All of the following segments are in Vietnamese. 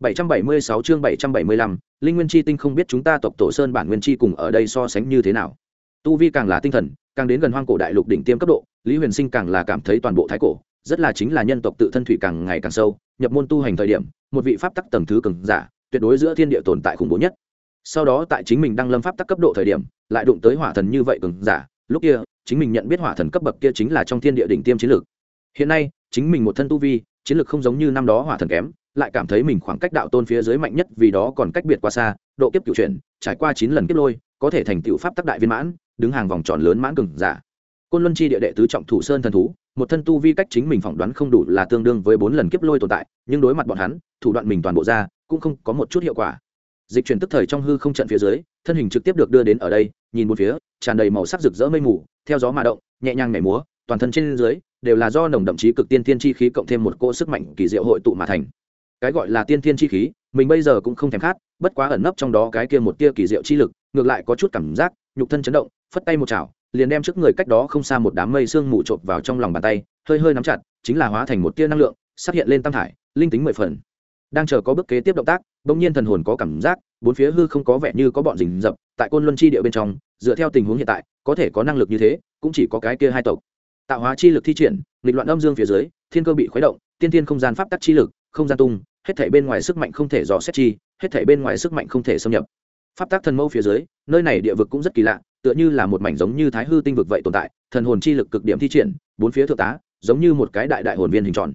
776 chương 775, Linh Nguyên Chi Tinh không biết chúng ta tộc Tổ Sơn bản nguyên chi cùng ở đây so sánh như thế nào. Tu vi càng là tinh thần, càng đến gần hoang cổ đại lục đỉnh tiêm cấp độ, Lý Huyền Sinh càng là cảm thấy toàn bộ thái cổ, rất là chính là nhân tộc tự thân thủy càng ngày càng sâu, nhập môn tu hành thời điểm, một vị pháp tắc tầng thứ cường giả, tuyệt đối giữa thiên địa tồn tại khủng bố nhất. Sau đó tại chính mình đang lâm pháp tắc cấp độ thời điểm, lại đụng tới hỏa thần như vậy cường giả, lúc kia, chính mình nhận biết hỏa thần cấp bậc kia chính là trong thiên địa đỉnh tiêm chiến lược. Hiện nay, chính mình một thân tu vi, chiến lược không giống như năm đó hỏa thần kém, lại cảm thấy mình khoảng cách đạo tôn phía dưới mạnh nhất vì đó còn cách biệt quá xa, độ kiếp cựu chuyển, trải qua chín lần kiếp lôi, có thể thành tựu pháp tắc đại viên mãn, đứng hàng vòng tròn lớn mãn cừng giả. Côn luân chi địa đệ tứ trọng thủ sơn thần thú, một thân tu vi cách chính mình phỏng đoán không đủ là tương đương với bốn lần kiếp lôi tồn tại, nhưng đối mặt bọn hắn, thủ đoạn mình toàn bộ ra, cũng không có một chút hiệu quả. Dịch chuyển tức thời trong hư không trận phía dưới, thân hình trực tiếp được đưa đến ở đây, nhìn một phía, tràn đầy màu sắc rực rỡ mây mù, theo gió mà động, nhẹ nhàng nhảy múa, toàn thân trên dưới, đều là do nồng đậm chí cực tiên thiên chi khí cộng thêm một cỗ sức mạnh kỳ diệu hội tụ mà thành cái gọi là tiên thiên chi khí, mình bây giờ cũng không thèm khát, bất quá ẩn nấp trong đó cái kia một tia kỳ diệu chi lực, ngược lại có chút cảm giác, nhục thân chấn động, phất tay một chảo, liền đem trước người cách đó không xa một đám mây sương mù trộn vào trong lòng bàn tay, hơi hơi nắm chặt, chính là hóa thành một tia năng lượng xuất hiện lên tam thải, linh tính mười phần. Đang chờ có bước kế tiếp động tác, bỗng nhiên thần hồn có cảm giác, bốn phía hư không có vẻ như có bọn rình rập, tại côn luân chi địa bên trong, dựa theo tình huống hiện tại, có thể có năng lực như thế, cũng chỉ có cái kia hai tộc. Tạo hóa chi lực thi triển, nghịch loạn âm dương phía dưới, thiên cơ bị khuấy động, tiên tiên không gian pháp tắc chi lực, không gian tung hết thảy bên ngoài sức mạnh không thể dò xét chi, hết thảy bên ngoài sức mạnh không thể xâm nhập. Pháp tác thần mâu phía dưới, nơi này địa vực cũng rất kỳ lạ, tựa như là một mảnh giống như thái hư tinh vực vậy tồn tại, thần hồn chi lực cực điểm thi triển, bốn phía thượng tá, giống như một cái đại đại hồn viên hình tròn.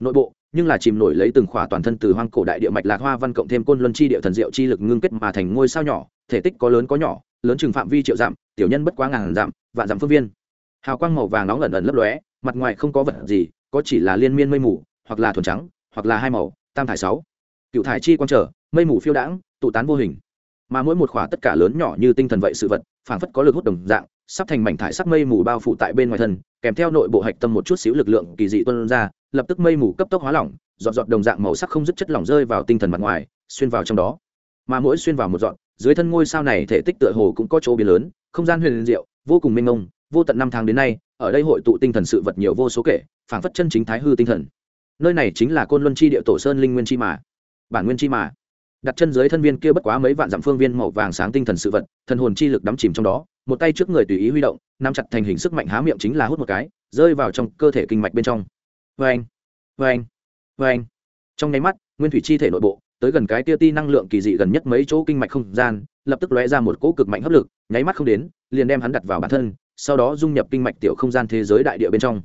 Nội bộ, nhưng là chìm nổi lấy từng khỏa toàn thân từ hoang cổ đại địa mạch lạc hoa văn cộng thêm côn luân chi địa thần diệu chi lực ngưng kết mà thành ngôi sao nhỏ, thể tích có lớn có nhỏ, lớn chừng phạm vi triệu dặm, tiểu nhân bất quá ngàn dặm, vạn dặm phương viên. Hào quang màu vàng nóng lẩn ẩn lấp lóe, mặt ngoài không có vật gì, có chỉ là liên miên mây mù, hoặc là thuần trắng, hoặc là hai màu tam thải sáu. Cựu thải chi quang trở, mây mù phiêu đãng, tụ tán vô hình. Mà mỗi một khỏa tất cả lớn nhỏ như tinh thần vậy sự vật, phảng phất có lực hút đồng dạng, sắp thành mảnh thải sắc mây mù bao phủ tại bên ngoài thân, kèm theo nội bộ hạch tâm một chút xíu lực lượng kỳ dị tuân ra, lập tức mây mù cấp tốc hóa lỏng, dọn dọn đồng dạng màu sắc không dứt chất lỏng rơi vào tinh thần mặt ngoài, xuyên vào trong đó. Mà mỗi xuyên vào một dọn, dưới thân ngôi sao này thể tích tựa hồ cũng có chỗ biến lớn, không gian huyền diệu, vô cùng mênh mông, vô tận năm tháng đến nay, ở đây hội tụ tinh thần sự vật nhiều vô số kể, phảng phất chân chính thái hư tinh thần nơi này chính là côn luân chi địa tổ sơn linh nguyên chi mà, bản nguyên chi mà. Đặt chân dưới thân viên kia bất quá mấy vạn dặm phương viên màu vàng sáng tinh thần sự vật, thần hồn chi lực đắm chìm trong đó, một tay trước người tùy ý huy động, nắm chặt thành hình sức mạnh há miệng chính là hút một cái, rơi vào trong cơ thể kinh mạch bên trong. Vê anh vê anh vê anh trong nháy mắt, nguyên thủy chi thể nội bộ, tới gần cái tia ti năng lượng kỳ dị gần nhất mấy chỗ kinh mạch không gian, lập tức lóe ra một cỗ cực mạnh hấp lực, nháy mắt không đến, liền đem hắn đặt vào bản thân, sau đó dung nhập kinh mạch tiểu không gian thế giới đại địa bên trong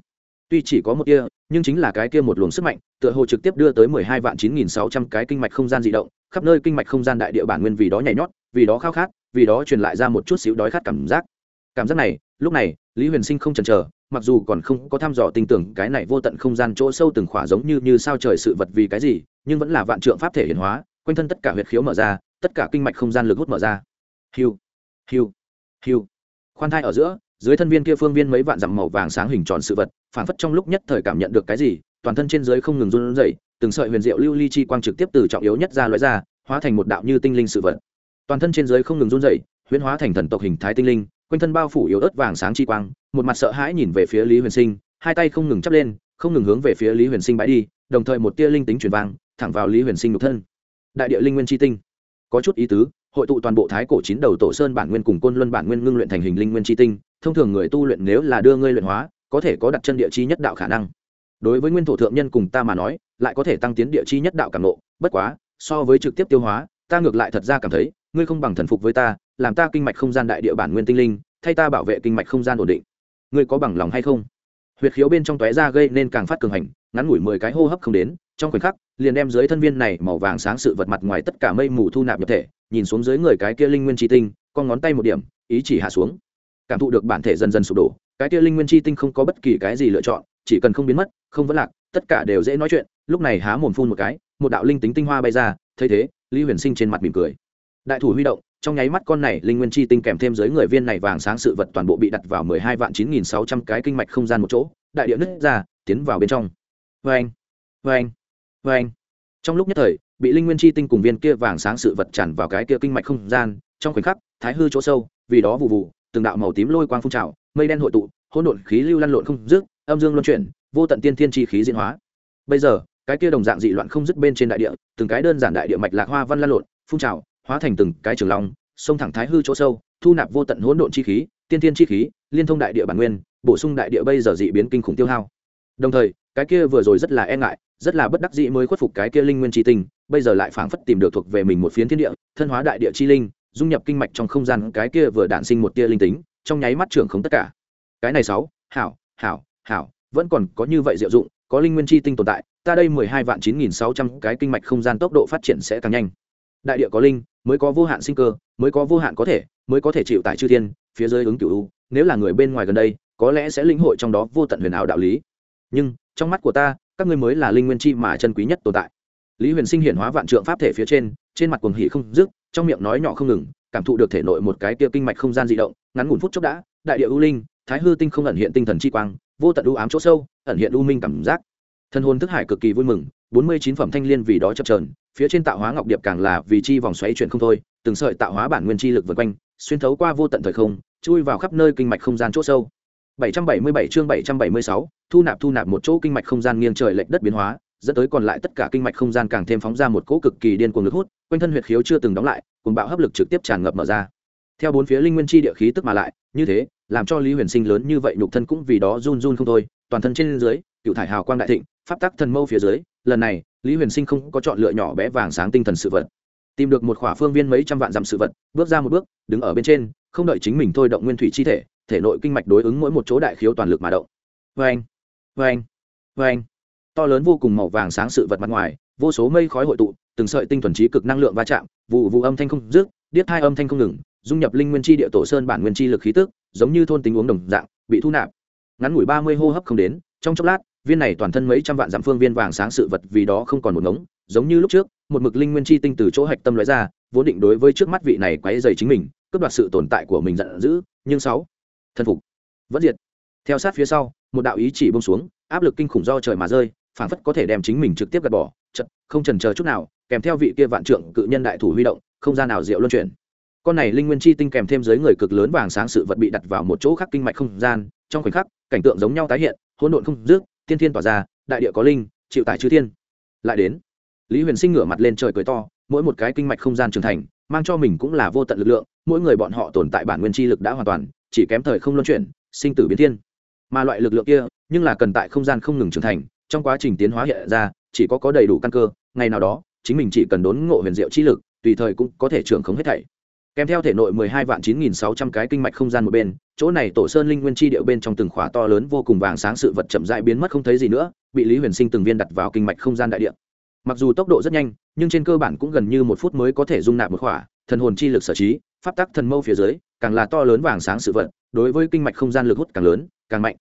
tuy chỉ có một tia, nhưng chính là cái kia một luồng sức mạnh, tựa hồ trực tiếp đưa tới mười hai vạn chín nghìn sáu trăm cái kinh mạch không gian di động, khắp nơi kinh mạch không gian đại địa bản nguyên vì đó nhảy nhót, vì đó khao khát, vì đó truyền lại ra một chút xíu đói khát cảm giác. Cảm giác này, lúc này, lý huyền sinh không chần chờ, mặc dù còn không có thăm dò tin tưởng cái này vô tận không gian chỗ sâu từng khỏa giống như như sao trời sự vật vì cái gì, nhưng vẫn là vạn trượng pháp thể hiển hóa, quanh thân tất cả huyệt khiếu mở ra, tất cả kinh mạch không gian lực hút mở ra. Hiu hiu hiu. Khoan thai ở giữa dưới thân viên kia phương viên mấy vạn dặm màu vàng sáng hình tròn sự vật phản phất trong lúc nhất thời cảm nhận được cái gì, toàn thân trên dưới không ngừng run rẩy, từng sợi huyền diệu lưu ly chi quang trực tiếp từ trọng yếu nhất ra loại ra, hóa thành một đạo như tinh linh sự vật. Toàn thân trên dưới không ngừng run rẩy, huyễn hóa thành thần tộc hình thái tinh linh, quanh thân bao phủ yếu ớt vàng sáng chi quang, một mặt sợ hãi nhìn về phía lý huyền sinh, hai tay không ngừng chắp lên, không ngừng hướng về phía lý huyền sinh bãi đi, đồng thời một tia linh tính truyền vang, thẳng vào lý huyền sinh nhục thân. Đại địa linh nguyên chi tinh. Có chút ý tứ hội tụ toàn bộ thái cổ chín đầu tổ sơn bản nguyên cùng côn luân bản nguyên ngưng luyện thành hình linh nguyên chi tinh. Thông thường người tu luyện nếu là đưa ngươi luyện hóa, có thể có đặt chân địa chi nhất đạo khả năng. Đối với nguyên thổ thượng nhân cùng ta mà nói, lại có thể tăng tiến địa chi nhất đạo cảm nộ bất quá, so với trực tiếp tiêu hóa, ta ngược lại thật ra cảm thấy, ngươi không bằng thần phục với ta, làm ta kinh mạch không gian đại địa bản nguyên tinh linh, thay ta bảo vệ kinh mạch không gian ổn định. Ngươi có bằng lòng hay không? Huyệt khiếu bên trong tóe ra gây nên càng phát cường hành, ngắn ngủi mười cái hô hấp không đến, trong khoảnh khắc, liền đem dưới thân viên này màu vàng sáng sự vật mặt ngoài tất cả mây mù thu nạp nhập thể nhìn xuống dưới người cái kia linh nguyên tri tinh, con ngón tay một điểm, ý chỉ hạ xuống. Cảm thụ được bản thể dần dần sụp đổ, cái kia linh nguyên chi tinh không có bất kỳ cái gì lựa chọn, chỉ cần không biến mất, không vẫn lạc, tất cả đều dễ nói chuyện, lúc này há mồm phun một cái, một đạo linh tính tinh hoa bay ra, thấy thế, lý huyền sinh trên mặt mỉm cười. Đại thủ huy động, trong nháy mắt con này linh nguyên chi tinh kèm thêm dưới người viên này vàng sáng sự vật toàn bộ bị đặt vào mười hai vạn chín nghìn sáu trăm cái kinh mạch không gian một chỗ, đại địa nứt ra, tiến vào bên trong. Vê anh vê anh vê anh trong lúc nhất thời bị linh nguyên chi tinh cùng viên kia vàng sáng sự vật tràn vào cái kia kinh mạch không gian, trong khoảnh khắc, thái hư chỗ sâu, vì đó vụ vụ, từng đạo màu tím lôi quang phun trào, mây đen hội tụ, hỗn độn khí lưu lăn lộn không dứt, âm dương luân chuyển, vô tận tiên thiên chi khí diễn hóa. Bây giờ, cái kia đồng dạng dị loạn không dứt bên trên đại địa, từng cái đơn giản đại địa mạch lạc hoa văn lan lộn, phun trào, hóa thành từng cái trường long sông thẳng thái hư chỗ sâu, thu nạp vô tận hỗn độn chi khí, tiên thiên chi khí, liên thông đại địa bản nguyên, bổ sung đại địa bây giờ dị biến kinh khủng tiêu hao. Đồng thời, cái kia vừa rồi rất là e ngại rất là bất đắc dĩ mới khuất phục cái kia linh nguyên chi tinh, bây giờ lại phảng phất tìm được thuộc về mình một phiến thiên địa, thân hóa đại địa chi linh, dung nhập kinh mạch trong không gian, cái kia vừa đản sinh một tia linh tính, trong nháy mắt trưởng không tất cả. Cái này sáu, hảo hảo hảo, vẫn còn có như vậy diệu dụng, có linh nguyên chi tinh tồn tại, ta đây mười hai vạn chín nghìn sáu trăm cái kinh mạch không gian tốc độ phát triển sẽ càng nhanh. Đại địa có linh, mới có vô hạn sinh cơ, mới có vô hạn có thể, mới có thể chịu tại chư thiên, phía dưới ứng cửu nếu là người bên ngoài gần đây, có lẽ sẽ lĩnh hội trong đó vô tận huyền ảo đạo lý. Nhưng, trong mắt của ta các ngươi mới là linh nguyên chi mà chân quý nhất tồn tại. Lý huyền sinh hiện hóa vạn trượng pháp thể phía trên trên mặt cuồng hỉ không dứt, trong miệng nói nhỏ không ngừng, cảm thụ được thể nội một cái kia kinh mạch không gian di động, ngắn ngủn phút chốc đã, đại địa ưu linh, thái hư tinh không ẩn hiện tinh thần chi quang, vô tận u ám chỗ sâu, ẩn hiện u minh cảm giác. Thân hồn thức hải cực kỳ vui mừng, bốn mươi chín phẩm thanh liên vì đó chập trờn phía trên tạo hóa ngọc điệp càng là vì chi vòng xoáy chuyển không thôi, từng sợi tạo hóa bản nguyên chi lực vượt quanh, xuyên thấu qua vô tận thời không, chui vào khắp nơi kinh mạch không gian chỗ sâu. 777 chương 776, thu nạp thu nạp một chỗ kinh mạch không gian nghiêng trời lệch đất biến hóa, dẫn tới còn lại tất cả kinh mạch không gian càng thêm phóng ra một cỗ cực kỳ điên cuồng lực hút, quanh thân huyệt khiếu chưa từng đóng lại, cuồng bạo hấp lực trực tiếp tràn ngập mở ra. Theo bốn phía linh nguyên chi địa khí tức mà lại, như thế, làm cho Lý Huyền Sinh lớn như vậy nhục thân cũng vì đó run run không thôi, toàn thân trên dưới, cựu thải hào quang đại thịnh, pháp tắc thần mâu phía dưới, lần này, Lý Huyền Sinh không có chọn lựa nhỏ bé vàng sáng tinh thần sự vật, tìm được một khỏa phương viên mấy trăm vạn dặm sự vật, bước ra một bước, đứng ở bên trên, không đợi chính mình thôi động nguyên thủy chi thể, thể nội kinh mạch đối ứng mỗi một chỗ đại khiếu toàn lực mà động. Vê anh vê anh vê anh to lớn vô cùng màu vàng sáng sự vật mặt ngoài, vô số mây khói hội tụ, từng sợi tinh thuần trí cực năng lượng va chạm, vụ vụ âm thanh không dứt, điếc hai âm thanh không ngừng, dung nhập linh nguyên chi địa tổ sơn bản nguyên chi lực khí tức, giống như thôn tính uống đồng dạng, bị thu nạp. Ngắn ngủi ba mươi hô hấp không đến, trong chốc lát, viên này toàn thân mấy trăm vạn dặm phương viên vàng sáng sự vật vì đó không còn một ngống, giống như lúc trước, một mực linh nguyên chi tinh từ chỗ hạch tâm lóe ra, vốn định đối với trước mắt vị này quấy dày chính mình, cướp đoạt sự tồn tại của mình giận dữ, nhưng sáu thân phục. Vẫn diệt. Theo sát phía sau, một đạo ý chỉ bông xuống, áp lực kinh khủng do trời mà rơi phản phất có thể đem chính mình trực tiếp gạt bỏ. Chật không trần chờ chút nào, kèm theo vị kia vạn trượng cự nhân đại thủ huy động, không gian nào diệu luân chuyển. Con này linh nguyên chi tinh kèm thêm dưới người cực lớn vàng sáng sự vật bị đặt vào một chỗ khác kinh mạch không gian, trong khoảnh khắc, cảnh tượng giống nhau tái hiện, hỗn độn không dứt, tiên thiên tỏa ra, đại địa có linh, chịu tải chư thiên. Lại đến, lý huyền sinh ngửa mặt lên trời cười to, mỗi một cái kinh mạch không gian trưởng thành, mang cho mình cũng là vô tận lực lượng, mỗi người bọn họ tồn tại bản nguyên chi lực đã hoàn toàn chỉ kém thời không luân chuyển, sinh tử biến thiên. Mà loại lực lượng kia, nhưng là cần tại không gian không ngừng trưởng thành, trong quá trình tiến hóa hiện ra, chỉ có có đầy đủ căn cơ, ngày nào đó, chính mình chỉ cần đốn ngộ huyền diệu chi lực, tùy thời cũng có thể trưởng khống hết thảy. Kèm theo thể nội mười hai vạn chín nghìn sáu trăm cái kinh mạch không gian một bên, chỗ này tổ sơn linh nguyên chi điệu bên trong từng khỏa to lớn vô cùng vàng sáng sự vật chậm rãi biến mất không thấy gì nữa, bị lý huyền sinh từng viên đặt vào kinh mạch không gian đại địa. Mặc dù tốc độ rất nhanh, nhưng trên cơ bản cũng gần như một phút mới có thể dung nạp một khỏa, thần hồn chi lực sở trí pháp tắc thần mâu phía dưới, càng là to lớn vàng sáng sự vật, đối với kinh mạch không gian lực hút càng lớn, càng mạnh.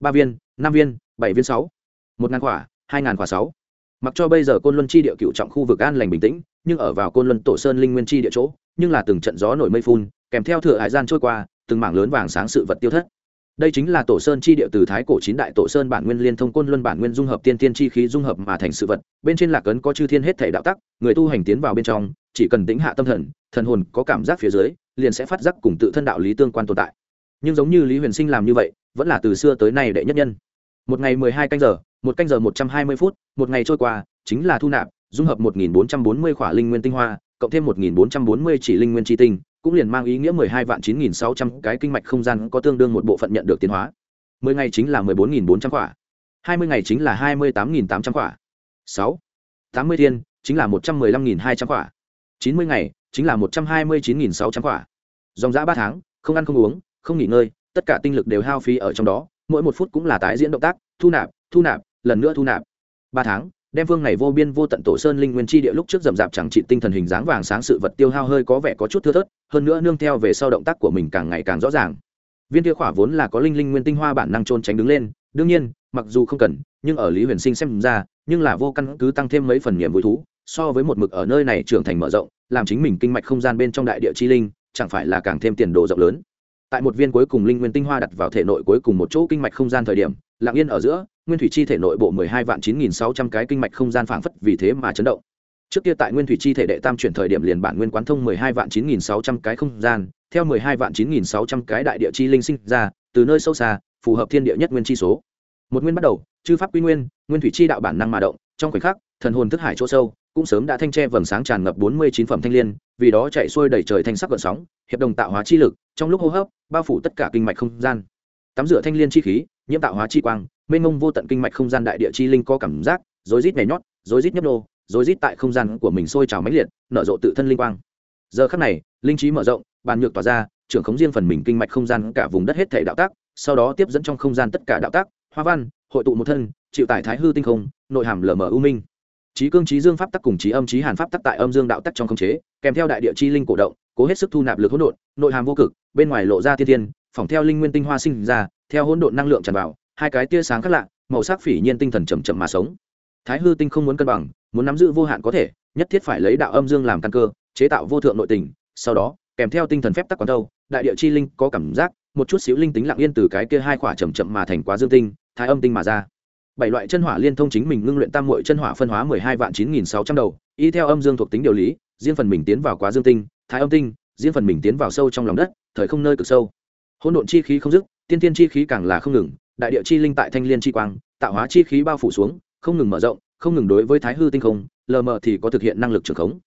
Ba viên, năm viên, bảy viên sáu, một ngàn quả, hai ngàn quả sáu. Mặc cho bây giờ côn luân chi địa cựu trọng khu vực an lành bình tĩnh, nhưng ở vào côn luân tổ sơn linh nguyên chi địa chỗ, nhưng là từng trận gió nổi mây phun, kèm theo thừa hải gian trôi qua, từng mảng lớn vàng sáng sự vật tiêu thất. Đây chính là tổ sơn chi địa từ thái cổ chín đại tổ sơn bản nguyên liên thông côn luân bản nguyên dung hợp tiên tiên chi khí dung hợp mà thành sự vật, bên trên lạc ấn có chư thiên hết thể đạo tắc, người tu hành tiến vào bên trong chỉ cần tĩnh hạ tâm thần thần hồn có cảm giác phía dưới, liền sẽ phát giác cùng tự thân đạo lý tương quan tồn tại. Nhưng giống như lý huyền sinh làm như vậy, vẫn là từ xưa tới nay đệ nhất nhân. Một ngày mười hai canh giờ, một canh giờ một trăm hai mươi phút, một ngày trôi qua, chính là thu nạp, dung hợp một nghìn bốn trăm bốn mươi khỏa linh nguyên tinh hoa, cộng thêm một nghìn bốn trăm bốn mươi chỉ linh nguyên tri tinh, cũng liền mang ý nghĩa mười hai vạn chín nghìn sáu trăm cái kinh mạch không gian có tương đương một bộ phận nhận được tiến hóa. mười ngày chính là mười bốn nghìn bốn trăm khỏa. hai mươi ngày chính là hai mươi tám nghìn tám trăm khỏa. sáu. tám mươi thiên, chính là một trăm mười lăm nghìn hai trăm khỏa chín mươi ngày, chính là một trăm hai mươi chín nghìn sáu trăm quả. dòng giã ba tháng, không ăn không uống, không nghỉ ngơi, tất cả tinh lực đều hao phí ở trong đó, mỗi một phút cũng là tái diễn động tác, thu nạp thu nạp, lần nữa thu nạp. Ba tháng, đem phương này vô biên vô tận tổ sơn linh nguyên chi địa lúc trước rậm rạp chẳng trị tinh thần hình dáng vàng sáng sự vật tiêu hao hơi có vẻ có chút thưa thớt, hơn nữa nương theo về sau động tác của mình càng ngày càng rõ ràng. Viên kia khỏa vốn là có linh linh nguyên tinh hoa bản năng trôn tránh đứng lên, đương nhiên, mặc dù không cần, nhưng ở lý huyền sinh xem ra, nhưng là vô căn cứ tăng thêm mấy phần niềm vui thú so với một mực ở nơi này trưởng thành mở rộng, làm chính mình kinh mạch không gian bên trong đại địa chi linh, chẳng phải là càng thêm tiền đồ rộng lớn. Tại một viên cuối cùng linh nguyên tinh hoa đặt vào thể nội cuối cùng một chỗ kinh mạch không gian thời điểm, lặng yên ở giữa, nguyên thủy chi thể nội bộ mười hai vạn chín nghìn sáu trăm cái kinh mạch không gian phảng phất vì thế mà chấn động. Trước kia tại nguyên thủy chi thể đệ tam chuyển thời điểm liền bản nguyên quán thông mười hai vạn chín nghìn sáu trăm cái không gian, theo mười hai vạn chín nghìn sáu trăm cái đại địa chi linh sinh ra, từ nơi sâu xa, phù hợp thiên địa nhất nguyên chi số. Một nguyên bắt đầu, chư pháp quy nguyên nguyên thủy chi đạo bản năng mà động, trong khoảnh khắc, thần hồn thức hải chỗ sâu cũng sớm đã thanh tre vầng sáng tràn ngập bốn mươi chín phẩm thanh l i ê n vì đó chạy xuôi đẩy trời thanh sắc gợn sóng, hiệp đồng tạo hóa chi lực, trong lúc hô hấp, bao phủ tất cả kinh mạch không gian. Tắm rửa thanh l i ê n chi khí, nhiễm tạo hóa chi quang, mênh mông vô tận kinh mạch không gian đại địa chi linh có cảm giác, rối rít nhảy nhót, rối rít nhấp nô, rối rít tại không gian của mình sôi trào mãnh liệt, nở rộ tự thân linh quang. Giờ khắc này, linh trí mở rộng, bàn nhược tỏa ra, trưởng khống riêng phần mình kinh mạch không gian cả vùng đất hết thể đạo tác, sau đó tiếp dẫn trong không gian tất cả đạo tác, hoa văn, hội tụ một thân, chịu tải thái hư tinh không, nội hàm lở mở ưu minh trí cương trí dương pháp tắc cùng trí âm trí hàn pháp tắc tại âm dương đạo tắc trong khống chế, kèm theo đại địa chi linh cổ động, cố hết sức thu nạp lực hỗn độn, nội hàm vô cực, bên ngoài lộ ra thiên thiên, phỏng theo linh nguyên tinh hoa sinh ra, theo hỗn độn năng lượng tràn vào, hai cái tia sáng khác lạ, màu sắc phỉ nhiên tinh thần chậm chậm mà sống. Thái hư tinh không muốn cân bằng, muốn nắm giữ vô hạn có thể, nhất thiết phải lấy đạo âm dương làm căn cơ, chế tạo vô thượng nội tình, sau đó, kèm theo tinh thần phép tắc quán đâu đại địa chi linh có cảm giác, một chút xíu linh tính lặng yên từ cái kia hai khỏa chậm chậm mà thành quá dương tinh, thái âm tinh mà ra bảy loại chân hỏa liên thông chính mình ngưng luyện tam muội chân hỏa phân hóa mười hai vạn chín nghìn sáu trăm đầu, y theo âm dương thuộc tính điều lý, riêng phần mình tiến vào quá dương tinh, thái âm tinh, riêng phần mình tiến vào sâu trong lòng đất, thời không nơi cực sâu. Hỗn độn chi khí không dứt, tiên tiên chi khí càng là không ngừng, đại địa chi linh tại thanh liên chi quang, tạo hóa chi khí bao phủ xuống, không ngừng mở rộng, không ngừng đối với thái hư tinh không, lờ mờ thì có thực hiện năng lực trường khống.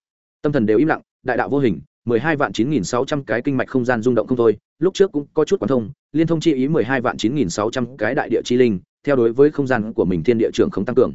Tâm thần đều im lặng, đại đạo vô hình, mười hai vạn chín nghìn sáu trăm cái kinh mạch không gian rung động không thôi, lúc trước cũng có chút quan thông, liên thông chi ý mười hai vạn chín nghìn sáu trăm cái đại địa chi linh theo đối với không gian của mình thiên địa trường không tăng cường.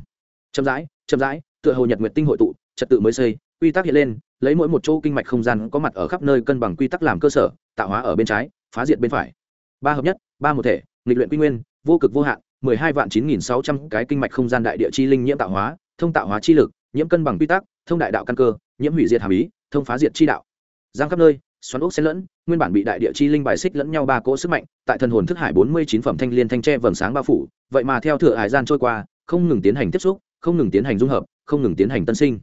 Chậm rãi chậm rãi, tựa hồ nhật nguyệt tinh hội tụ, trật tự mới xây, quy tắc hiện lên, lấy mỗi một chỗ kinh mạch không gian có mặt ở khắp nơi cân bằng quy tắc làm cơ sở, tạo hóa ở bên trái, phá diệt bên phải. Ba hợp nhất, ba một thể, nghịch luyện quy nguyên, vô cực vô hạn, mười hai vạn chín nghìn sáu trăm cái kinh mạch không gian đại địa chi linh nhiễm tạo hóa, thông tạo hóa chi lực, nhiễm cân bằng quy tắc, thông đại đạo căn cơ, nhiễm hủy diệt hàm ý, thông phá diệt chi đạo. Giang khắp nơi xoắn ốc xen lẫn nguyên bản bị đại địa chi linh bài xích lẫn nhau ba cỗ sức mạnh tại thần hồn thức hải bốn mươi chín phẩm thanh liên thanh tre vầng sáng bao phủ vậy mà theo thừa hải gian trôi qua không ngừng tiến hành tiếp xúc không ngừng tiến hành dung hợp không ngừng tiến hành tân sinh.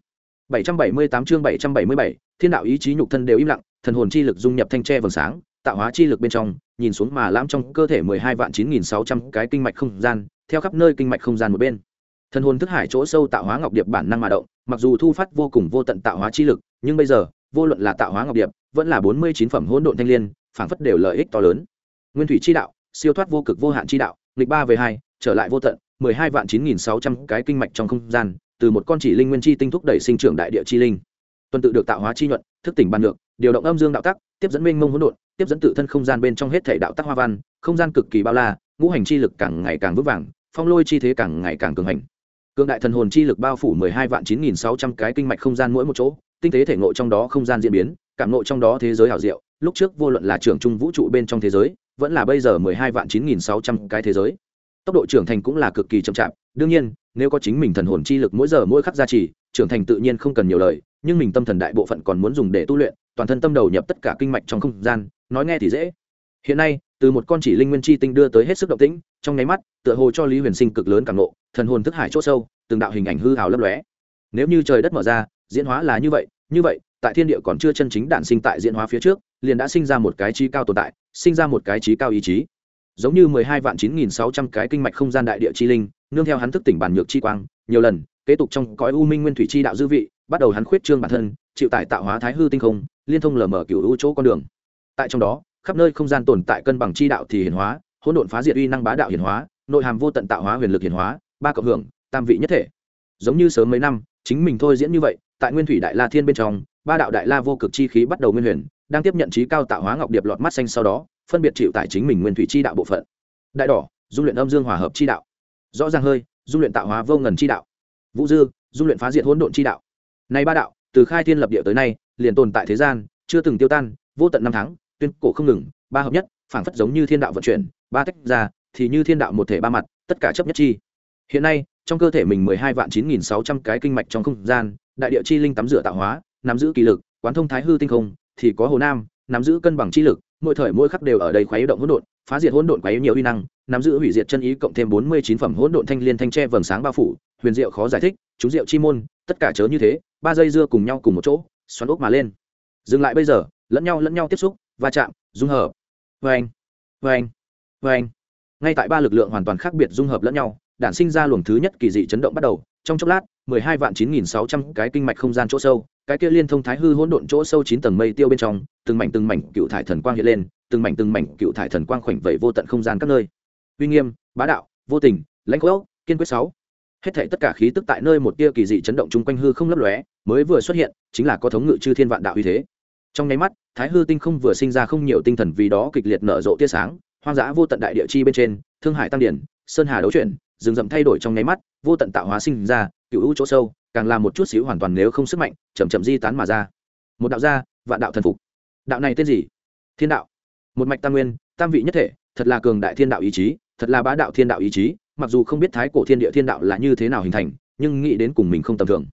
778 chương 777, thiên đạo ý chí nhục thân đều im lặng thần hồn chi lực dung nhập thanh tre vầng sáng tạo hóa chi lực bên trong nhìn xuống mà lãm trong cơ thể mười hai vạn chín nghìn sáu trăm cái kinh mạch không gian theo khắp nơi kinh mạch không gian một bên. Thần hồn thức hải chỗ sâu tạo hóa ngọc điệp bản năng mà động mặc dù thu phát vô cùng vô tận tạo hóa chi lực nhưng bây giờ vô luận là tạo hóa ngọc điệp vẫn là bốn mươi chín phẩm hỗn độn thanh liên, phảng phất đều lợi ích to lớn. Nguyên thủy chi đạo, siêu thoát vô cực vô hạn chi đạo, nghịch ba về hai, trở lại vô tận, mười hai vạn chín nghìn sáu trăm cái kinh mạch trong không gian, từ một con chỉ linh nguyên chi tinh thúc đẩy sinh trưởng đại địa chi linh. Tuần tự được tạo hóa chi nhuận, thức tỉnh ban được điều động âm dương đạo tắc, tiếp dẫn minh mông hỗn độn, tiếp dẫn tự thân không gian bên trong hết thể đạo tắc hoa văn, không gian cực kỳ bao la, ngũ hành chi lực càng ngày càng vững vàng, phong lôi chi thế càng ngày càng cường hành. Cường đại thần hồn chi lực bao phủ mười hai vạn chín nghìn sáu trăm cái kinh mạch không gian mỗi một chỗ, tinh tế thể ngộ trong đó không gian diễn biến cảm nộ trong đó thế giới hảo diệu, lúc trước vô luận là trưởng trung vũ trụ bên trong thế giới, vẫn là bây giờ mười hai vạn chín nghìn sáu trăm cái thế giới. Tốc độ trưởng thành cũng là cực kỳ chậm chạp, đương nhiên, nếu có chính mình thần hồn chi lực mỗi giờ mỗi khắc gia trì, trưởng thành tự nhiên không cần nhiều lời, nhưng mình tâm thần đại bộ phận còn muốn dùng để tu luyện, toàn thân tâm đầu nhập tất cả kinh mạch trong không gian, nói nghe thì dễ. Hiện nay, từ một con chỉ linh nguyên chi tinh đưa tới hết sức động tĩnh, trong nháy mắt, tựa hồ cho lý huyền sinh cực lớn càng nộ thần hồn thức hải c h ỗ sâu, từng đạo hình ảnh hư hào lấp lóe. Nếu như trời đất mở ra, diễn hóa là như vậy như vậy tại thiên địa còn chưa chân chính đản sinh tại diễn hóa phía trước, liền đã sinh ra một cái trí cao tồn tại, sinh ra một cái trí cao ý chí. Giống như mười hai vạn chín nghìn sáu trăm cái kinh mạch không gian đại địa chi linh, nương theo hắn thức tỉnh bản nhược chi quang, nhiều lần, kế tục trong cõi u minh nguyên thủy chi đạo dư vị, bắt đầu hắn khuyết trương bản thân, chịu tại tạo hóa thái hư tinh không, liên thông lờ mở cựu u chỗ con đường. Tại trong đó, khắp nơi không gian tồn tại cân bằng chi đạo thì hiển hóa, hỗn độn phá diệt uy năng bá đạo hiển hóa, nội hàm vô tận tạo hóa huyền lực hiển hóa, ba cộng hưởng, tam vị nhất thể. Giống như sớm mấy năm, chính mình thôi diễn như vậy, tại nguyên thủy đại la thiên bên trong ba đạo đại la vô cực chi khí bắt đầu nguyên huyền, đang tiếp nhận trí cao tạo hóa ngọc điệp lọt mắt xanh sau đó, phân biệt chịu tại chính mình nguyên thủy chi đạo bộ phận. Đại đỏ dung luyện âm dương hòa hợp chi đạo. Rõ ràng hơi dung luyện tạo hóa vô ngần chi đạo. Vũ dư dung luyện phá diệt hỗn độn chi đạo. Nay ba đạo, từ khai thiên lập địa tới nay, liền tồn tại thế gian, chưa từng tiêu tan, vô tận năm tháng, tuyên cổ không ngừng, ba hợp nhất, phảng phất giống như thiên đạo vận chuyển, ba tách ra, thì như thiên đạo một thể ba mặt, tất cả chấp nhất chi. Hiện nay, trong cơ thể mình mười hai vạn chín nghìn sáu trăm cái kinh mạch trong không gian, đại địa chi linh tắm rửa tạo hóa nắm giữ kỳ lực, quán thông thái hư tinh không, thì có hồ nam, nắm giữ cân bằng chi lực, mỗi thời mỗi khắc đều ở đây khoáy động hỗn độn, phá diệt hỗn độn quấy nhiều uy năng, nắm giữ hủy diệt chân ý cộng thêm bốn mươi chín phẩm hỗn độn thanh liên thanh tre vầng sáng bao phủ, huyền diệu khó giải thích, chúng diệu chi môn, tất cả chớ như thế, ba dây dưa cùng nhau cùng một chỗ, xoắn ốc mà lên. Dừng lại bây giờ, lẫn nhau lẫn nhau tiếp xúc, va chạm, dung hợp. Vê anh vê anh vê anh ngay tại ba lực lượng hoàn toàn khác biệt dung hợp lẫn nhau, đản sinh ra luồng thứ nhất kỳ dị chấn động bắt đầu, trong chốc lát, mười hai vạn chín nghìn sáu trăm cái kinh mạch không gian chỗ sâu cái kia liên thông thái hư hỗn độn chỗ sâu chín tầng mây tiêu bên trong, từng mảnh từng mảnh cựu thải thần quang hiện lên, từng mảnh từng mảnh cựu thải thần quang khoảnh vẩy vô tận không gian các nơi. Uy nghiêm, bá đạo, vô tình, lãnh khốc, kiên quyết sáu. Hết thể tất cả khí tức tại nơi một tia kỳ dị chấn động chung quanh hư không lấp lóe, mới vừa xuất hiện, chính là có thống ngự chư thiên vạn đạo uy thế. Trong nháy mắt, thái hư tinh không vừa sinh ra không nhiều tinh thần vì đó kịch liệt nở rộ tia sáng, hoang dã vô tận đại địa chi bên trên, thương hải tăng điển, sơn hà đấu chuyển, rừng rậm thay đổi trong nháy mắt, vô tận tạo hóa sinh ra, cựu u chỗ sâu càng là một chút xíu hoàn toàn nếu không sức mạnh chầm chậm di tán mà ra. Một đạo gia, vạn đạo thần phục. Đạo này tên gì? Thiên đạo. Một mạch tam nguyên, tam vị nhất thể, thật là cường đại thiên đạo ý chí, thật là bá đạo thiên đạo ý chí, mặc dù không biết thái cổ thiên địa thiên đạo là như thế nào hình thành, nhưng nghĩ đến cùng mình không tầm thường.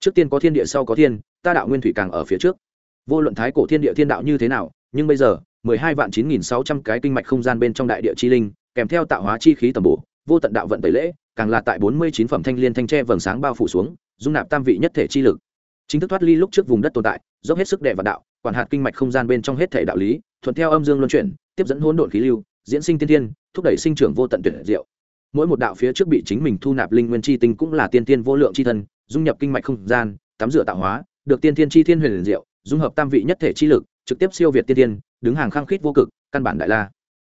Trước tiên có thiên địa, sau có thiên, ta đạo nguyên thủy càng ở phía trước. Vô luận thái cổ thiên địa thiên đạo như thế nào, nhưng bây giờ, mười hai vạn chín nghìn sáu trăm cái kinh mạch không gian bên trong đại địa chi linh, kèm theo tạo hóa chi khí tầm bổ, vô tận đạo vận tẩy lễ, càng là tại bốn mươi chín phẩm thanh liên thanh tre vầng sáng bao phủ xuống dung nạp tam vị nhất thể chi lực. Chính thức thoát ly lúc trước vùng đất tồn tại, dốc hết sức đệ và đạo, quản hạt kinh mạch không gian bên trong hết thể đạo lý, thuận theo âm dương luân chuyển, tiếp dẫn hỗn độn khí lưu, diễn sinh tiên tiên, thúc đẩy sinh trưởng vô tận tuyệt diệu. Mỗi một đạo phía trước bị chính mình thu nạp linh nguyên chi tinh cũng là tiên tiên vô lượng chi thân, dung nhập kinh mạch không gian, tắm rửa tạo hóa, được tiên tiên chi thiên huyền diệu, dung hợp tam vị nhất thể chi lực, trực tiếp siêu việt tiên tiên, đứng hàng khăng khít vô cực, căn bản đại la.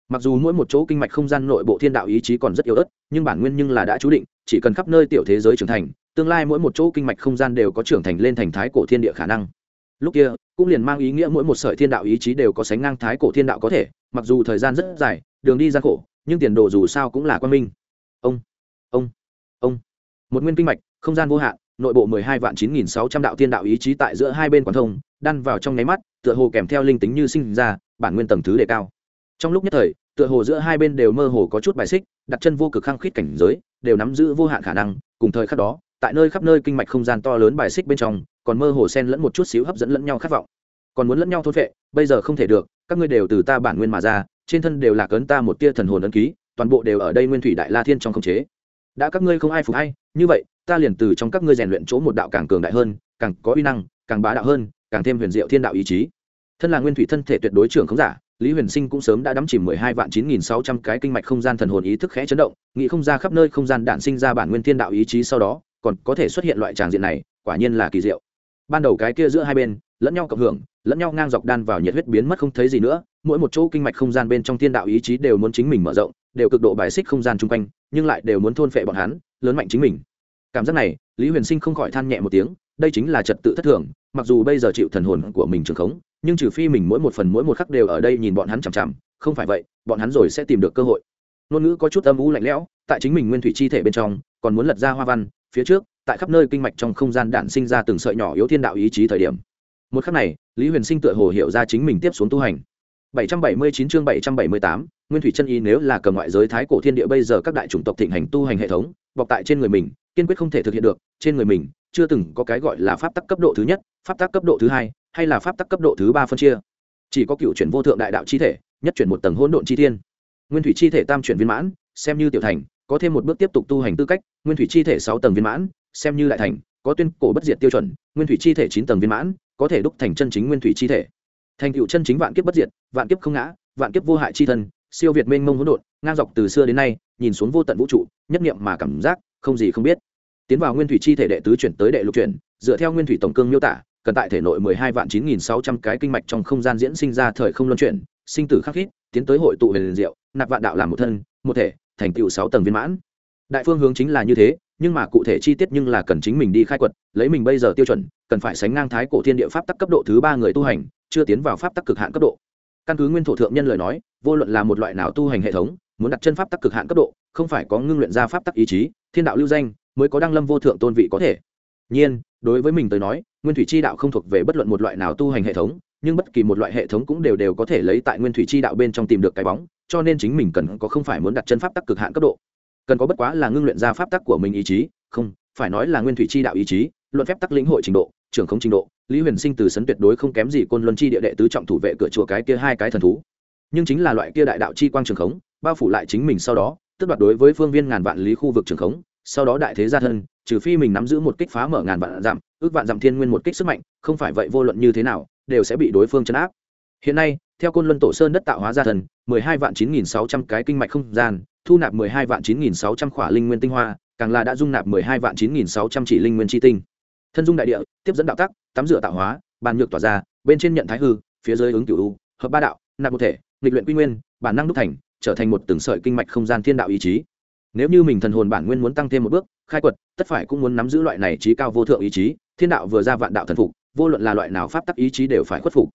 Mặc dù mỗi một chỗ kinh mạch không gian nội bộ thiên đạo ý chí còn rất yếu ớt, nhưng bản nguyên nhưng là đã chú định chỉ cần khắp nơi tiểu thế giới trưởng thành, tương lai mỗi một chỗ kinh mạch không gian đều có trưởng thành lên thành thái cổ thiên địa khả năng. Lúc kia, cũng liền mang ý nghĩa mỗi một sợi thiên đạo ý chí đều có sánh ngang thái cổ thiên đạo có thể, mặc dù thời gian rất dài, đường đi gian khổ, nhưng tiền đồ dù sao cũng là quan minh. Ông ông ông. Một nguyên kinh mạch, không gian vô hạn, nội bộ mười hai vạn chín nghìn sáu trăm đạo thiên đạo ý chí tại giữa hai bên quán thông, đan vào trong nháy mắt, tựa hồ kèm theo linh tính như sinh ra, bản nguyên tầng thứ đề cao. Trong lúc nhất thời, tựa hồ giữa hai bên đều mơ hồ có chút bài xích, đặt chân vô cực khăng khít cảnh giới đều nắm giữ vô hạn khả năng, cùng thời khắc đó, tại nơi khắp nơi kinh mạch không gian to lớn bài xích bên trong, còn mơ hồ sen lẫn một chút xíu hấp dẫn lẫn nhau khát vọng. Còn muốn lẫn nhau thôn vệ bây giờ không thể được, các ngươi đều từ ta bản nguyên mà ra, trên thân đều là cấn ta một tia thần hồn ấn ký, toàn bộ đều ở đây nguyên thủy đại la thiên trong khống chế. Đã các ngươi không ai phục hay như vậy, ta liền từ trong các ngươi rèn luyện chỗ một đạo càng cường đại hơn, càng có uy năng, càng bá đạo hơn, càng thêm huyền diệu thiên đạo ý chí. Thân là nguyên thủy thân thể tuyệt đối trưởng không giả lý huyền sinh cũng sớm đã đắm chìm mười hai vạn chín nghìn sáu trăm cái kinh mạch không gian thần hồn ý thức khẽ chấn động, nghĩ không ra khắp nơi không gian đạn sinh ra bản nguyên thiên đạo ý chí sau đó, còn có thể xuất hiện loại tràng diện này, quả nhiên là kỳ diệu. Ban đầu cái kia giữa hai bên, lẫn nhau cộng hưởng, lẫn nhau ngang dọc đan vào nhiệt huyết biến mất không thấy gì nữa, mỗi một chỗ kinh mạch không gian bên trong thiên đạo ý chí đều muốn chính mình mở rộng, đều cực độ bài xích không gian chung quanh, nhưng lại đều muốn thôn phệ bọn hắn, lớn mạnh chính mình. Cảm giác này, lý huyền sinh không khỏi than nhẹ một tiếng, đây chính là trật tự thất thường, mặc dù bây giờ chịu thần hồn của mình trường khống nhưng trừ phi mình mỗi một phần mỗi một khắc đều ở đây nhìn bọn hắn chằm chằm không phải vậy bọn hắn rồi sẽ tìm được cơ hội. Ngôn ngữ có chút âm u lạnh lẽo tại chính mình nguyên thủy chi thể bên trong còn muốn lật ra hoa văn phía trước tại khắp nơi kinh mạch trong không gian đạn sinh ra từng sợi nhỏ yếu thiên đạo ý chí thời điểm. Một khắc này lý huyền sinh tựa hồ hiểu ra chính mình tiếp xuống tu hành. 779 chương 778, nguyên thủy chân ý nếu là cầm ngoại giới thái cổ thiên địa bây giờ các đại chủng tộc thịnh hành tu hành hệ thống bọc tại trên người mình kiên quyết không thể thực hiện được trên người mình chưa từng có cái gọi là pháp tắc cấp độ thứ nhất, pháp tắc cấp độ thứ hai, hay là pháp tắc cấp độ thứ ba phân chia. Chỉ có cựu chuyển vô thượng đại đạo chi thể, nhất chuyển một tầng hỗn độn chi thiên. Nguyên thủy chi thể tam chuyển viên mãn, xem như tiểu thành, có thêm một bước tiếp tục tu hành tư cách, nguyên thủy chi thể sáu tầng viên mãn, xem như đại thành, có tuyên cổ bất diệt tiêu chuẩn, nguyên thủy chi thể chín tầng viên mãn, có thể đúc thành chân chính nguyên thủy chi thể. Thành cựu chân chính vạn kiếp bất diệt, vạn kiếp không ngã, vạn kiếp vô hại chi thân, siêu việt mênh mông hỗn độn, ngang dọc từ xưa đến nay, nhìn xuống vô tận vũ trụ, nhất niệm mà cảm giác, không gì không biết tiến vào nguyên thủy chi thể đệ tứ chuyển tới đệ lục chuyển, dựa theo nguyên thủy tổng cương miêu tả, cần tại thể nội mười hai vạn chín nghìn sáu trăm cái kinh mạch trong không gian diễn sinh ra thời không luân chuyển, sinh tử khắc khít, tiến tới hội tụ về liền diệu, nạp vạn đạo làm một thân, một thể, thành tựu sáu tầng viên mãn. Đại phương hướng chính là như thế, nhưng mà cụ thể chi tiết nhưng là cần chính mình đi khai quật, lấy mình bây giờ tiêu chuẩn, cần phải sánh ngang thái cổ thiên địa pháp tắc cấp độ thứ ba người tu hành, chưa tiến vào pháp tắc cực hạn cấp độ. Căn cứ nguyên thổ thượng nhân lời nói, vô luận là một loại nào tu hành hệ thống, muốn đặt chân pháp tắc cực hạn cấp độ, không phải có ngưng luyện ra pháp tắc ý chí, thiên đạo lưu danh mới có đăng lâm vô thượng tôn vị có thể. Nhiên, đối với mình tới nói, nguyên thủy chi đạo không thuộc về bất luận một loại nào tu hành hệ thống, nhưng bất kỳ một loại hệ thống cũng đều đều có thể lấy tại nguyên thủy chi đạo bên trong tìm được cái bóng, cho nên chính mình cần có không phải muốn đặt chân pháp tắc cực hạn cấp độ. Cần có bất quá là ngưng luyện ra pháp tắc của mình ý chí, không, phải nói là nguyên thủy chi đạo ý chí, luận phép tắc lĩnh hội trình độ, trưởng không trình độ, lý huyền sinh từ sấn tuyệt đối không kém gì côn luân chi địa đệ tứ trọng thủ vệ cửa chùa cái kia hai cái thần thú. Nhưng chính là loại kia đại đạo chi quang trường khống, bao phủ lại chính mình sau đó, tức đoạt đối với phương viên ngàn vạn lý khu vực trường khống sau đó đại thế gia thân, trừ phi mình nắm giữ một kích phá mở ngàn vạn giảm ước vạn giảm thiên nguyên một kích sức mạnh, không phải vậy vô luận như thế nào, đều sẽ bị đối phương chấn áp. Hiện nay, theo côn luân tổ sơn đất tạo hóa gia thần, mười hai vạn chín nghìn sáu trăm cái kinh mạch không gian, thu nạp mười hai vạn chín nghìn sáu trăm khỏa linh nguyên tinh hoa, càng là đã dung nạp mười hai vạn chín nghìn sáu trăm chỉ linh nguyên chi tinh. Thân dung đại địa, tiếp dẫn đạo tắc, tắm rửa tạo hóa, bàn nhược tỏa ra, bên trên nhận thái hư, phía dưới ứng cửu u, hợp ba đạo, nạp một thể, nghịch luyện quy nguyên, bản năng đúc thành, trở thành một từng sợi kinh mạch không gian thiên đạo ý chí nếu như mình thần hồn bản nguyên muốn tăng thêm một bước, khai quật, tất phải cũng muốn nắm giữ loại này trí cao vô thượng ý chí, thiên đạo vừa ra vạn đạo thần phục, vô luận là loại nào pháp tắc ý chí đều phải khuất phục.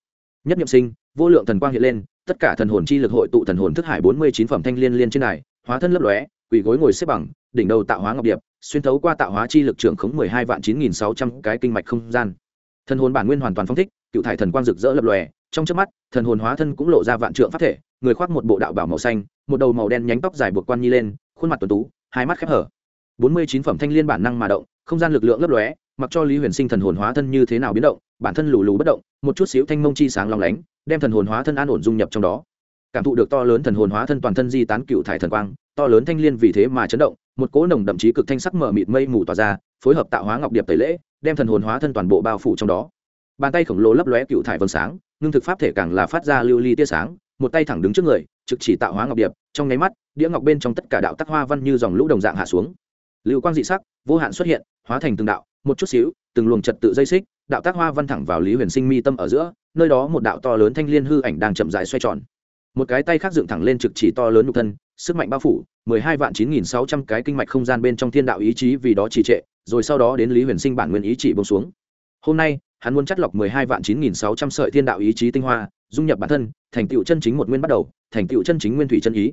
Nhất nhiệm sinh, vô lượng thần quang hiện lên, tất cả thần hồn chi lực hội tụ thần hồn thức hải bốn mươi chín phẩm thanh liên liên trên này hóa thân lấp lóe, quỳ gối ngồi xếp bằng, đỉnh đầu tạo hóa ngọc điệp, xuyên thấu qua tạo hóa chi lực trưởng khống mười hai vạn chín nghìn sáu trăm cái kinh mạch không gian. Thần hồn bản nguyên hoàn toàn phong thích, cựu thải thần quang rực rỡ lập lòe, trong trước mắt, thần hồn hóa thân cũng lộ ra vạn trượng pháp thể, người khoác một bộ đạo bảo màu xanh, một đầu màu đen nhánh tóc dài buộc quan nhi lên khuôn mặt tuần tú, hai mắt khép hở. Bốn mươi chín phẩm thanh liên bản năng mà động, không gian lực lượng lấp lóe, mặc cho lý huyền sinh thần hồn hóa thân như thế nào biến động, bản thân lù lù bất động, một chút xíu thanh mông chi sáng long lánh, đem thần hồn hóa thân an ổn dung nhập trong đó. Cảm thụ được to lớn thần hồn hóa thân toàn thân di tán cựu thải thần quang, to lớn thanh liên vì thế mà chấn động, một cỗ nồng đậm chí cực thanh sắc mở mịt mây mù tỏa ra, phối hợp tạo hóa ngọc điệp tẩy lễ, đem thần hồn hóa thân toàn bộ bao phủ trong đó. Bàn tay khổng lồ lấp lóe cựu thải vầng sáng, ngưng thực pháp thể càng là phát ra lưu ly tia sáng, một tay thẳng đứng trước người, trực chỉ tạo hóa ngọc điệp trong nháy mắt, đĩa ngọc bên trong tất cả đạo tắc hoa văn như dòng lũ đồng dạng hạ xuống. Lưu quang dị sắc, vô hạn xuất hiện, hóa thành từng đạo, một chút xíu, từng luồng trật tự dây xích, đạo tác hoa văn thẳng vào lý huyền sinh mi tâm ở giữa, nơi đó một đạo to lớn thanh liên hư ảnh đang chậm dài xoay tròn. Một cái tay khác dựng thẳng lên trực chỉ to lớn nhục thân, sức mạnh bao phủ, mười hai vạn chín nghìn sáu trăm cái kinh mạch không gian bên trong thiên đạo ý chí vì đó trì trệ, rồi sau đó đến lý huyền sinh bản nguyên ý chỉ bông xuống. Hôm nay, hắn muốn chắt lọc mười hai vạn chín nghìn sáu trăm sợi thiên đạo ý chí tinh hoa dung nhập bản thân, thành tựu chân chính một nguyên bắt đầu, thành tựu chân chính nguyên thủy chân ý.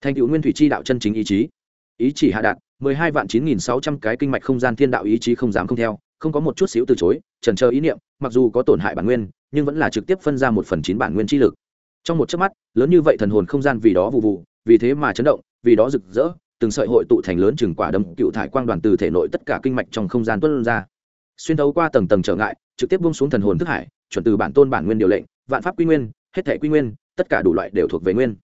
Thành tựu nguyên thủy chi đạo chân chính ý chí. Ý chỉ hạ đạt, mười hai vạn chín nghìn sáu trăm cái kinh mạch không gian thiên đạo ý chí không dám không theo, không có một chút xíu từ chối, trần chờ ý niệm, mặc dù có tổn hại bản nguyên, nhưng vẫn là trực tiếp phân ra một phần chín bản nguyên chi lực. Trong một chớp mắt, lớn như vậy thần hồn không gian vì đó vụ vụ, vì thế mà chấn động, vì đó rực rỡ, từng sợi hội tụ thành lớn chừng quả đấm cựu thải quang đoàn từ thể nội tất cả kinh mạch trong không gian tuân ra. Xuyên thấu qua tầng tầng trở ngại, trực tiếp buông xuống thần hồn thức hải, chuẩn từ bản tôn bản nguyên điều lệnh vạn pháp quy nguyên, hết thể quy nguyên, tất cả đủ loại đều thuộc về nguyên.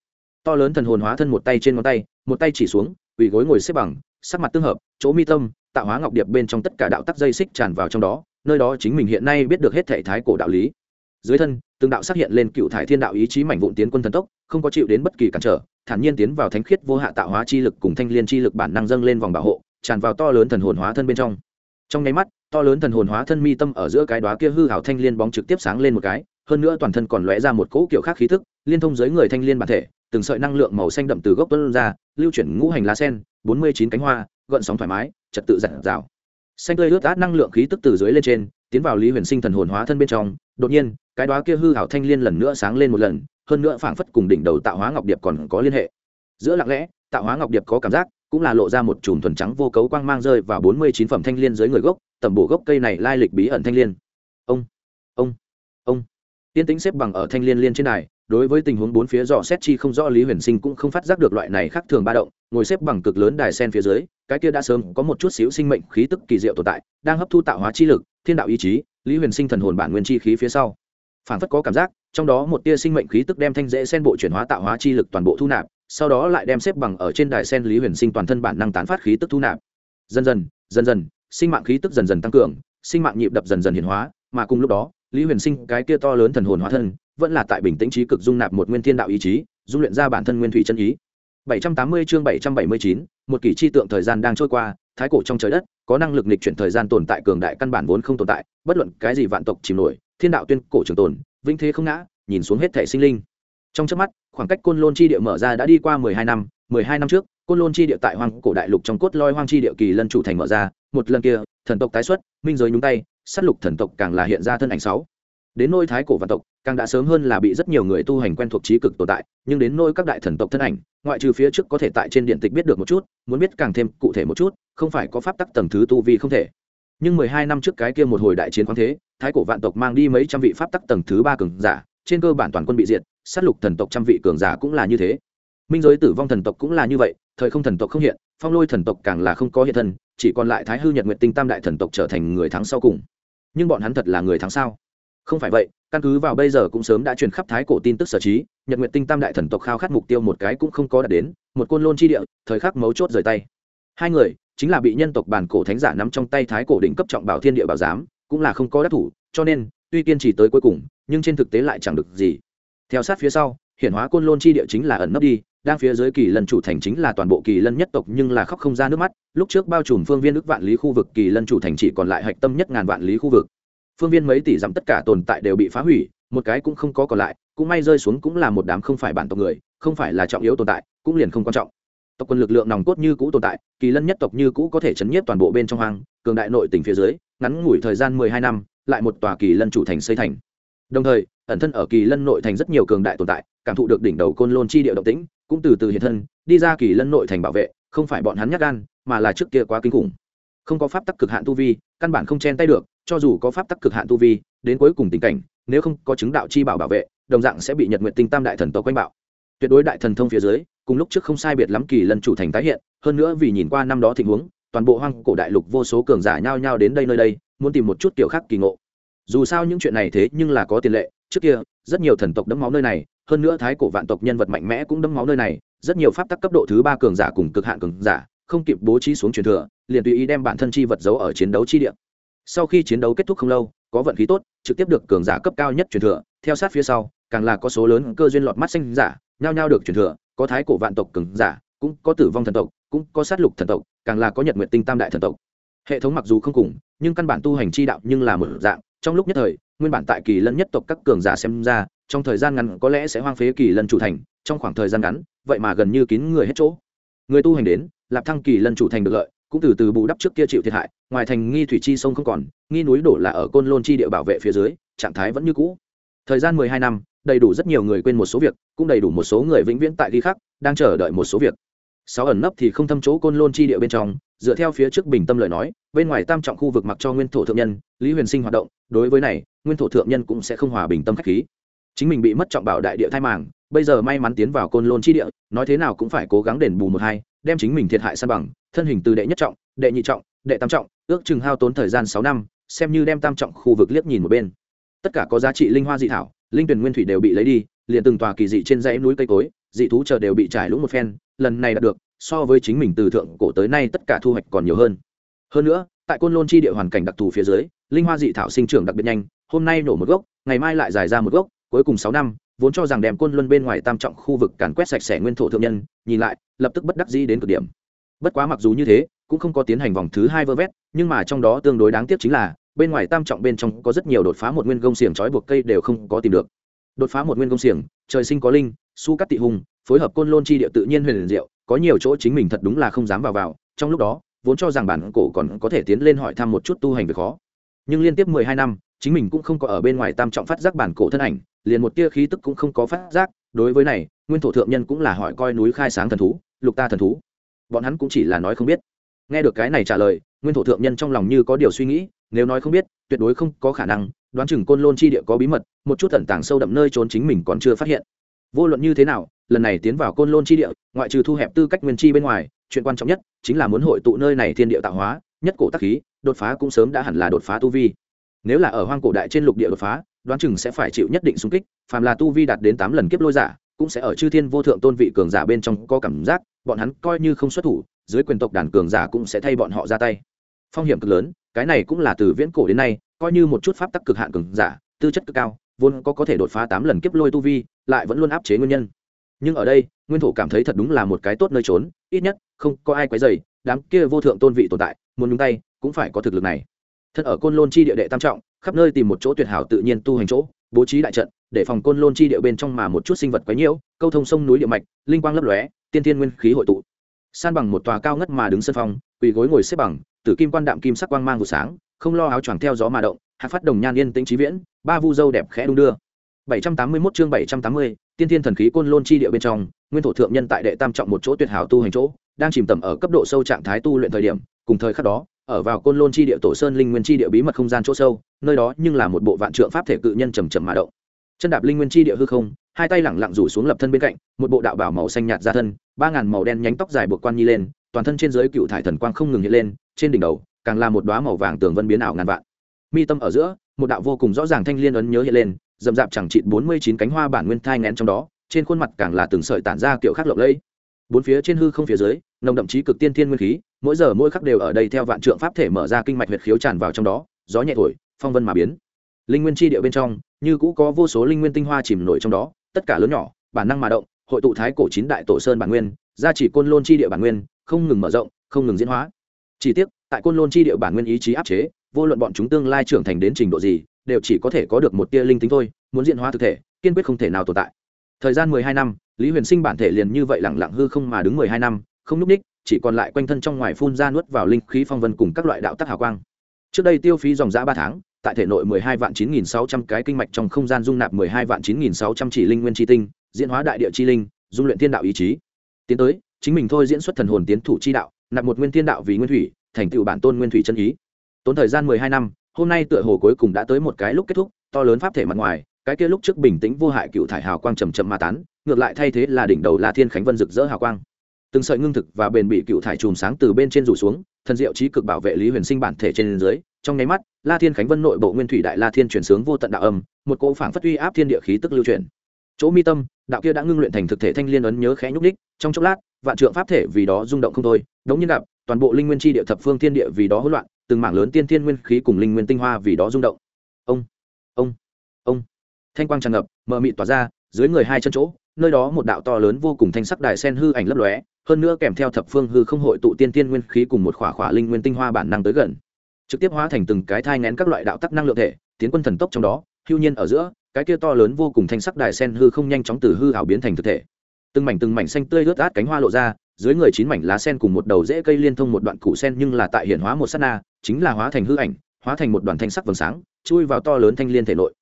To lớn thần hồn hóa thân một tay trên ngón tay, một tay chỉ xuống, quỳ gối ngồi xếp bằng, sắc mặt tương hợp, chỗ mi tâm, tạo hóa ngọc điệp bên trong tất cả đạo tắc dây xích tràn vào trong đó, nơi đó chính mình hiện nay biết được hết thể thái cổ đạo lý. Dưới thân, từng đạo xác hiện lên cựu thải thiên đạo ý chí mảnh vụn tiến quân thần tốc, không có chịu đến bất kỳ cản trở, thản nhiên tiến vào thánh khiết vô hạ tạo hóa chi lực cùng thanh liên chi lực bản năng dâng lên vòng bảo hộ, tràn vào to lớn thần hồn hóa thân bên trong. Trong nháy mắt, to lớn thần hồn hóa thân mi tâm ở giữa cái đóa kia hư hảo thanh liên bóng trực tiếp sáng lên một cái hơn nữa toàn thân còn lóe ra một cỗ kiểu khác khí thức, liên thông dưới người thanh liên bản thể, từng sợi năng lượng màu xanh đậm từ gốc tuôn ra, lưu chuyển ngũ hành lá sen, bốn mươi chín cánh hoa, gợn sóng thoải mái, trật tự giản dào. Xanh tươi ướt át năng lượng khí tức từ dưới lên trên, tiến vào lý huyền sinh thần hồn hóa thân bên trong, đột nhiên, cái đó kia hư hảo thanh liên lần nữa sáng lên một lần, hơn nữa phảng phất cùng đỉnh đầu tạo hóa ngọc điệp còn có liên hệ. Giữa lặng lẽ, tạo hóa ngọc điệp có cảm giác, cũng là lộ ra một chùm thuần trắng vô cấu quang mang rơi vào bốn mươi chín phẩm thanh liên dưới người gốc tẩm bổ gốc cây này lai lịch bí ẩn thanh liên. Ông ông ông tiên tính xếp bằng ở thanh liên liên trên này đối với tình huống bốn phía dò xét chi không rõ lý huyền sinh cũng không phát giác được loại này khác thường ba động, ngồi xếp bằng cực lớn đài sen phía dưới, cái kia đã sớm có một chút xíu sinh mệnh khí tức kỳ diệu tồn tại, đang hấp thu tạo hóa chi lực, thiên đạo ý chí, lý huyền sinh thần hồn bản nguyên chi khí phía sau. Phản phất có cảm giác, trong đó một tia sinh mệnh khí tức đem thanh dễ sen bộ chuyển hóa tạo hóa chi lực toàn bộ thu nạp, sau đó lại đem xếp bằng ở trên đài sen lý huyền sinh toàn thân bản năng tán phát khí tức thu nạp. Dần dần dần dần, sinh mạng khí tức dần dần tăng cường, sinh mạng nhịp đập dần dần hiển hóa, mà cùng lúc đó lý huyền sinh cái kia to lớn thần hồn hóa thân vẫn là tại bình tĩnh trí cực dung nạp một nguyên thiên đạo ý chí dung luyện ra bản thân nguyên thủy chân ý. 780 chương 779, một kỷ chi tượng thời gian đang trôi qua thái cổ trong trời đất có năng lực nghịch chuyển thời gian tồn tại cường đại căn bản vốn không tồn tại bất luận cái gì vạn tộc chìm nổi thiên đạo tuyên cổ trường tồn vĩnh thế không ngã nhìn xuống hết thể sinh linh. Trong trước mắt khoảng cách côn lôn chi địa mở ra đã đi qua mười hai năm mười hai năm trước côn lôn chi địa tại hoang cổ đại lục trong cốt loi hoang chi địa kỳ lân chủ thành mở ra một lần kia thần tộc tái xuất minh giới nhúng tay s á t lục thần tộc càng là hiện ra thân ảnh sáu. Đến nôi thái cổ vạn tộc, càng đã sớm hơn là bị rất nhiều người tu hành quen thuộc trí cực tồn tại, nhưng đến nôi các đại thần tộc thân ảnh, ngoại trừ phía trước có thể tại trên điện tịch biết được một chút, muốn biết càng thêm cụ thể một chút, không phải có pháp tắc tầng thứ tu vi không thể. Nhưng mười hai năm trước cái kia một hồi đại chiến khoáng thế, thái cổ vạn tộc mang đi mấy trăm vị pháp tắc tầng thứ ba cường giả, trên cơ bản toàn quân bị diệt sát lục thần tộc trăm vị cường giả cũng là như thế. Minh giới tử vong thần tộc cũng là như vậy, thời không thần tộc không hiện, phong lôi thần tộc càng là không có hiện thân, chỉ còn lại thái hư nhật nguyện tinh tam đại thần tộc trở thành người thắng sau cùng nhưng bọn hắn thật là người thắng sao? Không phải vậy, căn cứ vào bây giờ cũng sớm đã truyền khắp thái cổ tin tức sở trí, nhật nguyện tinh tam đại thần tộc khao khát mục tiêu một cái cũng không có đạt đến, một côn lôn chi địa, thời khắc mấu chốt rời tay. Hai người, chính là bị nhân tộc bản cổ thánh giả nắm trong tay thái cổ đỉnh cấp trọng bảo thiên địa bảo giám, cũng là không có đắc thủ, cho nên, tuy kiên trì tới cuối cùng, nhưng trên thực tế lại chẳng được gì. Theo sát phía sau, hiển hóa côn lôn chi địa chính là ẩn nấp đi đang phía dưới kỳ lân chủ thành chính là toàn bộ kỳ lân nhất tộc, nhưng là khóc không ra nước mắt. Lúc trước bao trùm phương viên ước vạn lý khu vực, kỳ lân chủ thành chỉ còn lại hạch tâm nhất ngàn vạn lý khu vực. Phương viên mấy tỷ dặm tất cả tồn tại đều bị phá hủy, một cái cũng không có còn lại, cũng may rơi xuống cũng là một đám không phải bản tộc người, không phải là trọng yếu tồn tại, cũng liền không quan trọng. Tộc quân lực lượng nòng cốt như cũ tồn tại, kỳ lân nhất tộc như cũ có thể chấn nhiếp toàn bộ bên trong hoang, cường đại nội tỉnh phía dưới, ngắn ngủi thời gian mười hai năm, lại một tòa kỳ lân chủ thành xây thành. Đồng thời, ẩn thân ở kỳ lân nội thành rất nhiều cường đại tồn tại, cảm thụ được đỉnh đầu côn lôn chi địa động tĩnh cũng từ từ hiện thân, đi ra kỳ lân nội thành bảo vệ, không phải bọn hắn nhắc gan, mà là trước kia quá kinh khủng. Không có pháp tắc cực hạn tu vi, căn bản không chen tay được, cho dù có pháp tắc cực hạn tu vi, đến cuối cùng tình cảnh, nếu không có chứng đạo chi bảo bảo vệ, đồng dạng sẽ bị nhật nguyện tinh tam đại thần tộc quanh bạo. Tuyệt đối đại thần thông phía dưới, cùng lúc trước không sai biệt lắm kỳ lân chủ thành tái hiện, hơn nữa vì nhìn qua năm đó tình huống, toàn bộ hoang cổ đại lục vô số cường giả nhao nhao đến đây nơi đây, muốn tìm một chút kiểu khác kỳ ngộ. Dù sao những chuyện này thế nhưng là có tiền lệ, trước kia, rất nhiều thần tộc đẫm máu nơi này hơn nữa thái cổ vạn tộc nhân vật mạnh mẽ cũng đẫm máu nơi này, rất nhiều pháp tắc cấp độ thứ ba cường giả cùng cực hạn cường giả, không kịp bố trí xuống truyền thừa, liền tùy ý đem bản thân chi vật giấu ở chiến đấu chi địa. Sau khi chiến đấu kết thúc không lâu, có vận khí tốt, trực tiếp được cường giả cấp cao nhất truyền thừa, theo sát phía sau, càng là có số lớn cơ duyên lọt mắt xanh giả, nhao nhao được truyền thừa, có thái cổ vạn tộc cường giả, cũng có tử vong thần tộc, cũng có sát lục thần tộc, càng là có nhật nguyện tinh tam đại thần tộc. Hệ thống mặc dù không cùng, nhưng căn bản tu hành chi đạo nhưng là một dạng, trong lúc nhất thời nguyên bản tại kỳ lân nhất tộc các cường giả xem ra, trong thời gian ngắn có lẽ sẽ hoang phế kỳ lân chủ thành, trong khoảng thời gian ngắn, vậy mà gần như kín người hết chỗ. Người tu hành đến, lạp thăng kỳ lân chủ thành được lợi, cũng từ từ bù đắp trước kia chịu thiệt hại, ngoài thành nghi thủy chi sông không còn, nghi núi đổ là ở côn lôn chi địa bảo vệ phía dưới, trạng thái vẫn như cũ. Thời gian mười hai năm, đầy đủ rất nhiều người quên một số việc, cũng đầy đủ một số người vĩnh viễn tại ghi khắc, đang chờ đợi một số việc sáu ẩn nấp thì không thâm chỗ côn lôn chi địa bên trong, dựa theo phía trước bình tâm lời nói, bên ngoài tam trọng khu vực mặc cho nguyên thổ thượng nhân, lý huyền sinh hoạt động, đối với này, nguyên thổ thượng nhân cũng sẽ không hòa bình tâm khách khí. Chính mình bị mất trọng bảo đại địa thai màng, bây giờ may mắn tiến vào côn lôn chi địa, nói thế nào cũng phải cố gắng đền bù một hai, đem chính mình thiệt hại san bằng, thân hình từ đệ nhất trọng, đệ nhị trọng, đệ tam trọng, ước chừng hao tốn thời gian sáu năm, xem như đem tam trọng khu vực liếc nhìn một bên. Tất cả có giá trị linh hoa dị thảo, linh tuyển nguyên thủy đều bị lấy đi, liền từng tòa kỳ dị trên dãy núi cây cối, dị thú chờ đều bị trải lũ một phen lần này đạt được, so với chính mình từ thượng cổ tới nay tất cả thu hoạch còn nhiều hơn. Hơn nữa, tại côn lôn chi địa hoàn cảnh đặc thù phía dưới, linh hoa dị thảo sinh trưởng đặc biệt nhanh, hôm nay nổ một gốc, ngày mai lại dài ra một gốc, cuối cùng sáu năm, vốn cho rằng đem côn luân bên ngoài tam trọng khu vực càn quét sạch sẽ nguyên thổ thượng nhân, nhìn lại, lập tức bất đắc dĩ đến cực điểm. Bất quá mặc dù như thế, cũng không có tiến hành vòng thứ hai vơ vét, nhưng mà trong đó tương đối đáng tiếc chính là, bên ngoài tam trọng bên trong có rất nhiều đột phá một nguyên công xiềng trói buộc cây đều không có tìm được. Đột phá một nguyên công xiềng, trời sinh có linh, su cắt tị hùng phối hợp côn lôn chi địa tự nhiên huyền liền diệu, có nhiều chỗ chính mình thật đúng là không dám vào vào, trong lúc đó, vốn cho rằng bản cổ còn có thể tiến lên hỏi thăm một chút tu hành về khó. Nhưng liên tiếp mười hai năm, chính mình cũng không có ở bên ngoài tam trọng phát giác bản cổ thân ảnh, liền một tia khí tức cũng không có phát giác, đối với này, nguyên thổ thượng nhân cũng là hỏi coi núi khai sáng thần thú, lục ta thần thú. Bọn hắn cũng chỉ là nói không biết. Nghe được cái này trả lời, nguyên thổ thượng nhân trong lòng như có điều suy nghĩ, nếu nói không biết, tuyệt đối không có khả năng, đoán chừng côn lôn chi địa có bí mật, một chút thần tàng sâu đậm nơi trốn chính mình còn chưa phát hiện. Vô luận như thế nào lần này tiến vào côn lôn chi địa, ngoại trừ thu hẹp tư cách nguyên chi bên ngoài, chuyện quan trọng nhất chính là muốn hội tụ nơi này thiên địa tạo hóa, nhất cổ tác khí, đột phá cũng sớm đã hẳn là đột phá tu vi. Nếu là ở hoang cổ đại trên lục địa đột phá, đoán chừng sẽ phải chịu nhất định xung kích, phàm là tu vi đạt đến tám lần kiếp lôi giả, cũng sẽ ở chư thiên vô thượng tôn vị cường giả bên trong có cảm giác, bọn hắn coi như không xuất thủ, dưới quyền tộc đàn cường giả cũng sẽ thay bọn họ ra tay. Phong hiểm cực lớn, cái này cũng là từ viễn cổ đến nay, coi như một chút pháp tắc cực hạn cường giả, tư chất cực cao, vốn có có thể đột phá tám lần kiếp lôi tu vi, lại vẫn luôn áp chế nguyên nhân nhưng ở đây nguyên thủ cảm thấy thật đúng là một cái tốt nơi trốn ít nhất không có ai quấy dày đám kia vô thượng tôn vị tồn tại muốn nhúng tay cũng phải có thực lực này. Thân ở côn lôn chi địa đệ tam trọng khắp nơi tìm một chỗ tuyệt hảo tự nhiên tu hành chỗ bố trí đại trận để phòng côn lôn chi địa bên trong mà một chút sinh vật quấy nhiễu câu thông sông núi địa mạch linh quang lấp lóe tiên thiên nguyên khí hội tụ. San bằng một tòa cao ngất mà đứng sân phòng quỳ gối ngồi xếp bằng tử kim quan đạm kim sắc quang mang vụ sáng không lo áo choàng theo gió mà động hạc phát đồng nhan yên tĩnh trí viễn ba vu dâu đẹp khẽ đung đưa. 781 chương 780, tiên thiên thần khí côn lôn chi địa bên trong, nguyên thổ thượng nhân tại đệ tam trọng một chỗ tuyệt hảo tu hành chỗ, đang chìm tầm ở cấp độ sâu trạng thái tu luyện thời điểm, cùng thời khắc đó, ở vào côn lôn chi địa tổ sơn linh nguyên chi địa bí mật không gian chỗ sâu, nơi đó nhưng là một bộ vạn trượng pháp thể cự nhân trầm trầm mà động. Chân đạp linh nguyên chi địa hư không, hai tay lẳng lặng rủ xuống lập thân bên cạnh, một bộ đạo bảo màu xanh nhạt ra thân, ba ngàn màu đen nhánh tóc dài buộc quan nhi lên, toàn thân trên dưới cựu thải thần quang không ngừng hiện lên, trên đỉnh đầu, càng là một đóa màu vàng tường vân biến ảo ngàn vạn. Mi tâm ở giữa, một đạo vô cùng rõ ràng thanh liên ấn nhớ hiện lên dầm dạp chẳng chịt bốn mươi chín cánh hoa bản nguyên thai ngén trong đó, trên khuôn mặt càng là từng sợi tản ra kiểu khác lộng lẫy. Bốn phía trên hư không phía dưới, nồng đậm chí cực tiên thiên nguyên khí, mỗi giờ mỗi khắc đều ở đây theo vạn trượng pháp thể mở ra kinh mạch huyệt khiếu tràn vào trong đó, gió nhẹ thổi, phong vân mà biến. Linh nguyên chi địa bên trong, như cũ có vô số linh nguyên tinh hoa chìm nổi trong đó, tất cả lớn nhỏ, bản năng mà động, hội tụ thái cổ chín đại tổ sơn bản nguyên, gia chỉ côn lôn chi địa bản nguyên, không ngừng mở rộng, không ngừng diễn hóa. Chỉ tiếc, tại côn lôn chi địa bản nguyên ý chí áp chế, vô luận bọn chúng tương lai trưởng thành đến trình độ gì đều chỉ có thể có được một tia linh tính thôi, muốn diễn hóa thực thể, kiên quyết không thể nào tồn tại. Thời gian mười hai năm, lý huyền sinh bản thể liền như vậy lẳng lặng hư không mà đứng mười hai năm, không núp ních, chỉ còn lại quanh thân trong ngoài phun ra nuốt vào linh khí phong vân cùng các loại đạo tắc hào quang. Trước đây tiêu phí dòng giã ba tháng, tại thể nội mười hai vạn chín nghìn sáu trăm cái kinh mạch trong không gian dung nạp mười hai vạn chín nghìn sáu trăm chỉ linh nguyên chi tinh, diễn hóa đại địa chi linh, dung luyện thiên đạo ý chí. Tiến tới, chính mình thôi diễn xuất thần hồn tiến thủ chi đạo, nạp một nguyên thiên đạo vì nguyên thủy, thành tựu bản tôn nguyên thủy chân ý. Tốn thời gian mười hai năm hôm nay tựa hồ cuối cùng đã tới một cái lúc kết thúc, to lớn pháp thể mặt ngoài, cái kia lúc trước bình tĩnh vô hại cựu thải hào quang trầm trầm ma tán, ngược lại thay thế là đỉnh đầu La thiên khánh vân rực rỡ hào quang. Từng sợi ngưng thực và bền bị cựu thải chùm sáng từ bên trên rủ xuống, thần diệu trí cực bảo vệ lý huyền sinh bản thể trên dưới, trong nháy mắt, la thiên khánh vân nội bộ nguyên thủy đại la thiên chuyển sướng vô tận đạo âm, một cỗ phảng phất uy áp thiên địa khí tức lưu truyền chỗ mi tâm, đạo kia đã ngưng luyện thành thực thể thanh liên ấn nhớ khẽ nhúc ních trong chốc lát, vạn trượng pháp thể vì đó rung động không thôi, đống nhiên gặp, toàn bộ linh nguyên chi địa thập phương thiên địa vì đó hỗn loạn từng mảng lớn tiên thiên nguyên khí cùng linh nguyên tinh hoa vì đó rung động. Ông ông ông. Thanh quang tràn ngập, mờ mịt tỏa ra, dưới người hai chân chỗ, nơi đó một đạo to lớn vô cùng thanh sắc đài sen hư ảnh lấp lóe, hơn nữa kèm theo thập phương hư không hội tụ tiên tiên nguyên khí cùng một khỏa khỏa linh nguyên tinh hoa bản năng tới gần. Trực tiếp hóa thành từng cái thai ngén các loại đạo tắc năng lượng thể, tiến quân thần tốc trong đó, hưu nhiên ở giữa, cái kia to lớn vô cùng thanh sắc đài sen hư không nhanh chóng từ hư ảo biến thành thực thể. Từng mảnh từng mảnh xanh tươi ướt át cánh hoa lộ ra, dưới người chín mảnh lá sen cùng một đầu rễ cây liên thông một đoạn củ sen nhưng là tại hiện hóa một sát na chính là hóa thành hư ảnh, hóa thành một đoàn thanh sắc vầng sáng, chui vào to lớn thanh liên thể nội.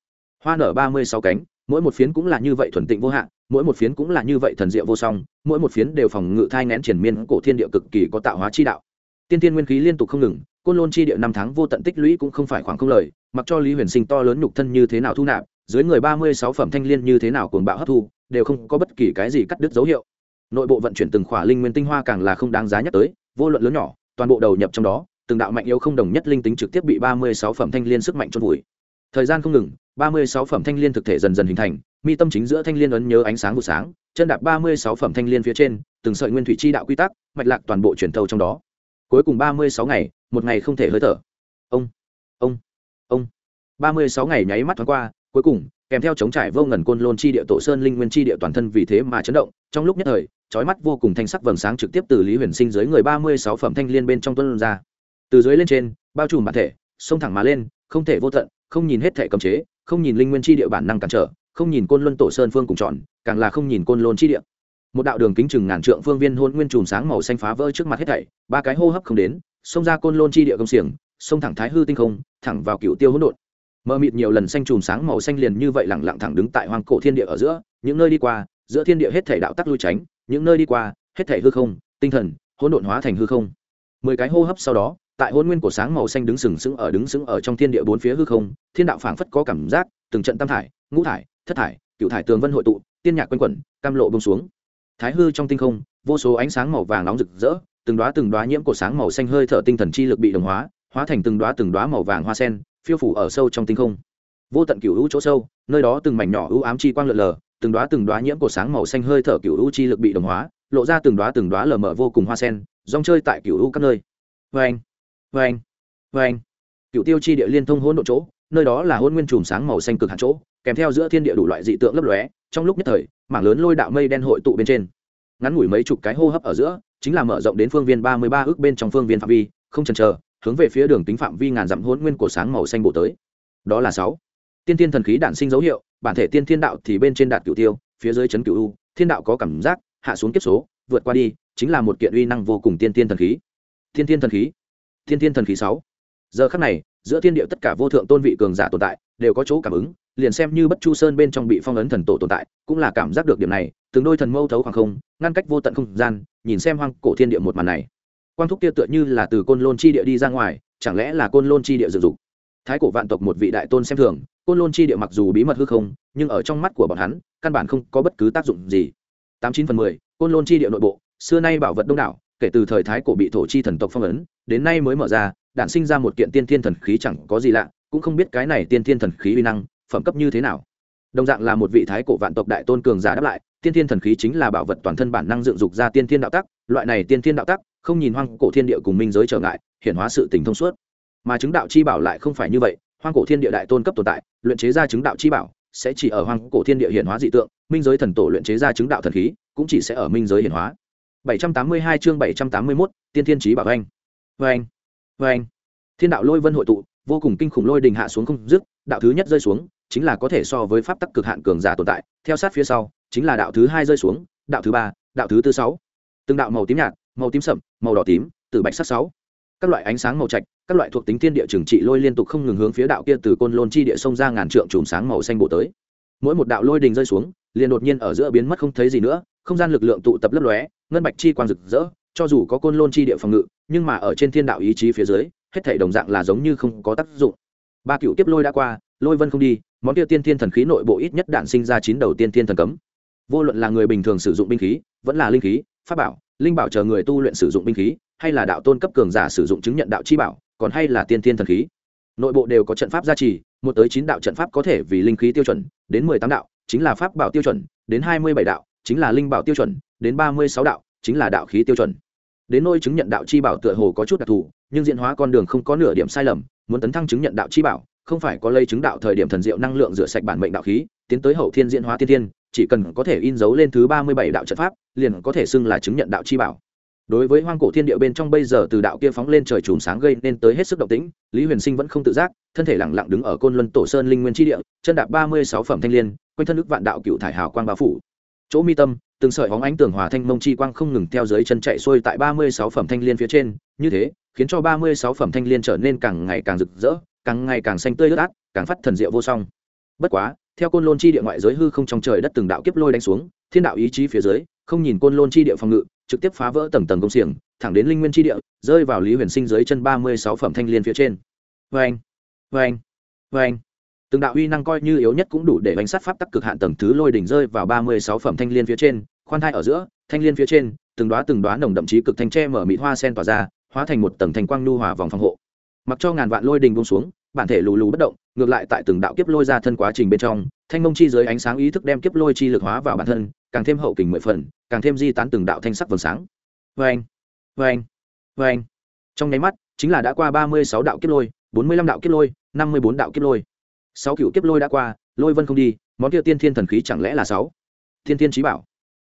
Hoa nở ba mươi sáu cánh, mỗi một phiến cũng là như vậy thuần tịnh vô hạn, mỗi một phiến cũng là như vậy thần diệu vô song, mỗi một phiến đều phòng ngự thai ngén triển miên cổ thiên địa cực kỳ có tạo hóa chi đạo. Tiên tiên nguyên khí liên tục không ngừng, côn lôn chi địa năm tháng vô tận tích lũy cũng không phải khoảng không lời, mặc cho lý huyền sinh to lớn nhục thân như thế nào thu nạp, dưới người ba mươi sáu phẩm thanh liên như thế nào cuồng bạo hấp thu, đều không có bất kỳ cái gì cắt đứt dấu hiệu. Nội bộ vận chuyển từng khỏa linh nguyên tinh hoa càng là không đáng giá nhắc tới, vô luận lớn nhỏ, toàn bộ đầu nhập trong đó từng đạo mạnh yếu không đồng nhất linh tính trực tiếp bị ba mươi sáu phẩm thanh liên sức mạnh chôn vùi. Thời gian không ngừng, ba mươi sáu phẩm thanh liên thực thể dần dần hình thành, mi tâm chính giữa thanh liên ấn nhớ ánh sáng vụ sáng, chân đạp ba mươi sáu phẩm thanh liên phía trên, từng sợi nguyên thủy chi đạo quy tắc, mạch lạc toàn bộ chuyển thâu trong đó. Cuối cùng ba mươi sáu ngày, một ngày không thể hơi thở. Ông ông ông. Ba mươi sáu ngày nháy mắt thoáng qua, cuối cùng, kèm theo chống trải vô ngần côn lôn chi địa tổ sơn linh nguyên chi địa toàn thân vì thế mà chấn động, trong lúc nhất thời, chói mắt vô cùng thanh sắc vầng sáng trực tiếp từ lý huyền sinh dưới người ba mươi sáu phẩm thanh liên bên trong tuôn ra từ dưới lên trên, bao trùm bản thể, xông thẳng mà lên, không thể vô tận, không nhìn hết thể cầm chế, không nhìn linh nguyên chi địa bản năng cản trở, không nhìn côn luân tổ sơn phương cùng tròn càng là không nhìn côn lôn chi địa. Một đạo đường kính chừng ngàn trượng phương viên hôn nguyên chùm sáng màu xanh phá vỡ trước mặt hết thảy, ba cái hô hấp không đến, xông ra côn lôn chi địa công xiềng, xông thẳng thái hư tinh không, thẳng vào cựu tiêu hỗn độn. Mờ mịt nhiều lần xanh chùm sáng màu xanh liền như vậy lẳng lặng thẳng đứng tại hoàng cổ thiên địa ở giữa, những nơi đi qua, giữa thiên địa hết thể đạo tắc lui tránh, những nơi đi qua, hết thể hư không, tinh thần, hỗn độn hóa thành hư không. Mười cái hô hấp sau đó tại hôn nguyên của sáng màu xanh đứng sừng sững ở đứng sững ở trong thiên địa bốn phía hư không, thiên đạo phảng phất có cảm giác, từng trận tam thải, ngũ thải, thất thải, cựu thải tường vân hội tụ, tiên nhạc quanh quẩn, cam lộ bông xuống. Thái hư trong tinh không, vô số ánh sáng màu vàng nóng rực rỡ, từng đoá từng đoá nhiễm của sáng màu xanh hơi thở tinh thần chi lực bị đồng hóa hóa thành từng đoá từng đoá màu vàng hoa sen, phiêu phủ ở sâu trong tinh không. Vô tận cựu hữu chỗ sâu, nơi đó từng mảnh nhỏ ưu ám chi quang lượn lờ, từng đoá từng đoá nhiễm của sáng màu xanh hơi thở cựu hữu chi lực bị đồng hóa, lộ ra từng đoá từng đoá lờ mờ vô cùng hoa sen, rong chơi tại cựu hữu các nơi. Vê anh vê anh vê anh. Cựu tiêu chi địa liên thông hỗn độ chỗ, nơi đó là hôn nguyên chùm sáng màu xanh cực hạn chỗ, kèm theo giữa thiên địa đủ loại dị tượng lấp lóe, trong lúc nhất thời, mảng lớn lôi đạo mây đen hội tụ bên trên. Ngắn ngủi mấy chục cái hô hấp ở giữa, chính là mở rộng đến phương viên ba mươi ba ước bên trong phương viên phạm vi, không chần chờ, hướng về phía đường tính phạm vi ngàn dặm hôn nguyên của sáng màu xanh bổ tới. Đó là sáu. Tiên tiên thần khí đản sinh dấu hiệu, bản thể tiên thiên đạo thì bên trên đạt cửu tiêu, phía dưới chấn cửu u, thiên đạo có cảm giác, hạ xuống kiếp số, vượt qua đi, chính là một kiện uy năng vô cùng tiên tiên thần khí. Tiên tiên thần khí Thiên thiên thần khí sáu. Giờ khắc này, giữa thiên địa tất cả vô thượng tôn vị cường giả tồn tại, đều có chỗ cảm ứng, liền xem như bất chu sơn bên trong bị phong ấn thần tổ tồn tại, cũng là cảm giác được điểm này, từng đôi thần mâu thấu khoảng không, ngăn cách vô tận không gian, nhìn xem hoang cổ thiên địa một màn này. Quang thúc kia tựa như là từ côn lôn chi địa đi ra ngoài, chẳng lẽ là côn lôn chi địa dự dục thái cổ vạn tộc một vị đại tôn xem thường, côn lôn chi địa mặc dù bí mật hư không, nhưng ở trong mắt của bọn hắn, căn bản không có bất cứ tác dụng gì. Tám chín phần mười, côn lôn chi địa nội bộ, xưa nay bảo vật đông đảo kể từ thời thái cổ bị thổ chi thần tộc phong ấn, đến nay mới mở ra, đản sinh ra một kiện tiên thiên thần khí chẳng có gì lạ, cũng không biết cái này tiên thiên thần khí uy năng, phẩm cấp như thế nào. Đồng dạng là một vị thái cổ vạn tộc đại tôn cường giả đáp lại, tiên thiên thần khí chính là bảo vật toàn thân bản năng dựng dục ra tiên thiên đạo tắc, loại này tiên thiên đạo tắc, không nhìn hoang cổ thiên địa cùng minh giới trở ngại, hiển hóa sự tình thông suốt. Mà chứng đạo chi bảo lại không phải như vậy, hoang cổ thiên địa đại tôn cấp tồn tại, luyện chế ra chứng đạo chi bảo, sẽ chỉ ở hoang cổ thiên địa hiển hóa dị tượng, minh giới thần tổ luyện chế ra chứng đạo thần khí, cũng chỉ sẽ ở minh giới hiển hóa. 782 chương 781, tiên thiên trí bảo anh. Vê anh anh. Thiên đạo lôi vân hội tụ vô cùng kinh khủng lôi đình hạ xuống không dứt đạo thứ nhất rơi xuống chính là có thể so với pháp tắc cực hạn cường giả tồn tại. Theo sát phía sau chính là đạo thứ hai rơi xuống đạo thứ ba đạo thứ tư sáu. Từng đạo màu tím nhạt màu tím sậm màu đỏ tím từ bạch sắc sáu. Các loại ánh sáng màu trạch các loại thuộc tính thiên địa trường trị lôi liên tục không ngừng hướng phía đạo kia từ côn lôn chi địa sông ra ngàn trượng chùm sáng màu xanh bộ tới. Mỗi một đạo lôi đình rơi xuống liền đột nhiên ở giữa biến mất không thấy gì nữa không gian lực lượng tụ tập lấp lóe ngân bạch chi quang rực rỡ, cho dù có côn lôn chi địa phòng ngự, nhưng mà ở trên thiên đạo ý chí phía dưới, hết thảy đồng dạng là giống như không có tác dụng. Ba cựu tiếp lôi đã qua, lôi vân không đi, món kia tiên thiên thần khí nội bộ ít nhất đạn sinh ra chín đầu tiên thiên thần cấm. Vô luận là người bình thường sử dụng binh khí, vẫn là linh khí, pháp bảo, linh bảo chờ người tu luyện sử dụng binh khí, hay là đạo tôn cấp cường giả sử dụng chứng nhận đạo chi bảo, còn hay là tiên thiên thần khí. Nội bộ đều có trận pháp gia trì, một tới chín đạo trận pháp có thể vì linh khí tiêu chuẩn, đến mười tám đạo, chính là pháp bảo tiêu chuẩn, đến hai mươi bảy đạo, chính là linh bảo tiêu chuẩn đến ba mươi sáu đạo, chính là đạo khí tiêu chuẩn. Đến nôi chứng nhận đạo chi bảo tựa hồ có chút đặc thù, nhưng diễn hóa con đường không có nửa điểm sai lầm, muốn tấn thăng chứng nhận đạo chi bảo, không phải có lây chứng đạo thời điểm thần diệu năng lượng rửa sạch bản mệnh đạo khí, tiến tới hậu thiên diễn hóa tiên thiên, chỉ cần có thể in dấu lên thứ ba mươi bảy đạo trận pháp, liền có thể xưng là chứng nhận đạo chi bảo. Đối với hoang cổ thiên địa bên trong bây giờ từ đạo kia phóng lên trời chùm sáng gây nên tới hết sức động tĩnh, lý huyền sinh vẫn không tự giác, thân thể lẳng lặng đứng ở côn luân tổ sơn linh nguyên tri địa, chân đạp ba mươi sáu phẩm thanh l i ê n quanh thân ức vạn đạo cựu thải hào quang bao phủ. Chỗ mi tâm từng sợi hóng ánh tường hòa thanh mông chi quang không ngừng theo dưới chân chạy xuôi tại ba mươi sáu phẩm thanh liên phía trên. Như thế khiến cho ba mươi sáu phẩm thanh liên trở nên càng ngày càng rực rỡ càng ngày càng xanh tươi ướt át càng phát thần diệu vô song. Bất quá theo côn lôn chi địa ngoại giới hư không trong trời đất từng đạo kiếp lôi đánh xuống thiên đạo ý chí phía dưới không nhìn côn lôn chi địa phòng ngự trực tiếp phá vỡ tầng tầng công xiềng thẳng đến linh nguyên chi địa rơi vào lý huyền sinh dưới chân ba mươi sáu phẩm thanh liên phía trên. Oeng, oeng, oeng. Từng đạo uy năng coi như yếu nhất cũng đủ để bánh sát pháp tắc cực hạn tầng thứ lôi đỉnh rơi vào ba mươi sáu phẩm thanh liên phía trên khoan thai ở giữa, thanh liên phía trên, từng đoá từng đoá nồng đậm chí cực thanh tre mở mịt hoa sen tỏa ra, hóa thành một tầng thành quang nhu hòa vòng phòng hộ. Mặc cho ngàn vạn lôi đình bông xuống, bản thể lù lù bất động, ngược lại tại từng đạo kiếp lôi ra thân quá trình bên trong, thanh mông chi dưới ánh sáng ý thức đem kiếp lôi chi lực hóa vào bản thân, càng thêm hậu kình mười phần, càng thêm di tán từng đạo thanh sắc vầng sáng. Vê anh vê anh vê anh trong nháy mắt, chính là đã qua ba mươi sáu đạo kiếp lôi, bốn mươi lăm đạo kiếp lôi, năm mươi bốn đạo kiếp lôi. Sáu cựu kiếp lôi đã qua, lôi vân không đi, món kia tiên thiên thần khí chẳng lẽ là sáu? Thiên thiên trí bảo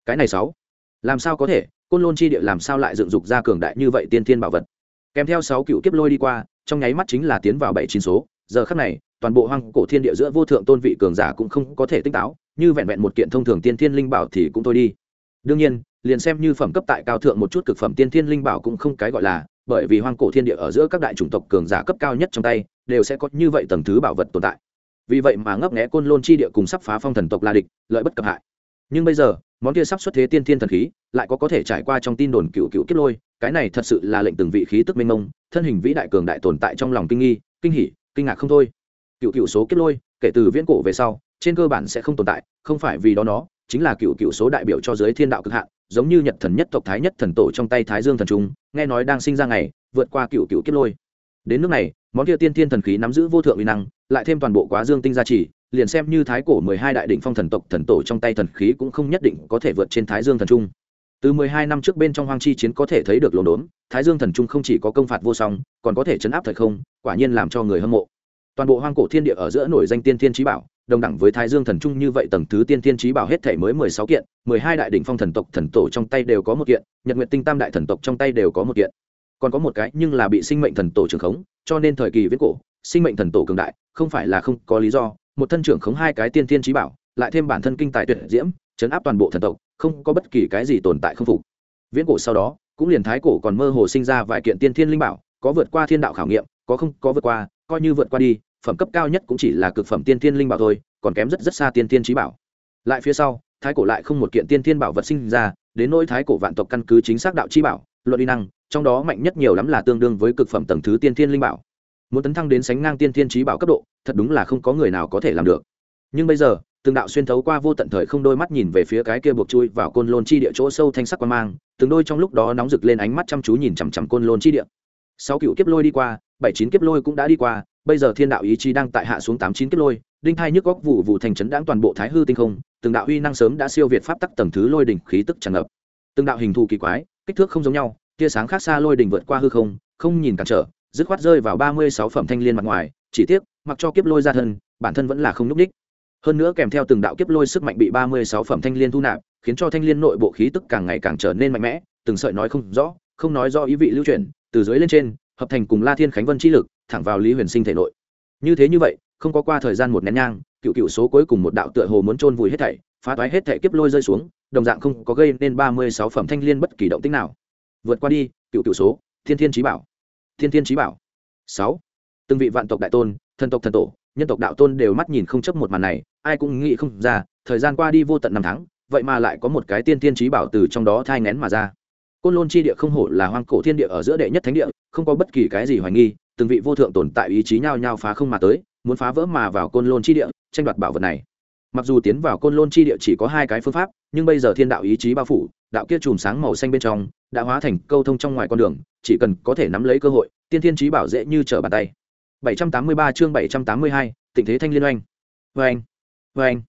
cái này sáu. Làm sao có thể? Côn lôn chi địa làm sao lại dựng dục ra cường đại như vậy tiên thiên bảo vật? Kèm theo sáu cựu kiếp lôi đi qua, trong nháy mắt chính là tiến vào bảy chín số. Giờ khắc này, toàn bộ hoang cổ thiên địa giữa vô thượng tôn vị cường giả cũng không có thể tinh táo, như vẹn vẹn một kiện thông thường tiên thiên linh bảo thì cũng thôi đi. Đương nhiên, liền xem như phẩm cấp tại cao thượng một chút cực phẩm tiên thiên linh bảo cũng không cái gọi là, bởi vì hoang cổ thiên địa ở giữa các đại chủng tộc cường giả cấp cao nhất trong tay, đều sẽ có như vậy tầng thứ bảo vật tồn tại. Vì vậy mà ngấp nghé côn lôn chi địa cùng sắp phá phong thần tộc la địch, lợi bất cập hại nhưng bây giờ, món kia sắp xuất thế tiên thiên thần khí, lại có có thể trải qua trong tin đồn cựu cựu kiếp lôi, cái này thật sự là lệnh từng vị khí tức minh mông, thân hình vĩ đại cường đại tồn tại trong lòng kinh nghi, kinh hỉ, kinh ngạc không thôi. Cựu cựu số kiếp lôi, kể từ viễn cổ về sau, trên cơ bản sẽ không tồn tại, không phải vì đó nó, chính là cựu cựu số đại biểu cho giới thiên đạo cực hạn, giống như nhật thần nhất tộc thái nhất thần tổ trong tay thái dương thần trung, nghe nói đang sinh ra ngày, vượt qua cựu cựu kiếp lôi. Đến nước này, món kia tiên thiên thần khí nắm giữ vô thượng uy năng, lại thêm toàn bộ quá dương tinh gia trì liền xem như thái cổ mười hai đại đỉnh phong thần tộc thần tổ trong tay thần khí cũng không nhất định có thể vượt trên thái dương thần trung. Từ mười hai năm trước bên trong hoang chi chiến có thể thấy được lồn đốn, thái dương thần trung không chỉ có công phạt vô song, còn có thể chấn áp thời không, quả nhiên làm cho người hâm mộ. Toàn bộ hoang cổ thiên địa ở giữa nổi danh tiên thiên trí bảo, đồng đẳng với thái dương thần trung như vậy tầng thứ tiên thiên trí bảo hết thể mới mười sáu kiện, mười hai đại đ ỉ n h phong thần tộc thần tổ trong tay đều có một kiện, nhật nguyện tinh tam đại thần tộc trong tay đều có một kiện. Còn có một cái nhưng là bị sinh mệnh thần tổ trường khống, cho nên thời kỳ viết cổ, sinh mệnh thần tổ cường đại, không phải là không có lý do một thân trưởng khống hai cái tiên thiên trí bảo, lại thêm bản thân kinh tài tuyệt diễm, chấn áp toàn bộ thần tộc, không có bất kỳ cái gì tồn tại không phục. Viễn cổ sau đó, cũng liền thái cổ còn mơ hồ sinh ra vài kiện tiên thiên linh bảo, có vượt qua thiên đạo khảo nghiệm, có không, có vượt qua, coi như vượt qua đi, phẩm cấp cao nhất cũng chỉ là cực phẩm tiên thiên linh bảo thôi, còn kém rất rất xa tiên thiên trí bảo. Lại phía sau, thái cổ lại không một kiện tiên thiên bảo vật sinh ra, đến nỗi thái cổ vạn tộc căn cứ chính xác đạo chi bảo, luận uy năng, trong đó mạnh nhất nhiều lắm là tương đương với cực phẩm tầng thứ tiên thiên linh bảo muốn tấn thăng đến sánh ngang tiên thiên trí bảo cấp độ, thật đúng là không có người nào có thể làm được. Nhưng bây giờ, từng đạo xuyên thấu qua vô tận thời không đôi mắt nhìn về phía cái kia buộc chui vào côn lôn chi địa chỗ sâu thanh sắc quan mang, từng đôi trong lúc đó nóng rực lên ánh mắt chăm chú nhìn chằm chằm côn lôn chi địa. Sáu cựu kiếp lôi đi qua, bảy chín kiếp lôi cũng đã đi qua, bây giờ thiên đạo ý chí đang tại hạ xuống tám chín kiếp lôi, đinh thai nhức góc vụ vụ thành trấn đáng toàn bộ thái hư tinh không, từng đạo uy năng sớm đã siêu việt pháp tắc tầng thứ lôi đỉnh khí tức tràn ngập. Từng đạo hình thù kỳ quái, kích thước không giống nhau, tia sáng khác xa lôi đỉnh vượt qua hư không không nhìn cản trở dứt khoát rơi vào ba mươi sáu phẩm thanh liên mặt ngoài, chỉ tiếc, mặc cho kiếp lôi ra thân, bản thân vẫn là không núp đích. Hơn nữa kèm theo từng đạo kiếp lôi sức mạnh bị ba mươi sáu phẩm thanh liên thu nạp, khiến cho thanh liên nội bộ khí tức càng ngày càng trở nên mạnh mẽ, từng sợi nói không rõ, không nói do ý vị lưu truyền từ dưới lên trên, hợp thành cùng la thiên khánh vân chi lực, thẳng vào lý huyền sinh thể nội. Như thế như vậy, không có qua thời gian một nén nhang, cựu cựu số cuối cùng một đạo tựa hồ muốn chôn vùi hết thảy, phá toái hết thảy kiếp lôi rơi xuống, đồng dạng không có gây nên ba mươi sáu phẩm thanh liên bất kỳ động tĩnh nào. Vượt qua đi, cựu cựu số, thiên thiên trí bảo thiên thiên trí bảo. Sáu, từng vị vạn tộc đại tôn, thần tộc thần tổ, nhân tộc đạo tôn đều mắt nhìn không chấp một màn này, ai cũng nghĩ không ra, thời gian qua đi vô tận năm tháng, vậy mà lại có một cái tiên tiên trí bảo từ trong đó thai ngén mà ra. Côn lôn chi địa không hổ là hoang cổ thiên địa ở giữa đệ nhất thánh địa, không có bất kỳ cái gì hoài nghi, từng vị vô thượng tồn tại ý chí nhao nhao phá không mà tới, muốn phá vỡ mà vào côn lôn chi địa, tranh đoạt bảo vật này mặc dù tiến vào côn lôn chi địa chỉ có hai cái phương pháp nhưng bây giờ thiên đạo ý chí bao phủ đạo kia chùm sáng màu xanh bên trong đã hóa thành câu thông trong ngoài con đường chỉ cần có thể nắm lấy cơ hội tiên thiên trí bảo dễ như trở bàn tay. 783 chương 782, tình thế thanh liên oanh. Oanh oanh.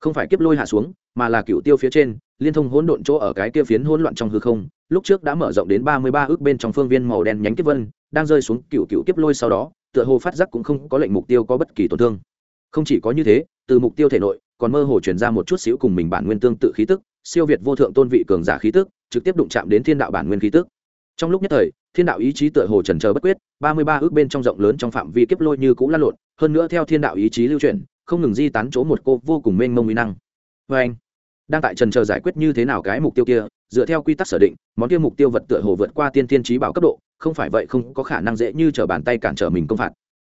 Không phải kiếp lôi hạ xuống mà là cựu tiêu phía trên liên thông hỗn độn chỗ ở cái kia phiến hỗn loạn trong hư không lúc trước đã mở rộng đến ba mươi ba ước bên trong phương viên màu đen nhánh kiếp vân đang rơi xuống cựu cựu kiếp lôi sau đó tựa hồ phát giác cũng không có lệnh mục tiêu có bất kỳ tổn thương. Không chỉ có như thế từ mục tiêu thể nội còn mơ hồ truyền ra một chút xíu cùng mình bản nguyên tương tự khí tức, siêu việt vô thượng tôn vị cường giả khí tức, trực tiếp đụng chạm đến thiên đạo bản nguyên khí tức. Trong lúc nhất thời, thiên đạo ý chí tựa hồ trần chờ bất quyết, ba mươi ba ước bên trong rộng lớn trong phạm vi kiếp lôi như cũ lan lộn, hơn nữa theo thiên đạo ý chí lưu chuyển, không ngừng di tán chỗ một cô vô cùng mênh mông uy năng. Vê anh, đang tại trần chờ giải quyết như thế nào cái mục tiêu kia, dựa theo quy tắc sở định, món kia mục tiêu vật tựa hồ vượt qua tiên tiên trí bảo cấp độ, không phải vậy không có khả năng dễ như trở bàn tay cản trở mình công phạt.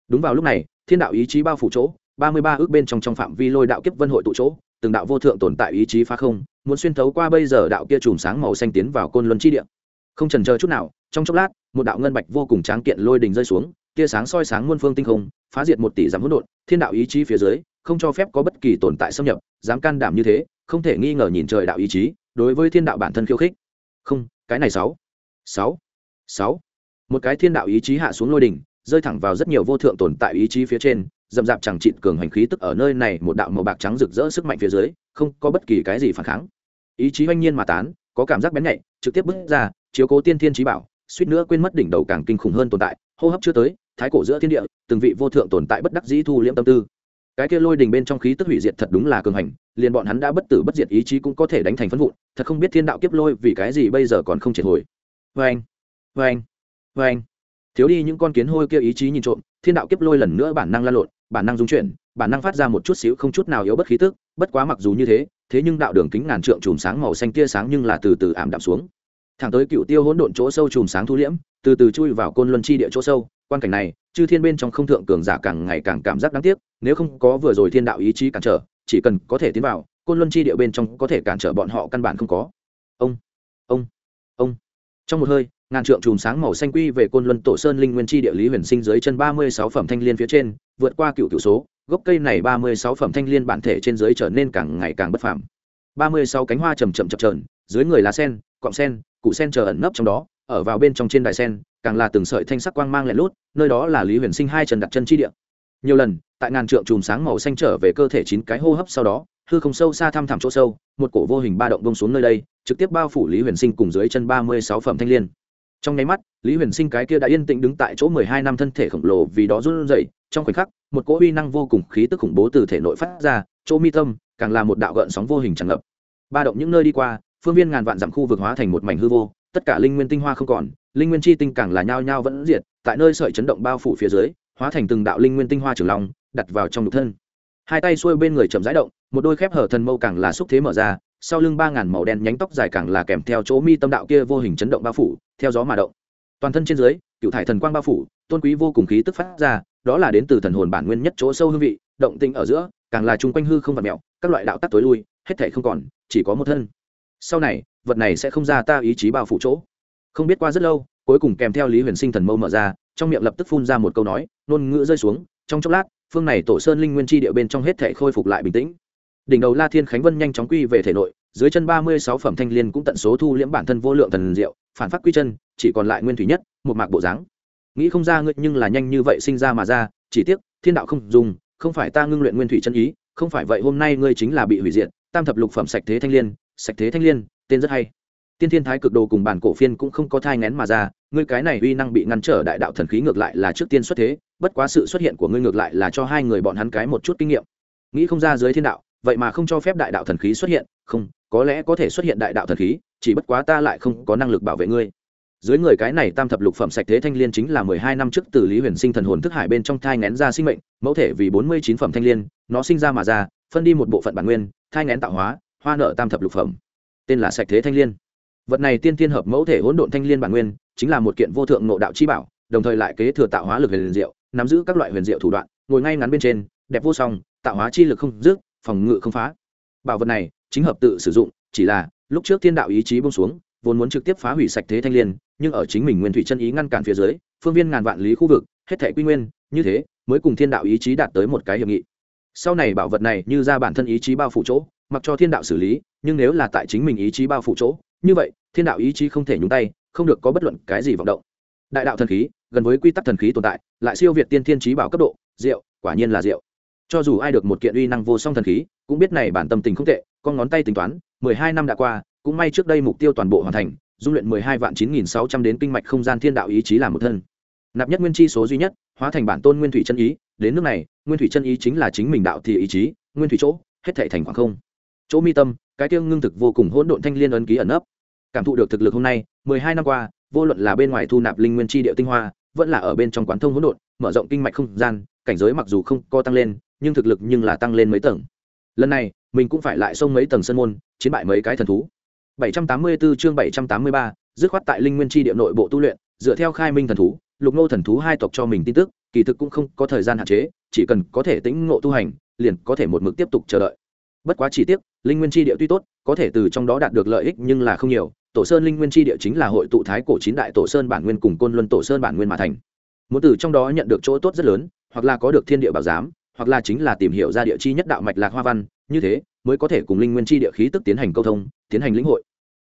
Đúng vào lúc này, thiên đạo ý chí bao phủ chỗ ba mươi ba ước bên trong trong phạm vi lôi đạo kiếp vân hội tụ chỗ, từng đạo vô thượng tồn tại ý chí phá không, muốn xuyên thấu qua bây giờ đạo kia chùm sáng màu xanh tiến vào côn luân chi địa. Không trần chờ chút nào, trong chốc lát, một đạo ngân bạch vô cùng tráng kiện lôi đình rơi xuống, tia sáng soi sáng muôn phương tinh không, phá diệt một tỷ giảm hỗn độn, thiên đạo ý chí phía dưới, không cho phép có bất kỳ tồn tại xâm nhập, dám can đảm như thế, không thể nghi ngờ nhìn trời đạo ý chí, đối với thiên đạo bản thân khiêu khích. Không, cái này sáu sáu sáu. Một cái thiên đạo ý chí hạ xuống lôi đỉnh rơi thẳng vào rất nhiều vô thượng tồn tại ý chí phía trên dậm dạp chẳng trịn cường hành khí tức ở nơi này một đạo màu bạc trắng rực rỡ sức mạnh phía dưới, không có bất kỳ cái gì phản kháng. Ý chí oanh nhiên mà tán, có cảm giác bén nhạy, trực tiếp bước ra, chiếu cố tiên thiên trí bảo, suýt nữa quên mất đỉnh đầu càng kinh khủng hơn tồn tại, hô hấp chưa tới, thái cổ giữa thiên địa, từng vị vô thượng tồn tại bất đắc dĩ thu liễm tâm tư. Cái kia lôi đình bên trong khí tức hủy diệt thật đúng là cường hành, liền bọn hắn đã bất tử bất diệt ý chí cũng có thể đánh thành phân vụn, thật không biết thiên đạo kiếp lôi vì cái gì bây giờ còn không triệt hồi. Vê anh vê anh vê anh thiếu đi những con kiến hôi kia ý chí nhìn trộm, thiên đạo kiếp lôi lần nữa bản năng lan lộn bản năng dung chuyển, bản năng phát ra một chút xíu không chút nào yếu bất khí tức, bất quá mặc dù như thế thế nhưng đạo đường kính ngàn trượng chùm sáng màu xanh tia sáng nhưng là từ từ ảm đạm xuống. Thẳng tới cựu tiêu hỗn độn chỗ sâu chùm sáng thu liễm, từ từ chui vào côn luân chi địa chỗ sâu, quan cảnh này, chư thiên bên trong không thượng cường giả càng ngày càng cảm giác đáng tiếc, nếu không có vừa rồi thiên đạo ý chí cản trở, chỉ cần có thể tiến vào, côn luân chi địa bên trong có thể cản trở bọn họ căn bản không có. Ông ông ông. Trong một hơi, ngàn trượng chùm sáng màu xanh quy về côn luân tổ sơn linh nguyên chi địa lý huyền sinh dưới chân ba mươi sáu phẩm thanh liên phía trên vượt qua cựu cựu số, gốc cây này ba mươi sáu phẩm thanh liên bản thể trên dưới trở nên càng ngày càng bất phàm. ba mươi sáu cánh hoa chầm chậm chập trờn dưới người lá sen, cọng sen cụ sen chờ ẩn nấp trong đó, ở vào bên trong trên đài sen, càng là từng sợi thanh sắc quang mang lẹn lút, nơi đó là lý huyền sinh hai chân đặt chân chi địa. Nhiều lần, tại ngàn trượng chùm sáng màu xanh trở về cơ thể chín cái hô hấp sau đó, hư không sâu xa thăm thẳm chỗ sâu, một cổ vô hình ba động bông xuống nơi đây, trực tiếp bao phủ lý huyền sinh cùng dưới chân ba mươi sáu phẩm thanh l i ê n trong nháy mắt, lý huyền sinh cái kia đã yên tĩnh đứng tại chỗ mười hai năm thân thể khổng lồ vì đó run rẩy trong khoảnh khắc, một cỗ uy năng vô cùng khí tức khủng bố từ thể nội phát ra, chỗ mi tâm càng là một đạo gợn sóng vô hình tràn ngập. Ba động những nơi đi qua, phương viên ngàn vạn dặm khu vực hóa thành một mảnh hư vô, tất cả linh nguyên tinh hoa không còn, linh nguyên chi tinh càng là nhao nhao vẫn diệt, tại nơi sợi chấn động bao phủ phía dưới, hóa thành từng đạo linh nguyên tinh hoa trường long, đặt vào trong nhục thân. Hai tay xuôi bên người chậm rãi động, một đôi khép hở thần mâu càng là xúc thế mở ra, sau lưng ba ngàn màu đen nhánh tóc dài càng là kèm theo chỗ mi tâm đạo kia vô hình chấn động bao phủ, theo gió mà động. Toàn thân trên dưới cựu thải thần quang bao phủ, tôn quý vô cùng khí tức phát ra đó là đến từ thần hồn bản nguyên nhất chỗ sâu hương vị, động tinh ở giữa, càng là chung quanh hư không vật mẹo, các loại đạo tắc tối lui, hết thể không còn, chỉ có một thân. Sau này, vật này sẽ không ra ta ý chí bao phủ chỗ. Không biết qua rất lâu, cuối cùng kèm theo lý huyền sinh thần mâu mở ra, trong miệng lập tức phun ra một câu nói, ngôn ngữ rơi xuống, trong chốc lát, phương này tổ sơn linh nguyên chi địa bên trong hết thể khôi phục lại bình tĩnh. Đỉnh đầu la thiên khánh vân nhanh chóng quy về thể nội, dưới chân ba mươi sáu phẩm thanh liên cũng tận số thu liễm bản thân vô lượng thần diệu, phản phát quy chân, chỉ còn lại nguyên thủy nhất, một mạc bộ dáng nghĩ không ra ngươi nhưng là nhanh như vậy sinh ra mà ra, chỉ tiếc, thiên đạo không dùng, không phải ta ngưng luyện nguyên thủy chân ý, không phải vậy hôm nay ngươi chính là bị hủy diệt, tam thập lục phẩm sạch thế thanh liên, sạch thế thanh liên, tên rất hay. Tiên thiên thái cực đồ cùng bản cổ phiên cũng không có thai ngén mà ra, ngươi cái này uy năng bị ngăn trở đại đạo thần khí ngược lại là trước tiên xuất thế, bất quá sự xuất hiện của ngươi ngược lại là cho hai người bọn hắn cái một chút kinh nghiệm. Nghĩ không ra dưới thiên đạo, vậy mà không cho phép đại đạo thần khí xuất hiện, không, có lẽ có thể xuất hiện đại đạo thần khí, chỉ bất quá ta lại không có năng lực bảo vệ ngươi dưới người cái này tam thập lục phẩm sạch thế thanh liên chính là mười hai năm trước từ lý huyền sinh thần hồn thức hải bên trong thai ngén ra sinh mệnh, mẫu thể vì bốn mươi chín phẩm thanh liên, nó sinh ra mà ra, phân đi một bộ phận bản nguyên, thai ngén tạo hóa, hoa nợ tam thập lục phẩm. Tên là sạch thế thanh liên. Vật này tiên thiên hợp mẫu thể hỗn độn thanh liên bản nguyên, chính là một kiện vô thượng nộ đạo chi bảo, đồng thời lại kế thừa tạo hóa lực huyền diệu, nắm giữ các loại huyền diệu thủ đoạn, ngồi ngay ngắn bên trên, đẹp vô song, tạo hóa chi lực không dứt, phòng ngự không phá. Bảo vật này chính hợp tự sử dụng, chỉ là lúc trước thiên đạo ý chí bông xuống, vốn muốn trực tiếp phá hủy sạch thế thanh liên nhưng ở chính mình nguyên thủy chân ý ngăn cản phía dưới, phương viên ngàn vạn lý khu vực, hết thể quy nguyên, như thế, mới cùng thiên đạo ý chí đạt tới một cái hiệp nghị. Sau này bảo vật này như ra bản thân ý chí bao phủ chỗ, mặc cho thiên đạo xử lý, nhưng nếu là tại chính mình ý chí bao phủ chỗ, như vậy, thiên đạo ý chí không thể nhúng tay, không được có bất luận cái gì vọng động. Đại đạo thần khí, gần với quy tắc thần khí tồn tại, lại siêu việt tiên thiên trí bảo cấp độ, rượu, quả nhiên là rượu. Cho dù ai được một kiện uy năng vô song thần khí, cũng biết này bản tâm tình không tệ, con ngón tay tính toán, mười hai năm đã qua, cũng may trước đây mục tiêu toàn bộ hoàn thành dung luyện mười hai vạn chín nghìn sáu trăm đến kinh mạch không gian thiên đạo ý chí làm một thân. Nạp nhất nguyên chi số duy nhất, hóa thành bản tôn nguyên thủy chân ý, đến nước này, nguyên thủy chân ý chính là chính mình đạo thì ý chí, nguyên thủy chỗ, hết thể thành khoảng không. Chỗ mi tâm, cái tiêu ngưng thực vô cùng hỗn độn thanh liên ấn ký ẩn ấp cảm thụ được thực lực hôm nay, mười hai năm qua, vô luận là bên ngoài thu nạp linh nguyên chi địa tinh hoa, vẫn là ở bên trong quán thông hỗn độn, mở rộng kinh mạch không gian, cảnh giới mặc dù không co tăng lên, nhưng thực lực nhưng là tăng lên mấy tầng. Lần này, mình cũng phải lại xông mấy tầng sân môn, chiến bại mấy cái thần thú. 784 chương 783, dứt khoát tại linh nguyên chi địa nội bộ tu luyện dựa theo khai minh thần thú lục nô thần thú hai tộc cho mình tin tức kỳ thực cũng không có thời gian hạn chế chỉ cần có thể tĩnh ngộ tu hành liền có thể một mực tiếp tục chờ đợi. Bất quá chỉ tiếc linh nguyên chi địa tuy tốt có thể từ trong đó đạt được lợi ích nhưng là không nhiều tổ sơn linh nguyên chi địa chính là hội tụ thái cổ chín đại tổ sơn bản nguyên cùng côn luân tổ sơn bản nguyên mà thành. Muốn từ trong đó nhận được chỗ tốt rất lớn hoặc là có được thiên địa bảo giám hoặc là chính là tìm hiểu ra địa chi nhất đạo mạch lạc hoa văn như thế mới có thể cùng linh nguyên chi địa khí tức tiến hành câu thông tiến hành lĩnh hội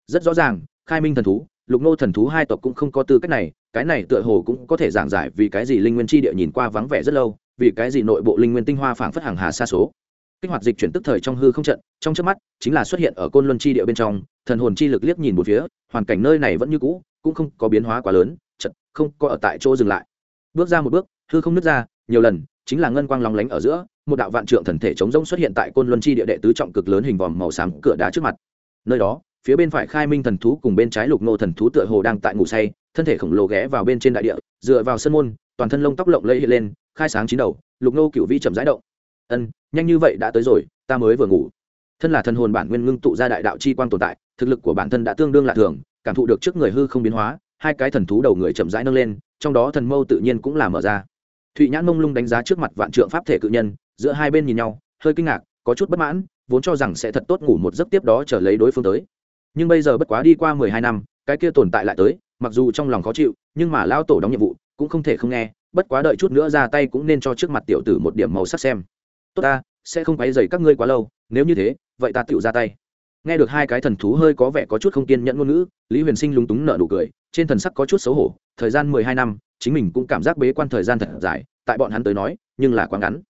rất rõ ràng, khai minh thần thú, lục nô thần thú hai tộc cũng không có tư cách này, cái này tựa hồ cũng có thể giảng giải vì cái gì linh nguyên chi địa nhìn qua vắng vẻ rất lâu, vì cái gì nội bộ linh nguyên tinh hoa phảng phất hàng hà xa số. Kích hoạt dịch chuyển tức thời trong hư không trận, trong trước mắt, chính là xuất hiện ở côn luân chi địa bên trong, thần hồn chi lực liếc nhìn một phía, hoàn cảnh nơi này vẫn như cũ, cũng không có biến hóa quá lớn trận không có ở tại chỗ dừng lại. Bước ra một bước, hư không nứt ra, nhiều lần, chính là ngân quang lóng lánh ở giữa, một đạo vạn trượng thần thể chống rông xuất hiện tại côn luân chi địa đệ tứ trọng cực lớn hình vòm màu xám cửa đá trước mặt. Nơi đó phía bên phải khai minh thần thú cùng bên trái lục nô thần thú tựa hồ đang tại ngủ say, thân thể khổng lồ ghé vào bên trên đại địa, dựa vào sân môn, toàn thân lông tóc lộng lẫy hiện lên, khai sáng chín đầu, lục nô cựu vi chậm rãi động. Ân, nhanh như vậy đã tới rồi, ta mới vừa ngủ. Thân là thần hồn bản nguyên ngưng tụ ra đại đạo chi quang tồn tại, thực lực của bản thân đã tương đương lạ thường, cảm thụ được trước người hư không biến hóa, hai cái thần thú đầu người chậm rãi nâng lên, trong đó thần mâu tự nhiên cũng là mở ra. Thụy nhãn mông lung đánh giá trước mặt vạn trượng pháp thể cự nhân, giữa hai bên nhìn nhau, hơi kinh ngạc, có chút bất mãn, vốn cho rằng sẽ thật tốt ngủ một giấc tiếp đó chờ lấy đối phương tới nhưng bây giờ bất quá đi qua mười hai năm, cái kia tồn tại lại tới, mặc dù trong lòng khó chịu, nhưng mà lao tổ đóng nhiệm vụ cũng không thể không nghe, bất quá đợi chút nữa ra tay cũng nên cho trước mặt tiểu tử một điểm màu sắc xem. Tốt ta, sẽ không quấy dày các ngươi quá lâu, nếu như thế, vậy ta tựu ra tay. Nghe được hai cái thần thú hơi có vẻ có chút không kiên nhẫn ngôn ngữ, lý huyền sinh lúng túng nợ nụ cười, trên thần sắc có chút xấu hổ, thời gian mười hai năm, chính mình cũng cảm giác bế quan thời gian thật dài, tại bọn hắn tới nói, nhưng là quá ngắn.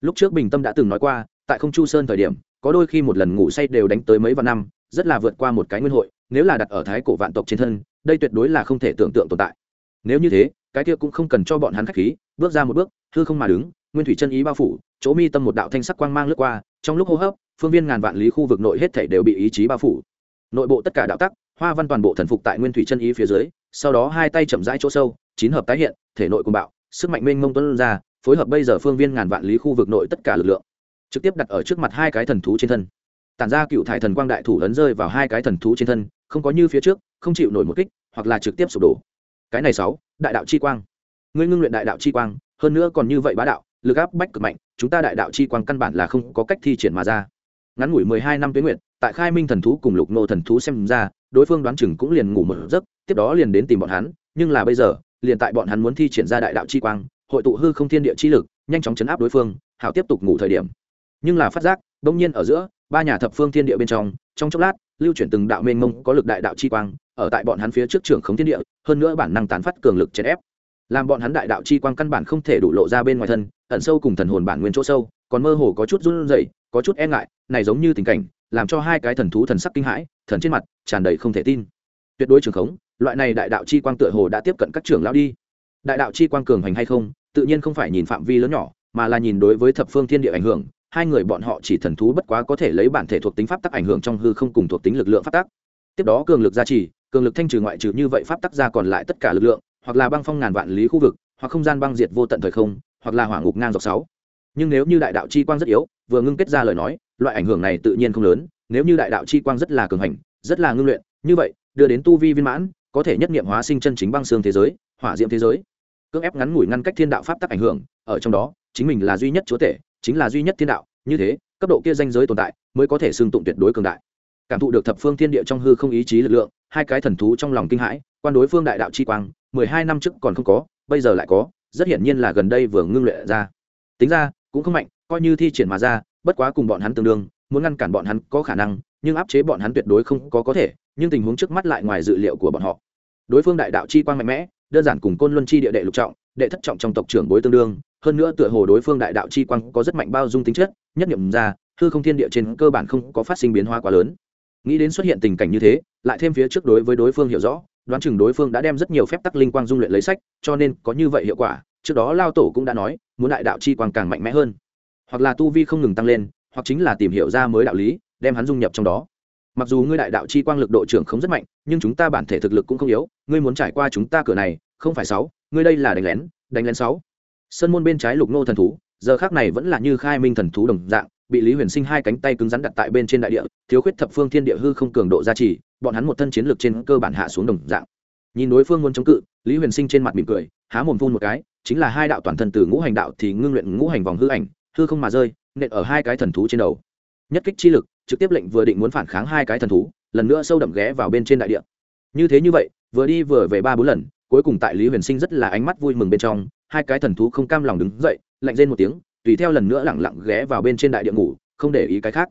Lúc trước bình tâm đã từng nói qua, tại không chu sơn thời điểm, có đôi khi một lần ngủ say đều đánh tới mấy vạn năm rất là vượt qua một cái nguyên hội, nếu là đặt ở thái cổ vạn tộc trên thân, đây tuyệt đối là không thể tưởng tượng tồn tại. Nếu như thế, cái kia cũng không cần cho bọn hắn khách khí, bước ra một bước, hư không mà đứng, nguyên thủy chân ý bao phủ, chỗ mi tâm một đạo thanh sắc quang mang lướt qua, trong lúc hô hấp, phương viên ngàn vạn lý khu vực nội hết thể đều bị ý chí bao phủ. Nội bộ tất cả đạo tắc, hoa văn toàn bộ thần phục tại nguyên thủy chân ý phía dưới, sau đó hai tay chậm rãi chỗ sâu, chín hợp tái hiện, thể nội cùng bạo, sức mạnh mênh mông tuân ra, phối hợp bây giờ phương viên ngàn vạn lý khu vực nội tất cả lực lượng, trực tiếp đặt ở trước mặt hai cái thần thú trên thân tản ra cựu thải thần quang đại thủ ấn rơi vào hai cái thần thú trên thân, không có như phía trước, không chịu nổi một kích, hoặc là trực tiếp sụp đổ. Cái này sáu, đại đạo chi quang. Ngươi ngưng luyện đại đạo chi quang, hơn nữa còn như vậy bá đạo, lực áp bách cực mạnh, chúng ta đại đạo chi quang căn bản là không có cách thi triển mà ra. Ngắn ngủi mười hai năm tuyến nguyện tại khai minh thần thú cùng lục nô thần thú xem ra, đối phương đoán chừng cũng liền ngủ một giấc, tiếp đó liền đến tìm bọn hắn, nhưng là bây giờ, liền tại bọn hắn muốn thi triển ra đại đạo chi quang, hội tụ hư không thiên địa chi lực, nhanh chóng chấn áp đối phương, hảo tiếp tục ngủ thời điểm. Nhưng là phát giác đông nhiên ở giữa ba nhà thập phương thiên địa bên trong trong chốc lát, lưu chuyển từng đạo mênh mông có lực đại đạo chi quang, ở tại bọn hắn phía trước trường khống thiên địa, hơn nữa bản năng tán phát cường lực chèn ép. Làm bọn hắn đại đạo chi quang căn bản không thể đủ lộ ra bên ngoài thân, ẩn sâu cùng thần hồn bản nguyên chỗ sâu, còn mơ hồ có chút run rẩy, có chút e ngại, này giống như tình cảnh, làm cho hai cái thần thú thần sắc kinh hãi, thần trên mặt tràn đầy không thể tin. Tuyệt đối trường khống, loại này đại đạo chi quang tựa hồ đã tiếp cận các trưởng lão đi. Đại đạo chi quang cường hành hay không, tự nhiên không phải nhìn phạm vi lớn nhỏ, mà là nhìn đối với thập phương thiên địa ảnh hưởng hai người bọn họ chỉ thần thú bất quá có thể lấy bản thể thuộc tính pháp tắc ảnh hưởng trong hư không cùng thuộc tính lực lượng pháp tắc. Tiếp đó cường lực gia trì, cường lực thanh trừ ngoại trừ như vậy pháp tắc ra còn lại tất cả lực lượng, hoặc là băng phong ngàn vạn lý khu vực, hoặc không gian băng diệt vô tận thời không, hoặc là hỏa ngục ngang dọc sáu. Nhưng nếu như đại đạo chi quang rất yếu, vừa ngưng kết ra lời nói, loại ảnh hưởng này tự nhiên không lớn, nếu như đại đạo chi quang rất là cường hành, rất là ngưng luyện, như vậy, đưa đến tu vi viên mãn, có thể nhất nghiệm hóa sinh chân chính băng xương thế giới, hỏa diễm thế giới. Cưỡng ép ngắn ngủi ngăn cách thiên đạo pháp tắc ảnh hưởng, ở trong đó, chính mình là duy nhất chúa tể chính là duy nhất thiên đạo, như thế, cấp độ kia danh giới tồn tại mới có thể xưng tụng tuyệt đối cường đại. Cảm thụ được thập phương thiên địa trong hư không ý chí lực lượng, hai cái thần thú trong lòng kinh hãi, quan đối phương đại đạo chi quang, mười hai năm trước còn không có, bây giờ lại có, rất hiển nhiên là gần đây vừa ngưng luyện ra. Tính ra, cũng không mạnh, coi như thi triển mà ra, bất quá cùng bọn hắn tương đương, muốn ngăn cản bọn hắn có khả năng, nhưng áp chế bọn hắn tuyệt đối không có có thể, nhưng tình huống trước mắt lại ngoài dự liệu của bọn họ. Đối phương đại đạo chi quang mạnh mẽ, đơn giản cùng côn luân chi địa đệ lục trọng đệ thất trọng trong tộc trưởng bối tương đương, hơn nữa tựa hồ đối phương đại đạo chi quang có rất mạnh bao dung tính chất, nhất nghiệm ra, hư không thiên địa trên cơ bản không có phát sinh biến hóa quá lớn. Nghĩ đến xuất hiện tình cảnh như thế, lại thêm phía trước đối với đối phương hiểu rõ, đoán chừng đối phương đã đem rất nhiều phép tắc linh quang dung luyện lấy sách, cho nên có như vậy hiệu quả, trước đó lao tổ cũng đã nói, muốn đại đạo chi quang càng mạnh mẽ hơn. Hoặc là tu vi không ngừng tăng lên, hoặc chính là tìm hiểu ra mới đạo lý, đem hắn dung nhập trong đó. Mặc dù ngươi đại đạo chi quang lực độ trưởng không rất mạnh, nhưng chúng ta bản thể thực lực cũng không yếu, ngươi muốn trải qua chúng ta cửa này, không phải sáu ngươi đây là đánh lén đánh lén sáu. Sân môn bên trái lục nô thần thú, giờ khác này vẫn là như khai minh thần thú đồng dạng, bị lý huyền sinh hai cánh tay cứng rắn đặt tại bên trên đại địa, thiếu khuyết thập phương thiên địa hư không cường độ gia trì, bọn hắn một thân chiến lược trên cơ bản hạ xuống đồng dạng. Nhìn đối phương muốn chống cự, lý huyền sinh trên mặt mỉm cười, há mồm phun một cái, chính là hai đạo toàn thân từ ngũ hành đạo thì ngưng luyện ngũ hành vòng hư ảnh, hư không mà rơi, nện ở hai cái thần thú trên đầu. Nhất kích chi lực, trực tiếp lệnh vừa định muốn phản kháng hai cái thần thú, lần nữa sâu đậm ghé vào bên trên đại địa. Như thế như vậy, vừa đi vừa về ba bốn lần cuối cùng tại lý huyền sinh rất là ánh mắt vui mừng bên trong hai cái thần thú không cam lòng đứng dậy lạnh rên một tiếng tùy theo lần nữa lẳng lặng ghé vào bên trên đại địa ngủ không để ý cái khác.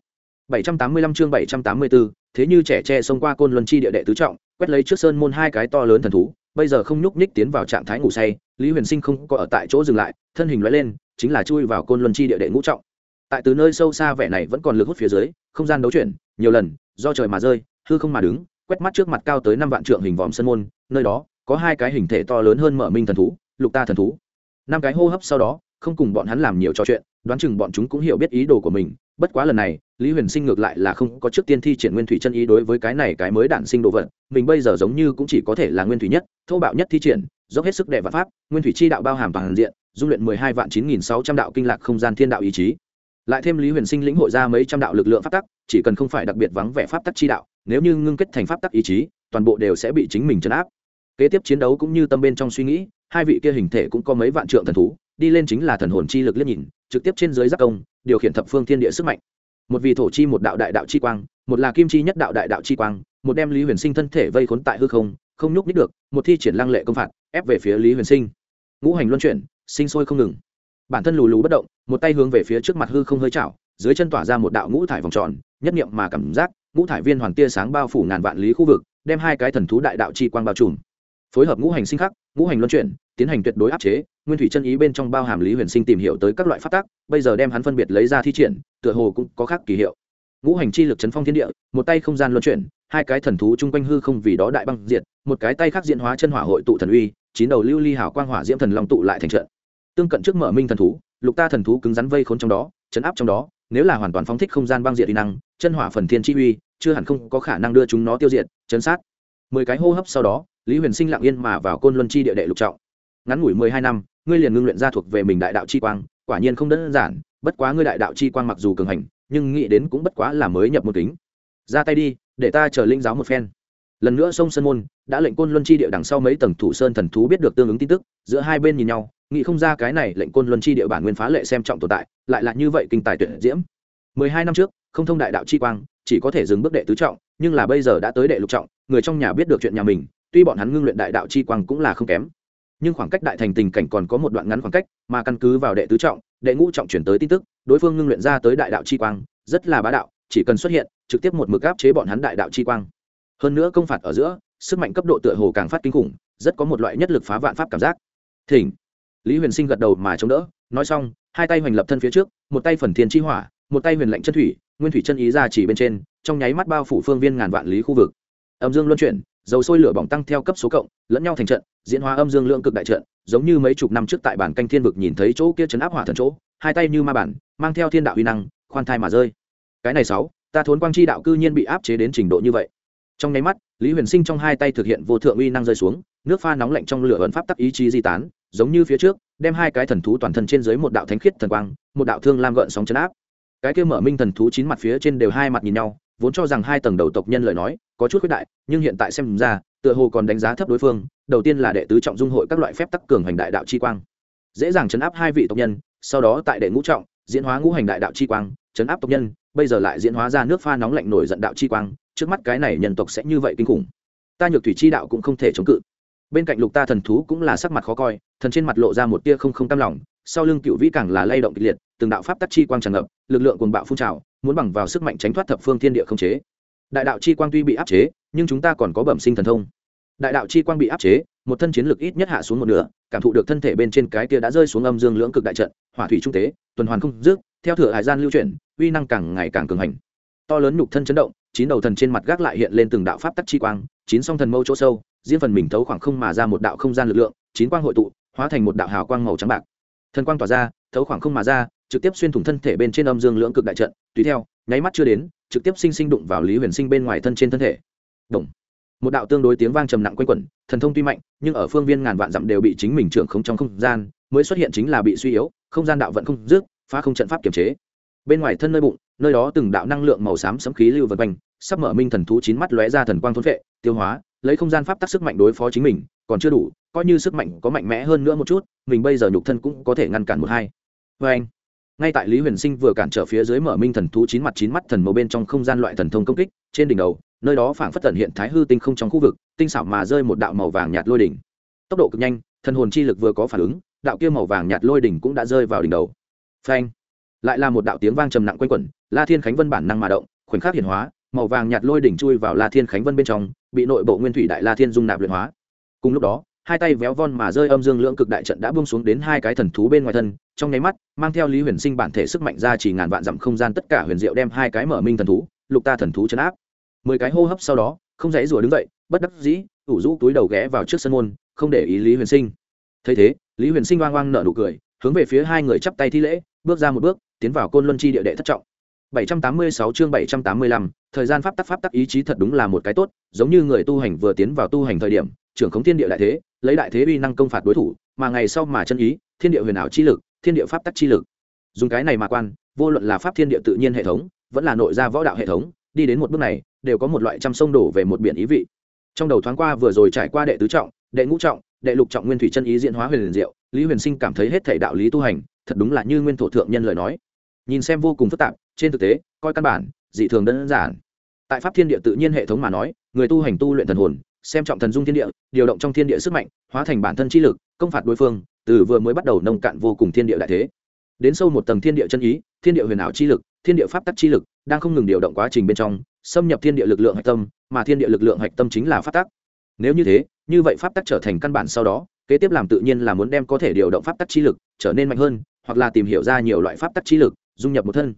785 chương 784, thế như trẻ tre xông qua côn luân chi địa đệ tứ trọng quét lấy trước sơn môn hai cái to lớn thần thú bây giờ không nhúc nhích tiến vào trạng thái ngủ say lý huyền sinh không có ở tại chỗ dừng lại thân hình lóe lên chính là chui vào côn luân chi địa đệ ngũ trọng. Tại từ nơi sâu xa vẻ này vẫn còn lực hút phía dưới không gian đấu chuyển nhiều lần do trời mà rơi hư không mà đứng quét mắt trước mặt cao tới năm vạn trượng hình vòm sân môn nơi đó có hai cái hình thể to lớn hơn mở minh thần thú, lục ta thần thú. Năm cái hô hấp sau đó, không cùng bọn hắn làm nhiều trò chuyện, đoán chừng bọn chúng cũng hiểu biết ý đồ của mình. Bất quá lần này, lý huyền sinh ngược lại là không có trước tiên thi triển nguyên thủy chân ý đối với cái này cái mới đản sinh đồ vật, mình bây giờ giống như cũng chỉ có thể là nguyên thủy nhất, thô bạo nhất thi triển, dốc hết sức đệ và pháp, nguyên thủy chi đạo bao hàm toàn diện, dung luyện mười hai vạn chín nghìn sáu trăm đạo kinh lạc không gian thiên đạo ý chí. Lại thêm lý huyền sinh lĩnh hội ra mấy trăm đạo lực lượng pháp tắc, chỉ cần không phải đặc biệt vắng vẻ pháp tắc chi đạo, nếu như ngưng kết thành pháp tắc ý chí, toàn bộ đều sẽ bị chính mình chấn áp kế tiếp chiến đấu cũng như tâm bên trong suy nghĩ, hai vị kia hình thể cũng có mấy vạn trượng thần thú, đi lên chính là thần hồn chi lực liếc nhìn, trực tiếp trên dưới giác công, điều khiển thập phương thiên địa sức mạnh. Một vị thổ chi, một đạo đại đạo chi quang, một là kim chi nhất đạo đại đạo chi quang, một đem lý huyền sinh thân thể vây khốn tại hư không không nhúc nhích được, một thi triển lăng lệ công phạt, ép về phía lý huyền sinh. Ngũ hành luân chuyển, sinh sôi không ngừng. Bản thân lù lù bất động, một tay hướng về phía trước mặt hư không hơi chảo, dưới chân tỏa ra một đạo ngũ thải vòng tròn, nhất niệm mà cảm giác, ngũ thải viên hoàn tia sáng bao phủ ngàn vạn lý khu vực, đem hai cái thần thú đại đạo chi quang bao trùm phối hợp ngũ hành sinh khắc, ngũ hành luân chuyển, tiến hành tuyệt đối áp chế, nguyên thủy chân ý bên trong bao hàm lý huyền sinh tìm hiểu tới các loại phát tác bây giờ đem hắn phân biệt lấy ra thi triển, tựa hồ cũng có khác kỳ hiệu. Ngũ hành chi lực chấn phong thiên địa, một tay không gian luân chuyển, hai cái thần thú chung quanh hư không vì đó đại băng diệt, một cái tay khác diễn hóa chân hỏa hội tụ thần uy, chín đầu lưu ly hảo quang hỏa diễm thần long tụ lại thành trận. Tương cận trước mở minh thần thú, lục ta thần thú cứng rắn vây khốn trong đó, chấn áp trong đó, nếu là hoàn toàn phóng thích không gian băng diệt uy năng, chân hỏa phần thiên chi uy, chưa hẳn không có khả năng đưa chúng nó tiêu diệt, chấn sát. Mười cái hô hấp sau đó lý huyền sinh lặng yên mà vào côn luân chi địa đệ lục trọng. Ngắn ngủi mười hai năm, ngươi liền ngưng luyện ra thuộc về mình đại đạo chi quang, quả nhiên không đơn giản, bất quá ngươi đại đạo chi quang mặc dù cường hành, nhưng nghĩ đến cũng bất quá là mới nhập một kính. Ra tay đi, để ta chờ linh giáo một phen. Lần nữa sông sơn môn, đã lệnh côn luân chi địa đằng sau mấy tầng thủ sơn thần thú biết được tương ứng tin tức, giữa hai bên nhìn nhau, nghĩ không ra cái này lệnh côn luân chi địa bản nguyên phá lệ xem trọng tồn tại, lại là như vậy kinh tài tuyển diễm. Mười hai năm trước, không thông đại đạo chi quang, chỉ có thể dừng bước đệ tứ trọng, nhưng là bây giờ đã tới đệ lục trọng, người trong nhà biết được chuyện nhà mình tuy bọn hắn ngưng luyện đại đạo chi quang cũng là không kém, nhưng khoảng cách đại thành tình cảnh còn có một đoạn ngắn khoảng cách, mà căn cứ vào đệ tứ trọng, đệ ngũ trọng chuyển tới tin tức, đối phương ngưng luyện ra tới đại đạo chi quang, rất là bá đạo, chỉ cần xuất hiện, trực tiếp một mực áp chế bọn hắn đại đạo chi quang. Hơn nữa công phạt ở giữa, sức mạnh cấp độ tựa hồ càng phát kinh khủng, rất có một loại nhất lực phá vạn pháp cảm giác. Thỉnh. Lý huyền sinh gật đầu mà chống đỡ, nói xong, hai tay hoành lập thân phía trước, một tay phần thiên chi hỏa, một tay huyền lệnh chân thủy, nguyên thủy chân ý ra chỉ bên trên, trong nháy mắt bao phủ phương viên ngàn vạn lý khu vực. Âm dương luân chuyển dầu sôi lửa bỏng tăng theo cấp số cộng, lẫn nhau thành trận, diễn hóa âm dương lượng cực đại trận, giống như mấy chục năm trước tại bản canh thiên vực nhìn thấy chỗ kia chấn áp hỏa thần chỗ, hai tay như ma bản, mang theo thiên đạo uy năng, khoan thai mà rơi. Cái này sáu, ta thốn quang chi đạo cư nhiên bị áp chế đến trình độ như vậy. Trong nháy mắt, lý huyền sinh trong hai tay thực hiện vô thượng uy năng rơi xuống, nước pha nóng lạnh trong lửa ấn pháp tắc ý chí di tán, giống như phía trước, đem hai cái thần thú toàn thân trên dưới một đạo thánh khiết thần quang, một đạo thương lam gợn sóng chấn áp. Cái kia mở minh thần thú chín mặt phía trên đều hai mặt nhìn nhau vốn cho rằng hai tầng đầu tộc nhân lời nói có chút khuyết đại, nhưng hiện tại xem ra, tựa hồ còn đánh giá thấp đối phương, đầu tiên là đệ tứ trọng dung hội các loại phép tắc cường hành đại đạo chi quang. Dễ dàng chấn áp hai vị tộc nhân, sau đó tại đệ ngũ trọng, diễn hóa ngũ hành đại đạo chi quang, chấn áp tộc nhân, bây giờ lại diễn hóa ra nước pha nóng lạnh nổi giận đạo chi quang, trước mắt cái này nhân tộc sẽ như vậy kinh khủng. Ta nhược thủy chi đạo cũng không thể chống cự. Bên cạnh lục ta thần thú cũng là sắc mặt khó coi, thần trên mặt lộ ra một tia không không tam lòng sau lưng cựu vĩ càng là lay động kịch liệt, từng đạo pháp tắc chi quang tràn ngập, lực lượng cuồng bạo phun trào, muốn bằng vào sức mạnh tránh thoát thập phương thiên địa không chế. Đại đạo chi quang tuy bị áp chế, nhưng chúng ta còn có bẩm sinh thần thông. Đại đạo chi quang bị áp chế, một thân chiến lực ít nhất hạ xuống một nửa, cảm thụ được thân thể bên trên cái kia đã rơi xuống âm dương lưỡng cực đại trận, hỏa thủy trung tế, tuần hoàn không dứt, theo thừa hải gian lưu chuyển, uy năng càng ngày càng cường hành. To lớn nhục thân chấn động, chín đầu thần trên mặt gác lại hiện lên từng đạo pháp tắc chi quang, chín song thần mâu chỗ sâu, diễn phần mình thấu khoảng không mà ra một đạo không gian lực lượng, chín quang hội tụ, hóa thành một đạo hào quang màu trắng bạc thần quang tỏa ra, thấu khoảng không mà ra, trực tiếp xuyên thủng thân thể bên trên âm dương lưỡng cực đại trận, tùy theo, nháy mắt chưa đến, trực tiếp sinh sinh đụng vào lý huyền sinh bên ngoài thân trên thân thể Động. một đạo tương đối tiếng vang trầm nặng quanh quẩn, thần thông tuy mạnh, nhưng ở phương viên ngàn vạn dặm đều bị chính mình trưởng không trong không gian, mới xuất hiện chính là bị suy yếu, không gian đạo vận không dứt, phá không trận pháp kiểm chế bên ngoài thân nơi bụng, nơi đó từng đạo năng lượng màu xám sấm khí lưu vần quanh, sắp mở minh thần thú chín mắt lóe ra thần quang thôn vệ tiêu hóa, lấy không gian pháp tác sức mạnh đối phó chính mình còn chưa đủ, coi như sức mạnh có mạnh mẽ hơn nữa một chút, mình bây giờ nhục thân cũng có thể ngăn cản một hai. Vê anh, ngay tại lý huyền sinh vừa cản trở phía dưới mở minh thần thú chín mặt chín mắt thần màu bên trong không gian loại thần thông công kích, trên đỉnh đầu, nơi đó phảng phất tận hiện thái hư tinh không trong khu vực, tinh xảo mà rơi một đạo màu vàng nhạt lôi đỉnh. Tốc độ cực nhanh, thần hồn chi lực vừa có phản ứng, đạo kia màu vàng nhạt lôi đỉnh cũng đã rơi vào đỉnh đầu. Phanh lại là một đạo tiếng vang trầm nặng quanh quẩn, la thiên khánh vân bản năng mà động, khoảnh khắc hiển hóa, màu vàng nhạt lôi đỉnh chui vào la thiên khánh vân bên trong, bị nội bộ nguyên thủy đại la thiên dung nạp luyện hóa cùng lúc đó hai tay véo von mà rơi âm dương lưỡng cực đại trận đã buông xuống đến hai cái thần thú bên ngoài thân trong nháy mắt mang theo lý huyền sinh bản thể sức mạnh ra chỉ ngàn vạn dặm không gian tất cả huyền diệu đem hai cái mở minh thần thú lục ta thần thú chấn áp. Mười cái hô hấp sau đó không dãy rủa đứng dậy bất đắc dĩ ủ rũ túi đầu ghé vào trước sân môn không để ý lý huyền sinh. Thấy thế lý huyền sinh oang oang nở nụ cười hướng về phía hai người chắp tay thi lễ bước ra một bước tiến vào côn luân chi địa đệ thất trọng. 786 chương 785, thời gian pháp tắc pháp tắc ý chí thật đúng là một cái tốt, giống như người tu hành vừa tiến vào tu hành thời điểm, trưởng khống thiên địa đại thế, lấy đại thế uy năng công phạt đối thủ, mà ngày sau mà chân ý, thiên địa huyền ảo chi lực, thiên địa pháp tắc chi lực. Dùng cái này mà quan, vô luận là pháp thiên địa tự nhiên hệ thống, vẫn là nội gia võ đạo hệ thống, đi đến một bước này, đều có một loại trăm sông đổ về một biển ý vị. Trong đầu thoáng qua vừa rồi trải qua đệ tứ trọng, đệ ngũ trọng, đệ lục trọng nguyên thủy chân ý diễn hóa huyền diệu, Lý Huyền Sinh cảm thấy hết thảy đạo lý tu hành, thật đúng là như nguyên thổ thượng nhân lời nói nhìn xem vô cùng phức tạp trên thực tế coi căn bản dị thường đơn giản. Tại pháp thiên địa tự nhiên hệ thống mà nói, người tu hành tu luyện thần hồn, xem trọng thần dung thiên địa, điều động trong thiên địa sức mạnh, hóa thành bản thân chi lực, công phạt đối phương, từ vừa mới bắt đầu nông cạn vô cùng thiên địa đại thế. Đến sâu một tầng thiên địa chân ý, thiên địa huyền ảo chi lực, thiên địa pháp tắc chi lực đang không ngừng điều động quá trình bên trong, xâm nhập thiên địa lực lượng hạch tâm, mà thiên địa lực lượng hạch tâm chính là pháp tắc. Nếu như thế, như vậy pháp tắc trở thành căn bản sau đó, kế tiếp làm tự nhiên là muốn đem có thể điều động pháp tắc chi lực trở nên mạnh hơn, hoặc là tìm hiểu ra nhiều loại pháp tắc chi lực, dung nhập một thân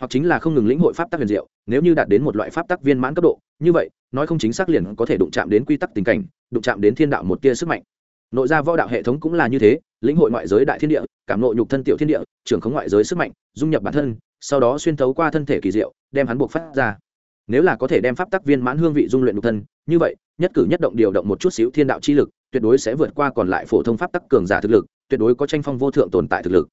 hoặc chính là không ngừng lĩnh hội pháp tắc huyền diệu, nếu như đạt đến một loại pháp tắc viên mãn cấp độ, như vậy, nói không chính xác liền có thể đụng chạm đến quy tắc tình cảnh, đụng chạm đến thiên đạo một tia sức mạnh. Nội gia võ đạo hệ thống cũng là như thế, lĩnh hội ngoại giới đại thiên địa, cảm nội nhục thân tiểu thiên địa, trưởng khống ngoại giới sức mạnh, dung nhập bản thân, sau đó xuyên thấu qua thân thể kỳ diệu, đem hắn buộc phát ra. Nếu là có thể đem pháp tắc viên mãn hương vị dung luyện nhục thân, như vậy, nhất cử nhất động điều động một chút xíu thiên đạo chi lực, tuyệt đối sẽ vượt qua còn lại phổ thông pháp tắc cường giả thực lực, tuyệt đối có tranh phong vô thượng tồn tại thực lực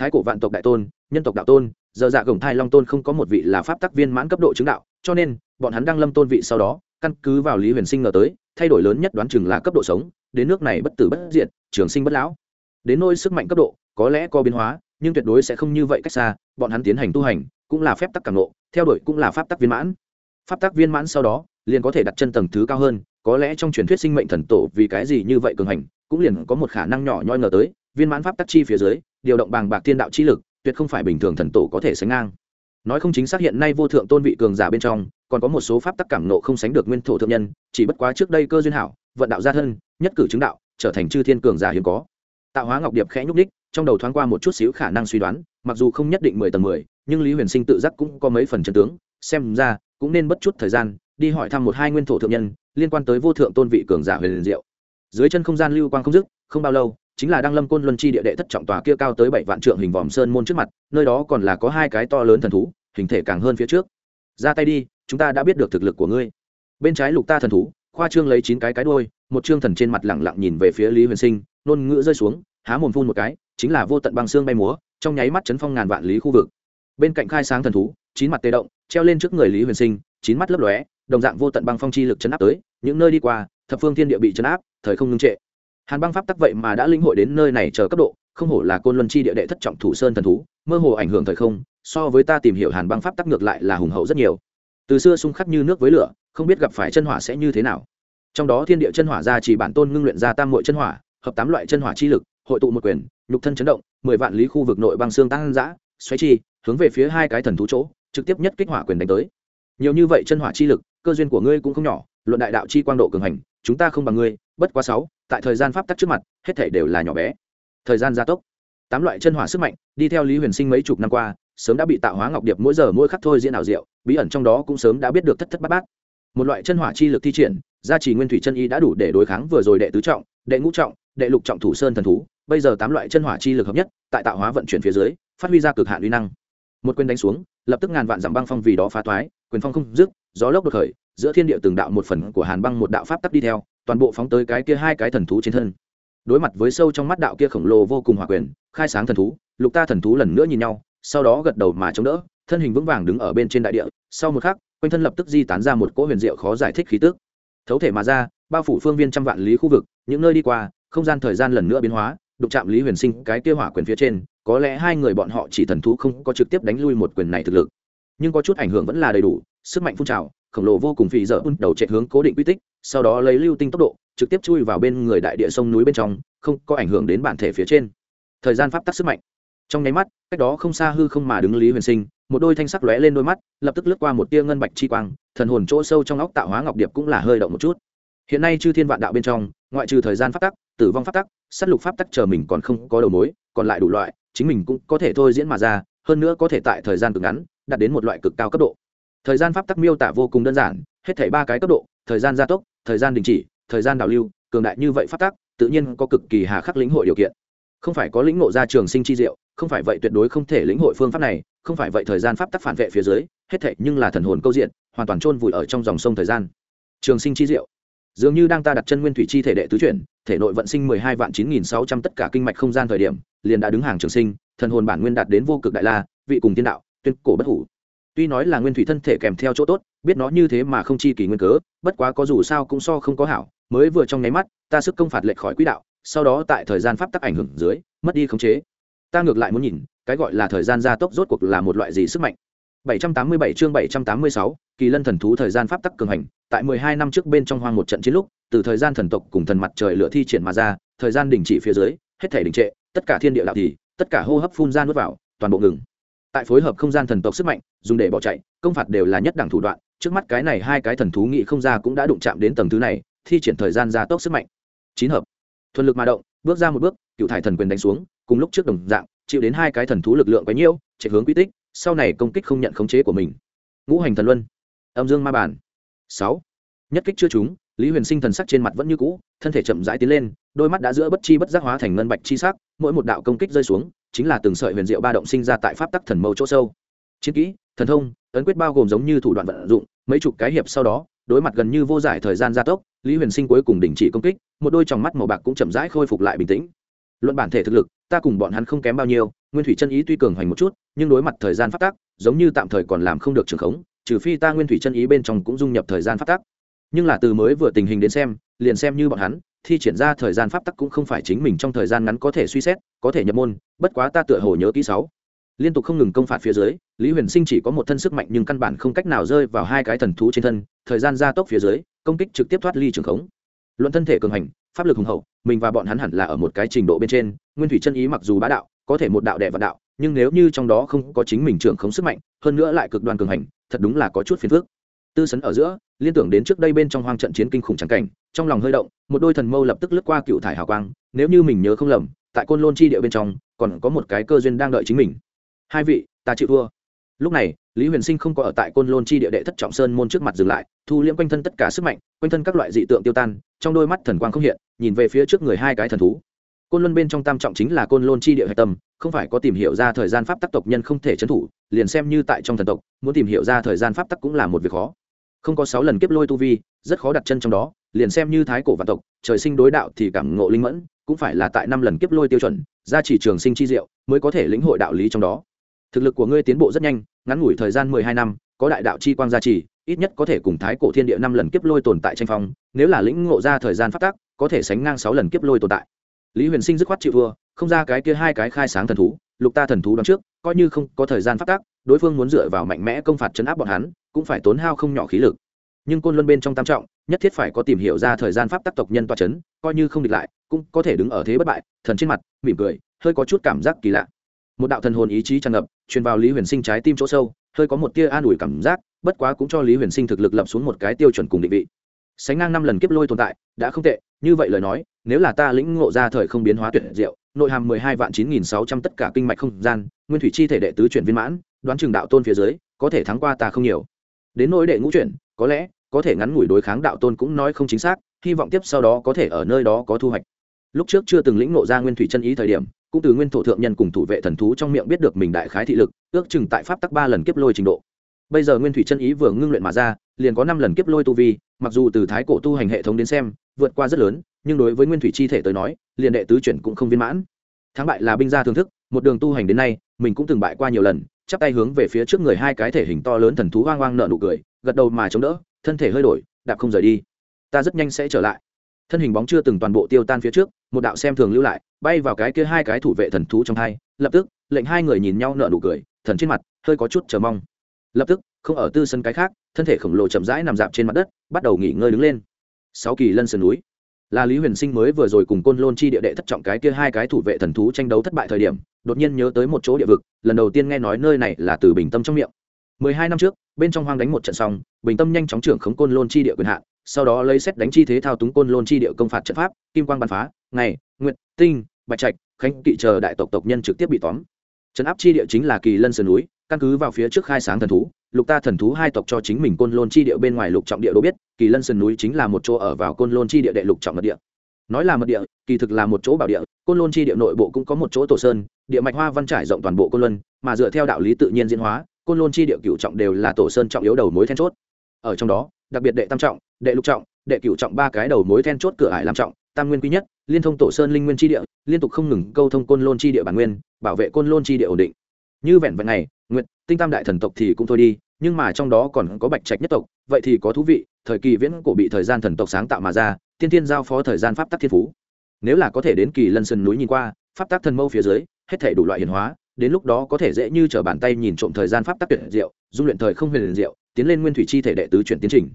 thái cổ vạn tộc đại tôn, nhân tộc đạo tôn, giờ dạ gồng thai long tôn không có một vị là pháp tắc viên mãn cấp độ chứng đạo, cho nên, bọn hắn đang lâm tôn vị sau đó, căn cứ vào lý huyền sinh ngờ tới, thay đổi lớn nhất đoán chừng là cấp độ sống, đến nước này bất tử bất diệt, trường sinh bất lão. Đến nôi sức mạnh cấp độ, có lẽ có biến hóa, nhưng tuyệt đối sẽ không như vậy cách xa, bọn hắn tiến hành tu hành, cũng là phép tắc càng lộ, theo đuổi cũng là pháp tắc viên mãn. Pháp tắc viên mãn sau đó, liền có thể đặt chân tầng thứ cao hơn, có lẽ trong truyền thuyết sinh mệnh thần tổ vì cái gì như vậy cường hành, cũng liền có một khả năng nhỏ nhoi ngờ tới, viên mãn pháp tắc chi phía dưới điều động bàng bạc thiên đạo chi lực, tuyệt không phải bình thường thần tổ có thể sánh ngang. Nói không chính xác hiện nay vô thượng tôn vị cường giả bên trong, còn có một số pháp tắc cảm nộ không sánh được nguyên thổ thượng nhân, chỉ bất quá trước đây cơ duyên hảo, vận đạo gia thân, nhất cử chứng đạo, trở thành chư thiên cường giả hiếm có. Tạo hóa ngọc điệp khẽ nhúc đích trong đầu thoáng qua một chút xíu khả năng suy đoán, mặc dù không nhất định mười tầng mười, nhưng lý huyền sinh tự giác cũng có mấy phần chân tướng, xem ra cũng nên bất chút thời gian, đi hỏi thăm một hai nguyên thổ thượng nhân, liên quan tới vô thượng tôn vị cường giả huyền diệu. Dưới chân không gian lưu quang không dứt, không bao lâu chính là đăng lâm côn luân chi địa đệ thất trọng tòa kia cao tới bảy vạn trượng hình vòm sơn môn trước mặt, nơi đó còn là có hai cái to lớn thần thú, hình thể càng hơn phía trước. Ra tay đi, chúng ta đã biết được thực lực của ngươi. Bên trái lục ta thần thú, khoa trương lấy chín cái cái đôi một trương thần trên mặt lẳng lặng nhìn về phía lý huyền sinh, nôn ngữ rơi xuống, há mồm phun một cái, chính là vô tận băng xương bay múa, trong nháy mắt chấn phong ngàn vạn lý khu vực. Bên cạnh khai sáng thần thú, chín mặt tê động, treo lên trước người lý huyền sinh, chín mắt lấp lóe, đồng dạng vô tận băng phong chi lực chấn áp tới, những nơi đi qua, thập phương thiên địa bị chấn áp, thời không ngưng trệ hàn băng pháp tắc vậy mà đã linh hội đến nơi này chờ cấp độ, không hổ là côn luân chi địa đệ thất trọng thủ sơn thần thú, mơ hồ ảnh hưởng thời không, so với ta tìm hiểu hàn băng pháp tắc ngược lại là hùng hậu rất nhiều. Từ xưa xung khắc như nước với lửa, không biết gặp phải chân hỏa sẽ như thế nào. Trong đó thiên địa chân hỏa ra chỉ bản tôn ngưng luyện ra tam mội chân hỏa, hợp tám loại chân hỏa chi lực, hội tụ một quyền, nhục thân chấn động, mười vạn lý khu vực nội băng xương tăng giã xoáy chi, hướng về phía hai cái thần thú chỗ, trực tiếp nhất kích hỏa quyền đánh tới. Nhiều như vậy chân hỏa chi lực, cơ duyên của ngươi cũng không nhỏ, luận đại đạo chi quang độ cường hành, chúng ta không bằng ngươi bất quá sáu, tại thời gian pháp tắc trước mặt, hết thể đều là nhỏ bé. Thời gian gia tốc. Tám loại chân hỏa sức mạnh, đi theo lý huyền sinh mấy chục năm qua, sớm đã bị tạo hóa ngọc điệp mỗi giờ mỗi khắc thôi diễn ảo diệu, bí ẩn trong đó cũng sớm đã biết được thất thất bát bát. Một loại chân hỏa chi lực thi triển, gia trì nguyên thủy chân y đã đủ để đối kháng vừa rồi đệ tứ trọng, đệ ngũ trọng, đệ lục trọng thủ sơn thần thú. Bây giờ tám loại chân hỏa chi lực hợp nhất, tại tạo hóa vận chuyển phía dưới, phát huy ra cực hạn uy năng. Một quyền đánh xuống, lập tức ngàn vạn dặm băng phong vì đó phá toái, quyền phong không dứt, gió lốc đột khởi, giữa thiên địa từng đạo một phần của hàn băng một đạo pháp tắc đi theo toàn bộ phóng tới cái kia hai cái thần thú trên thân. Đối mặt với sâu trong mắt đạo kia khổng lồ vô cùng hòa quyền, khai sáng thần thú, lục ta thần thú lần nữa nhìn nhau, sau đó gật đầu mà chống đỡ, thân hình vững vàng đứng ở bên trên đại địa, sau một khắc, quanh thân lập tức di tán ra một cỗ huyền diệu khó giải thích khí tức. Thấu thể mà ra, bao phủ phương viên trăm vạn lý khu vực, những nơi đi qua, không gian thời gian lần nữa biến hóa, đụng chạm lý huyền sinh cái kia hỏa quyền phía trên, có lẽ hai người bọn họ chỉ thần thú không có trực tiếp đánh lui một quyền này thực lực. Nhưng có chút ảnh hưởng vẫn là đầy đủ, sức mạnh phun trào khổng lồ vô cùng phì dở đầu chạy hướng cố định quy tích, sau đó lấy lưu tinh tốc độ, trực tiếp chui vào bên người đại địa sông núi bên trong, không có ảnh hưởng đến bản thể phía trên. Thời gian pháp tắc sức mạnh. Trong nháy mắt, cách đó không xa hư không mà đứng lý huyền sinh, một đôi thanh sắc lóe lên đôi mắt, lập tức lướt qua một tia ngân bạch chi quang, thần hồn chỗ sâu trong óc tạo hóa ngọc điệp cũng là hơi động một chút. Hiện nay chư thiên vạn đạo bên trong, ngoại trừ thời gian pháp tắc, tử vong pháp tắc s á t lục pháp tắc chờ mình còn không có đầu mối, còn lại đủ loại, chính mình cũng có thể thôi diễn mà ra, hơn nữa có thể tại thời gian cực ngắn, đạt đến một loại cực cao cấp độ thời gian pháp tắc miêu tả vô cùng đơn giản, hết thảy ba cái cấp độ, thời gian gia tốc, thời gian đình chỉ, thời gian đào lưu, cường đại như vậy pháp tắc, tự nhiên có cực kỳ hà khắc lĩnh hội điều kiện. Không phải có lĩnh ngộ ra trường sinh chi diệu, không phải vậy tuyệt đối không thể lĩnh hội phương pháp này, không phải vậy thời gian pháp tắc phản vệ phía dưới, hết thảy nhưng là thần hồn câu diện, hoàn toàn chôn vùi ở trong dòng sông thời gian. Trường sinh chi diệu. Dường như đang ta đặt chân nguyên thủy chi thể đệ tứ chuyển, thể nội vận sinh mười hai vạn chín nghìn sáu trăm tất cả kinh mạch không gian thời điểm, liền đã đứng hàng trường sinh, thần hồn bản nguyên đạt đến vô cực đại la, vị cùng thiên đạo, tuyên cổ bất hủ tuy nói là nguyên thủy thân thể kèm theo chỗ tốt biết nó như thế mà không chi kỳ nguyên cớ bất quá có dù sao cũng so không có hảo mới vừa trong nháy mắt ta sức công phạt lệch khỏi quỹ đạo sau đó tại thời gian pháp tắc ảnh hưởng dưới mất đi khống chế. Ta ngược lại muốn nhìn cái gọi là thời gian gia tốc rốt cuộc là một loại gì sức mạnh. 787 chương 786, kỳ lân thần thú thời gian pháp tắc cường hành tại 12 năm trước bên trong hoang một trận chiến lúc từ thời gian thần tộc cùng thần mặt trời lửa thi triển mà ra thời gian đình chỉ phía dưới hết thể đình trệ tất cả thiên địa đạo thì tất cả hô hấp phun ra nuốt vào toàn bộ ngừng tại phối hợp không gian thần tộc sức mạnh, dùng để bỏ chạy, công phạt đều là nhất đẳng thủ đoạn. Trước mắt cái này hai cái thần thú nghị không ra cũng đã đụng chạm đến tầng thứ này, thi triển thời gian gia tốc sức mạnh. Chín hợp. Thuần lực mà động, bước ra một bước, cựu thải thần quyền đánh xuống, cùng lúc trước đồng dạng, chịu đến hai cái thần thú lực lượng quấy nhiễu, chạy hướng quy tích, sau này công kích không nhận khống chế của mình. Ngũ hành thần luân. Âm dương ma bản sáu. Nhất kích chưa trúng, lý huyền sinh thần sắc trên mặt vẫn như cũ, thân thể chậm rãi tiến lên đôi mắt đã giữa bất chi bất giác hóa thành ngân bạch chi sắc mỗi một đạo công kích rơi xuống chính là từng sợi huyền diệu ba động sinh ra tại pháp tắc thần mâu chỗ sâu. Chiến kỹ thần thông ấn quyết bao gồm giống như thủ đoạn vận dụng mấy chục cái hiệp sau đó đối mặt gần như vô giải thời gian gia tốc lý huyền sinh cuối cùng đình chỉ công kích một đôi tròng mắt màu bạc cũng chậm rãi khôi phục lại bình tĩnh. Luận bản thể thực lực ta cùng bọn hắn không kém bao nhiêu nguyên thủy chân ý tuy cường hoành một chút nhưng đối mặt thời gian pháp tắc, giống như tạm thời còn làm không được trường khống trừ phi ta nguyên thủy chân ý bên trong cũng dung nhập thời gian pháp tắc, nhưng là từ mới vừa tình hình đến xem liền xem như bọn hắn thi triển ra thời gian pháp tắc cũng không phải chính mình trong thời gian ngắn có thể suy xét, có thể nhập môn, bất quá ta tựa hồ nhớ kỹ sáu. Liên tục không ngừng công phạt phía dưới, lý huyền sinh chỉ có một thân sức mạnh nhưng căn bản không cách nào rơi vào hai cái thần thú trên thân, thời gian gia tốc phía dưới, công kích trực tiếp thoát ly trường khống. Luận thân thể cường hành, pháp lực hùng hậu, mình và bọn hắn hẳn là ở một cái trình độ bên trên, nguyên thủy chân ý mặc dù bá đạo, có thể một đạo đệ vạn đạo, nhưng nếu như trong đó không có chính mình trưởng khống sức mạnh, hơn nữa lại cực đoan cường hành, thật đúng là có chút phiền phức tư sấn ở giữa, liên tưởng đến trước đây bên trong hoang trận chiến kinh khủng trắng cảnh, trong lòng hơi động, một đôi thần mâu lập tức lướt qua cựu thải hào quang, nếu như mình nhớ không lầm, tại côn lôn chi địa bên trong, còn có một cái cơ duyên đang đợi chính mình. Hai vị, ta chịu thua. Lúc này, lý huyền sinh không có ở tại côn lôn chi địa đệ thất trọng sơn môn trước mặt dừng lại, thu liễm quanh thân tất cả sức mạnh, quanh thân các loại dị tượng tiêu tan, trong đôi mắt thần quang không hiện, nhìn về phía trước người hai cái thần thú. Côn luân bên trong tam trọng chính là côn lôn chi địa hạch tâm, không phải có tìm hiểu ra thời gian pháp tắc tộc nhân không thể trấn thủ liền xem như tại trong thần tộc, muốn tìm hiểu ra thời gian pháp tắc cũng là một việc khó. Không có sáu lần kiếp lôi tu vi, rất khó đặt chân trong đó, liền xem như thái cổ vạn tộc, trời sinh đối đạo thì cảm ngộ linh mẫn, cũng phải là tại năm lần kiếp lôi tiêu chuẩn ra chỉ trường sinh chi diệu mới có thể lĩnh hội đạo lý trong đó. Thực lực của ngươi tiến bộ rất nhanh, ngắn ngủi thời gian mười hai năm, có đại đạo chi quang gia trì, ít nhất có thể cùng thái cổ thiên địa năm lần kiếp lôi tồn tại tranh phong, nếu là lĩnh ngộ ra thời gian phát tác có thể sánh ngang sáu lần kiếp lôi tồn tại. Lý huyền sinh dứt khoát chịu thua, không ra cái kia hai cái khai sáng thần thú lục ta thần thú đón trước, coi như không có thời gian phát tác, đối phương muốn dựa vào mạnh mẽ công phạt chấn áp bọn hắn, cũng phải tốn hao không nhỏ khí lực. Nhưng côn luân bên trong tam trọng, nhất thiết phải có tìm hiểu ra thời gian pháp tác tộc nhân toa chấn, coi như không địch lại, cũng có thể đứng ở thế bất bại, thần trên mặt, mỉm cười, hơi có chút cảm giác kỳ lạ. Một đạo thần hồn ý chí tràn ngập, truyền vào lý huyền sinh trái tim chỗ sâu, hơi có một tia an ủi cảm giác, bất quá cũng cho lý huyền sinh thực lực lập xuống một cái tiêu chuẩn cùng định vị. Sánh ngang năm lần kiếp lôi tồn tại, đã không tệ, như vậy lời nói, nếu là ta lĩnh ngộ ra thời không biến hóa tuyệt diệu nội hàm mười hai vạn chín nghìn sáu trăm tất cả kinh mạch không gian, nguyên thủy chi thể đệ tứ chuyển viên mãn, đoán chừng đạo tôn phía dưới, có thể thắng qua ta không nhiều. Đến nỗi đệ ngũ chuyển, có lẽ, có thể ngắn ngủi đối kháng đạo tôn cũng nói không chính xác, hy vọng tiếp sau đó có thể ở nơi đó có thu hoạch. Lúc trước chưa từng lĩnh ngộ ra nguyên thủy chân ý thời điểm, cũng từ nguyên thổ thượng nhân cùng thủ vệ thần thú trong miệng biết được mình đại khái thị lực, ước chừng tại pháp tắc ba lần kiếp lôi trình độ. Bây giờ nguyên thủy chân ý vừa ngưng luyện mà ra liền có năm lần kiếp lôi tu vi, mặc dù từ thái cổ tu hành hệ thống đến xem, vượt qua rất lớn, nhưng đối với nguyên thủy chi thể tới nói, liền đệ tứ chuyển cũng không viên mãn. Thắng bại là binh gia thưởng thức, một đường tu hành đến nay, mình cũng từng bại qua nhiều lần, chắp tay hướng về phía trước người hai cái thể hình to lớn thần thú hoang hoang nợ nụ cười, gật đầu mà chống đỡ, thân thể hơi đổi, đạp không rời đi. Ta rất nhanh sẽ trở lại. Thân hình bóng chưa từng toàn bộ tiêu tan phía trước, một đạo xem thường lưu lại, bay vào cái kia hai cái thủ vệ thần thú trong hai, lập tức, lệnh hai người nhìn nhau nợ nụ cười, thần trên mặt, hơi có chút chờ mong lập tức, không ở tư sân cái khác, thân thể khổng lồ chậm rãi nằm dạp trên mặt đất, bắt đầu nghỉ ngơi đứng lên. Sáu kỳ lân sườn núi. Là lý huyền sinh mới vừa rồi cùng côn lôn chi địa đệ thất trọng cái kia hai cái thủ vệ thần thú tranh đấu thất bại thời điểm, đột nhiên nhớ tới một chỗ địa vực, lần đầu tiên nghe nói nơi này là từ bình tâm trong miệng. Mười hai năm trước, bên trong hoang đánh một trận xong, bình tâm nhanh chóng trưởng khống côn lôn chi địa quyền hạn, sau đó lấy xét đánh chi thế thao túng côn lôn chi địa công phạt trận pháp, kim quang bắn phá, ngày nguyện tinh, bạch trạch, khánh kỵ chờ đại tộc tộc nhân trực tiếp bị tóm. Trấn áp chi địa chính là kỳ lân sườn núi căn cứ vào phía trước khai sáng thần thú, lục ta thần thú hai tộc cho chính mình côn lôn chi địa bên ngoài lục trọng địa đô biết, kỳ lân sơn núi chính là một chỗ ở vào côn lôn chi địa đệ lục trọng mật địa. Nói là mật địa, kỳ thực là một chỗ bảo địa, côn lôn chi địa nội bộ cũng có một chỗ tổ sơn, địa mạch hoa văn trải rộng toàn bộ côn luân, mà dựa theo đạo lý tự nhiên diễn hóa, côn lôn chi địa cựu trọng đều là tổ sơn trọng yếu đầu mối then chốt. Ở trong đó, đặc biệt đệ tam trọng, đệ lục trọng, đệ cựu trọng ba cái đầu mối then chốt cửa ải làm trọng, tam nguyên quý nhất, liên thông tổ sơn linh nguyên chi địa, liên tục không ngừng câu thông côn lôn chi địa bản nguyên, bảo vệ côn lôn chi địa ổn định. Như vẹn vẹn này nguyện tinh tam đại thần tộc thì cũng thôi đi, nhưng mà trong đó còn có bạch trạch nhất tộc, vậy thì có thú vị, thời kỳ viễn cổ bị thời gian thần tộc sáng tạo mà ra, tiên tiên giao phó thời gian pháp tắc thiên phú. Nếu là có thể đến kỳ lân sơn núi nhìn qua, pháp tắc thần mâu phía dưới, hết thể đủ loại hiển hóa, đến lúc đó có thể dễ như t r ở bàn tay nhìn trộm thời gian pháp tắc tuyệt diệu, dung luyện thời không huyền diệu, tiến lên nguyên thủy chi thể đệ tứ chuyển tiến trình.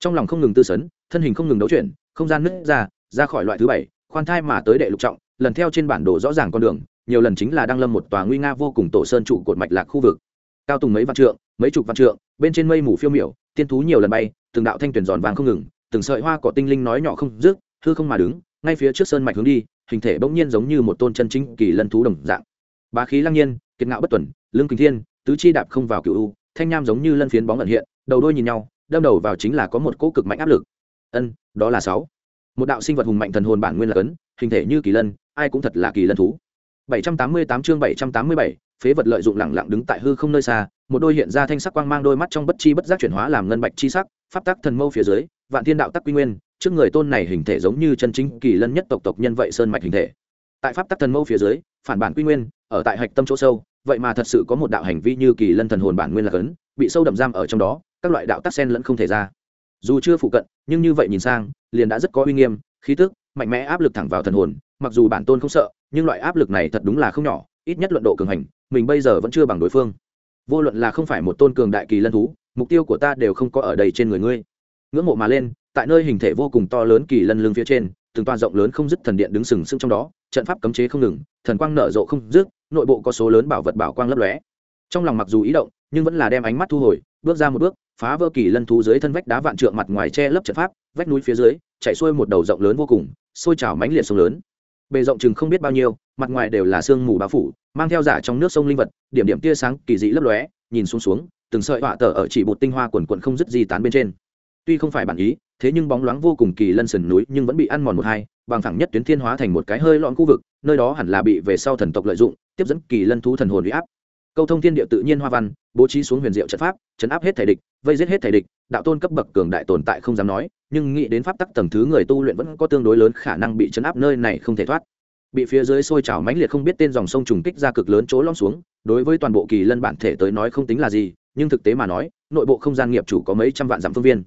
Trong lòng không ngừng tư sấn, thân hình không ngừng đấu chuyển, không gian nứt ra ra khỏi loại thứ bảy, khoan thai mà tới đệ lục trọng, lần theo trên bản đồ rõ ràng con đường nhiều lần chính là đăng lâm một tòa nguy nga vô cùng tổ sơn trụ cột mạch lạc khu vực. Cao tùng mấy vạn trượng, mấy chục vạn trượng, bên trên mây mù phiêu miểu, tiên thú nhiều lần bay, từng đạo thanh tuyển giòn vàng không ngừng, từng sợi hoa cỏ tinh linh nói nhỏ không rước thư không mà đứng, ngay phía trước sơn mạch hướng đi, hình thể bỗng nhiên giống như một tôn chân chính kỳ lân thú đồng dạng. Bá khí lăng nhiên, kiệt ngạo bất tuần, lương kính thiên, tứ chi đạp không vào cựu u, thanh nham giống như lân phiến bóng ẩn hiện, đầu đôi nhìn nhau, đâm đầu vào chính là có một cỗ cực mạnh áp lực. Ân, đó là sáu. Một đạo sinh vật hùng mạnh thần hồn bản nguyên là cấn, hình thể như kỳ lân, ai cũng thật là kỳ lân thú. 788 chương 787, phế vật lợi dụng lẳng lặng đứng tại hư không nơi xa, một đôi hiện ra thanh sắc quang mang đôi mắt trong bất chi bất giác chuyển hóa làm ngân bạch chi sắc, pháp tắc thần mâu phía dưới, vạn thiên đạo tắc quy nguyên, trước người tôn này hình thể giống như chân chính kỳ lân nhất tộc tộc nhân vậy sơn mạch hình thể. Tại pháp tắc thần mâu phía dưới, phản bản quy nguyên, ở tại hạch tâm chỗ sâu, vậy mà thật sự có một đạo hành vi như kỳ lân thần hồn bản nguyên là cấn, bị sâu đậm giam ở trong đó, các loại đạo tắc sen lẫn không thể ra. Dù chưa phụ cận, nhưng như vậy nhìn sang, liền đã rất có uy nghiêm, khí tức, mạnh mẽ áp lực thẳng vào thần hồn, mặc dù bản tôn không sợ, nhưng loại áp lực này thật đúng là không nhỏ, ít nhất luận độ cường hành, mình bây giờ vẫn chưa bằng đối phương. Vô luận là không phải một tôn cường đại kỳ lân thú, mục tiêu của ta đều không có ở đây trên người ngươi. Ngưỡng mộ mà lên, tại nơi hình thể vô cùng to lớn kỳ lân lưng phía trên, từng toàn rộng lớn không dứt thần điện đứng sừng sững trong đó, trận pháp cấm chế không ngừng, thần quang nở rộ không dứt, nội bộ có số lớn bảo vật bảo quang lấp lóe. Trong lòng mặc dù ý động, nhưng vẫn là đem ánh mắt thu hồi, bước ra một bước, phá vỡ kỳ lân thú dưới thân vách đá vạn trượng mặt ngoài che lấp trận pháp, vách núi phía dưới chạy xuôi một đầu rộng lớn vô cùng, sôi trào mãnh liệt sông lớn bề rộng chừng không biết bao nhiêu, mặt ngoài đều là sương mù bao phủ, mang theo giả trong nước sông linh vật, điểm điểm tia sáng kỳ dị lấp lóe, nhìn xuống xuống, từng sợi họa tờ ở chỉ bột tinh hoa quần quận không dứt di tán bên trên. Tuy không phải bản ý, thế nhưng bóng loáng vô cùng kỳ lân sườn núi nhưng vẫn bị ăn mòn một hai, bằng thẳng nhất tuyến thiên hóa thành một cái hơi lọn khu vực, nơi đó hẳn là bị về sau thần tộc lợi dụng, tiếp dẫn kỳ lân thú thần hồn bị áp câu thông thiên địa tự nhiên hoa văn, bố trí xuống huyền diệu trận pháp, chấn áp hết thể địch, vây giết hết thể địch, đạo tôn cấp bậc cường đại tồn tại không dám nói, nhưng nghĩ đến pháp tắc tầng thứ người tu luyện vẫn có tương đối lớn khả năng bị chấn áp nơi này không thể thoát. Bị phía dưới sôi trào mãnh liệt không biết tên dòng sông trùng kích ra cực lớn chỗ lõm xuống, đối với toàn bộ kỳ lân bản thể tới nói không tính là gì, nhưng thực tế mà nói, nội bộ không gian nghiệp chủ có mấy trăm vạn dặm phương viên.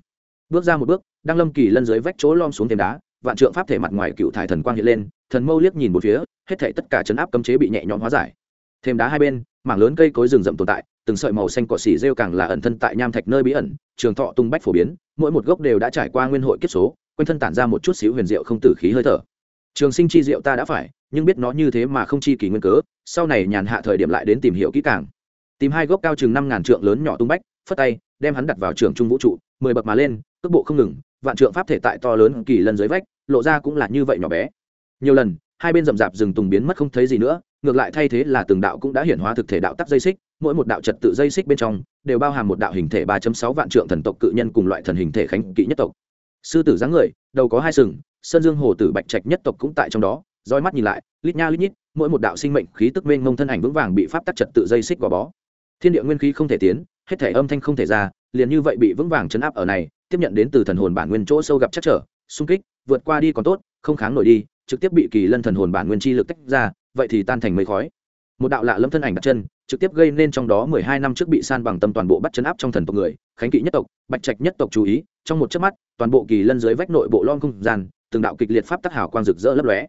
Bước ra một bước đang lâm kỳ lân dưới vách chỗ lom xuống thêm đá, vạn trượng pháp thể mặt ngoài cựu thải thần quang hiện lên, thần mâu liếc nhìn một phía, hết thể tất cả chấn áp cấm chế bị nhẹ nhõm hóa giải thêm đá hai bên, mảng lớn cây cối rừng rậm tồn tại, từng sợi màu xanh cỏ xỉ rêu càng là ẩn thân tại nham thạch nơi bí ẩn, trường thọ tung bách phổ biến, mỗi một gốc đều đã trải qua nguyên hội kiếp số, quanh thân tản ra một chút xíu huyền diệu không tử khí hơi thở. Trường sinh chi diệu ta đã phải, nhưng biết nó như thế mà không chi kỳ nguyên cớ, sau này nhàn hạ thời điểm lại đến tìm hiểu kỹ càng. Tìm hai gốc cao chừng năm ngàn trượng lớn nhỏ tung bách, phất tay, đem hắn đặt vào trường trung vũ trụ, mười bậc mà lên, cước bộ không ngừng, vạn trượng pháp thể tại to lớn kỳ lần dưới vách, lộ ra cũng là như vậy nhỏ bé. Nhiều lần, hai bên rậm rạp rừng tùng biến mất không thấy gì nữa ngược lại thay thế là từng đạo cũng đã hiển hóa thực thể đạo tắc dây xích, mỗi một đạo trật tự dây xích bên trong đều bao hàm một đạo hình thể ba sáu vạn trượng thần tộc cự nhân cùng loại thần hình thể khánh kỵ nhất tộc. Sư tử dáng người, đầu có hai sừng, sơn dương hồ tử bạch trạch nhất tộc cũng tại trong đó, roi mắt nhìn lại, lít nha lít nhít, mỗi một đạo sinh mệnh khí tức mênh mông thân ảnh vững vàng bị pháp tắc trật tự dây xích gò bó. Thiên địa nguyên khí không thể tiến, hết thể âm thanh không thể ra, liền như vậy bị vững vàng chấn áp ở này, tiếp nhận đến từ thần hồn bản nguyên chỗ sâu gặp chắc trở, xung kích, vượt qua đi còn tốt, không kháng nổi đi, trực tiếp bị kỳ lân thần hồn bản nguyên chi lực tách ra vậy thì tan thành mây khói. Một đạo lạ lâm thân ảnh đặt chân, trực tiếp gây nên trong đó mười hai năm trước bị san bằng tâm toàn bộ bắt chấn áp trong thần tộc người, khánh kỵ nhất tộc, bạch trạch nhất tộc chú ý, trong một chớp mắt, toàn bộ kỳ lân dưới vách nội bộ lon không gian, từng đạo kịch liệt pháp tắc hào quang rực rỡ lấp lóe.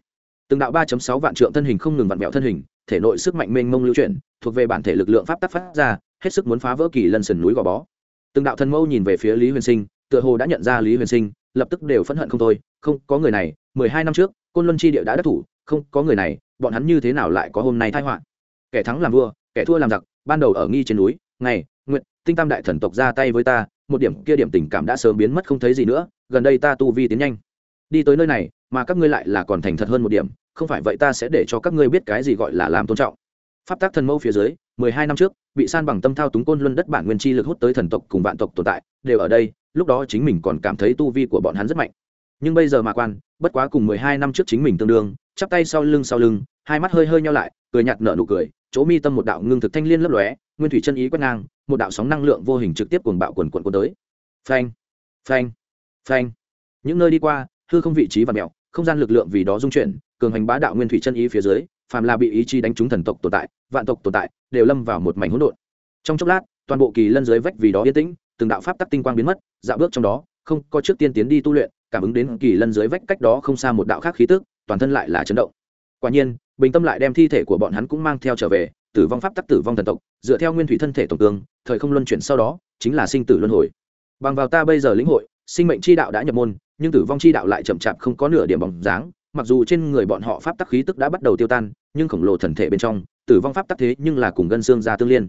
Từng đạo ba sáu vạn trượng thân hình không ngừng vặn vẹo thân hình, thể nội sức mạnh mênh mông lưu chuyển, thuộc về bản thể lực lượng pháp tắc phát ra, hết sức muốn phá vỡ kỳ lân sườn núi gò bó. Từng đạo thần mâu nhìn về phía lý huyền sinh, tựa hồ đã nhận ra lý huyền sinh, lập tức đều phẫn hận không thôi, không, có người này, mười hai năm trước, côn luân chi địa đã đắc thủ, không, có người này bọn hắn như thế nào lại có hôm nay tai họa? Kẻ thắng làm vua, kẻ thua làm giặc, ban đầu ở nghi trên núi, ngày nguyện tinh tam đại thần tộc ra tay với ta, một điểm kia điểm tình cảm đã sớm biến mất không thấy gì nữa, gần đây ta tu vi tiến nhanh. Đi tới nơi này, mà các ngươi lại là còn thành thật hơn một điểm, không phải vậy ta sẽ để cho các ngươi biết cái gì gọi là làm tôn trọng. Pháp tác thần mâu phía dưới, mười hai năm trước, bị san bằng tâm thao túng côn luân đất bản nguyên chi lực hút tới thần tộc cùng vạn tộc tồn tại, đều ở đây, lúc đó chính mình còn cảm thấy tu vi của bọn hắn rất mạnh. Nhưng bây giờ mà quan, bất quá cùng mười hai năm trước chính mình tương đương chắp tay sau lưng sau lưng, hai mắt hơi hơi nhau lại, cười nhạt nở nụ cười, chỗ mi tâm một đạo ngưng thực thanh liên lấp lóe, nguyên thủy chân ý quét ngang, một đạo sóng năng lượng vô hình trực tiếp cuồng bạo quần quần cuốn tới. Phanh phanh phanh. Những nơi đi qua, hư không vị trí và mèo không gian lực lượng vì đó dung chuyển, cường hành bá đạo nguyên thủy chân ý phía dưới, phàm là bị ý chí đánh trúng thần tộc tồn tại, vạn tộc tồn tại, đều lâm vào một mảnh hỗn độn. Trong chốc lát, toàn bộ kỳ lân dưới vách vì đó yên tĩnh, từng đạo pháp tắc tinh quang biến mất, dạo bước trong đó, không có trước tiên tiến đi tu luyện, cảm ứng đến kỳ lân dưới vách cách đó không xa một đạo khác khí tức toàn thân lại là chấn động. Quả nhiên, bình tâm lại đem thi thể của bọn hắn cũng mang theo trở về, tử vong pháp tắc, tử vong thần tộc, dựa theo nguyên thủy thân thể tổng tương thời không luân chuyển sau đó, chính là sinh tử luân hồi. Bằng vào ta bây giờ lĩnh hội, sinh mệnh chi đạo đã nhập môn, nhưng tử vong chi đạo lại chậm chạp không có nửa điểm bóng dáng, mặc dù trên người bọn họ pháp tắc khí tức đã bắt đầu tiêu tan, nhưng khổng lồ thần thể bên trong, tử vong pháp tắc thế nhưng là cùng gân xương ra tương liên.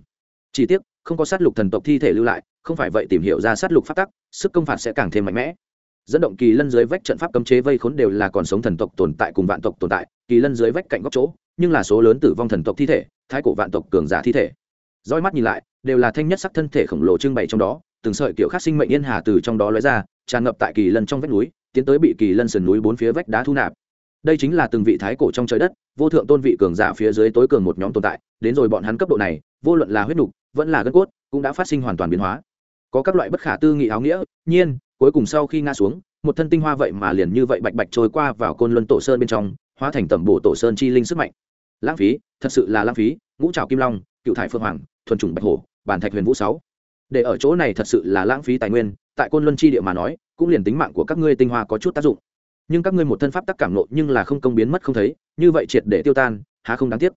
Chỉ tiếc, không có sát lục thần tộc thi thể lưu lại, không phải vậy tìm hiểu ra sát lục pháp tắc, sức công phạt sẽ càng thêm mạnh mẽ dẫn động kỳ lân dưới vách trận pháp cấm chế vây khốn đều là còn sống thần tộc tồn tại cùng vạn tộc tồn tại, kỳ lân dưới vách cạnh góc chỗ, nhưng là số lớn tử vong thần tộc thi thể, thái cổ vạn tộc cường giả thi thể. Roi mắt nhìn lại, đều là thanh nhất sắc thân thể khổng lồ trưng bày trong đó, từng sợi kiểu khác sinh mệnh yên hà từ trong đó lóe ra, tràn ngập tại kỳ lân trong vách núi, tiến tới bị kỳ lân sườn núi bốn phía vách đá thu nạp. Đây chính là từng vị thái cổ trong trời đất, vô thượng tôn vị cường giả phía dưới tối cường một nhóm tồn tại, đến rồi bọn hắn cấp độ này, vô luận là huyết nục, vẫn là gân cốt, cũng đã phát sinh hoàn toàn biến hóa. Có các loại bất khả tư nghị áo nghĩa, nhiên cuối cùng sau khi ngã xuống, một thân tinh hoa vậy mà liền như vậy bạch bạch trôi qua vào côn luân tổ sơn bên trong, hóa thành tẩm bổ tổ sơn chi linh sức mạnh. Lãng phí, thật sự là lãng phí, ngũ trào kim long, cựu thải phương hoàng, thuần chủng bạch hổ, bản thạch huyền vũ sáu. Để ở chỗ này thật sự là lãng phí tài nguyên, tại côn luân chi địa mà nói, cũng liền tính mạng của các ngươi tinh hoa có chút tác dụng. Nhưng các ngươi một thân pháp tắc cảm nộ nhưng là không công biến mất không thấy, như vậy triệt để tiêu tan, há không đáng tiếc.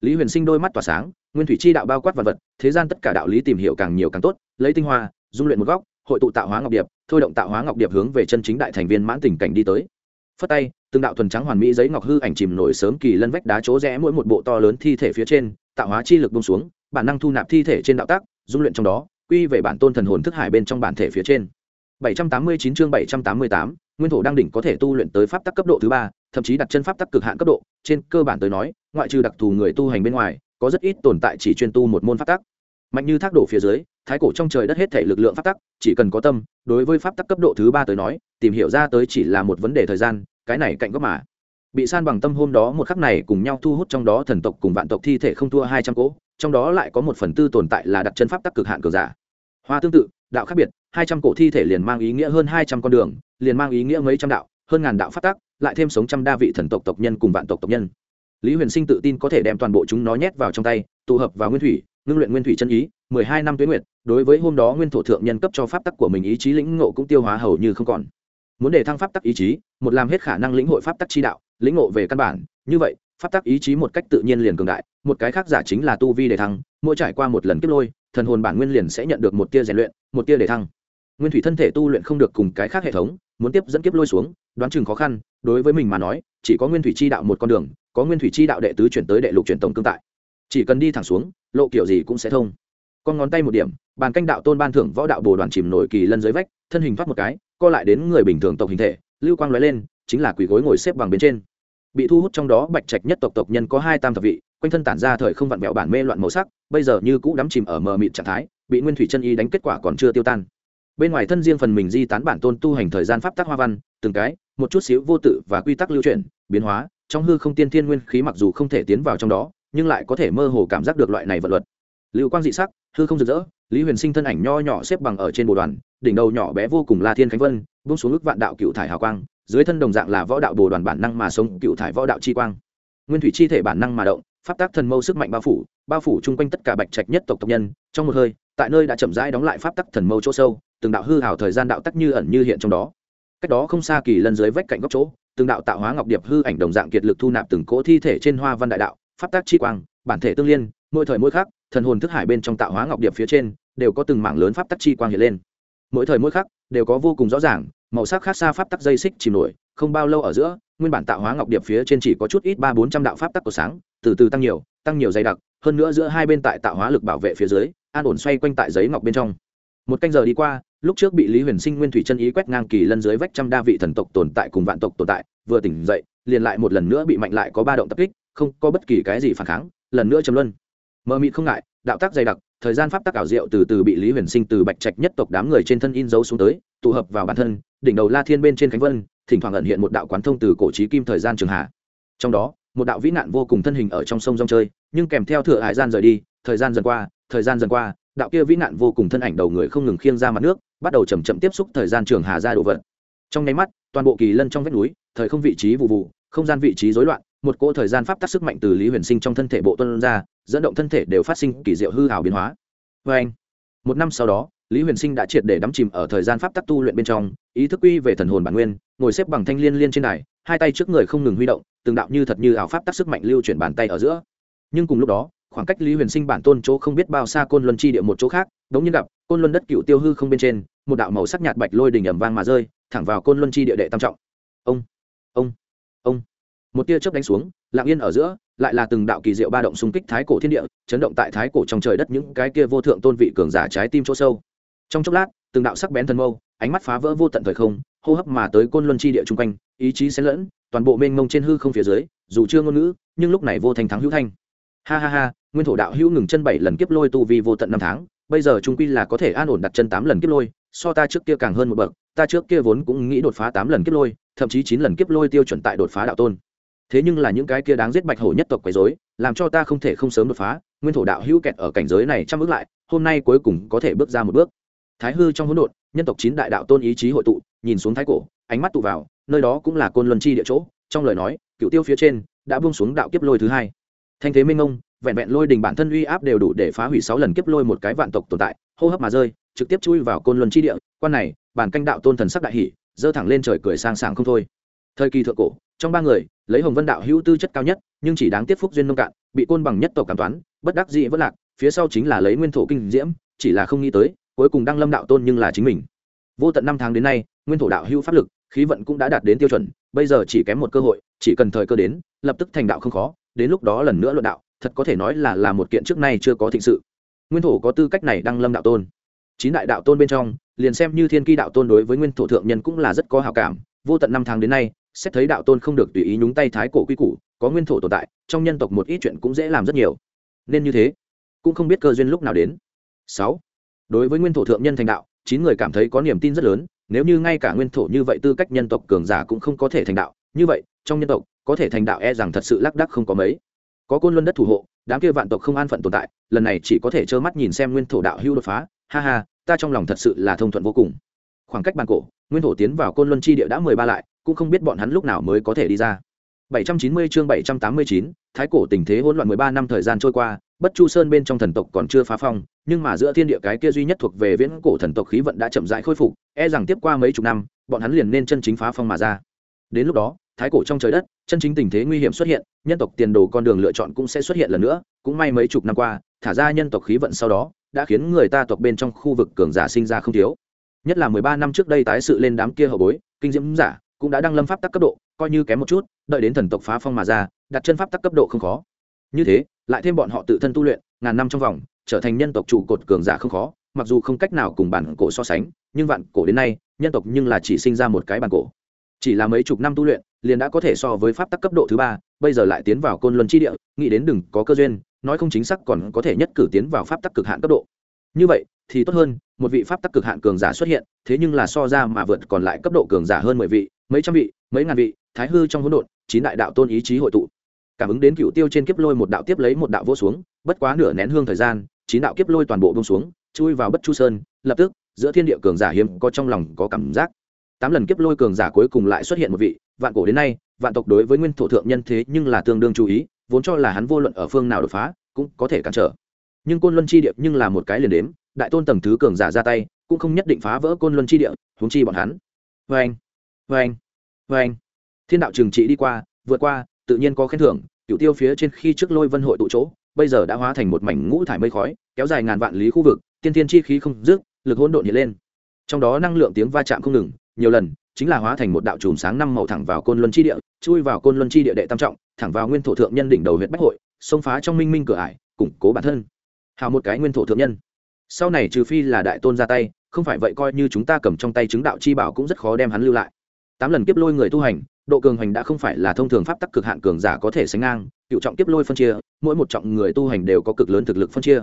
Lý huyền sinh đôi mắt tỏa sáng, nguyên thủy chi đạo bao quát vật vật, thế gian tất cả đạo lý tìm hiểu càng nhiều càng tốt, lấy tinh hoa, dung luyện một góc hội tụ tạo hóa ngọc điệp thôi động tạo hóa ngọc điệp hướng về chân chính đại thành viên mãn tình cảnh đi tới. Phất tay từng đạo thuần trắng hoàn mỹ giấy ngọc hư ảnh chìm nổi sớm kỳ lân vách đá chỗ rẽ mỗi một bộ to lớn thi thể phía trên tạo hóa chi lực bông xuống bản năng thu nạp thi thể trên đạo tác dung luyện trong đó quy về bản tôn thần hồn thức hải bên trong bản thể phía trên. 789 chương 788, nguyên thổ đang đỉnh có thể tu luyện tới pháp tắc cấp độ thứ ba thậm chí đặt chân pháp tắc cực hạn cấp độ. Trên cơ bản tới nói ngoại trừ đặc thù người tu hành bên ngoài có rất ít tồn tại chỉ chuyên tu một môn pháp tắc. Mạnh như thác đổ phía dưới thái cổ trong trời đất hết thể lực lượng pháp tắc, chỉ cần có tâm, đối với pháp tắc cấp độ thứ ba tới nói, tìm hiểu ra tới chỉ là một vấn đề thời gian, cái này cạnh góc mà. Bị san bằng tâm hôm đó một khắc này cùng nhau thu hút trong đó thần tộc cùng vạn tộc thi thể không thua hai trăm cỗ, trong đó lại có một phần tư tồn tại là đặt chân pháp tắc cực hạn cường giả. Hoa tương tự, đạo khác biệt, hai trăm cổ thi thể liền mang ý nghĩa hơn hai trăm con đường, liền mang ý nghĩa mấy trăm đạo, hơn ngàn đạo pháp tắc, lại thêm sống trăm đa vị thần tộc tộc nhân cùng vạn tộc tộc nhân. Lý huyền sinh tự tin có thể đem toàn bộ chúng nó nhét vào trong tay, tụ hợp vào nguyên thủy, ngưng luyện nguyên thủy chân ý mười hai năm tuyến nguyện đối với hôm đó nguyên thổ thượng nhân cấp cho pháp tắc của mình ý chí lĩnh ngộ cũng tiêu hóa hầu như không còn. Muốn để thăng pháp tắc ý chí, một làm hết khả năng lĩnh hội pháp tắc chi đạo, lĩnh ngộ về căn bản. Như vậy, pháp tắc ý chí một cách tự nhiên liền cường đại, một cái khác giả chính là tu vi để thăng, mỗi trải qua một lần kiếp lôi, thần hồn bản nguyên liền sẽ nhận được một tia rèn luyện, một tia để thăng. Nguyên thủy thân thể tu luyện không được cùng cái khác hệ thống, muốn tiếp dẫn kiếp lôi xuống, đoán chừng khó khăn, đối với mình mà nói, chỉ có nguyên thủy chi đạo một con đường, có nguyên thủy chi đạo đệ tứ chuyển tới đệ lục chuyển tổng cương tại. Chỉ cần đi thẳng xuống, lộ kiểu gì cũng sẽ thông con ngón tay một điểm, bàn canh đạo tôn ban thưởng võ đạo bồ đoàn chìm nổi kỳ lân dưới vách, thân hình thoát một cái, co lại đến người bình thường tộc hình thể, lưu quang lóe lên, chính là quỳ gối ngồi xếp bằng bên trên. Bị thu hút trong đó bạch trạch nhất tộc tộc nhân có hai tam thập vị, quanh thân tản ra thời không vặn vẹo bản mê loạn màu sắc, bây giờ như cũ đắm chìm ở mờ mịt trạng thái, bị nguyên thủy chân y đánh kết quả còn chưa tiêu tan. Bên ngoài thân riêng phần mình di tán bản tôn tu hành thời gian pháp tắc hoa văn, từng cái, một chút xíu vô tự và quy tắc lưu chuyển, biến hóa, trong hư không tiên thiên nguyên khí mặc dù không thể tiến vào trong đó, nhưng lại có thể mơ hồ cảm giác được loại này vật luật. Lưu quang dị sắc hư không rực rỡ, lý huyền sinh thân ảnh nho nhỏ xếp bằng ở trên bồ đoàn, đỉnh đầu nhỏ bé vô cùng là thiên khánh vân bung xuống ước vạn đạo cựu thải hào quang, dưới thân đồng dạng là võ đạo bồ đoàn bản năng mà sống, cựu thải võ đạo chi quang. Nguyên thủy chi thể bản năng mà động, pháp tác thần mâu sức mạnh bao phủ bao phủ chung quanh tất cả bạch trạch nhất tộc tộc nhân. Trong một hơi, tại nơi đã chậm rãi đóng lại pháp tắc thần mâu chỗ sâu, từng đạo hư hào thời gian đạo tắc như ẩn như hiện trong đó. Cách đó không xa kỳ lân dưới vách cạnh góc chỗ, từng đạo tạo hóa ngọc điệp hư ảnh đồng dạng kiệt lực thu nạp từng cỗ thi thể trên hoa văn đại đạo, pháp tác chi quang, bản thể tương liên, mỗi thời mỗi khác thần hồn thức hải bên trong tạo hóa ngọc điệp phía trên đều có từng mảng lớn pháp tắc chi quang hiện lên. Mỗi thời mỗi khắc đều có vô cùng rõ ràng, màu sắc khác xa pháp tắc dây xích chìm nổi, không bao lâu ở giữa, nguyên bản tạo hóa ngọc điệp phía trên chỉ có chút ít ba bốn trăm đạo pháp tắc của sáng, từ từ tăng nhiều tăng nhiều dày đặc, hơn nữa giữa hai bên tại tạo hóa lực bảo vệ phía dưới, an ổn xoay quanh tại giấy ngọc bên trong. Một canh giờ đi qua, lúc trước bị lý huyền sinh nguyên thủy chân ý quét ngang kỳ lân dưới vách trăm đa vị thần tộc tồn tại cùng vạn tộc tồn tại, vừa tỉnh dậy, liền lại một lần nữa bị mạnh lại có ba động tập kích, không có bất kỳ cái gì phản kháng, lần nữa chấm luân mờ mịt không ngại, đạo tác dày đặc, thời gian pháp tác ảo diệu từ từ bị lý huyền sinh từ bạch trạch nhất tộc đám người trên thân in dấu xuống tới, tụ hợp vào bản thân, đỉnh đầu la thiên bên trên khánh vân, thỉnh thoảng ẩn hiện một đạo quán thông từ cổ trí kim thời gian trường hạ. Trong đó, một đạo vĩ nạn vô cùng thân hình ở trong sông rong chơi, nhưng kèm theo thừa hải gian rời đi, thời gian dần qua, thời gian dần qua, đạo kia vĩ nạn vô cùng thân ảnh đầu người không ngừng khiêng ra mặt nước, bắt đầu chầm chậm tiếp xúc thời gian trường hà ra đồ vật. Trong nháy mắt, toàn bộ kỳ lân trong vách núi, thời không vị trí vụ vụ, không gian vị trí rối loạn, một cỗ thời gian pháp tắc sức mạnh từ lý huyền sinh trong thân thể bộ tuân ra dẫn động thân thể đều phát sinh kỳ diệu hư hào biến hóa. Vê anh, một năm sau đó, lý huyền sinh đã triệt để đắm chìm ở thời gian pháp tắc tu luyện bên trong, ý thức quy về thần hồn bản nguyên, ngồi xếp bằng thanh liên liên trên đài, hai tay trước người không ngừng huy động, từng đạo như thật như ảo pháp tắc sức mạnh lưu chuyển bàn tay ở giữa. Nhưng cùng lúc đó, khoảng cách lý huyền sinh bản tôn chỗ không biết bao xa côn luân chi địa một chỗ khác, đống nhiên gặp côn luân đất cựu tiêu hư không bên trên, một đạo màu sắc nhạt bạch lôi đỉnh ẩm vang mà rơi, thẳng vào côn luân chi địa đệ tam trọng. Ông ông ông một tia chớp đánh xuống, lặng yên ở giữa, lại là từng đạo kỳ diệu ba động xung kích thái cổ thiên địa, chấn động tại thái cổ trong trời đất những cái kia vô thượng tôn vị cường giả trái tim chỗ sâu. Trong chốc lát, từng đạo sắc bén thần mâu, ánh mắt phá vỡ vô tận thời không, hô hấp mà tới côn luân chi địa chung quanh, ý chí xen lẫn, toàn bộ mênh mông trên hư không phía dưới, dù chưa ngôn ngữ, nhưng lúc này vô thành thắng hữu thanh. Ha ha ha, nguyên thổ đạo hữu ngừng chân bảy lần kiếp lôi tu vi vô tận năm tháng, bây giờ trung quy là có thể an ổn đặt chân tám lần kiếp lôi, so ta trước kia càng hơn một bậc, ta trước kia vốn cũng nghĩ đột phá tám lần kiếp lôi, thậm chí chín lần kiếp lôi tiêu chuẩn tại đột phá đạo tôn thế nhưng là những cái kia đáng giết bạch hổ nhất tộc quấy rối, làm cho ta không thể không sớm đột phá, nguyên thổ đạo hữu kẹt ở cảnh giới này trăm bước lại, hôm nay cuối cùng có thể bước ra một bước. Thái hư trong hỗn độn, nhân tộc chín đại đạo tôn ý chí hội tụ, nhìn xuống thái cổ, ánh mắt tụ vào, nơi đó cũng là côn luân chi địa chỗ, trong lời nói, cựu tiêu phía trên đã buông xuống đạo kiếp lôi thứ hai. Thanh thế minh ông, vẹn vẹn lôi đình bản thân uy áp đều đủ để phá hủy sáu lần kiếp lôi một cái vạn tộc tồn tại, hô hấp mà rơi, trực tiếp chui vào côn luân chi địa, quan này, bản canh đạo tôn thần sắc đại hỷ giơ thẳng lên trời cười sang sảng không thôi. Thời kỳ thượng cổ, trong ba người lấy hồng vân đạo hữu tư chất cao nhất, nhưng chỉ đáng tiếp phúc duyên nông cạn, bị côn bằng nhất tộc cảm toán, bất đắc dĩ vẫn lạc, phía sau chính là lấy nguyên thổ kinh diễm, chỉ là không nghĩ tới, cuối cùng đăng lâm đạo tôn nhưng là chính mình. Vô tận năm tháng đến nay, nguyên thổ đạo hữu pháp lực, khí vận cũng đã đạt đến tiêu chuẩn, bây giờ chỉ kém một cơ hội, chỉ cần thời cơ đến, lập tức thành đạo không khó, đến lúc đó lần nữa luận đạo, thật có thể nói là là một kiện trước nay chưa có thịnh sự. Nguyên thổ có tư cách này đăng lâm đạo tôn. Chín đại đạo tôn bên trong, liền xem như thiên ki đạo tôn đối với nguyên thổ thượng nhân cũng là rất có hào cảm, vô tận năm tháng đến nay xét thấy đạo tôn không được tùy ý nhúng tay thái cổ quy củ, có nguyên thổ tồn tại, trong nhân tộc một ít chuyện cũng dễ làm rất nhiều. Nên như thế, cũng không biết cơ duyên lúc nào đến. Sáu, đối với nguyên thổ thượng nhân thành đạo, chín người cảm thấy có niềm tin rất lớn, nếu như ngay cả nguyên thổ như vậy tư cách nhân tộc cường giả cũng không có thể thành đạo, như vậy, trong nhân tộc, có thể thành đạo e rằng thật sự lác đắc không có mấy. Có côn luân đất thủ hộ, đám kia vạn tộc không an phận tồn tại, lần này chỉ có thể trơ mắt nhìn xem nguyên thổ đạo hưu đột phá, ha ha, ta trong lòng thật sự là thông thuận vô cùng. Khoảng cách bàn cổ, nguyên thổ tiến vào côn luân chi địa đã mười ba lại cũng không biết bọn hắn lúc nào mới có thể đi ra. 790 chương 789, thái cổ tình thế hỗn loạn mười ba năm thời gian trôi qua bất chu sơn bên trong thần tộc còn chưa phá phong nhưng mà giữa thiên địa cái kia duy nhất thuộc về viễn cổ thần tộc khí vận đã chậm rãi khôi phục e rằng tiếp qua mấy chục năm bọn hắn liền nên chân chính phá phong mà ra. Đến lúc đó thái cổ trong trời đất chân chính tình thế nguy hiểm xuất hiện nhân tộc tiền đồ con đường lựa chọn cũng sẽ xuất hiện lần nữa cũng may mấy chục năm qua thả ra nhân tộc khí vận sau đó đã khiến người ta tộc bên trong khu vực cường giả sinh ra không thiếu. Nhất là mười ba năm trước đây tái sự lên đám kia hậu bối kinh diễm giả cũng đã đăng lâm pháp tắc cấp độ, coi như kém một chút, đợi đến thần tộc phá phong mà ra, đặt chân pháp tắc cấp độ không khó. Như thế, lại thêm bọn họ tự thân tu luyện, ngàn năm trong vòng, trở thành nhân tộc trụ cột cường giả không khó, mặc dù không cách nào cùng bản cổ so sánh, nhưng vạn cổ đến nay, nhân tộc nhưng là chỉ sinh ra một cái bản cổ. Chỉ là mấy chục năm tu luyện, liền đã có thể so với pháp tắc cấp độ thứ ba, bây giờ lại tiến vào côn luân chi địa, nghĩ đến đừng có cơ duyên, nói không chính xác còn có thể nhất cử tiến vào pháp tắc cực hạn cấp độ. Như vậy, thì tốt hơn, một vị pháp tắc cực hạn cường giả xuất hiện, thế nhưng là so ra mà vượt còn lại cấp độ cường giả hơn mười vị mấy trăm vị, mấy ngàn vị, thái hư trong hỗn độn, chín đại đạo tôn ý chí hội tụ. Cảm ứng đến cựu tiêu trên kiếp lôi một đạo tiếp lấy một đạo vô xuống, bất quá nửa nén hương thời gian, chín đạo kiếp lôi toàn bộ bông xuống, chui vào bất chu sơn, lập tức, giữa thiên địa cường giả hiếm có trong lòng có cảm giác. Tám lần kiếp lôi cường giả cuối cùng lại xuất hiện một vị, vạn cổ đến nay, vạn tộc đối với nguyên thổ thượng nhân thế nhưng là tương đương chú ý, vốn cho là hắn vô luận ở phương nào đột phá, cũng có thể cản trở. Nhưng côn luân chi địa nhưng là một cái liền đếm, đại tôn tầng thứ cường giả ra tay, cũng không nhất định phá vỡ côn luân chi địa, huống chi bọn hắn. Vê anh vê anh vê anh. Thiên đạo trừng trị đi qua, vượt qua, tự nhiên có khen thưởng. Cựu tiêu phía trên khi trước lôi vân hội tụ chỗ, bây giờ đã hóa thành một mảnh ngũ thải mây khói, kéo dài ngàn vạn lý khu vực, tiên tiên chi khí không dứt, lực hỗn độn hiện lên. Trong đó năng lượng tiếng va chạm không ngừng, nhiều lần, chính là hóa thành một đạo chùm sáng năm màu thẳng vào côn luân chi địa, chui vào côn luân chi địa đệ tam trọng, thẳng vào nguyên thổ thượng nhân đỉnh đầu huyện bách hội, xông phá trong minh minh cửa ải, củng cố bản thân. Hào một cái nguyên thổ thượng nhân. Sau này trừ phi là đại tôn ra tay, không phải vậy coi như chúng ta cầm trong tay chứng đạo chi bảo cũng rất khó đem hắn lưu lại tám lần kiếp lôi người tu hành, độ cường hành đã không phải là thông thường pháp tắc cực hạn cường giả có thể sánh ngang, cựu trọng kiếp lôi phân chia, mỗi một trọng người tu hành đều có cực lớn thực lực phân chia.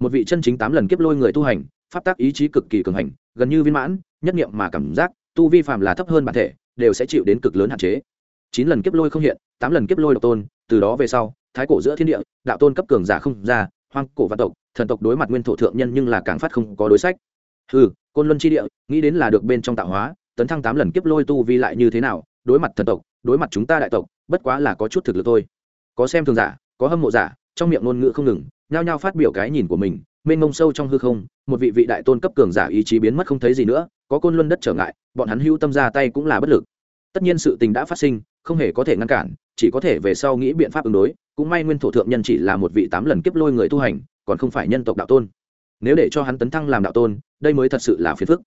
Một vị chân chính tám lần kiếp lôi người tu hành, pháp tắc ý chí cực kỳ cường hành, gần như viên mãn, nhất nghiệm mà cảm giác, tu vi phạm là thấp hơn bản thể, đều sẽ chịu đến cực lớn hạn chế. Chín lần kiếp lôi không hiện, tám lần kiếp lôi độc tôn, từ đó về sau, thái cổ giữa thiên địa, đạo tôn cấp cường giả không ra, hoang cổ văn tộc, thần tộc đối mặt nguyên thổ thượng nhân nhưng là càng phát không có đối sách. Ừ côn luân chi địa, nghĩ đến là được bên trong tạo hóa tấn thăng tám lần kiếp lôi tu vi lại như thế nào, đối mặt thần tộc, đối mặt chúng ta đại tộc, bất quá là có chút thực lực thôi. Có xem thường giả, có hâm mộ giả, trong miệng ngôn ngữ không ngừng, nhao nhao phát biểu cái nhìn của mình, mênh mông sâu trong hư không, một vị vị đại tôn cấp cường giả ý chí biến mất không thấy gì nữa, có côn luân đất trở ngại, bọn hắn hưu tâm ra tay cũng là bất lực. Tất nhiên sự tình đã phát sinh, không hề có thể ngăn cản, chỉ có thể về sau nghĩ biện pháp ứng đối, cũng may nguyên thổ thượng nhân chỉ là một vị tám lần kiếp lôi người tu hành, còn không phải nhân tộc đạo tôn. Nếu để cho hắn tấn thăng làm đạo tôn, đây mới thật sự là phiền phức.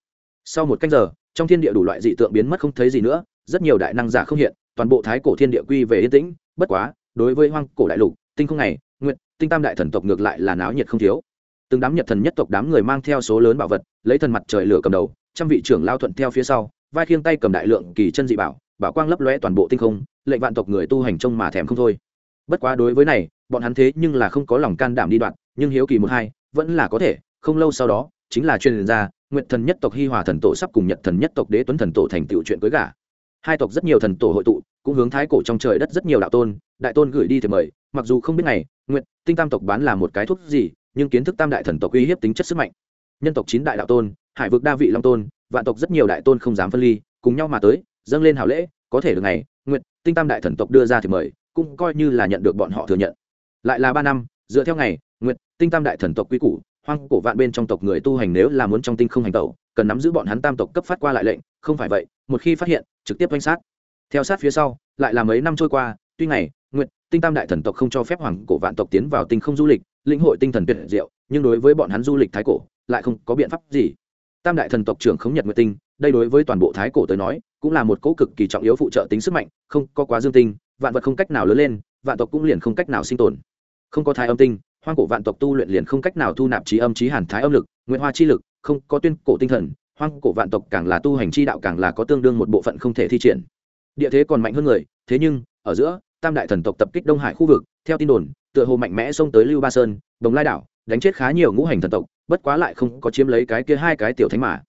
Sau một canh giờ trong thiên địa đủ loại dị tượng biến mất không thấy gì nữa, rất nhiều đại năng giả không hiện, toàn bộ thái cổ thiên địa quy về yên tĩnh. Bất quá, đối với hoang cổ đại lục, tinh không này nguyện tinh tam đại thần tộc ngược lại là náo nhiệt không thiếu. Từng đám nhật thần nhất tộc đám người mang theo số lớn bảo vật, lấy thần mặt trời lửa cầm đầu, trăm vị trưởng lao thuận theo phía sau, vai khiêng tay cầm đại lượng kỳ chân dị bảo bảo quang lấp lóe toàn bộ tinh không, lệnh vạn tộc người tu hành trông mà thèm không thôi. Bất quá đối với này, bọn hắn thế nhưng là không có lòng can đảm đi đoạn, nhưng hiếu kỳ một hai, vẫn là có thể, không lâu sau đó, chính là truyền ra Nguyệt thần nhất tộc hi hòa thần tổ sắp cùng nhật thần nhất tộc đế tuấn thần tổ thành tựu chuyện cưới gả. Hai tộc rất nhiều thần tổ hội tụ, cũng hướng thái cổ trong trời đất rất nhiều đạo tôn, đại tôn gửi đi thì mời, mặc dù không biết ngày, Nguyệt, tinh tam tộc bán là một cái thuốc gì, nhưng kiến thức tam đại thần tộc uy hiếp tính chất sức mạnh. Nhân tộc chín đại đạo tôn, hải vực đa vị long tôn, vạn tộc rất nhiều đại tôn không dám phân ly, cùng nhau mà tới, dâng lên hào lễ, có thể được ngày, Nguyệt, tinh tam đại thần tộc đưa ra thì mời, cũng coi như là nhận được bọn họ thừa nhận. Lại là ba năm, dựa theo ngày, Nguyệt, tinh tam đại thần tộc quy củ hoang cổ vạn bên trong tộc người tu hành nếu là muốn trong tinh không hành tẩu, cần nắm giữ bọn hắn tam tộc cấp phát qua lại lệnh, không phải vậy, một khi phát hiện, trực tiếp danh sát. Theo sát phía sau, lại là mấy năm trôi qua, tuy ngày nguyện tinh tam đại thần tộc không cho phép hoàng cổ vạn tộc tiến vào tinh không du lịch, lĩnh hội tinh thần tuyệt diệu, nhưng đối với bọn hắn du lịch thái cổ, lại không có biện pháp gì. Tam đại thần tộc trưởng khống nhật nguyệt tinh, đây đối với toàn bộ thái cổ tới nói, cũng là một cỗ cực kỳ trọng yếu phụ trợ tính sức mạnh, không có quá dương tinh, vạn vật không cách nào lớn lên, vạn tộc cũng liền không cách nào sinh tồn. Không có thái âm tinh hoang cổ vạn tộc tu luyện liền không cách nào thu nạp trí âm, trí hàn, thái âm lực, nguyện hoa chi lực, không có tuyên cổ tinh thần, hoang cổ vạn tộc càng là tu hành chi đạo càng là có tương đương một bộ phận không thể thi triển. Địa thế còn mạnh hơn người, thế nhưng, ở giữa, tam đại thần tộc tập kích đông hải khu vực, theo tin đồn, tựa hồ mạnh mẽ xông tới lưu ba sơn, đồng lai đảo, đánh chết khá nhiều ngũ hành thần tộc, bất quá lại không có chiếm lấy cái kia hai cái tiểu thánh mà.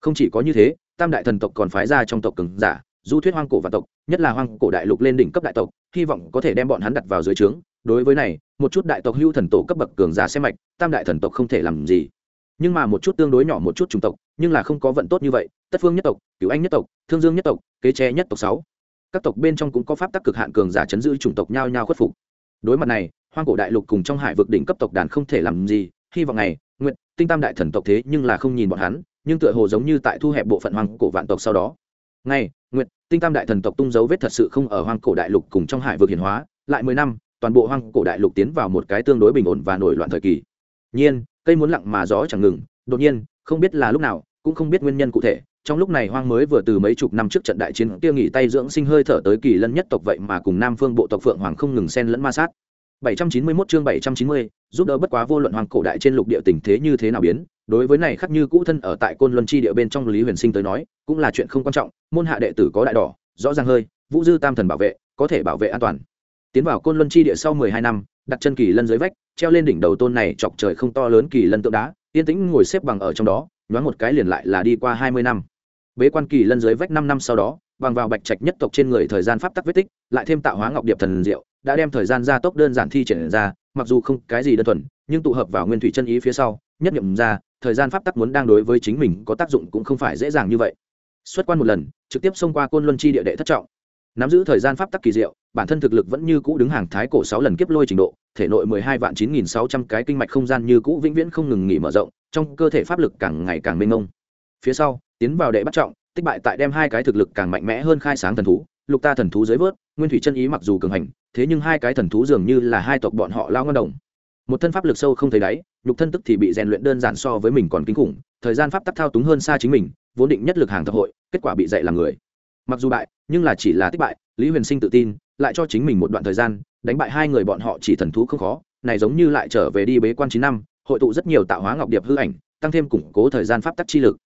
Không chỉ có như thế, tam đại thần tộc còn phái ra trong tộc cường giả, du thuyết hoang cổ vạn tộc, nhất là hoang cổ đại lục lên đỉnh cấp đại tộc, hy vọng có thể đem bọn hắn đặt vào dưới trướng. Đối với này một chút đại tộc hưu thần tổ cấp bậc cường giả xem mạch, tam đại thần tộc không thể làm gì. Nhưng mà một chút tương đối nhỏ một chút chủng tộc, nhưng là không có vận tốt như vậy, tất phương nhất tộc, cửu anh nhất tộc, thương dương nhất tộc, kế tre nhất tộc sáu. Các tộc bên trong cũng có pháp tắc cực hạn cường giả chấn giữ chủng tộc nhau nhau khuất phục. Đối mặt này, hoang cổ đại lục cùng trong hải vực đỉnh cấp tộc đàn không thể làm gì, hy vọng này nguyện tinh tam đại thần tộc thế nhưng là không nhìn bọn hắn, nhưng tựa hồ giống như tại thu hẹp bộ phận hoang cổ vạn tộc sau đó. Ngay nguyện tinh tam đại thần tộc tung dấu vết thật sự không ở hoang cổ đại lục cùng trong hải vực hiển hóa, lại mười năm toàn bộ hoang cổ đại lục tiến vào một cái tương đối bình ổn và nổi loạn thời kỳ. Nhiên cây muốn lặng mà gió chẳng ngừng đột nhiên không biết là lúc nào cũng không biết nguyên nhân cụ thể trong lúc này hoang mới vừa từ mấy chục năm trước trận đại chiến kia nghỉ tay dưỡng sinh hơi thở tới kỳ lân nhất tộc vậy mà cùng nam phương bộ tộc phượng hoàng không ngừng xen lẫn ma sát. 791 chương 790, giúp đỡ bất quá vô luận hoàng cổ đại trên lục địa tình thế như thế nào biến đối với này khắc như cũ thân ở tại côn luân chi địa bên trong lý huyền sinh tới nói cũng là chuyện không quan trọng môn hạ đệ tử có đại đỏ rõ ràng hơi vũ dư tam thần bảo vệ có thể bảo vệ an toàn tiến vào côn luân chi địa sau mười hai năm, đặt chân kỳ lân dưới vách, treo lên đỉnh đầu tôn này chọc trời không to lớn kỳ lân tượng đá, yên tĩnh ngồi xếp bằng ở trong đó, nhoáng một cái liền lại là đi qua hai mươi năm. Bế quan kỳ lân dưới vách năm năm sau đó, bằng vào bạch trạch nhất tộc trên người thời gian pháp tắc vết tích, lại thêm tạo hóa ngọc điệp thần diệu, đã đem thời gian gia tốc đơn giản thi triển ra, mặc dù không cái gì đơn thuần, nhưng tụ hợp vào nguyên thủy chân ý phía sau, nhất nhậm ra, thời gian pháp tắc muốn đang đối với chính mình có tác dụng cũng không phải dễ dàng như vậy. Xuất quan một lần, trực tiếp xông qua côn luân chi địa đệ thất trọng. Nắm giữ thời gian pháp tắc kỳ diệu bản thân thực lực vẫn như cũ đứng hàng thái cổ sáu lần kiếp lôi trình độ, thể nội mười hai vạn chín nghìn sáu trăm cái kinh mạch không gian như cũ vĩnh viễn không ngừng nghỉ mở rộng, trong cơ thể pháp lực càng ngày càng mênh mông. Phía sau, tiến vào đệ bắt trọng, tích bại tại đem hai cái thực lực càng mạnh mẽ hơn khai sáng thần thú, lục ta thần thú dưới vớt, nguyên thủy chân ý mặc dù cường hành, thế nhưng hai cái thần thú dường như là hai tộc bọn họ lao ngân đồng. Một thân pháp lực sâu không thấy đáy, nhục thân tức thì bị rèn luyện đơn giản so với mình còn kinh khủng, thời gian pháp tắc thao túng hơn xa chính mình, vốn định nhất lực hàng thập hội, kết quả bị dạy làm người. Mặc dù bại, nhưng là chỉ là tích bại, lý huyền sinh tự tin lại cho chính mình một đoạn thời gian, đánh bại hai người bọn họ chỉ thần thú không khó, này giống như lại trở về đi bế quan chín năm, hội tụ rất nhiều tạo hóa ngọc điệp hư ảnh, tăng thêm củng cố thời gian pháp tắc chi lực.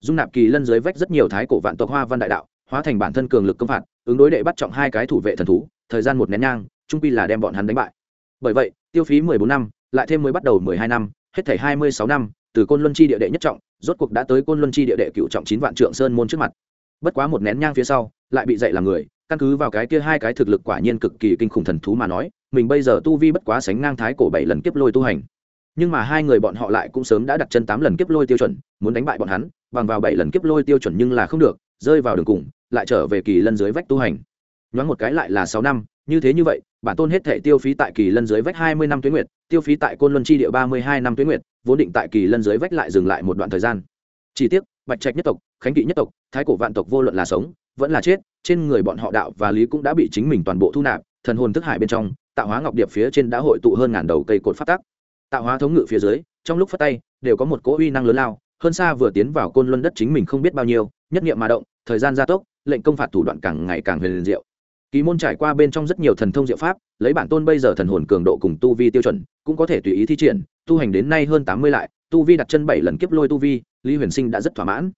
Dung nạp kỳ lân dưới vách rất nhiều thái cổ vạn tộc hoa văn đại đạo, hóa thành bản thân cường lực công phạt, ứng đối đệ bắt trọng hai cái thủ vệ thần thú, thời gian một nén nhang, trung pi là đem bọn hắn đánh bại. Bởi vậy, tiêu phí mười bốn năm, lại thêm mới bắt đầu mười hai năm, hết thảy hai mươi sáu năm, từ côn luân chi địa đệ nhất trọng, rốt cuộc đã tới côn luân chi địa đệ cựu trọng chín vạn trượng sơn môn trước mặt bất quá một nén nhang phía sau, lại bị dạy làm người, căn cứ vào cái kia hai cái thực lực quả nhiên cực kỳ kinh khủng thần thú mà nói, mình bây giờ tu vi bất quá sánh ngang thái cổ bảy lần kiếp lôi tu hành. Nhưng mà hai người bọn họ lại cũng sớm đã đặt chân tám lần kiếp lôi tiêu chuẩn, muốn đánh bại bọn hắn, bằng vào bảy lần kiếp lôi tiêu chuẩn nhưng là không được, rơi vào đường cùng, lại trở về kỳ lân dưới vách tu hành. Nhoáng một cái lại là sáu năm, như thế như vậy, bản tôn hết thể tiêu phí tại kỳ lân dưới vách hai mươi năm tuyến nguyệt, tiêu phí tại côn luân chi địa ba mươi hai năm tuyến nguyệt, vốn định tại kỳ lân dưới vách lại dừng lại một đoạn thời gian. Chỉ tiếc bạch trạch nhất tộc, khánh kỵ nhất tộc, thái cổ vạn tộc vô luận là sống, vẫn là chết, trên người bọn họ đạo và lý cũng đã bị chính mình toàn bộ thu nạp, thần hồn thức hải bên trong, tạo hóa ngọc điệp phía trên đã hội tụ hơn ngàn đầu cây cột phát tác tạo hóa thống ngự phía dưới, trong lúc phát tay, đều có một cỗ uy năng lớn lao, hơn xa vừa tiến vào côn luân đất chính mình không biết bao nhiêu, nhất nghiệm mà động, thời gian gia tốc, lệnh công phạt thủ đoạn càng ngày càng huyền diệu. Kỳ môn trải qua bên trong rất nhiều thần thông diệu pháp, lấy bản tôn bây giờ thần hồn cường độ cùng tu vi tiêu chuẩn, cũng có thể tùy ý thi triển, tu hành đến nay hơn tám mươi lại, tu vi đặt chân bảy lần kiếp lôi tu vi lý huyền sinh đã rất thỏa mãn.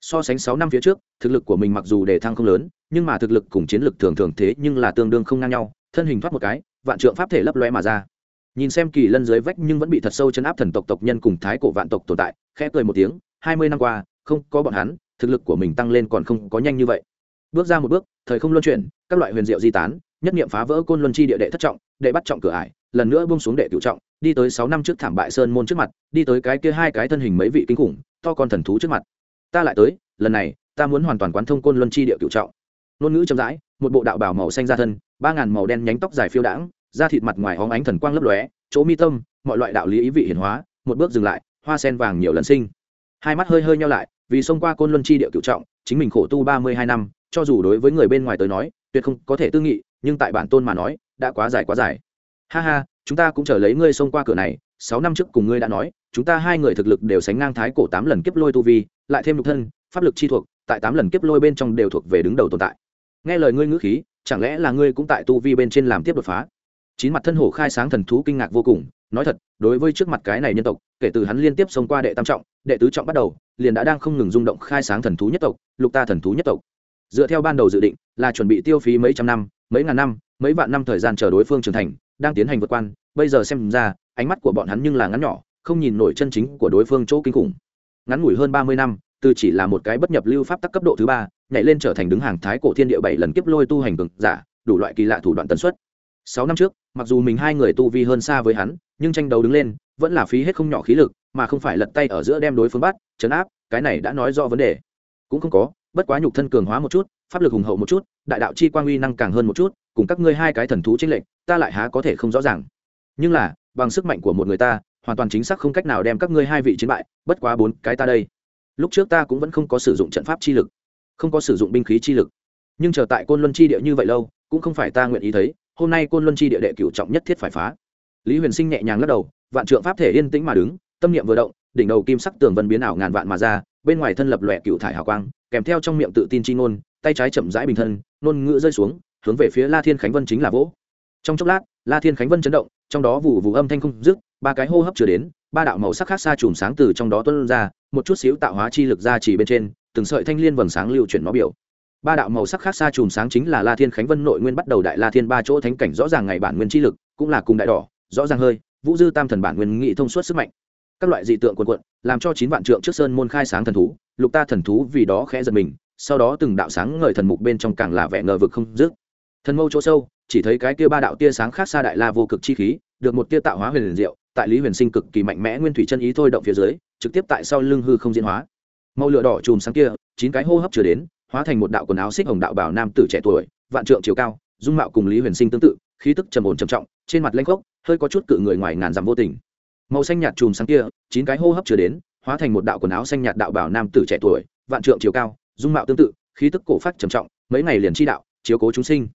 So sánh sáu năm phía trước, thực lực của mình mặc dù đề thăng không lớn, nhưng mà thực lực cùng chiến lực thường thường thế nhưng là tương đương không ngang nhau, thân hình thoát một cái, vạn trượng pháp thể lấp loe mà ra. Nhìn xem kỳ lân dưới vách nhưng vẫn bị thật sâu chấn áp thần tộc tộc nhân cùng thái cổ vạn tộc tồn tại, khẽ cười một tiếng, hai mươi năm qua, không có bọn hắn, thực lực của mình tăng lên còn không có nhanh như vậy. Bước ra một bước, thời không luân chuyển, các loại huyền diệu di tán, nhất niệm phá vỡ côn luân chi địa đệ thất trọng, đệ bắt trọng cửa ải, lần nữa buông xuống đệ cựu trọng đi tới sáu năm trước thảm bại sơn môn trước mặt, đi tới cái kia hai cái thân hình mấy vị kinh khủng, to con thần thú trước mặt. Ta lại tới, lần này, ta muốn hoàn toàn quán thông côn luân chi địa cựu trọng. Ngôn ngữ chậm rãi, một bộ đạo bảo màu xanh ra thân, ba ngàn màu đen nhánh tóc dài phiêu đãng, da thịt mặt ngoài hóng ánh thần quang lấp lóe, chỗ mi tâm, mọi loại đạo lý ý vị hiển hóa, một bước dừng lại, hoa sen vàng nhiều lần sinh. Hai mắt hơi hơi nhau lại, vì xông qua côn luân chi địa cựu trọng, chính mình khổ tu ba mươi hai năm, cho dù đối với người bên ngoài tới nói, tuyệt không có thể tư nghị, nhưng tại bản tôn mà nói, đã quá dài quá dài. Ha ha chúng ta cũng chờ lấy ngươi xông qua cửa này, sáu năm trước cùng ngươi đã nói, chúng ta hai người thực lực đều sánh ngang thái cổ tám lần kiếp lôi tu vi, lại thêm nhục thân, pháp lực chi thuộc, tại tám lần kiếp lôi bên trong đều thuộc về đứng đầu tồn tại. Nghe lời ngươi ngữ khí, chẳng lẽ là ngươi cũng tại tu vi bên trên làm tiếp đột phá? Chín mặt thân hổ khai sáng thần thú kinh ngạc vô cùng, nói thật, đối với trước mặt cái này nhân tộc, kể từ hắn liên tiếp xông qua đệ tam trọng, đệ tứ trọng bắt đầu, liền đã đang không ngừng rung động khai sáng thần thú nhất tộc, lục ta thần thú nhất tộc. Dựa theo ban đầu dự định, là chuẩn bị tiêu phí mấy trăm năm, mấy ngàn năm, mấy vạn năm thời gian chờ đối phương trưởng thành đang tiến hành vượt quan, bây giờ xem ra, ánh mắt của bọn hắn nhưng là ngắn nhỏ, không nhìn nổi chân chính của đối phương chỗ kinh khủng. Ngắn ngủi hơn ba mươi năm, từ chỉ là một cái bất nhập lưu pháp tắc cấp độ thứ ba, nhảy lên trở thành đứng hàng thái cổ thiên địa bảy lần kiếp lôi tu hành cường giả, đủ loại kỳ lạ thủ đoạn tần suất. Sáu năm trước, mặc dù mình hai người tu vi hơn xa với hắn, nhưng tranh đấu đứng lên, vẫn là phí hết không nhỏ khí lực, mà không phải lật tay ở giữa đem đối phương bắt, chấn áp, cái này đã nói rõ vấn đề. Cũng không có, bất quá nhục thân cường hóa một chút, pháp lực hùng hậu một chút, đại đạo chi quang uy năng càng hơn một chút, cùng các ngươi hai cái thần thú tranh lệch ta lại há có thể không rõ ràng. Nhưng là, bằng sức mạnh của một người ta, hoàn toàn chính xác không cách nào đem các ngươi hai vị chiến bại, bất quá bốn cái ta đây. Lúc trước ta cũng vẫn không có sử dụng trận pháp chi lực, không có sử dụng binh khí chi lực. Nhưng chờ tại côn luân chi địa như vậy lâu, cũng không phải ta nguyện ý thấy, hôm nay côn luân chi địa đệ cửu trọng nhất thiết phải phá. Lý huyền sinh nhẹ nhàng lắc đầu, vạn trượng pháp thể yên tĩnh mà đứng, tâm niệm vừa động, đỉnh đầu kim sắc tường vân biến ảo ngàn vạn mà ra, bên ngoài thân lập lòe cựu thải hào quang, kèm theo trong miệng tự tin chi ngôn, tay trái chậm rãi bình thân, ngôn ngữ rơi xuống, hướng về phía la thiên khánh vân chính là vỗ trong chốc lát, la thiên khánh vân chấn động, trong đó vụ vụ âm thanh không dứt, ba cái hô hấp chưa đến, ba đạo màu sắc khác xa chùm sáng từ trong đó tuân ra, một chút xíu tạo hóa chi lực ra chỉ bên trên, từng sợi thanh liên vầng sáng lưu chuyển nó biểu. Ba đạo màu sắc khác xa chùm sáng chính là la thiên khánh vân nội nguyên bắt đầu đại la thiên ba chỗ thánh cảnh rõ ràng ngày bản nguyên chi lực, cũng là cùng đại đỏ, rõ ràng hơi, vũ dư tam thần bản nguyên nghị thông suốt sức mạnh. Các loại dị tượng quần quận làm cho chín vạn trượng trước sơn môn khai sáng thần thú, lục ta thần thú vì đó khẽ giật mình, sau đó từng đạo sáng ngời thần mục bên trong càng là vẻ ngờ vực không dứt. Thần mâu chỗ sâu chỉ thấy cái kia ba đạo tia sáng khác xa đại la vô cực chi khí, được một tia tạo hóa huyền liền diệu, tại lý huyền sinh cực kỳ mạnh mẽ nguyên thủy chân ý thôi động phía dưới, trực tiếp tại sau lưng hư không diễn hóa. Màu lửa đỏ chùm sáng kia, chín cái hô hấp chưa đến, hóa thành một đạo quần áo xích hồng đạo bảo nam tử trẻ tuổi, vạn trượng chiều cao, dung mạo cùng lý huyền sinh tương tự, khí tức trầm ổn trầm trọng, trên mặt lanh khốc, hơi có chút cự người ngoài ngàn dặm vô tình. Màu xanh nhạt chùm sáng kia, chín cái hô hấp chưa đến, hóa thành một đạo quần áo xanh nhạt đạo bảo nam tử trẻ tuổi, vạn trượng chiều cao, dung mạo tương tự, khí tức cổ phát trầm trọng, mấy ngày liền chi đạo, chiếu cố chúng sinh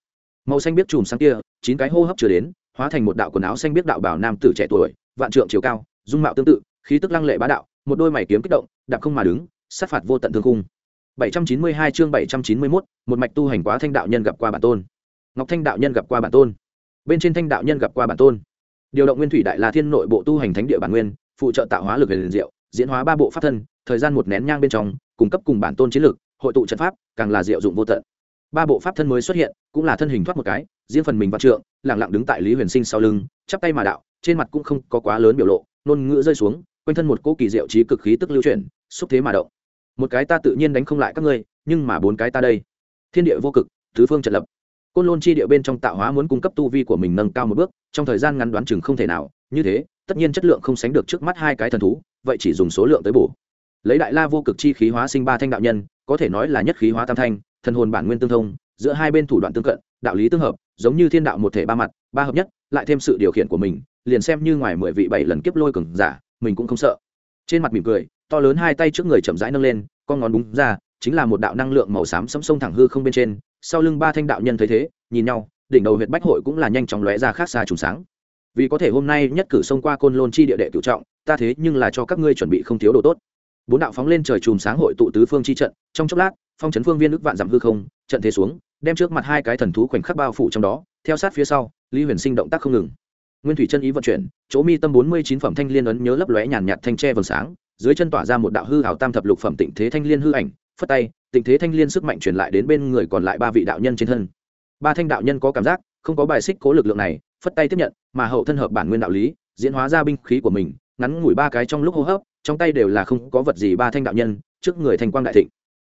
màu xanh biết chùm sáng kia chín cái hô hấp chưa đến hóa thành một đạo quần áo xanh biết đạo bảo nam tử trẻ tuổi vạn trượng chiều cao dung mạo tương tự khí tức lăng lệ bá đạo một đôi mày kiếm kích động đạp không mà đứng sát phạt vô tận thương cung 792 chương 791, một mạch tu hành quá thanh đạo nhân gặp qua bản tôn. Ngọc thanh đạo nhân gặp qua bản tôn. Bên trên thanh đạo nhân gặp qua bản tôn. Điều động nguyên thủy đại la thiên nội bộ tu hành thánh địa bản nguyên phụ trợ tạo hóa lực liền diệu diễn hóa ba bộ pháp thân thời gian một nén nhang bên trong cung cấp cùng bản tôn chiến lực hội tụ trận pháp càng là diệu dụng vô tận ba bộ pháp thân mới xuất hiện, cũng là thân hình thoát một cái, riêng phần mình văn trượng lẳng lặng đứng tại lý huyền sinh sau lưng, chắp tay mà đạo, trên mặt cũng không có quá lớn biểu lộ nôn ngữ rơi xuống, quanh thân một cỗ kỳ diệu trí cực khí tức lưu chuyển, xúc thế mà động. Một cái ta tự nhiên đánh không lại các ngươi, nhưng mà bốn cái ta đây. Thiên địa vô cực, tứ phương trật lập. Côn lôn chi địa bên trong tạo hóa muốn cung cấp tu vi của mình nâng cao một bước, trong thời gian ngắn đoán chừng không thể nào, như thế, tất nhiên chất lượng không sánh được trước mắt hai cái thần thú, vậy chỉ dùng số lượng tới bổ. Lấy đại la vô cực chi khí hóa sinh ba thanh đạo nhân, có thể nói là nhất khí hóa tam thanh thần hồn bản nguyên tương thông, giữa hai bên thủ đoạn tương cận, đạo lý tương hợp, giống như thiên đạo một thể ba mặt, ba hợp nhất, lại thêm sự điều khiển của mình, liền xem như ngoài mười vị bảy lần kiếp lôi cường giả, mình cũng không sợ. Trên mặt mỉm cười, to lớn hai tay trước người chậm rãi nâng lên, con ngón đúng ra, chính là một đạo năng lượng màu xám sấm sông thẳng hư không bên trên, sau lưng ba thanh đạo nhân thấy thế, nhìn nhau, đỉnh đầu huyện bách hội cũng là nhanh chóng lóe ra khác xa trùng sáng. Vì có thể hôm nay nhất cử xông qua côn lôn chi địa đệ cửu trọng, ta thế nhưng là cho các ngươi chuẩn bị không thiếu đồ tốt bốn đạo phóng lên trời chùm sáng hội tụ tứ phương chi trận, trong chốc lát, phong trấn phương viên ức vạn dặm hư không, trận thế xuống, đem trước mặt hai cái thần thú khoảnh khắc bao phủ trong đó, theo sát phía sau, lý huyền sinh động tác không ngừng. Nguyên thủy chân ý vận chuyển, chỗ mi tâm bốn mươi chín phẩm thanh liên ấn nhớ lấp lóe nhàn nhạt thanh tre vầng sáng, dưới chân tỏa ra một đạo hư hào tam thập lục phẩm tịnh thế thanh liên hư ảnh, phất tay, tịnh thế thanh liên sức mạnh truyền lại đến bên người còn lại ba vị đạo nhân trên thân. Ba thanh đạo nhân có cảm giác, không có bài xích cố lực lượng này, phất tay tiếp nhận, mà hậu thân hợp bản nguyên đạo lý, diễn hóa ra binh khí của mình, ngắn ngủi ba cái trong lúc hô hấp trong tay đều là không có vật gì ba thanh đạo nhân, trước người thanh quang đại thịnh.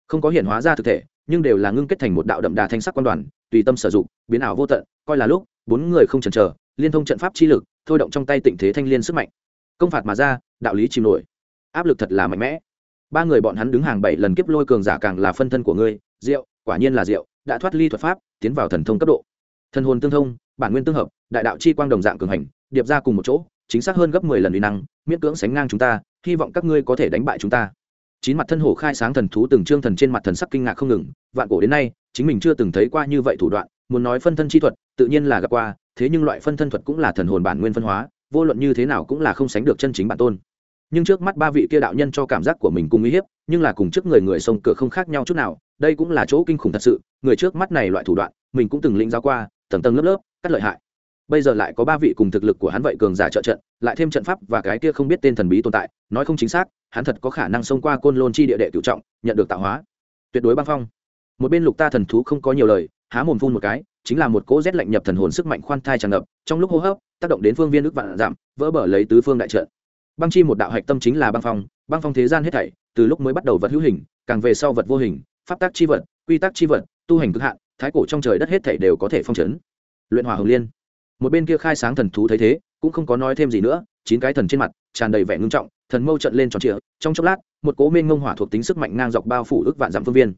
Không có hiện hóa ra thực thể, nhưng đều là ngưng kết thành một đạo đậm đà thanh sắc quan đoàn, tùy tâm sử dụng, biến ảo vô tận, coi là lúc, bốn người không chần chờ, liên thông trận pháp chi lực, thôi động trong tay tịnh thế thanh liên sức mạnh. Công phạt mà ra, đạo lý chìm nổi. Áp lực thật là mạnh mẽ. Ba người bọn hắn đứng hàng bảy lần kiếp lôi cường giả càng là phân thân của ngươi, diệu, quả nhiên là diệu, đã thoát ly thuật pháp, tiến vào thần thông cấp độ. Thần hồn tương thông, bản nguyên tương hợp, đại đạo chi quang đồng dạng cường hành, điệp ra cùng một chỗ chính xác hơn gấp mười lần uy năng, miễn cưỡng sánh ngang chúng ta, hy vọng các ngươi có thể đánh bại chúng ta. Chín mặt thân hổ khai sáng thần thú từng trương thần trên mặt thần sắc kinh ngạc không ngừng, vạn cổ đến nay, chính mình chưa từng thấy qua như vậy thủ đoạn, muốn nói phân thân chi thuật, tự nhiên là gặp qua, thế nhưng loại phân thân thuật cũng là thần hồn bản nguyên phân hóa, vô luận như thế nào cũng là không sánh được chân chính bản tôn. Nhưng trước mắt ba vị kia đạo nhân cho cảm giác của mình cùng uy hiếp, nhưng là cùng trước người người sông cửa không khác nhau chút nào, đây cũng là chỗ kinh khủng thật sự, người trước mắt này loại thủ đoạn, mình cũng từng lĩnh giáo qua, tầng tầng lớp lớp, cắt lợi hại bây giờ lại có ba vị cùng thực lực của hắn vậy cường giả trợ trận, lại thêm trận pháp và cái kia không biết tên thần bí tồn tại, nói không chính xác, hắn thật có khả năng xông qua côn lôn chi địa đệ cựu trọng, nhận được tạo hóa. Tuyệt đối băng phong. Một bên lục ta thần thú không có nhiều lời, há mồm phun một cái, chính là một cỗ rét lạnh nhập thần hồn sức mạnh khoan thai tràn ngập, trong lúc hô hấp, tác động đến phương viên ước vạn giảm, vỡ bờ lấy tứ phương đại trận. Băng chi một đạo hạch tâm chính là băng phong băng phong thế gian hết thảy, từ lúc mới bắt đầu vật hữu hình, càng về sau vật vô hình, pháp tác chi vật, quy tắc chi vật, tu hành cực hạn, thái cổ trong trời đất hết thảy đều có thể phong chấn. luyện hỏa hồng liên một bên kia khai sáng thần thú thấy thế, cũng không có nói thêm gì nữa, chín cái thần trên mặt, tràn đầy vẻ ngưng trọng, thần mâu trận lên tròn trịa, trong chốc lát, một cố mênh ngông hỏa thuộc tính sức mạnh ngang dọc bao phủ ước vạn dặm phương viên.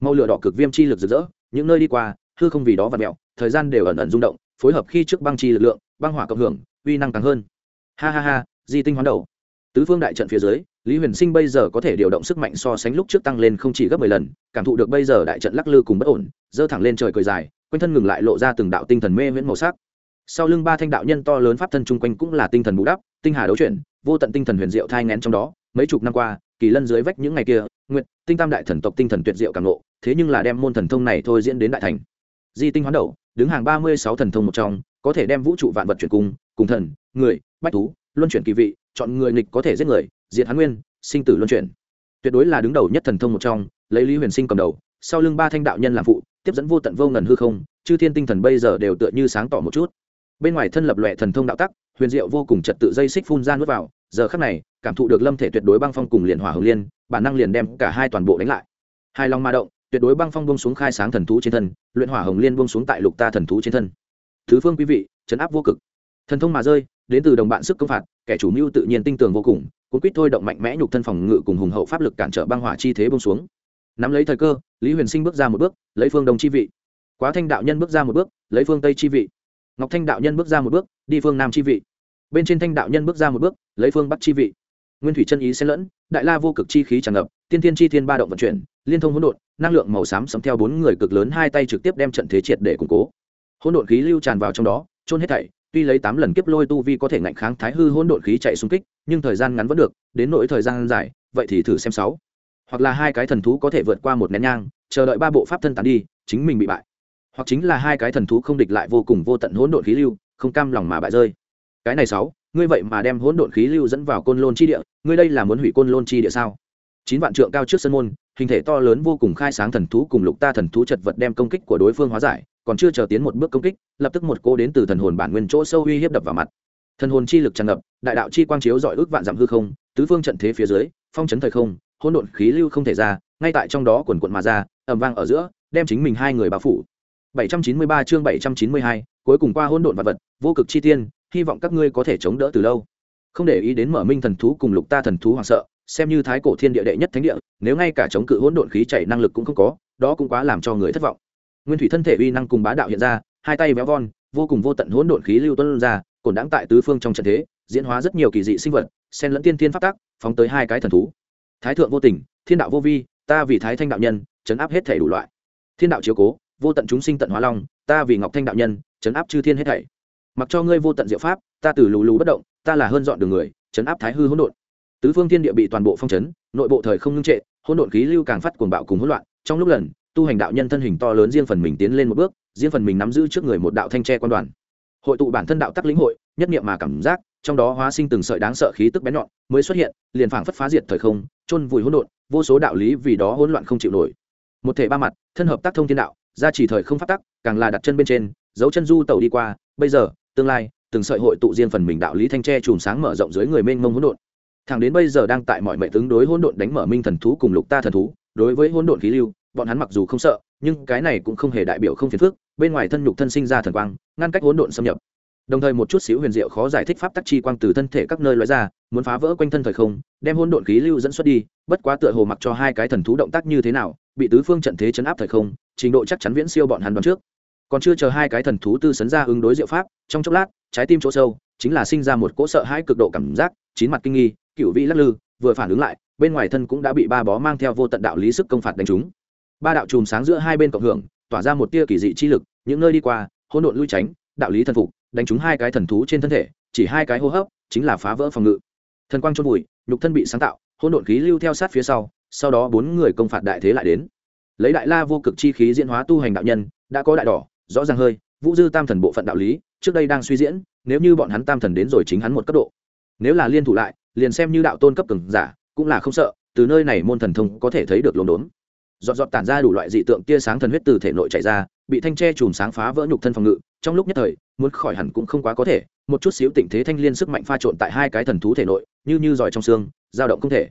Màu lửa đỏ cực viêm chi lực rực rỡ, những nơi đi qua, hư không vì đó và mẹo thời gian đều ẩn ẩn rung động, phối hợp khi trước băng chi lực lượng, băng hỏa cộng hưởng, uy năng càng hơn. Ha ha ha, di tinh hoán đầu. Tứ phương đại trận phía dưới, lý huyền sinh bây giờ có thể điều động sức mạnh so sánh lúc trước tăng lên không chỉ gấp mười lần, cảm thụ được bây giờ đại trận lắc lư cùng bất ổn dơ thẳng lên trời cười dài, quanh thân ngừng lại lộ ra từng đạo tinh thần mê miễn màu sắc sau lưng ba thanh đạo nhân to lớn pháp thân chung quanh cũng là tinh thần bù đắp, tinh hà đấu chuyển, vô tận tinh thần huyền diệu thai ngén trong đó, mấy chục năm qua, kỳ lân dưới vách những ngày kia nguyện tinh tam đại thần tộc tinh thần tuyệt diệu càng lộ, thế nhưng là đem môn thần thông này thôi diễn đến đại thành. Di tinh hoán đầu, đứng hàng ba mươi sáu thần thông một trong, có thể đem vũ trụ vạn vật chuyển cung cùng thần, người, bách thú, luân chuyển kỳ vị, chọn người nghịch có thể giết người, diệt hán nguyên, sinh tử luân chuyển. Tuyệt đối là đứng đầu nhất thần thông một trong, lấy lý huyền sinh cầm đầu, sau lưng ba thanh đạo nhân làm phụ, tiếp dẫn vô tận vô ngần hư không, chư thiên tinh thần bây giờ đều tựa như sáng tỏ một chút bên ngoài thân lập loẹ thần thông đạo tắc, huyền diệu vô cùng trật tự dây xích phun ra nuốt vào, giờ khắc này, cảm thụ được lâm thể tuyệt đối băng phong cùng liền hỏa hồng liên, bản năng liền đem cả hai toàn bộ đánh lại. Hai lòng ma động, tuyệt đối băng phong buông xuống khai sáng thần thú trên thân, luyện hỏa hồng liên buông xuống tại lục ta thần thú trên thân. Thứ phương quý vị chấn áp vô cực. Thần thông mà rơi, đến từ đồng bạn sức công phạt, kẻ chủ mưu tự nhiên tinh tường vô cùng, cuốn quýt thôi động mạnh mẽ nhục thân phòng ngự cùng hùng hậu pháp lực cản trở băng hỏa chi thế buông xuống. Nắm lấy thời cơ, lý huyền sinh bước ra một bước, lấy phương đông chi vị. Quá thanh đạo nhân bước ra một bước, lấy phương tây chi vị ngọc thanh đạo nhân bước ra một bước, đi phương nam chi vị. Bên trên thanh đạo nhân bước ra một bước, lấy phương bắc chi vị. Nguyên thủy chân ý xen lẫn, đại la vô cực chi khí tràn ngập, tiên thiên chi thiên ba động vận chuyển, liên thông hỗn độn, năng lượng màu xám sấm theo bốn người cực lớn hai tay trực tiếp đem trận thế triệt để củng cố. Hỗn độn khí lưu tràn vào trong đó trôn hết thảy, tuy lấy tám lần kiếp lôi tu vi có thể ngạnh kháng thái hư hỗn độn khí chạy xung kích, nhưng thời gian ngắn vẫn được, đến nỗi thời gian dài, vậy thì thử xem sáu. Hoặc là hai cái thần thú có thể vượt qua một nén nhang, chờ đợi ba bộ pháp thân tán đi, chính mình bị bại hoặc chính là hai cái thần thú không địch lại vô cùng vô tận hỗn độn khí lưu, không cam lòng mà bại rơi. Cái này sáu, ngươi vậy mà đem hỗn độn khí lưu dẫn vào côn lôn chi địa, ngươi đây là muốn hủy côn lôn chi địa sao? Chín vạn trượng cao trước sân môn, hình thể to lớn vô cùng khai sáng thần thú cùng lục ta thần thú chật vật đem công kích của đối phương hóa giải, còn chưa chờ tiến một bước công kích, lập tức một cô đến từ thần hồn bản nguyên chỗ sâu uy hiếp đập vào mặt. Thần hồn chi lực tràn ngập, đại đạo chi quang chiếu dọi ước vạn dặm hư không, tứ phương trận thế phía dưới, phong chấn thời không, hỗn độn khí lưu không thể ra, ngay tại trong đó quần quận mà ra ẩm vang ở giữa, đem chính mình hai người bao phủ. 793 chương 792, cuối cùng qua hỗn độn vật vật vô cực chi tiên hy vọng các ngươi có thể chống đỡ từ lâu. Không để ý đến mở minh thần thú cùng lục ta thần thú hoảng sợ xem như thái cổ thiên địa đệ nhất thánh địa nếu ngay cả chống cự hỗn độn khí chảy năng lực cũng không có đó cũng quá làm cho người thất vọng. Nguyên thủy thân thể uy năng cùng bá đạo hiện ra hai tay véo von vô cùng vô tận hỗn độn khí lưu tuôn ra cổn đãng tại tứ phương trong trận thế diễn hóa rất nhiều kỳ dị sinh vật xen lẫn tiên thiên pháp tắc phóng tới hai cái thần thú. Thái thượng vô tình thiên đạo vô vi ta vì thái thanh đạo nhân chấn áp hết thể đủ loại. Thiên đạo chiếu cố vô tận chúng sinh tận hóa long, ta vì ngọc thanh đạo nhân, chấn áp chư thiên hết thảy. Mặc cho ngươi vô tận diệu pháp, ta từ lù lù bất động, ta là hơn dọn đường người, chấn áp thái hư hỗn độn. Tứ phương thiên địa bị toàn bộ phong chấn, nội bộ thời không ngưng trệ, hỗn độn khí lưu càng phát cuồng bạo cùng hỗn loạn. Trong lúc lần, tu hành đạo nhân thân hình to lớn riêng phần mình tiến lên một bước, riêng phần mình nắm giữ trước người một đạo thanh tre quan đoàn. Hội tụ bản thân đạo tắc lĩnh hội, nhất niệm mà cảm giác, trong đó hóa sinh từng sợi đáng sợ khí tức bén nhọn mới xuất hiện, liền phảng phất phá diệt thời không, chôn vùi hỗn độn, vô số đạo lý vì đó hỗn loạn không chịu nổi. Một thể ba mặt, thân hợp tác thông thiên đạo gia chỉ thời không phát tắc, càng là đặt chân bên trên dấu chân du tẩu đi qua, bây giờ, tương lai, từng sợi hội tụ riêng phần mình đạo lý thanh tre chùm sáng mở rộng dưới người mênh mông hỗn độn. Thẳng đến bây giờ đang tại mọi mệnh tướng đối hỗn độn đánh mở minh thần thú cùng lục ta thần thú, đối với hỗn độn khí lưu, bọn hắn mặc dù không sợ, nhưng cái này cũng không hề đại biểu không phiền phức, bên ngoài thân nhục thân sinh ra thần quang, ngăn cách hỗn độn xâm nhập. Đồng thời một chút xíu huyền diệu khó giải thích pháp tắc chi quang từ thân thể các nơi loại ra, muốn phá vỡ quanh thân thời không, đem hỗn độn khí lưu dẫn xuất đi, bất quá tựa hồ mặc cho hai cái thần thú động tác như thế nào, bị tứ phương trận thế chấn áp thời không trình độ chắc chắn viễn siêu bọn hắn đoán trước. Còn chưa chờ hai cái thần thú tư sấn ra ứng đối diệu pháp, trong chốc lát, trái tim chỗ sâu, chính là sinh ra một cỗ sợ hãi cực độ cảm giác, chín mặt kinh nghi cựu vị lắc lư, vừa phản ứng lại, bên ngoài thân cũng đã bị ba bó mang theo vô tận đạo lý sức công phạt đánh trúng. Ba đạo chùm sáng giữa hai bên cộng hưởng, tỏa ra một tia kỳ dị chi lực, những nơi đi qua, hỗn độn lui tránh, đạo lý thần phục, đánh trúng hai cái thần thú trên thân thể, chỉ hai cái hô hấp, chính là phá vỡ phòng ngự. Thần quang chôn vùi, nhục thân bị sáng tạo, hỗn độn khí lưu theo sát phía sau sau đó bốn người công phạt đại thế lại đến lấy đại la vô cực chi khí diễn hóa tu hành đạo nhân, đã có đại đỏ, rõ ràng hơi, vũ dư tam thần bộ phận đạo lý, trước đây đang suy diễn, nếu như bọn hắn tam thần đến rồi chính hắn một cấp độ. Nếu là liên thủ lại, liền xem như đạo tôn cấp cường giả, cũng là không sợ, từ nơi này môn thần thông có thể thấy được lốm đốn. Dọn dọn tản ra đủ loại dị tượng tia sáng thần huyết từ thể nội chạy ra, bị thanh tre chùm sáng phá vỡ nhục thân phòng ngự, trong lúc nhất thời, muốn khỏi hẳn cũng không quá có thể, một chút xíu tình thế thanh liên sức mạnh pha trộn tại hai cái thần thú thể nội, như như giỏi trong xương, dao động không thể.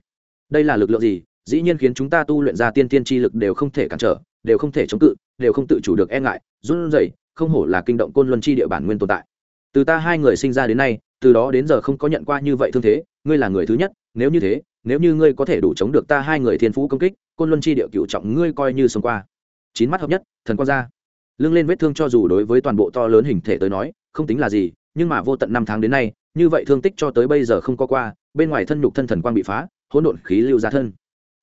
Đây là lực lượng gì? Dĩ nhiên khiến chúng ta tu luyện ra tiên tiên chi lực đều không thể cản trở, đều không thể chống cự, đều không tự chủ được e ngại, run rẩy, không hổ là kinh động côn luân chi địa bản nguyên tồn tại. Từ ta hai người sinh ra đến nay, từ đó đến giờ không có nhận qua như vậy thương thế, ngươi là người thứ nhất, nếu như thế, nếu như ngươi có thể đủ chống được ta hai người thiên phú công kích, côn luân chi địa cựu trọng ngươi coi như sống qua. Chín mắt hợp nhất, thần quang ra. Lưng lên vết thương cho dù đối với toàn bộ to lớn hình thể tới nói, không tính là gì, nhưng mà vô tận năm tháng đến nay, như vậy thương tích cho tới bây giờ không có qua, bên ngoài thân nhục thân thần quang bị phá, hỗn độn khí lưu ra thân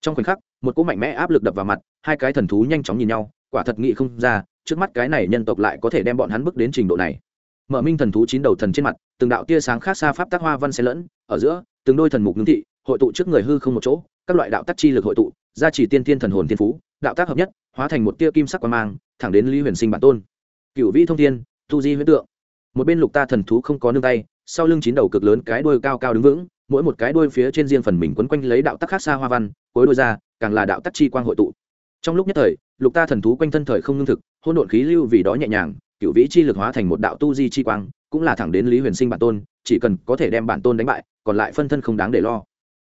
trong khoảnh khắc, một cỗ mạnh mẽ áp lực đập vào mặt, hai cái thần thú nhanh chóng nhìn nhau, quả thật nghị không ra, trước mắt cái này nhân tộc lại có thể đem bọn hắn bước đến trình độ này. Mở minh thần thú chín đầu thần trên mặt, từng đạo tia sáng khác xa pháp tác hoa văn xen lẫn, ở giữa, từng đôi thần mục ngưng thị, hội tụ trước người hư không một chỗ, các loại đạo tác chi lực hội tụ, gia trì tiên tiên thần hồn thiên phú, đạo tác hợp nhất, hóa thành một tia kim sắc quang mang, thẳng đến lý huyền sinh bản tôn. Cựu vĩ thông thiên, tu di huyết tượng. Một bên lục ta thần thú không có nương tay, sau lưng chín đầu cực lớn cái đuôi cao cao đứng vững mỗi một cái đuôi phía trên riêng phần mình quấn quanh lấy đạo tắc khác xa hoa văn, cuối đuôi ra, càng là đạo tắc chi quang hội tụ. Trong lúc nhất thời, lục ta thần thú quanh thân thời không lương thực hôn độn khí lưu vì đó nhẹ nhàng, cựu vĩ chi lực hóa thành một đạo tu di chi quang, cũng là thẳng đến lý huyền sinh bản tôn, chỉ cần có thể đem bản tôn đánh bại, còn lại phân thân không đáng để lo.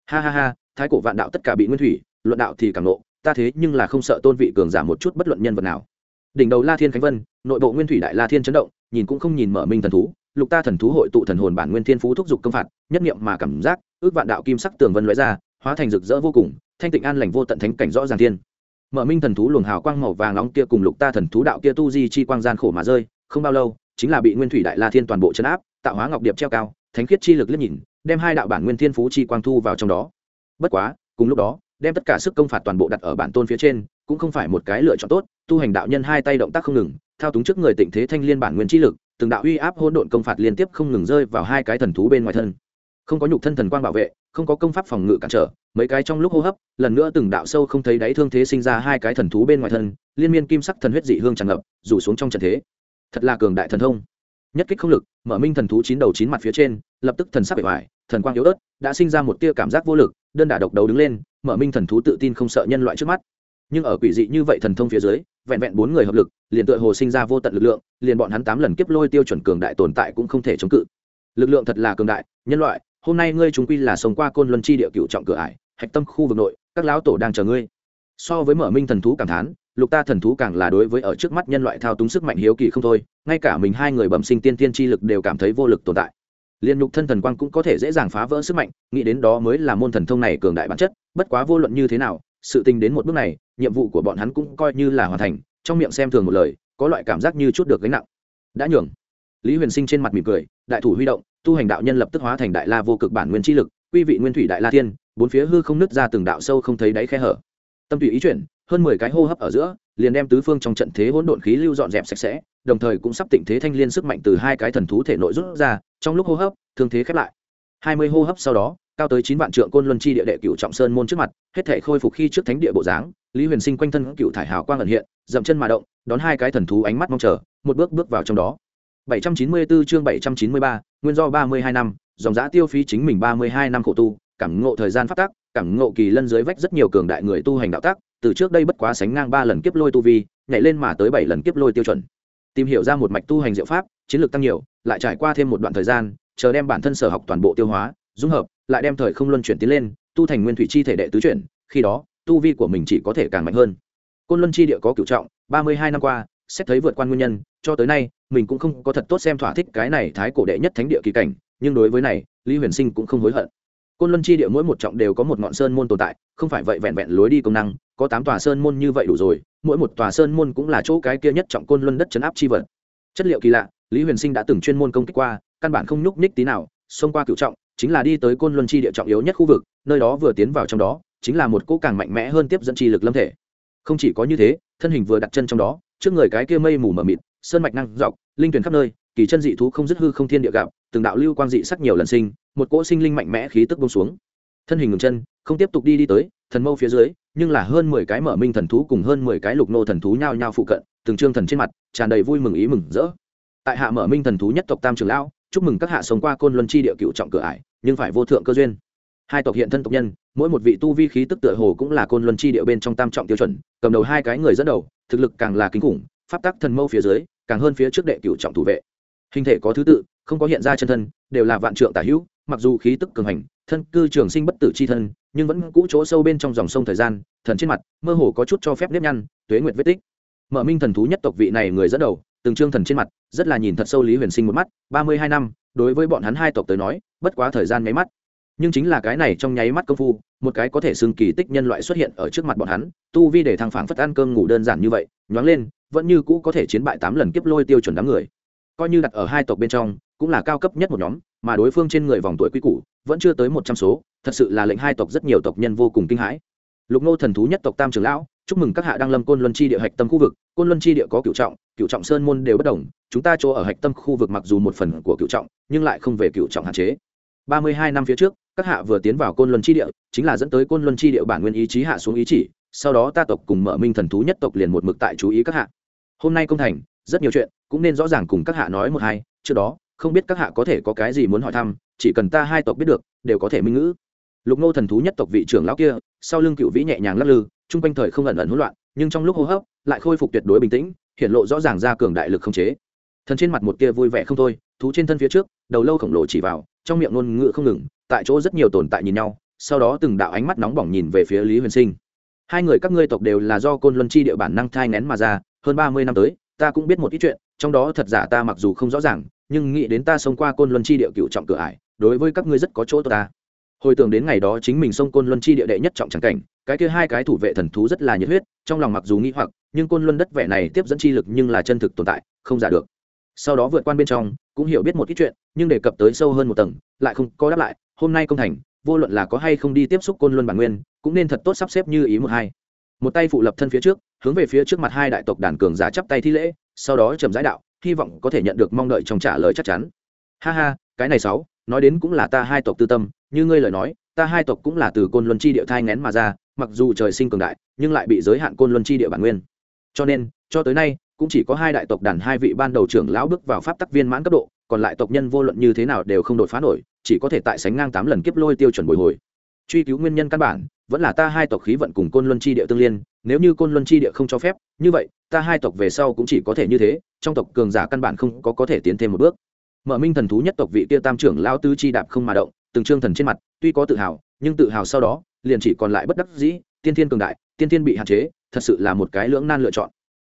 Ha ha ha, thái cổ vạn đạo tất cả bị nguyên thủy, luận đạo thì càng nộ, ta thế nhưng là không sợ tôn vị cường giả một chút bất luận nhân vật nào. Đỉnh đầu la thiên khánh vân, nội bộ nguyên thủy đại la thiên chấn động, nhìn cũng không nhìn mở minh thần thú lục ta thần thú hội tụ thần hồn bản nguyên thiên phú thúc giục công phạt, nhất niệm mà cảm giác, ước vạn đạo kim sắc tường vân lóe ra, hóa thành rực rỡ vô cùng, thanh tịnh an lành vô tận thánh cảnh rõ ràng thiên. Mở minh thần thú luồng hào quang màu vàng nóng kia cùng lục ta thần thú đạo kia tu di chi quang gian khổ mà rơi, không bao lâu, chính là bị nguyên thủy đại la thiên toàn bộ chấn áp, tạo hóa ngọc điệp treo cao, thánh khiết chi lực liếc nhìn, đem hai đạo bản nguyên thiên phú chi quang thu vào trong đó. Bất quá, cùng lúc đó, đem tất cả sức công phạt toàn bộ đặt ở bản tôn phía trên, cũng không phải một cái lựa chọn tốt, tu hành đạo nhân hai tay động tác không ngừng, thao túng trước người tịnh thế thanh liên bản nguyên chi lực từng đạo uy áp hỗn độn công phạt liên tiếp không ngừng rơi vào hai cái thần thú bên ngoài thân. Không có nhục thân thần quang bảo vệ, không có công pháp phòng ngự cản trở, mấy cái trong lúc hô hấp, lần nữa từng đạo sâu không thấy đáy thương thế sinh ra hai cái thần thú bên ngoài thân, liên miên kim sắc thần huyết dị hương tràn ngập, rủ xuống trong trận thế. Thật là cường đại thần thông. Nhất kích không lực, mở minh thần thú chín đầu chín mặt phía trên, lập tức thần sắc bề ngoài thần quang yếu ớt, đã sinh ra một tia cảm giác vô lực, đơn đả độc đấu đứng lên, mở minh thần thú tự tin không sợ nhân loại trước mắt. Nhưng ở quỷ dị như vậy thần thông phía dưới vẹn vẹn bốn người hợp lực, liền tựa hồ sinh ra vô tận lực lượng, liền bọn hắn tám lần kiếp lôi tiêu chuẩn cường đại tồn tại cũng không thể chống cự. Lực lượng thật là cường đại, nhân loại, hôm nay ngươi chúng quy là sống qua côn luân chi địa cựu trọng cửa ải, hạch tâm khu vực nội, các lão tổ đang chờ ngươi. So với mở minh thần thú cảm thán, lục ta thần thú càng là đối với ở trước mắt nhân loại thao túng sức mạnh hiếu kỳ không thôi, ngay cả mình hai người bẩm sinh tiên tiên chi lực đều cảm thấy vô lực tồn tại. Liên nhục thân thần quang cũng có thể dễ dàng phá vỡ sức mạnh, nghĩ đến đó mới là môn thần thông này cường đại bản chất, bất quá vô luận như thế nào, sự tình đến một bước này nhiệm vụ của bọn hắn cũng coi như là hoàn thành, trong miệng xem thường một lời, có loại cảm giác như chút được gánh nặng. Đã nhường. Lý huyền sinh trên mặt mỉm cười, đại thủ huy động, tu hành đạo nhân lập tức hóa thành đại la vô cực bản nguyên chi lực, quy vị nguyên thủy đại la thiên, bốn phía hư không nứt ra từng đạo sâu không thấy đáy khe hở. Tâm tùy ý chuyển, hơn mười cái hô hấp ở giữa, liền đem tứ phương trong trận thế hỗn độn khí lưu dọn dẹp sạch sẽ, đồng thời cũng sắp tịnh thế thanh liên sức mạnh từ hai cái thần thú thể nội rút ra, trong lúc hô hấp, thương thế khép lại. Hai mươi hô hấp sau đó, cao tới chín vạn trượng côn luân chi địa đệ cửu trọng sơn môn trước mặt, hết thể khôi phục khi trước thánh địa bộ dáng lý huyền sinh quanh thân cựu thải hào quang ẩn hiện dậm chân mà động đón hai cái thần thú ánh mắt mong chờ một bước bước vào trong đó. 794 chương 793, nguyên do 32 năm dòng giã tiêu phí chính mình 32 năm khổ tu cảm ngộ thời gian phát tác cảm ngộ kỳ lân dưới vách rất nhiều cường đại người tu hành đạo tác từ trước đây bất quá sánh ngang ba lần kiếp lôi tu vi nhảy lên mà tới bảy lần kiếp lôi tiêu chuẩn. Tìm hiểu ra một mạch tu hành diệu pháp chiến lược tăng nhiều lại trải qua thêm một đoạn thời gian chờ đem bản thân sở học toàn bộ tiêu hóa dung hợp lại đem thời không luân chuyển tiến lên tu thành nguyên thủy chi thể đệ tứ chuyển khi đó tu vi của mình chỉ có thể càng mạnh hơn. Côn luân chi địa có cửu trọng, ba mươi hai năm qua, xét thấy vượt qua nguyên nhân, cho tới nay, mình cũng không có thật tốt xem thỏa thích cái này thái cổ đệ nhất thánh địa kỳ cảnh, nhưng đối với này, lý huyền sinh cũng không hối hận. Côn luân chi địa mỗi một trọng đều có một ngọn sơn môn tồn tại, không phải vậy vẹn vẹn lối đi công năng, có tám tòa sơn môn như vậy đủ rồi, mỗi một tòa sơn môn cũng là chỗ cái kia nhất trọng côn luân đất chấn áp chi vật. Chất liệu kỳ lạ, lý huyền sinh đã từng chuyên môn công kích qua, căn bản không nhúc nhích tí nào, xông qua cựu trọng, chính là đi tới côn luân chi địa trọng yếu nhất khu vực, nơi đó vừa tiến vào trong đó chính là một cỗ càng mạnh mẽ hơn tiếp dẫn chi lực lâm thể. Không chỉ có như thế, thân hình vừa đặt chân trong đó, trước người cái kia mây mù mờ mịt, sơn mạch năng dọc, linh tuyển khắp nơi, kỳ chân dị thú không dứt hư không thiên địa gặp, từng đạo lưu quang dị sắc nhiều lần sinh, một cỗ sinh linh mạnh mẽ khí tức bông xuống. Thân hình ngừng chân, không tiếp tục đi đi tới, thần mâu phía dưới, nhưng là hơn mười cái mở minh thần thú cùng hơn mười cái lục nô thần thú nhao nhao phụ cận, từng trương thần trên mặt, tràn đầy vui mừng ý mừng rỡ. Tại hạ mở minh thần thú nhất tộc tam trường lão, chúc mừng các hạ sống qua côn luân chi địa cựu trọng cửa ải, nhưng phải vô thượng cơ duyên hai tộc hiện thân tộc nhân, mỗi một vị tu vi khí tức tựa hồ cũng là côn luân chi địa bên trong tam trọng tiêu chuẩn, cầm đầu hai cái người dẫn đầu, thực lực càng là kinh khủng, pháp tắc thần mâu phía dưới, càng hơn phía trước đệ cựu trọng thủ vệ. Hình thể có thứ tự, không có hiện ra chân thân, đều là vạn trượng tả hữu, mặc dù khí tức cường hành, thân cư trường sinh bất tử c h i thân, nhưng vẫn cũ chỗ sâu bên trong dòng sông thời gian, thần trên mặt, mơ hồ có chút cho phép nếp nhăn, tuế nguyệt vết tích. Mở minh thần thú nhất tộc vị này người dẫn đầu, từng trương thần trên mặt, rất là nhìn thật sâu lý huyền sinh một mắt, ba mươi hai năm, đối với bọn hắn hai tộc tới nói, bất quá thời gian nháy mắt nhưng chính là cái này trong nháy mắt công phu, một cái có thể xưng kỳ tích nhân loại xuất hiện ở trước mặt bọn hắn, tu vi để thăng phảng phất ăn cơm ngủ đơn giản như vậy, nhoáng lên, vẫn như cũ có thể chiến bại tám lần kiếp lôi tiêu chuẩn đám người. Coi như đặt ở hai tộc bên trong, cũng là cao cấp nhất một nhóm, mà đối phương trên người vòng tuổi quy củ, vẫn chưa tới một trăm số, thật sự là lệnh hai tộc rất nhiều tộc nhân vô cùng kinh hãi. Lục nô thần thú nhất tộc tam trưởng lão, chúc mừng các hạ đang lâm côn luân chi địa hạch tâm khu vực. Côn luân chi địa có cựu trọng cựu trọng sơn môn đều bất đồng, chúng ta chỗ ở hạch tâm khu vực mặc dù một phần của cựu trọng, nhưng lại không về cựu trọng hạn chế. Ba mươi hai năm phía trước các hạ vừa tiến vào côn luân chi địa, chính là dẫn tới côn luân chi địa bản nguyên ý chí hạ xuống ý chỉ, sau đó ta tộc cùng mở minh thần thú nhất tộc liền một mực tại chú ý các hạ. Hôm nay công thành, rất nhiều chuyện cũng nên rõ ràng cùng các hạ nói một hai, trước đó, không biết các hạ có thể có cái gì muốn hỏi thăm, chỉ cần ta hai tộc biết được, đều có thể minh ngữ. Lục nô thần thú nhất tộc vị trưởng lão kia, sau lưng cựu vĩ nhẹ nhàng lắc lư, chung quanh thời không ẩn ẩn hỗn loạn, nhưng trong lúc hô hấp, lại khôi phục tuyệt đối bình tĩnh, hiện lộ rõ ràng ra cường đại lực không chế. Thần trên mặt một kia vui vẻ không thôi, thú trên thân phía trước, đầu lâu khổng lồ chỉ vào, trong miệng ngôn ngữ không ngừng tại chỗ rất nhiều tồn tại nhìn nhau, sau đó từng đạo ánh mắt nóng bỏng nhìn về phía lý huyền sinh. Hai người các ngươi tộc đều là do côn luân chi địa bản năng thai ngén mà ra, hơn ba mươi năm tới, ta cũng biết một ít chuyện, trong đó thật giả ta mặc dù không rõ ràng, nhưng nghĩ đến ta xông qua côn luân chi địa cựu trọng cửa ải, đối với các ngươi rất có chỗ ta. Hồi tưởng đến ngày đó chính mình xông côn luân chi địa đệ nhất trọng trắng cảnh, cái kia hai cái thủ vệ thần thú rất là nhiệt huyết, trong lòng mặc dù nghĩ hoặc, nhưng côn luân đất vẻ này tiếp dẫn chi lực nhưng là chân thực tồn tại, không giả được. Sau đó vượt qua bên trong, cũng hiểu biết một ít chuyện, nhưng đề cập tới sâu hơn một tầng, lại không có đáp lại hôm nay công thành, vô luận là có hay không đi tiếp xúc côn luân bản nguyên, cũng nên thật tốt sắp xếp như ý một hai. Một tay phụ lập thân phía trước, hướng về phía trước mặt hai đại tộc đàn cường giả chắp tay thi lễ, sau đó trầm giải đạo, hy vọng có thể nhận được mong đợi trong trả lời chắc chắn. Ha ha, cái này sáu, nói đến cũng là ta hai tộc tư tâm, như ngươi lời nói, ta hai tộc cũng là từ côn luân chi địa thai ngén mà ra, mặc dù trời sinh cường đại, nhưng lại bị giới hạn côn luân chi địa bản nguyên. Cho nên, cho tới nay, cũng chỉ có hai đại tộc đàn hai vị ban đầu trưởng lão bước vào pháp tắc viên mãn cấp độ còn lại tộc nhân vô luận như thế nào đều không đột phá nổi, chỉ có thể tại sánh ngang tám lần kiếp lôi tiêu chuẩn bồi hồi. Truy cứu nguyên nhân căn bản, vẫn là ta hai tộc khí vận cùng côn luân chi địa tương liên, nếu như côn luân chi địa không cho phép, như vậy, ta hai tộc về sau cũng chỉ có thể như thế, trong tộc cường giả căn bản không có có thể tiến thêm một bước. Mở minh thần thú nhất tộc vị kia tam trưởng lao tứ chi đạp không mà động, từng trương thần trên mặt, tuy có tự hào, nhưng tự hào sau đó, liền chỉ còn lại bất đắc dĩ, tiên thiên cường đại, tiên thiên bị hạn chế, thật sự là một cái lưỡng nan lựa chọn.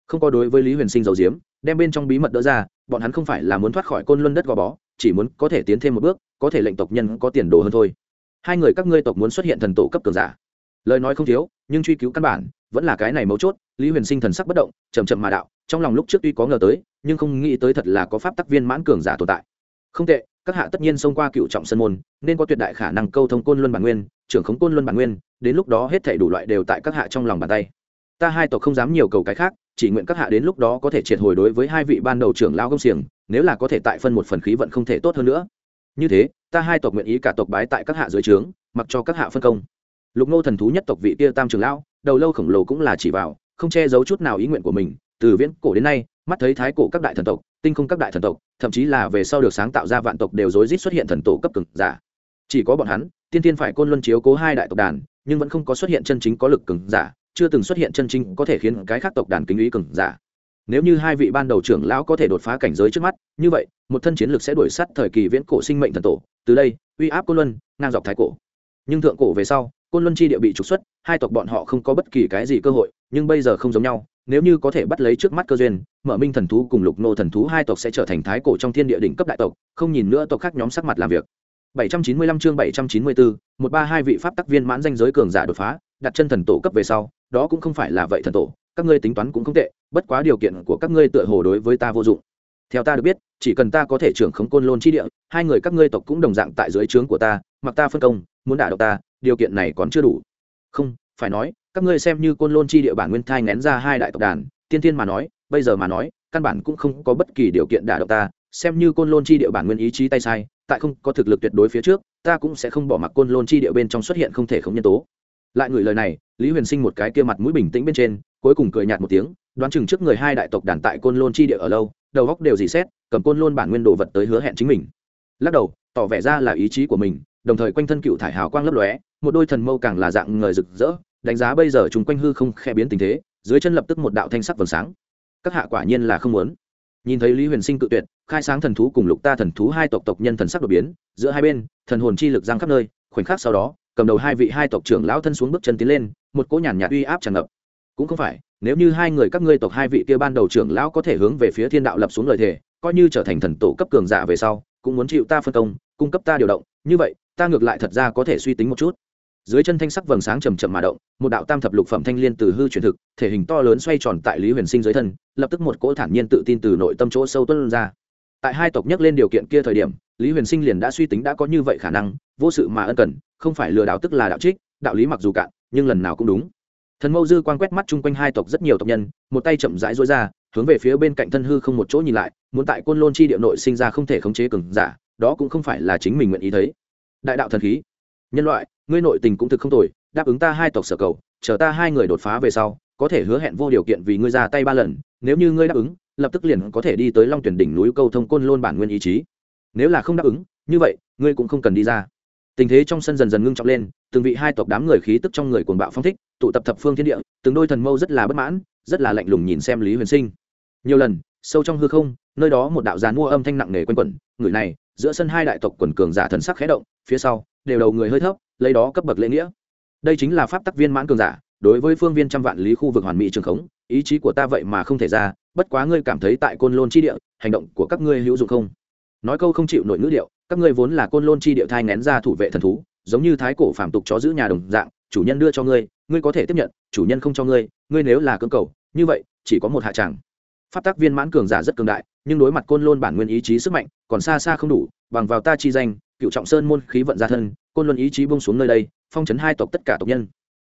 Không có đối với lý huyền sinh dầu diếm đem bên trong bí mật đỡ ra, bọn hắn không phải là muốn thoát khỏi côn luân đất gò bó, chỉ muốn có thể tiến thêm một bước, có thể lệnh tộc nhân có tiền đồ hơn thôi. Hai người các ngươi tộc muốn xuất hiện thần tổ cấp cường giả. Lời nói không thiếu, nhưng truy cứu căn bản, vẫn là cái này mấu chốt, lý huyền sinh thần sắc bất động chầm chậm mà đạo, trong lòng lúc trước tuy có ngờ tới, nhưng không nghĩ tới thật là có pháp tắc viên mãn cường giả tồn tại. Không tệ, các hạ tất nhiên xông qua cựu trọng sân môn, nên có tuyệt đại khả năng câu thông côn luân bản nguyên, trưởng khống côn luân bản nguyên, đến lúc đó hết thể đủ loại đều tại các hạ trong lòng bàn tay. Ta hai tộc không dám nhiều cầu cái khác chỉ nguyện các hạ đến lúc đó có thể triệt hồi đối với hai vị ban đầu trưởng lao công xiềng, nếu là có thể tại phân một phần khí vận không thể tốt hơn nữa. Như thế, ta hai tộc nguyện ý cả tộc bái tại các hạ dưới trướng, mặc cho các hạ phân công. Lục nô thần thú nhất tộc vị kia tam trưởng lão, đầu lâu khổng lồ cũng là chỉ vào, không che giấu chút nào ý nguyện của mình, từ viễn cổ đến nay, mắt thấy thái cổ các đại thần tộc, tinh không các đại thần tộc, thậm chí là về sau được sáng tạo ra vạn tộc đều rối rít xuất hiện thần tổ cấp cực giả. Chỉ có bọn hắn, tiên tiên phải côn luân chiếu cố hai đại tộc đàn, nhưng vẫn không có xuất hiện chân chính có lực cường giả chưa từng xuất hiện chân chính có thể khiến cái khác tộc đàn kính ý cường giả. Nếu như hai vị ban đầu trưởng lão có thể đột phá cảnh giới trước mắt như vậy một thân chiến lược sẽ đuổi sát thời kỳ viễn cổ sinh mệnh thần tổ. Từ đây uy áp côn luân ngang dọc thái cổ. Nhưng thượng cổ về sau côn luân chi địa bị trục xuất hai tộc bọn họ không có bất kỳ cái gì cơ hội nhưng bây giờ không giống nhau. Nếu như có thể bắt lấy trước mắt cơ duyên mở minh thần thú cùng lục nô thần thú hai tộc sẽ trở thành thái cổ trong thiên địa đỉnh cấp đại tộc không nhìn nữa tộc khác nhóm sắc mặt làm việc. 795 chương 794, một ba hai vị pháp tắc viên mãn danh giới cường giả đột phá đặt chân thần tổ cấp về sau đó cũng không phải là vậy thần tổ, các ngươi tính toán cũng không tệ, bất quá điều kiện của các ngươi tựa hồ đối với ta vô dụng. Theo ta được biết, chỉ cần ta có thể trưởng khống côn lôn chi địa, hai người các ngươi tộc cũng đồng dạng tại dưới trướng của ta, mặc ta phân công, muốn đả động ta, điều kiện này còn chưa đủ. Không, phải nói, các ngươi xem như côn lôn chi địa bản nguyên thai ngén ra hai đại tộc đàn, tiên tiên mà nói, bây giờ mà nói, căn bản cũng không có bất kỳ điều kiện đả động ta, xem như côn lôn chi địa bản nguyên ý chí tay sai, tại không có thực lực tuyệt đối phía trước, ta cũng sẽ không bỏ mặc côn lôn chi địa bên trong xuất hiện không thể không nhân tố lại ngửi lời này, lý huyền sinh một cái kia mặt mũi bình tĩnh bên trên, cuối cùng cười nhạt một tiếng, đoán chừng trước người hai đại tộc đàn tại côn lôn chi địa ở lâu, đầu góc đều dì xét, cầm côn lôn bản nguyên đồ vật tới hứa hẹn chính mình. Lắc đầu, tỏ vẻ ra là ý chí của mình, đồng thời quanh thân cựu thải hào quang lấp lóe, một đôi thần mâu càng là dạng người rực rỡ, đánh giá bây giờ chúng quanh hư không khe biến tình thế, dưới chân lập tức một đạo thanh sắc vầng sáng. Các hạ quả nhiên là không muốn. Nhìn thấy lý huyền sinh cự tuyệt, khai sáng thần thú cùng lục ta thần thú hai tộc tộc nhân thần sắc đột biến, giữa hai bên, thần hồn chi lực giang khắp nơi, khoảnh khắc sau đó cầm đầu hai vị hai tộc trưởng lão thân xuống bước chân tiến lên, một cỗ nhàn nhạt uy áp tràn ngập. Cũng không phải, nếu như hai người các ngươi tộc hai vị kia ban đầu trưởng lão có thể hướng về phía thiên đạo lập xuống lời thề, coi như trở thành thần tổ cấp cường giả về sau, cũng muốn chịu ta phân công, cung cấp ta điều động. Như vậy, ta ngược lại thật ra có thể suy tính một chút. Dưới chân thanh sắc vầng sáng chầm chậm mà động, một đạo tam thập lục phẩm thanh liên từ hư truyền thực, thể hình to lớn xoay tròn tại lý huyền sinh dưới thân, lập tức một cỗ thản nhiên tự tin từ nội tâm chỗ sâu tuân ra. Tại hai tộc nhắc lên điều kiện kia thời điểm lý huyền sinh liền đã suy tính đã có như vậy khả năng, vô sự mà ân cần, không phải lừa đảo tức là đạo trích, đạo lý mặc dù cạn, nhưng lần nào cũng đúng. Thần mâu dư quan quét mắt chung quanh hai tộc rất nhiều tộc nhân, một tay chậm rãi rối ra, hướng về phía bên cạnh thân hư không một chỗ nhìn lại, muốn tại côn lôn chi địa nội sinh ra không thể khống chế cường giả, đó cũng không phải là chính mình nguyện ý thấy. Đại đạo thần khí, nhân loại, ngươi nội tình cũng thực không tồi, đáp ứng ta hai tộc sở cầu, chờ ta hai người đột phá về sau, có thể hứa hẹn vô điều kiện vì ngươi ra tay ba lần, nếu như ngươi đáp ứng, lập tức liền có thể đi tới long tuyển đỉnh núi câu thông côn lôn bản nguyên ý chí nếu là không đáp ứng, như vậy, ngươi cũng không cần đi ra. Tình thế trong sân dần dần ngưng trọng lên, từng vị hai tộc đám người khí tức trong người cuồng bạo phong thích, tụ tập thập phương thiên địa, từng đôi thần mâu rất là bất mãn, rất là lạnh lùng nhìn xem lý huyền sinh. Nhiều lần, sâu trong hư không, nơi đó một đạo gián mua âm thanh nặng nề quanh quẩn, người này, giữa sân hai đại tộc quần cường giả thần sắc khẽ động, phía sau, đều đầu người hơi thấp, lấy đó cấp bậc lễ nghĩa. Đây chính là pháp tắc viên mãn cường giả, đối với phương viên trăm vạn lý khu vực hoàn mỹ trường khống, ý chí của ta vậy mà không thể ra, bất quá ngươi cảm thấy tại côn lôn chi địa, hành động của các ngươi hữu dụng không? Nói câu không chịu nổi ngữ điệu, các ngươi vốn là côn lôn chi điệu thai ngén ra thủ vệ thần thú, giống như thái cổ phàm tục chó giữ nhà đồng dạng, chủ nhân đưa cho ngươi ngươi có thể tiếp nhận, chủ nhân không cho ngươi ngươi nếu là cưỡng cầu, như vậy, chỉ có một hạ tràng pháp tác viên mãn cường giả rất cường đại, nhưng đối mặt côn lôn bản nguyên ý chí sức mạnh, còn xa xa không đủ, bằng vào ta chi danh, cựu trọng sơn môn khí vận gia thân, côn luân ý chí bông xuống nơi đây, phong chấn hai tộc tất cả tộc nhân.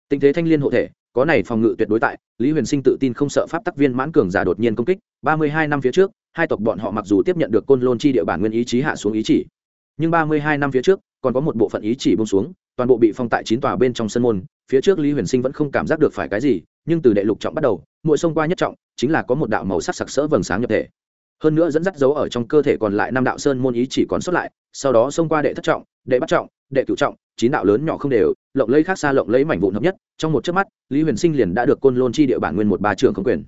Tình thế thanh liên hộ thể, có này phòng ngự tuyệt đối tại, lý huyền sinh tự tin không sợ pháp tác viên mãn cường giả đột nhiên công kích, ba mươi hai năm phía trước hai tộc bọn họ mặc dù tiếp nhận được côn lôn chi địa bản nguyên ý chí hạ xuống ý chỉ, nhưng ba mươi hai năm phía trước, còn có một bộ phận ý chỉ bông xuống, toàn bộ bị phong tại chín tòa bên trong sân môn, phía trước lý huyền sinh vẫn không cảm giác được phải cái gì, nhưng từ đệ lục trọng bắt đầu, mỗi sông qua nhất trọng, chính là có một đạo màu sắc sặc sỡ vầng sáng nhập thể. Hơn nữa dẫn dắt dấu ở trong cơ thể còn lại năm đạo sơn môn ý chỉ còn xuất lại, sau đó xông qua đệ thất trọng, đệ bắt trọng, đệ cửu trọng, chín đạo lớn nhỏ không đều, lộng lấy khác xa lộng lấy mảnh vụn hợp nhất, trong một chớp mắt, lý huyền sinh liền đã được côn lôn chi địa bản nguyên một ba trường không quyền.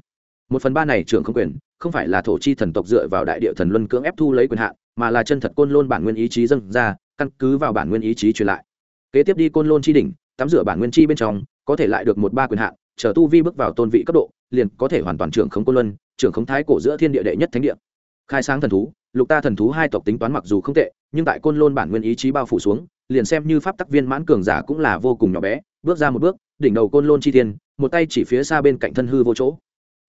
Một phần ba này trưởng không quyền không phải là thổ chi thần tộc dựa vào đại địa thần luân cưỡng ép thu lấy quyền hạn, mà là chân thật côn lôn bản nguyên ý chí dâng ra, căn cứ vào bản nguyên ý chí truyền lại. Kế tiếp đi côn lôn chi đỉnh, tắm rửa bản nguyên chi bên trong, có thể lại được một ba quyền hạn, chờ tu vi bước vào tôn vị cấp độ, liền có thể hoàn toàn trưởng không côn luân, trưởng không thái cổ giữa thiên địa đệ nhất thánh địa. Khai sáng thần thú, lục ta thần thú hai tộc tính toán mặc dù không tệ, nhưng tại côn lôn bản nguyên ý chí bao phủ xuống, liền xem như pháp tắc viên mãn cường giả cũng là vô cùng nhỏ bé, bước ra một bước, đỉnh đầu côn lôn chi thiên, một tay chỉ phía xa bên cạnh thân hư vô chỗ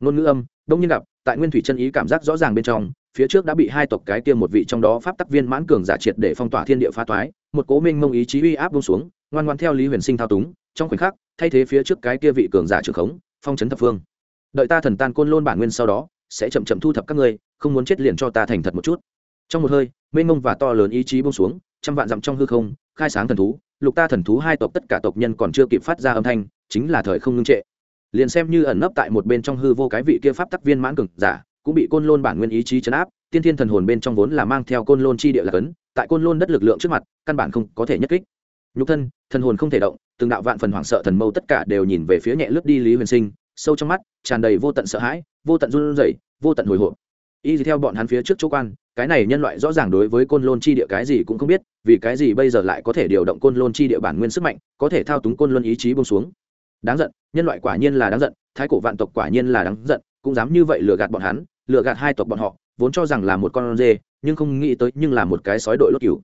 ngôn ngữ âm, đông nhiên gặp, tại nguyên thủy chân ý cảm giác rõ ràng bên trong, phía trước đã bị hai tộc cái tiêm một vị trong đó pháp tắc viên mãn cường giả triệt để phong tỏa thiên địa phá toái, một cố minh mông ý chí uy áp bông xuống, ngoan ngoan theo lý huyền sinh thao túng, trong khoảnh khắc, thay thế phía trước cái kia vị cường giả trưởng khống, phong trấn thập phương. Đợi ta thần tan côn lôn bản nguyên sau đó, sẽ chậm chậm thu thập các ngươi, không muốn chết liền cho ta thành thật một chút. Trong một hơi, mênh mông và to lớn ý chí bông xuống, trăm vạn dặm trong hư không, khai sáng thần thú, lục ta thần thú hai tộc tất cả tộc nhân còn chưa kịp phát ra âm thanh, chính là thời không ngưng trệ liền xem như ẩn nấp tại một bên trong hư vô cái vị kia pháp tắc viên mãn cực giả, cũng bị côn lôn bản nguyên ý chí chấn áp, tiên thiên thần hồn bên trong vốn là mang theo côn lôn chi địa là cấn, tại côn lôn đất lực lượng trước mặt, căn bản không có thể nhất kích. Nhục thân, thần hồn không thể động, từng đạo vạn phần hoảng sợ thần mâu tất cả đều nhìn về phía nhẹ lướt đi lý huyền sinh, sâu trong mắt, tràn đầy vô tận sợ hãi, vô tận run rẩy, vô tận hồi hộp. Y theo bọn hắn phía trước chỗ quan, cái này nhân loại rõ ràng đối với côn lôn chi địa cái gì cũng không biết, vì cái gì bây giờ lại có thể điều động côn lôn chi địa bản nguyên sức mạnh, có thể thao túng côn luân ý chí bông xuống đáng giận, nhân loại quả nhiên là đáng giận, thái cổ vạn tộc quả nhiên là đáng giận, cũng dám như vậy lừa gạt bọn hắn, lừa gạt hai tộc bọn họ, vốn cho rằng là một con dê nhưng không nghĩ tới nhưng là một cái sói đội lốt cửu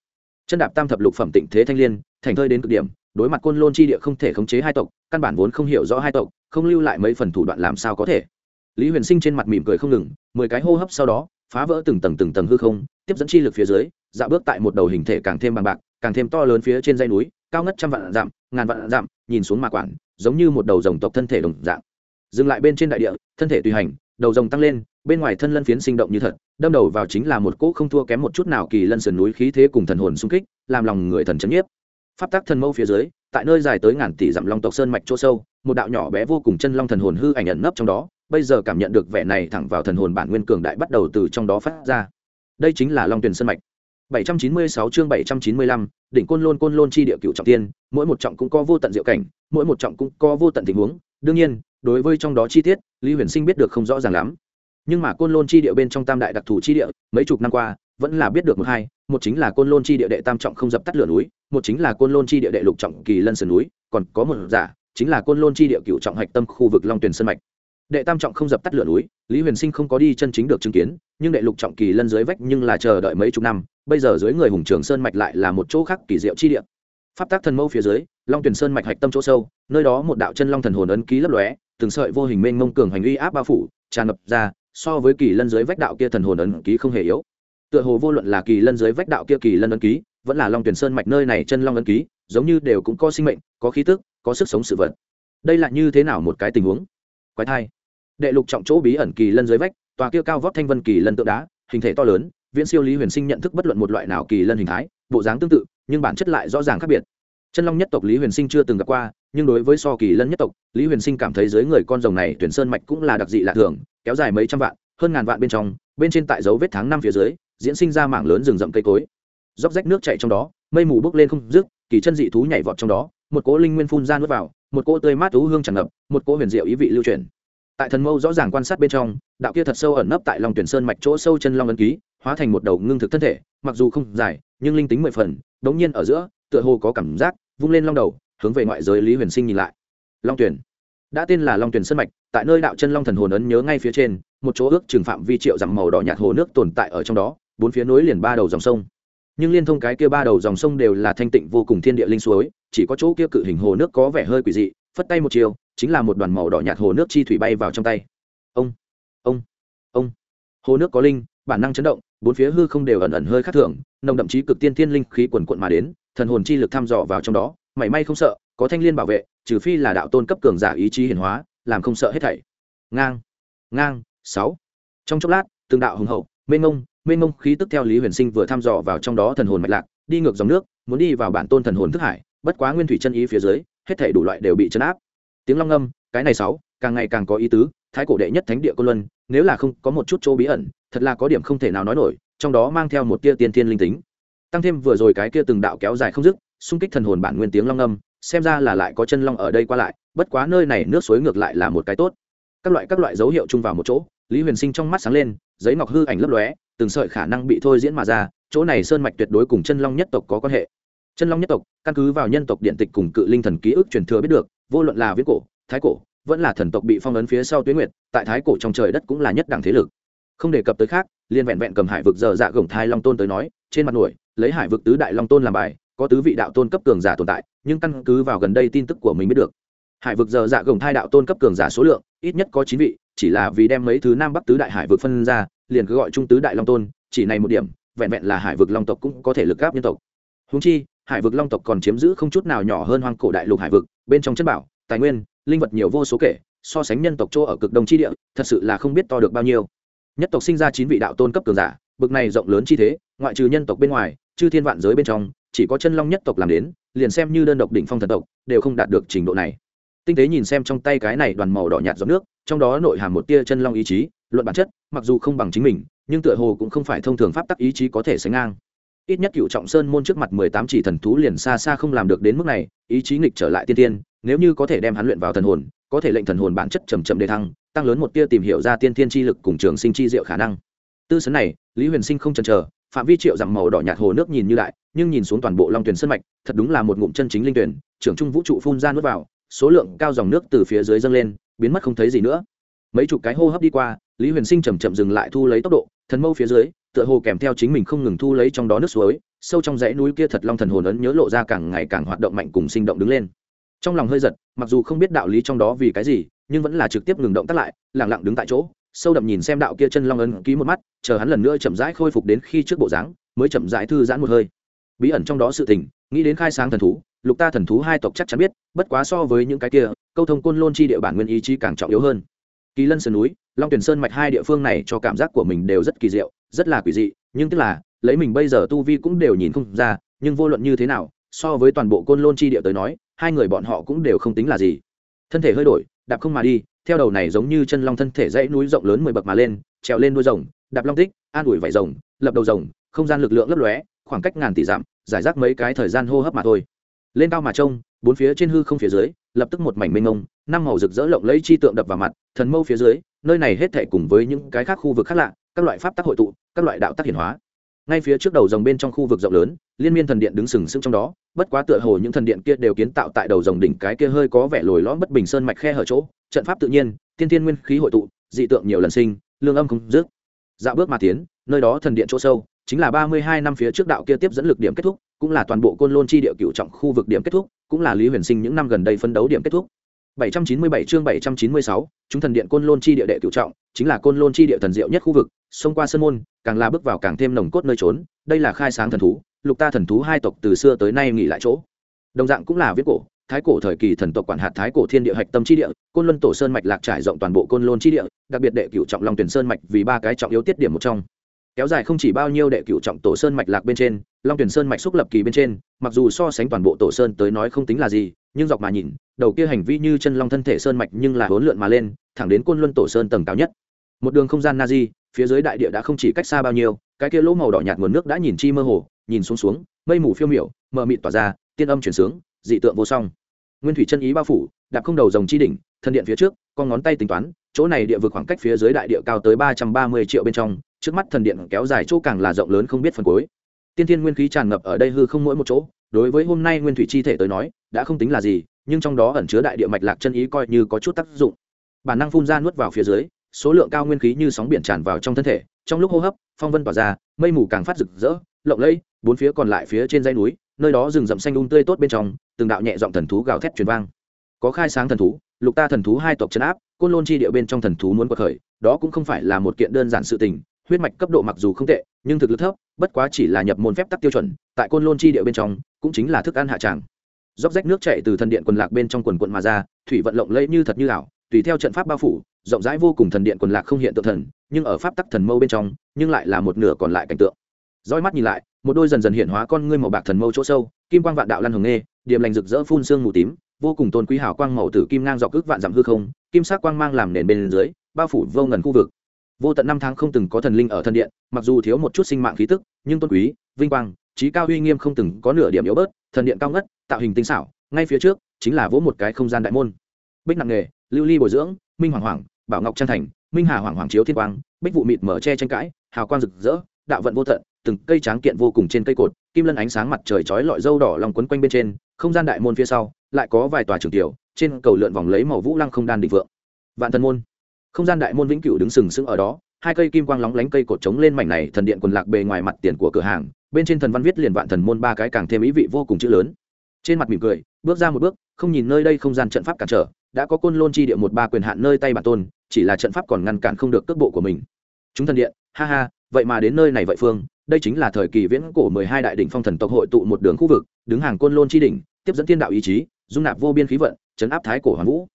chân đạp tam thập lục phẩm tịnh thế thanh liên, thành thơi đến cực điểm, đối mặt côn lôn chi địa không thể khống chế hai tộc, căn bản vốn không hiểu rõ hai tộc, không lưu lại mấy phần thủ đoạn làm sao có thể. Lý huyền sinh trên mặt mỉm cười không ngừng, mười cái hô hấp sau đó, phá vỡ từng tầng từng tầng hư không, tiếp dẫn chi lực phía dưới dạo bước tại một đầu hình thể càng thêm bằng bạc, càng thêm to lớn phía trên dây núi cao ngất trăm vạn dặm, ngàn vạn dặm, nhìn xuống mà quản, giống như một đầu rồng tộc thân thể đồng dạng. Dừng lại bên trên đại địa, thân thể tùy hành, đầu rồng tăng lên, bên ngoài thân lân phiến sinh động như thật, đâm đầu vào chính là một cỗ không thua kém một chút nào kỳ lân sườn núi khí thế cùng thần hồn xung kích, làm lòng người thần chấn nhiếp. Pháp tắc thần mâu phía dưới, tại nơi dài tới ngàn tỷ dặm long tộc sơn mạch chỗ sâu, một đạo nhỏ bé vô cùng chân long thần hồn hư ảnh ẩn nấp trong đó, bây giờ cảm nhận được vẻ này thẳng vào thần hồn bản nguyên cường đại bắt đầu từ trong đó phát ra. Đây chính là long tuyền sơn mạch. 796 chương 795, đỉnh côn lôn côn lôn chi địa cựu trọng tiên mỗi một trọng cũng có vô tận diệu cảnh mỗi một trọng cũng có vô tận tình huống. Đương nhiên đối với trong đó chi tiết lý huyền sinh biết được không rõ ràng lắm. Nhưng mà côn lôn chi địa bên trong tam đại đặc thù chi địa mấy chục năm qua vẫn là biết được một hai. Một chính là côn lôn chi địa đệ tam trọng không dập tắt lửa núi một chính là côn lôn chi địa đệ lục trọng kỳ lân sơn núi còn có một giả chính là côn lôn chi địa cựu trọng hạch tâm khu vực long tuyền sơn mạch. Đệ tam trọng không dập tắt lửa núi lý huyền sinh không có đi chân chính được chứng kiến nhưng đệ lục trọng kỳ lân dưới vách nhưng là chờ đợi mấy chục năm bây giờ dưới người hùng trường sơn mạch lại là một chỗ khác kỳ diệu chi địa. Pháp tác thần mâu phía dưới, long tuyển sơn mạch hạch tâm chỗ sâu, nơi đó một đạo chân long thần hồn ấn ký lấp lóe, từng sợi vô hình mênh mông cường hành uy áp bao phủ, tràn ngập ra, so với kỳ lân dưới vách đạo kia thần hồn ấn ký không hề yếu. Tựa hồ vô luận là kỳ lân dưới vách đạo kia kỳ lân ấn ký, vẫn là long tuyển sơn mạch nơi này chân long ấn ký, giống như đều cũng có sinh mệnh, có khí tức, có sức sống sự vật. Đây là như thế nào một cái tình huống? Quái thai. Đệ lục trọng chỗ bí ẩn kỳ lân dưới vách, tòa kia cao vóc thanh vân kỳ lân tượng đá, hình thể to lớn viễn siêu lý huyền sinh nhận thức bất luận một loại nào kỳ lân hình thái, bộ dáng tương tự, nhưng bản chất lại rõ ràng khác biệt. Chân long nhất tộc lý huyền sinh chưa từng gặp qua, nhưng đối với so kỳ lân nhất tộc, lý huyền sinh cảm thấy dưới người con rồng này tuyển sơn mạch cũng là đặc dị lạ thường, kéo dài mấy trăm vạn, hơn ngàn vạn bên trong, bên trên tại dấu vết tháng năm phía dưới, diễn sinh ra mảng lớn rừng rậm cây cối. Dốc rách nước chạy trong đó, mây mù bốc lên không dứt, kỳ chân dị thú nhảy vọt trong đó, một cỗ linh nguyên phun ra nuốt vào, một cỗ tươi mát thú hương tràn ngập, một cỗ huyền diệu ý vị lưu truyền tại thần mâu rõ ràng quan sát bên trong, đạo kia thật sâu ẩn nấp tại lòng tuyển sơn mạch chỗ sâu chân long ấn ký, hóa thành một đầu ngưng thực thân thể, mặc dù không dài, nhưng linh tính mười phần, đống nhiên ở giữa, tựa hồ có cảm giác, vung lên long đầu, hướng về ngoại giới lý huyền sinh nhìn lại. Long tuyển. Đã tên là long tuyển sơn mạch, tại nơi đạo chân long thần hồn ấn nhớ ngay phía trên, một chỗ ước trừng phạm vi triệu dặm màu đỏ nhạt hồ nước tồn tại ở trong đó, bốn phía nối liền ba đầu dòng sông. Nhưng liên thông cái kia ba đầu dòng sông đều là thanh tịnh vô cùng thiên địa linh suối, chỉ có chỗ kia cự hình hồ nước có vẻ hơi quỷ dị phất tay một chiều, chính là một đoàn màu đỏ nhạt hồ nước chi thủy bay vào trong tay. Ông ông ông. Hồ nước có linh, bản năng chấn động, bốn phía hư không đều ẩn ẩn hơi khác thường, nồng đậm chí cực tiên thiên linh khí quần quận mà đến, thần hồn chi lực thăm dò vào trong đó, mảy may không sợ, có thanh liên bảo vệ, trừ phi là đạo tôn cấp cường giả ý chí hiển hóa, làm không sợ hết thảy. Ngang ngang, sáu. Trong chốc lát, từng đạo hùng hậu, mênh ngông mênh ngông khí tức theo lý huyền sinh vừa thăm dò vào trong đó thần hồn mạch lạc, đi ngược dòng nước, muốn đi vào bản tôn thần hồn thức hải, bất quá nguyên thủy chân ý phía dưới hết thảy đủ loại đều bị chấn áp. Tiếng long ngâm, cái này sáu, càng ngày càng có ý tứ, thái cổ đệ nhất thánh địa côn luân, nếu là không có một chút chỗ bí ẩn, thật là có điểm không thể nào nói nổi, trong đó mang theo một tia tiên thiên linh tính. Tăng thêm vừa rồi cái kia từng đạo kéo dài không dứt, xung kích thần hồn bản nguyên tiếng long ngâm, xem ra là lại có chân long ở đây qua lại, bất quá nơi này nước suối ngược lại là một cái tốt. Các loại các loại dấu hiệu chung vào một chỗ, lý huyền sinh trong mắt sáng lên, giấy ngọc hư ảnh lấp lóe, từng sợi khả năng bị thôi diễn mà ra, chỗ này sơn mạch tuyệt đối cùng chân long nhất tộc có quan hệ chân long nhất tộc, căn cứ vào nhân tộc điện tịch cùng cự linh thần ký ức truyền thừa biết được, vô luận là viễn cổ, thái cổ, vẫn là thần tộc bị phong ấn phía sau tuyến nguyệt, tại thái cổ trong trời đất cũng là nhất đẳng thế lực. Không đề cập tới khác liên vẹn vẹn cầm hải vực giờ dạ gồng thai long tôn tới nói, trên mặt nổi, lấy hải vực tứ đại long tôn làm bài, có tứ vị đạo tôn cấp cường giả tồn tại, nhưng căn cứ vào gần đây tin tức của mình biết được, hải vực giờ dạ gồng thai đạo tôn cấp cường giả số lượng, ít nhất có chín vị, chỉ là vì đem mấy thứ nam bắc tứ đại hải vực phân ra, liền cứ gọi trung tứ đại long tôn, chỉ này một điểm, vẹn vẹn là hải vực long tộc cũng có thể lực gáp nhân tộc. Húng chi hải vực long tộc còn chiếm giữ không chút nào nhỏ hơn hoang cổ đại lục hải vực, bên trong chất bảo, tài nguyên, linh vật nhiều vô số kể, so sánh nhân tộc chỗ ở cực đông chi địa, thật sự là không biết to được bao nhiêu. Nhất tộc sinh ra chín vị đạo tôn cấp cường giả, bực này rộng lớn chi thế, ngoại trừ nhân tộc bên ngoài, chư thiên vạn giới bên trong, chỉ có chân long nhất tộc làm đến, liền xem như đơn độc đỉnh phong thần tộc, đều không đạt được trình độ này. Tinh tế nhìn xem trong tay cái này đoàn màu đỏ nhạt giọt nước, trong đó nội hàm một tia chân long ý chí, luận bản chất, mặc dù không bằng chính mình, nhưng tựa hồ cũng không phải thông thường pháp tắc ý chí có thể sánh ngang ít nhất cựu trọng sơn môn trước mặt mười tám chỉ thần thú liền xa xa không làm được đến mức này, ý chí nghịch trở lại tiên tiên, nếu như có thể đem hắn luyện vào thần hồn, có thể lệnh thần hồn bản chất chầm chậm đề thăng, tăng lớn một tia tìm hiểu ra tiên tiên chi lực cùng trường sinh chi diệu khả năng. Tư sấn này, lý huyền sinh không chần chờ, phạm vi triệu dặm màu đỏ nhạt hồ nước nhìn như đại, nhưng nhìn xuống toàn bộ long tuyển sân mạch, thật đúng là một ngụm chân chính linh tuyển, trưởng trung vũ trụ phun ra nước vào, số lượng cao dòng nước từ phía dưới dâng lên, biến mất không thấy gì nữa. Mấy chục cái hô hấp đi qua, lý huyền sinh chầm chậm dừng lại thu lấy tốc độ, thần mâu phía dưới tựa hồ kèm theo chính mình không ngừng thu lấy trong đó nước suối, sâu trong dãy núi kia thật long thần hồn ấn nhớ lộ ra càng ngày càng hoạt động mạnh cùng sinh động đứng lên. Trong lòng hơi giật, mặc dù không biết đạo lý trong đó vì cái gì, nhưng vẫn là trực tiếp ngừng động tắt lại lẳng lặng đứng tại chỗ, sâu đậm nhìn xem đạo kia chân long ấn ký một mắt, chờ hắn lần nữa chậm rãi khôi phục đến khi trước bộ dáng, mới chậm rãi thư giãn một hơi. Bí ẩn trong đó sự tình, nghĩ đến khai sáng thần thú, lục ta thần thú hai tộc chắc chắn biết, bất quá so với những cái kia, câu thông côn lôn chi địa bản nguyên ý chí càng trọng yếu hơn kỳ lân sơn núi, long tuyển sơn mạch hai địa phương này cho cảm giác của mình đều rất kỳ diệu, rất là quỷ dị, nhưng tức là, lấy mình bây giờ tu vi cũng đều nhìn không ra, nhưng vô luận như thế nào, so với toàn bộ côn lôn chi địa tới nói, hai người bọn họ cũng đều không tính là gì. Thân thể hơi đổi, đạp không mà đi, theo đầu này giống như chân long thân thể dãy núi rộng lớn mười bậc mà lên, trèo lên đuôi rồng, đạp long tích, an ủi vải rồng, lập đầu rồng, không gian lực lượng lấp lóe, khoảng cách ngàn tỷ dặm, giải rác mấy cái thời gian hô hấp mà thôi. Lên cao mà trông bốn phía trên hư không phía dưới, lập tức một mảnh mênh mông, năm màu rực rỡ lộng lẫy chi tượng đập vào mặt, thần mâu phía dưới, nơi này hết thể cùng với những cái khác khu vực khác lạ, các loại pháp tác hội tụ, các loại đạo tác hiển hóa. Ngay phía trước đầu dòng bên trong khu vực rộng lớn, liên miên thần điện đứng sừng sững trong đó, bất quá tựa hồ những thần điện kia đều kiến tạo tại đầu dòng đỉnh cái kia hơi có vẻ lồi lõm bất bình sơn mạch khe hở chỗ, trận pháp tự nhiên, tiên thiên nguyên khí hội tụ, dị tượng nhiều lần sinh, lương âm không dứt. Dạo bước mà tiến, nơi đó thần điện chỗ sâu, chính là ba mươi hai năm phía trước đạo kia tiếp dẫn lực điểm kết thúc, cũng là toàn bộ côn lôn chi địa cựu trọng khu vực điểm kết thúc cũng là lý huyền sinh những năm gần đây phấn đấu điểm kết thúc. 797 chương 796, chúng thần điện côn lôn chi địa đệ cửu trọng chính là côn lôn chi địa thần diệu nhất khu vực xông qua sơn môn càng là bước vào càng thêm nồng cốt nơi trốn đây là khai sáng thần thú lục ta thần thú hai tộc từ xưa tới nay nghỉ lại chỗ. Đồng dạng cũng là viết cổ thái cổ thời kỳ thần tộc quản hạt thái cổ thiên địa hạch tâm chi địa côn luân tổ sơn mạch lạc trải rộng toàn bộ côn lôn chi địa đặc biệt đệ cửu trọng long tuyển sơn mạch vì ba cái trọng yếu tiết điểm một trong. Kéo dài không chỉ bao nhiêu đệ cửu trọng tổ sơn mạch lạc bên trên long tuyển sơn mạch xúc lập kỳ bên trên, mặc dù so sánh toàn bộ tổ sơn tới nói không tính là gì, nhưng dọc mà nhìn, đầu kia hành vi như chân long thân thể sơn mạch nhưng là hỗn lượn mà lên, thẳng đến côn luân tổ sơn tầng cao nhất. Một đường không gian na di, phía dưới đại địa đã không chỉ cách xa bao nhiêu, cái kia lỗ màu đỏ nhạt nguồn nước đã nhìn chi mơ hồ, nhìn xuống xuống, mây mù phiêu miểu, mờ mịt tỏa ra, tiên âm chuyển sướng, dị tượng vô song. Nguyên thủy chân ý bao phủ, đạp không đầu dòng chi đỉnh, thân điện phía trước, con ngón tay tính toán, chỗ này địa vực khoảng cách phía dưới đại địa cao tới ba trăm ba mươi triệu bên trong, trước mắt thần điện kéo dài chỗ càng là rộng lớn không biết phần cuối tiên thiên nguyên khí tràn ngập ở đây hư không mỗi một chỗ, đối với hôm nay nguyên thủy chi thể tới nói, đã không tính là gì, nhưng trong đó ẩn chứa đại địa mạch lạc chân ý coi như có chút tác dụng. Bản năng phun ra nuốt vào phía dưới, số lượng cao nguyên khí như sóng biển tràn vào trong thân thể, trong lúc hô hấp, phong vân tỏa ra, mây mù càng phát rực rỡ, lộng lẫy, bốn phía còn lại phía trên dãy núi, nơi đó rừng rậm xanh um tươi tốt bên trong, từng đạo nhẹ giọng thần thú gào thét truyền vang. Có khai sáng thần thú, lục ta thần thú hai tộc chấn áp, côn lôn chi địa bên trong thần thú muốn quật khởi, đó cũng không phải là một kiện đơn giản sự tình huyết mạch cấp độ mặc dù không tệ, nhưng thực lực thấp, bất quá chỉ là nhập môn phép tắc tiêu chuẩn, tại côn lôn chi địa bên trong, cũng chính là thức ăn hạ tràng. Róc rách nước chạy từ thần điện quần lạc bên trong quần quận mà ra, thủy vận lộng lẫy như thật như ảo, tùy theo trận pháp bao phủ, rộng rãi vô cùng thần điện quần lạc không hiện tượng thần, nhưng ở pháp tắc thần mâu bên trong, nhưng lại là một nửa còn lại cảnh tượng. Roi mắt nhìn lại, một đôi dần dần hiện hóa con ngươi màu bạc thần mâu chỗ sâu, kim quang vạn đạo lăn hồng nghê điểm lành rực rỡ phun sương mù tím, vô cùng tôn quý hào quang màu tử kim ngang dọc ước vạn dặm hư không, kim sắc quang mang làm nền bên dưới, bao phủ vô ngần khu vực vô tận năm tháng không từng có thần linh ở thần điện, mặc dù thiếu một chút sinh mạng khí tức, nhưng tôn quý, vinh quang, trí cao uy nghiêm không từng có nửa điểm yếu bớt, thần điện cao ngất, tạo hình tinh xảo, ngay phía trước chính là vỗ một cái không gian đại môn. Bích nặng nghề, lưu ly bồi dưỡng, minh hoàng hoàng, bảo ngọc trang thành, minh hà hoàng hoàng chiếu thiên quang, bích vụ mịt mở che tranh cãi, hào quang rực rỡ, đạo vận vô tận, từng cây tráng kiện vô cùng trên cây cột, kim lân ánh sáng mặt trời chói lọi dâu đỏ lòng quấn quanh bên trên, không gian đại môn phía sau lại có vài tòa trường tiểu, trên cầu lượn vòng lấy màu vũ lăng không đan định vượng. Vạn thần môn không gian đại môn vĩnh cửu đứng sừng sững ở đó, hai cây kim quang lóng lánh cây cột trống lên mảnh này thần điện quần lạc bề ngoài mặt tiền của cửa hàng, bên trên thần văn viết liền vạn thần môn ba cái càng thêm ý vị vô cùng chữ lớn. Trên mặt mỉm cười, bước ra một bước, không nhìn nơi đây không gian trận pháp cản trở, đã có côn lôn chi địa một ba quyền hạn nơi tay bản tôn, chỉ là trận pháp còn ngăn cản không được cước bộ của mình. Chúng thần điện, ha ha, vậy mà đến nơi này vậy phương, đây chính là thời kỳ viễn cổ mười hai đại đỉnh phong thần tộc hội tụ một đường khu vực, đứng hàng côn lôn chi đỉnh, tiếp dẫn thiên đạo ý chí, dung nạp vô biên khí vận, chấn áp thái cổ hoàng vũ.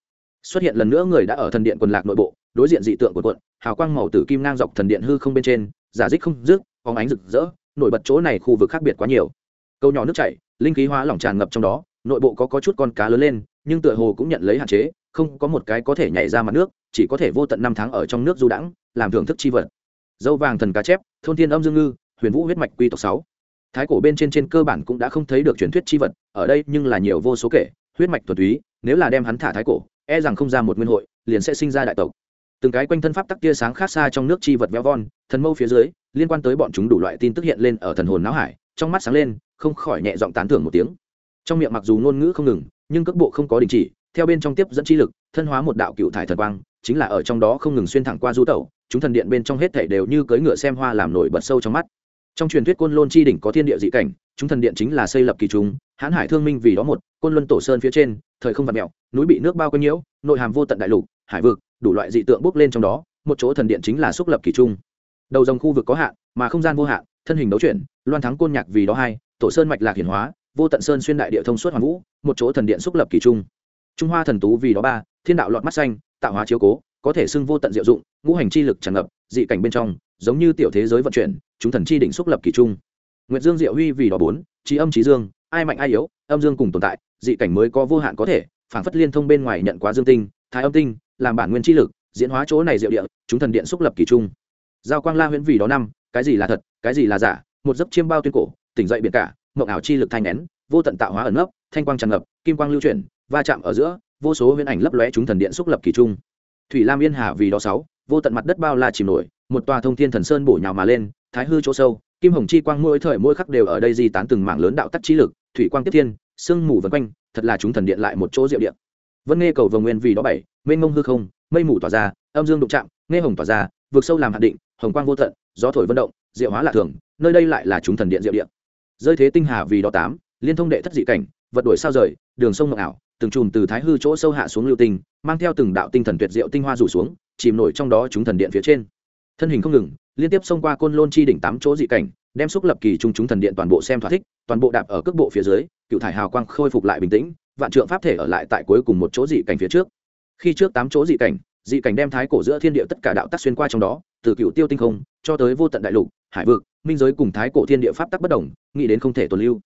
Xuất hiện lần nữa người đã ở thần điện quần lạc nội bộ đối diện dị tượng của quận hào quang màu tử kim ngang dọc thần điện hư không bên trên, giả dích không dứt phóng ánh rực rỡ, nổi bật chỗ này khu vực khác biệt quá nhiều. Câu nhỏ nước chảy, linh khí hóa lỏng tràn ngập trong đó, nội bộ có có chút con cá lớn lên, nhưng tựa hồ cũng nhận lấy hạn chế, không có một cái có thể nhảy ra mặt nước, chỉ có thể vô tận năm tháng ở trong nước du đãng, làm thưởng thức chi vật. Dâu vàng thần cá chép, thôn thiên âm dương ngư, huyền vũ huyết mạch quy tộc sáu. Thái cổ bên trên trên cơ bản cũng đã không thấy được truyền thuyết chi vật, ở đây nhưng là nhiều vô số kể, huyết mạch thuần túy, nếu là đem hắn thả thái cổ e rằng không ra một nguyên hội, liền sẽ sinh ra đại tộc từng cái quanh thân pháp tắc tia sáng khác xa trong nước chi vật véo von, thần mâu phía dưới, liên quan tới bọn chúng đủ loại tin tức hiện lên ở thần hồn não hải, trong mắt sáng lên, không khỏi nhẹ giọng tán thưởng một tiếng. Trong miệng mặc dù ngôn ngữ không ngừng, nhưng cước bộ không có đình chỉ, theo bên trong tiếp dẫn chi lực, thân hóa một đạo cựu thải thần quang, chính là ở trong đó không ngừng xuyên thẳng qua du tẩu, chúng thần điện bên trong hết thảy đều như cưỡi ngựa xem hoa làm nổi bật sâu trong mắt. Trong truyền thuyết côn lôn chi đỉnh có thiên địa dị cảnh, chúng thần điện chính là xây lập kỳ chúng, hãn hải thương minh vì đó một, côn luân tổ sơn phía trên, thời không vật mẹo, núi bị nước bao quanh nhiễu, nội hàm vô tận đại lục, hải vực đủ loại dị tượng bốc lên trong đó, một chỗ thần điện chính là xúc lập kỳ trung. Đầu dòng khu vực có hạn, mà không gian vô hạn, thân hình đấu chuyển, loan thắng côn nhạc vì đó hai tổ sơn mạch lạc hiển hóa, vô tận sơn xuyên đại địa thông suốt hoàn vũ, một chỗ thần điện xúc lập kỳ trung. Trung hoa thần tú vì đó ba, thiên đạo lọt mắt xanh, tạo hóa chiếu cố, có thể xưng vô tận diệu dụng, ngũ hành chi lực tràn ngập, dị cảnh bên trong, giống như tiểu thế giới vận chuyển, chúng thần chi đỉnh xúc lập kỳ trung. Nguyệt dương diệu huy vì đó bốn trí âm trí dương, ai mạnh ai yếu, âm dương cùng tồn tại, dị cảnh mới có vô hạn có thể phản phất liên thông bên ngoài nhận quá dương tinh, thái âm tinh làm bản nguyên chi lực, diễn hóa chỗ này diệu địa, chúng thần điện xúc lập kỳ trung. Giao quang la huyễn vì đó năm, cái gì là thật, cái gì là giả, một giấc chiêm bao tuyên cổ, tỉnh dậy biển cả, mộng ảo chi lực thanh nén, vô tận tạo hóa ẩn nấp, thanh quang tràn ngập, kim quang lưu chuyển, va chạm ở giữa, vô số huyễn ảnh lấp lóe chúng thần điện xúc lập kỳ trung. Thủy lam yên hà vì đó sáu, vô tận mặt đất bao la chìm nổi, một tòa thông thiên thần sơn bổ nhào mà lên, thái hư chỗ sâu, kim hồng chi quang mỗi thời mỗi khắc đều ở đây di tán từng mảng lớn đạo tắc trí lực, thủy quang tiếp thiên, sương mù vần quanh, thật là chúng thần điện lại một chỗ diệu điện vân nghe cầu vồng nguyên vì đó bảy mênh mông hư không, mây mù tỏa ra, âm dương đụng chạm, nghe hồng tỏa ra vượt sâu làm hạt định, hồng quang vô tận, gió thổi vận động, diệu hóa lạ thường, nơi đây lại là chúng thần điện diệu điện rơi thế tinh hà vì đó tám, liên thông đệ thất dị cảnh, vật đổi sao rời, đường sông ngọc ảo, từng chùm từ thái hư chỗ sâu hạ xuống lưu tinh, mang theo từng đạo tinh thần tuyệt diệu tinh hoa rủ xuống, chìm nổi trong đó chúng thần điện phía trên. Thân hình không ngừng, liên tiếp xông qua côn lôn chi đỉnh tám chỗ dị cảnh, đem xúc lập kỳ trung chúng thần điện toàn bộ xem thỏa thích, toàn bộ đạp ở cước bộ phía dưới, cựu thải hào quang khôi phục lại bình tĩnh, vạn trượng pháp thể ở lại tại cuối cùng một chỗ dị cảnh phía trước khi trước tám chỗ dị cảnh dị cảnh đem thái cổ giữa thiên địa tất cả đạo tắc xuyên qua trong đó từ cựu tiêu tinh không cho tới vô tận đại lục hải vực minh giới cùng thái cổ thiên địa pháp tắc bất đồng nghĩ đến không thể tồn lưu.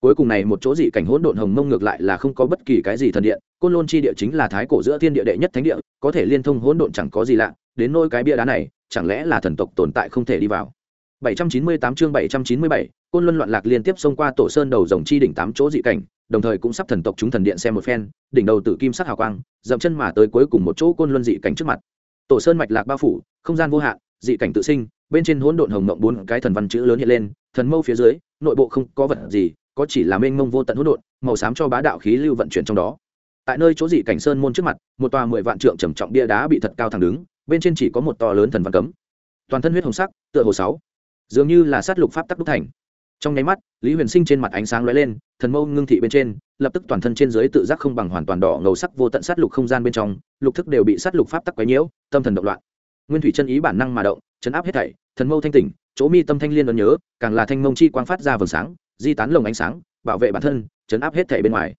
Cuối cùng này một chỗ dị cảnh hỗn độn hồng mông ngược lại là không có bất kỳ cái gì thần điện côn lôn chi địa chính là thái cổ giữa thiên địa đệ nhất thánh địa có thể liên thông hỗn độn chẳng có gì lạ đến nôi cái bia đá này chẳng lẽ là thần tộc tồn tại không thể đi vào? 798 chương 797, côn luân loạn lạc liên tiếp xông qua tổ sơn đầu rồng chi đỉnh tám chỗ dị cảnh đồng thời cũng sắp thần tộc chúng thần điện xem một phen đỉnh đầu tử kim sắc hào quang dậm chân mà tới cuối cùng một chỗ côn luân dị cảnh trước mặt. Tổ sơn mạch lạc bao phủ, không gian vô hạn, dị cảnh tự sinh, bên trên hỗn độn hồng mộng bốn cái thần văn chữ lớn hiện lên, thần mâu phía dưới, nội bộ không có vật gì, có chỉ là mênh mông vô tận hỗn độn, màu xám cho bá đạo khí lưu vận chuyển trong đó. Tại nơi chỗ dị cảnh sơn môn trước mặt, một tòa mười vạn trượng trầm trọng bia đá bị thật cao thẳng đứng, bên trên chỉ có một to lớn thần văn cấm. Toàn thân huyết hồng sắc, tựa hồ sáu. Dường như là sát lục pháp tắc đúc thành. Trong nháy mắt, lý huyền sinh trên mặt ánh sáng lóe lên thần mâu ngưng thị bên trên, lập tức toàn thân trên dưới tự giác không bằng hoàn toàn đỏ, ngầu sắc vô tận sát lục không gian bên trong, lục thức đều bị sát lục pháp tắc quấy nhiễu, tâm thần động loạn. Nguyên thủy chân ý bản năng mà động, chấn áp hết thảy, thần mâu thanh tỉnh, chỗ mi tâm thanh liên ấn nhớ, càng là thanh mông chi quang phát ra vầng sáng, di tán lồng ánh sáng, bảo vệ bản thân, chấn áp hết thảy bên ngoài.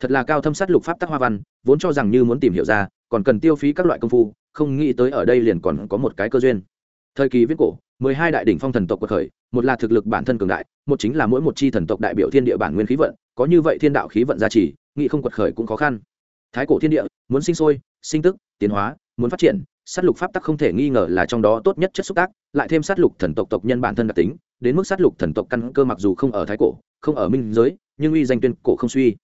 Thật là cao thâm sát lục pháp tắc hoa văn, vốn cho rằng như muốn tìm hiểu ra, còn cần tiêu phí các loại công phu, không nghĩ tới ở đây liền còn có một cái cơ duyên. Thời kỳ viết cổ mười hai đại đỉnh phong thần tộc cuộc khởi, một là thực lực bản thân cường đại, một chính là mỗi một chi thần tộc đại biểu thiên địa bản nguyên khí vận, có như vậy thiên đạo khí vận gia trì, nghị không quật khởi cũng khó khăn. Thái cổ thiên địa, muốn sinh sôi, sinh tức, tiến hóa, muốn phát triển, sát lục pháp tắc không thể nghi ngờ là trong đó tốt nhất chất xúc tác, lại thêm sát lục thần tộc tộc nhân bản thân đặc tính, đến mức sát lục thần tộc căn cơ mặc dù không ở thái cổ, không ở minh giới, nhưng uy danh tuyên cổ không suy.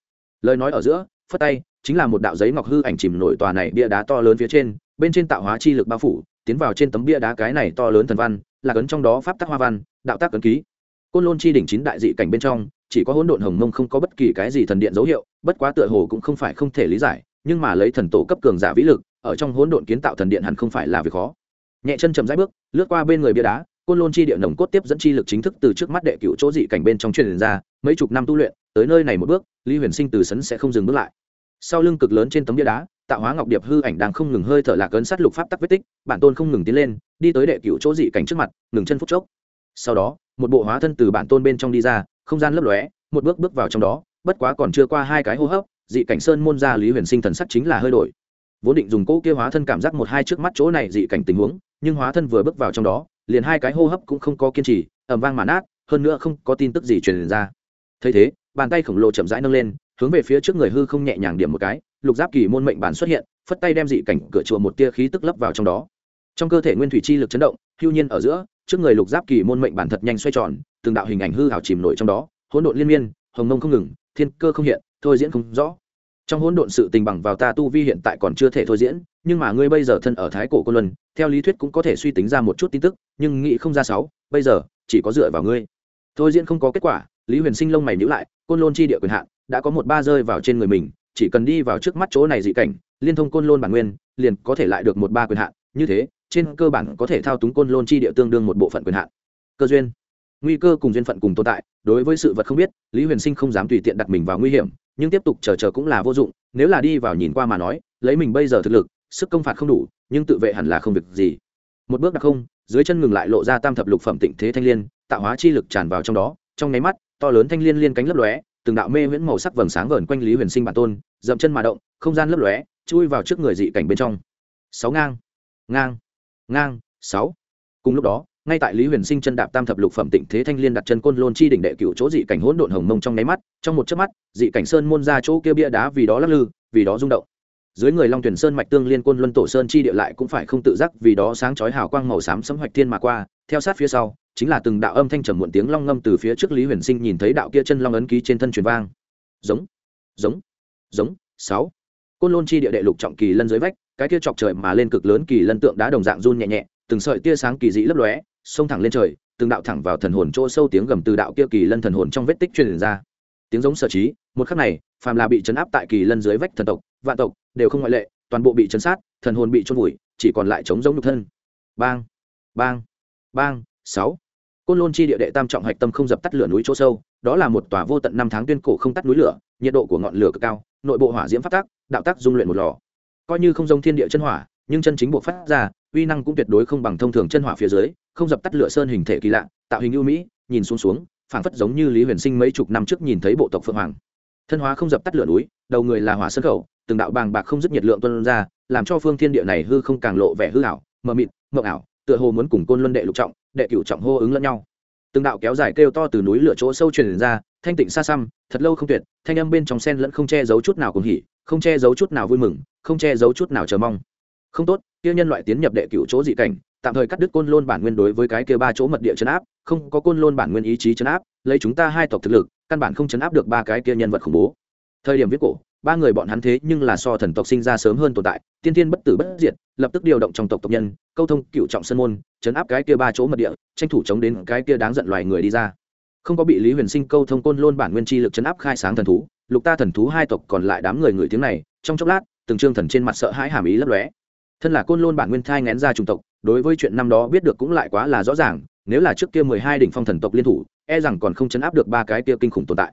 Lời nói ở giữa, phất tay, chính là một đạo giấy ngọc hư ảnh chìm nổi tòa này bia đá to lớn phía trên, bên trên tạo hóa chi lực bao phủ, tiến vào trên tấm bia đá cái này to lớn thần văn là cấn trong đó pháp tắc hoa văn, đạo tác cấn ký. Côn lôn chi đỉnh chín đại dị cảnh bên trong, chỉ có hỗn độn hồng mông không có bất kỳ cái gì thần điện dấu hiệu, bất quá tựa hồ cũng không phải không thể lý giải, nhưng mà lấy thần tổ cấp cường giả vĩ lực, ở trong hỗn độn kiến tạo thần điện hẳn không phải là việc khó. Nhẹ chân chậm rãi bước, lướt qua bên người bia đá, côn lôn chi địa nồng cốt tiếp dẫn chi lực chính thức từ trước mắt đệ cựu chỗ dị cảnh bên trong truyền ra, mấy chục năm tu luyện, tới nơi này một bước, lý huyền sinh từ sấn sẽ không dừng bước lại. Sau lưng cực lớn trên tấm bia đá tạo hóa ngọc điệp hư ảnh đang không ngừng hơi thở lạc ấn sát lục pháp tắc vết tích, bản tôn không ngừng tiến lên, đi tới đệ cựu chỗ dị cảnh trước mặt, ngừng chân phút chốc. Sau đó, một bộ hóa thân từ bản tôn bên trong đi ra, không gian lấp lóe, một bước bước vào trong đó, bất quá còn chưa qua hai cái hô hấp, dị cảnh sơn môn ra lý huyền sinh thần sắc chính là hơi đổi. Vốn định dùng cỗ kia hóa thân cảm giác một hai trước mắt chỗ này dị cảnh tình huống, nhưng hóa thân vừa bước vào trong đó, liền hai cái hô hấp cũng không có kiên trì ẩm vang màn át hơn nữa không có tin tức gì truyền ra. Thấy thế, bàn tay khổng lồ chậm rãi nâng lên, hướng về phía trước người hư không nhẹ nhàng điểm một cái lục giáp kỳ môn mệnh bản xuất hiện, phất tay đem dị cảnh cửa chùa một tia khí tức lấp vào trong đó. Trong cơ thể nguyên thủy chi lực chấn động, hưu nhiên ở giữa, trước người lục giáp kỳ môn mệnh bản thật nhanh xoay tròn, từng đạo hình ảnh hư hảo chìm nổi trong đó, hỗn độn liên miên, hồng mông không ngừng, thiên cơ không hiện, thôi diễn không rõ. Trong hỗn độn sự tình bằng vào ta tu vi hiện tại còn chưa thể thôi diễn, nhưng mà ngươi bây giờ thân ở thái cổ cô luân, theo lý thuyết cũng có thể suy tính ra một chút tin tức, nhưng nghĩ không ra sáu, bây giờ, chỉ có dựa vào ngươi. Thôi diễn không có kết quả, lý huyền sinh lông mày nhữ lại, côn lôn chi địa quyền hạn, đã có một ba rơi vào trên người mình chỉ cần đi vào trước mắt chỗ này dị cảnh, liên thông côn lôn bản nguyên, liền có thể lại được một ba quyền hạn. Như thế, trên cơ bản có thể thao túng côn lôn chi địa tương đương một bộ phận quyền hạn. Cơ duyên. Nguy cơ cùng duyên phận cùng tồn tại, đối với sự vật không biết, lý huyền sinh không dám tùy tiện đặt mình vào nguy hiểm, nhưng tiếp tục chờ chờ cũng là vô dụng, nếu là đi vào nhìn qua mà nói, lấy mình bây giờ thực lực, sức công phạt không đủ, nhưng tự vệ hẳn là không việc gì. Một bước đặc không, dưới chân ngừng lại lộ ra tam thập lục phẩm tịnh thế thanh liên, tạo hóa chi lực tràn vào trong đó, trong nháy mắt, to lớn thanh liên liên cánh lấp lóe, từng đạo mê viễn màu sắc vầng sáng vờn quanh lý huyền sinh bản tôn dậm chân mà động, không gian lấp lóe, chui vào trước người dị cảnh bên trong. Sáu ngang ngang ngang, sáu. Cùng lúc đó, ngay tại lý huyền sinh chân đạp tam thập lục phẩm tịnh thế thanh liên đặt chân côn lôn chi đỉnh đệ cựu chỗ dị cảnh hỗn độn hồng mông trong nháy mắt, trong một chớp mắt, dị cảnh sơn môn ra chỗ kia bia đá vì đó lắc lư, vì đó rung động. Dưới người long tuyển sơn mạch tương liên côn luân tổ sơn chi địa lại cũng phải không tự giác vì đó sáng chói hào quang màu xám sấm hoạch thiên mà qua, theo sát phía sau, chính là từng đạo âm thanh trầm muộn tiếng long ngâm từ phía trước lý huyền sinh nhìn thấy đạo kia chân long ấn ký trên thân truyền vang. Giống giống giống, sáu. Côn lôn chi địa đệ lục trọng kỳ lân dưới vách, cái kia chọc trời mà lên cực lớn kỳ lân tượng đá đồng dạng run nhẹ nhẹ, từng sợi tia sáng kỳ dị lấp lóe, xông thẳng lên trời, từng đạo thẳng vào thần hồn chỗ sâu tiếng gầm từ đạo kia kỳ lân thần hồn trong vết tích truyền ra. Tiếng giống sở trí, một khắc này, phàm là bị chấn áp tại kỳ lân dưới vách thần tộc, vạn tộc đều không ngoại lệ, toàn bộ bị chấn sát, thần hồn bị trôn vùi, chỉ còn lại chống giống nhục thân. Bang bang bang, sáu. Côn lôn chi địa đệ tam trọng hạch tâm không dập tắt lửa núi chỗ sâu, đó là một tòa vô tận năm tháng tuyên cổ không tắt núi lửa, nhiệt độ của ngọn lửa cực cao nội bộ hỏa diễm phát tác, đạo tác dung luyện một lò. Coi như không giống thiên địa chân hỏa, nhưng chân chính buộc phát ra, uy năng cũng tuyệt đối không bằng thông thường chân hỏa phía dưới, không dập tắt lửa sơn hình thể kỳ lạ, tạo hình ưu mỹ, nhìn xuống xuống, phảng phất giống như lý huyền sinh mấy chục năm trước nhìn thấy bộ tộc phượng hoàng. Thân hóa không dập tắt lửa núi, đầu người là hỏa sân khẩu, từng đạo bàng bạc không dứt nhiệt lượng tuân ra, làm cho phương thiên địa này hư không càng lộ vẻ hư ảo, mờ mịt, mộng ảo, tựa hồ muốn cùng côn luân đệ lục trọng, đệ cửu trọng hô ứng lẫn nhau từng đạo kéo dài kêu to từ núi lửa chỗ sâu truyền ra, thanh tịnh xa xăm, thật lâu không tuyệt, thanh âm bên trong sen lẫn không che giấu chút nào cùng hỉ, không che giấu chút nào vui mừng, không che giấu chút nào chờ mong. Không tốt, kia nhân loại tiến nhập đệ cửu chỗ dị cảnh, tạm thời cắt đứt côn lôn bản nguyên đối với cái kia ba chỗ mật địa chấn áp, không có côn lôn bản nguyên ý chí chấn áp, lấy chúng ta hai tộc thực lực, căn bản không chấn áp được ba cái kia nhân vật khủng bố. Thời điểm viết cổ ba người bọn hắn thế nhưng là so thần tộc sinh ra sớm hơn tồn tại, tiên tiên bất tử bất diệt, lập tức điều động trong tộc tộc nhân, câu thông cựu trọng sân môn, chấn áp cái kia ba chỗ mật địa, tranh thủ chống đến cái kia đáng giận loài người đi ra. Không có bị lý huyền sinh câu thông côn lôn bản nguyên chi lực chấn áp khai sáng thần thú, lục ta thần thú hai tộc còn lại đám người người tiếng này, trong chốc lát, từng trương thần trên mặt sợ hãi hàm ý lấp lóe. Thân là côn lôn bản nguyên thai ngén ra chủng tộc, đối với chuyện năm đó biết được cũng lại quá là rõ ràng, nếu là trước kia mười hai đỉnh phong thần tộc liên thủ e rằng còn không chấn áp được ba cái kia kinh khủng tồn tại.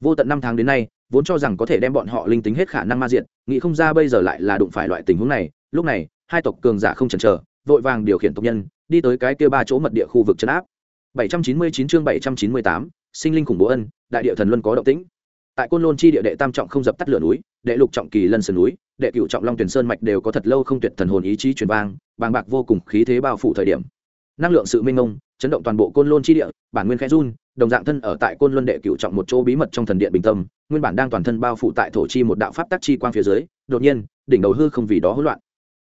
Vô tận năm tháng đến nay vốn cho rằng có thể đem bọn họ linh tính hết khả năng ma diện nghĩ không ra bây giờ lại là đụng phải loại tình huống này. Lúc này hai tộc cường giả không chần chờ vội vàng điều khiển tộc nhân đi tới cái kia ba chỗ mật địa khu vực chấn áp. 799 chương 798, sinh linh khủng bố ân đại địa thần luân có động tĩnh. Tại côn lôn chi địa đệ tam trọng không dập tắt lửa núi đệ lục trọng kỳ lân sơn núi đệ cựu trọng long tuyển sơn mạch đều có thật lâu không tuyệt thần hồn ý chí truyền vang bàng bạc vô cùng khí thế bao phủ thời điểm. Năng lượng sự minh ngông chấn động toàn bộ côn lôn chi địa bản nguyên khẽ run đồng dạng thân ở tại côn luân đệ cựu trọng một chỗ bí mật trong thần điện bình tâm, nguyên bản đang toàn thân bao phủ tại thổ chi một đạo pháp tác chi quang phía dưới, đột nhiên, đỉnh đầu hư không vì đó hỗn loạn.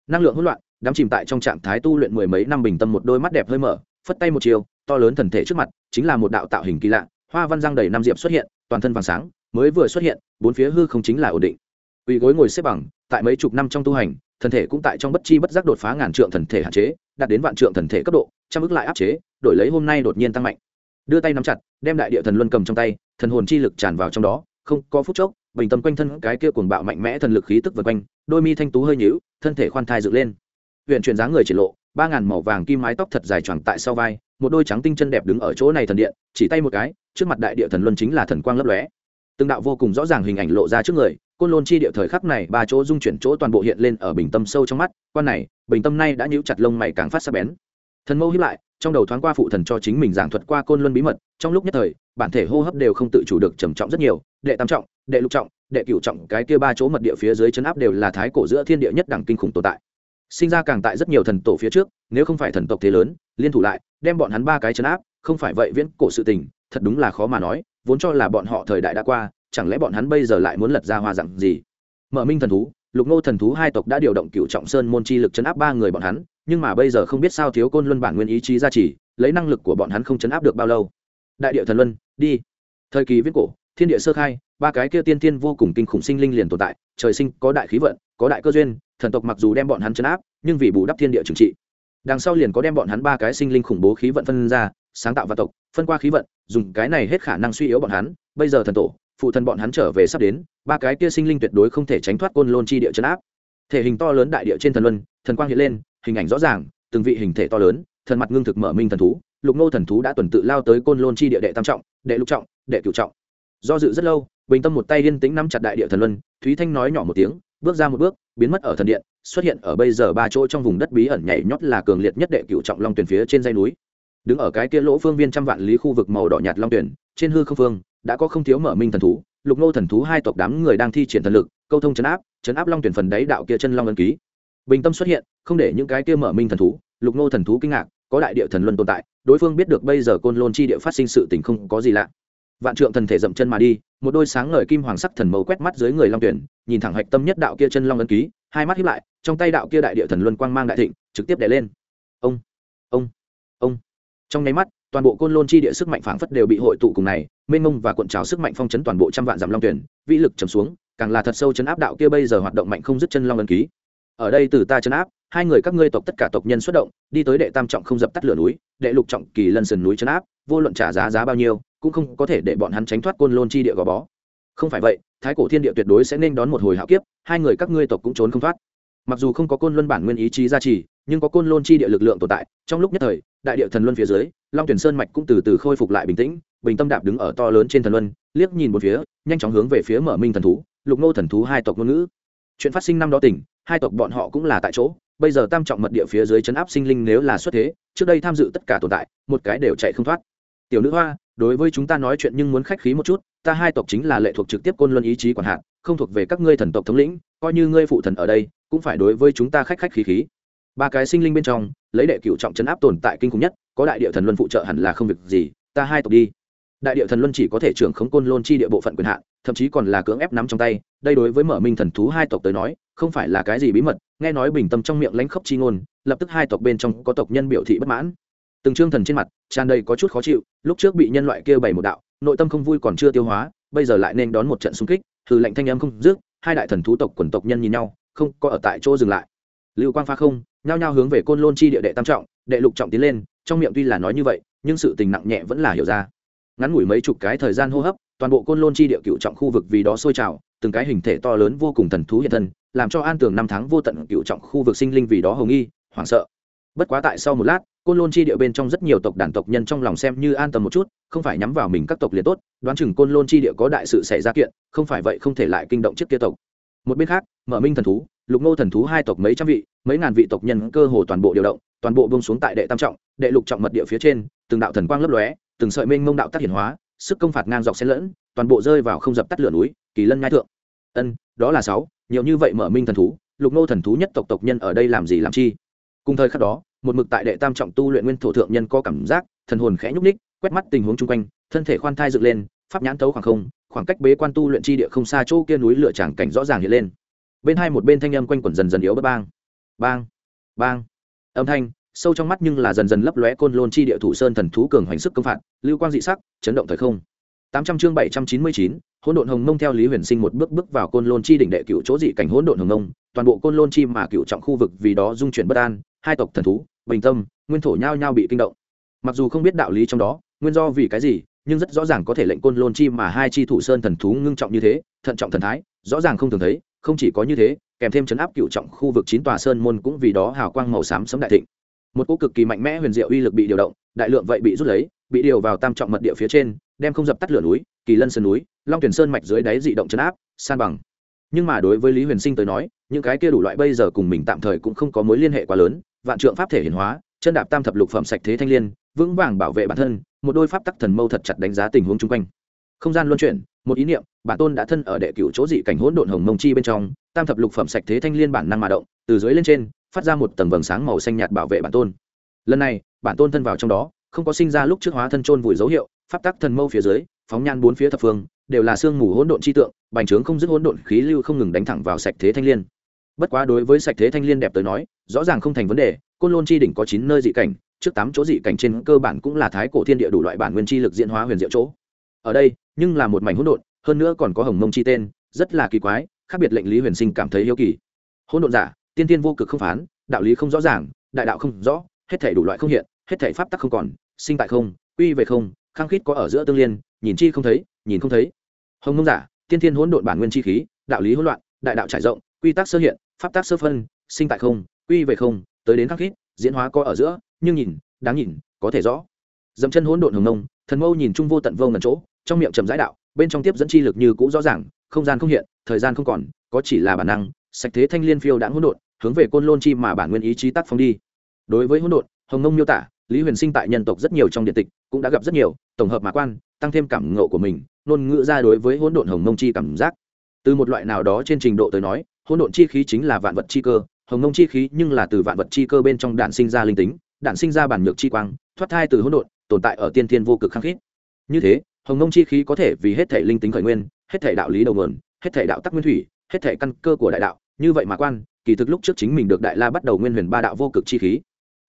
Năng lượng hỗn loạn, đắm chìm tại trong trạng thái tu luyện mười mấy năm bình tâm một đôi mắt đẹp hơi mở, phất tay một chiều, to lớn thần thể trước mặt, chính là một đạo tạo hình kỳ lạ, hoa văn răng đầy năm diệp xuất hiện, toàn thân vàng sáng, mới vừa xuất hiện, bốn phía hư không chính là ổn định. Uy gối ngồi xếp bằng, tại mấy chục năm trong tu hành, thần thể cũng tại trong bất chi bất giác đột phá ngàn trượng thần thể hạn chế, đạt đến vạn trượng thần thể cấp độ, trăm ức lại áp chế, đổi lấy hôm nay đột nhiên tăng mạnh đưa tay nắm chặt, đem đại địa thần luân cầm trong tay, thần hồn chi lực tràn vào trong đó, không có phút chốc, bình tâm quanh thân cái kia cuồng bạo mạnh mẽ thần lực khí tức vượt quanh, đôi mi thanh tú hơi nhíu, thân thể khoan thai dựng lên. Huyện chuyển dáng người chỉ lộ, ba ngàn màu vàng kim mái tóc thật dài choàng tại sau vai, một đôi trắng tinh chân đẹp đứng ở chỗ này thần điện, chỉ tay một cái, trước mặt đại địa thần luân chính là thần quang lấp lóe. Từng đạo vô cùng rõ ràng hình ảnh lộ ra trước người, côn lôn chi địa thời khắc này ba chỗ dung chuyển chỗ toàn bộ hiện lên ở bình tâm sâu trong mắt, quan này, bình tâm nay đã nhíu chặt lông mày càng phát sắc bén. Thần mâu hiếp lại trong đầu thoáng qua phụ thần cho chính mình giảng thuật qua côn luân bí mật, trong lúc nhất thời, bản thể hô hấp đều không tự chủ được trầm trọng rất nhiều, đệ tam trọng, đệ lục trọng, đệ cửu trọng, cái kia ba chỗ mật địa phía dưới chấn áp đều là thái cổ giữa thiên địa nhất đẳng kinh khủng tồn tại. Sinh ra càng tại rất nhiều thần tổ phía trước, nếu không phải thần tộc thế lớn, liên thủ lại, đem bọn hắn ba cái chấn áp, không phải vậy viễn cổ sự tình, thật đúng là khó mà nói, vốn cho là bọn họ thời đại đã qua, chẳng lẽ bọn hắn bây giờ lại muốn lật ra hoa dặn gì? Mở minh thần thú, lục ngô thần thú hai tộc đã điều động cựu trọng sơn môn chi lực chấn áp ba người bọn hắn nhưng mà bây giờ không biết sao thiếu côn luân bản nguyên ý chí gia trì, lấy năng lực của bọn hắn không chấn áp được bao lâu. Đại địa thần luân, đi. Thời kỳ viết cổ, thiên địa sơ khai, ba cái kia tiên tiên vô cùng kinh khủng sinh linh liền tồn tại, trời sinh, có đại khí vận, có đại cơ duyên, thần tộc mặc dù đem bọn hắn chấn áp, nhưng vì bù đắp thiên địa trừng trị. Đằng sau liền có đem bọn hắn ba cái sinh linh khủng bố khí vận phân ra, sáng tạo và tộc, phân qua khí vận, dùng cái này hết khả năng suy yếu bọn hắn. Bây giờ thần tổ, phụ thần bọn hắn trở về sắp đến, ba cái kia sinh linh tuyệt đối không thể tránh thoát côn lôn chi địa chấn áp. Thể hình to lớn đại địa trên thần luân, thần quang hiện lên hình ảnh rõ ràng, từng vị hình thể to lớn, thần mặt ngưng thực mở minh thần thú, lục nô thần thú đã tuần tự lao tới côn lôn chi địa đệ tam trọng, đệ lục trọng, đệ cửu trọng. Do dự rất lâu, bình tâm một tay liên tĩnh nắm chặt đại địa thần luân, thúy thanh nói nhỏ một tiếng, bước ra một bước, biến mất ở thần điện, xuất hiện ở bây giờ ba chỗ trong vùng đất bí ẩn nhảy nhót là cường liệt nhất đệ cửu trọng long tuyển phía trên dây núi. Đứng ở cái kia lỗ phương viên trăm vạn lý khu vực màu đỏ nhạt long tuyển trên hư không phương, đã có không thiếu mở minh thần thú, lục nô thần thú hai tộc đám người đang thi triển thần lực, câu thông chấn áp chấn áp long tuyển phần đáy đạo kia chân long ân ký bình tâm xuất hiện, không để những cái kia mở minh thần thú, lục nô thần thú kinh ngạc, có đại địa thần luân tồn tại, đối phương biết được bây giờ côn lôn chi địa phát sinh sự tình không có gì lạ. Vạn trượng thần thể dậm chân mà đi, một đôi sáng ngời kim hoàng sắc thần màu quét mắt dưới người long tuyển, nhìn thẳng hạch tâm nhất đạo kia chân long ân ký, hai mắt hiếp lại, trong tay đạo kia đại địa thần luân quang mang đại thịnh, trực tiếp đè lên. Ông ông ông. Trong nháy mắt, toàn bộ côn lôn chi địa sức mạnh phảng phất đều bị hội tụ cùng này, mênh mông và cuộn trào sức mạnh phong chấn toàn bộ trăm vạn dặm long tuyển, vĩ lực trầm xuống, càng là thật sâu chấn áp đạo kia bây giờ hoạt động mạnh không dứt chân long ân ký ở đây từ ta chấn áp, hai người các ngươi tộc tất cả tộc nhân xuất động, đi tới đệ tam trọng không dập tắt lửa núi, đệ lục trọng kỳ lân sườn núi chấn áp, vô luận trả giá giá bao nhiêu, cũng không có thể để bọn hắn tránh thoát côn lôn chi địa gò bó. Không phải vậy, thái cổ thiên địa tuyệt đối sẽ nên đón một hồi hạo kiếp, hai người các ngươi tộc cũng trốn không thoát. Mặc dù không có côn luân bản nguyên ý chí gia trì, nhưng có côn lôn chi địa lực lượng tồn tại, trong lúc nhất thời, đại địa thần luân phía dưới, long tuyển sơn mạch cũng từ từ khôi phục lại bình tĩnh, bình tâm đạp đứng ở to lớn trên thần luân, liếc nhìn một phía, nhanh chóng hướng về phía mở minh thần thú, lục nô thần thú hai tộc ngôn ngữ chuyện phát sinh năm đó tỉnh, hai tộc bọn họ cũng là tại chỗ, bây giờ tam trọng mật địa phía dưới chấn áp sinh linh nếu là xuất thế, trước đây tham dự tất cả tồn tại, một cái đều chạy không thoát. Tiểu nữ hoa, đối với chúng ta nói chuyện nhưng muốn khách khí một chút, ta hai tộc chính là lệ thuộc trực tiếp côn luân ý chí quản hạt, không thuộc về các ngươi thần tộc thống lĩnh, coi như ngươi phụ thần ở đây, cũng phải đối với chúng ta khách khách khí khí. Ba cái sinh linh bên trong, lấy đệ cựu trọng chấn áp tồn tại kinh khủng nhất, có đại địa thần luân phụ trợ hẳn là không việc gì, ta hai tộc đi. Đại địa thần luân chỉ có thể trưởng khống côn lôn chi địa bộ phận quyền hạn thậm chí còn là cưỡng ép nắm trong tay, đây đối với mở minh thần thú hai tộc tới nói, không phải là cái gì bí mật, nghe nói bình tâm trong miệng lãnh khốc chi ngôn, lập tức hai tộc bên trong có tộc nhân biểu thị bất mãn. Từng trương thần trên mặt, tràn đầy có chút khó chịu, lúc trước bị nhân loại kia bày một đạo, nội tâm không vui còn chưa tiêu hóa, bây giờ lại nên đón một trận xung kích từ lệnh thanh âm không dứt, hai đại thần thú tộc quần tộc nhân nhìn nhau, không có ở tại chỗ dừng lại. Lưu quang pha không, nhao nhao hướng về côn lôn chi địa đệ tam trọng, đệ lục trọng tiến lên, trong miệng tuy là nói như vậy, nhưng sự tình nặng nhẹ vẫn là hiểu ra ngắn ngủi mấy chục cái thời gian hô hấp, toàn bộ côn lôn chi địa cựu trọng khu vực vì đó sôi trào, từng cái hình thể to lớn vô cùng thần thú hiện thân, làm cho an tường năm tháng vô tận cựu trọng khu vực sinh linh vì đó hồng nghi, hoảng sợ. Bất quá tại sau một lát, côn lôn chi địa bên trong rất nhiều tộc đàn tộc nhân trong lòng xem như an tâm một chút, không phải nhắm vào mình các tộc liền tốt, đoán chừng côn lôn chi địa có đại sự xảy ra kiện, không phải vậy không thể lại kinh động trước kia tộc. Một bên khác, mở minh thần thú, lục ngô thần thú hai tộc mấy trăm vị, mấy ngàn vị tộc nhân cơ hồ toàn bộ điều động, toàn bộ bông xuống tại đệ tam trọng, đệ lục trọng mật địa phía trên, từng đạo thần quang lấp lóe từng sợi mênh mông đạo tác hiển hóa, sức công phạt ngang dọc xen lẫn, toàn bộ rơi vào không dập tắt lửa núi, kỳ lân ngai thượng. Ân, đó là sáu, nhiều như vậy mở minh thần thú, lục nô thần thú nhất tộc tộc nhân ở đây làm gì làm chi? Cùng thời khắc đó, một mực tại đệ tam trọng tu luyện nguyên thổ thượng nhân có cảm giác, thần hồn khẽ nhúc ních quét mắt tình huống chung quanh, thân thể khoan thai dựng lên, pháp nhãn tấu khoảng không, khoảng cách bế quan tu luyện chi địa không xa chỗ kia núi lửa tràng cảnh rõ ràng hiện lên. Bên hai một bên thanh âm quanh quẩn dần dần yếu bất bang. Bang bang. Âm thanh sâu trong mắt nhưng là dần dần lấp lóe côn lôn chi địa thủ sơn thần thú cường hoành sức công phạt, lưu quang dị sắc, chấn động thời không. Tám trăm chương bảy trăm chín mươi chín, hỗn độn hồng mông theo lý huyền sinh một bước bước vào côn lôn chi đỉnh đệ cựu chỗ dị cảnh hỗn độn hồng mông, toàn bộ côn lôn chi mà cựu trọng khu vực vì đó dung chuyển bất an, hai tộc thần thú, bình tâm, nguyên thổ nhao nhao bị kinh động. Mặc dù không biết đạo lý trong đó, nguyên do vì cái gì, nhưng rất rõ ràng có thể lệnh côn lôn chi mà hai chi thủ sơn thần thú ngưng trọng như thế, thận trọng thần thái, rõ ràng không thường thấy, không chỉ có như thế, kèm thêm chấn áp cựu trọng khu vực chín tòa sơn môn cũng vì đó hào quang màu xám sấm đại thịnh một cỗ cực kỳ mạnh mẽ huyền diệu uy lực bị điều động, đại lượng vậy bị rút lấy, bị điều vào tam trọng mật địa phía trên, đem không dập tắt lửa núi, kỳ lân sơn núi, long tuyển sơn mạch dưới đáy dị động chấn áp, san bằng. Nhưng mà đối với lý huyền sinh tới nói, những cái kia đủ loại bây giờ cùng mình tạm thời cũng không có mối liên hệ quá lớn, vạn trượng pháp thể hiển hóa, chân đạp tam thập lục phẩm sạch thế thanh liên, vững vàng bảo vệ bản thân, một đôi pháp tắc thần mâu thật chặt đánh giá tình huống chung quanh. Không gian luân chuyển, một ý niệm, bản tôn đã thân ở đệ cửu chỗ dị cảnh hỗn độn hồng mông chi bên trong, tam thập lục phẩm sạch thế thanh liên bản năng mà động, từ dưới lên trên phát ra một tầng vầng sáng màu xanh nhạt bảo vệ bản tôn. Lần này, bản tôn thân vào trong đó, không có sinh ra lúc trước hóa thân trôn vùi dấu hiệu, pháp tắc thần mâu phía dưới, phóng nhan bốn phía thập phương, đều là sương mù hỗn độn chi tượng, bành trướng không dứt hỗn độn khí lưu không ngừng đánh thẳng vào sạch thế thanh liên. Bất quá đối với sạch thế thanh liên đẹp tới nói, rõ ràng không thành vấn đề, côn lôn chi đỉnh có chín nơi dị cảnh, trước tám chỗ dị cảnh trên cơ bản cũng là thái cổ thiên địa đủ loại bản nguyên chi lực diễn hóa huyền diệu chỗ. Ở đây, nhưng là một mảnh hỗn độn, hơn nữa còn có hồng mông chi tên, rất là kỳ quái, khác biệt lệnh lý huyền sinh cảm thấy yêu kỳ. Hỗn độn giả tiên tiên vô cực không phán, đạo lý không rõ ràng, đại đạo không rõ, hết thể đủ loại không hiện, hết thể pháp tắc không còn, sinh tại không uy về không, khăng khít có ở giữa tương liên, nhìn chi không thấy, nhìn không thấy. Hồng mông giả, tiên thiên hỗn độn bản nguyên chi khí, đạo lý hỗn loạn, đại đạo trải rộng, quy tắc sơ hiện, pháp tắc sơ phân, sinh tại không, quy về không, tới đến khắc khít, diễn hóa có ở giữa, nhưng nhìn, đáng nhìn, có thể rõ. Dậm chân hỗn độn hồng nông, thần mâu nhìn chung vô tận vô ngần chỗ, trong miệng trầm giải đạo, bên trong tiếp dẫn chi lực như cũ rõ ràng, không gian không hiện, thời gian không còn, có chỉ là bản năng, sạch thế thanh liên phiêu đã hỗn độn hướng về côn lôn chi mà bản nguyên ý chí tác phong đi. Đối với hỗn độn, hồng nông miêu tả, lý huyền sinh tại nhân tộc rất nhiều trong điện tịch cũng đã gặp rất nhiều, tổng hợp mã quan, tăng thêm cảm ngộ của mình, ngôn ngữ ra đối với hỗn độn hồng nông chi cảm giác. Từ một loại nào đó trên trình độ tới nói, hỗn độn chi khí chính là vạn vật chi cơ, hồng nông chi khí nhưng là từ vạn vật chi cơ bên trong đạn sinh ra linh tính đạn sinh ra bản nhược chi quang, thoát thai từ hỗn độn, tồn tại ở tiên thiên vô cực khăng khít. Như thế, hồng nông chi khí có thể vì hết thể linh tính khởi nguyên, hết thể đạo lý đầu nguồn, hết thể đạo tắc nguyên thủy, hết thể căn cơ của đại đạo, như vậy mà quan kỳ thực lúc trước chính mình được đại la bắt đầu nguyên huyền ba đạo vô cực chi khí.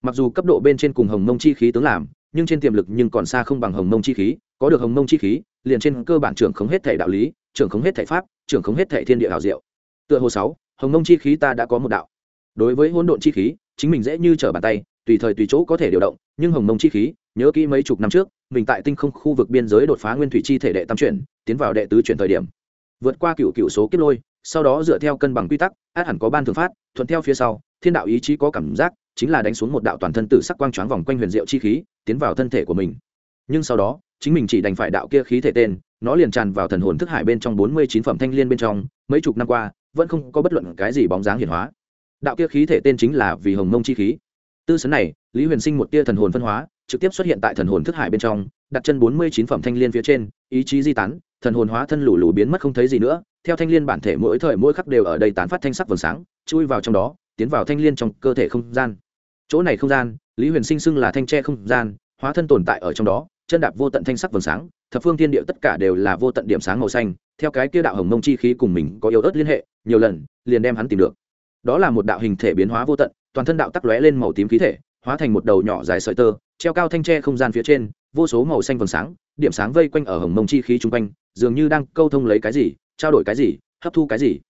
Mặc dù cấp độ bên trên cùng hồng mông chi khí tướng làm, nhưng trên tiềm lực nhưng còn xa không bằng hồng mông chi khí, có được hồng mông chi khí, liền trên cơ bản trưởng không hết thể đạo lý, trưởng không hết thể pháp, trưởng không hết thể thiên địa hảo diệu. Tựa hồ sáu, hồng mông chi khí ta đã có một đạo. Đối với hỗn độn chi khí, chính mình dễ như trở bàn tay, tùy thời tùy chỗ có thể điều động, nhưng hồng mông chi khí, nhớ kỹ mấy chục năm trước, mình tại tinh không khu vực biên giới đột phá nguyên thủy chi thể đệ tam chuyển, tiến vào đệ tứ chuyển thời điểm. Vượt qua cựu cựu số kiếp lôi sau đó dựa theo cân bằng quy tắc, át hẳn có ban thường phát, thuận theo phía sau, thiên đạo ý chí có cảm giác, chính là đánh xuống một đạo toàn thân tử sắc quang choáng vòng quanh huyền diệu chi khí, tiến vào thân thể của mình. Nhưng sau đó, chính mình chỉ đành phải đạo kia khí thể tên, nó liền tràn vào thần hồn thức hải bên trong bốn mươi chín phẩm thanh liên bên trong, mấy chục năm qua, vẫn không có bất luận cái gì bóng dáng hiển hóa. Đạo kia khí thể tên chính là vì hồng mông chi khí. Tư sấn này, lý huyền sinh một tia thần hồn phân hóa, trực tiếp xuất hiện tại thần hồn thức hải bên trong, đặt chân bốn mươi chín phẩm thanh liên phía trên, ý chí di tán, thần hồn hóa thân lù lù biến mất không thấy gì nữa theo thanh liên bản thể mỗi thời mỗi khắc đều ở đây tán phát thanh sắc vầng sáng, chui vào trong đó, tiến vào thanh liên trong cơ thể không gian. Chỗ này không gian, lý huyền sinh xưng là thanh tre không gian, hóa thân tồn tại ở trong đó, chân đạp vô tận thanh sắc vầng sáng, thập phương thiên địa tất cả đều là vô tận điểm sáng màu xanh, theo cái kia đạo hồng mông chi khí cùng mình có yếu ớt liên hệ, nhiều lần, liền đem hắn tìm được. Đó là một đạo hình thể biến hóa vô tận, toàn thân đạo tắc lóe lên màu tím khí thể, hóa thành một đầu nhỏ dài sợi tơ, treo cao thanh tre không gian phía trên, vô số màu xanh vầng sáng, điểm sáng vây quanh ở hồng mông chi khí chung quanh, dường như đang câu thông lấy cái gì trao đổi cái gì, hấp thu cái gì.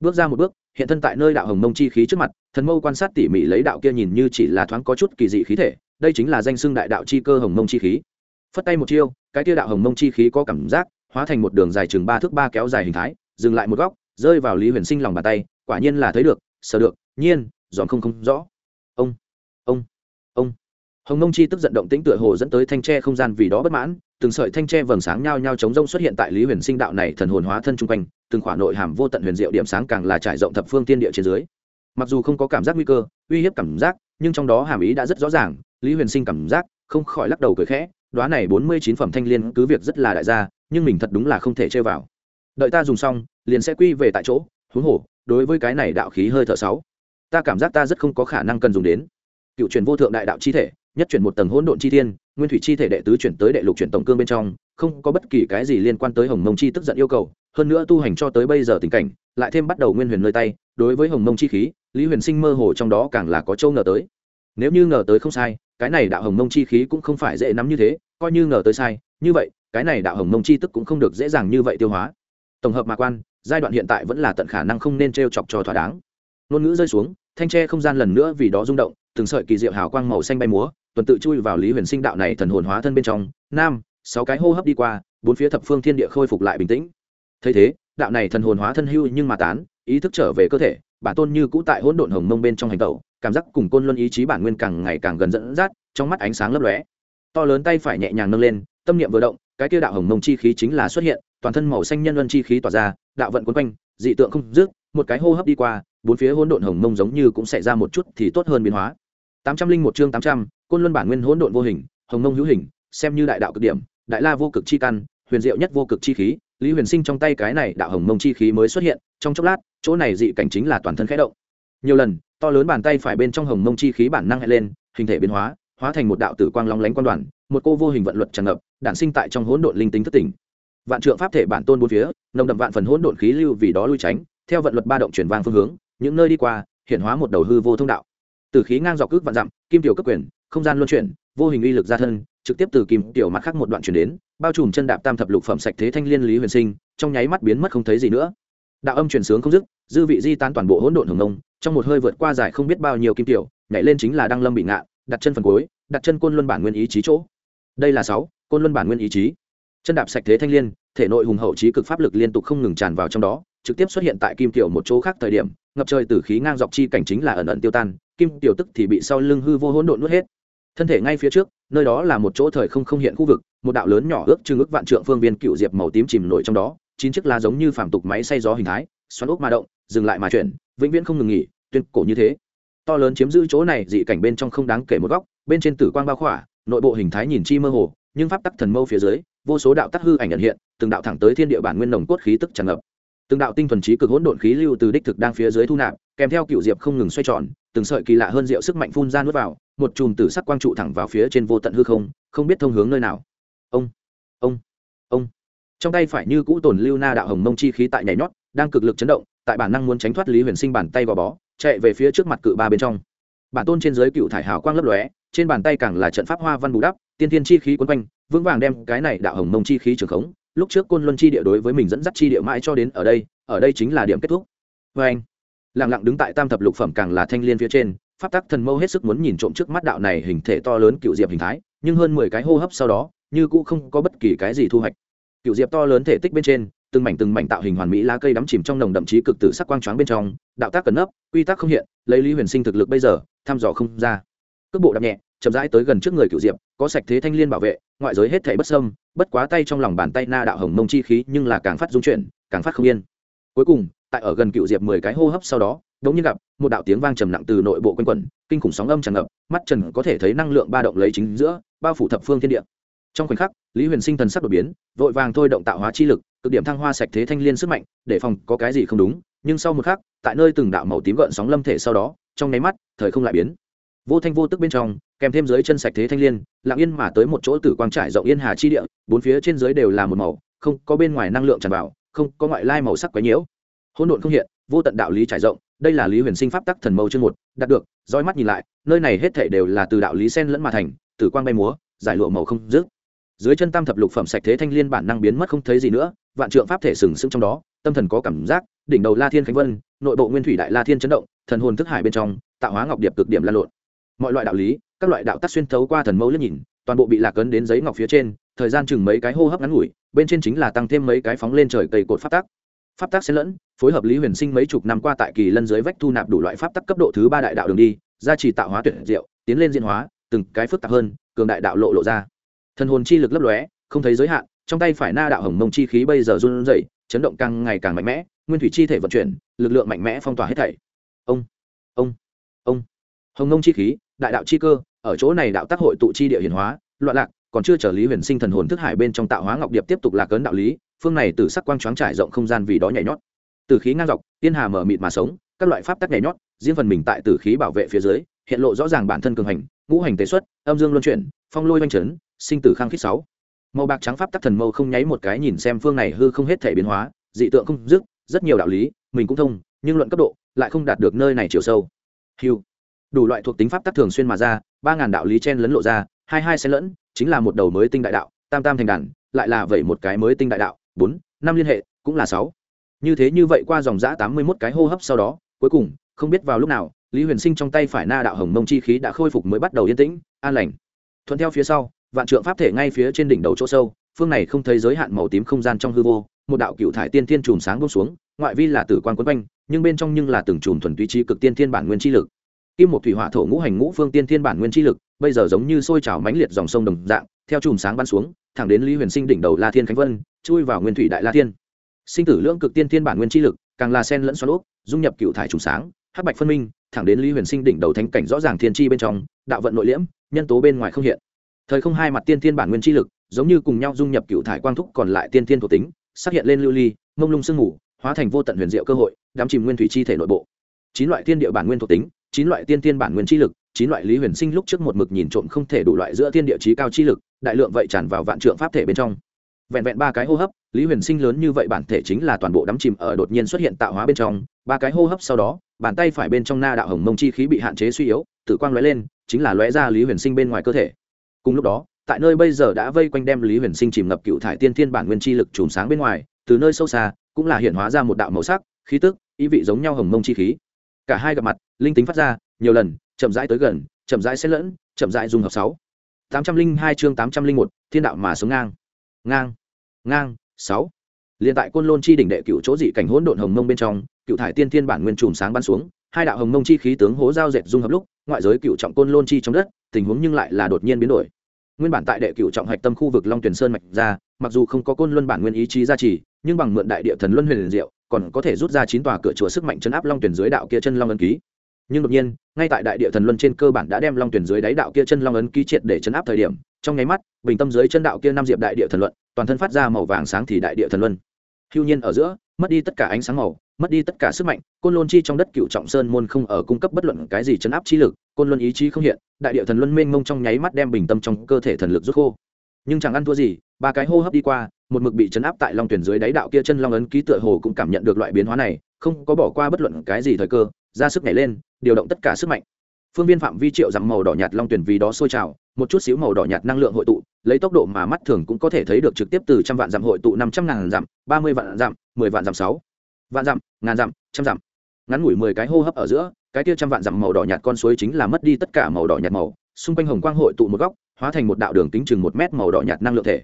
Bước ra một bước, hiện thân tại nơi đạo hồng mông chi khí trước mặt, thần mâu quan sát tỉ mỉ lấy đạo kia nhìn như chỉ là thoáng có chút kỳ dị khí thể, đây chính là danh xưng đại đạo chi cơ hồng mông chi khí. Phất tay một chiêu, cái kia đạo hồng mông chi khí có cảm giác, hóa thành một đường dài chừng ba thước ba kéo dài hình thái, dừng lại một góc, rơi vào lý huyền sinh lòng bàn tay, quả nhiên là thấy được, sờ được, nhiên dòm không không rõ. Ông ông ông. Hồng mông chi tức giận động tĩnh tựa hồ dẫn tới thanh tre không gian vì đó bất mãn từng sợi thanh tre vầng sáng nhao nhao chống rông xuất hiện tại lý huyền sinh đạo này thần hồn hóa thân chung quanh, từng khỏa nội hàm vô tận huyền diệu điểm sáng càng là trải rộng thập phương tiên địa trên dưới. Mặc dù không có cảm giác nguy cơ, uy hiếp cảm giác, nhưng trong đó hàm ý đã rất rõ ràng, lý huyền sinh cảm giác không khỏi lắc đầu cười khẽ đoá này bốn mươi chín phẩm thanh liên cứ việc rất là đại gia, nhưng mình thật đúng là không thể chơi vào. Đợi ta dùng xong, liền sẽ quy về tại chỗ, huống hồ, đối với cái này đạo khí hơi thở sáu, ta cảm giác ta rất không có khả năng cần dùng đến. Cựu truyền vô thượng đại đạo chi thể nhất chuyển một tầng hỗn độn chi thiên, nguyên thủy chi thể đệ tứ chuyển tới đệ lục chuyển tổng cương bên trong, không có bất kỳ cái gì liên quan tới hồng mông chi tức giận yêu cầu, hơn nữa tu hành cho tới bây giờ tình cảnh, lại thêm bắt đầu nguyên huyền nơi tay, đối với hồng mông chi khí, lý huyền sinh mơ hồ trong đó càng là có châu ngờ tới. Nếu như ngờ tới không sai, cái này đạo hồng mông chi khí cũng không phải dễ nắm như thế, coi như ngờ tới sai, như vậy, cái này đạo hồng mông chi tức cũng không được dễ dàng như vậy tiêu hóa. Tổng hợp mà quan, giai đoạn hiện tại vẫn là tận khả năng không nên t r e o chọc cho thỏa đáng. Ngôn ngữ rơi xuống thanh tre không gian lần nữa vì đó rung động, từng sợi kỳ diệu hào quang màu xanh bay múa, tuần tự chui vào lý huyền sinh đạo này thần hồn hóa thân bên trong. Nam, sáu cái hô hấp đi qua, bốn phía thập phương thiên địa khôi phục lại bình tĩnh. Thấy thế, đạo này thần hồn hóa thân hưu nhưng mà tán, ý thức trở về cơ thể, bản tôn như cũ tại hỗn độn hồng mông bên trong hành tẩu, cảm giác cùng côn luân ý chí bản nguyên càng ngày càng gần dẫn dắt, trong mắt ánh sáng lấp lóe. To lớn tay phải nhẹ nhàng nâng lên, tâm niệm vừa động, cái kia đạo hồng mông chi khí chính là xuất hiện, toàn thân màu xanh nhân luân chi khí tỏa ra, đạo vận quấn quanh, dị tượng không dứt một cái hô hấp đi qua, bốn phía hỗn độn hồng mông giống như cũng xảy ra một chút thì tốt hơn biến hóa. Tám trăm linh một chương tám trăm, côn luân bản nguyên hỗn độn vô hình, hồng mông hữu hình, xem như đại đạo cực điểm, đại la vô cực chi căn, huyền diệu nhất vô cực chi khí, lý huyền sinh trong tay cái này đạo hồng mông chi khí mới xuất hiện, trong chốc lát, chỗ này dị cảnh chính là toàn thân khẽ động. Nhiều lần, to lớn bàn tay phải bên trong hồng mông chi khí bản năng hẹn lên, hình thể biến hóa hóa thành một đạo tử quang long lánh quan đoàn, một cô vô hình vận luật tràn ngập, đản sinh tại trong hỗn độn linh tính thất tỉnh. Vạn trượng pháp thể bản tôn bốn phía, nồng đậm vạn phần hỗn độn khí lưu vì đó lui tránh theo vận luật ba động chuyển vang phương hướng, những nơi đi qua hiện hóa một đầu hư vô thông đạo. Từ khí ngang dọc cước vạn dặm, kim tiểu cấp quyền, không gian luân chuyển, vô hình uy lực ra thân, trực tiếp từ kim tiểu mặt khác một đoạn chuyển đến, bao trùm chân đạp tam thập lục phẩm sạch thế thanh liên lý huyền sinh, trong nháy mắt biến mất không thấy gì nữa. Đạo âm chuyển sướng không dứt, dư vị di tán toàn bộ hỗn độn hồng nông trong một hơi vượt qua dài không biết bao nhiêu kim tiểu, nhảy lên chính là đăng lâm bị ngạ, đặt chân phần cuối, đặt chân côn luân bản nguyên ý chí chỗ. Đây là sáu, côn luân bản nguyên ý chí chân đạp sạch thế thanh liên, thể nội hùng hậu trí cực pháp lực liên tục không ngừng tràn vào trong đó, trực tiếp xuất hiện tại kim tiểu một chỗ khác thời điểm, ngập trời tử khí ngang dọc chi cảnh chính là ẩn ẩn tiêu tan, kim tiểu tức thì bị sau lưng hư vô hỗn độn nuốt hết. Thân thể ngay phía trước, nơi đó là một chỗ thời không không hiện khu vực, một đạo lớn nhỏ ước chừng ước vạn trượng phương viên cựu diệp màu tím chìm nổi trong đó, chín chiếc lá giống như phàm tục máy xay gió hình thái, xoắn ốc mà động, dừng lại mà chuyển, vĩnh viễn không ngừng nghỉ, tuyên cổ như thế. To lớn chiếm giữ chỗ này, dị cảnh bên trong không đáng kể một góc, bên trên tử quang bao khỏa, nội bộ hình thái nhìn chi mơ hồ, nhưng pháp tắc thần mâu phía dưới vô số đạo tắc hư ảnh nhận hiện, từng đạo thẳng tới thiên địa bản nguyên nồng cốt khí tức tràn ngập. Từng đạo tinh thuần trí cực hỗn độn khí lưu từ đích thực đang phía dưới thu nạp, kèm theo cựu diệp không ngừng xoay tròn, từng sợi kỳ lạ hơn rượu sức mạnh phun ra nuốt vào, một chùm tử sắc quang trụ thẳng vào phía trên vô tận hư không không biết thông hướng nơi nào. Ông ông ông. Trong tay phải như cũ tồn lưu na đạo hồng mông chi khí tại nhảy nhót, đang cực lực chấn động, tại bản năng muốn tránh thoát lý huyền sinh bàn tay gò bó, chạy về phía trước mặt cự ba bên trong. Bản tôn trên dưới cựu thải hào quang lấp lóe, trên bàn tay càng là trận pháp hoa văn bù đắp tiên tiên chi khí quấn quanh, vững vàng đem cái này đạo hồng mông chi khí trường khống. Lúc trước côn luân chi địa đối với mình dẫn dắt chi địa mãi cho đến ở đây ở đây chính là điểm kết thúc. Vê anh, lặng lặng đứng tại tam thập lục phẩm càng là thanh liên phía trên, pháp tắc thần mâu hết sức muốn nhìn trộm trước mắt đạo này hình thể to lớn cựu diệp hình thái, nhưng hơn mười cái hô hấp sau đó, như cũ không có bất kỳ cái gì thu hoạch. Cựu diệp to lớn thể tích bên trên, từng mảnh từng mảnh tạo hình hoàn mỹ lá cây đắm chìm trong nồng đậm chí cực tử sắc quang choáng bên trong, đạo tác cẩn nấp, quy tắc không hiện, lấy lý huyền sinh thực lực bây giờ, thăm dò không ra. Cước bộ đạp nhẹ, chậm rãi tới gần trước người cựu diệp có sạch thế thanh liên bảo vệ, ngoại giới hết thể bất sâm bất quá tay trong lòng bàn tay na đạo hồng mông chi khí nhưng là càng phát dung chuyển, càng phát không yên. Cuối cùng, tại ở gần cựu diệp mười cái hô hấp sau đó, đống như gặp một đạo tiếng vang trầm nặng từ nội bộ quanh quẩn, kinh khủng sóng âm tràn ngập, mắt trần có thể thấy năng lượng ba động lấy chính giữa, bao phủ thập phương thiên địa. Trong khoảnh khắc, lý huyền sinh thần sắc đột biến, vội vàng thôi động tạo hóa chi lực, cực điểm thăng hoa sạch thế thanh liên sức mạnh, để phòng có cái gì không đúng, nhưng sau một khắc, tại nơi từng đạo màu tím gợn sóng lâm thể sau đó, trong nháy mắt, thời không lại biến. Vô thanh vô tức bên trong kèm thêm dưới chân sạch thế thanh liên, lặng yên mà tới một chỗ tử quang trải rộng yên hà chi địa, bốn phía trên dưới đều là một màu, không có bên ngoài năng lượng tràn vào, không có ngoại lai màu sắc quấy nhiễu. Hỗn độn không hiện, vô tận đạo lý trải rộng, đây là lý huyền sinh pháp tắc thần mâu chương một, đạt được roi mắt nhìn lại, nơi này hết thể đều là từ đạo lý sen lẫn mà thành, tử quang bay múa, giải lụa màu không dứt dưới chân tam thập lục phẩm sạch thế thanh liên bản năng biến mất không thấy gì nữa, vạn trượng pháp thể sừng sững trong đó, tâm thần có cảm giác, đỉnh đầu la thiên khánh vân, nội bộ nguyên thủy đại la thiên chấn động, thần hồn thức hải bên trong, tạo hóa ngọc điệp cực điểm lan lộn. Mọi loại đạo lý các loại đạo tắc xuyên thấu qua thần mâu liếc nhìn, toàn bộ bị lạc ấn đến giấy ngọc phía trên, thời gian chừng mấy cái hô hấp ngắn ngủi, bên trên chính là tăng thêm mấy cái phóng lên trời cây cột pháp tắc. Pháp tắc xen lẫn, phối hợp lý huyền sinh mấy chục năm qua tại kỳ lân dưới vách thu nạp đủ loại pháp tắc cấp độ thứ ba đại đạo đường đi, gia trì tạo hóa tuyệt diệu, tiến lên diễn hóa, từng cái phức tạp hơn, cường đại đạo lộ lộ ra. Thần hồn chi lực lấp lóe, không thấy giới hạn, trong tay phải na đạo hồng mông chi khí bây giờ run rẩy, chấn động càng ngày càng mạnh mẽ, nguyên thủy chi thể vận chuyển, lực lượng mạnh mẽ phong tỏa hết thảy. Ông ông ông. Hồng mông chi khí, đại đạo chi cơ ở chỗ này đạo tác hội tụ chi địa hiển hóa, loạn lạc, còn chưa trở lý huyền sinh thần hồn thức hải bên trong tạo hóa ngọc điệp tiếp tục lạc ấn đạo lý, phương này từ sắc quang choáng trải rộng không gian vì đó nhảy nhót. Từ khí ngang dọc, tiên hà mở mịt mà sống, các loại pháp tắc nhảy nhót, riêng phần mình tại tử khí bảo vệ phía dưới, hiện lộ rõ ràng bản thân cường hành, ngũ hành tế xuất, âm dương luân chuyển, phong lôi oanh trấn sinh tử khang khít sáu. Màu bạc trắng pháp tắc thần mâu không nháy một cái nhìn xem phương này hư không hết thể biến hóa, dị tượng không dứt, rất nhiều đạo lý, mình cũng thông, nhưng luận cấp độ, lại không đạt được nơi này chiều sâu. Hiu đủ loại thuộc tính pháp tắc thường xuyên mà ra, ba ngàn đạo lý chen lấn lộ ra, hai hai xen lẫn, chính là một đầu mới tinh đại đạo, tam tam thành đàn, lại là vậy một cái mới tinh đại đạo, bốn, năm liên hệ, cũng là sáu. Như thế như vậy qua dòng giã tám mươi mốt cái hô hấp sau đó, cuối cùng, không biết vào lúc nào, lý huyền sinh trong tay phải na đạo hồng mông chi khí đã khôi phục mới bắt đầu yên tĩnh, an lành. Thuận theo phía sau, vạn trượng pháp thể ngay phía trên đỉnh đầu chỗ sâu, phương này không thấy giới hạn màu tím không gian trong hư vô, một đạo cựu thải tiên thiên chùm sáng bông xuống, ngoại vi là tử quan quấn quanh, nhưng bên trong nhưng là từng chùm thuần túy trí cực tiên thiên bản nguyên chi lực kim một thủy hỏa thổ ngũ hành ngũ phương tiên thiên bản nguyên chi lực, bây giờ giống như sôi trào mãnh liệt dòng sông đồng dạng, theo chùm sáng bắn xuống, thẳng đến lý huyền sinh đỉnh đầu la thiên khánh vân, chui vào nguyên thủy đại la thiên. Sinh tử lưỡng cực tiên thiên bản nguyên chi lực, càng là sen lẫn xoắn úp dung nhập cựu thải trùng sáng, hắc bạch phân minh, thẳng đến lý huyền sinh đỉnh đầu thánh cảnh rõ ràng thiên chi bên trong, đạo vận nội liễm, nhân tố bên ngoài không hiện. Thời không hai mặt tiên thiên bản nguyên chi lực, giống như cùng nhau dung nhập cựu thải quang thúc còn lại tiên thiên thuộc tính xác hiện lên lưu ly, mông lung sương mù, hóa thành vô tận huyền diệu cơ hội đám chìm nguyên thủy chi thể nội bộ chín loại tiên địa bản nguyên thuộc tính, chín loại tiên thiên bản nguyên chi lực, chín loại lý huyền sinh lúc trước một mực nhìn trộm không thể đủ loại giữa thiên địa trí cao chi lực, đại lượng vậy tràn vào vạn trượng pháp thể bên trong. Vẹn vẹn ba cái hô hấp, lý huyền sinh lớn như vậy bản thể chính là toàn bộ đắm chìm ở đột nhiên xuất hiện tạo hóa bên trong, ba cái hô hấp sau đó, bàn tay phải bên trong na đạo hồng mông chi khí bị hạn chế suy yếu tự quang lóe lên, chính là lóe ra lý huyền sinh bên ngoài cơ thể. Cùng lúc đó, tại nơi bây giờ đã vây quanh đem lý huyền sinh chìm ngập cựu thải tiên thiên bản nguyên chi lực chùm sáng bên ngoài, từ nơi sâu xa, cũng là hiện hóa ra một đạo màu sắc, khí tức, ý vị giống nhau hồng mông chi khí cả hai gặp mặt, linh tính phát ra, nhiều lần, chậm rãi tới gần, chậm rãi xen lẫn, chậm rãi dùng hợp sáu. tám trăm linh hai chương tám trăm linh một, thiên đạo mà sống ngang. Ngang ngang, sáu. Liền tại côn lôn chi đỉnh đệ cựu chỗ dị cảnh hỗn độn hồng mông bên trong, cựu thải tiên thiên bản nguyên chùm sáng bắn xuống, hai đạo hồng mông chi khí tướng hố giao dệt dung hợp lúc, ngoại giới cựu trọng côn lôn chi trong đất, tình huống nhưng lại là đột nhiên biến đổi. Nguyên bản tại đệ cựu trọng hạch tâm khu vực long tuyển sơn mạch ra, mặc dù không có côn luân bản nguyên ý chí gia trì, nhưng bằng mượn đại địa thần luân huyền diệu còn có thể rút ra chín tòa cửa chùa sức mạnh chấn áp long tuyển dưới đạo kia chân long ấn ký. Nhưng đột nhiên, ngay tại đại địa thần luân trên cơ bản đã đem long tuyển dưới đáy đạo kia chân long ấn ký triệt để chấn áp thời điểm, trong nháy mắt, bình tâm dưới chân đạo kia năm diệp đại địa thần luận, toàn thân phát ra màu vàng sáng thì đại địa thần luân. Hưu nhiên ở giữa, mất đi tất cả ánh sáng màu, mất đi tất cả sức mạnh, côn lôn chi trong đất cựu trọng sơn môn không ở cung cấp bất luận cái gì chấn áp chi lực, côn luân ý chí không hiện, đại địa thần luân mênh mông trong nháy mắt đem bình tâm trong cơ thể thần lực rút khô. Nhưng chẳng ăn thua gì, ba cái hô hấp đi qua một mực bị chấn áp tại long tuyển dưới đáy đạo kia chân long ấn ký tựa hồ cũng cảm nhận được loại biến hóa này, không có bỏ qua bất luận cái gì thời cơ, ra sức nhảy lên, điều động tất cả sức mạnh. Phương viên phạm vi triệu dặm màu đỏ nhạt long tuyển vì đó sôi trào, một chút xíu màu đỏ nhạt năng lượng hội tụ, lấy tốc độ mà mắt thường cũng có thể thấy được trực tiếp từ trăm vạn dặm hội tụ năm trăm ngàn dặm, ba mươi vạn dặm, mười vạn dặm, sáu vạn dặm, ngàn dặm, trăm dặm. Ngắn ngủi mười cái hô hấp ở giữa, cái kia trăm vạn dặm màu đỏ nhạt con suối chính là mất đi tất cả màu đỏ nhạt màu. Xung quanh hồng quang hội tụ một góc, hóa thành một đạo đường tính chừng một mét màu đỏ nhạt năng lượng thể.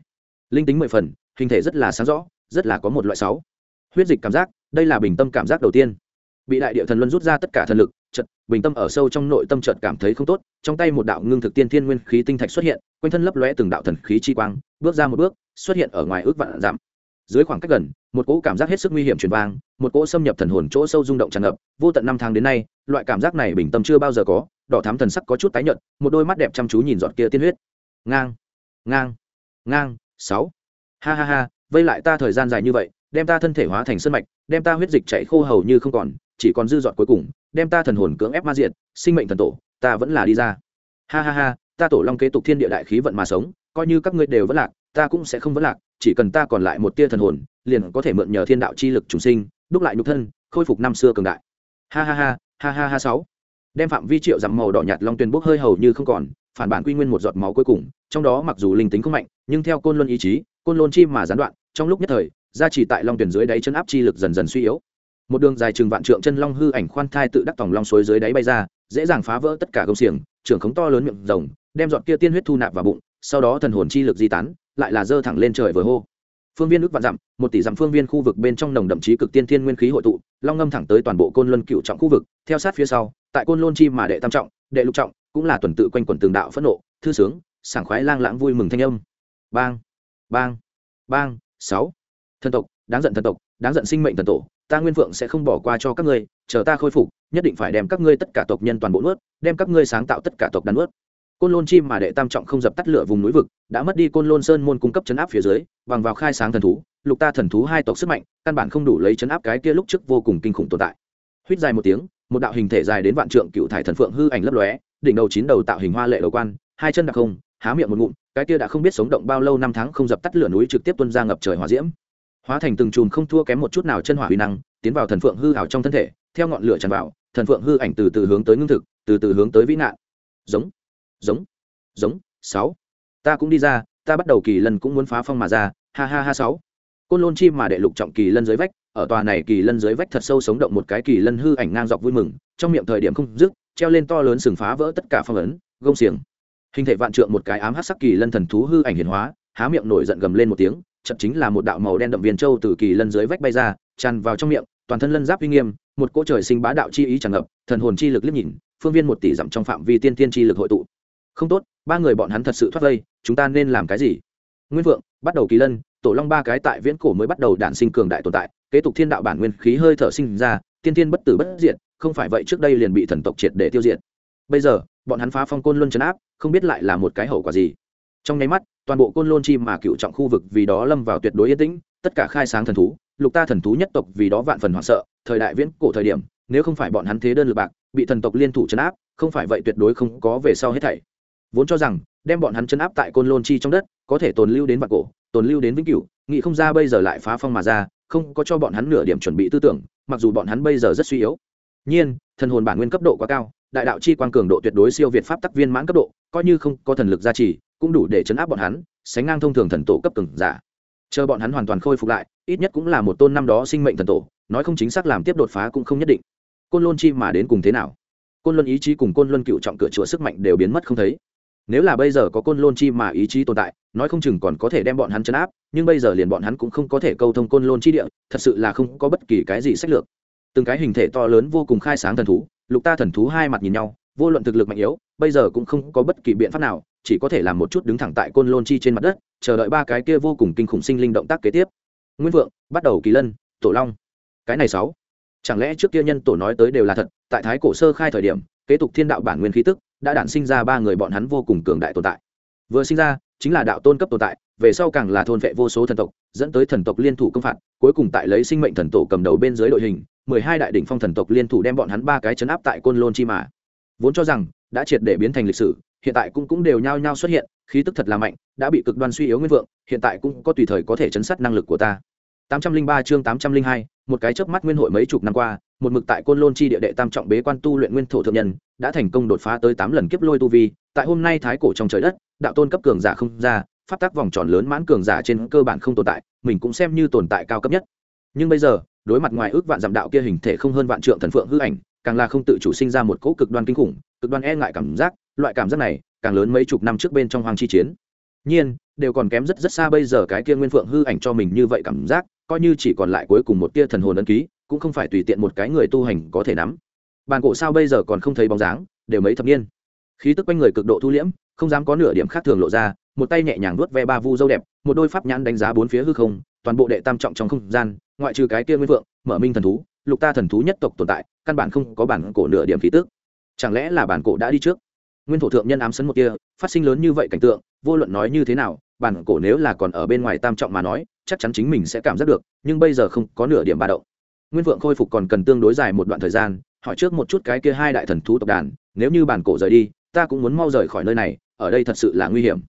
Linh tính mười phần hình thể rất là sáng rõ, rất là có một loại sáu. Huyết dịch cảm giác, đây là bình tâm cảm giác đầu tiên. Bị đại địa thần luân rút ra tất cả thần lực chật bình tâm ở sâu trong nội tâm chợt cảm thấy không tốt, trong tay một đạo ngưng thực tiên thiên nguyên khí tinh thạch xuất hiện, quanh thân lấp lóe từng đạo thần khí chi quang, bước ra một bước, xuất hiện ở ngoài ước vạn giảm dưới khoảng cách gần, một cỗ cảm giác hết sức nguy hiểm truyền vang, một cỗ xâm nhập thần hồn chỗ sâu rung động tràn ngập, vô tận năm tháng đến nay, loại cảm giác này bình tâm chưa bao giờ có, đỏ thám thần sắc có chút tái nhợt, một đôi mắt đẹp chăm chú nhìn giọt kia tiên huyết. Ngang ngang ngang, sáu ha ha ha, vây lại ta thời gian dài như vậy, đem ta thân thể hóa thành sân mạch, đem ta huyết dịch chảy khô hầu như không còn, chỉ còn dư dọn cuối cùng, đem ta thần hồn cưỡng ép ma diện sinh mệnh thần tổ, ta vẫn là đi ra. Ha ha ha, ta tổ long kế tục thiên địa đại khí vận mà sống, coi như các ngươi đều vẫn lạc, ta cũng sẽ không vẫn lạc, chỉ cần ta còn lại một tia thần hồn, liền có thể mượn nhờ thiên đạo chi lực trùng sinh, đúc lại nhục thân, khôi phục năm xưa cường đại. Ha ha ha ha ha ha sáu. Đem phạm vi triệu dặm màu đỏ nhạt long tuyền bốc hơi hầu như không còn, phản bản quy nguyên một giọt máu cuối cùng, trong đó mặc dù linh tính không mạnh, nhưng theo côn luân ý chí côn lôn chi mà gián đoạn, trong lúc nhất thời, gia trì tại long tuyển dưới đáy chân áp chi lực dần dần suy yếu. Một đường dài chừng vạn trượng chân long hư ảnh khoan thai tự đắc tòng long suối dưới đáy bay ra, dễ dàng phá vỡ tất cả công xiềng, trưởng khống to lớn miệng rồng, đem dọn kia tiên huyết thu nạp vào bụng, sau đó thần hồn chi lực di tán, lại là dơ thẳng lên trời vừa hô. Phương viên ước vạn dặm, một tỷ dặm phương viên khu vực bên trong nồng đậm chí cực tiên thiên nguyên khí hội tụ, long ngâm thẳng tới toàn bộ côn luân cựu trọng khu vực, theo sát phía sau, tại côn lôn chi mà đệ tam trọng, đệ lục trọng, cũng là tuần tự quanh quần tường đạo phẫn nộ, thư sướng, sảng khoái lang lãng vui mừng thanh âm. Bang! Bang bang, sáu. Thần tộc, đáng giận thần tộc, đáng giận sinh mệnh thần tổ, ta nguyên vượng sẽ không bỏ qua cho các ngươi, chờ ta khôi phục, nhất định phải đem các ngươi tất cả tộc nhân toàn bộ nuốt, đem các ngươi sáng tạo tất cả tộc đàn nuốt. Côn lôn chim mà đệ tam trọng không dập tắt lửa vùng núi vực, đã mất đi côn lôn sơn môn cung cấp chấn áp phía dưới, bằng vào khai sáng thần thú, lục ta thần thú hai tộc sức mạnh, căn bản không đủ lấy chấn áp cái kia lúc trước vô cùng kinh khủng tồn tại. Huýt dài một tiếng, một đạo hình thể dài đến vạn trượng cựu thải thần phượng hư ảnh lấp lóe, đỉnh đầu chín đầu tạo hình hoa lệ đầu quan, hai chân đặc không há miệng một ngụm, cái kia đã không biết sống động bao lâu năm tháng không dập tắt lửa núi trực tiếp tuôn ra ngập trời hỏa diễm. Hóa thành từng chùm không thua kém một chút nào chân hỏa uy năng, tiến vào thần phượng hư ảo trong thân thể, theo ngọn lửa tràn vào, thần phượng hư ảnh từ từ hướng tới ngưng thực, từ từ hướng tới vĩ nạn. Giống giống giống, sáu. Ta cũng đi ra, ta bắt đầu kỳ lân cũng muốn phá phong mà ra, ha ha ha, sáu. Côn lôn chim mà đệ lục trọng kỳ lân dưới vách, ở tòa này kỳ lân dưới vách thật sâu sống động một cái kỳ lân hư ảnh ngang dọc vui mừng, trong miệng thời điểm không dứt, treo lên to lớn sừng phá vỡ tất cả phong ấn, gông xiềng hình thể vạn trượng một cái ám hát sắc kỳ lân thần thú hư ảnh hiển hóa, há miệng nổi giận gầm lên một tiếng, chậm chính là một đạo màu đen đậm viên châu từ kỳ lân dưới vách bay ra, tràn vào trong miệng, toàn thân lân giáp uy nghiêm, một cỗ trời sinh bá đạo chi ý tràn ngập, thần hồn chi lực liếc nhìn, phương viên một tỷ dặm trong phạm vi tiên tiên chi lực hội tụ. Không tốt, ba người bọn hắn thật sự thoát vây, chúng ta nên làm cái gì? Nguyên vượng, bắt đầu kỳ lân, tổ long ba cái tại viễn cổ mới bắt đầu đản sinh cường đại tồn tại, kế tục thiên đạo bản nguyên khí hơi thở sinh ra, tiên tiên bất tử bất diệt, không phải vậy trước đây liền bị thần tộc triệt để tiêu diệt. Bây giờ, bọn hắn phá phong côn luân chấn áp không biết lại là một cái hậu quả gì. Trong nháy mắt, toàn bộ côn lôn chi mà cựu trọng khu vực vì đó lâm vào tuyệt đối yên tĩnh, tất cả khai sáng thần thú, lục ta thần thú nhất tộc vì đó vạn phần hoảng sợ, thời đại viễn cổ thời điểm, nếu không phải bọn hắn thế đơn lực bạc, bị thần tộc liên thủ chấn áp, không phải vậy tuyệt đối không có về sau hết thảy. Vốn cho rằng, đem bọn hắn chấn áp tại côn lôn chi trong đất, có thể tồn lưu đến vạn cổ, tồn lưu đến vĩnh cửu, nghĩ không ra bây giờ lại phá phong mà ra, không có cho bọn hắn nửa điểm chuẩn bị tư tưởng, mặc dù bọn hắn bây giờ rất suy yếu. Nhiên, thần hồn bản nguyên cấp độ quá cao đại đạo chi quang cường độ tuyệt đối siêu việt pháp tắc viên mãn cấp độ, coi như không có thần lực gia trì, cũng đủ để chấn áp bọn hắn, sánh ngang thông thường thần tổ cấp từng giả. Chờ bọn hắn hoàn toàn khôi phục lại, ít nhất cũng là một tôn năm đó sinh mệnh thần tổ, nói không chính xác làm tiếp đột phá cũng không nhất định. Côn luân chi mà đến cùng thế nào? Côn luân ý chí cùng côn luân cựu trọng cửa chùa sức mạnh đều biến mất không thấy. Nếu là bây giờ có côn luân chi mà ý chí tồn tại, nói không chừng còn có thể đem bọn hắn chấn áp, nhưng bây giờ liền bọn hắn cũng không có thể câu thông côn luân chi địa, thật sự là không có bất kỳ cái gì sách lược. Từng cái hình thể to lớn vô cùng khai sáng thần thú lục ta thần thú hai mặt nhìn nhau, vô luận thực lực mạnh yếu, bây giờ cũng không có bất kỳ biện pháp nào, chỉ có thể làm một chút đứng thẳng tại côn lôn chi trên mặt đất, chờ đợi ba cái kia vô cùng kinh khủng sinh linh động tác kế tiếp. Nguyên vượng, bắt đầu kỳ lân, tổ long. Cái này sáu. Chẳng lẽ trước kia nhân tổ nói tới đều là thật, tại thái cổ sơ khai thời điểm, kế tục thiên đạo bản nguyên khí tức, đã đản sinh ra ba người bọn hắn vô cùng cường đại tồn tại. Vừa sinh ra, chính là đạo tôn cấp tồn tại, về sau càng là thôn vệ vô số thần tộc, dẫn tới thần tộc liên thủ công phạt, cuối cùng tại lấy sinh mệnh thần tổ cầm đầu bên dưới đội hình mười hai đại đỉnh phong thần tộc liên thủ đem bọn hắn ba cái chấn áp tại côn lôn chi mà. Vốn cho rằng đã triệt để biến thành lịch sử hiện tại cũng cũng đều nhao nhao xuất hiện khí tức thật là mạnh đã bị cực đoan suy yếu nguyên vượng hiện tại cũng có tùy thời có thể chấn sát năng lực của ta. 803 chương 802, một cái chớp mắt nguyên hội mấy chục năm qua một mực tại côn lôn chi địa đệ tam trọng bế quan tu luyện nguyên thổ thượng nhân đã thành công đột phá tới tám lần kiếp lôi tu vi tại hôm nay thái cổ trong trời đất đạo tôn cấp cường giả không ra pháp tác vòng tròn lớn mãn cường giả trên cơ bản không tồn tại mình cũng xem như tồn tại cao cấp nhất. Nhưng bây giờ đối mặt ngoài ước vạn dặm đạo kia hình thể không hơn vạn trượng thần phượng hư ảnh, càng là không tự chủ sinh ra một cỗ cực đoan kinh khủng, cực đoan e ngại cảm giác, loại cảm giác này, càng lớn mấy chục năm trước bên trong hoàng chi chiến. Nhiên, đều còn kém rất rất xa bây giờ cái kia nguyên phượng hư ảnh cho mình như vậy cảm giác, coi như chỉ còn lại cuối cùng một tia thần hồn ấn ký, cũng không phải tùy tiện một cái người tu hành có thể nắm. Bàn cổ sao bây giờ còn không thấy bóng dáng, đều mấy thập niên. Khí tức quanh người cực độ thu liễm, không dám có nửa điểm khác thường lộ ra, một tay nhẹ nhàng vuốt ve ba vu dâu đẹp, một đôi pháp nhãn đánh giá bốn phía hư không, toàn bộ đệ tam trọng trong không gian ngoại trừ cái kia nguyên vượng mở minh thần thú, lục ta thần thú nhất tộc tồn tại, căn bản không có bản cổ nửa điểm khí tức. Chẳng lẽ là bản cổ đã đi trước? Nguyên thổ thượng nhân ám sấn một kia, phát sinh lớn như vậy cảnh tượng, vô luận nói như thế nào, bản cổ nếu là còn ở bên ngoài tam trọng mà nói, chắc chắn chính mình sẽ cảm giác được, nhưng bây giờ không có nửa điểm ba động. Nguyên vượng khôi phục còn cần tương đối dài một đoạn thời gian, hỏi trước một chút cái kia hai đại thần thú tộc đàn, nếu như bản cổ rời đi, ta cũng muốn mau rời khỏi nơi này, ở đây thật sự là nguy hiểm.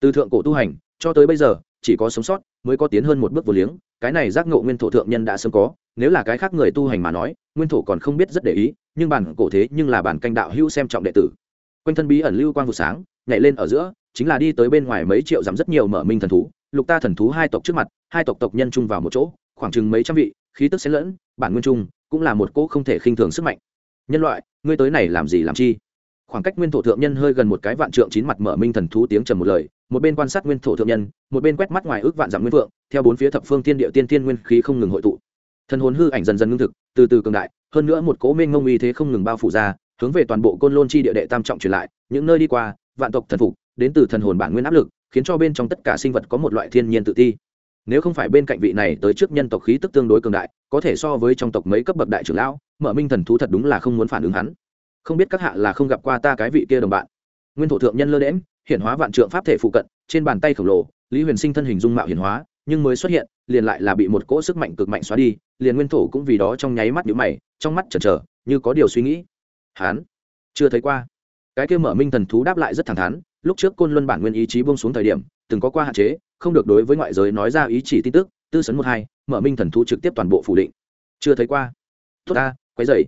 Từ thượng cổ tu hành, cho tới bây giờ chỉ có sống sót, mới có tiến hơn một bước vô liếng, cái này giác ngộ nguyên thổ thượng nhân đã sớm có, nếu là cái khác người tu hành mà nói, nguyên thổ còn không biết rất để ý, nhưng bản cổ thế nhưng là bản canh đạo hữu xem trọng đệ tử. Quanh thân bí ẩn lưu quang vụ sáng, nhảy lên ở giữa, chính là đi tới bên ngoài mấy triệu dặm rất nhiều mở minh thần thú, lục ta thần thú hai tộc trước mặt, hai tộc tộc nhân chung vào một chỗ, khoảng chừng mấy trăm vị, khí tức xen lẫn, bản nguyên trung cũng là một cỗ không thể khinh thường sức mạnh. Nhân loại, ngươi tới này làm gì làm chi? Khoảng cách nguyên thổ thượng nhân hơi gần một cái vạn trượng chín mặt mở minh thần thú tiếng trầm một lời một bên quan sát nguyên thổ thượng nhân, một bên quét mắt ngoài ước vạn dặm nguyên vượng, theo bốn phía thập phương tiên địa tiên tiên nguyên khí không ngừng hội tụ. Thân hồn hư ảnh dần dần ngưng thực, từ từ cường đại, hơn nữa một cố minh ngông uy thế không ngừng bao phủ ra, hướng về toàn bộ côn lôn chi địa đệ tam trọng truyền lại, những nơi đi qua, vạn tộc thần phục, đến từ thần hồn bản nguyên áp lực, khiến cho bên trong tất cả sinh vật có một loại thiên nhiên tự ti. Nếu không phải bên cạnh vị này tới trước nhân tộc khí tức tương đối cường đại, có thể so với trong tộc mấy cấp bậc đại trưởng lão, mở minh thần thú thật đúng là không muốn phản ứng hắn. Không biết các hạ là không gặp qua ta cái vị kia đồng bạn. Nguyên thổ thượng nhân lơ đễm hiện hóa vạn trượng pháp thể phụ cận, trên bàn tay khổng lồ, lý huyền sinh thân hình dung mạo hiển hóa, nhưng mới xuất hiện, liền lại là bị một cỗ sức mạnh cực mạnh xóa đi, liền nguyên thổ cũng vì đó trong nháy mắt nhíu mày, trong mắt chần chờ, như có điều suy nghĩ. Hán, chưa thấy qua. Cái kia mở minh thần thú đáp lại rất thẳng thắn, lúc trước côn luân bản nguyên ý chí buông xuống thời điểm, từng có qua hạn chế, không được đối với ngoại giới nói ra ý chỉ tin tức, tư sấn một hai, mở minh thần thú trực tiếp toàn bộ phủ định. Chưa thấy qua. Tốt ta, quấy dày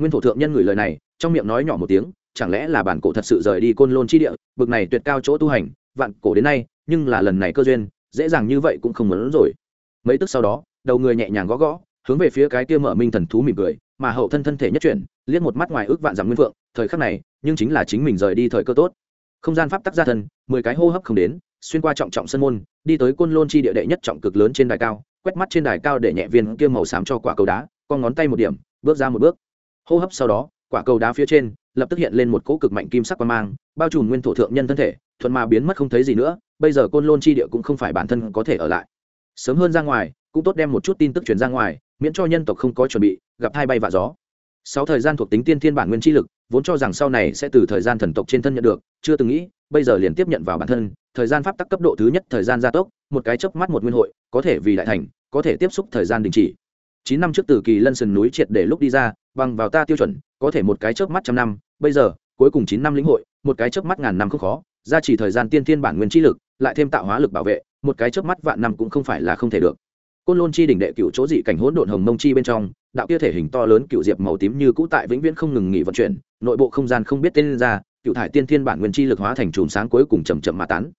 nguyên thổ thượng nhân gửi lời này, trong miệng nói nhỏ một tiếng chẳng lẽ là bản cổ thật sự rời đi côn lôn chi địa, bực này tuyệt cao chỗ tu hành, vạn cổ đến nay, nhưng là lần này cơ duyên, dễ dàng như vậy cũng không muốn rồi. Mấy tức sau đó, đầu người nhẹ nhàng gõ gõ, hướng về phía cái kia mở minh thần thú mỉm cười, mà hậu thân thân thể nhất chuyển, liếc một mắt ngoài ước vạn giảm nguyên vượng thời khắc này, nhưng chính là chính mình rời đi thời cơ tốt. Không gian pháp tắc gia thân mười cái hô hấp không đến, xuyên qua trọng trọng sân môn, đi tới côn lôn chi địa đệ nhất trọng cực lớn trên đài cao, quét mắt trên đài cao để nhẹ viên kia màu xám cho quả cầu đá, con ngón tay một điểm, bước ra một bước. Hô hấp sau đó, quả cầu đá phía trên lập tức hiện lên một cỗ cực mạnh kim sắc quang mang, bao trùm nguyên thổ thượng nhân thân thể, thuận mà biến mất không thấy gì nữa, bây giờ côn lôn chi địa cũng không phải bản thân có thể ở lại. Sớm hơn ra ngoài, cũng tốt đem một chút tin tức truyền ra ngoài, miễn cho nhân tộc không có chuẩn bị, gặp hai bay vạ gió. Sáu thời gian thuộc tính tiên thiên bản nguyên chi lực, vốn cho rằng sau này sẽ từ thời gian thần tộc trên thân nhận được, chưa từng nghĩ, bây giờ liền tiếp nhận vào bản thân, thời gian pháp tắc cấp độ thứ nhất thời gian gia tốc, một cái chớp mắt một nguyên hội, có thể vì đại thành, có thể tiếp xúc thời gian đình chỉ. Chín năm trước từ kỳ lân sườn núi triệt để lúc đi ra bằng vào ta tiêu chuẩn, có thể một cái chớp mắt trăm năm, bây giờ, cuối cùng chín năm lĩnh hội, một cái chớp mắt ngàn năm không khó, gia chỉ thời gian tiên thiên bản nguyên chi lực, lại thêm tạo hóa lực bảo vệ, một cái chớp mắt vạn năm cũng không phải là không thể được. Côn lôn chi đỉnh đệ cựu chỗ dị cảnh hỗn độn hồng mông chi bên trong, đạo kia thể hình to lớn cựu diệp màu tím như cũ tại vĩnh viễn không ngừng nghỉ vận chuyển, nội bộ không gian không biết tên ra cựu thải tiên thiên bản nguyên chi lực hóa thành chùm sáng cuối cùng chầm chậm mà tán.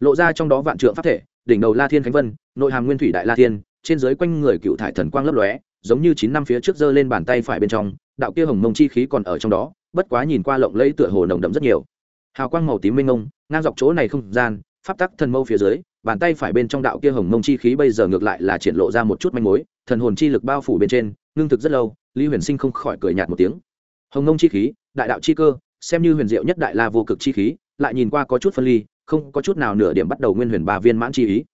Lộ ra trong đó vạn trượng pháp thể, đỉnh đầu la thiên khánh vân, nội hàm nguyên thủy đại la thiên, trên dưới quanh người cựu thải thần quang lấp lóe giống như chín năm phía trước giơ lên bàn tay phải bên trong, đạo kia hồng mông chi khí còn ở trong đó, bất quá nhìn qua lộng lẫy tựa hồ nồng đậm rất nhiều. Hào quang màu tím mênh ngông ngang dọc chỗ này không gian, pháp tắc thần mâu phía dưới, bàn tay phải bên trong đạo kia hồng mông chi khí bây giờ ngược lại là triển lộ ra một chút manh mối, thần hồn chi lực bao phủ bên trên, ngưng thực rất lâu, lý huyền sinh không khỏi cười nhạt một tiếng. Hồng mông chi khí, đại đạo chi cơ, xem như huyền diệu nhất đại la vô cực chi khí, lại nhìn qua có chút phân ly, không có chút nào nửa điểm bắt đầu nguyên huyền ba viên mãn chi ý.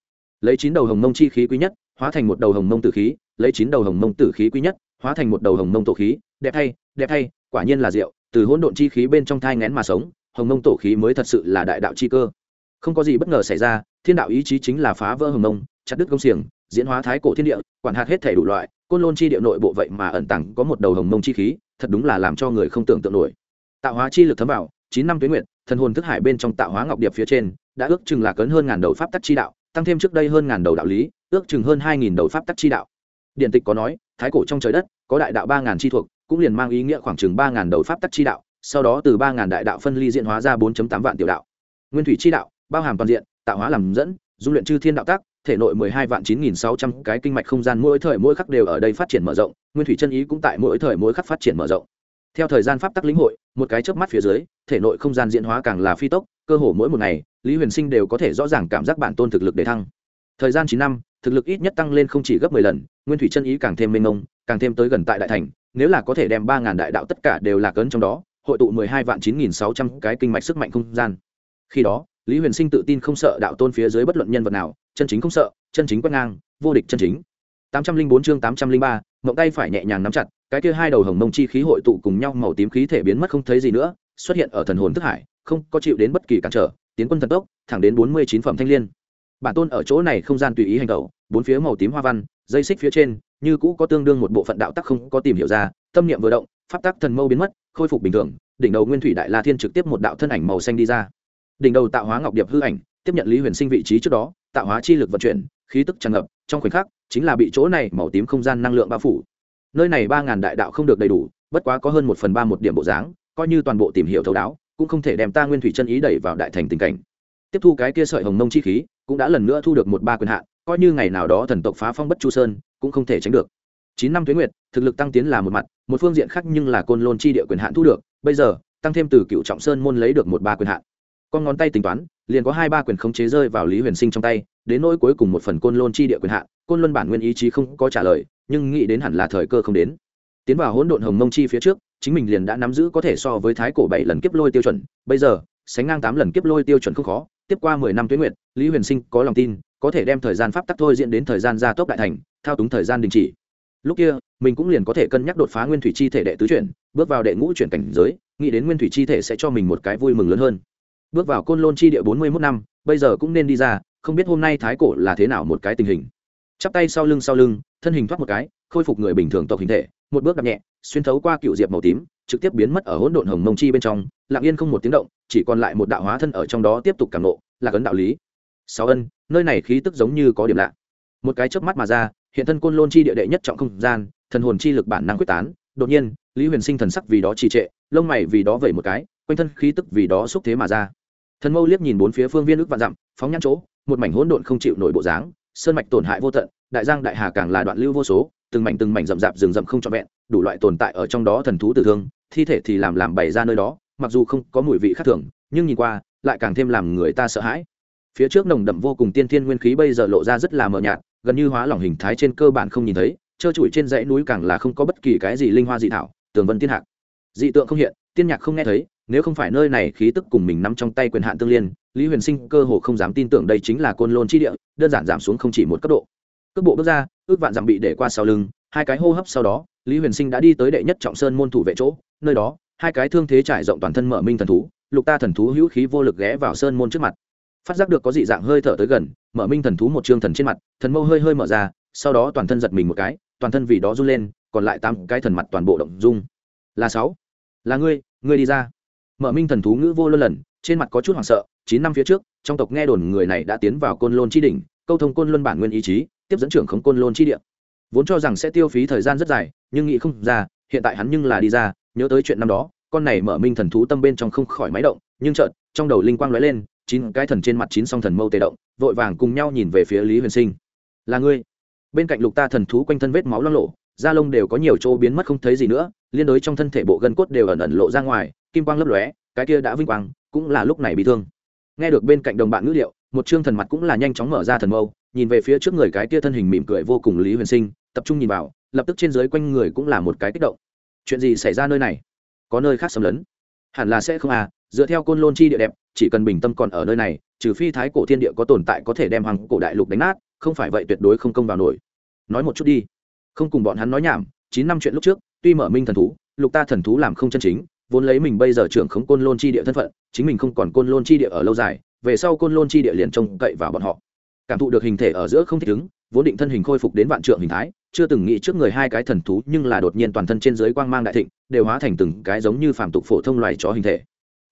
Lấy chín đầu hồng mông chi khí quý nhất, hóa thành một đầu hồng mông tử khí lấy chín đầu hồng mông tử khí quý nhất, hóa thành một đầu hồng mông tổ khí, đẹp thay đẹp thay quả nhiên là diệu từ hỗn độn chi khí bên trong thai ngén mà sống, hồng mông tổ khí mới thật sự là đại đạo chi cơ. Không có gì bất ngờ xảy ra, thiên đạo ý chí chính là phá vỡ hồng mông, chặt đứt công xiềng, diễn hóa thái cổ thiên địa, quản hạt hết thể đủ loại, côn lôn chi địa nội bộ vậy mà ẩn tàng có một đầu hồng mông chi khí, thật đúng là làm cho người không tưởng tượng nổi. Tạo hóa chi lực thấm vào, chín năm tuyến nguyện thần hồn thức hải bên trong tạo hóa ngọc điệp phía trên, đã ước chừng là cấn hơn ngàn đầu pháp tắc chi đạo, tăng thêm trước đây hơn ngàn đầu đạo lý, ước chừng hơn hai nghìn đầu pháp tắc chi đạo điện tịch có nói, thái cổ trong trời đất, có đại đạo ba ngàn chi thuộc, cũng liền mang ý nghĩa khoảng chừng ba ngàn đầu pháp tắc chi đạo, sau đó từ ba ngàn đại đạo phân ly diễn hóa ra bốn tám vạn tiểu đạo. Nguyên thủy chi đạo, bao hàm toàn diện, tạo hóa làm dẫn, dung luyện chư thiên đạo tác, thể nội mười hai vạn chín nghìn sáu trăm cái kinh mạch không gian mỗi thời mỗi khắc đều ở đây phát triển mở rộng, nguyên thủy chân ý cũng tại mỗi thời mỗi khắc phát triển mở rộng. Theo thời gian pháp tắc lĩnh hội, một cái chớp mắt phía dưới, thể nội không gian diễn hóa càng là phi tốc, cơ hồ mỗi một ngày, lý huyền sinh đều có thể rõ ràng cảm giác bản tôn thực lực để thăng thời gian chín năm, thực lực ít nhất tăng lên không chỉ gấp mười lần, nguyên thủy chân ý càng thêm mênh mông, càng thêm tới gần tại đại thành, nếu là có thể đem ba ngàn đại đạo tất cả đều là cấn trong đó, hội tụ mười hai vạn chín nghìn sáu trăm cái kinh mạch sức mạnh không gian. Khi đó, lý huyền sinh tự tin không sợ đạo tôn phía dưới bất luận nhân vật nào, chân chính không sợ, chân chính quét ngang, vô địch chân chính. Tám trăm linh bốn chương tám trăm linh ba, mộng tay phải nhẹ nhàng nắm chặt, cái kia hai đầu hồng mông chi khí hội tụ cùng nhau màu tím khí thể biến mất không thấy gì nữa, xuất hiện ở thần hồn thức hải, không có chịu đến bất kỳ cản trở, tiến quân thần tốc, thẳng đến bốn mươi chín phẩm thanh liên bản tôn ở chỗ này không gian tùy ý hành tẩu bốn phía màu tím hoa văn, dây xích phía trên, như cũ có tương đương một bộ phận đạo tắc không có tìm hiểu ra, tâm niệm vừa động, pháp tắc thần mâu biến mất, khôi phục bình thường, đỉnh đầu nguyên thủy đại la thiên trực tiếp một đạo thân ảnh màu xanh đi ra. Đỉnh đầu tạo hóa ngọc điệp hư ảnh, tiếp nhận lý huyền sinh vị trí trước đó, tạo hóa chi lực vận chuyển, khí tức tràn ngập, trong khoảnh khắc, chính là bị chỗ này màu tím không gian năng lượng bao phủ. Nơi này ba ngàn đại đạo không được đầy đủ, bất quá có hơn một phần ba một điểm bộ dáng, coi như toàn bộ tìm hiểu thấu đáo, cũng không thể đem ta nguyên thủy chân ý đẩy vào đại thành tình cảnh. Tiếp thu cái kia sợi hồng mông chi khí cũng đã lần nữa thu được một ba quyền hạn, coi như ngày nào đó thần tộc phá phong bất chu sơn, cũng không thể tránh được. Chín năm tuế nguyệt, thực lực tăng tiến là một mặt, một phương diện khác nhưng là côn lôn chi địa quyền hạn thu được, bây giờ, tăng thêm từ cựu trọng sơn môn lấy được một ba quyền hạn. Con ngón tay tính toán, liền có hai ba quyền khống chế rơi vào lý huyền sinh trong tay, đến nỗi cuối cùng một phần côn lôn chi địa quyền hạn, côn luân bản nguyên ý chí không có trả lời, nhưng nghĩ đến hẳn là thời cơ không đến. Tiến vào hỗn độn hồng mông chi phía trước, chính mình liền đã nắm giữ có thể so với thái cổ bảy lần kiếp lôi tiêu chuẩn, bây giờ, sánh ngang tám lần kiếp lôi tiêu chuẩn không khó tiếp qua mười năm tuyến nguyện lý huyền sinh có lòng tin, có thể đem thời gian pháp tắc thôi diễn đến thời gian gia tốc đại thành, thao túng thời gian đình chỉ. Lúc kia, mình cũng liền có thể cân nhắc đột phá nguyên thủy chi thể đệ tứ chuyển, bước vào đệ ngũ chuyển cảnh giới, nghĩ đến nguyên thủy chi thể sẽ cho mình một cái vui mừng lớn hơn. Bước vào côn lôn chi địa bốn mươi mốt năm, bây giờ cũng nên đi ra, không biết hôm nay thái cổ là thế nào một cái tình hình. Chắp tay sau lưng sau lưng, thân hình thoát một cái, khôi phục người bình thường tộc hình thể, một bước đạp nhẹ, xuyên thấu qua cựu diệp màu tím, trực tiếp biến mất ở hỗn độn hồng mông chi bên trong lặng yên không một tiếng động, chỉ còn lại một đạo hóa thân ở trong đó tiếp tục cảm nộ, là cấn đạo lý. Sáu ân, nơi này khí tức giống như có điểm lạ. Một cái chớp mắt mà ra, hiện thân côn lôn chi địa đệ nhất trọng không gian, thần hồn chi lực bản năng quyết tán, đột nhiên, lý huyền sinh thần sắc vì đó trì trệ, lông mày vì đó vẩy một cái, quanh thân khí tức vì đó xúc thế mà ra. Thần mâu liếc nhìn bốn phía phương viên ước vạn dặm, phóng nhãn chỗ, một mảnh hỗn độn không chịu nổi bộ dáng, sơn mạch tổn hại vô tận, đại giang đại hà càng là đoạn lưu vô số, từng mảnh từng mảnh rậm rạp rừng rậm không trọn vẹn, đủ loại tồn tại ở trong đó thần thú tử thương, thi thể thì làm làm bày ra nơi đó mặc dù không có mùi vị khác thường, nhưng nhìn qua, lại càng thêm làm người ta sợ hãi. Phía trước nồng đậm vô cùng tiên thiên nguyên khí bây giờ lộ ra rất là mờ nhạt, gần như hóa lỏng hình thái trên cơ bản không nhìn thấy, trơ trụi trên dãy núi càng là không có bất kỳ cái gì linh hoa dị thảo, tường vân tiên hạc. Dị tượng không hiện, tiên nhạc không nghe thấy, nếu không phải nơi này khí tức cùng mình nắm trong tay quyền hạn tương liên, lý huyền sinh cơ hồ không dám tin tưởng đây chính là côn lôn chi địa, đơn giản giảm xuống không chỉ một cấp độ. Cước bộ bước ra, ước vạn dặm bị để qua sau lưng, hai cái hô hấp sau đó, lý huyền sinh đã đi tới đệ nhất trọng sơn môn thủ vệ chỗ, nơi đó hai cái thương thế trải rộng toàn thân mở minh thần thú, lục ta thần thú hữu khí vô lực ghé vào sơn môn trước mặt. Phát giác được có dị dạng hơi thở tới gần, mở minh thần thú một trương thần trên mặt, thần mâu hơi hơi mở ra, sau đó toàn thân giật mình một cái, toàn thân vì đó run lên, còn lại tám cái thần mặt toàn bộ động dung. Là sáu. Là ngươi ngươi đi ra. Mở minh thần thú ngữ vô lân lần, trên mặt có chút hoảng sợ, chín năm phía trước, trong tộc nghe đồn người này đã tiến vào côn lôn chi đỉnh, câu thông côn luân bản nguyên ý chí, tiếp dẫn trưởng khống côn lôn chi địa. Vốn cho rằng sẽ tiêu phí thời gian rất dài, nhưng nghĩ không ra, hiện tại hắn nhưng là đi ra nhớ tới chuyện năm đó, con này mở minh thần thú tâm bên trong không khỏi máy động, nhưng chợt, trong đầu linh quang lóe lên, chín cái thần trên mặt chín song thần mâu tề động, vội vàng cùng nhau nhìn về phía lý huyền sinh. Là ngươi. Bên cạnh lục ta thần thú quanh thân vết máu loang lộ, da lông đều có nhiều chỗ biến mất không thấy gì nữa, liên đối trong thân thể bộ gân cốt đều ẩn ẩn lộ ra ngoài, kim quang lấp lóe, cái kia đã vinh quang, cũng là lúc này bị thương. Nghe được bên cạnh đồng bạn ngữ liệu, một chương thần mặt cũng là nhanh chóng mở ra thần mâu, nhìn về phía trước người cái kia thân hình mỉm cười vô cùng lý huyền sinh, tập trung nhìn vào, lập tức trên dưới quanh người cũng là một cái kích động chuyện gì xảy ra nơi này? Có nơi khác xâm lấn? Hẳn là sẽ không à dựa theo côn lôn chi địa đẹp, chỉ cần bình tâm còn ở nơi này, trừ phi thái cổ thiên địa có tồn tại có thể đem hoàng cổ đại lục đánh nát, không phải vậy tuyệt đối không công vào nổi. Nói một chút đi. Không cùng bọn hắn nói nhảm, chín năm chuyện lúc trước, tuy mở minh thần thú, lục ta thần thú làm không chân chính, vốn lấy mình bây giờ trưởng khống côn lôn chi địa thân phận, chính mình không còn côn lôn chi địa ở lâu dài, về sau côn lôn chi địa liền trông cậy vào bọn họ. Cảm thụ được hình thể ở giữa không thích ứng vốn định thân hình khôi phục đến vạn trượng hình thái, chưa từng nghĩ trước người hai cái thần thú nhưng là đột nhiên toàn thân trên dưới quang mang đại thịnh, đều hóa thành từng cái giống như phàm tục phổ thông loài chó hình thể.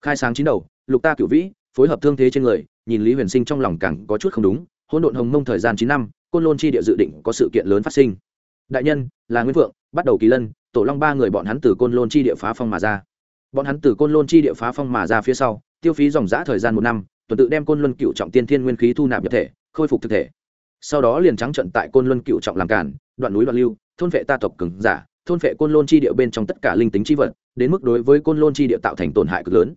Khai sáng chín đầu, lục ta cửu vĩ, phối hợp thương thế trên người, nhìn lý huyền sinh trong lòng càng có chút không đúng, hỗn độn hồng mông thời gian chín năm, côn lôn chi địa dự định có sự kiện lớn phát sinh. Đại nhân, là nguyễn vượng bắt đầu kỳ lân, tổ long ba người bọn hắn từ côn lôn chi địa phá phong mà ra. Bọn hắn từ côn lôn chi địa phá phong mà ra phía sau, tiêu phí dòng giã thời gian một năm, tuần tự đem côn luân cựu trọng tiên thiên nguyên khí thu nạp nhập thể, khôi phục thực thể sau đó liền trắng trận tại côn luân cựu trọng làm cản đoạn núi đoạn lưu, thôn vệ ta tộc cứng giả, thôn vệ côn lôn chi địa bên trong tất cả linh tính chi vật, đến mức đối với côn lôn chi địa tạo thành tổn hại cực lớn.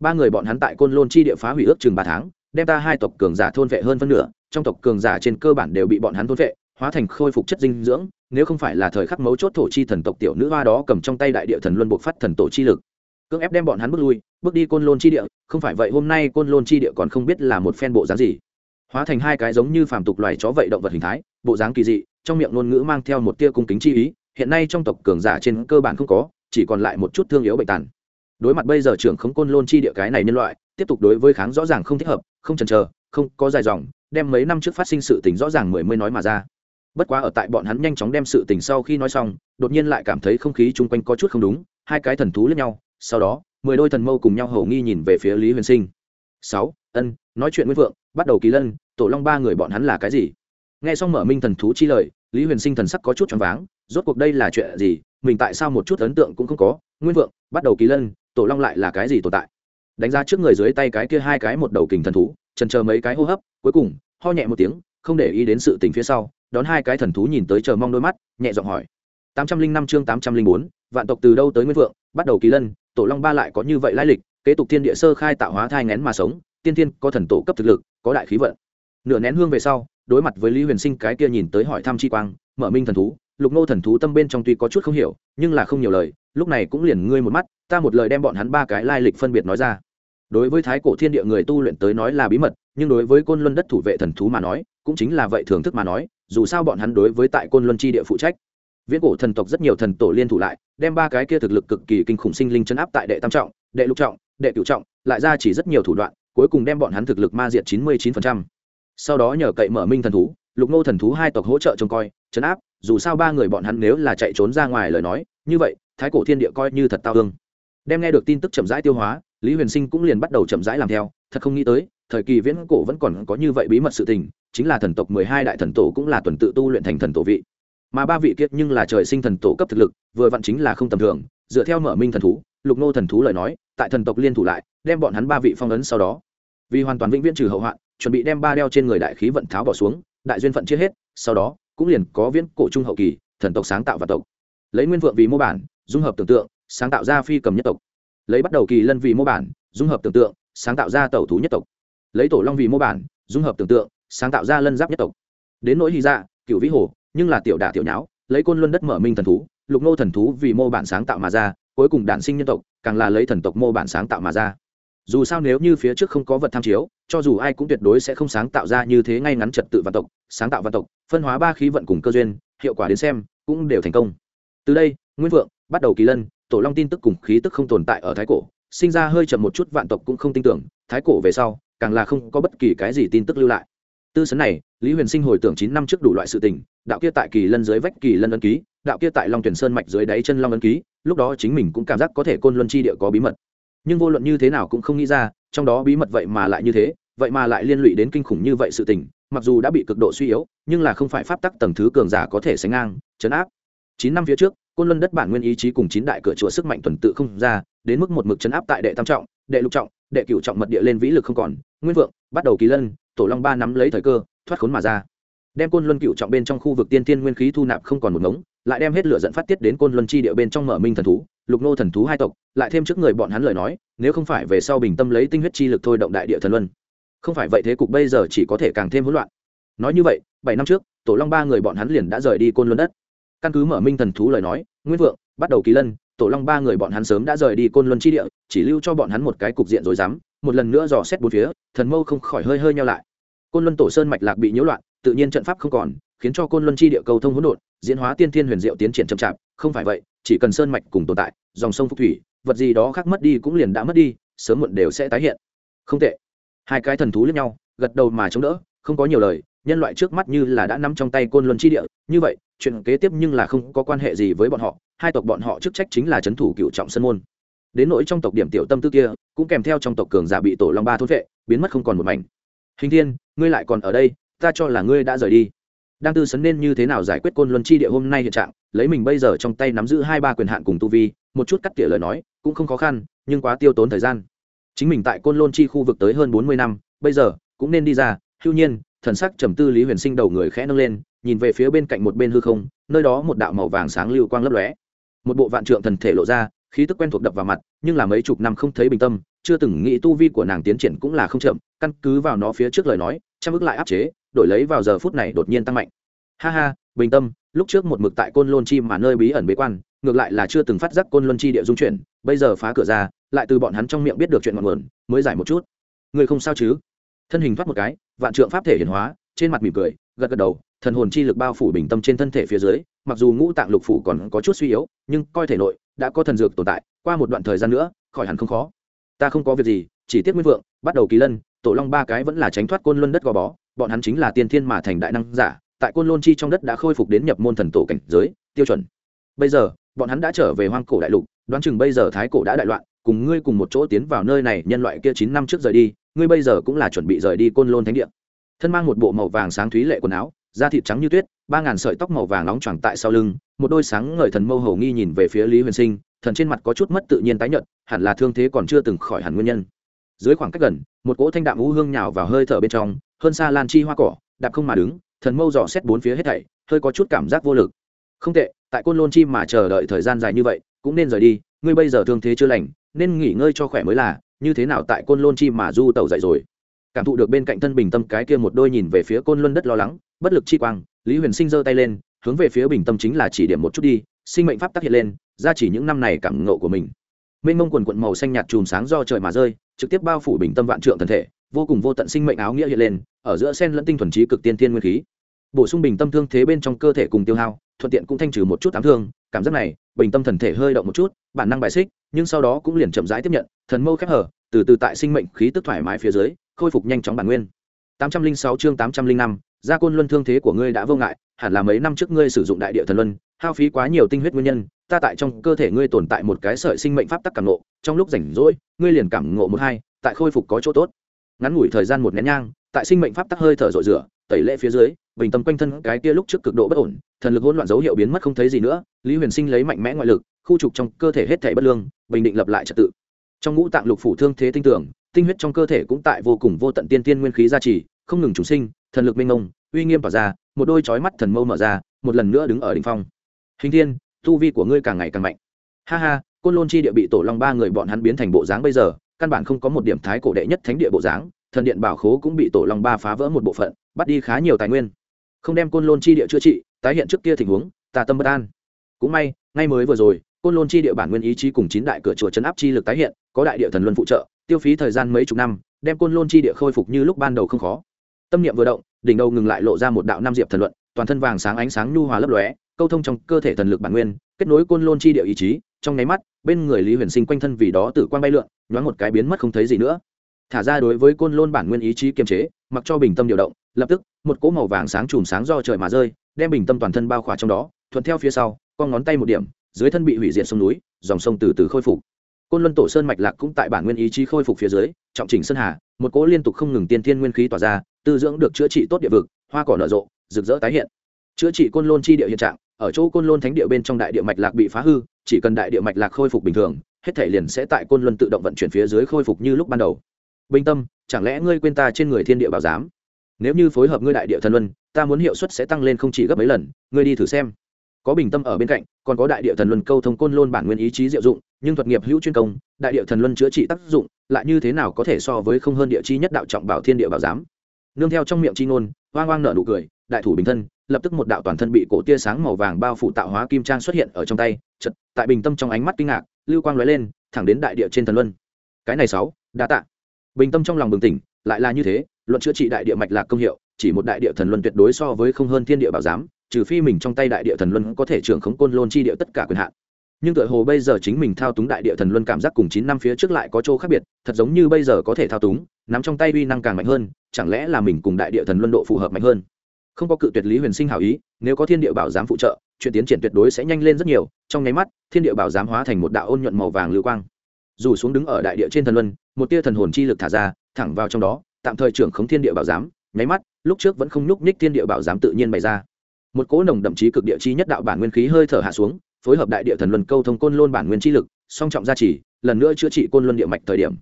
Ba người bọn hắn tại côn lôn chi địa phá hủy ước chừng ba tháng, đem ta hai tộc cường giả thôn vệ hơn phân nửa, trong tộc cường giả trên cơ bản đều bị bọn hắn thôn vệ hóa thành khôi phục chất dinh dưỡng, nếu không phải là thời khắc mấu chốt thổ chi thần tộc tiểu nữ hoa đó cầm trong tay đại địa thần luân buộc phát thần tổ chi lực. Cưỡng ép đem bọn hắn bước lui, bước đi côn lôn chi địa, không phải vậy hôm nay côn lôn chi địa còn không biết là một phen bộ dáng gì hóa thành hai cái giống như phàm tục loài chó vậy động vật hình thái, bộ dáng kỳ dị, trong miệng ngôn ngữ mang theo một tia cung kính chi ý, hiện nay trong tộc cường giả trên cơ bản không có, chỉ còn lại một chút thương yếu bệnh tàn. Đối mặt bây giờ trưởng khống côn lôn chi địa cái này nhân loại, tiếp tục đối với kháng rõ ràng không thích hợp, không chần chờ, không có dài dòng, đem mấy năm trước phát sinh sự tình rõ ràng mười mươi nói mà ra. Bất quá ở tại bọn hắn nhanh chóng đem sự tình sau khi nói xong, đột nhiên lại cảm thấy không khí chung quanh có chút không đúng, hai cái thần thú lẫn nhau, sau đó, mười đôi thần mâu cùng nhau hầu nghi nhìn về phía lý huyền sinh. Sáu, ân, nói chuyện nguyên vượng bắt đầu kỳ lân, tổ long ba người bọn hắn là cái gì? Nghe xong mở minh thần thú chi lời, lý huyền sinh thần sắc có chút choáng váng, rốt cuộc đây là chuyện gì? Mình tại sao một chút ấn tượng cũng không có? Nguyên vượng, bắt đầu kỳ lân, tổ long lại là cái gì tồn tại? Đánh ra trước người dưới tay cái kia hai cái một đầu kình thần thú trần chờ mấy cái hô hấp, cuối cùng, ho nhẹ một tiếng, không để ý đến sự tình phía sau, đón hai cái thần thú nhìn tới chờ mong đôi mắt, nhẹ giọng hỏi. Tám trăm linh năm chương tám trăm linh bốn, vạn tộc từ đâu tới nguyên vượng? Bắt đầu kỳ lân, tổ long ba lại có như vậy lai lịch, kế tục thiên địa sơ khai tạo hóa thai ngén mà sống tiên tiên có thần tổ cấp thực lực, có đại khí vận. Nửa nén hương về sau, đối mặt với lý huyền sinh cái kia nhìn tới hỏi thăm chi quang, mở minh thần thú, lục nô thần thú tâm bên trong tuy có chút không hiểu, nhưng là không nhiều lời, lúc này cũng liền ngươi một mắt, ta một lời đem bọn hắn ba cái lai lịch phân biệt nói ra. Đối với thái cổ thiên địa người tu luyện tới nói là bí mật, nhưng đối với côn luân đất thủ vệ thần thú mà nói, cũng chính là vậy thưởng thức mà nói, dù sao bọn hắn đối với tại côn luân chi địa phụ trách. Viễn cổ thần tộc rất nhiều thần tổ liên thủ lại, đem ba cái kia thực lực cực kỳ kinh khủng sinh linh chấn áp tại đệ tam trọng, đệ lục trọng, đệ cửu trọng, lại ra chỉ rất nhiều thủ đoạn cuối cùng đem bọn hắn thực lực ma diệt chín mươi chín phần trăm sau đó nhờ cậy mở minh thần thú, lục nô thần thú hai tộc hỗ trợ trông coi chấn áp, dù sao ba người bọn hắn nếu là chạy trốn ra ngoài lời nói, như vậy, thái cổ thiên địa coi như thật tao ương. đem nghe được tin tức chậm rãi tiêu hóa, lý huyền sinh cũng liền bắt đầu chậm rãi làm theo, thật không nghĩ tới, thời kỳ viễn cổ vẫn còn có như vậy bí mật sự tình, chính là thần tộc mười hai đại thần tổ cũng là tuần tự tu luyện thành thần tổ vị mà ba vị kiệt nhưng là trời sinh thần tổ cấp thực lực, vừa vặn chính là không tầm thường, dựa theo mở minh thần thú, lục nô thần thú lời nói, tại thần tộc liên thủ lại, đem bọn hắn ba vị phong ấn sau đó vì hoàn toàn vĩnh viễn trừ hậu hoạn, chuẩn bị đem ba đeo trên người đại khí vận tháo bỏ xuống, đại duyên phận chia hết, sau đó, cũng liền có viễn cổ trung hậu kỳ, thần tộc sáng tạo và tộc. Lấy nguyên vượng vì mô bản, dung hợp tưởng tượng, sáng tạo ra phi cầm nhất tộc. Lấy bắt đầu kỳ lân vì mô bản, dung hợp tưởng tượng, sáng tạo ra tẩu thú nhất tộc. Lấy tổ long vì mô bản, dung hợp tưởng tượng, sáng tạo ra lân giáp nhất tộc. Đến nỗi hy dạ cựu vĩ hồ, nhưng là tiểu đả tiểu nháo, lấy côn luân đất mở minh thần thú, lục nô thần thú vì mô bản sáng tạo mà ra, cuối cùng đản sinh nhân tộc, càng là lấy thần tộc mô bản sáng tạo mà ra dù sao nếu như phía trước không có vật tham chiếu, cho dù ai cũng tuyệt đối sẽ không sáng tạo ra như thế ngay ngắn trật tự văn tộc, sáng tạo văn tộc, phân hóa ba khí vận cùng cơ duyên, hiệu quả đến xem cũng đều thành công. Từ đây, nguyên vượng bắt đầu kỳ lân, tổ long tin tức cùng khí tức không tồn tại ở thái cổ, sinh ra hơi chậm một chút vạn tộc cũng không tin tưởng, thái cổ về sau, càng là không có bất kỳ cái gì tin tức lưu lại. Tư sấn này, lý huyền sinh hồi tưởng chín năm trước đủ loại sự tình, đạo kia tại kỳ lân dưới vách kỳ lân ấn ký, đạo kia tại long tuyển sơn mạch dưới đáy chân long ấn ký, lúc đó chính mình cũng cảm giác có thể côn luân chi địa có bí mật nhưng vô luận như thế nào cũng không nghĩ ra, trong đó bí mật vậy mà lại như thế, vậy mà lại liên lụy đến kinh khủng như vậy sự tình, mặc dù đã bị cực độ suy yếu, nhưng là không phải pháp tắc tầng thứ cường giả có thể sánh ngang, chấn áp. Chín năm phía trước, côn luân đất bản nguyên ý chí cùng chín đại cửa chùa sức mạnh tuần tự không ra, đến mức một mực chấn áp tại đệ tam trọng, đệ lục trọng, đệ cửu trọng mật địa lên vĩ lực không còn. Nguyên vượng, bắt đầu kỳ lân, tổ long ba nắm lấy thời cơ, thoát khốn mà ra đem côn luân cựu trọng bên trong khu vực tiên tiên nguyên khí thu nạp không còn một ngống, lại đem hết lửa dẫn phát tiết đến côn luân chi địa bên trong mở minh thần thú, lục nô thần thú hai tộc, lại thêm trước người bọn hắn lời nói, nếu không phải về sau bình tâm lấy tinh huyết chi lực thôi động đại địa thần luân. Không phải vậy thế cục bây giờ chỉ có thể càng thêm hỗn loạn. Nói như vậy, bảy năm trước, tổ long ba người bọn hắn liền đã rời đi côn luân đất. Căn cứ mở minh thần thú lời nói, nguyên vượng, bắt đầu kỳ lân, tổ long ba người bọn hắn sớm đã rời đi côn luân chi địa, chỉ lưu cho bọn hắn một cái cục diện rồi dám một lần nữa dò xét bốn phía, thần mâu không khỏi hơi hơi nhau lại. Côn luân tổ sơn mạch lạc bị nhiễu loạn tự nhiên trận pháp không còn, khiến cho côn luân chi địa cầu thông hỗn độn, diễn hóa tiên thiên huyền diệu tiến triển chậm chạp, không phải vậy, chỉ cần sơn mạch cùng tồn tại, dòng sông phúc thủy, vật gì đó khác mất đi cũng liền đã mất đi, sớm muộn đều sẽ tái hiện. Không tệ. Hai cái thần thú lẫn nhau, gật đầu mà chống đỡ, không có nhiều lời, nhân loại trước mắt như là đã nắm trong tay côn luân chi địa, như vậy, chuyện kế tiếp nhưng là không có quan hệ gì với bọn họ, hai tộc bọn họ chức trách chính là c h ấ n thủ cựu trọng sân môn. Đến nỗi trong tộc điểm tiểu tâm tư kia, cũng kèm theo trong tộc cường giả bị tổ long ba thốt vệ, biến mất không còn một mảnh. Hình thiên, ngươi lại còn ở đây ta cho là ngươi đã rời đi. Đang tư sấn nên như thế nào giải quyết côn luân chi địa hôm nay hiện trạng? Lấy mình bây giờ trong tay nắm giữ hai ba quyền hạn cùng tu vi, một chút cắt tỉa lời nói, cũng không khó khăn, nhưng quá tiêu tốn thời gian. Chính mình tại côn luân chi khu vực tới hơn bốn mươi năm, bây giờ cũng nên đi ra. Hưu nhiên, thần sắc trầm tư lý huyền sinh đầu người khẽ nâng lên, nhìn về phía bên cạnh một bên hư không, nơi đó một đạo màu vàng sáng lưu quang lấp lóe. Một bộ vạn trượng thần thể lộ ra, khí tức quen thuộc đập vào mặt, nhưng là mấy chục năm không thấy bình tâm, chưa từng nghĩ tu vi của nàng tiến triển cũng là không chậm, căn cứ vào nó phía trước lời nói, trăm ước lại áp chế đổi lấy vào giờ phút này đột nhiên tăng mạnh. Ha ha, bình tâm, lúc trước một mực tại côn lôn chi mà nơi bí ẩn bế quan, ngược lại là chưa từng phát giác côn luân chi địa dung chuyển, bây giờ phá cửa ra, lại từ bọn hắn trong miệng biết được chuyện ngọn nguồn, mới giải một chút. Người không sao chứ? Thân hình thoát một cái, vạn trượng pháp thể hiển hóa, trên mặt mỉm cười, gật gật đầu, thần hồn chi lực bao phủ bình tâm trên thân thể phía dưới, mặc dù ngũ tạng lục phủ còn có chút suy yếu, nhưng coi thể nội đã có thần dược tồn tại, qua một đoạn thời gian nữa, khỏi hẳn không khó. Ta không có việc gì, chỉ tiếc nguyên vượng, bắt đầu kỳ lân, tổ long ba cái vẫn là tránh thoát côn luân đất gò bó bọn hắn chính là tiên thiên mà thành đại năng giả, tại côn lôn chi trong đất đã khôi phục đến nhập môn thần tổ cảnh giới, tiêu chuẩn. Bây giờ, bọn hắn đã trở về hoang cổ đại lục, đoán chừng bây giờ thái cổ đã đại loạn, cùng ngươi cùng một chỗ tiến vào nơi này nhân loại kia chín năm trước rời đi, ngươi bây giờ cũng là chuẩn bị rời đi côn lôn thánh địa. Thân mang một bộ màu vàng sáng thúy lệ quần áo, da thịt trắng như tuyết, ba ngàn sợi tóc màu vàng nóng choàng tại sau lưng, một đôi sáng ngời thần mâu hầu nghi nhìn về phía lý huyền sinh, thần trên mặt có chút mất tự nhiên tái nhợt, hẳn là thương thế còn chưa từng khỏi hẳn nguyên nhân. Dưới khoảng cách gần, một cỗ thanh đạm u hương nhào vào hơi thở bên trong hơn xa lan chi hoa cỏ, đạp không mà đứng, thần mâu dò xét bốn phía hết thảy, hơi có chút cảm giác vô lực. Không tệ, tại côn lôn chi mà chờ đợi thời gian dài như vậy, cũng nên rời đi, ngươi bây giờ thương thế chưa lành, nên nghỉ ngơi cho khỏe mới là, như thế nào tại côn lôn chi mà du tàu dậy rồi? Cảm thụ được bên cạnh thân bình tâm cái kia một đôi nhìn về phía côn luân đất lo lắng, bất lực chi quang, lý huyền sinh giơ tay lên, hướng về phía bình tâm chính là chỉ điểm một chút đi, sinh mệnh pháp tác hiện lên, ra chỉ những năm này cảm ngộ của mình. Mênh mông quần quận màu xanh nhạt chùm sáng do trời mà rơi, trực tiếp bao phủ bình tâm vạn trượng thân thể vô cùng vô tận sinh mệnh áo nghĩa hiện lên ở giữa sen lẫn tinh thuần trí cực tiên thiên nguyên khí. Bổ sung bình tâm thương thế bên trong cơ thể cùng tiêu hao thuận tiện cũng thanh trừ một chút ám thương cảm giác này bình tâm thần thể hơi động một chút bản năng bài xích nhưng sau đó cũng liền chậm rãi tiếp nhận thần mâu khép hở từ từ tại sinh mệnh khí tức thoải mái phía dưới khôi phục nhanh chóng bản nguyên. 806 chương 805, gia côn luân thương thế của ngươi đã vô ngại hẳn là mấy năm trước ngươi sử dụng đại địa thần luân hao phí quá nhiều tinh huyết nguyên nhân ta tại trong cơ thể ngươi tồn tại một cái sợi sinh mệnh pháp tắc cảm ngộ trong lúc rảnh rỗi ngươi liền cảm ngộ một hai tại khôi phục có chỗ tốt ngắn ngủi thời gian một nén nhang, tại sinh mệnh pháp tắc hơi thở rội rửa, tẩy lệ phía dưới, bình tâm quanh thân cái kia lúc trước cực độ bất ổn, thần lực hỗn loạn dấu hiệu biến mất không thấy gì nữa, lý huyền sinh lấy mạnh mẽ ngoại lực, khu trục trong cơ thể hết thể bất lương, bình định lập lại trật tự. Trong ngũ tạng lục phủ thương thế tinh tưởng tinh huyết trong cơ thể cũng tại vô cùng vô tận tiên tiên nguyên khí gia trì, không ngừng chủ sinh, thần lực minh ông uy nghiêm tỏa ra, một đôi chói mắt thần mâu mở ra, một lần nữa đứng ở đỉnh phong. Hình thiên, tu vi của ngươi càng ngày càng mạnh. Ha ha, côn lôn chi địa bị tổ long ba người bọn hắn biến thành bộ dáng bây giờ căn bản không có một điểm thái cổ đệ nhất thánh địa bộ dáng, thần điện bảo khố cũng bị tổ long ba phá vỡ một bộ phận, bắt đi khá nhiều tài nguyên. Không đem côn lôn chi địa chữa trị, tái hiện trước kia tình huống tà tâm bất an. Cũng may, ngay mới vừa rồi, côn lôn chi địa bản nguyên ý chí cùng chín đại cửa chùa chấn áp chi lực tái hiện, có đại địa thần luân phụ trợ, tiêu phí thời gian mấy chục năm, đem côn lôn chi địa khôi phục như lúc ban đầu không khó. Tâm niệm vừa động, đỉnh đầu ngừng lại lộ ra một đạo năm diệp thần luận, toàn thân vàng sáng ánh sáng nhu hòa lấp lóe, câu thông trong cơ thể thần lực bản nguyên, kết nối côn lôn chi địa ý chí trong nháy mắt, bên người lý huyền sinh quanh thân vì đó tử quang bay lượn, nhoáng một cái biến mất không thấy gì nữa. Thả ra đối với côn lôn bản nguyên ý chí kiềm chế, mặc cho bình tâm điều động, lập tức, một cỗ màu vàng sáng chùm sáng do trời mà rơi, đem bình tâm toàn thân bao khỏa trong đó, thuận theo phía sau con ngón tay một điểm, dưới thân bị hủy diệt sông núi, dòng sông từ từ khôi phục. Côn luân tổ sơn mạch lạc cũng tại bản nguyên ý chí khôi phục phía dưới, trọng chỉnh sơn hà, một cỗ liên tục không ngừng tiên thiên nguyên khí tỏa ra, tư dưỡng được chữa trị tốt địa vực, hoa cỏ nở rộ, rực rỡ tái hiện. Chữa trị côn lôn chi địa hiện trạng, ở chỗ côn lôn thánh địa bên trong đại địa mạch lạc bị phá hư chỉ cần đại địa mạch lạc khôi phục bình thường, hết thể liền sẽ tại côn luân tự động vận chuyển phía dưới khôi phục như lúc ban đầu. Bình tâm, chẳng lẽ ngươi quên ta trên người thiên địa bảo giám? Nếu như phối hợp ngươi đại địa thần luân, ta muốn hiệu suất sẽ tăng lên không chỉ gấp mấy lần, ngươi đi thử xem. Có bình tâm ở bên cạnh, còn có đại địa thần luân câu thông côn lôn bản nguyên ý chí diệu dụng, nhưng thuật nghiệp hữu chuyên công, đại địa thần luân chữa trị tác dụng, lại như thế nào có thể so với không hơn địa chi nhất đạo trọng bảo thiên địa bảo giám? Nương theo trong miệng chi ngôn, hoang hoang nở nụ cười, đại thủ bình thân lập tức một đạo toàn thân bị cổ tia sáng màu vàng bao phủ tạo hóa kim trang xuất hiện ở trong tay chật tại bình tâm trong ánh mắt kinh ngạc, lưu quang lóe lên, thẳng đến đại địa trên thần luân. Cái này sáu, đa tạ. Bình tâm trong lòng bừng tỉnh, lại là như thế, luận chữa trị đại địa mạch lạc công hiệu, chỉ một đại địa thần luân tuyệt đối so với không hơn thiên địa bảo giám, trừ phi mình trong tay đại địa thần luân có thể trưởng khống côn lôn chi địa tất cả quyền hạn. Nhưng tựa hồ bây giờ chính mình thao túng đại địa thần luân cảm giác cùng chín năm phía trước lại có chỗ khác biệt, thật giống như bây giờ có thể thao túng, nắm trong tay uy năng càng mạnh hơn, chẳng lẽ là mình cùng đại địa thần luân độ phù hợp mạnh hơn? Không có cự tuyệt lý huyền sinh hảo ý, nếu có thiên địa bảo giám phụ trợ, chuyện tiến triển tuyệt đối sẽ nhanh lên rất nhiều, trong nháy mắt, thiên địa bảo giám hóa thành một đạo ôn nhuận màu vàng lưu quang. Dù xuống đứng ở đại địa trên thần luân, một tia thần hồn chi lực thả ra, thẳng vào trong đó, tạm thời trưởng khống thiên địa bảo giám, nháy mắt, lúc trước vẫn không nhúc nhích thiên địa bảo giám tự nhiên bày ra. Một cỗ nồng đậm chí cực địa chi nhất đạo bản nguyên khí hơi thở hạ xuống, phối hợp đại địa thần luân câu thông côn lôn bản nguyên chi lực, song trọng gia trì, lần nữa chữa trị côn luân địa mạch thời điểm.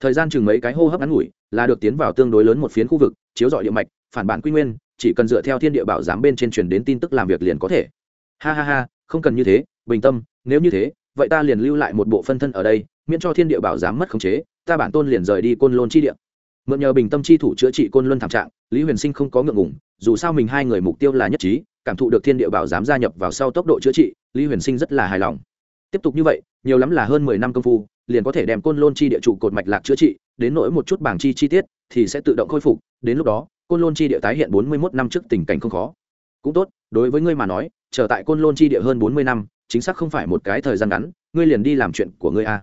Thời gian chừng mấy cái hô hấp ngắn ngủi, là được tiến vào tương đối lớn một phiến khu vực, chiếu dọi địa mạch, phản bản quy nguyên chỉ cần dựa theo thiên địa bảo giám bên trên truyền đến tin tức làm việc liền có thể. Ha ha ha, không cần như thế, bình tâm, nếu như thế, vậy ta liền lưu lại một bộ phân thân ở đây, miễn cho thiên địa bảo giám mất khống chế, ta bản tôn liền rời đi côn lôn chi địa. Mượn nhờ bình tâm chi thủ chữa trị côn luân thảm trạng, lý huyền sinh không có ngượng ngùng, dù sao mình hai người mục tiêu là nhất trí, cảm thụ được thiên địa bảo giám gia nhập vào sau tốc độ chữa trị, lý huyền sinh rất là hài lòng. Tiếp tục như vậy, nhiều lắm là hơn mười năm công phu, liền có thể đem côn lôn chi địa trụ cột mạch lạc chữa trị, đến nỗi một chút bảng chi chi tiết thì sẽ tự động khôi phục, đến lúc đó côn lôn chi địa tái hiện bốn mươi mốt năm trước tình cảnh không khó. Cũng tốt, đối với ngươi mà nói, trở tại côn lôn chi địa hơn bốn mươi năm, chính xác không phải một cái thời gian ngắn, ngươi liền đi làm chuyện của ngươi a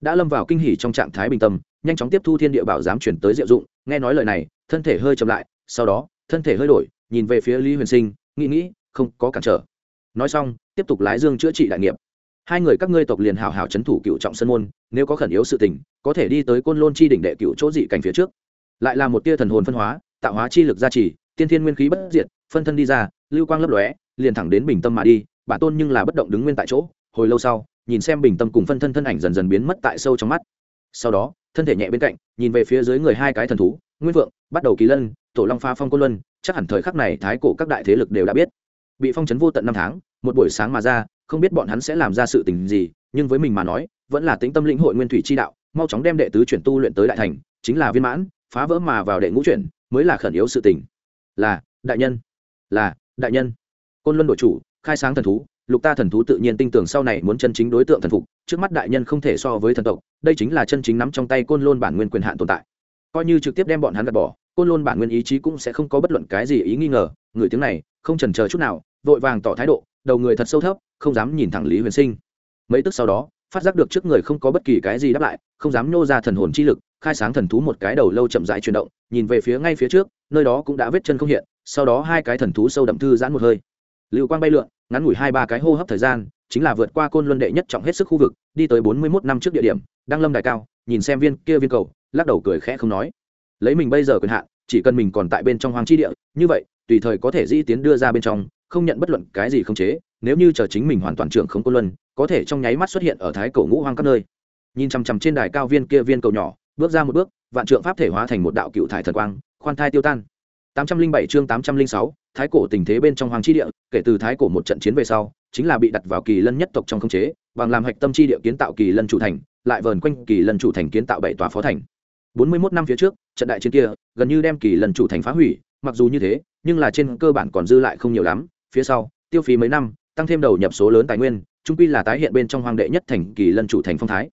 đã lâm vào kinh hỉ trong trạng thái bình tâm, nhanh chóng tiếp thu thiên địa bảo giám chuyển tới diệu dụng, nghe nói lời này, thân thể hơi chậm lại, sau đó, thân thể hơi đổi, nhìn về phía lý huyền sinh, nghĩ nghĩ, không có cản trở. Nói xong, tiếp tục lái dương chữa trị đại nghiệp. Hai người các ngươi tộc liền hào hào c h ấ n thủ cựu trọng sân môn, nếu có khẩn yếu sự tình, có thể đi tới côn lôn chi đỉnh đệ cựu chỗ dị cảnh phía trước. Lại là một tia thần hồn phân hóa tạo hóa chi lực gia trì, tiên thiên nguyên khí bất diệt, phân thân đi ra, lưu quang lấp lóe, liền thẳng đến bình tâm mà đi bản tôn nhưng là bất động đứng nguyên tại chỗ, hồi lâu sau, nhìn xem bình tâm cùng phân thân thân ảnh dần dần biến mất tại sâu trong mắt. Sau đó, thân thể nhẹ bên cạnh, nhìn về phía dưới người hai cái thần thú, nguyên vượng, bắt đầu kỳ lân, tổ long pha phong côn luân, chắc hẳn thời khắc này thái cổ các đại thế lực đều đã biết. Bị phong chấn vô tận năm tháng, một buổi sáng mà ra, không biết bọn hắn sẽ làm ra sự tình gì, nhưng với mình mà nói, vẫn là tính tâm lĩnh hội nguyên thủy chi đạo, mau chóng đem đệ tứ chuyển tu luyện tới đại thành, chính là viên mãn, phá vỡ mà vào đệ ngũ chuyển mới là khẩn yếu sự tình. Là, đại nhân. Là, đại nhân. Côn luân đội chủ, khai sáng thần thú, lục ta thần thú tự nhiên tin tưởng sau này muốn chân chính đối tượng thần phục, trước mắt đại nhân không thể so với thần tộc, đây chính là chân chính nắm trong tay côn lôn bản nguyên quyền hạn tồn tại. Coi như trực tiếp đem bọn hắn gạt bỏ, côn lôn bản nguyên ý chí cũng sẽ không có bất luận cái gì ý nghi ngờ, người tiếng này, không trần chờ chút nào, vội vàng tỏ thái độ, đầu người thật sâu thấp, không dám nhìn thẳng lý huyền sinh. Mấy tức sau đó phát giác được trước người không có bất kỳ cái gì đáp lại, không dám nhô ra thần hồn chi lực, khai sáng thần thú một cái đầu lâu chậm rãi chuyển động, nhìn về phía ngay phía trước, nơi đó cũng đã vết chân không hiện, sau đó hai cái thần thú sâu đậm thư giãn một hơi. Lưu quang bay lượn, ngắn ngủi hai ba cái hô hấp thời gian, chính là vượt qua côn luân đệ nhất trọng hết sức khu vực, đi tới bốn mươi mốt năm trước địa điểm đang lâm đài cao, nhìn xem viên kia viên cầu, lắc đầu cười khẽ không nói. Lấy mình bây giờ quyền hạn, chỉ cần mình còn tại bên trong hoàng chi địa, như vậy, tùy thời có thể di tiến đưa ra bên trong không nhận bất luận cái gì không chế, nếu như chờ chính mình hoàn toàn trưởng không côn luân, có thể trong nháy mắt xuất hiện ở thái cổ ngũ hoang các nơi. Nhìn chằm chằm trên đài cao viên kia viên cầu nhỏ, bước ra một bước, vạn trượng pháp thể hóa thành một đạo cựu thải thần quang, khoan thai tiêu tan. Tám trăm linh bảy chương tám trăm linh sáu, thái cổ tình thế bên trong hoàng chi địa, kể từ thái cổ một trận chiến về sau, chính là bị đặt vào kỳ lân nhất tộc trong không chế, bằng làm hạch tâm chi địa kiến tạo kỳ lân chủ thành, lại vờn quanh kỳ lân chủ thành kiến tạo bảy tòa phó thành. Bốn mươi 41 năm phía trước, trận đại chiến kia, gần như đem kỳ lân chủ thành phá hủy, mặc dù như thế, nhưng là trên cơ bản còn dư lại không nhiều lắm phía sau, tiêu phí mấy năm, tăng thêm đầu nhập số lớn tài nguyên, trung quy là tái hiện bên trong hoang đệ nhất thành kỳ lân chủ thành phong thái.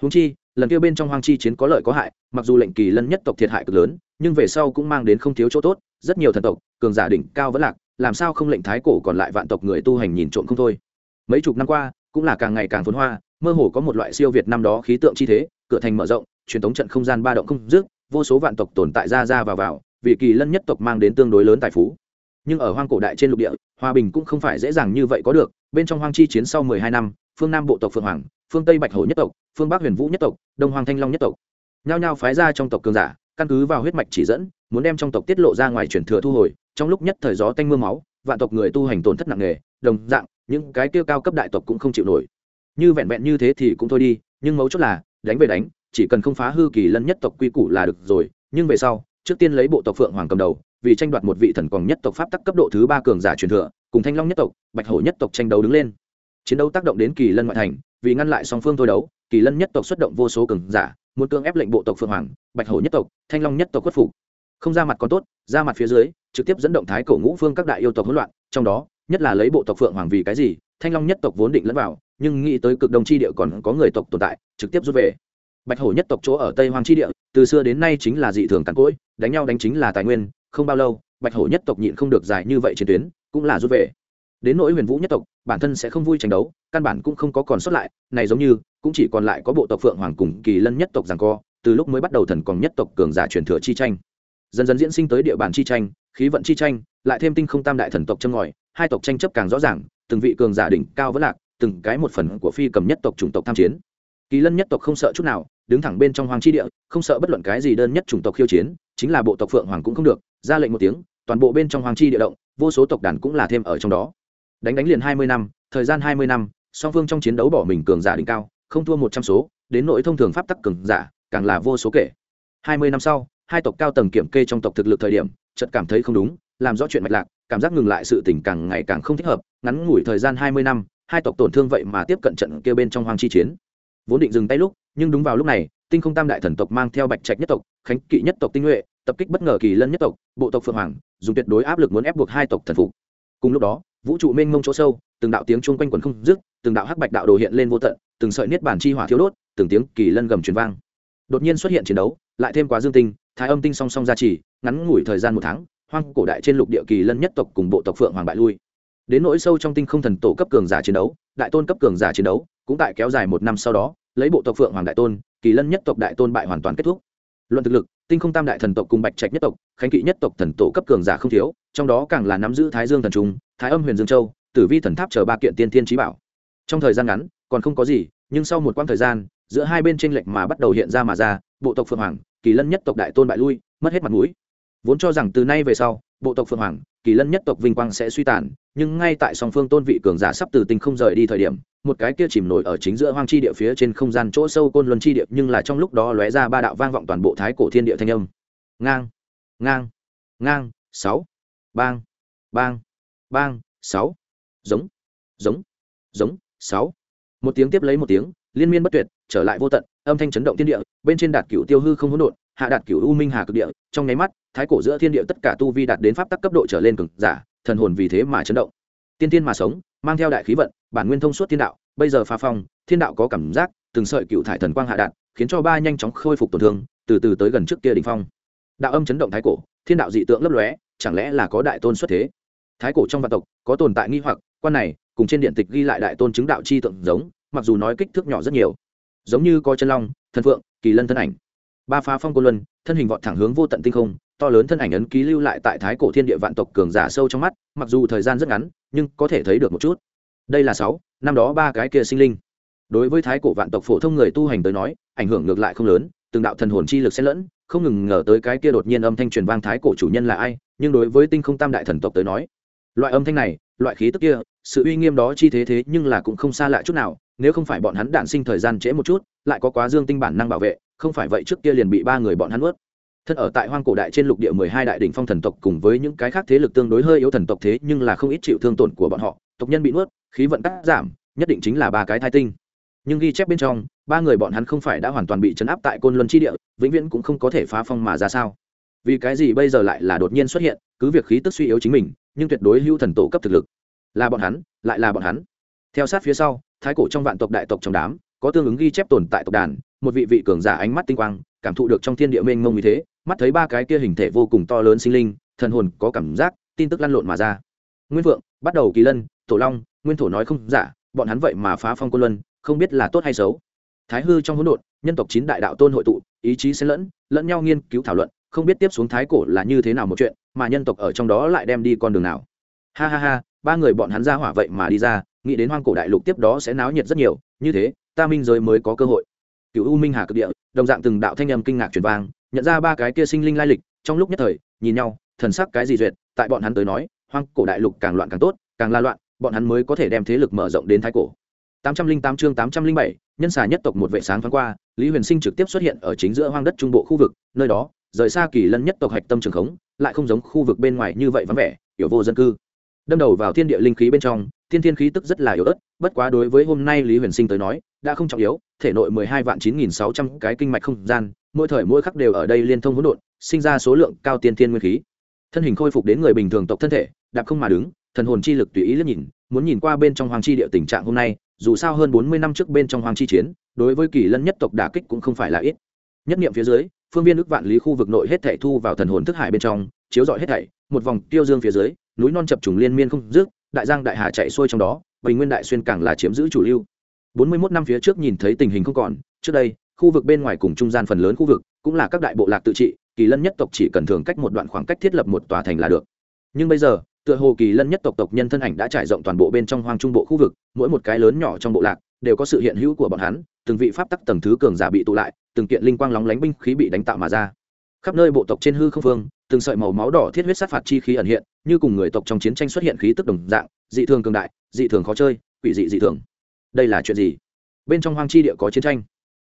Húng chi, lần kia bên trong hoang chi chiến có lợi có hại, mặc dù lệnh kỳ lân nhất tộc thiệt hại cực lớn, nhưng về sau cũng mang đến không thiếu chỗ tốt, rất nhiều thần tộc, cường giả đỉnh cao vẫn lạc, làm sao không lệnh thái cổ còn lại vạn tộc người tu hành nhìn trộm không thôi. Mấy chục năm qua, cũng là càng ngày càng phồn hoa, mơ hồ có một loại siêu việt năm đó khí tượng chi thế, cửa thành mở rộng, truyền thống trận không gian ba động không dứt, vô số vạn tộc tồn tại ra ra vào vào, vì kỳ lân nhất tộc mang đến tương đối lớn tài phú nhưng ở hoang cổ đại trên lục địa, hòa bình cũng không phải dễ dàng như vậy có được. Bên trong hoang chi chiến sau mười hai năm, phương nam bộ tộc phương hoàng, phương tây bạch hổ nhất tộc, phương bắc huyền vũ nhất tộc, đông hoàng thanh long nhất tộc, nhao nhao phái ra trong tộc cường giả, căn cứ vào huyết mạch chỉ dẫn, muốn đem trong tộc tiết lộ ra ngoài truyền thừa thu hồi. Trong lúc nhất thời gió tanh mưa máu, vạn tộc người tu hành tổn thất nặng nề, đồng dạng, những cái tiêu cao cấp đại tộc cũng không chịu nổi. Như vẹn vẹn như thế thì cũng thôi đi, nhưng mấu chốt là, đánh về đánh, chỉ cần không phá hư kỳ lân nhất tộc quy củ là được rồi. Nhưng về sau, trước tiên lấy bộ tộc phượng hoàng cầm đầu vì tranh đoạt một vị thần còn nhất tộc pháp tắc cấp độ thứ ba cường giả truyền thừa, cùng thanh long nhất tộc, bạch hổ nhất tộc tranh đấu đứng lên. Chiến đấu tác động đến kỳ lân ngoại thành, vì ngăn lại song phương thôi đấu, kỳ lân nhất tộc xuất động vô số cường giả, muốn cưỡng ép lệnh bộ tộc phượng hoàng, bạch hổ nhất tộc, thanh long nhất tộc khuất phục. Không ra mặt còn tốt, ra mặt phía dưới, trực tiếp dẫn động thái cổ ngũ phương các đại yêu tộc hỗn loạn, trong đó, nhất là lấy bộ tộc phượng hoàng vì cái gì, thanh long nhất tộc vốn định lẫn vào, nhưng nghĩ tới cực đông chi địa còn có người tộc tồn tại, trực tiếp rút về. Bạch hổ nhất tộc chỗ ở tây hoang chi địa, từ xưa đến nay chính là dị thường tàn cỗi, đánh nhau đánh chính là tài nguyên không bao lâu, bạch hổ nhất tộc nhịn không được dài như vậy chiến tuyến, cũng là rút về. Đến nỗi huyền vũ nhất tộc, bản thân sẽ không vui tranh đấu, căn bản cũng không có còn sót lại, này giống như cũng chỉ còn lại có bộ tộc phượng hoàng cùng kỳ lân nhất tộc rằng co, từ lúc mới bắt đầu thần còn nhất tộc cường giả truyền thừa chi tranh. Dần dần diễn sinh tới địa bàn chi tranh, khí vận chi tranh, lại thêm tinh không tam đại thần tộc châm ngòi, hai tộc tranh chấp càng rõ ràng, từng vị cường giả đỉnh cao vẫn lạc, từng cái một phần của phi cầm nhất tộc chủng tộc tham chiến. Kỳ lân nhất tộc không sợ chút nào, đứng thẳng bên trong hoàng chi địa, không sợ bất luận cái gì đơn nhất chủng tộc khiêu chiến, chính là bộ tộc phượng hoàng cũng không được ra lệnh một tiếng, toàn bộ bên trong hoàng chi địa động, vô số tộc đàn cũng là thêm ở trong đó. Đánh đánh liền hai mươi năm, thời gian hai mươi năm, song phương trong chiến đấu bỏ mình cường giả đỉnh cao, không thua một trăm số, đến nội thông thường pháp tắc cường giả, càng là vô số kể. hai mươi năm sau, hai tộc cao tầng kiểm kê trong tộc thực lực thời điểm, chợt cảm thấy không đúng, làm rõ chuyện mạch lạc, cảm giác ngừng lại sự tình càng ngày càng không thích hợp, ngắn ngủi thời gian hai mươi năm, hai tộc tổn thương vậy mà tiếp cận trận kia bên trong hoàng chi chiến. Vốn định dừng tay lúc, nhưng đúng vào lúc này tinh không tam đại thần tộc mang theo bạch trạch nhất tộc, khánh kỵ nhất tộc tinh nhuệ, tập kích bất ngờ kỳ lân nhất tộc, bộ tộc phượng hoàng, dùng tuyệt đối áp lực muốn ép buộc hai tộc thần phục. Cùng lúc đó, vũ trụ mênh mông chỗ sâu, từng đạo tiếng chuông quanh quần không dứt, từng đạo hắc bạch đạo đồ hiện lên vô tận, từng sợi niết bản chi hỏa thiếu đốt, từng tiếng kỳ lân gầm truyền vang. Đột nhiên xuất hiện chiến đấu, lại thêm quá dương tinh, thái âm tinh song song gia trì, ngắn ngủi thời gian một tháng, hoang cổ đại trên lục địa kỳ lân nhất tộc cùng bộ tộc phượng hoàng bại lui. Đến nỗi sâu trong tinh không thần tổ cấp cường giả chiến đấu, đại tôn cấp cường giả chiến đấu, cũng tại kéo dài một năm sau đó lấy bộ tộc phượng hoàng đại tôn, kỳ lân nhất tộc đại tôn bại hoàn toàn kết thúc. Luận thực lực, tinh không tam đại thần tộc cùng bạch trạch nhất tộc, khánh kỵ nhất tộc thần tổ cấp cường giả không thiếu, trong đó càng là nắm giữ thái dương thần trung thái âm huyền dương châu, tử vi thần tháp chờ ba kiện tiên thiên trí bảo. Trong thời gian ngắn, còn không có gì, nhưng sau một quãng thời gian, giữa hai bên tranh lệch mà bắt đầu hiện ra mà ra, bộ tộc phượng hoàng, kỳ lân nhất tộc đại tôn bại lui, mất hết mặt mũi. Vốn cho rằng từ nay về sau, bộ tộc phượng hoàng, kỳ lân nhất tộc vinh quang sẽ suy tàn, nhưng ngay tại song phương tôn vị cường giả sắp từ tinh không rời đi thời điểm một cái kia chìm nổi ở chính giữa hoang chi địa phía trên không gian chỗ sâu côn luân chi địa, nhưng là trong lúc đó lóe ra ba đạo vang vọng toàn bộ thái cổ thiên địa thanh âm. Ngang ngang ngang, sáu, bang bang bang, sáu. Giống giống giống, sáu. Một tiếng tiếp lấy một tiếng, liên miên bất tuyệt, trở lại vô tận, âm thanh chấn động thiên địa, bên trên đạt cửu tiêu hư không hỗn độn, hạ đạt cửu u minh hà cực địa. Trong nháy mắt, thái cổ giữa thiên địa tất cả tu vi đạt đến pháp tắc cấp độ trở lên cực giả, thần hồn vì thế mà chấn động. Tiên tiên mà sống, mang theo đại khí vận bản nguyên thông suốt thiên đạo, bây giờ phá phong, thiên đạo có cảm giác, từng sợi cựu thải thần quang hạ đạt khiến cho ba nhanh chóng khôi phục tổn thương, từ từ tới gần trước kia đỉnh phong. Đạo âm chấn động thái cổ, thiên đạo dị tượng lấp lóe, chẳng lẽ là có đại tôn xuất thế? Thái cổ trong vạn tộc, có tồn tại nghi hoặc, quan này, cùng trên điện tịch ghi lại đại tôn chứng đạo chi tượng giống, mặc dù nói kích thước nhỏ rất nhiều. Giống như có chân long, thần phượng, kỳ lân thân ảnh. Ba phá phong cô luân, thân hình vọt thẳng hướng vô tận tinh không, to lớn thân ảnh ấn ký lưu lại tại thái cổ thiên địa vạn tộc cường giả sâu trong mắt, mặc dù thời gian rất ngắn, nhưng có thể thấy được một chút đây là sáu, năm đó ba cái kia sinh linh. Đối với thái cổ vạn tộc phổ thông người tu hành tới nói, ảnh hưởng ngược lại không lớn, từng đạo thần hồn chi lực xen lẫn, không ngừng ngờ tới cái kia đột nhiên âm thanh truyền vang thái cổ chủ nhân là ai, nhưng đối với tinh không tam đại thần tộc tới nói, loại âm thanh này, loại khí tức kia, sự uy nghiêm đó chi thế thế nhưng là cũng không xa lạ chút nào, nếu không phải bọn hắn đản sinh thời gian trễ một chút, lại có quá dương tinh bản năng bảo vệ, không phải vậy trước kia liền bị ba người bọn hắn ướt thân ở tại hoang cổ đại trên lục địa mười hai đại đ ỉ n h phong thần tộc cùng với những cái khác thế lực tương đối hơi yếu thần tộc thế nhưng là không ít chịu thương tổn của bọn họ tộc nhân bị nuốt, khí vận cắt giảm, nhất định chính là ba cái thai tinh. Nhưng ghi chép bên trong, ba người bọn hắn không phải đã hoàn toàn bị chấn áp tại côn luân tri địa, vĩnh viễn cũng không có thể phá phong mà ra sao? Vì cái gì bây giờ lại là đột nhiên xuất hiện, cứ việc khí tức suy yếu chính mình, nhưng tuyệt đối hưu thần tổ cấp thực lực. Là bọn hắn, lại là bọn hắn. Theo sát phía sau, thái cổ trong vạn tộc đại tộc trong đám, có tương ứng ghi chép tồn tại tộc đàn, một vị vị cường giả ánh mắt tinh quang, cảm thụ được trong thiên địa mênh mông như thế, mắt thấy ba cái kia hình thể vô cùng to lớn sinh linh, thần hồn có cảm giác, tin tức lăn lộn mà ra. Nguyên vượng, bắt đầu kỳ lân tổ long, nguyên thổ nói không giả, bọn hắn vậy mà phá phong quân luân, không biết là tốt hay xấu. Thái hư trong hỗn độn, nhân tộc chín đại đạo tôn hội tụ, ý chí xen lẫn lẫn nhau nghiên cứu thảo luận, không biết tiếp xuống thái cổ là như thế nào một chuyện, mà nhân tộc ở trong đó lại đem đi con đường nào. Ha ha ha, ba người bọn hắn ra hỏa vậy mà đi ra, nghĩ đến hoang cổ đại lục tiếp đó sẽ náo nhiệt rất nhiều, như thế, ta minh giới mới có cơ hội. Cựu u minh hà cực địa, đồng dạng từng đạo thanh âm kinh ngạc truyền vang, nhận ra ba cái kia sinh linh lai lịch, trong lúc nhất thời, nhìn nhau, thần sắc cái gì duyệt, tại bọn hắn tới nói, hoang cổ đại lục càng loạn càng tốt, càng la loạn bọn hắn mới có thể đem thế lực mở rộng đến thái cổ. 808 chương 807, nhân xà nhất tộc một vệ sáng thoáng qua lý huyền sinh trực tiếp xuất hiện ở chính giữa hoang đất trung bộ khu vực nơi đó rời xa kỳ lân nhất tộc hạch tâm trường khống lại không giống khu vực bên ngoài như vậy vắng vẻ yếu vô dân cư. Đâm đầu vào thiên địa linh khí bên trong thiên thiên khí tức rất là yếu ớt bất quá đối với hôm nay lý huyền sinh tới nói đã không trọng yếu thể nội mười hai vạn chín nghìn sáu trăm cái kinh mạch không gian mỗi thời mỗi khắc đều ở đây liên thông hỗn độn sinh ra số lượng cao tiên thiên nguyên khí. Thân hình khôi phục đến người bình thường tộc thân thể đạp không mà đứng, thần hồn chi lực tùy ý liếc nhìn, muốn nhìn qua bên trong hoàng chi địa tình trạng hôm nay, dù sao hơn bốn mươi năm trước bên trong hoàng chi chiến, đối với kỳ lân nhất tộc đả kích cũng không phải là ít. Nhất niệm phía dưới, phương viên ước vạn lý khu vực nội hết thảy thu vào thần hồn thức hải bên trong, chiếu rọi hết thảy, một vòng tiêu dương phía dưới, núi non chập trùng liên miên không dứt, đại giang đại hà chạy xuôi trong đó, bình nguyên đại xuyên càng là chiếm giữ chủ lưu. bốn mươi 41 năm phía trước nhìn thấy tình hình không còn, trước đây, khu vực bên ngoài cùng trung gian phần lớn khu vực, cũng là các đại bộ lạc tự trị, kỳ lân nhất tộc chỉ cần thường cách một đoạn khoảng cách thiết lập một tòa thành là được. Nhưng bây giờ tựa hồ kỳ lân nhất tộc tộc nhân thân ảnh đã trải rộng toàn bộ bên trong hoang trung bộ khu vực, mỗi một cái lớn nhỏ trong bộ lạc đều có sự hiện hữu của bọn hắn, từng vị pháp tắc tầng thứ cường giả bị tụ lại, từng kiện linh quang lóng lánh binh khí bị đánh tạo mà ra. Khắp nơi bộ tộc trên hư không phương, từng sợi màu máu đỏ thiết huyết sát phạt chi khí ẩn hiện, như cùng người tộc trong chiến tranh xuất hiện khí tức đồng dạng, dị thường cường đại, dị thường khó chơi, quỷ dị dị thường. Đây là chuyện gì? Bên trong hoang chi địa có chiến tranh.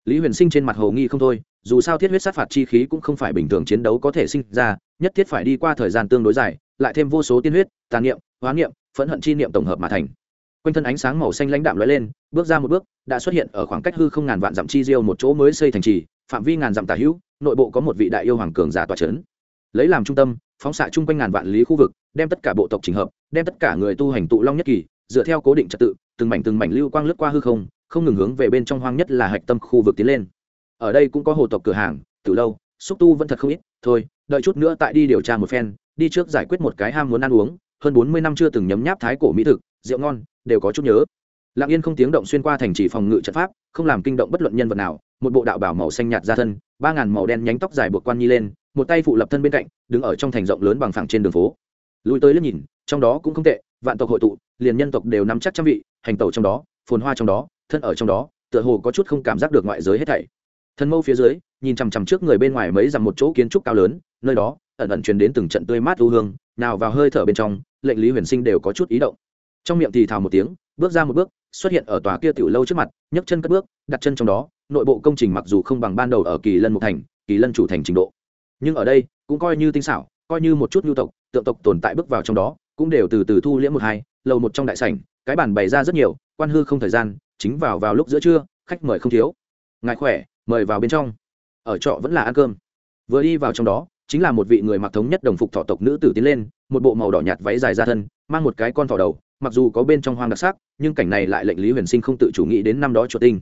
Lý huyền sinh trên mặt hồ nghi không thôi, dù sao thiết huyết sát phạt chi khí cũng không phải bình thường chiến đấu có thể sinh ra, nhất thiết phải đi qua thời gian tương đối dài lại thêm vô số tiên huyết tàn niệm, hóa niệm, phẫn hận chi niệm tổng hợp mà thành. Quanh thân ánh sáng màu xanh lãnh đạm lóe lên, bước ra một bước, đã xuất hiện ở khoảng cách hư không ngàn vạn dặm chi diêu một chỗ mới xây thành trì, phạm vi ngàn dặm tả hữu, nội bộ có một vị đại yêu hoàng cường giả tòa trấn lấy làm trung tâm, phóng xạ chung quanh ngàn vạn lý khu vực, đem tất cả bộ tộc trình hợp, đem tất cả người tu hành tụ long nhất kỳ, dựa theo cố định trật tự, từng mảnh từng mảnh lưu quang lướt qua hư không không ngừng hướng về bên trong hoang nhất là hạch tâm khu vực tiến lên. Ở đây cũng có hồ tộc cửa hàng, từ lâu xúc tu vẫn thật không ít, thôi, đợi chút nữa tại đi điều tra một phen, đi trước giải quyết một cái ham muốn ăn uống, hơn bốn mươi năm chưa từng nhấm nháp thái cổ mỹ thực, rượu ngon, đều có chút nhớ. Lặng yên không tiếng động xuyên qua thành trì phòng ngự trận pháp, không làm kinh động bất luận nhân vật nào, một bộ đạo bảo màu xanh nhạt ra thân, ba ngàn màu đen nhánh tóc dài buộc quan nhi lên, một tay phụ lập thân bên cạnh, đứng ở trong thành rộng lớn bằng phẳng trên đường phố. Lùi tới liếc nhìn, trong đó cũng không tệ, vạn tộc hội tụ, liền nhân tộc đều nắm chắc trăm vị, hành tẩu trong đó, phồn hoa trong đó, thân ở trong đó, tựa hồ có chút không cảm giác được ngoại giới hết thảy. Thân mâu phía dưới nhìn chằm chằm trước người bên ngoài mấy dằm một chỗ kiến trúc cao lớn, nơi đó, ẩn ẩn truyền đến từng trận tươi mát u hương, nào vào hơi thở bên trong, lệnh lý huyền sinh đều có chút ý động. Trong miệng thì thào một tiếng, bước ra một bước, xuất hiện ở tòa kia tiểu lâu trước mặt, nhấc chân cất bước, đặt chân trong đó, nội bộ công trình mặc dù không bằng ban đầu ở kỳ lân một thành, kỳ lân chủ thành trình độ. Nhưng ở đây, cũng coi như tinh xảo, coi như một chút nhu tộc, tượng tộc tồn tại bước vào trong đó, cũng đều từ từ thu liễm một hai, lầu một trong đại sảnh, cái bàn bày ra rất nhiều, quan hư không thời gian, chính vào vào lúc giữa trưa, khách mời không thiếu. Ngài khỏe, mời vào bên trong ở trọ vẫn là ăn cơm. Vừa đi vào trong đó, chính là một vị người mặc thống nhất đồng phục thọ tộc nữ tử tiến lên, một bộ màu đỏ nhạt váy dài ra thân, mang một cái con thỏ đầu, mặc dù có bên trong hoang đặc sắc, nhưng cảnh này lại lệnh lý huyền sinh không tự chủ nghĩ đến năm đó chuột tinh.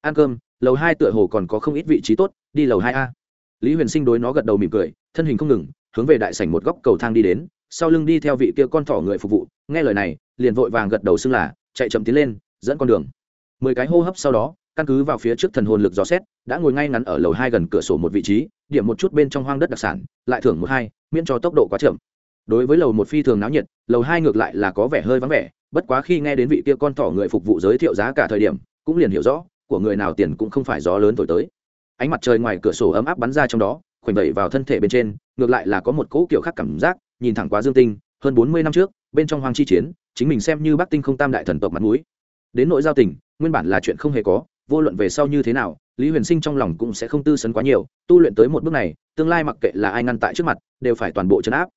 Ăn cơm, lầu hai tựa hồ còn có không ít vị trí tốt, đi lầu hai a. Lý huyền sinh đối nó gật đầu mỉm cười, thân hình không ngừng, hướng về đại sảnh một góc cầu thang đi đến, sau lưng đi theo vị kia con thỏ người phục vụ, nghe lời này, liền vội vàng gật đầu xưng là, chạy chậm tiến lên, dẫn con đường. Mười cái hô hấp sau đó căn cứ vào phía trước thần hồn lực dò xét, đã ngồi ngay ngắn ở lầu hai gần cửa sổ một vị trí, điểm một chút bên trong hoang đất đặc sản, lại thưởng một hai, miễn cho tốc độ quá chậm. Đối với lầu một phi thường náo nhiệt, lầu hai ngược lại là có vẻ hơi vắng vẻ, bất quá khi nghe đến vị kia con thỏ người phục vụ giới thiệu giá cả thời điểm, cũng liền hiểu rõ, của người nào tiền cũng không phải gió lớn thổi tới. Ánh mặt trời ngoài cửa sổ ấm áp bắn ra trong đó, khoảnh vẩy vào thân thể bên trên, ngược lại là có một cỗ kiểu khác cảm giác, nhìn thẳng quá dương tinh, hơn bốn mươi năm trước, bên trong hoang chi chiến, chính mình xem như bắc tinh không tam đại thần tộc mặt mũi. Đến nội giao tình, nguyên bản là chuyện không hề có vô luận về sau như thế nào, lý huyền sinh trong lòng cũng sẽ không tư sấn quá nhiều, tu luyện tới một bước này, tương lai mặc kệ là ai ngăn tại trước mặt, đều phải toàn bộ chấn áp.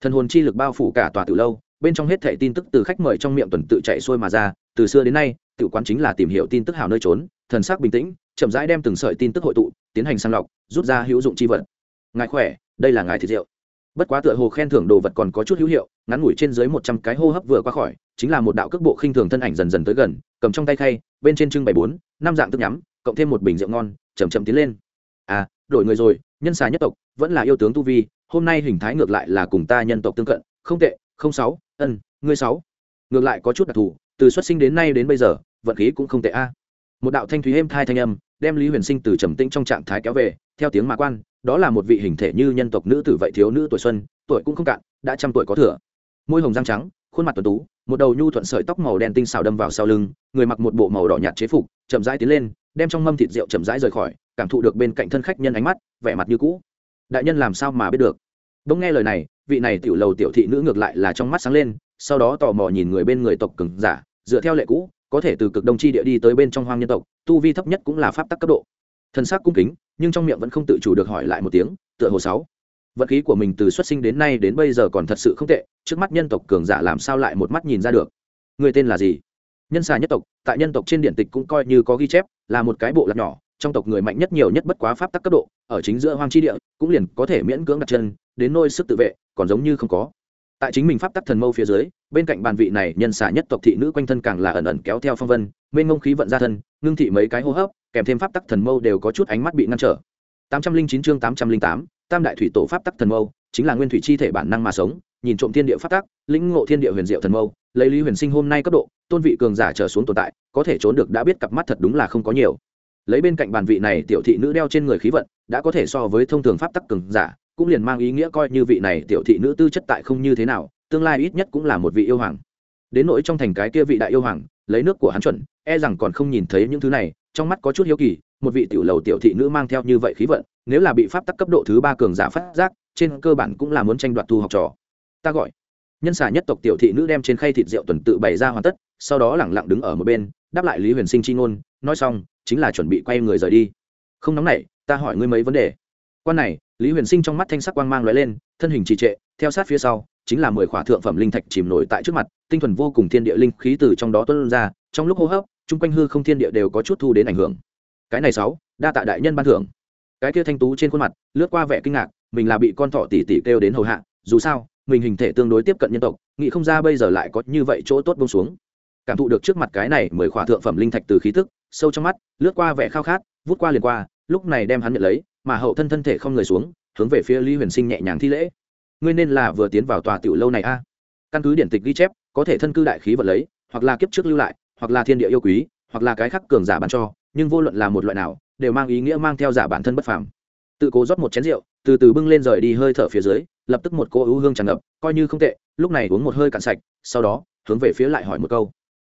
Thần hồn chi lực bao phủ cả tòa từ lâu, bên trong hết thảy tin tức từ khách mời trong miệng tuần tự chạy xuôi mà ra, từ xưa đến nay tự quán chính là tìm hiểu tin tức hào nơi trốn, thần sắc bình tĩnh, chậm rãi đem từng sợi tin tức hội tụ, tiến hành sàng lọc, rút ra hữu dụng chi vật. Ngài khỏe, đây là ngài thịt rượu. Bất quá tựa hồ khen thưởng đồ vật còn có chút hữu hiệu, ngắn ngủi trên dưới một trăm cái hô hấp vừa qua khỏi, chính là một đạo cước bộ khinh thường thân ảnh dần dần tới gần, cầm trong tay khay bên trên trưng bày bốn, năm dạng thức nhắm, cộng thêm một bình rượu ngon chầm chậm tiến lên. À đổi người rồi, nhân xà nhất tộc, vẫn là yêu tướng tu vi, hôm nay hình thái ngược lại là cùng ta nhân tộc tương cận. Không tệ, không sáu, ân, ngươi sáu. Ngược lại có chút đặc thù, từ xuất sinh đến nay đến bây giờ, vận khí cũng không tệ a. Một đạo thanh thúy êm thai thanh âm, đem lý huyền sinh từ trầm tĩnh trong trạng thái kéo về, theo tiếng mà quan, đó là một vị hình thể như nhân tộc nữ tử vậy thiếu nữ tuổi xuân, tuổi cũng không cạn, đã trăm tuổi có thừa. Môi hồng răng trắng, khuôn mặt tuần tú một đầu nhu thuận sợi tóc màu đen tinh xào đâm vào sau lưng, người mặc một bộ màu đỏ nhạt chế phục, chậm rãi tiến lên, đem trong mâm thịt rượu chậm rãi rời khỏi, cảm thụ được bên cạnh thân khách nhân ánh mắt, vẻ mặt như cũ. Đại nhân làm sao mà biết được? Bỗng nghe lời này, vị này tiểu lầu tiểu thị nữ ngược lại là trong mắt sáng lên, sau đó tò mò nhìn người bên người tộc cừng giả, dựa theo lệ cũ, có thể từ cực đông chi địa đi tới bên trong hoang nhân tộc, tu vi thấp nhất cũng là pháp tắc cấp độ. Thân xác cung kính, nhưng trong miệng vẫn không tự chủ được hỏi lại một tiếng, tựa hồ sáu vận khí của mình từ xuất sinh đến nay đến bây giờ còn thật sự không tệ trước mắt nhân tộc cường giả làm sao lại một mắt nhìn ra được? Người tên là gì? Nhân xà nhất tộc tại nhân tộc trên điện tịch cũng coi như có ghi chép là một cái bộ lạc nhỏ trong tộc người mạnh nhất nhiều nhất bất quá pháp tắc cấp độ ở chính giữa hoang chi địa cũng liền có thể miễn cưỡng đặt chân đến nôi sức tự vệ còn giống như không có. Tại chính mình pháp tắc thần mâu phía dưới bên cạnh bàn vị này nhân xà nhất tộc thị nữ quanh thân càng là ẩn ẩn kéo theo phong vân mênh ngông khí vận ra thân ngưng thị mấy cái hô hấp kèm thêm pháp tắc thần mâu đều có chút ánh mắt bị ngăn trở. 809 chương 808, tam đại thủy tổ pháp tắc thần mâu, chính là nguyên thủy chi thể bản năng mà sống, nhìn trộm thiên địa pháp tắc, lĩnh ngộ thiên địa huyền diệu thần mâu, lấy lý huyền sinh hôm nay cấp độ, tôn vị cường giả trở xuống tồn tại, có thể trốn được đã biết cặp mắt thật đúng là không có nhiều. Lấy bên cạnh bàn vị này tiểu thị nữ đeo trên người khí vận, đã có thể so với thông thường pháp tắc cường giả, cũng liền mang ý nghĩa coi như vị này tiểu thị nữ tư chất tại không như thế nào, tương lai ít nhất cũng là một vị yêu hoàng. Đến nỗi trong thành cái kia vị đại yêu hoàng, lấy nước của hắn chuẩn e rằng còn không nhìn thấy những thứ này, trong mắt có chút hiếu kỳ, một vị tiểu lầu tiểu thị nữ mang theo như vậy khí vận nếu là bị pháp tắc cấp độ thứ ba cường giả phát giác, trên cơ bản cũng là muốn tranh đoạt thu học trò. Ta gọi, nhân xà nhất tộc tiểu thị nữ đem trên khay thịt rượu tuần tự bày ra hoàn tất, sau đó lẳng lặng đứng ở một bên, đáp lại lý huyền sinh chi ngôn, nói xong, chính là chuẩn bị quay người rời đi. Không nóng nảy, ta hỏi ngươi mấy vấn đề. Quan này, lý huyền sinh trong mắt thanh sắc quang mang l ó e lên, thân hình trì trệ, theo sát phía sau, chính là mười khỏa thượng phẩm linh thạch chìm nổi tại trước mặt, tinh thuần vô cùng thiên địa linh khí từ trong đó tuân ra, trong lúc hô hấp, chung quanh hư không thiên địa đều có chút thu đến ảnh hưởng. Cái này sáu, đa tạ đại nhân ban thưởng cái kia thanh tú trên khuôn mặt, lướt qua vẻ kinh ngạc, mình là bị con thỏ tỉ tỉ kêu đến hầu hạ, dù sao, mình hình thể tương đối tiếp cận nhân tộc, nghĩ không ra bây giờ lại có như vậy chỗ tốt bông xuống. Cảm thụ được trước mặt cái này mười khỏa thượng phẩm linh thạch từ khí tức, sâu trong mắt, lướt qua vẻ khao khát, vút qua liền qua, lúc này đem hắn nhận lấy, mà hậu thân thân thể không người xuống, hướng về phía lý huyền sinh nhẹ nhàng thi lễ. Ngươi nên là vừa tiến vào tòa tiểu lâu này a. Căn cứ điển tịch ghi chép, có thể thân cư đại khí vật lấy, hoặc là kiếp trước lưu lại, hoặc là thiên địa yêu quý, hoặc là cái khắc cường giả bán cho, nhưng vô luận là một loại nào đều mang ý nghĩa mang theo giả bản thân bất phàm. Tự cố rót một chén rượu, từ từ bưng lên rời đi hơi thở phía dưới, lập tức một cô ưu hương tràn ngập, coi như không tệ, lúc này uống một hơi cạn sạch, sau đó, hướng về phía lại hỏi một câu.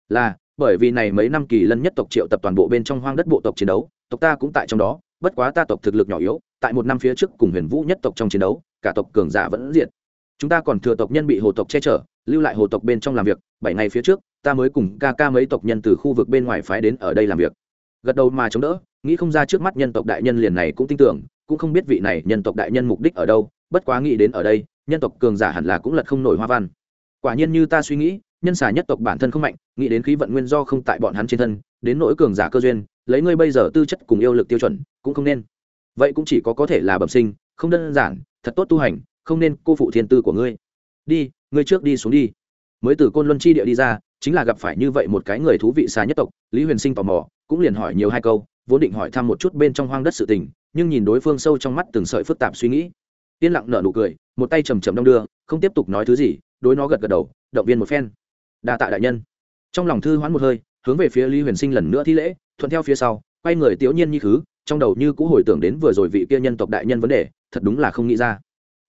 Là, bởi vì này mấy năm kỳ lân nhất tộc triệu tập toàn bộ bên trong hoang đất bộ tộc chiến đấu, tộc ta cũng tại trong đó, bất quá ta tộc thực lực nhỏ yếu, tại một năm phía trước cùng huyền vũ nhất tộc trong chiến đấu, cả tộc cường giả vẫn diệt. Chúng ta còn thừa tộc nhân bị hồ tộc che chở, lưu lại hồ tộc bên trong làm việc, bảy ngày phía trước, ta mới cùng ca ca mấy tộc nhân từ khu vực bên ngoài phái đến ở đây làm việc. Gật đầu mà chống đỡ nghĩ không ra trước mắt nhân tộc đại nhân liền này cũng tin tưởng, cũng không biết vị này nhân tộc đại nhân mục đích ở đâu, bất quá nghĩ đến ở đây, nhân tộc cường giả hẳn là cũng lật không nổi hoa văn. Quả nhiên như ta suy nghĩ, nhân xà nhất tộc bản thân không mạnh, nghĩ đến khí vận nguyên do không tại bọn hắn trên thân, đến nỗi cường giả cơ duyên, lấy ngươi bây giờ tư chất cùng yêu lực tiêu chuẩn, cũng không nên. Vậy cũng chỉ có có thể là bẩm sinh, không đơn giản, thật tốt tu hành, không nên cô phụ thiên tư của ngươi. Đi, ngươi trước đi xuống đi. Mới từ côn luân chi địa đi ra, chính là gặp phải như vậy một cái người thú vị xa nhất tộc, lý huyền sinh tò mò, cũng liền hỏi nhiều hai câu vốn định hỏi thăm một chút bên trong hoang đất sự tình, nhưng nhìn đối phương sâu trong mắt từng sợi phức tạp suy nghĩ. Yên lặng nở nụ cười, một tay chầm chầm đong đưa, không tiếp tục nói thứ gì, đối nó gật gật đầu, động viên một phen. Đa tạ đại nhân. Trong lòng thư hoán một hơi, hướng về phía lý huyền sinh lần nữa thi lễ, thuận theo phía sau, quay người tiểu nhiên như khứ, trong đầu như cũ hồi tưởng đến vừa rồi vị kia nhân tộc đại nhân vấn đề, thật đúng là không nghĩ ra.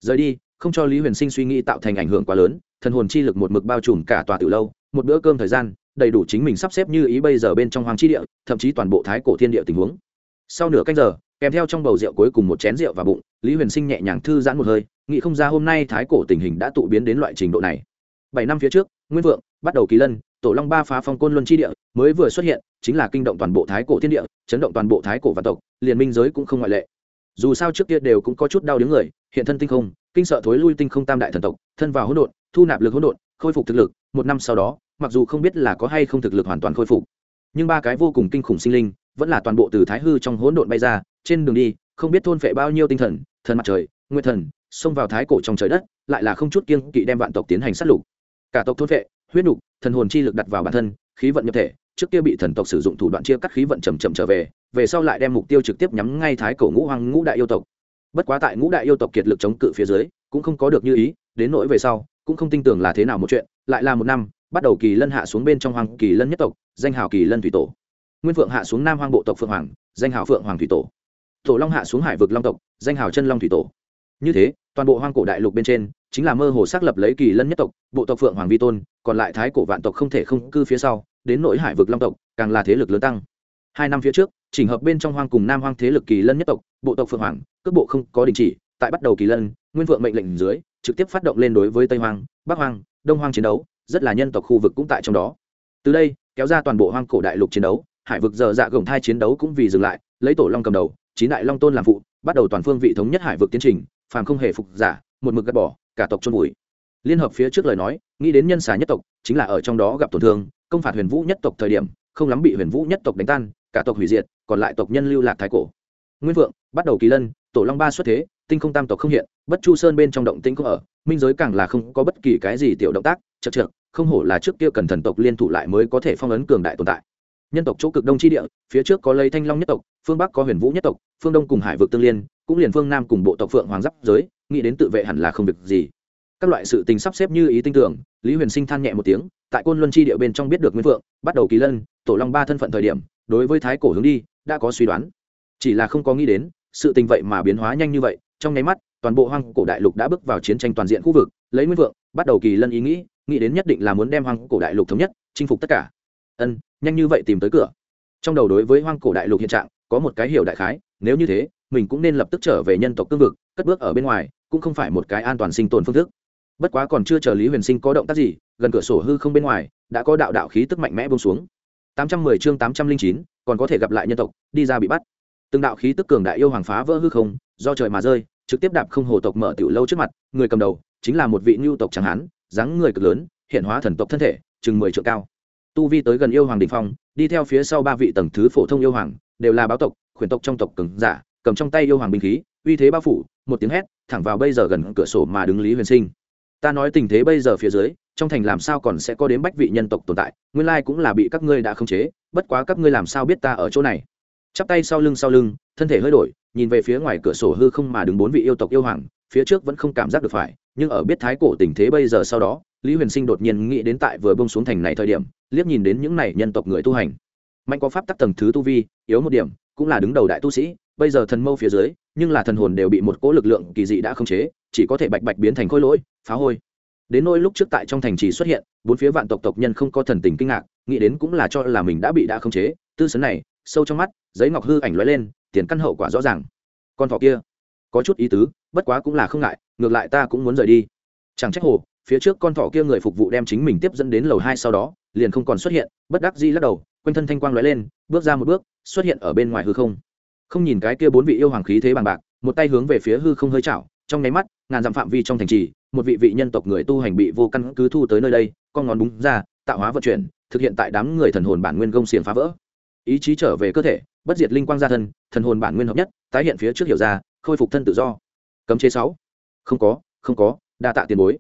Rời đi, không cho lý huyền sinh suy nghĩ tạo thành ảnh hưởng quá lớn, thần hồn chi lực một mực bao trùm cả tòa từ lâu, một bữa cơm thời gian đầy đủ chính mình sắp xếp như ý bây giờ bên trong hoàng chi địa, thậm chí toàn bộ thái cổ thiên địa tình huống. Sau nửa canh giờ, kèm theo trong bầu rượu cuối cùng một chén rượu và bụng, lý huyền sinh nhẹ nhàng thư giãn một hơi, nghĩ không ra hôm nay thái cổ tình hình đã tụ biến đến loại trình độ này. Bảy năm phía trước, nguyên vượng, bắt đầu kỳ lân, tổ long ba phá phong côn luân chi địa, mới vừa xuất hiện, chính là kinh động toàn bộ thái cổ thiên địa, chấn động toàn bộ thái cổ và tộc, liền minh giới cũng không ngoại lệ. Dù sao trước kia đều cũng có chút đau đứng người, hiện thân tinh không, kinh sợ thối lui tinh không tam đại thần tộc, thân vào hỗn độn thu nạp lực hỗn độn, khôi phục thực lực, một năm sau đó, mặc dù không biết là có hay không thực lực hoàn toàn khôi phục, nhưng ba cái vô cùng kinh khủng sinh linh vẫn là toàn bộ từ thái hư trong hỗn độn bay ra, trên đường đi, không biết thôn phệ bao nhiêu tinh thần thần mặt trời nguyên thần, xông vào thái cổ trong trời đất, lại là không chút kiêng kỵ đem vạn tộc tiến hành sát lục. Cả tộc thôn phệ, huyết nục, thần hồn chi lực đặt vào bản thân, khí vận nhập thể, trước kia bị thần tộc sử dụng thủ đoạn chia cắt khí vận chầm chậm trở về về sau lại đem mục tiêu trực tiếp nhắm ngay thái cổ ngũ hoàng ngũ đại yêu tộc. Bất quá tại ngũ đại yêu tộc kiệt lực chống cự phía dưới, cũng không có được như ý, đến nỗi về sau cũng không tin tưởng là thế nào một chuyện, lại là một năm, bắt đầu kỳ lân hạ xuống bên trong hoàng kỳ lân nhất tộc, danh hào kỳ lân thủy tổ. Nguyên phượng hạ xuống nam hoàng bộ tộc phượng hoàng, danh hào phượng hoàng thủy tổ. Tổ long hạ xuống hải vực long tộc, danh hào chân long thủy tổ. Như thế, toàn bộ hoang cổ đại lục bên trên, chính là mơ hồ xác lập lấy kỳ lân nhất tộc, bộ tộc phượng hoàng vi tôn, còn lại thái cổ vạn tộc không thể không cư phía sau, đến nỗi hải vực long tộc, càng là thế lực lớn tăng. Hai năm phía trước, chỉnh hợp bên trong hoang cùng nam hoang thế lực kỳ lân nhất tộc, bộ tộc phượng hoàng, cước bộ không có đình chỉ, tại bắt đầu kỳ lân, nguyên vượng mệnh lệnh dưới trực tiếp phát động lên đối với tây hoang, bắc hoang, đông hoang chiến đấu, rất là nhân tộc khu vực cũng tại trong đó. Từ đây, kéo ra toàn bộ hoang cổ đại lục chiến đấu, hải vực giờ dạ gồng thai chiến đấu cũng vì dừng lại, lấy tổ long cầm đầu, chín đại long tôn làm phụ, bắt đầu toàn phương vị thống nhất hải vực tiến trình, phàm không hề phục giả, một mực gạt bỏ, cả tộc trôn vùi. Liên hợp phía trước lời nói, nghĩ đến nhân xà nhất tộc, chính là ở trong đó gặp tổn thương, công phạt huyền vũ nhất tộc thời điểm, không lắm bị huyền vũ nhất tộc đánh tan, cả tộc hủy diệt, còn lại tộc nhân lưu lạc thái cổ. Nguyên vượng, bắt đầu kỳ lân tổ long ba xuất thế, tinh không tam tộc không hiện, bất chu sơn bên trong động tĩnh không ở, minh giới càng là không có bất kỳ cái gì tiểu động tác chật trượt không hổ là trước kia cần thần tộc liên thủ lại mới có thể phong ấn cường đại tồn tại. Nhân tộc chỗ cực đông chi địa, phía trước có lấy thanh long nhất tộc, phương bắc có huyền vũ nhất tộc, phương đông cùng hải vực tương liên, cũng liền phương nam cùng bộ tộc phượng hoàng giáp giới, nghĩ đến tự vệ hẳn là không việc gì. Các loại sự tình sắp xếp như ý tinh tưởng lý huyền sinh than nhẹ một tiếng, tại côn luân chi địa bên trong biết được nguyên vượng, bắt đầu kỳ lân, tổ long ba thân phận thời điểm, đối với thái cổ hướng đi, đã có suy đoán. Chỉ là không có nghĩ đến sự tình vậy mà biến hóa nhanh như vậy, trong nháy mắt, toàn bộ hoang cổ đại lục đã bước vào chiến tranh toàn diện khu vực, lấy nguyên vượng, bắt đầu kỳ lân ý nghĩ nghĩ đến nhất định là muốn đem hoang cổ đại lục thống nhất, chinh phục tất cả. Ân, nhanh như vậy tìm tới cửa. Trong đầu đối với hoang cổ đại lục hiện trạng, có một cái hiểu đại khái, nếu như thế, mình cũng nên lập tức trở về nhân tộc cương vực, cất bước ở bên ngoài, cũng không phải một cái an toàn sinh tồn phương thức. Bất quá còn chưa chờ lý huyền sinh có động tác gì, gần cửa sổ hư không bên ngoài, đã có đạo đạo khí tức mạnh mẽ bông xuống. Tám trăm mười chương tám trăm linh chín, còn có thể gặp lại nhân tộc, đi ra bị bắt từng đạo khí tức cường đại yêu hoàng phá vỡ hư không, do trời mà rơi, trực tiếp đạp không hồ tộc mở tiểu lâu trước mặt, người cầm đầu chính là một vị nhu tộc chẳng hán, dáng người cực lớn, hiện hóa thần tộc thân thể, chừng mười triệu cao. Tu vi tới gần yêu hoàng đình phong, đi theo phía sau ba vị tầng thứ phổ thông yêu hoàng, đều là báo tộc, khuyển tộc trong tộc cường giả, cầm trong tay yêu hoàng binh khí, uy thế bao phủ, một tiếng hét, thẳng vào bây giờ gần cửa sổ mà đứng lý huyền sinh. Ta nói tình thế bây giờ phía dưới, trong thành làm sao còn sẽ có đến bách vị nhân tộc tồn tại, nguyên lai cũng là bị các ngươi đã khống chế, bất quá các ngươi làm sao biết ta ở chỗ này? Chắp tay sau lưng sau lưng, thân thể hơi đổi, nhìn về phía ngoài cửa sổ hư không mà đứng bốn vị yêu tộc yêu hoàng, phía trước vẫn không cảm giác được phải, nhưng ở biết thái cổ tình thế bây giờ sau đó, lý huyền sinh đột nhiên nghĩ đến tại vừa bông xuống thành này thời điểm, liếc nhìn đến những này nhân tộc người tu hành. Mạnh có pháp tắc tầng thứ tu vi, yếu một điểm, cũng là đứng đầu đại tu sĩ, bây giờ thần mâu phía dưới, nhưng là thần hồn đều bị một cỗ lực lượng kỳ dị đã khống chế, chỉ có thể bạch bạch biến thành khối lỗi, phá hôi. Đến nỗi lúc trước tại trong thành trì xuất hiện, bốn phía vạn tộc tộc nhân không có thần tình kinh ngạc, nghĩ đến cũng là cho là mình đã bị đã khống chế, tư sấn này, sâu trong mắt giấy ngọc hư ảnh lóe lên, tiền căn hậu quả rõ ràng. Con thỏ kia, có chút ý tứ, bất quá cũng là không ngại, ngược lại ta cũng muốn rời đi. Chẳng trách hồ, phía trước con thỏ kia người phục vụ đem chính mình tiếp dẫn đến lầu hai sau đó, liền không còn xuất hiện, bất đắc di lắc đầu, quanh thân thanh quang lóe lên, bước ra một bước, xuất hiện ở bên ngoài hư không. Không nhìn cái kia bốn vị yêu hoàng khí thế bằng bạc, một tay hướng về phía hư không hơi chảo, trong nháy mắt, ngàn dặm phạm vi trong thành trì, một vị vị nhân tộc người tu hành bị vô căn cứ thu tới nơi đây, con ngón búng ra, tạo hóa vận chuyển, thực hiện tại đám người thần hồn bản nguyên gông xiềng phá vỡ ý chí trở về cơ thể, bất diệt linh quang gia thân, thần hồn bản nguyên hợp nhất, tái hiện phía trước hiểu ra, khôi phục thân tự do. Cấm chế sáu. Không có không có, đa tạ tiền bối.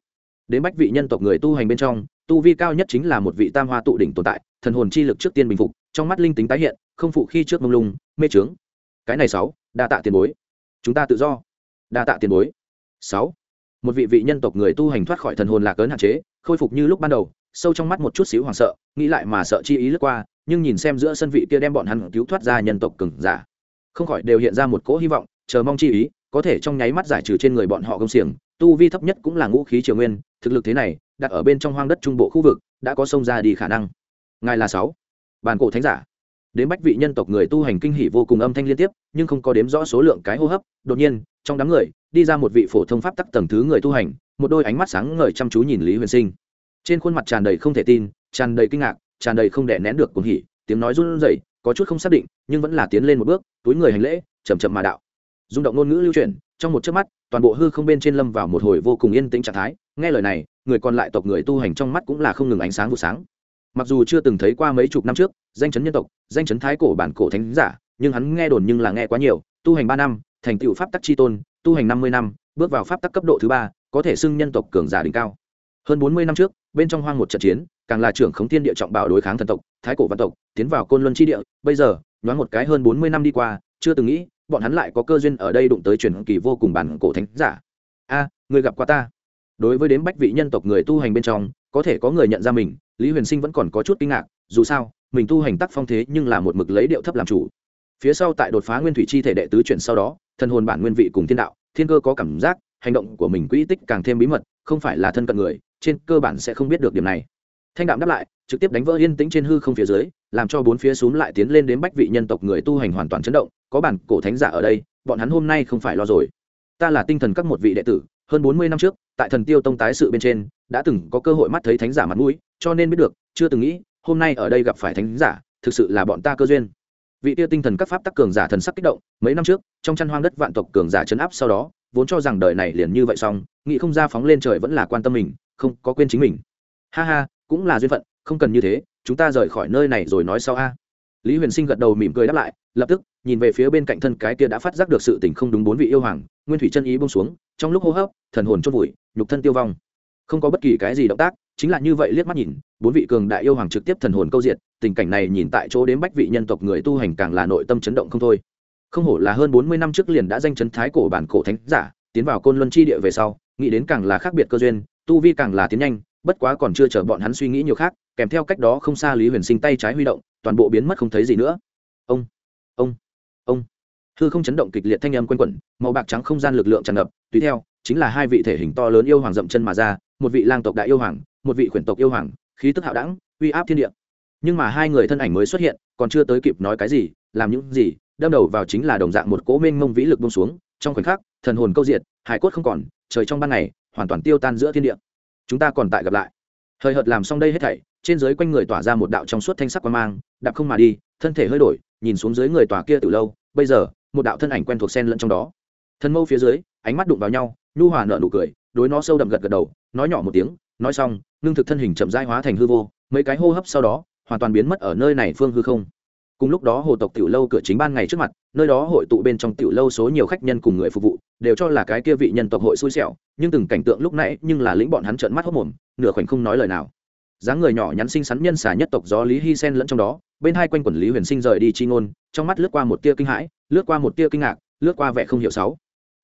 Đến bách vị nhân tộc người tu hành bên trong, tu vi cao nhất chính là một vị tam hoa tụ đỉnh tồn tại, thần hồn chi lực trước tiên bình phục, trong mắt linh tính tái hiện, không phụ khi trước mông lung, mê trướng cái này sáu, đa tạ tiền bối. Chúng ta tự do. Đa tạ tiền bối. Sáu. Một vị vị nhân tộc người tu hành thoát khỏi thần hồn lạc ấn hạn chế, khôi phục như lúc ban đầu sâu trong mắt một chút xíu hoảng sợ, nghĩ lại mà sợ chi ý lướt qua, nhưng nhìn xem giữa sân vị kia đem bọn hắn cứu thoát ra nhân tộc cừng giả, không khỏi đều hiện ra một cỗ hy vọng, chờ mong chi ý, có thể trong nháy mắt giải trừ trên người bọn họ công xiềng, tu vi thấp nhất cũng là ngũ khí triều nguyên, thực lực thế này, đặt ở bên trong hoang đất trung bộ khu vực, đã có sông ra đi khả năng. Ngài là sáu. Bàn cổ thánh giả. Đến bách vị nhân tộc người tu hành kinh hỉ vô cùng âm thanh liên tiếp, nhưng không có đếm rõ số lượng cái hô hấp, đột nhiên, trong đám người, đi ra một vị phổ thông pháp tắc tầng thứ người tu hành, một đôi ánh mắt sáng ngời chăm chú nhìn lý huyền sinh trên khuôn mặt tràn đầy không thể tin, tràn đầy kinh ngạc, tràn đầy không đè nén được cuồng hỉ, tiếng nói run rẩy, có chút không xác định, nhưng vẫn là tiến lên một bước, túi người hành lễ, chậm chậm mà đạo. Rung động ngôn ngữ lưu truyền, trong một chớp mắt, toàn bộ hư không bên trên lâm vào một hồi vô cùng yên tĩnh trạng thái. Nghe lời này, người còn lại tộc người tu hành trong mắt cũng là không ngừng ánh sáng vụ sáng. Mặc dù chưa từng thấy qua mấy chục năm trước, danh chấn nhân tộc, danh chấn thái cổ bản cổ thánh giả, nhưng hắn nghe đồn nhưng là nghe quá nhiều, tu hành ba năm, thành tựu pháp tắc chi tôn, tu hành năm mươi năm, bước vào pháp tắc cấp độ thứ ba, có thể xưng nhân tộc cường giả đỉnh cao hơn bốn mươi năm trước, bên trong hoang một trận chiến, càng là trưởng khống thiên địa trọng bảo đối kháng thần tộc, thái cổ văn tộc, tiến vào côn luân chi địa. Bây giờ, nhoáng một cái hơn bốn mươi năm đi qua, chưa từng nghĩ, bọn hắn lại có cơ duyên ở đây đụng tới truyền kỳ vô cùng bản cổ thánh giả. A, người gặp qua ta? Đối với đến bách vị nhân tộc người tu hành bên trong, có thể có người nhận ra mình, lý huyền sinh vẫn còn có chút kinh ngạc, dù sao, mình tu hành tắc phong thế nhưng là một mực lấy điệu thấp làm chủ. Phía sau tại đột phá nguyên thủy chi thể đệ tứ chuyển sau đó thân hồn bản nguyên vị cùng thiên đạo, thiên cơ có cảm giác, hành động của mình quỹ tích càng thêm bí mật, không phải là thân cận người trên cơ bản sẽ không biết được điểm này. Thanh đạm đáp lại, trực tiếp đánh vỡ yên tĩnh trên hư không phía dưới, làm cho bốn phía x lại tiến lên đến bách vị nhân tộc người tu hành hoàn toàn chấn động, có bản cổ thánh giả ở đây, bọn hắn hôm nay không phải lo rồi. Ta là tinh thần các một vị đệ tử, hơn bốn mươi năm trước, tại thần tiêu tông tái sự bên trên, đã từng có cơ hội mắt thấy thánh giả mặt mũi, cho nên biết được, chưa từng nghĩ, hôm nay ở đây gặp phải thánh giả, thực sự là bọn ta cơ duyên. Vị tiêu tinh thần các pháp tắc cường giả thần sắc kích động, mấy năm trước, trong chăn hoang đất vạn tộc cường giả chấn áp sau đó, vốn cho rằng đời này liền như vậy xong, nghĩ không ra phóng lên trời vẫn là quan tâm mình không có quên chính mình. Ha ha, cũng là duyên phận, không cần như thế, chúng ta rời khỏi nơi này rồi nói sau a. Lý huyền sinh gật đầu mỉm cười đáp lại, lập tức, nhìn về phía bên cạnh thân cái kia đã phát giác được sự tình không đúng bốn vị yêu hoàng, nguyên thủy chân ý bông xuống, trong lúc hô hấp, thần hồn chốt vùi, nhục thân tiêu vong. Không có bất kỳ cái gì động tác, chính là như vậy liếc mắt nhìn, bốn vị cường đại yêu hoàng trực tiếp thần hồn câu diệt tình cảnh này nhìn tại chỗ đến bách vị nhân tộc người tu hành càng là nội tâm chấn động không thôi. Không hổ là hơn bốn mươi năm trước liền đã danh chấn thái cổ bản cổ thánh giả, tiến vào côn luân chi địa về sau nghĩ đến càng là khác biệt cơ duyên, tu vi càng là tiến nhanh, bất quá còn chưa chờ bọn hắn suy nghĩ nhiều khác, kèm theo cách đó không xa lý huyền sinh tay trái huy động, toàn bộ biến mất không thấy gì nữa. Ông ông ông. Hư không chấn động kịch liệt thanh âm quanh quẩn, màu bạc trắng không gian lực lượng tràn ngập, tùy theo, chính là hai vị thể hình to lớn yêu hoàng dậm chân mà ra, một vị lang tộc đại yêu hoàng, một vị khuyển tộc yêu hoàng, khí tức hạo đẳng, uy áp thiên địa. Nhưng mà hai người thân ảnh mới xuất hiện, còn chưa tới kịp nói cái gì, làm những gì, đâm đầu vào chính là đồng dạng một cỗ mênh mông vĩ lực bông xuống trong khoảnh khắc, thần hồn câu diệt, hải cốt không còn, trời trong ban ngày, hoàn toàn tiêu tan giữa thiên địa. Chúng ta còn tại gặp lại. Hời hợt làm xong đây hết thảy, trên dưới quanh người tỏa ra một đạo trong suốt thanh sắc quan mang, đạp không mà đi, thân thể hơi đổi, nhìn xuống dưới người tỏa kia từ lâu, bây giờ, một đạo thân ảnh quen thuộc sen lẫn trong đó. Thân mâu phía dưới, ánh mắt đụng vào nhau, nhu hòa nở nụ cười, đối nó sâu đậm gật gật đầu, nói nhỏ một tiếng, nói xong, ngưng thực thân hình chậm rãi hóa thành hư vô, mấy cái hô hấp sau đó, hoàn toàn biến mất ở nơi này phương hư không cùng lúc đó hồ tộc tiểu lâu cửa chính ban ngày trước mặt, nơi đó hội tụ bên trong tiểu lâu số nhiều khách nhân cùng người phục vụ, đều cho là cái kia vị nhân tộc hội xui xẻo, nhưng từng cảnh tượng lúc nãy nhưng là lĩnh bọn hắn trợn mắt hốc mồm, nửa khoảnh không nói lời nào. Dáng người nhỏ nhắn xinh xắn nhân xả nhất tộc gió lý hy sen lẫn trong đó, bên hai quanh quần lý huyền sinh rời đi chi ngôn, trong mắt lướt qua một tia kinh hãi, lướt qua một tia kinh ngạc, lướt qua vẻ không hiểu sáu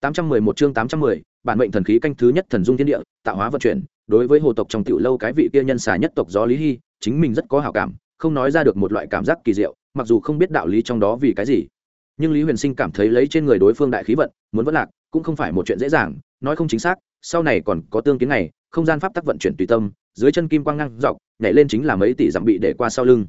tám trăm mười một chương tám trăm mười, bản mệnh thần khí canh thứ nhất thần dung thiên địa, tạo hóa vận chuyển, đối với hồ tộc trong tiểu lâu cái vị kia nhân xả nhất tộc gió lý hy, chính mình rất có hảo cảm không nói ra được một loại cảm giác kỳ diệu, mặc dù không biết đạo lý trong đó vì cái gì. Nhưng lý huyền sinh cảm thấy lấy trên người đối phương đại khí vận, muốn vất lạc, cũng không phải một chuyện dễ dàng, nói không chính xác, sau này còn có tương kiến này không gian pháp tắc vận chuyển tùy tâm, dưới chân kim quang ngang dọc, nhảy lên chính là mấy tỷ dặm bị để qua sau lưng.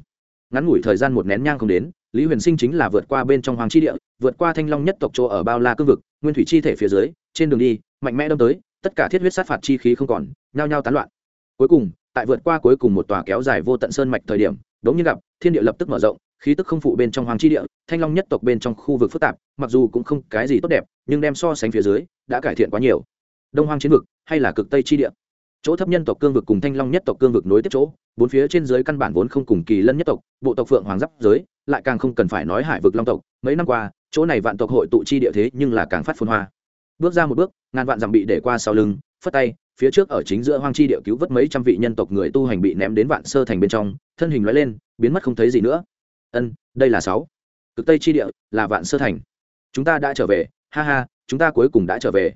Ngắn ngủi thời gian một nén nhang không đến, lý huyền sinh chính là vượt qua bên trong hoàng chi địa, vượt qua thanh long nhất tộc chỗ ở bao la cương vực, nguyên thủy chi thể phía dưới, trên đường đi, mạnh mẽ đâm tới, tất cả thiết huyết sát phạt chi khí không còn, nhao nhao tán loạn. Cuối cùng, tại vượt qua cuối cùng một tòa kéo dài vô tận sơn mạch thời điểm đống như gặp, thiên địa lập tức mở rộng, khí tức không phụ bên trong hoàng chi địa, thanh long nhất tộc bên trong khu vực phức tạp, mặc dù cũng không cái gì tốt đẹp, nhưng đem so sánh phía dưới, đã cải thiện quá nhiều. Đông hoang chiến vực, hay là cực tây chi địa? Chỗ thấp nhân tộc cương vực cùng thanh long nhất tộc cương vực nối tiếp chỗ, bốn phía trên dưới căn bản vốn không cùng kỳ lân nhất tộc, bộ tộc phượng hoàng giáp giới, lại càng không cần phải nói hải vực long tộc. Mấy năm qua, chỗ này vạn tộc hội tụ chi địa thế nhưng là càng phát phun hoa. Bước ra một bước, ngàn vạn dặm bị để qua sau lưng, phất tay phía trước ở chính giữa hoang chi địa cứu vớt mấy trăm vị nhân tộc người tu hành bị ném đến vạn sơ thành bên trong, thân hình lóe lên, biến mất không thấy gì nữa. Ân, đây là sáu. Cực tây chi địa là vạn sơ thành. Chúng ta đã trở về, ha ha, chúng ta cuối cùng đã trở về.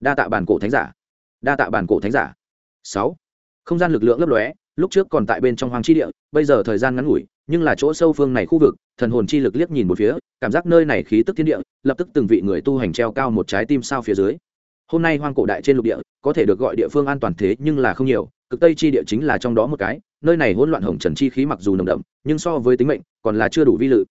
Đa tạ bản cổ thánh giả. Đa tạ bản cổ thánh giả. Sáu. Không gian lực lượng lấp lóe, lúc trước còn tại bên trong hoang chi địa, bây giờ thời gian ngắn ngủi, nhưng là chỗ sâu phương này khu vực, thần hồn chi lực liếc nhìn một phía, cảm giác nơi này khí tức thiên địa, lập tức từng vị người tu hành treo cao một trái tim sao phía dưới. Hôm nay hoang cổ đại trên lục địa có thể được gọi địa phương an toàn thế nhưng là không nhiều, cực tây chi địa chính là trong đó một cái, nơi này hỗn loạn hồng trần chi khí mặc dù nồng đậm, nhưng so với tính mệnh, còn là chưa đủ vi lự.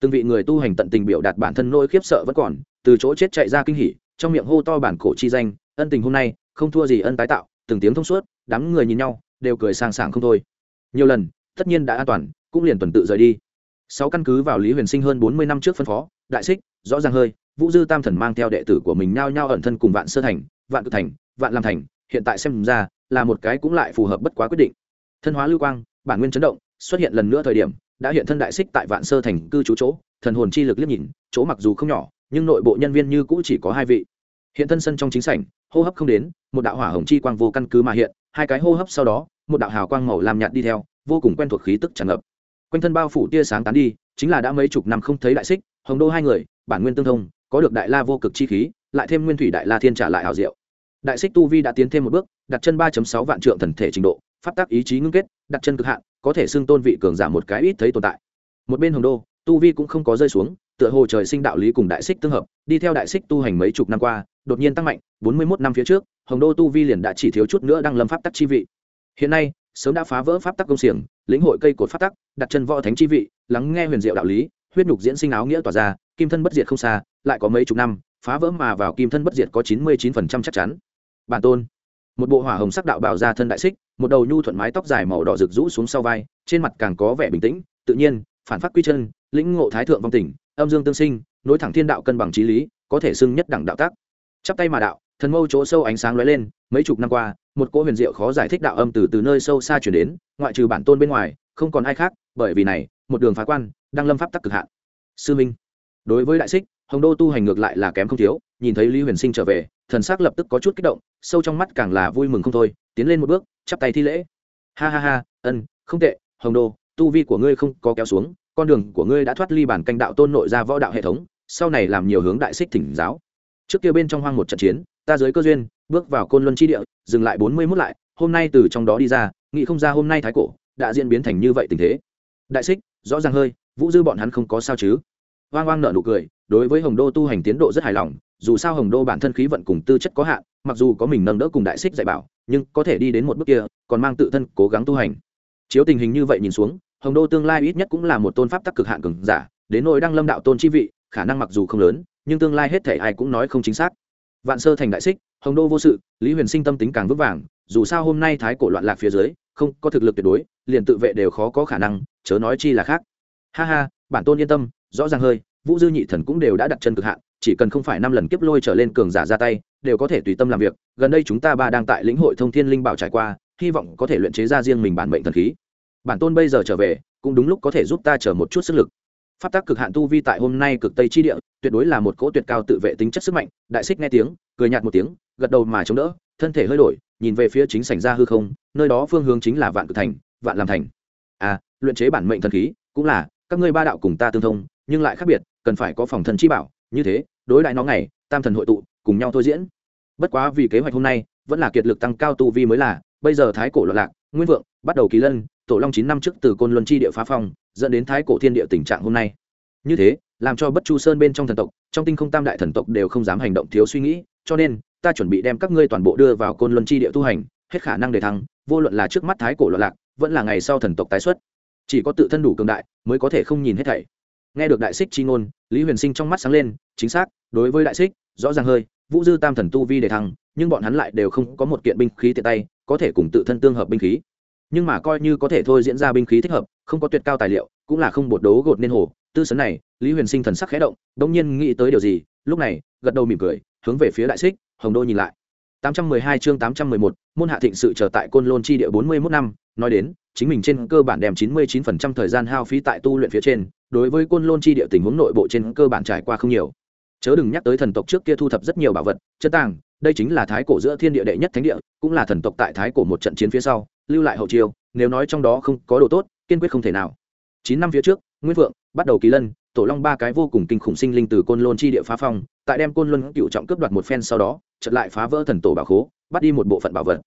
Từng vị người tu hành tận tình biểu đạt bản thân nỗi khiếp sợ vẫn còn, từ chỗ chết chạy ra kinh hỉ, trong miệng hô to bản cổ chi danh, ân tình hôm nay, không thua gì ân tái tạo. Từng tiếng thông suốt, đám người nhìn nhau, đều cười sang sảng không thôi. Nhiều lần, tất nhiên đã an toàn, cũng liền tuần tự rời đi. Sáu căn cứ vào lý huyền sinh hơn bốn mươi năm trước phân phó, đại xích, rõ ràng hơi, vũ dư tam thần mang theo đệ tử của mình nhao nhao ẩn thân cùng vạn sơ thành, vạn cực thành vạn làm thành, hiện tại xem ra, là một cái cũng lại phù hợp bất quá quyết định. Thân hóa lưu quang, bản nguyên chấn động, xuất hiện lần nữa thời điểm, đã hiện thân đại xích tại vạn sơ thành cư trú chỗ, thần hồn chi lực liếc nhìn, chỗ mặc dù không nhỏ, nhưng nội bộ nhân viên như cũ chỉ có hai vị. Hiện thân sân trong chính sảnh, hô hấp không đến, một đạo hỏa hồng chi quang vô căn cứ mà hiện, hai cái hô hấp sau đó, một đạo hào quang màu làm nhạt đi theo, vô cùng quen thuộc khí tức tràn ngập. Quanh thân bao phủ tia sáng tán đi, chính là đã mấy chục năm không thấy đại xích, hồng đô hai người, bản nguyên tương thông, có được đại la vô cực chi khí, lại thêm nguyên thủy đại la thiên trả lại hào diệu đại xích tu vi đã tiến thêm một bước, đặt chân ba sáu vạn trượng thần thể trình độ, pháp tác ý chí ngưng kết, đặt chân cực hạn, có thể xưng tôn vị cường giảm một cái ít thấy tồn tại. Một bên hồng đô, tu vi cũng không có rơi xuống, tựa hồ trời sinh đạo lý cùng đại xích tương hợp, đi theo đại xích tu hành mấy chục năm qua, đột nhiên tăng mạnh, bốn mươi 41 năm phía trước, hồng đô tu vi liền đã chỉ thiếu chút nữa đang lâm pháp tắc chi vị. Hiện nay, sớm đã phá vỡ pháp tắc công xiềng, lĩnh hội cây cột pháp tắc, đặt chân võ thánh chi vị, lắng nghe huyền diệu đạo lý, huyết nhục diễn sinh áo nghĩa tỏa ra, kim thân bất diệt không xa, lại có mấy chục năm, phá vỡ mà vào kim thân bất diệt có chín mươi chín phần trăm chắc chắn bản tôn. Một bộ hỏa hồng sắc đạo bào ra thân đại xích, một đầu nhu thuận mái tóc dài màu đỏ rực rũ xuống sau vai, trên mặt càng có vẻ bình tĩnh, tự nhiên, phản phát quy chân, lĩnh ngộ thái thượng vong tỉnh âm dương tương sinh, nối thẳng thiên đạo cân bằng trí lý, có thể xưng nhất đẳng đạo tác. Chắp tay mà đạo, thần mâu chỗ sâu ánh sáng lóe lên, mấy chục năm qua, một cỗ huyền diệu khó giải thích đạo âm từ từ nơi sâu xa chuyển đến, ngoại trừ bản tôn bên ngoài, không còn ai khác, bởi vì này, một đường phá quan, đang lâm pháp tắc cực hạn. Sư minh, đối với đại xích, hồng đô tu hành ngược lại là kém không thiếu nhìn thấy lý huyền sinh trở về, thần s ắ c lập tức có chút kích động, sâu trong mắt càng là vui mừng không thôi, tiến lên một bước, chắp tay thi lễ. Ha ha ha, ân, không tệ, hồng đô, tu vi của ngươi không có kéo xuống, con đường của ngươi đã thoát ly bản canh đạo tôn nội ra võ đạo hệ thống, sau này làm nhiều hướng đại xích thỉnh giáo. Trước kia bên trong hoang một trận chiến, ta giới cơ duyên, bước vào côn luân tri địa, dừng lại bốn mươi mốt lại, hôm nay từ trong đó đi ra, nghĩ không ra hôm nay thái cổ, đã diễn biến thành như vậy tình thế. Đại xích, rõ ràng hơi, vũ dư bọn hắn không có sao chứ? Hoang hoang nợ nụ cười, đối với hồng đô tu hành tiến độ rất hài lòng dù sao hồng đô bản thân khí vận cùng tư chất có hạn, mặc dù có mình nâng đỡ cùng đại xích dạy bảo, nhưng có thể đi đến một bước kia, còn mang tự thân cố gắng tu hành. Chiếu tình hình như vậy nhìn xuống, hồng đô tương lai ít nhất cũng là một tôn pháp tắc cực hạn cường giả, đến nỗi đang lâm đạo tôn chi vị, khả năng mặc dù không lớn, nhưng tương lai hết thể ai cũng nói không chính xác. Vạn sơ thành đại xích, hồng đô vô sự, lý huyền sinh tâm tính càng vững vàng, dù sao hôm nay thái cổ loạn lạc phía dưới, không có thực lực tuyệt đối, liền tự vệ đều khó có khả năng, chớ nói chi là khác. Ha ha, bản tôn yên tâm, rõ ràng hơi, vũ dư nhị thần cũng đều đã đặt chân cực hạn chỉ cần không phải năm lần kiếp lôi trở lên cường giả ra tay, đều có thể tùy tâm làm việc. Gần đây chúng ta ba đang tại lĩnh hội thông thiên linh bảo trải qua, hy vọng có thể luyện chế ra riêng mình bản mệnh thần khí. Bản tôn bây giờ trở về, cũng đúng lúc có thể giúp ta chờ một chút sức lực. Pháp tắc cực hạn tu vi tại hôm nay cực tây chi địa, tuyệt đối là một cỗ tuyệt cao tự vệ tính chất sức mạnh. Đại xích nghe tiếng, cười nhạt một tiếng, gật đầu mà chống đỡ, thân thể hơi đổi, nhìn về phía chính sảnh ra hư không, nơi đó phương hướng chính là vạn cực thành, vạn làm thành. À luyện chế bản mệnh thần khí, cũng là, các ngươi ba đạo cùng ta tương thông, nhưng lại khác biệt, cần phải có phòng thần chi bảo như thế, đối đại nó ngày, tam thần hội tụ, cùng nhau thôi diễn. Bất quá vì kế hoạch hôm nay, vẫn là kiệt lực tăng cao tu vi mới là, bây giờ thái cổ loạn lạc, nguyên vượng, bắt đầu kỳ lân, tổ long chín năm trước từ côn luân chi địa phá phong, dẫn đến thái cổ thiên địa tình trạng hôm nay. Như thế, làm cho bất chu sơn bên trong thần tộc, trong tinh không tam đại thần tộc đều không dám hành động thiếu suy nghĩ, cho nên, ta chuẩn bị đem các ngươi toàn bộ đưa vào côn luân chi địa tu hành, hết khả năng để thắng, vô luận là trước mắt thái cổ loạn lạc, vẫn là ngày sau thần tộc tái xuất. Chỉ có tự thân đủ cường đại, mới có thể không nhìn hết thảy nghe được đại xích chi ngôn lý huyền sinh trong mắt sáng lên chính xác đối với đại xích rõ ràng hơi vũ dư tam thần tu vi để thăng nhưng bọn hắn lại đều không có một kiện binh khí tiện tay có thể cùng tự thân tương hợp binh khí. Nhưng mà coi như có thể thôi diễn ra binh khí thích hợp không có tuyệt cao tài liệu cũng là không bột đấu gột nên hồ. Tư sấn này lý huyền sinh thần sắc khẽ động đông nhiên nghĩ tới điều gì lúc này gật đầu mỉm cười hướng về phía đại xích hồng đô nhìn lại. 812 chương 811, môn hạ thịnh sự trở tại côn lôn chi địa 41 năm nói đến chính mình trên cơ bản đem 99% thời gian hao phí tại tu luyện phía trên đối với côn lôn chi địa tình huống nội bộ trên cơ bản trải qua không nhiều. Chớ đừng nhắc tới thần tộc trước kia thu thập rất nhiều bảo vật, chân tàng, đây chính là thái cổ giữa thiên địa đệ nhất thánh địa, cũng là thần tộc tại thái cổ một trận chiến phía sau, lưu lại hậu chiêu, nếu nói trong đó không có đồ tốt, kiên quyết không thể nào. Chín năm phía trước, nguyên vượng bắt đầu kỳ lân, tổ long ba cái vô cùng kinh khủng sinh linh từ côn lôn chi địa phá phong, tại đem côn luân cựu trọng cướp đoạt một phen sau đó, chợt lại phá vỡ thần tổ bảo khố, bắt đi một bộ phận bảo vật.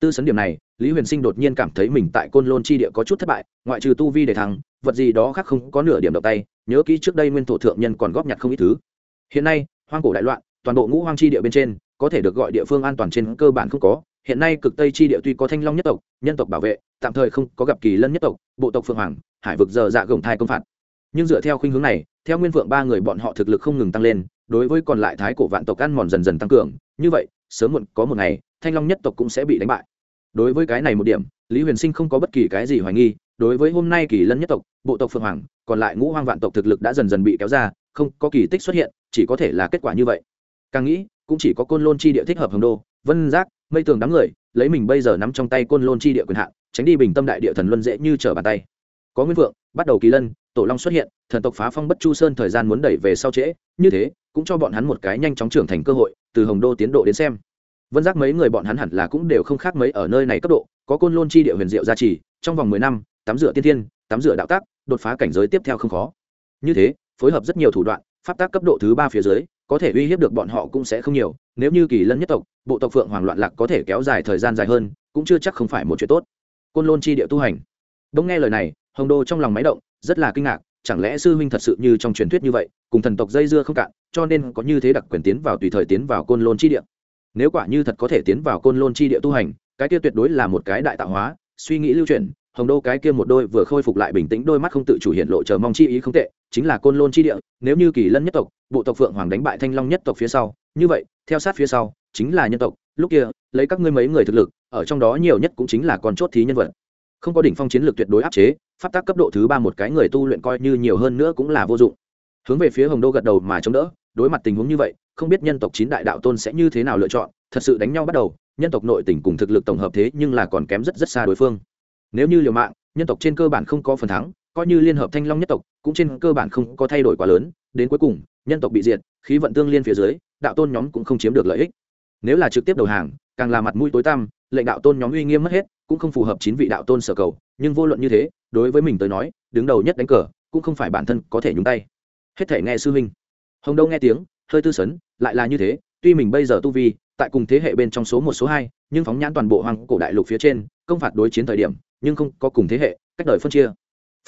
Tư sấn điểm này, lý huyền sinh đột nhiên cảm thấy mình tại côn lôn chi địa có chút thất bại, ngoại trừ tu vi để thắng vật gì đó khác không có nửa điểm động tay, nhớ kỹ trước đây nguyên thổ thượng nhân còn góp nhặt không ít thứ. Hiện nay, hoang cổ đại loạn, toàn bộ ngũ hoang chi địa bên trên, có thể được gọi địa phương an toàn trên cơ bản không có. Hiện nay cực tây chi địa tuy có thanh long nhất tộc, nhân tộc bảo vệ, tạm thời không có gặp kỳ lân nhất tộc, bộ tộc phương hoàng, hải vực giờ dạ gồng thai công phạt. Nhưng dựa theo khuynh hướng này, theo nguyên vượng ba người bọn họ thực lực không ngừng tăng lên, đối với còn lại thái cổ vạn tộc ăn mòn dần dần tăng cường, như vậy, sớm muộn có một ngày, thanh long nhất tộc cũng sẽ bị đánh bại. Đối với cái này một điểm, lý huyền sinh không có bất kỳ cái gì hoài nghi đối với hôm nay kỳ lân nhất tộc, bộ tộc phượng hoàng, còn lại ngũ hoang vạn tộc thực lực đã dần dần bị kéo ra, không có kỳ tích xuất hiện, chỉ có thể là kết quả như vậy. Càng nghĩ, cũng chỉ có côn lôn chi địa thích hợp hồng đô, vân giác, mây tường đám người, lấy mình bây giờ nắm trong tay côn lôn chi địa quyền hạn, tránh đi bình tâm đại địa thần luân dễ như trở bàn tay. Có nguyên vượng, bắt đầu kỳ lân, tổ long xuất hiện, thần tộc phá phong bất chu sơn thời gian muốn đẩy về sau trễ, như thế, cũng cho bọn hắn một cái nhanh chóng trưởng thành cơ hội, từ hồng đô tiến độ đến xem. Vân giác mấy người bọn hắn hẳn là cũng đều không khác mấy ở nơi này cấp độ, có côn lôn chi địa huyền diệu gia trì, trong vòng mười năm tắm rửa tiên thiên, tắm rửa đạo tác, đột phá cảnh giới tiếp theo không khó. Như thế, phối hợp rất nhiều thủ đoạn, pháp tác cấp độ thứ ba phía dưới, có thể uy hiếp được bọn họ cũng sẽ không nhiều, nếu như kỳ lân nhất tộc, bộ tộc phượng hoàng loạn lạc có thể kéo dài thời gian dài hơn, cũng chưa chắc không phải một chuyện tốt. Côn lôn chi địa tu hành. Đông nghe lời này, hồng đô trong lòng máy động, rất là kinh ngạc, chẳng lẽ sư huynh thật sự như trong truyền thuyết như vậy, cùng thần tộc dây dưa không cạn, cho nên có như thế đặc quyền tiến vào tùy thời tiến vào côn lôn chi địa. Nếu quả như thật có thể tiến vào côn lôn chi địa tu hành, cái kia tuyệt đối là một cái đại tạo hóa, suy nghĩ lưu truyền hồng đô cái kia một đôi vừa khôi phục lại bình tĩnh đôi mắt không tự chủ hiện lộ chờ mong chi ý không tệ, chính là côn lôn chi địa, nếu như kỳ lân nhất tộc, bộ tộc phượng hoàng đánh bại thanh long nhất tộc phía sau, như vậy, theo sát phía sau, chính là nhân tộc. Lúc kia, lấy các ngươi mấy người thực lực, ở trong đó nhiều nhất cũng chính là con chốt thí nhân vật. Không có đỉnh phong chiến lược tuyệt đối áp chế phát tác cấp độ thứ ba một cái người tu luyện coi như nhiều hơn nữa cũng là vô dụng. Hướng về phía hồng đô gật đầu mà chống đỡ, đối mặt tình huống như vậy, không biết nhân tộc chín đại đạo tôn sẽ như thế nào lựa chọn, thật sự đánh nhau bắt đầu, nhân tộc nội tỉnh cùng thực lực tổng hợp thế nhưng là còn kém rất rất xa đối phương nếu như liều mạng, nhân tộc trên cơ bản không có phần thắng, coi như liên hợp thanh long nhất tộc, cũng trên cơ bản không có thay đổi quá lớn, đến cuối cùng, nhân tộc bị diệt, khí vận tương liên phía dưới, đạo tôn nhóm cũng không chiếm được lợi ích. Nếu là trực tiếp đầu hàng, càng là mặt mũi tối tăm, lệnh đạo tôn nhóm uy nghiêm mất hết, cũng không phù hợp chín vị đạo tôn sở cầu, nhưng vô luận như thế, đối với mình tới nói, đứng đầu nhất đánh cờ, cũng không phải bản thân có thể nhúng tay. Hết thể nghe sư huynh. Hồng đâu nghe tiếng, hơi tư sấn, lại là như thế, tuy mình bây giờ tu vi, tại cùng thế hệ bên trong số một, số hai, nhưng phóng nhãn toàn bộ hoàng cổ đại lục phía trên, công phạt đối chiến thời điểm nhưng không có cùng thế hệ, cách đời phân chia.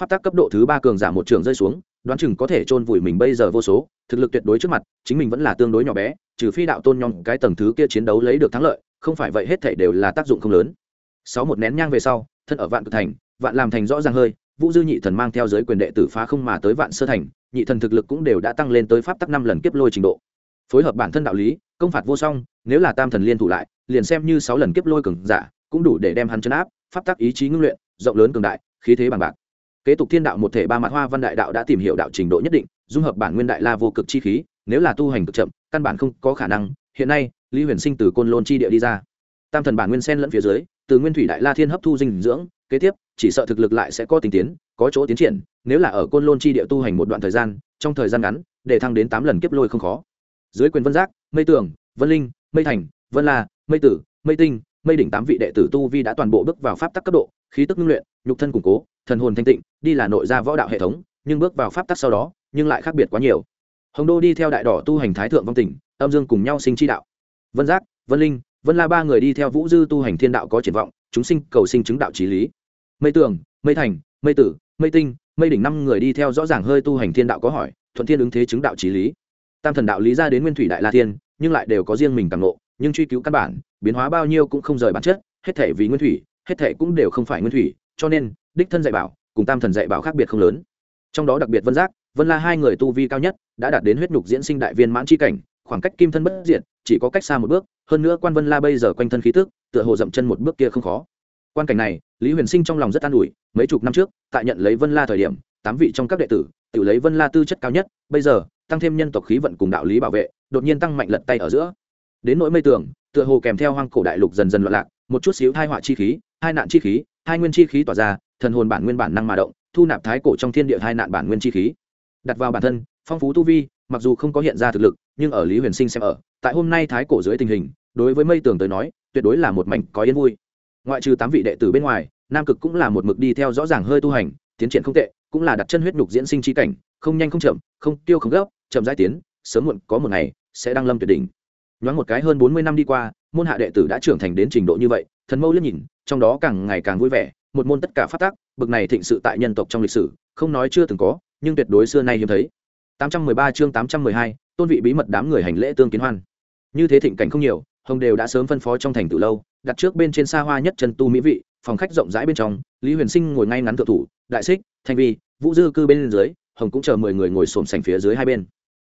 Phát tác cấp độ thứ ba cường giả một trường rơi xuống, đoán chừng có thể chôn vùi mình bây giờ vô số, thực lực tuyệt đối trước mặt, chính mình vẫn là tương đối nhỏ bé, trừ phi đạo tôn nhong cái tầng thứ kia chiến đấu lấy được thắng lợi, không phải vậy hết thảy đều là tác dụng không lớn. Sáu một nén nhang về sau, thân ở vạn cực thành, vạn làm thành rõ ràng hơi, vũ dư nhị thần mang theo giới quyền đệ tử phá không mà tới vạn sơ thành, nhị thần thực lực cũng đều đã tăng lên tới pháp tắc năm lần kiếp lôi trình độ. Phối hợp bản thân đạo lý, công phạt vô song, nếu là tam thần liên thủ lại, liền xem như sáu lần kiếp lôi cường giả, cũng đủ để đem hắn chấn áp pháp tắc ý chí ngưng luyện, rộng lớn cường đại, khí thế bằng bạc. Kế tục thiên đạo một thể ba mặt hoa văn đại đạo đã tìm hiểu đạo trình độ nhất định, dung hợp bản nguyên đại la vô cực chi khí, nếu là tu hành cực chậm, căn bản không có khả năng. Hiện nay, lý huyền sinh từ côn lôn chi địa đi ra. Tam thần bản nguyên sen lẫn phía dưới, từ nguyên thủy đại la thiên hấp thu dinh dưỡng, kế tiếp, chỉ sợ thực lực lại sẽ có tình tiến, có chỗ tiến triển, nếu là ở côn lôn chi địa tu hành một đoạn thời gian, trong thời gian ngắn, để thăng đến tám lần kiếp lôi không khó. Dưới quyền vân giác, mây tường, vân linh, mây thành, vân la, mây tử, mây tinh mây đỉnh tám vị đệ tử tu vi đã toàn bộ bước vào pháp tắc cấp độ, khí tức ngưng luyện, nhục thân củng cố, thần hồn thanh tịnh, đi là nội gia võ đạo hệ thống, nhưng bước vào pháp tắc sau đó, nhưng lại khác biệt quá nhiều. Hồng đô đi theo đại đỏ tu hành thái thượng vong tỉnh, âm dương cùng nhau sinh chi đạo. Vân giác, vân linh, vân la ba người đi theo vũ dư tu hành thiên đạo có triển vọng, chúng sinh cầu sinh chứng đạo trí lý. Mây tường, mây thành, mây tử, mây tinh, mây đỉnh năm người đi theo rõ ràng hơi tu hành thiên đạo có hỏi, thuận thiên ứng thế chứng đạo trí lý. Tam thần đạo lý ra đến nguyên thủy đại la thiên, nhưng lại đều có riêng mình càng ngộ nhưng truy cứu căn bản, biến hóa bao nhiêu cũng không rời bản chất, hết thể vì nguyên thủy, hết thể cũng đều không phải nguyên thủy, cho nên, đích thân dạy bảo cùng tam thần dạy bảo khác biệt không lớn. Trong đó đặc biệt vân giác, vân la hai người tu vi cao nhất, đã đạt đến huyết nhục diễn sinh đại viên mãn c h i cảnh, khoảng cách kim thân bất diện chỉ có cách xa một bước, hơn nữa quan vân la bây giờ quanh thân khí tức, tựa hồ dậm chân một bước kia không khó. Quan cảnh này, lý huyền sinh trong lòng rất an ủi, mấy chục năm trước, tại nhận lấy vân la thời điểm, tám vị trong các đệ tử, tự lấy vân la tư chất cao nhất, bây giờ, tăng thêm nhân tộc khí vận cùng đạo lý bảo vệ, đột nhiên tăng mạnh lật tay ở giữa đến nỗi mây tường, tựa hồ kèm theo hoang cổ đại lục dần dần loạn lạc, một chút xíu thai họa chi khí, hai nạn chi khí, hai nguyên chi khí tỏa ra, thần hồn bản nguyên bản năng mà động, thu nạp thái cổ trong thiên địa hai nạn bản nguyên chi khí. Đặt vào bản thân, phong phú tu vi, mặc dù không có hiện ra thực lực, nhưng ở lý huyền sinh xem ở, tại hôm nay thái cổ dưới tình hình, đối với mây tường tới nói, tuyệt đối là một mảnh có yên vui. Ngoại trừ tám vị đệ tử bên ngoài, nam cực cũng là một mực đi theo rõ ràng hơi tu hành, tiến triển không tệ, cũng là đặt chân huyết nhục diễn sinh chi cảnh, không nhanh không chậm, không tiêu không gấp, chậm giải tiến, sớm muộn có một ngày sẽ đăng lâm tuyệt đỉnh nhoáng một cái hơn bốn mươi năm đi qua môn hạ đệ tử đã trưởng thành đến trình độ như vậy thần mâu liếc nhìn trong đó càng ngày càng vui vẻ một môn tất cả phát tác bực này thịnh sự tại nhân tộc trong lịch sử không nói chưa từng có nhưng tuyệt đối xưa nay hiếm thấy. 813 chương 812, tôn vị bí mật đám người hành lễ tương kiến hoan. Như thế thịnh cảnh không nhiều hồng đều đã sớm phân phó trong thành từ lâu đặt trước bên trên xa hoa nhất chân tu mỹ vị phòng khách rộng rãi bên trong lý huyền sinh ngồi ngay ngắn thượng thủ đại xích thanh vi vũ dư cư bên dưới hồng cũng chờ mười người ngồi xổm sành phía dưới hai bên.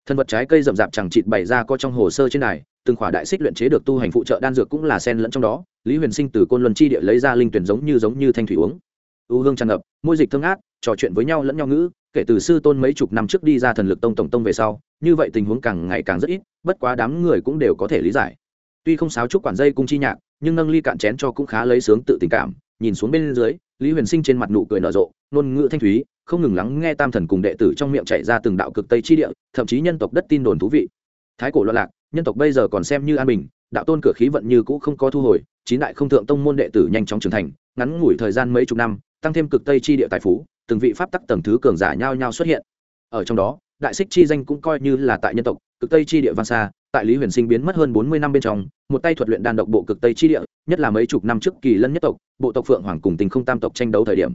Thân vật trái cây rậm rạp chẳng chịt bày ra có trong hồ sơ trên đài từng khỏa đại xích luyện chế được tu hành phụ trợ đan dược cũng là sen lẫn trong đó, lý huyền sinh từ côn luân chi địa lấy ra linh tuyển giống như giống như thanh thủy uống. U hương tràn ngập, môi dịch thương át trò chuyện với nhau lẫn nhau ngữ, kể từ sư tôn mấy chục năm trước đi ra thần lực tông tổng tông về sau, như vậy tình huống càng ngày càng rất ít, bất quá đám người cũng đều có thể lý giải. Tuy không sáo chúc quản dây cung chi nhạc, nhưng nâng ly cạn chén cho cũng khá lấy sướng tự tình cảm, nhìn xuống bên dưới, lý huyền sinh trên mặt nụ cười nở rộ, ngôn ngữ thanh thúy, không ngừng lắng nghe tam thần cùng đệ tử trong miệng chạy ra từng đạo cực tây chi địa, thậm chí nhân tộc đất tin đồn thú vị. Thái cổ loạn lạc nhân tộc bây giờ còn xem như an bình, đạo tôn cửa khí vận như cũ không có thu hồi, chín đại không thượng tông môn đệ tử nhanh chóng trưởng thành, ngắn ngủi thời gian mấy chục năm, tăng thêm cực tây chi địa tài phú, từng vị pháp tắc tầng thứ cường giả nhau nhau xuất hiện. Ở trong đó, đại xích chi danh cũng coi như là tại nhân tộc, cực tây chi địa văn xa, tại lý huyền sinh biến mất hơn bốn mươi năm bên trong, một tay thuật luyện đan độc bộ cực tây chi địa, nhất là mấy chục năm trước kỳ lân nhất tộc, bộ tộc phượng hoàng cùng tình không tam tộc tranh đấu thời điểm.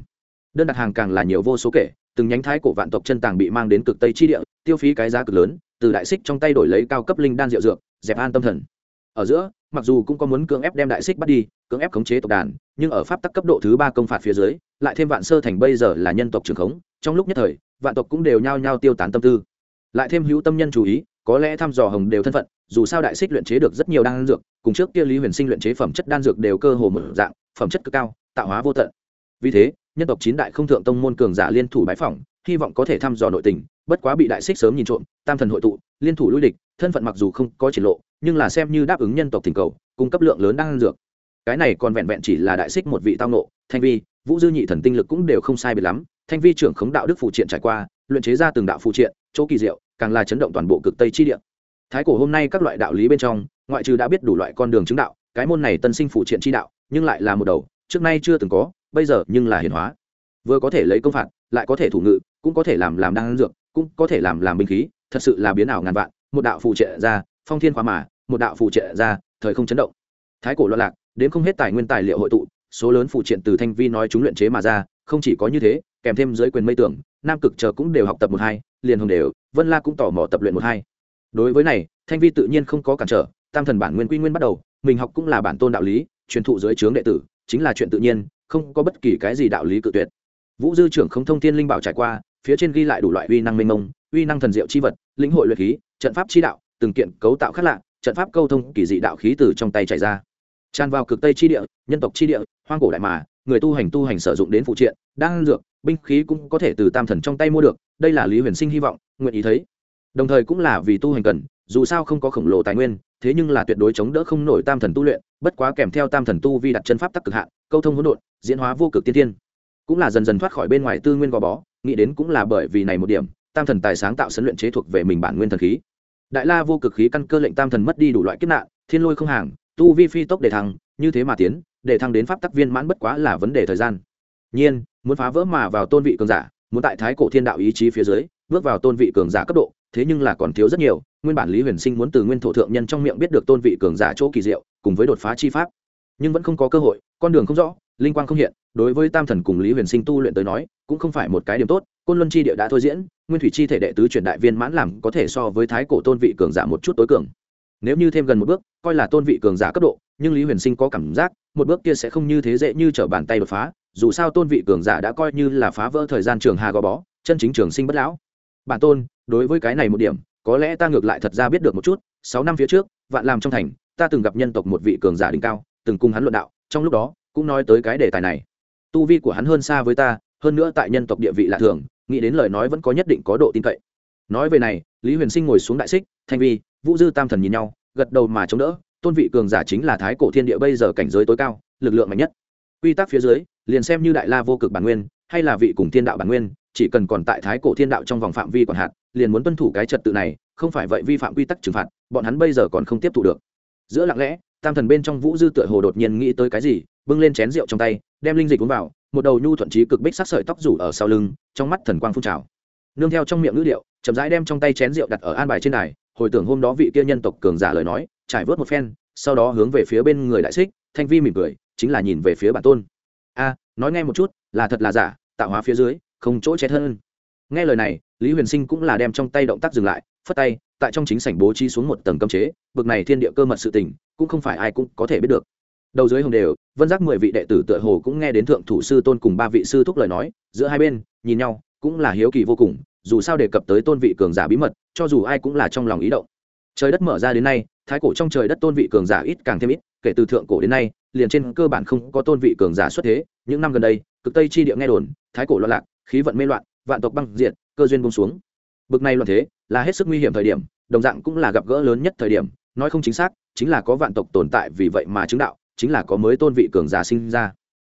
Đơn đặt hàng càng là nhiều vô số kể từng nhánh thái cổ vạn tộc chân tàng bị mang đến cực tây chi địa, tiêu phí cái giá cực lớn, từ đại xích trong tay đổi lấy cao cấp linh đan rượu dược, dẹp an tâm thần. Ở giữa, mặc dù cũng có muốn cưỡng ép đem đại xích bắt đi, cưỡng ép khống chế tộc đàn, nhưng ở pháp tắc cấp độ thứ ba công phạt phía dưới, lại thêm vạn sơ thành bây giờ là nhân tộc trường khống, trong lúc nhất thời, vạn tộc cũng đều nhao nhao tiêu tán tâm tư. Lại thêm hữu tâm nhân chú ý, có lẽ thăm dò hồng đều thân phận, dù sao đại xích luyện chế được rất nhiều đan dược, cùng trước kia lý huyền sinh luyện chế phẩm chất đan dược đều cơ hồ mở dạng, phẩm chất cực cao, tạo hóa vô tận. Vì thế nhân tộc chín đại không thượng tông môn cường giả liên thủ bái phỏng, hy vọng có thể thăm dò nội tình, bất quá bị đại xích sớm nhìn trộm, tam thần hội tụ, liên thủ lui địch, thân phận mặc dù không có triển lộ, nhưng là xem như đáp ứng nhân tộc thỉnh cầu, cung cấp lượng lớn đang dược. Cái này còn vẹn vẹn chỉ là đại xích một vị tao nộ thanh vi, vũ dư nhị thần tinh lực cũng đều không sai biệt lắm. Thanh vi trưởng khống đạo đức phụ triện trải qua, luyện chế ra từng đạo phụ triện, chỗ kỳ diệu, càng là chấn động toàn bộ cực tây chi địa. Thái cổ hôm nay các loại đạo lý bên trong, ngoại trừ đã biết đủ loại con đường chứng đạo, cái môn này tân sinh phụ triện chi đạo, nhưng lại là một đầu, trước nay chưa từng có bây giờ nhưng là hiển hóa. Vừa có thể lấy công phạt, lại có thể thủ ngự, cũng có thể làm làm đan dược, cũng có thể làm làm binh khí, thật sự là biến ảo ngàn vạn, một đạo phụ triện ra, phong thiên khoa mà, một đạo phụ triện ra, thời không chấn động. Thái cổ loạn lạc, đến không hết tài nguyên tài liệu hội tụ, số lớn phụ triện từ thanh vi nói chúng luyện chế mà ra, không chỉ có như thế, kèm thêm dưới quyền mây tưởng, nam cực chờ cũng đều học tập một hai, liền hồng đều, vân la cũng tỏ mò tập luyện một hai. Đối với này, thanh vi tự nhiên không có cản trở, tam thần bản nguyên quy nguyên bắt đầu, mình học cũng là bản tôn đạo lý, truyền thụ dưới trướng đệ tử, chính là chuyện tự nhiên không có bất kỳ cái gì đạo lý cự tuyệt. Vũ dư trưởng không thông thiên linh bảo trải qua, phía trên ghi lại đủ loại uy năng minh mông, uy năng thần diệu chi vật, lĩnh hội luyện khí, trận pháp chi đạo, từng kiện cấu tạo khác lạ, trận pháp câu thông kỳ dị đạo khí từ trong tay chảy ra. Tràn vào cực tây chi địa, nhân tộc chi địa, hoang cổ đại mà, người tu hành tu hành sử dụng đến phụ triện, đan dược, binh khí cũng có thể từ tam thần trong tay mua được, đây là lý huyền sinh hy vọng, nguyện ý thấy. Đồng thời cũng là vì tu hành cần, dù sao không có khổng lồ tài nguyên thế nhưng là tuyệt đối chống đỡ không nổi tam thần tu luyện, bất quá kèm theo tam thần tu vi đặt chân pháp tắc cực hạn, câu thông hỗn độn, diễn hóa vô cực tiên tiên cũng là dần dần thoát khỏi bên ngoài tư nguyên gò bó, nghĩ đến cũng là bởi vì này một điểm, tam thần tài sáng tạo sấn luyện chế thuộc về mình bản nguyên thần khí. Đại la vô cực khí căn cơ lệnh tam thần mất đi đủ loại kiếp nạn, thiên lôi không hàng, tu vi phi tốc để thăng, như thế mà tiến để thăng đến pháp tắc viên mãn bất quá là vấn đề thời gian. Nhiên, muốn phá vỡ mà vào tôn vị cường giả, muốn tại thái cổ thiên đạo ý chí phía dưới, bước vào tôn vị cường giả cấp độ thế nhưng là còn thiếu rất nhiều, nguyên bản lý huyền sinh muốn từ nguyên thổ thượng nhân trong miệng biết được tôn vị cường giả chỗ kỳ diệu, cùng với đột phá chi pháp. Nhưng vẫn không có cơ hội, con đường không rõ, linh quang không hiện, đối với tam thần cùng lý huyền sinh tu luyện tới nói, cũng không phải một cái điểm tốt, côn luân chi địa đã thôi diễn, nguyên thủy chi thể đệ tứ truyền đại viên mãn làm có thể so với thái cổ tôn vị cường giả một chút tối cường. Nếu như thêm gần một bước, coi là tôn vị cường giả cấp độ, nhưng lý huyền sinh có cảm giác, một bước kia sẽ không như thế dễ như t r ở bàn tay đột phá, dù sao tôn vị cường giả đã coi như là phá vỡ thời gian trường hà gò bó, chân chính trường sinh bất lão. Bản tôn đối với cái này một điểm, có lẽ ta ngược lại thật ra biết được một chút, sáu năm phía trước, vạn làm trong thành, ta từng gặp nhân tộc một vị cường giả đỉnh cao, từng cùng hắn luận đạo, trong lúc đó, cũng nói tới cái đề tài này. Tu vi của hắn hơn xa với ta, hơn nữa tại nhân tộc địa vị lạ thường, nghĩ đến lời nói vẫn có nhất định có độ tin cậy. Nói về này, lý huyền sinh ngồi xuống đại xích, thanh vi, vũ dư tam thần nhìn nhau, gật đầu mà chống đỡ, tôn vị cường giả chính là thái cổ thiên địa bây giờ cảnh giới tối cao, lực lượng mạnh nhất. Quy tắc phía dưới, liền xem như đại la vô cực bản nguyên, hay là vị cùng thiên đạo bản nguyên, chỉ cần còn tại thái cổ thiên đạo trong vòng phạm vi còn hạn liền muốn tuân thủ cái trật tự này, không phải vậy vi phạm quy tắc trừng phạt, bọn hắn bây giờ còn không tiếp thu được. Giữa lặng lẽ, tam thần bên trong vũ dư tựa hồ đột nhiên nghĩ tới cái gì, bưng lên chén rượu trong tay, đem linh dịch uống vào, một đầu nhu thuận trí cực bích sắc sợi tóc rủ ở sau lưng, trong mắt thần quang phun trào. Nương theo trong miệng ngữ điệu, chậm rãi đem trong tay chén rượu đặt ở an bài trên đài, hồi tưởng hôm đó vị kia nhân tộc cường giả lời nói, trải vớt một phen, sau đó hướng về phía bên người đại xích, thanh vi mỉm cười, chính là nhìn về phía bản tôn. A, nói nghe một chút, là thật là giả, tạo hóa phía dưới, không chỗ chết hơn nghe lời này, lý huyền sinh cũng là đem trong tay động tác dừng lại, phất tay, tại trong chính sảnh bố trí xuống một tầng cấm chế, bực này thiên địa cơ mật sự tình, cũng không phải ai cũng có thể biết được. Đầu dưới hồng đều, vân giác mười vị đệ tử tựa hồ cũng nghe đến thượng thủ sư tôn cùng ba vị sư thúc lời nói, giữa hai bên, nhìn nhau, cũng là hiếu kỳ vô cùng, dù sao đề cập tới tôn vị cường giả bí mật, cho dù ai cũng là trong lòng ý động. Trời đất mở ra đến nay, thái cổ trong trời đất tôn vị cường giả ít càng thêm ít, kể từ thượng cổ đến nay, liền trên cơ bản không có tôn vị cường giả xuất thế, những năm gần đây, cực tây chi địa nghe đồn, thái cổ loạn lạc, khí vận mê loạn vạn tộc băng diện cơ duyên bông xuống. Bực này loạn thế là hết sức nguy hiểm thời điểm đồng dạng cũng là gặp gỡ lớn nhất thời điểm nói không chính xác chính là có vạn tộc tồn tại vì vậy mà chứng đạo chính là có mới tôn vị cường giả sinh ra.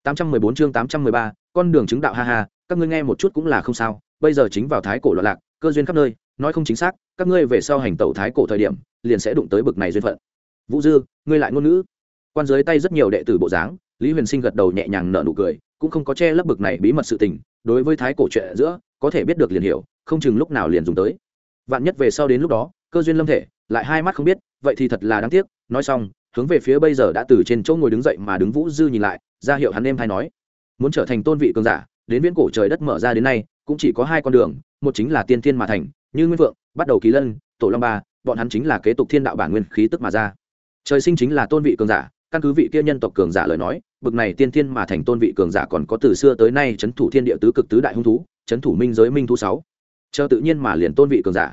814 chương 813, con đường chứng đạo ha ha các ngươi nghe một chút cũng là không sao bây giờ chính vào thái cổ loạn lạc cơ duyên khắp nơi nói không chính xác các ngươi về sau hành tẩu thái cổ thời điểm liền sẽ đụng tới bực này duyên phận. Vũ dư ngươi lại ngôn ngữ. Quan dưới tay rất nhiều đệ tử bộ dáng lý huyền sinh gật đầu nhẹ nhàng nở nụ cười cũng không có che lấp bực này bí mật sự tình đối với thái cổ chuyện giữa, có thể biết được liền hiểu, không chừng lúc nào liền dùng tới. Vạn nhất về sau đến lúc đó, cơ duyên lâm thể, lại hai mắt không biết, vậy thì thật là đáng tiếc. Nói xong, hướng về phía bây giờ đã từ trên chỗ ngồi đứng dậy mà đứng vũ dư nhìn lại, ra hiệu hắn em hay nói, muốn trở thành tôn vị cường giả, đến viễn cổ trời đất mở ra đến nay, cũng chỉ có hai con đường, một chính là tiên thiên mà thành, như nguyên vượng, bắt đầu ký lân, tổ long ba, bọn hắn chính là kế tục thiên đạo bản nguyên khí tức mà ra. Trời sinh chính là tôn vị cường giả căn cứ vị kia nhân tộc cường giả lời nói, bực này tiên thiên mà thành tôn vị cường giả còn có từ xưa tới nay c h ấ n thủ thiên địa tứ cực tứ đại hung thú c h ấ n thủ minh giới minh thú sáu. Chờ tự nhiên mà liền tôn vị cường giả.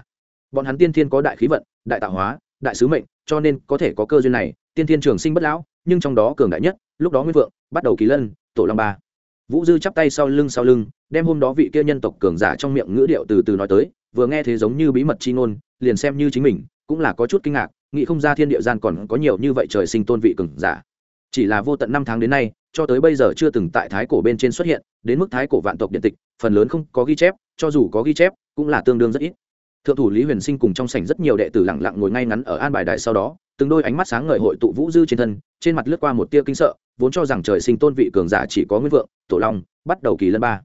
Bọn hắn tiên thiên có đại khí vận, đại tạo hóa, đại sứ mệnh, cho nên có thể có cơ duyên này, tiên thiên trường sinh bất lão, nhưng trong đó cường đại nhất, lúc đó nguyên vượng, bắt đầu kỳ lân, tổ long ba. Vũ dư chắp tay sau lưng sau lưng, đem hôm đó vị kia nhân tộc cường giả trong miệng ngữ điệu từ từ nói tới, vừa nghe thế giống như bí mật chi ngôn, liền xem như chính mình, cũng là có chút kinh ngạc nghĩ không ra thiên địa gian còn có nhiều như vậy trời sinh tôn vị cường giả. Chỉ là vô tận năm tháng đến nay, cho tới bây giờ chưa từng tại thái cổ bên trên xuất hiện, đến mức thái cổ vạn tộc điện tịch, phần lớn không có ghi chép, cho dù có ghi chép, cũng là tương đương rất ít. Thượng thủ lý huyền sinh cùng trong sảnh rất nhiều đệ tử lặng lặng ngồi ngay ngắn ở an bài đại sau đó, từng đôi ánh mắt sáng ngời hội tụ vũ dư trên thân, trên mặt lướt qua một tia kinh sợ, vốn cho rằng trời sinh tôn vị cường giả chỉ có nguyên vượng, tổ long, bắt đầu kỳ lân ba.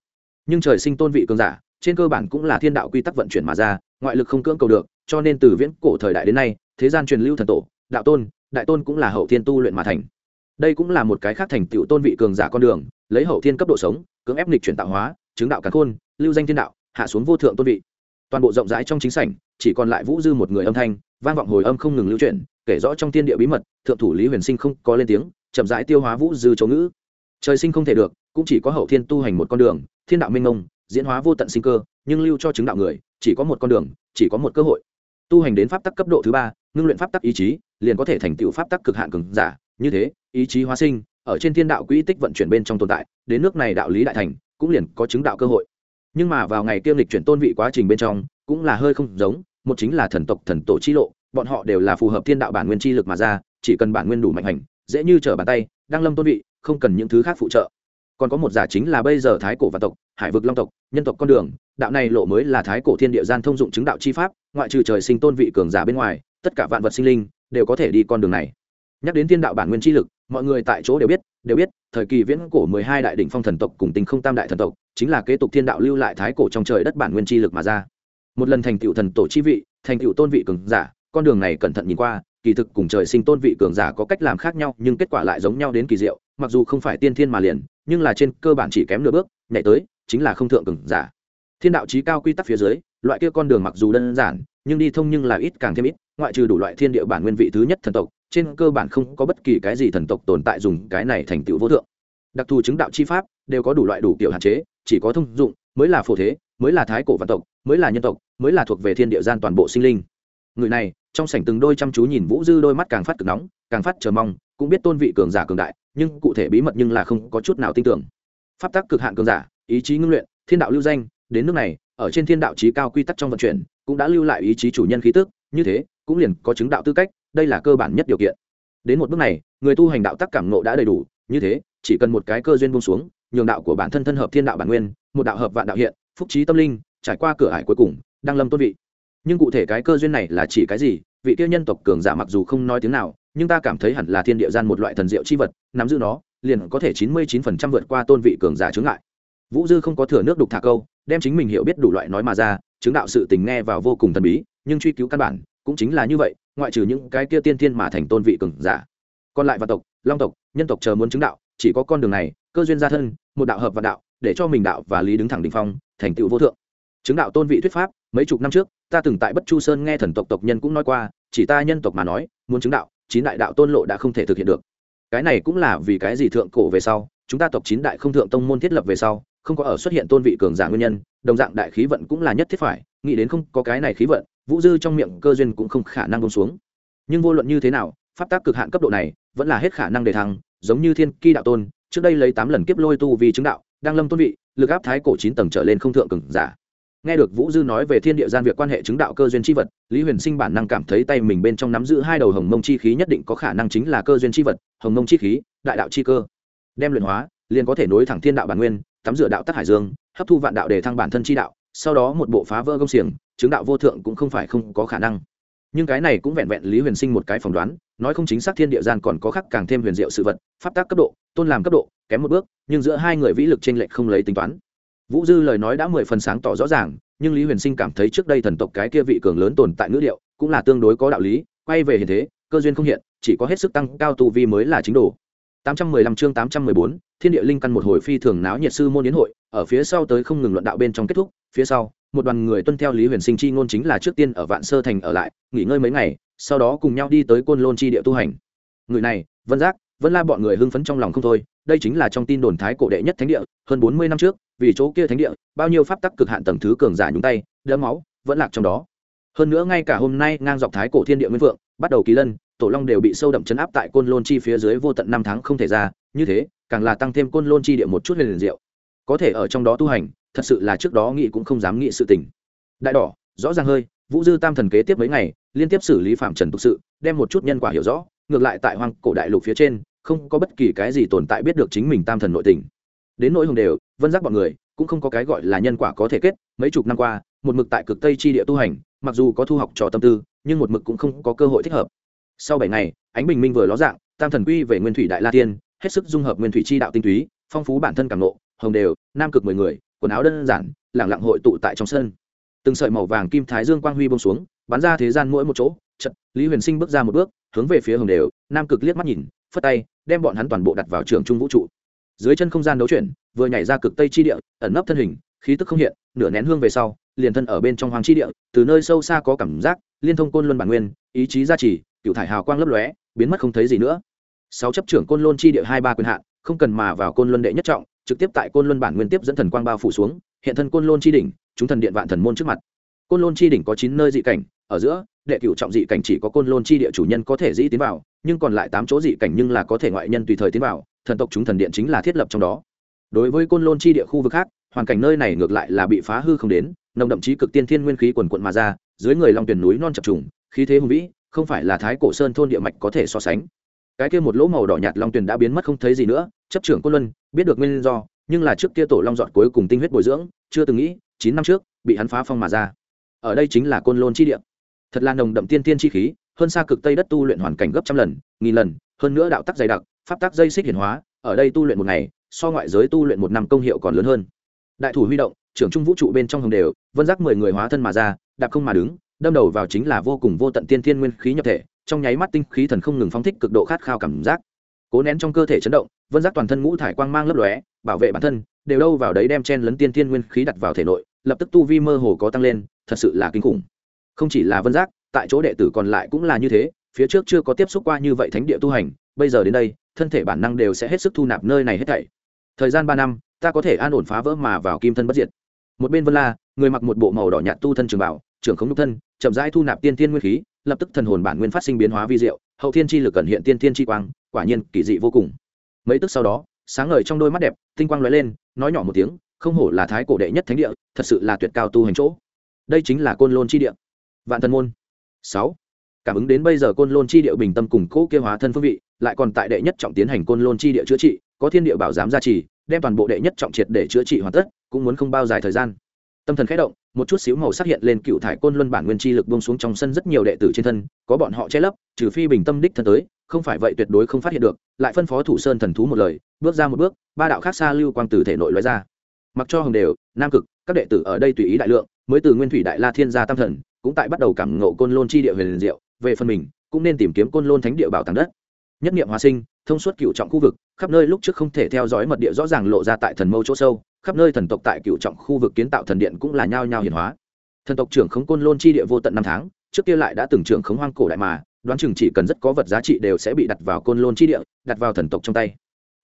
Nhưng trời sinh tôn vị cường giả, trên cơ bản cũng là thiên đạo quy tắc vận chuyển mà ra, ngoại lực không cưỡng cầu được, cho nên từ viễn cổ thời đại đến nay thế gian truyền lưu thần tổ, đạo tôn, đại tôn cũng là hậu thiên tu luyện mà thành. Đây cũng là một cái khác thành tựu tôn vị cường giả con đường, lấy hậu thiên cấp độ sống, cưỡng ép lịch chuyển tạo hóa, chứng đạo cán khôn, lưu danh thiên đạo, hạ xuống vô thượng tôn vị. Toàn bộ rộng rãi trong chính sảnh, chỉ còn lại vũ dư một người âm thanh, vang vọng hồi âm không ngừng lưu chuyển, kể rõ trong thiên địa bí mật, thượng thủ lý huyền sinh không có lên tiếng, chậm rãi tiêu hóa vũ dư chỗ ngữ. Trời sinh không thể được, cũng chỉ có hậu thiên tu hành một con đường, thiên đạo minh ông diễn hóa vô tận sinh cơ, nhưng lưu cho chứng đạo người, chỉ có một con đường, chỉ có một cơ hội tu hành đến pháp tắc cấp độ thứ ba, ngưng luyện pháp tắc ý chí, liền có thể thành tựu pháp tắc cực hạn cường giả. Như thế, ý chí hóa sinh, ở trên thiên đạo quỹ tích vận chuyển bên trong tồn tại, đến nước này đạo lý đại thành, cũng liền có chứng đạo cơ hội. Nhưng mà vào ngày kiêm lịch chuyển tôn vị quá trình bên trong, cũng là hơi không giống, một chính là thần tộc, thần tổ chi lộ, bọn họ đều là phù hợp thiên đạo bản nguyên chi lực mà ra, chỉ cần bản nguyên đủ mạnh hành, dễ như trở bàn tay, đang lâm tôn vị, không cần những thứ khác phụ trợ. Còn có một giả chính là bây giờ thái cổ và tộc, hải vực long tộc, nhân tộc con đường đạo này lộ mới là thái cổ thiên địa gian thông dụng chứng đạo chi pháp, ngoại trừ trời sinh tôn vị cường giả bên ngoài, tất cả vạn vật sinh linh đều có thể đi con đường này. Nhắc đến thiên đạo bản nguyên chi lực, mọi người tại chỗ đều biết đều biết, thời kỳ viễn cổ mười hai đại đỉnh phong thần tộc cùng tình không tam đại thần tộc, chính là kế tục thiên đạo lưu lại thái cổ trong trời đất bản nguyên chi lực mà ra. Một lần thành tựu thần tổ chi vị, thành tựu tôn vị cường giả, con đường này cẩn thận nhìn qua, kỳ thực cùng trời sinh tôn vị cường giả có cách làm khác nhau, nhưng kết quả lại giống nhau đến kỳ diệu, mặc dù không phải tiên thiên mà liền, nhưng là trên cơ bản chỉ kém nửa bước, nhảy tới, chính là không thượng cường giả thiên đạo trí cao quy tắc phía dưới, loại kia con đường mặc dù đơn giản, nhưng đi thông nhưng là ít càng thêm ít, ngoại trừ đủ loại thiên địa bản nguyên vị thứ nhất thần tộc, trên cơ bản không có bất kỳ cái gì thần tộc tồn tại dùng cái này thành tựu vô thượng. Đặc thù chứng đạo chi pháp, đều có đủ loại đủ kiểu hạn chế, chỉ có thông dụng, mới là phổ thế, mới là thái cổ văn tộc, mới là nhân tộc, mới là thuộc về thiên địa gian toàn bộ sinh linh. Người này, trong sảnh từng đôi chăm chú nhìn vũ dư đôi mắt càng phát cực nóng, càng phát chờ mong, cũng biết tôn vị cường giả cường đại, nhưng cụ thể bí mật nhưng là không có chút nào tin tưởng. Pháp tắc cực hạn cường giả, ý chí ngưng luyện, thiên đạo lưu danh đến nước này, ở trên thiên đạo trí cao quy tắc trong vận chuyển, cũng đã lưu lại ý chí chủ nhân khí tức, như thế, cũng liền có chứng đạo tư cách, đây là cơ bản nhất điều kiện. Đến một bước này, người tu hành đạo tắc cảm nộ đã đầy đủ, như thế, chỉ cần một cái cơ duyên buông xuống, nhường đạo của bản thân thân hợp thiên đạo bản nguyên, một đạo hợp vạn đạo hiện, phúc trí tâm linh, trải qua cửa ải cuối cùng đang lâm tôn vị. Nhưng cụ thể cái cơ duyên này là chỉ cái gì, vị tiêu nhân tộc cường giả mặc dù không nói tiếng nào, nhưng ta cảm thấy hẳn là thiên địa gian một loại thần diệu chi vật, nắm giữ nó, liền có thể chín mươi chín phần trăm vượt qua tôn vị cường giả chướng ngại. Vũ dư không có thừa nước đục thả câu đem chính mình hiểu biết đủ loại nói mà ra, chứng đạo sự tình nghe vào vô cùng thần bí, nhưng truy cứu căn bản cũng chính là như vậy, ngoại trừ những cái kia tiên thiên mà thành tôn vị cường giả. Còn lại vạn tộc, long tộc, nhân tộc chờ muốn chứng đạo, chỉ có con đường này, cơ duyên gia thân, một đạo hợp và đạo, để cho mình đạo và lý đứng thẳng đỉnh phong, thành tựu vô thượng. Chứng đạo tôn vị thuyết pháp, mấy chục năm trước, ta từng tại bất chu sơn nghe thần tộc tộc nhân cũng nói qua, chỉ ta nhân tộc mà nói, muốn chứng đạo, chín đại đạo tôn lộ đã không thể thực hiện được. Cái này cũng là vì cái gì thượng cổ về sau, chúng ta tộc chín đại không thượng tông môn thiết lập về sau không có ở xuất hiện tôn vị cường giả nguyên nhân, đồng dạng đại khí vận cũng là nhất thiết phải, nghĩ đến không có cái này khí vận, vũ dư trong miệng cơ duyên cũng không khả năng bông xuống. Nhưng vô luận như thế nào, pháp tác cực hạn cấp độ này vẫn là hết khả năng để thăng, giống như thiên ki đạo tôn, trước đây lấy tám lần kiếp lôi tu vì chứng đạo, đang lâm tôn vị, lực áp thái cổ chín tầng trở lên không thượng cường giả. Nghe được vũ dư nói về thiên địa gian việc quan hệ chứng đạo cơ duyên c h i vật, lý huyền sinh bản năng cảm thấy tay mình bên trong nắm giữ hai đầu hồng mông chi khí nhất định có khả năng chính là cơ duyên c h i vật, hồng mông chi khí, đại đạo chi cơ. Đem luyện hóa, liền có thể nối thẳng thiên đạo bản nguyên tắm rửa đạo tắc hải dương, hấp thu vạn đạo để thăng bản thân chi đạo, sau đó một bộ phá vỡ công xiềng, chứng đạo vô thượng cũng không phải không có khả năng. Nhưng cái này cũng vẹn vẹn lý huyền sinh một cái phỏng đoán, nói không chính xác thiên địa gian còn có khắc càng thêm huyền diệu sự vật, pháp tác cấp độ, tôn làm cấp độ, kém một bước, nhưng giữa hai người vĩ lực t r ê n lệch không lấy tính toán. Vũ dư lời nói đã mười phần sáng tỏ rõ ràng, nhưng lý huyền sinh cảm thấy trước đây thần tộc cái kia vị cường lớn tồn tại ngữ liệu cũng là tương đối có đạo lý, quay về hiện thế, cơ duyên không hiện, chỉ có hết sức tăng cao tu vi mới là chính đồ. 815 chương 814, Thiên địa linh căn một hồi phi thường náo nhiệt sư môn yến hội, ở phía sau tới không ngừng luận đạo bên trong kết thúc, phía sau, một đoàn người tuân theo Lý Huyền Sinh chi ngôn chính là trước tiên ở Vạn Sơ thành ở lại, nghỉ ngơi mấy ngày, sau đó cùng nhau đi tới Côn Lôn chi địa tu hành. Người này, Vân Giác, Vân La bọn người hưng phấn trong lòng không thôi, đây chính là trong tin đồn thái cổ đệ nhất thánh địa, hơn 40 năm trước, vì chỗ kia thánh địa bao nhiêu pháp tắc cực hạn tầng thứ cường giả nhúng tay đỡ máu vẫn lạc trong đó hơn nữa ngay cả hôm nay ngang dọc thái cổ thiên địa nguyên vượng bắt đầu kỳ lân tổ long đều bị sâu đậm chấn áp tại côn lôn chi phía dưới vô tận năm tháng không thể ra, như thế, càng là tăng thêm côn lôn chi địa một chút huyền liền diệu. Có thể ở trong đó tu hành, thật sự là trước đó nghĩ cũng không dám nghĩ sự tình. Đại đỏ, rõ ràng hơi, vũ dư tam thần kế tiếp mấy ngày, liên tiếp xử lý phạm trần tục sự, đem một chút nhân quả hiểu rõ, ngược lại tại hoang cổ đại lục phía trên, không có bất kỳ cái gì tồn tại biết được chính mình tam thần nội tình. Đến nỗi hồng đều, vân giác bọn người, cũng không có cái gọi là nhân quả có thể kết, mấy chục năm qua, một mực tại cực tây chi địa tu hành, mặc dù có thu học trò tâm tư, nhưng một mực cũng không có cơ hội thích hợp sau bảy ngày, ánh bình minh vừa ló dạng, tam thần quy về nguyên thủy đại la tiên, hết sức dung hợp nguyên thủy chi đạo tinh túy, phong phú bản thân cảm nộ hồng đều, nam cực mười người, quần áo đơn giản lẳng lặng hội tụ tại trong sân. Từng sợi màu vàng kim thái dương quang huy bông xuống, bắn ra thế gian mỗi một chỗ trận lý huyền sinh bước ra một bước, hướng về phía hồng đều, nam cực liếc mắt nhìn, phất tay, đem bọn hắn toàn bộ đặt vào trường trung vũ trụ. Dưới chân không gian đấu chuyển, vừa nhảy ra cực tây chi địa, ẩn nấp thân hình, khí tức không hiện, nửa nén hương về sau, liền thân ở bên trong hoàng chi địa, từ nơi sâu xa có cảm giác, liên thông côn luân bản nguyên, ý chí gia trì cựu thải hào quang lấp lóe, biến mất không thấy gì nữa. Sáu chấp trưởng côn luân chi địa hai ba quyền hạn, không cần mà vào côn luân đệ nhất trọng, trực tiếp tại côn luân bản nguyên tiếp dẫn thần quang bao phủ xuống, hiện thân côn luân chi đỉnh, chúng thần điện vạn thần môn trước mặt. Côn luân chi đỉnh có chín nơi dị cảnh, ở giữa, đệ cửu trọng dị cảnh chỉ có côn luân chi địa chủ nhân có thể dĩ tiến vào, nhưng còn lại tám chỗ dị cảnh nhưng là có thể ngoại nhân tùy thời tiến vào, thần tộc chúng thần điện chính là thiết lập trong đó. Đối với côn lôn chi địa khu vực khác, hoàn cảnh nơi này ngược lại là bị phá hư không đến, nồng đậm chí cực tiên thiên nguyên khí quần quận mà ra, dưới người long tuyển núi non chập trùng, khí thế hùng vĩ không phải là thái cổ sơn thôn địa mạch có thể so sánh. Cái kia một lỗ màu đỏ nhạt long tuyền đã biến mất không thấy gì nữa, chấp trưởng côn luân, biết được nguyên do, nhưng là trước kia tổ long dọn cuối cùng tinh huyết bồi dưỡng, chưa từng nghĩ, chín năm trước, bị hắn phá phong mà ra. Ở đây chính là côn lôn chi địa. Thật là nồng đậm tiên tiên chi khí, hơn xa cực tây đất tu luyện hoàn cảnh gấp trăm lần, nghìn lần, hơn nữa đạo tắc dày đặc, pháp tắc dây xích hiển hóa, ở đây tu luyện một ngày, so ngoại giới tu luyện một năm công hiệu còn lớn hơn. Đại thủ huy động, trưởng trung vũ trụ bên trong hồng đều, vân giác mười người hóa thân mà ra, đạp không mà đứng đâm đầu vào chính là vô cùng vô tận tiên thiên nguyên khí nhập thể, trong nháy mắt tinh khí thần không ngừng phóng thích cực độ khát khao cảm giác. Cố nén trong cơ thể chấn động, vân giác toàn thân ngũ thải quang mang lấp lóe, bảo vệ bản thân, đều đâu vào đấy đem chen lấn tiên thiên nguyên khí đặt vào thể nội, lập tức tu vi mơ hồ có tăng lên, thật sự là kinh khủng. Không chỉ là vân giác, tại chỗ đệ tử còn lại cũng là như thế, phía trước chưa có tiếp xúc qua như vậy thánh địa tu hành, bây giờ đến đây, thân thể bản năng đều sẽ hết sức thu nạp nơi này hết thảy. Thời gian ba năm, ta có thể an ổn phá vỡ mà vào kim thân bất diệt. Một bên vân la, người mặc một bộ màu đỏ nhạt tu thân trường bảo trưởng không nhục thân, chậm rãi thu nạp tiên tiên nguyên khí, lập tức thần hồn bản nguyên phát sinh biến hóa vi diệu, hậu thiên chi lực cẩn hiện tiên tiên chi quang, quả nhiên kỳ dị vô cùng. Mấy tức sau đó, sáng ngời trong đôi mắt đẹp, tinh quang lóe lên, nói nhỏ một tiếng, không hổ là thái cổ đệ nhất thánh địa, thật sự là tuyệt cao tu hành chỗ. Đây chính là côn lôn chi địa. Vạn thần môn. Sáu. Cảm ứng đến bây giờ côn lôn chi địa bình tâm cùng cố kia hóa thân phương vị, lại còn tại đệ nhất trọng tiến hành côn lôn chi địa chữa trị, có thiên địa bảo giám gia trì, đem toàn bộ đệ nhất trọng triệt để chữa trị hoàn tất, cũng muốn không bao dài thời gian. Tâm thần khẽ động một chút xíu màu sắc hiện lên cựu thải côn luân bản nguyên chi lực bông xuống trong sân rất nhiều đệ tử trên thân, có bọn họ che lấp, trừ phi bình tâm đích thân tới, không phải vậy tuyệt đối không phát hiện được, lại phân phó thủ sơn thần thú một lời, bước ra một bước, ba đạo khác xa lưu quang từ thể nội loại ra. Mặc cho hồng đều, nam cực, các đệ tử ở đây tùy ý đại lượng, mới từ nguyên thủy đại la thiên gia tam thần, cũng tại bắt đầu cảm ngộ côn lôn chi địa huyền diệu, về phần mình, cũng nên tìm kiếm côn lôn thánh địa bảo tàng đất. Nhất niệm hóa sinh thông suốt cựu trọng khu vực, khắp nơi lúc trước không thể theo dõi mật địa rõ ràng lộ ra tại thần mâu chỗ sâu, khắp nơi thần tộc tại cựu trọng khu vực kiến tạo thần điện cũng là nhao nhao hiển hóa. Thần tộc trưởng khống côn lôn chi địa vô tận năm tháng, trước kia lại đã từng trưởng khống hoang cổ đại mà, đoán chừng chỉ cần rất có vật giá trị đều sẽ bị đặt vào côn lôn chi địa, đặt vào thần tộc trong tay.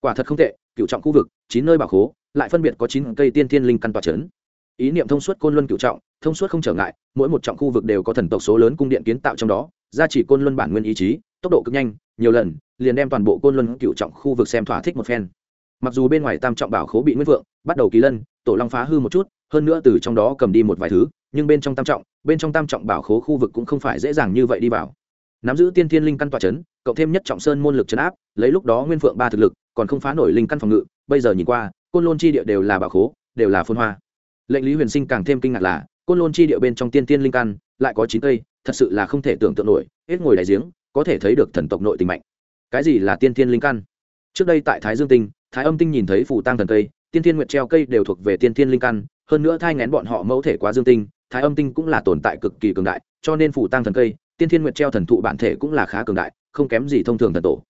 Quả thật không tệ, cựu trọng khu vực, chín nơi bảo khố, lại phân biệt có chín cây tiên thiên linh căn tòa trấn. Ý niệm thông suốt côn luân cựu trọng, thông suốt không trở ngại, mỗi một trọng khu vực đều có thần tộc số lớn cung điện kiến tạo trong đó, gia trì côn luân bản nguyên ý chí, tốc độ cực nhanh nhiều lần, liền đem toàn bộ côn luân cựu trọng khu vực xem thỏa thích một phen. Mặc dù bên ngoài tam trọng bảo khố bị nguyên vượng, bắt đầu kỳ lân, tổ long phá hư một chút, hơn nữa từ trong đó cầm đi một vài thứ, nhưng bên trong tam trọng, bên trong tam trọng bảo khố khu vực cũng không phải dễ dàng như vậy đi vào. Nắm giữ tiên thiên linh căn tòa c h ấ n cộng thêm nhất trọng sơn môn lực chấn áp, lấy lúc đó nguyên phượng ba thực lực, còn không phá nổi linh căn phòng ngự, bây giờ nhìn qua, côn lôn chi địa đều là bảo khố, đều là phôn hoa. Lệnh lý huyền sinh càng thêm kinh ngạc là, côn lôn chi địa bên trong tiên tiên linh căn, lại có chín cây thật sự là không thể tưởng tượng nổi, hết ngồi đại giếng có thể thấy được thần tộc nội tình mạnh. Cái gì là tiên thiên linh căn? Trước đây tại thái dương tinh, thái âm tinh nhìn thấy phủ tăng thần cây, tiên thiên nguyệt treo cây đều thuộc về tiên thiên linh căn, hơn nữa thai ngén bọn họ mẫu thể quá dương tinh, thái âm tinh cũng là tồn tại cực kỳ cường đại, cho nên phủ tăng thần cây, tiên thiên nguyệt treo thần thụ bản thể cũng là khá cường đại, không kém gì thông thường thần tổ.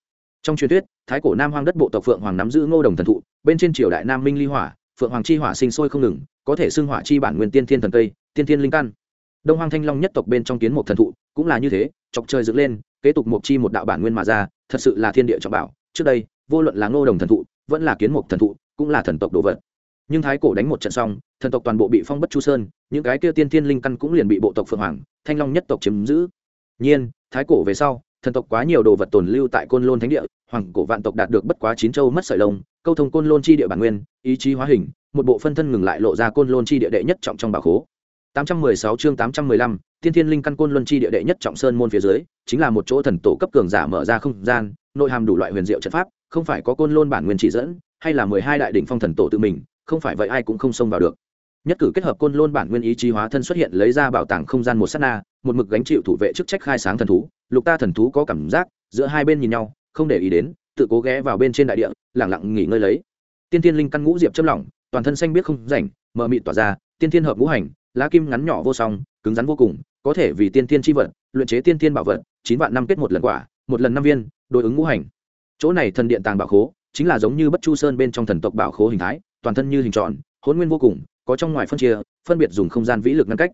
Trong truyền thuyết, thái cổ nam hoang đất bộ tộc phượng hoàng nắm giữ ngô đồng thần thụ, bên trên triều đại nam minh ly hỏa, phượng hoàng chi hỏa sinh sôi không ngừng, có thể xưng hỏa chi bản nguyên tiên thiên thần cây, tiên thiên linh căn. Đông hoang thanh long nhất tộc bên trong kiến một thần thụ, cũng là như thế, chọc trời dựng lên kế tục mộc chi một đạo bản nguyên mà ra, thật sự là thiên địa trọng bảo. Trước đây, vô luận là ngô đồng thần thụ, vẫn là kiến mục thần thụ, cũng là thần tộc đồ vật. Nhưng thái cổ đánh một trận xong, thần tộc toàn bộ bị phong bất chu sơn, những cái kia tiên thiên linh căn cũng liền bị bộ tộc phượng hoàng, thanh long nhất tộc chiếm giữ. Nhiên, thái cổ về sau, thần tộc quá nhiều đồ vật tồn lưu tại côn lôn thánh địa, hoàng cổ vạn tộc đạt được bất quá chín châu mất sợi lông, câu thông côn lôn chi địa bản nguyên, ý chí hóa hình, một bộ phân thân ngừng lại lộ ra côn lôn chi địa đệ nhất trọng trong bảo khố. 816 chương 815, Tiên Thiên Linh Căn Côn Luân Chi địa đệ nhất trọng sơn môn phía dưới, chính là một chỗ thần tổ cấp cường giả mở ra không gian, nội hàm đủ loại huyền diệu trận pháp, không phải có côn luân bản nguyên chỉ dẫn, hay là 12 đại đỉnh phong thần tổ tự mình, không phải vậy ai cũng không xông vào được. Nhất cử kết hợp côn luân bản nguyên ý chí hóa thân xuất hiện lấy ra bảo tàng không gian một sát na, một mực gánh chịu thủ vệ chức trách khai sáng thần thú, lục ta thần thú có cảm giác, giữa hai bên nhìn nhau, không để ý đến, tự cố ghé vào bên trên đại địa, lặng lặng nghỉ ngơi lấy. Tiên Thiên Linh Căn ngũ diệp châm lỏng, toàn thân xanh biết không rảnh, mờ mịt tỏa ra, tiên thiên hợp ngũ hành, lá kim ngắn nhỏ vô song, cứng rắn vô cùng, có thể vì tiên tiên tri vật, luyện chế tiên tiên bảo vật, chín vạn năm kết một lần quả, một lần năm viên, đối ứng ngũ hành. Chỗ này thần điện tàng bảo khố, chính là giống như bất chu sơn bên trong thần tộc bảo khố hình thái, toàn thân như hình tròn hôn nguyên vô cùng, có trong ngoài phân chia, phân biệt dùng không gian vĩ lực ngăn cách.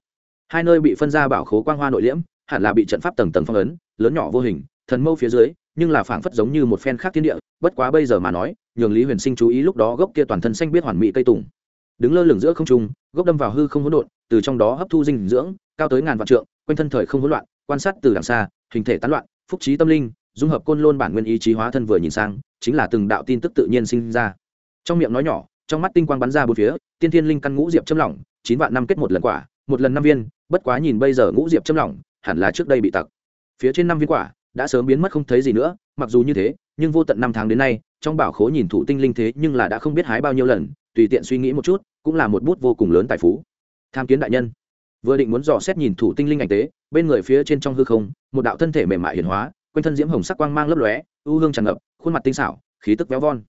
Hai nơi bị phân ra bảo khố quang hoa nội liễm, hẳn là bị trận pháp tầng tầng phong ấn, lớn nhỏ vô hình, thần mâu phía dưới, nhưng là phảng phất giống như một phen khác thiên địa, bất quá bây giờ mà nói, nhường lý huyền sinh chú ý lúc đó gốc kia toàn thân xanh biết hoàn mỹ cây tùng. Đứng lơ lửng giữa không trung, gốc đâm vào hư không hỗn độn từ trong đó hấp thu dinh dưỡng, cao tới ngàn vạn trượng, quanh thân thời không hỗn loạn, quan sát từ đằng xa, hình thể tán loạn, phúc trí tâm linh, dung hợp côn lôn bản nguyên ý chí hóa thân vừa nhìn sang, chính là từng đạo tin tức tự nhiên sinh ra. Trong miệng nói nhỏ, trong mắt tinh quang bắn ra bốn phía, tiên thiên linh căn ngũ diệp châm lỏng, chín vạn năm kết một lần quả, một lần năm viên, bất quá nhìn bây giờ ngũ diệp châm lỏng, hẳn là trước đây bị tặc. Phía trên năm viên quả, đã sớm biến mất không thấy gì nữa, mặc dù như thế, nhưng vô tận năm tháng đến nay, trong bảo khố nhìn thủ tinh linh thế nhưng là đã không biết hái bao nhiêu lần, tùy tiện suy nghĩ một chút, cũng là một bút vô cùng lớn tài phú tham kiến đại nhân. Vừa định muốn dò xét nhìn thủ tinh linh ảnh tế, bên người phía trên trong hư không, một đạo thân thể mềm mại hiển hóa, quanh thân diễm hồng sắc quang mang lấp lóe ưu hương tràn ngập, khuôn mặt tinh xảo, khí tức véo von.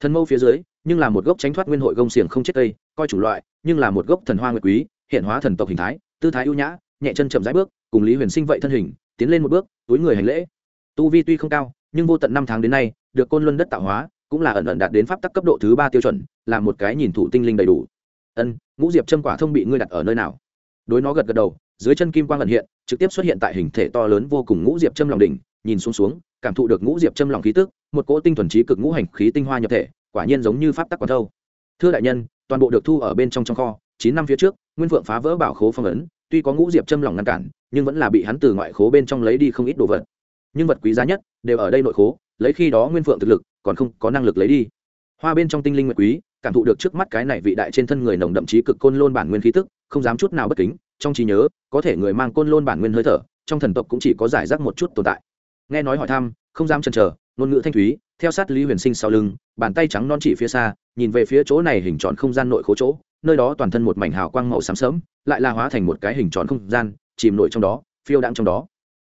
Thân mâu phía dưới, nhưng là một gốc tránh thoát nguyên hội gông xiềng không chết cây, coi chủ loại, nhưng là một gốc thần hoa nguyệt quý hiện hóa thần tộc hình thái, tư thái ưu nhã, nhẹ chân chậm rãi bước, cùng lý huyền sinh vậy thân hình, tiến lên một bước, túi người hành lễ. Tu vi tuy không cao, nhưng vô tận năm tháng đến nay, được côn luân đất tạo hóa, cũng là ẩn ẩn đạt đến pháp tắc cấp độ thứ ba tiêu chuẩn, là một cái nhìn thủ tinh linh đầy đủ ân, ngũ diệp châm quả thông bị ngươi đặt ở nơi nào? Đối nó gật gật đầu, dưới chân kim quang ẩn hiện, trực tiếp xuất hiện tại hình thể to lớn vô cùng ngũ diệp châm lòng đỉnh, nhìn xuống xuống, cảm thụ được ngũ diệp châm lòng khí tức, một cỗ tinh thuần trí cực ngũ hành khí tinh hoa nhập thể, quả nhiên giống như pháp tắc quán thâu. Thưa đại nhân, toàn bộ được thu ở bên trong trong kho, chín năm phía trước, nguyên vượng phá vỡ bảo khố phong ấn, tuy có ngũ diệp châm lòng ngăn cản, nhưng vẫn là bị hắn từ ngoại khố bên trong lấy đi không ít đồ vật. Nhưng vật quý giá nhất, đều ở đây nội khố, lấy khi đó nguyên vượng thực lực, còn không có năng lực lấy đi. Hoa bên trong tinh linh nguyệt quý cảm thụ được trước mắt cái này vị đại trên thân người nồng đậm chí cực côn lôn bản nguyên khí tức, không dám chút nào bất kính, trong trí nhớ, có thể người mang côn lôn bản nguyên hơi thở, trong thần tộc cũng chỉ có giải rác một chút tồn tại. Nghe nói hỏi thăm, không dám chần chờ, ngôn ngữ thanh thúy, theo sát lý huyền sinh sau lưng, bàn tay trắng non chỉ phía xa, nhìn về phía chỗ này hình tròn không gian nội khố chỗ, nơi đó toàn thân một mảnh hào quang màu xám sớm lại là hóa thành một cái hình tròn không gian, chìm nổi trong đó, phiêu đãng trong đó.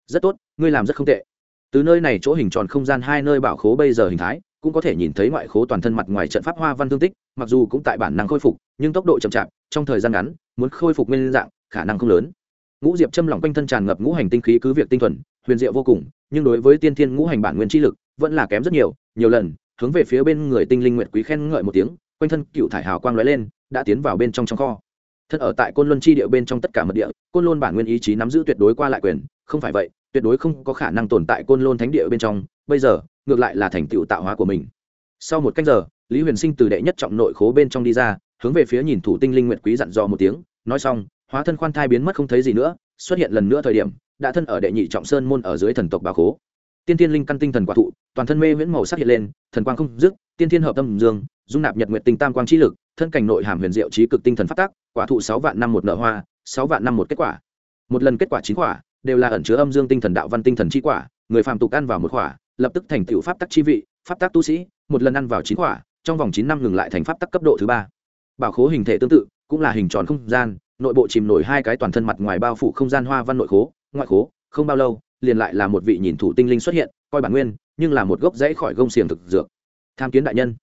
Rất tốt, ngươi làm rất không tệ. Từ nơi này chỗ hình tròn không gian hai nơi bảo khố bây giờ hình thái cũng có thể nhìn thấy ngoại khố toàn thân mặt ngoài trận pháp hoa văn thương tích, mặc dù cũng tại bản năng khôi phục, nhưng tốc độ chậm chạp, trong thời gian ngắn, muốn khôi phục nguyên dạng, khả năng không lớn. Ngũ diệp châm lỏng quanh thân tràn ngập ngũ hành tinh khí cứ việc tinh thuần, huyền diệu vô cùng, nhưng đối với tiên thiên ngũ hành bản nguyên chi lực, vẫn là kém rất nhiều. Nhiều lần, hướng về phía bên người tinh linh nguyệt quý khen ngợi một tiếng, quanh thân cựu thải hào quang lóe lên, đã tiến vào bên trong trong kho. Thân ở tại côn luân chi địa bên trong tất cả mật địa, côn luân bản nguyên ý chí nắm giữ tuyệt đối qua lại quyền, không phải vậy, tuyệt đối không có khả năng tồn tại côn luân thánh địa bên trong. Bây giờ ngược lại là thành tựu tạo hóa của mình. Sau một canh giờ, lý huyền sinh từ đệ nhất trọng nội khố bên trong đi ra, hướng về phía nhìn thủ tinh linh nguyệt quý dặn dò một tiếng, nói xong, hóa thân khoan thai biến mất không thấy gì nữa, xuất hiện lần nữa thời điểm, đã thân ở đệ nhị trọng sơn môn ở dưới thần tộc bà khố. Tiên tiên linh căn tinh thần quả thụ, toàn thân mê viễn màu sắc hiện lên, thần quang không dứt, tiên thiên hợp tâm dương, dung nạp nhật nguyệt tinh tam quang trí lực, thân cảnh nội hàm huyền diệu trí cực tinh thần phát tác, quả thụ sáu vạn năm một nở hoa, sáu vạn năm một kết quả. Một lần kết quả chín quả, đều là ẩn chứa âm dương tinh thần đạo văn tinh thần chi quả, người phàm tục ăn vào một quả lập tức thành tựu pháp tắc chi vị, pháp tắc tu sĩ, một lần ăn vào chín quả, trong vòng chín năm ngừng lại thành pháp tắc cấp độ thứ ba. Bảo khố hình thể tương tự, cũng là hình tròn không gian, nội bộ chìm nổi hai cái toàn thân mặt ngoài bao phủ không gian hoa văn nội khố, ngoại khố, không bao lâu, liền lại là một vị nhìn thủ tinh linh xuất hiện, coi bản nguyên, nhưng là một gốc rễ khỏi gông xiềng thực dược. Tham kiến đại nhân.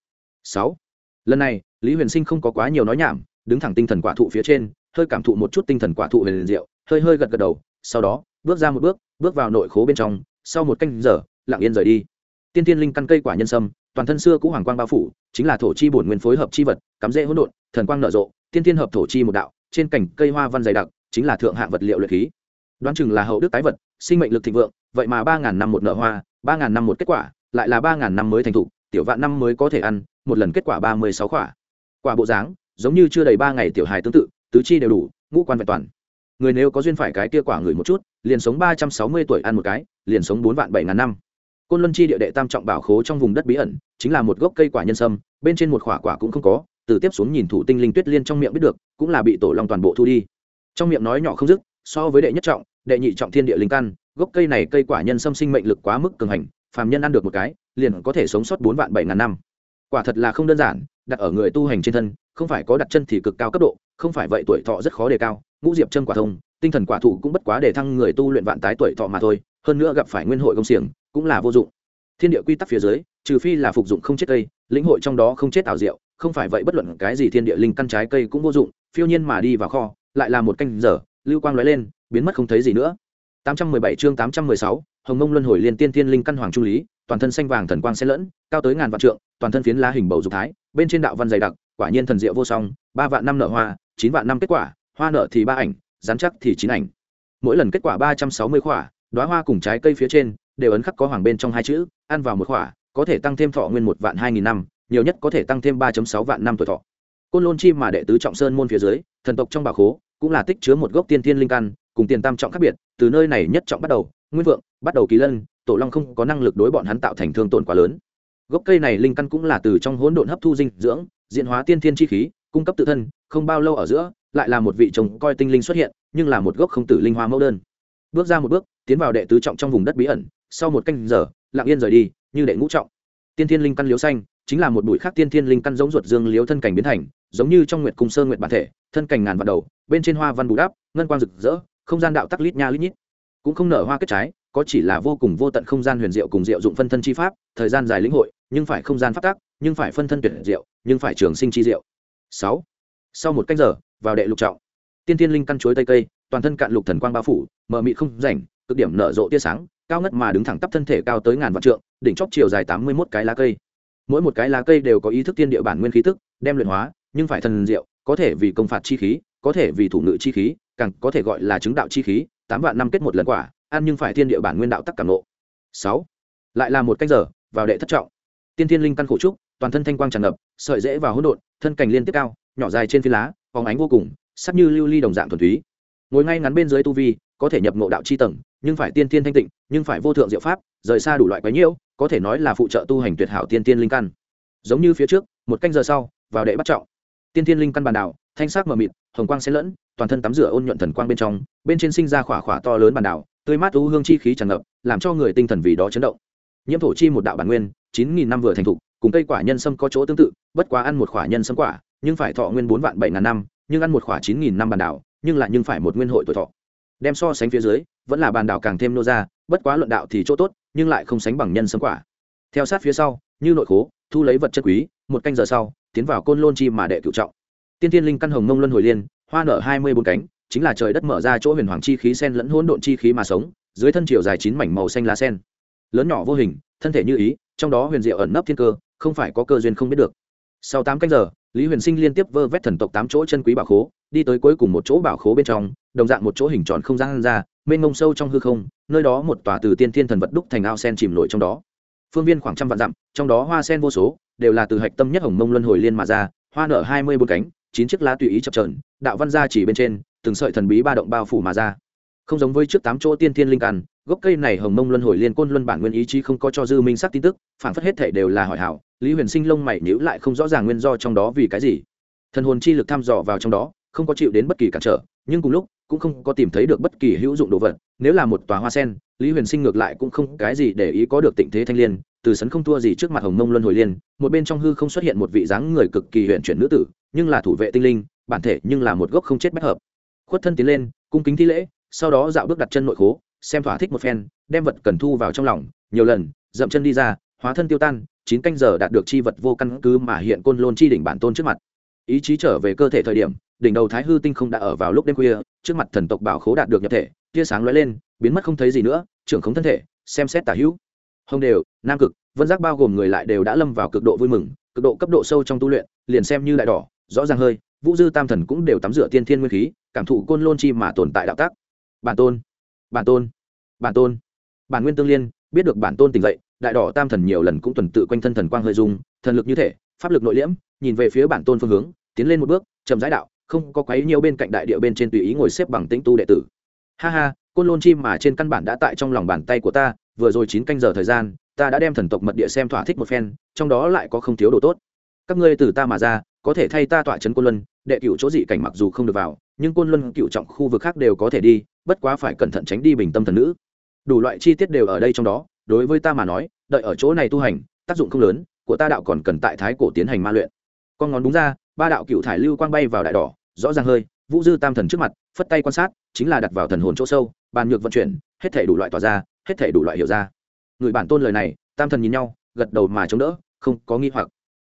Sáu. Lần này, lý huyền sinh không có quá nhiều nói nhảm, đứng thẳng tinh thần quả thụ phía trên, hơi cảm thụ một chút tinh thần quả thụ huyền diệu, hơi hơi gật gật đầu, sau đó, bước ra một bước bước vào nội khố bên trong, sau một canh giờ lặng yên rời đi. Tiên tiên linh căn cây quả nhân sâm, toàn thân xưa cũ hoàng quang bao phủ, chính là thổ chi bổn nguyên phối hợp chi vật, cắm rễ hỗn độn, thần quang nở rộ, tiên tiên hợp thổ chi một đạo, trên cành cây hoa văn dày đặc, chính là thượng hạng vật liệu luyện khí. Đoán chừng là hậu đức tái vật, sinh mệnh lực thịnh vượng, vậy mà ba ngàn năm một nở hoa, ba ngàn năm một kết quả, lại là ba ngàn năm mới thành thục tiểu vạn năm mới có thể ăn, một lần kết quả ba mươi sáu quả quả bộ dáng, giống như chưa đầy ba ngày tiểu hài tương tự, tứ chi đều đủ, ngũ quan vẹn toàn. Người nếu có duyên phải cái kia quả người một chút, liền sống ba trăm sáu mươi tuổi ăn một cái, liền sống bốn vạn bảy ngàn năm côn luân chi địa đệ tam trọng bảo khố trong vùng đất bí ẩn, chính là một gốc cây quả nhân sâm, bên trên một quả quả cũng không có, từ tiếp xuống nhìn thủ tinh linh tuyết liên trong miệng biết được, cũng là bị tổ long toàn bộ thu đi. Trong miệng nói nhỏ không dứt, so với đệ nhất trọng, đệ nhị trọng thiên địa linh căn, gốc cây này cây quả nhân sâm sinh mệnh lực quá mức cường hành, phàm nhân ăn được một cái, liền có thể sống sót bốn vạn bảy ngàn năm. Quả thật là không đơn giản, đặt ở người tu hành trên thân, không phải có đặt chân thì cực cao cấp độ, không phải vậy tuổi thọ rất khó đề cao, ngũ diệp chân quả thông, tinh thần quả thụ cũng bất quá để thăng người tu luyện vạn tái tuổi thọ mà thôi, hơn nữa gặp phải nguyên hội công xiềng cũng là vô dụng thiên địa quy tắc phía dưới trừ phi là phục dụng không chết cây lĩnh hội trong đó không chết ảo diệu không phải vậy bất luận cái gì thiên địa linh căn trái cây cũng vô dụng phiêu nhiên mà đi vào kho lại là một canh giờ lưu quang lóe lên biến mất không thấy gì nữa 817 chương 816, Hồng Mông Luân Hồi Liên Tiên Tiên Linh Căn Hoàng Trung Lý, toàn thân xanh vàng thần quang xen lẫn, cao tới ngàn vạn trượng, toàn thân phiến lá hình bầu dục thái, bên trên đạo văn dày đặc, quả nhiên thần diệu vô song, ba vạn năm nở hoa, chín vạn năm kết quả, hoa nở thì ba ảnh, rắn chắc thì chín ảnh. Mỗi lần kết quả 360 quả, đóa hoa cùng trái cây phía trên đều ấn khắc có hoàng bên trong hai chữ, ăn vào một khỏa có thể tăng thêm thọ nguyên một vạn hai nghìn năm, nhiều nhất có thể tăng thêm 3.6 vạn năm tuổi thọ. Côn Lôn chi mà đệ tứ trọng sơn môn phía dưới, thần tộc trong bảo khố, cũng là tích chứa một gốc tiên thiên linh căn, cùng tiền tam trọng khác biệt, từ nơi này nhất trọng bắt đầu, nguyên vượng, bắt đầu kỳ lân, tổ long không có năng lực đối bọn hắn tạo thành thương tổn quá lớn. Gốc cây này linh căn cũng là từ trong hỗn độn hấp thu dinh dưỡng, diện hóa tiên thiên chi khí, cung cấp tự thân, không bao lâu ở giữa, lại là một vị chồng coi tinh linh xuất hiện, nhưng là một gốc không tử linh hoa mẫu đơn. Bước ra một bước, tiến vào đệ tứ trọng trong vùng đất bí ẩn, sau một canh giờ, lặng yên rời đi, như đệ ngũ trọng. Tiên thiên linh căn liếu xanh, chính là một bụi khác tiên thiên linh căn giống ruột dương liếu thân cảnh biến thành giống như trong nguyệt cung sơn nguyệt bản thể thân cảnh ngàn vạn đầu bên trên hoa văn bù đắp ngân quang rực rỡ không gian đạo tắc lít nha lít nhít. Cũng không nở hoa kết trái có chỉ là vô cùng vô tận không gian huyền diệu cùng diệu dụng phân thân chi pháp thời gian dài lĩnh hội nhưng phải không gian phát tác nhưng phải phân thân tuyệt diệu nhưng phải trường sinh chi diệu. Sáu. Sau một cách giờ vào đệ lục trọng. Tiên thiên linh căn chuối tây cây toàn thân cạn lục thần quang bao phủ mờ mị không rảnh cực điểm nở rộ tia sáng, cao ngất mà đứng thẳng tắp thân thể cao tới ngàn vạn trượng, đỉnh chóp chiều dài tám mươi một cái lá cây. Mỗi một cái lá cây đều có ý thức tiên địa bản nguyên khí tức, đem luyện hóa, nhưng phải thần diệu, có thể vì công phạt chi khí, có thể vì thủ ngự chi khí, càng có thể gọi là chứng đạo chi khí, tám vạn năm kết một lần quả, ăn nhưng phải thiên địa bản nguyên đạo tắc cảm nộ. Sáu. Lại là một canh giờ, vào đệ thất trọng. Tiên thiên linh căn khổ trúc, toàn thân thanh quang tràn ngập, sợi dễ vào hỗn độn, thân cành liên tiếp cao, nhỏ dài trên phi lá, phóng ánh vô cùng, sắc như lưu ly đồng dạng thuần túy. Ngồi ngay ngắn bên dưới tu vi có thể nhập ngộ đạo chi tầng, nhưng phải tiên tiên thanh tịnh, nhưng phải vô thượng diệu pháp, rời xa đủ loại quái nhiễu, có thể nói là phụ trợ tu hành tuyệt hảo tiên tiên linh căn. Giống như phía trước, một canh giờ sau, vào đệ bắt trọng. Tiên tiên linh căn bàn đảo, thanh sắc mờ mịt, hồng quang xen lẫn, toàn thân tắm rửa ôn nhuận thần quang bên trong, bên trên sinh ra khỏa khỏa to lớn bàn đảo, tươi mát u hương chi khí tràn ngập, làm cho người tinh thần vì đó chấn động. Nhiễm thổ chi một đạo bản nguyên, chín nghìn năm vừa thành thục, cùng cây quả nhân sâm có chỗ tương tự, bất quá ăn một khỏa nhân sâm quả, nhưng phải thọ nguyên bốn vạn bảy ngàn năm, nhưng ăn một khỏa chín nghìn năm bàn đảo, nhưng lại nhưng phải một nguyên hội tuổi thọ đem so sánh phía dưới, vẫn là bàn đảo càng thêm nô ra, bất quá luận đạo thì chỗ tốt, nhưng lại không sánh bằng nhân sấm quả. Theo sát phía sau, như nội khố, thu lấy vật chất quý, một canh giờ sau, tiến vào côn lôn chi mà đệ cựu trọng. Tiên tiên linh căn hồng mông luân hồi liên, hoa nở hai mươi bốn cánh, chính là trời đất mở ra chỗ huyền hoàng chi khí sen lẫn hỗn độn chi khí mà sống, dưới thân chiều dài chín mảnh màu xanh lá sen. Lớn nhỏ vô hình, thân thể như ý, trong đó huyền diệu ẩn nấp thiên cơ, không phải có cơ duyên không biết được. Sau tám canh giờ, lý huyền sinh liên tiếp vơ vét thần tộc tám chỗ chân quý bảo khố, đi tới cuối cùng một chỗ bảo khố bên trong đồng dạng một chỗ hình tròn không gian ra, mênh mông sâu trong hư không, nơi đó một tòa từ tiên thiên thần vật đúc thành ao sen chìm nổi trong đó. Phương viên khoảng trăm vạn dặm, trong đó hoa sen vô số, đều là từ hạch tâm nhất hồng mông luân hồi liên mà ra, hoa nở hai mươi bốn cánh, chín chiếc lá tùy ý chập trờn đạo văn gia chỉ bên trên, từng sợi thần bí ba động bao phủ mà ra. Không giống với trước tám chỗ tiên thiên linh căn, gốc cây này hồng mông luân hồi liên côn luân bản nguyên ý chí không có cho dư minh sắc tin tức, phản phất hết thể đều là hỏi hảo, lý huyền sinh lông mày nhữ lại không rõ ràng nguyên do trong đó vì cái gì. Thần hồn chi lực thăm dò vào trong đó, không có chịu đến bất kỳ cản trở, nhưng cùng lúc cũng không có tìm thấy được bất kỳ hữu dụng đồ vật, nếu là một tòa hoa sen, lý huyền sinh ngược lại cũng không cái gì để ý có được tịnh thế thanh l i ê n từ sấn không thua gì trước mặt hồng mông luân hồi liên, một bên trong hư không xuất hiện một vị dáng người cực kỳ huyện chuyển nữ tử, nhưng là thủ vệ tinh linh, bản thể nhưng là một gốc không chết bách hợp. Khuất thân tiến lên, cung kính thi lễ, sau đó dạo bước đặt chân nội khố, xem thỏa thích một phen, đem vật cần thu vào trong lòng, nhiều lần, dậm chân đi ra, hóa thân tiêu tan, chín canh giờ đạt được chi vật vô căn cứ mà hiện côn lôn chi đỉnh bản tôn trước mặt ý chí trở về cơ thể thời điểm, đỉnh đầu thái hư tinh không đã ở vào lúc đêm khuya, trước mặt thần tộc bảo khố đạt được nhập thể, tia sáng lóe lên, biến mất không thấy gì nữa, trưởng không thân thể, xem xét tả hữu. Hồng đều, nam cực, vân giác bao gồm người lại đều đã lâm vào cực độ vui mừng, cực độ cấp độ sâu trong tu luyện, liền xem như đại đỏ, rõ ràng hơi, vũ dư tam thần cũng đều tắm rửa tiên thiên nguyên khí, cảm thụ côn lôn chi mà tồn tại đạo tác. Bản tôn bản tôn bản tôn. Bản nguyên tương liên, biết được bản tôn tỉnh dậy, đại đỏ tam thần nhiều lần cũng tuần tự quanh thân thần quang hơi dung thần lực như thể, pháp lực nội liễm, nhìn về phía bản tôn phương hướng tiến lên một bước, chậm rãi đạo, không có quấy nhiều bên cạnh đại địa bên trên tùy ý ngồi xếp bằng tĩnh tu đệ tử. Ha ha, côn lôn chim mà trên căn bản đã tại trong lòng bàn tay của ta, vừa rồi chín canh giờ thời gian, ta đã đem thần tộc mật địa xem thỏa thích một phen, trong đó lại có không thiếu đồ tốt. Các ngươi từ ta mà ra, có thể thay ta tọa trấn côn luân, đệ cựu chỗ dị cảnh mặc dù không được vào, nhưng côn luân cựu trọng khu vực khác đều có thể đi, bất quá phải cẩn thận tránh đi bình tâm thần nữ. Đủ loại chi tiết đều ở đây trong đó, đối với ta mà nói, đợi ở chỗ này tu hành, tác dụng không lớn, của ta đạo còn cần tại thái cổ tiến hành ma luyện. Con ngón đúng ra ba đạo cựu thải lưu quang bay vào đại đỏ, rõ ràng hơi, vũ dư tam thần trước mặt, phất tay quan sát, chính là đặt vào thần hồn chỗ sâu, bàn nhược vận chuyển, hết thể đủ loại tỏa ra, hết thể đủ loại hiểu ra. Người bản tôn lời này, tam thần nhìn nhau, gật đầu mà chống đỡ, không có nghi hoặc.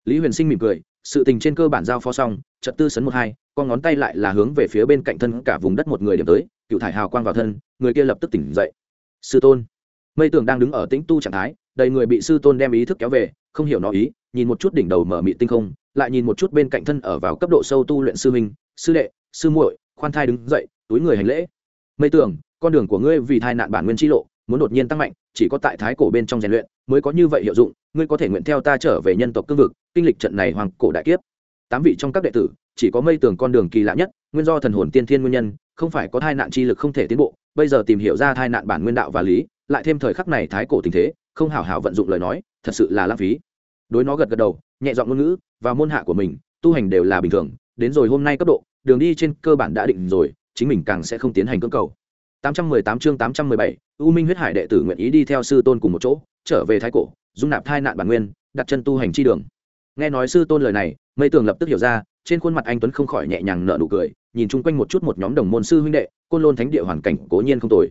Lý huyền sinh mỉm cười, sự tình trên cơ bản giao phó xong trật tư sấn một hai, con ngón tay lại là hướng về phía bên cạnh thân cả vùng đất một người điểm tới, cựu thải hào quang vào thân, người kia lập tức tỉnh dậy. Sư tôn. Mây tường đang đứng ở tĩnh tu trạng thái, đầy người bị sư tôn đem ý thức kéo về, không hiểu nó ý, nhìn một chút đỉnh đầu mở mị tinh không lại nhìn một chút bên cạnh thân ở vào cấp độ sâu tu luyện sư minh sư đệ, sư muội, khoan thai đứng dậy, túi người hành lễ. Mây tưởng, con đường của ngươi vì thai nạn bản nguyên chi lộ, muốn đột nhiên tăng mạnh, chỉ có tại thái cổ bên trong rèn luyện mới có như vậy hiệu dụng, ngươi có thể nguyện theo ta trở về nhân tộc cương vực, kinh lịch trận này hoàng cổ đại kiếp. Tám vị trong các đệ tử, chỉ có mây tường con đường kỳ lạ nhất, nguyên do thần hồn tiên thiên nguyên nhân, không phải có thai nạn chi lực không thể tiến bộ, bây giờ tìm hiểu ra thai nạn bản nguyên đạo và lý, lại thêm thời khắc này thái cổ tình thế, không hảo hảo vận dụng lời nói, thật sự là lãng phí. Đối nó gật gật đầu, nhẹ giọng ngôn ngữ và môn hạ của mình tu hành đều là bình thường đến rồi hôm nay cấp độ đường đi trên cơ bản đã định rồi chính mình càng sẽ không tiến hành cưỡng cầu 818 chương 817, U Minh huyết hải đệ tử nguyện ý đi theo sư tôn cùng một chỗ, trở về thái cổ, dung nạp thai nạn bản nguyên, đặt chân tu hành chi đường. nghe nói sư tôn lời này mây tường lập tức hiểu ra trên khuôn mặt anh tuấn không khỏi nhẹ nhàng nở nụ cười nhìn chung quanh một chút một nhóm đồng môn sư huynh đệ côn lôn thánh địa hoàn cảnh cố nhiên không tồi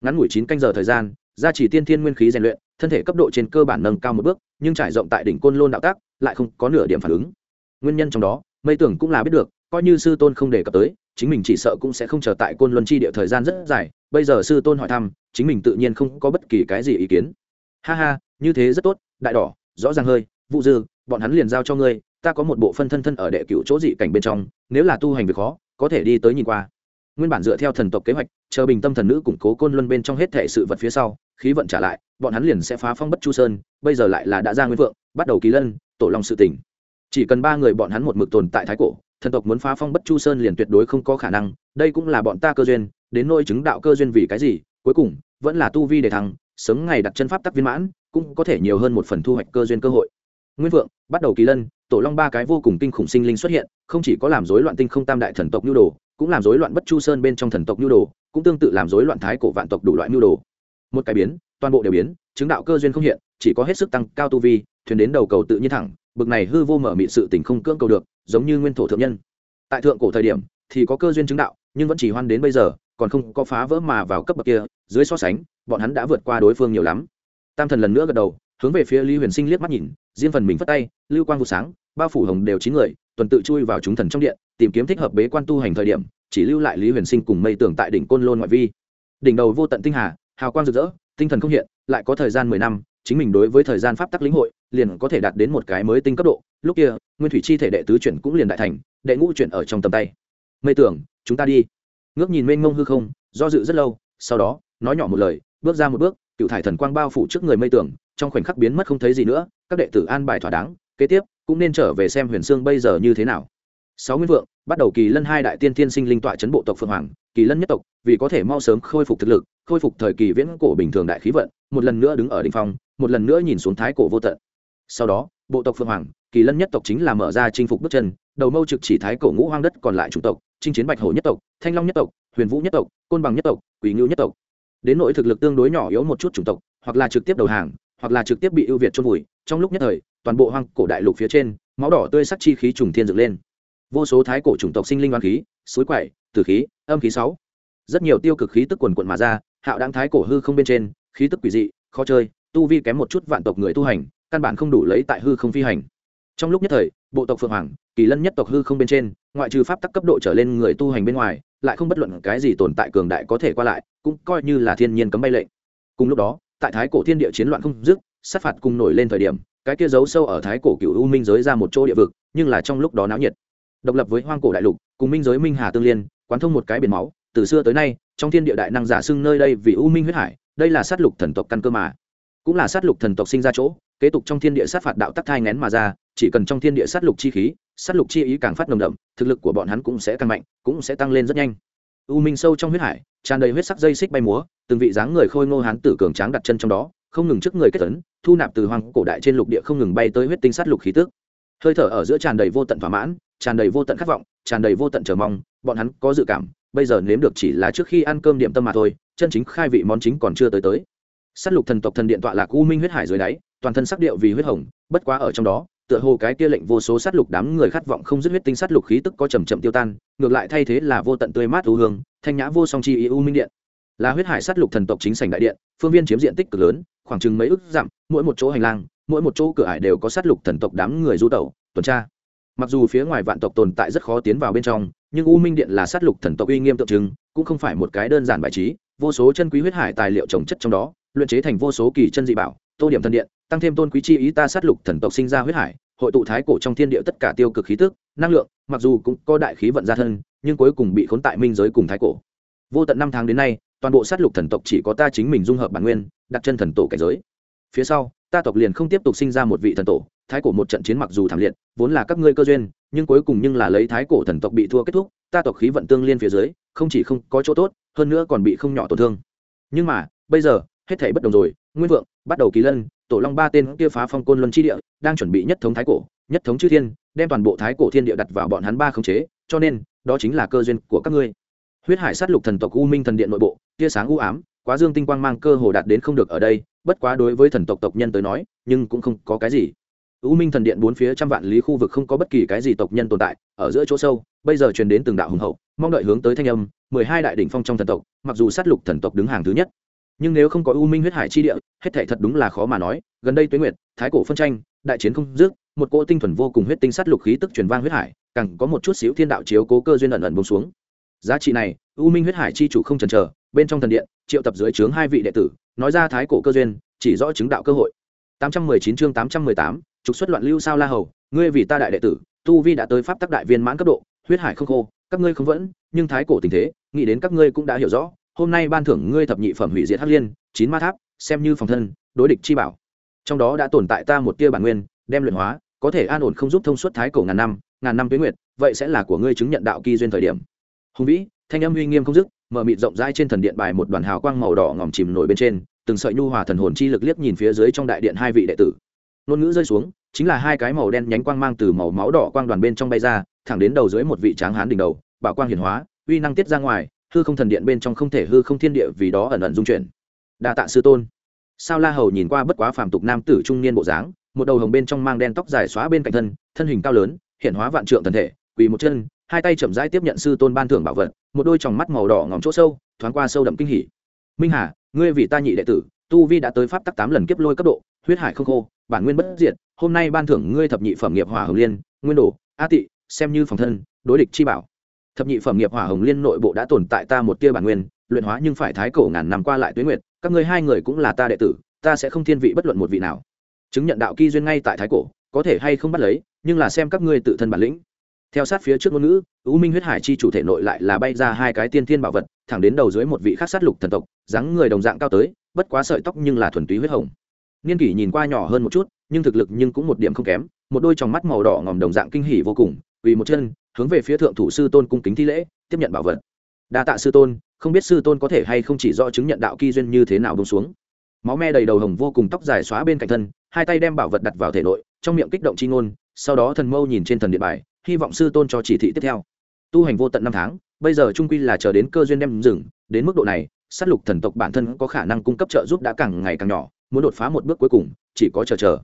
ngắn ngủi chín canh giờ thời gian gia trì tiên thiên nguyên khí rèn luyện, thân thể cấp độ trên cơ bản nâng cao một bước, nhưng trải rộng tại đỉnh côn lôn đạo tác, lại không có nửa điểm phản ứng. Nguyên nhân trong đó, mây tưởng cũng là biết được, coi như sư tôn không đề cập tới, chính mình chỉ sợ cũng sẽ không chờ tại côn luân chi địa thời gian rất dài, bây giờ sư tôn hỏi thăm, chính mình tự nhiên không có bất kỳ cái gì ý kiến. Ha ha, như thế rất tốt, đại đỏ, rõ ràng hơi vụ dư, bọn hắn liền giao cho ngươi, ta có một bộ phân thân thân ở đệ cựu chỗ dị cảnh bên trong, nếu là tu hành việc khó, có thể đi tới nhìn qua. Nguyên bản dựa theo thần tộc kế hoạch, chờ bình tâm thần nữ củng cố côn luân bên trong hết thể sự vật phía sau khí vận trả lại, bọn hắn liền sẽ phá phong bất chu sơn, bây giờ lại là đã ra nguyên vượng, bắt đầu kỳ lân, tổ long sự tỉnh chỉ cần ba người bọn hắn một mực tồn tại thái cổ, thần tộc muốn phá phong bất chu sơn liền tuyệt đối không có khả năng, đây cũng là bọn ta cơ duyên, đến nôi chứng đạo cơ duyên vì cái gì, cuối cùng, vẫn là tu vi để thắng sớm ngày đặt chân pháp tắc viên mãn, cũng có thể nhiều hơn một phần thu hoạch cơ duyên cơ hội. Nguyên vượng, bắt đầu kỳ lân, tổ long ba cái vô cùng kinh khủng sinh linh xuất hiện, không chỉ có làm rối loạn tinh không tam đại thần tộc nhu đồ, cũng làm rối loạn bất chu sơn bên trong thần tộc nhu đồ, cũng tương tự làm rối loạn thái cổ vạn tộc đủ loại nhu đồ một cái biến, toàn bộ đều biến, chứng đạo cơ duyên không hiện, chỉ có hết sức tăng cao tu vi, thuyền đến đầu cầu tự nhiên thẳng, bực này hư vô mở mị sự tình không cưỡng cầu được, giống như nguyên thổ thượng nhân. Tại thượng cổ thời điểm, thì có cơ duyên chứng đạo, nhưng vẫn chỉ hoan đến bây giờ, còn không có phá vỡ mà vào cấp bậc kia, dưới so sánh, bọn hắn đã vượt qua đối phương nhiều lắm. Tam thần lần nữa gật đầu, hướng về phía lý huyền sinh liếc mắt nhìn, riêng phần mình phất tay, lưu quang vụ sáng, bao phủ hồng đều chín người, tuần tự chui vào chúng thần trong điện, tìm kiếm thích hợp bế quan tu hành thời điểm, chỉ lưu lại lý huyền sinh cùng mây tưởng tại đỉnh côn lôn ngoại vi. Đỉnh đầu vô tận tinh hà hào quang rực rỡ, tinh thần không hiện, lại có thời gian mười năm, chính mình đối với thời gian pháp tắc lĩnh hội, liền có thể đạt đến một cái mới tinh cấp độ. Lúc kia, nguyên thủy chi thể đệ tứ chuyển cũng liền đại thành, đệ ngũ chuyển ở trong tầm tay. Mây tưởng, chúng ta đi. Ngước nhìn mênh mông hư không, do dự rất lâu, sau đó, nói nhỏ một lời, bước ra một bước cựu thải thần quang bao phủ trước người mây tưởng, trong khoảnh khắc biến mất không thấy gì nữa, các đệ tử an bài thỏa đáng, kế tiếp, cũng nên trở về xem huyền sương bây giờ như thế nào. Sáu nguyên vượng, bắt đầu kỳ lân hai đại tiên thiên sinh linh tọa chấn bộ tộc phượng hoàng kỳ lân nhất tộc, vì có thể mau sớm khôi phục thực lực, khôi phục thời kỳ viễn cổ bình thường đại khí vận, một lần nữa đứng ở đ ỉ n h phong, một lần nữa nhìn xuống thái cổ vô tận. Sau đó, bộ tộc phượng hoàng, kỳ lân nhất tộc chính là mở ra chinh phục bước chân, đầu mâu trực chỉ thái cổ ngũ hoang đất, còn lại chủng tộc, chinh chiến bạch hổ nhất tộc, thanh long nhất tộc, huyền vũ nhất tộc, côn bằng nhất tộc, quỷ ngưu nhất tộc. Đến nội thực lực tương đối nhỏ yếu một chút chủng tộc, hoặc là trực tiếp đầu hàng, hoặc là trực tiếp bị ưu việt chôn vùi, trong lúc nhất thời, toàn bộ hoang cổ đại lục phía trên, máu đỏ tươi sắc chi khí trùng thiên dựng lên vô số thái cổ chủng tộc sinh linh đoan khí, suối quậy, tử khí, âm khí sáu. Rất nhiều tiêu cực khí tức quần quận mà ra, hạo đáng thái cổ hư không bên trên, khí tức quỷ dị, khó chơi, tu vi kém một chút vạn tộc người tu hành, căn bản không đủ lấy tại hư không phi hành. Trong lúc nhất thời, bộ tộc phượng hoàng, kỳ lân nhất tộc hư không bên trên, ngoại trừ pháp tắc cấp độ trở lên người tu hành bên ngoài, lại không bất luận cái gì tồn tại cường đại có thể qua lại, cũng coi như là thiên nhiên cấm bay lệnh. Cùng lúc đó, tại thái cổ thiên địa chiến loạn không dứt, sát phạt cùng nổi lên thời điểm, cái kia giấu sâu ở thái cổ cựu u minh giới ra một chỗ địa vực, nhưng là trong lúc đó náo nhiệt độc lập với hoang cổ đại lục, cùng minh giới minh hà tương liên, quán thông một cái biển máu, từ xưa tới nay, trong thiên địa đại năng giả xưng nơi đây vì u minh huyết hải, đây là sát lục thần tộc căn cơ mà. Cũng là sát lục thần tộc sinh ra chỗ, kế tục trong thiên địa sát phạt đạo tắc thai ngén mà ra, chỉ cần trong thiên địa sát lục chi khí, sát lục chi ý càng phát nồng đậm, thực lực của bọn hắn cũng sẽ tăng mạnh, cũng sẽ tăng lên rất nhanh. U minh sâu trong huyết hải, tràn đầy huyết sắc dây xích bay múa, từng vị dáng người khôi ngô hán tử cường tráng đặt chân trong đó, không ngừng trước người kết tấn thu nạp từ hoang cổ đại trên lục địa không ngừng bay tới huyết tinh sát lục khí tức. Hơi thở ở giữa tràn đầy vô tận thỏa mãn tràn đầy vô tận khát vọng, tràn đầy vô tận chờ mong, bọn hắn có dự cảm, bây giờ nếm được chỉ là trước khi ăn cơm điểm tâm mà thôi, chân chính khai vị món chính còn chưa tới tới. S á t lục thần tộc thần điện tọa lạc u minh huyết hải dưới đáy, toàn thân sắc điệu vì huyết hồng, bất quá ở trong đó, tựa hồ cái kia lệnh vô số sát lục đám người khát vọng không dứt huyết tinh sát lục khí tức có chầm chậm tiêu tan, ngược lại thay thế là vô tận tươi mát u hương, thanh nhã vô song chi ý u minh điện. Là huyết hải sát lục thần tộc chính sảnh đại điện, phương viên chiếm diện tích cực lớn, khoảng chừng mấy ước dặm, mỗi một chỗ hành lang, mỗi một chỗ cửa ải đều có sát lục thần tộc đám người du tẩu, tuần tra mặc dù phía ngoài vạn tộc tồn tại rất khó tiến vào bên trong, nhưng u minh điện là sát lục thần tộc uy nghiêm tượng trưng, cũng không phải một cái đơn giản bài trí, vô số chân quý huyết hải tài liệu trồng chất trong đó, luyện chế thành vô số kỳ chân dị bảo, tô điểm thần điện, tăng thêm tôn quý chi ý ta sát lục thần tộc sinh ra huyết hải, hội tụ thái cổ trong thiên địa tất cả tiêu cực khí tức, năng lượng, mặc dù cũng có đại khí vận ra thân, nhưng cuối cùng bị khốn tại minh giới cùng thái cổ. Vô tận năm tháng đến nay, toàn bộ sát lục thần tộc chỉ có ta chính mình dung hợp bản nguyên, đặt chân thần tổ cảnh giới. Phía sau, ta tộc liền không tiếp tục sinh ra một vị thần tổ thái cổ một trận chiến mặc dù thảm liệt, vốn là các ngươi cơ duyên, nhưng cuối cùng nhưng là lấy thái cổ thần tộc bị thua kết thúc, ta tộc khí vận tương liên phía dưới, không chỉ không có chỗ tốt, hơn nữa còn bị không nhỏ tổn thương. Nhưng mà, bây giờ, hết thảy bất đồng rồi, nguyên vượng, bắt đầu kỳ lân, tổ long ba tên kia phá phong côn luân chi địa, đang chuẩn bị nhất thống thái cổ, nhất thống chư thiên, đem toàn bộ thái cổ thiên địa đặt vào bọn hắn ba khống chế, cho nên, đó chính là cơ duyên của các ngươi. Huyết hải sát lục thần tộc u minh thần điện nội bộ, tia sáng u ám, quá dương tinh quang mang cơ hồ đạt đến không được ở đây, bất quá đối với thần tộc tộc nhân tới nói, nhưng cũng không có cái gì u minh thần điện bốn phía trăm vạn lý khu vực không có bất kỳ cái gì tộc nhân tồn tại ở giữa chỗ sâu bây giờ truyền đến từng đạo hùng hậu mong đợi hướng tới thanh âm mười hai đại đỉnh phong trong thần tộc mặc dù sát lục thần tộc đứng hàng thứ nhất. Nhưng nếu không có u minh huyết hải chi địa hết thể thật đúng là khó mà nói gần đây tuế nguyệt thái cổ phân tranh đại chiến không dứt một cỗ tinh thuần vô cùng huyết tinh sát lục khí tức truyền vang huyết hải càng có một chút xíu thiên đạo chiếu cố cơ duyên ẩn ẩn bông xuống. Giá trị này u minh huyết hải chi chủ không chần chờ bên trong thần điện triệu tập dưới trướng hai vị đệ tử nói ra thái cổ cơ duyên chỉ rõ chứng đạo cơ hội. 819 chương 818, trục xuất loạn lưu sao la hầu, ngươi vì ta đại đệ tử, tu vi đã tới pháp tắc đại viên mãn cấp độ, huyết hải không khô, các ngươi không vẫn, nhưng thái cổ tình thế, nghĩ đến các ngươi cũng đã hiểu rõ, hôm nay ban thưởng ngươi thập nhị phẩm hủy diệt hắc liên, chín ma tháp, xem như phòng thân, đối địch chi bảo. Trong đó đã tồn tại ta một tia bản nguyên, đem luyện hóa, có thể an ổn không giúp thông suốt thái cổ ngàn năm ngàn năm tuyến nguyệt, vậy sẽ là của ngươi chứng nhận đạo kỳ duyên thời điểm. Hùng vĩ, thanh âm uy nghiêm không dứt, mở mịt rộng rãi trên thần điện bài một đoàn hào quang màu đỏ ngòm chìm nổi bên trên, từng sợi nhu hòa thần hồn chi lực liếc nhìn phía dưới trong đại điện hai vị đệ tử ngôn ngữ rơi xuống, chính là hai cái màu đen nhánh quang mang từ màu máu đỏ quang đoàn bên trong bay ra, thẳng đến đầu dưới một vị tráng hán đỉnh đầu, bảo quang hiển hóa, uy năng tiết ra ngoài, hư không thần điện bên trong không thể hư không thiên địa vì đó ẩn ẩn dung chuyển. Đa tạ sư tôn. Sao la hầu nhìn qua bất quá phàm tục nam tử trung niên bộ dáng, một đầu hồng bên trong mang đen tóc dài xóa bên cạnh thân thân hình cao lớn hiện hóa vạn trượng thần thể, quỳ một chân, hai tay chậm rãi tiếp nhận sư tôn ban thưởng bảo vật, một đôi tròng mắt màu đỏ ngòm chỗ sâu, thoáng qua sâu đậm kinh hỉ. Minh hà, ngươi vì ta nhị đệ tử, tu vi đã tới pháp tắc tám lần kiếp lôi cấp độ, huyết hải không khô bản nguyên bất diệt, hôm nay ban thưởng ngươi thập nhị phẩm nghiệp hỏa hồng liên, nguyên đồ, a tị, xem như phòng thân, đối địch chi bảo. Thập nhị phẩm nghiệp hỏa hồng liên nội bộ đã tồn tại ta một tia bản nguyên, luyện hóa nhưng phải thái cổ ngàn năm qua lại tuyến nguyệt, các ngươi hai người cũng là ta đệ tử, ta sẽ không thiên vị bất luận một vị nào. Chứng nhận đạo kỳ duyên ngay tại thái cổ, có thể hay không bắt lấy, nhưng là xem các ngươi tự thân bản lĩnh. Theo sát phía trước ngôn ngữ, u minh huyết hải chi chủ thể nội lại là bay ra hai cái tiên thiên bảo vật, thẳng đến đầu dưới một vị khác sát lục thần tộc, dáng người đồng dạng cao tới, bất quá sợi tóc nhưng là thuần túy huyết hồng niên kỷ nhìn qua nhỏ hơn một chút, nhưng thực lực nhưng cũng một điểm không kém, một đôi tròng mắt màu đỏ ngòm đồng dạng kinh hỉ vô cùng, vì một chân, hướng về phía thượng thủ sư tôn cung kính thi lễ, tiếp nhận bảo vật. Đa tạ sư tôn, không biết sư tôn có thể hay không chỉ do chứng nhận đạo kỳ duyên như thế nào bông xuống. Máu me đầy đầu hồng vô cùng tóc dài xóa bên cạnh thân, hai tay đem bảo vật đặt vào thể nội, trong miệng kích động c h i ngôn, sau đó thần mâu nhìn trên thần điện bài, hy vọng sư tôn cho chỉ thị tiếp theo. Tu hành vô tận năm tháng, bây giờ trung quy là chờ đến cơ duyên đem dừng, đến mức độ này s á t lục thần tộc bản thân có khả năng cung cấp trợ giúp đã càng ngày càng nhỏ muốn đột phá một bước cuối cùng, chỉ có chờ chờ.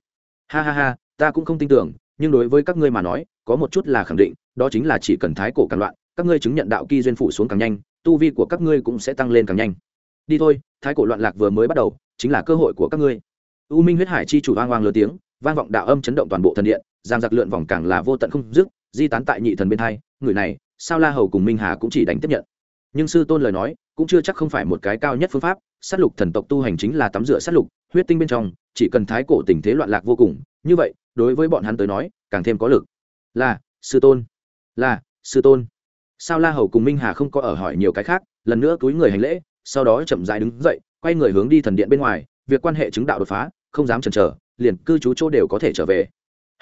Ha ha ha, ta cũng không tin tưởng, nhưng đối với các ngươi mà nói, có một chút là khẳng định, đó chính là chỉ cần thái cổ càng loạn, các ngươi chứng nhận đạo kỳ duyên phủ xuống càng nhanh, tu vi của các ngươi cũng sẽ tăng lên càng nhanh. Đi thôi, thái cổ loạn lạc vừa mới bắt đầu, chính là cơ hội của các ngươi. U minh huyết hải chi chủ vang vang lớn tiếng, vang vọng đạo âm chấn động toàn bộ thần điện, giang giặc lượn vòng càng là vô tận không dứt, di tán tại nhị thần bên hai, người này, sao la hầu cùng minh hà cũng chỉ đánh tiếp nhận nhưng sư tôn lời nói cũng chưa chắc không phải một cái cao nhất phương pháp. Sát lục thần tộc tu hành chính là tắm rửa sát lục, huyết tinh bên trong, chỉ cần thái cổ tình thế loạn lạc vô cùng. Như vậy, đối với bọn hắn tới nói, càng thêm có lực. Là, sư tôn. Là, sư tôn. Sao la hầu cùng minh hà không có ở hỏi nhiều cái khác, lần nữa túi người hành lễ, sau đó chậm dài đứng dậy, quay người hướng đi thần điện bên ngoài. Việc quan hệ chứng đạo đột phá, không dám chần chờ, liền cư trú chỗ đều có thể trở về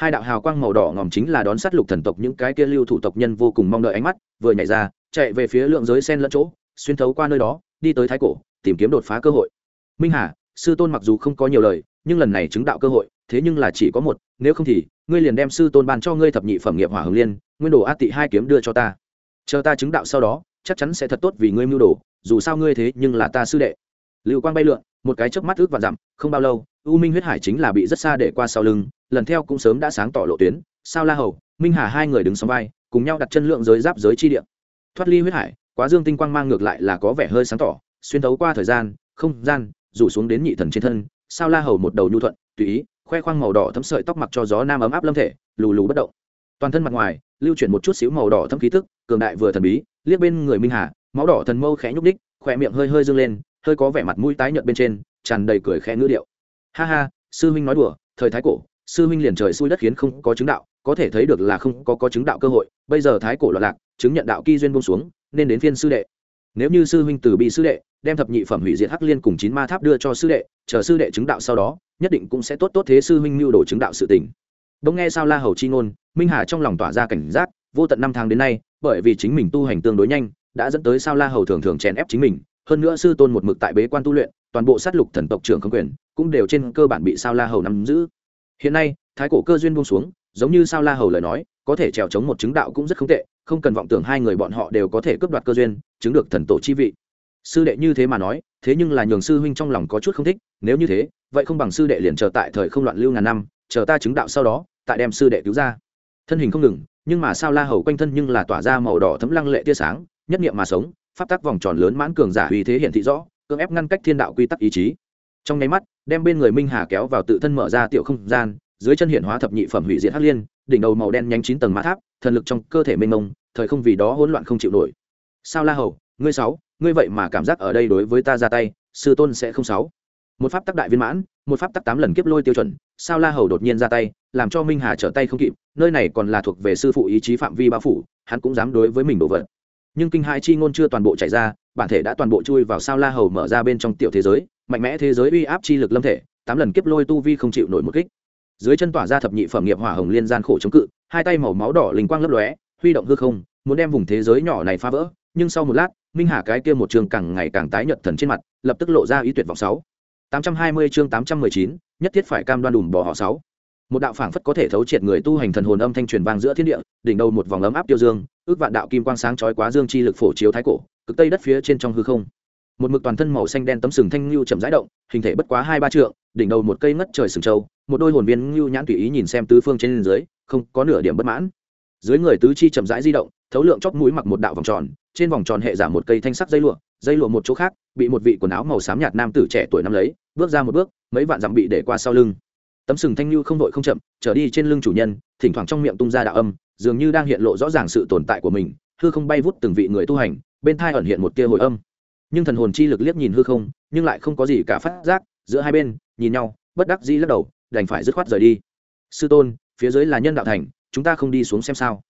hai đạo hào quang màu đỏ ngòm chính là đón sát lục thần tộc, những cái kia lưu thủ tộc nhân vô cùng mong đợi ánh mắt, vừa nhảy ra, chạy về phía lượng giới sen lẫn chỗ, xuyên thấu qua nơi đó, đi tới thái cổ, tìm kiếm đột phá cơ hội. Minh hà, sư tôn mặc dù không có nhiều lời, nhưng lần này chứng đạo cơ hội, thế nhưng là chỉ có một, nếu không thì, ngươi liền đem sư tôn ban cho ngươi thập nhị phẩm nghiệp hỏa hồng liên, nguyên đồ át tị hai kiếm đưa cho ta. Chờ ta chứng đạo sau đó, chắc chắn sẽ thật tốt vì ngươi mưu đồ, dù sao ngươi thế nhưng là ta sư đệ. Lưu quang bay lượn, một cái chớp mắt ước và dặm, không bao lâu, u minh huyết hải chính là bị rất xa để qua sau lưng lần theo cũng sớm đã sáng tỏ lộ tuyến, sao la hầu, minh hà hai người đứng sóng vai, cùng nhau đặt chân lượng giới giáp giới chi địa. Thoát ly huyết hải, quá dương tinh quang mang ngược lại là có vẻ hơi sáng tỏ, xuyên thấu qua thời gian, không gian, rủ xuống đến nhị thần trên thân, sao la hầu một đầu nhu thuận, tùy ý, khoe khoang màu đỏ thấm sợi tóc mặc cho gió nam ấm áp lâm thể, lù lù bất động. Toàn thân mặt ngoài, lưu chuyển một chút xíu màu đỏ thâm khí tức, cường đại vừa thần bí, liếc bên người minh hà, máu đỏ thần mâu khẽ nhúc ních khỏe miệng hơi hơi dương lên, hơi có vẻ mặt mũi tái nhợt bên trên, tràn đầy cười khẽ ngữ điệu. Ha ha, sư huynh nói đùa, thời thái cổ sư huynh liền trời xui đất khiến không có chứng đạo, có thể thấy được là không có có chứng đạo cơ hội, bây giờ thái cổ loạn lạc, chứng nhận đạo kỳ duyên bông xuống, nên đến phiên sư đệ. Nếu như sư huynh từ bị sư đệ, đem thập nhị phẩm hủy diệt hắc liên cùng chín ma tháp đưa cho sư đệ, chờ sư đệ chứng đạo sau đó, nhất định cũng sẽ tốt tốt thế sư huynh mưu đồ chứng đạo sự tình. Bỗng nghe sao la hầu chi ngôn, minh hà trong lòng tỏa ra cảnh giác, vô tận năm tháng đến nay, bởi vì chính mình tu hành tương đối nhanh, đã dẫn tới sao la hầu thường thường chèn ép chính mình, hơn nữa sư tôn một mực tại bế quan tu luyện, toàn bộ sát lục thần tộc trưởng không quyền, cũng đều trên cơ bản bị sao la hầu nắm giữ hiện nay, thái cổ cơ duyên buông xuống, giống như sao la hầu lời nói, có thể trèo chống một chứng đạo cũng rất không tệ, không cần vọng tưởng hai người bọn họ đều có thể cướp đoạt cơ duyên, chứng được thần tổ chi vị. Sư đệ như thế mà nói, thế nhưng là nhường sư huynh trong lòng có chút không thích, nếu như thế, vậy không bằng sư đệ liền chờ tại thời không loạn lưu ngàn năm, chờ ta chứng đạo sau đó tại đem sư đệ cứu ra. Thân hình không ngừng, nhưng mà sao la hầu quanh thân nhưng là tỏa ra màu đỏ thấm lăng lệ tia sáng, nhất nghiệm mà sống, pháp tắc vòng tròn lớn mãn cường giả uy thế hiện thị rõ, cưỡng ép ngăn cách thiên đạo quy tắc ý chí trong nháy mắt, đem bên người minh hà kéo vào tự thân mở ra tiểu không gian, dưới chân hiện hóa thập nhị phẩm hủy diệt hắc liên, đỉnh đầu màu đen nhánh chín tầng mã tháp, thần lực trong cơ thể mênh mông, thời không vì đó hỗn loạn không chịu nổi. Sao la hầu, ngươi sáu, ngươi vậy mà cảm giác ở đây đối với ta ra tay, sư tôn sẽ không sáu. Một pháp tắc đại viên mãn, một pháp tắc tám lần kiếp lôi tiêu chuẩn, sao la hầu đột nhiên ra tay, làm cho minh hà trở tay không kịp, nơi này còn là thuộc về sư phụ ý chí phạm vi bao phủ, hắn cũng dám đối với mình đổ vật nhưng kinh hai chi ngôn chưa toàn bộ chạy ra bản thể đã toàn bộ chui vào sao la hầu mở ra bên trong tiểu thế giới, mạnh mẽ thế giới uy áp chi lực lâm thể, tám lần kiếp lôi tu vi không chịu nổi một kích. Dưới chân tỏa ra thập nhị phẩm nghiệp hỏa hồng liên gian khổ chống cự, hai tay màu máu đỏ linh quang lấp lóe, huy động hư không, muốn đem vùng thế giới nhỏ này phá vỡ, nhưng sau một lát, minh hà cái kia một trường càng ngày càng tái nhợt thần trên mặt, lập tức lộ ra ý tuyệt vọng sáu. Tám trăm hai mươi chương tám trăm mười chín, nhất thiết phải cam đoan đùm bỏ họ sáu. Một đạo phảng phất có thể thấu triệt người tu hành thần hồn âm thanh truyền vang giữa thiên địa, đỉnh đầu một vòng ấm áp tiêu dương, ước vạn đạo kim quang sáng chói quá dương chi lực phổ chiếu thái cổ cực tây đất phía trên trong hư không. Một mực toàn thân màu xanh đen tấm sừng thanh lưu chậm rãi động, hình thể bất quá hai ba trượng, đỉnh đầu một cây ngất trời sừng trâu một đôi hồn viên lưu nhãn tùy ý nhìn xem tứ phương trên dưới, không có nửa điểm bất mãn. Dưới người tứ chi chậm rãi di động, thấu lượng chóp mũi mặc một đạo vòng tròn, trên vòng tròn hệ giả một cây thanh sắc dây lụa dây lụa một chỗ khác, bị một vị quần áo màu xám nhạt nam tử trẻ tuổi năm lấy, bước ra một bước, mấy vạn dặm bị để qua sau lưng. Tấm sừng thanh lưu không đội không chậm, trở đi trên lưng chủ nhân, thỉnh thoảng trong miệng tung ra đạo âm, dường như đang hiện lộ rõ ràng sự tồn tại của mình, hư không bay vút từng vị người tu hành bên thai ẩn hiện một tia hồi âm. Nhưng thần hồn chi lực liếc nhìn hư không, nhưng lại không có gì cả phát giác, giữa hai bên, nhìn nhau, bất đắc dĩ lắc đầu, đành phải dứt khoát rời đi. Sư tôn, phía dưới là nhân đạo thành, chúng ta không đi xuống xem sao.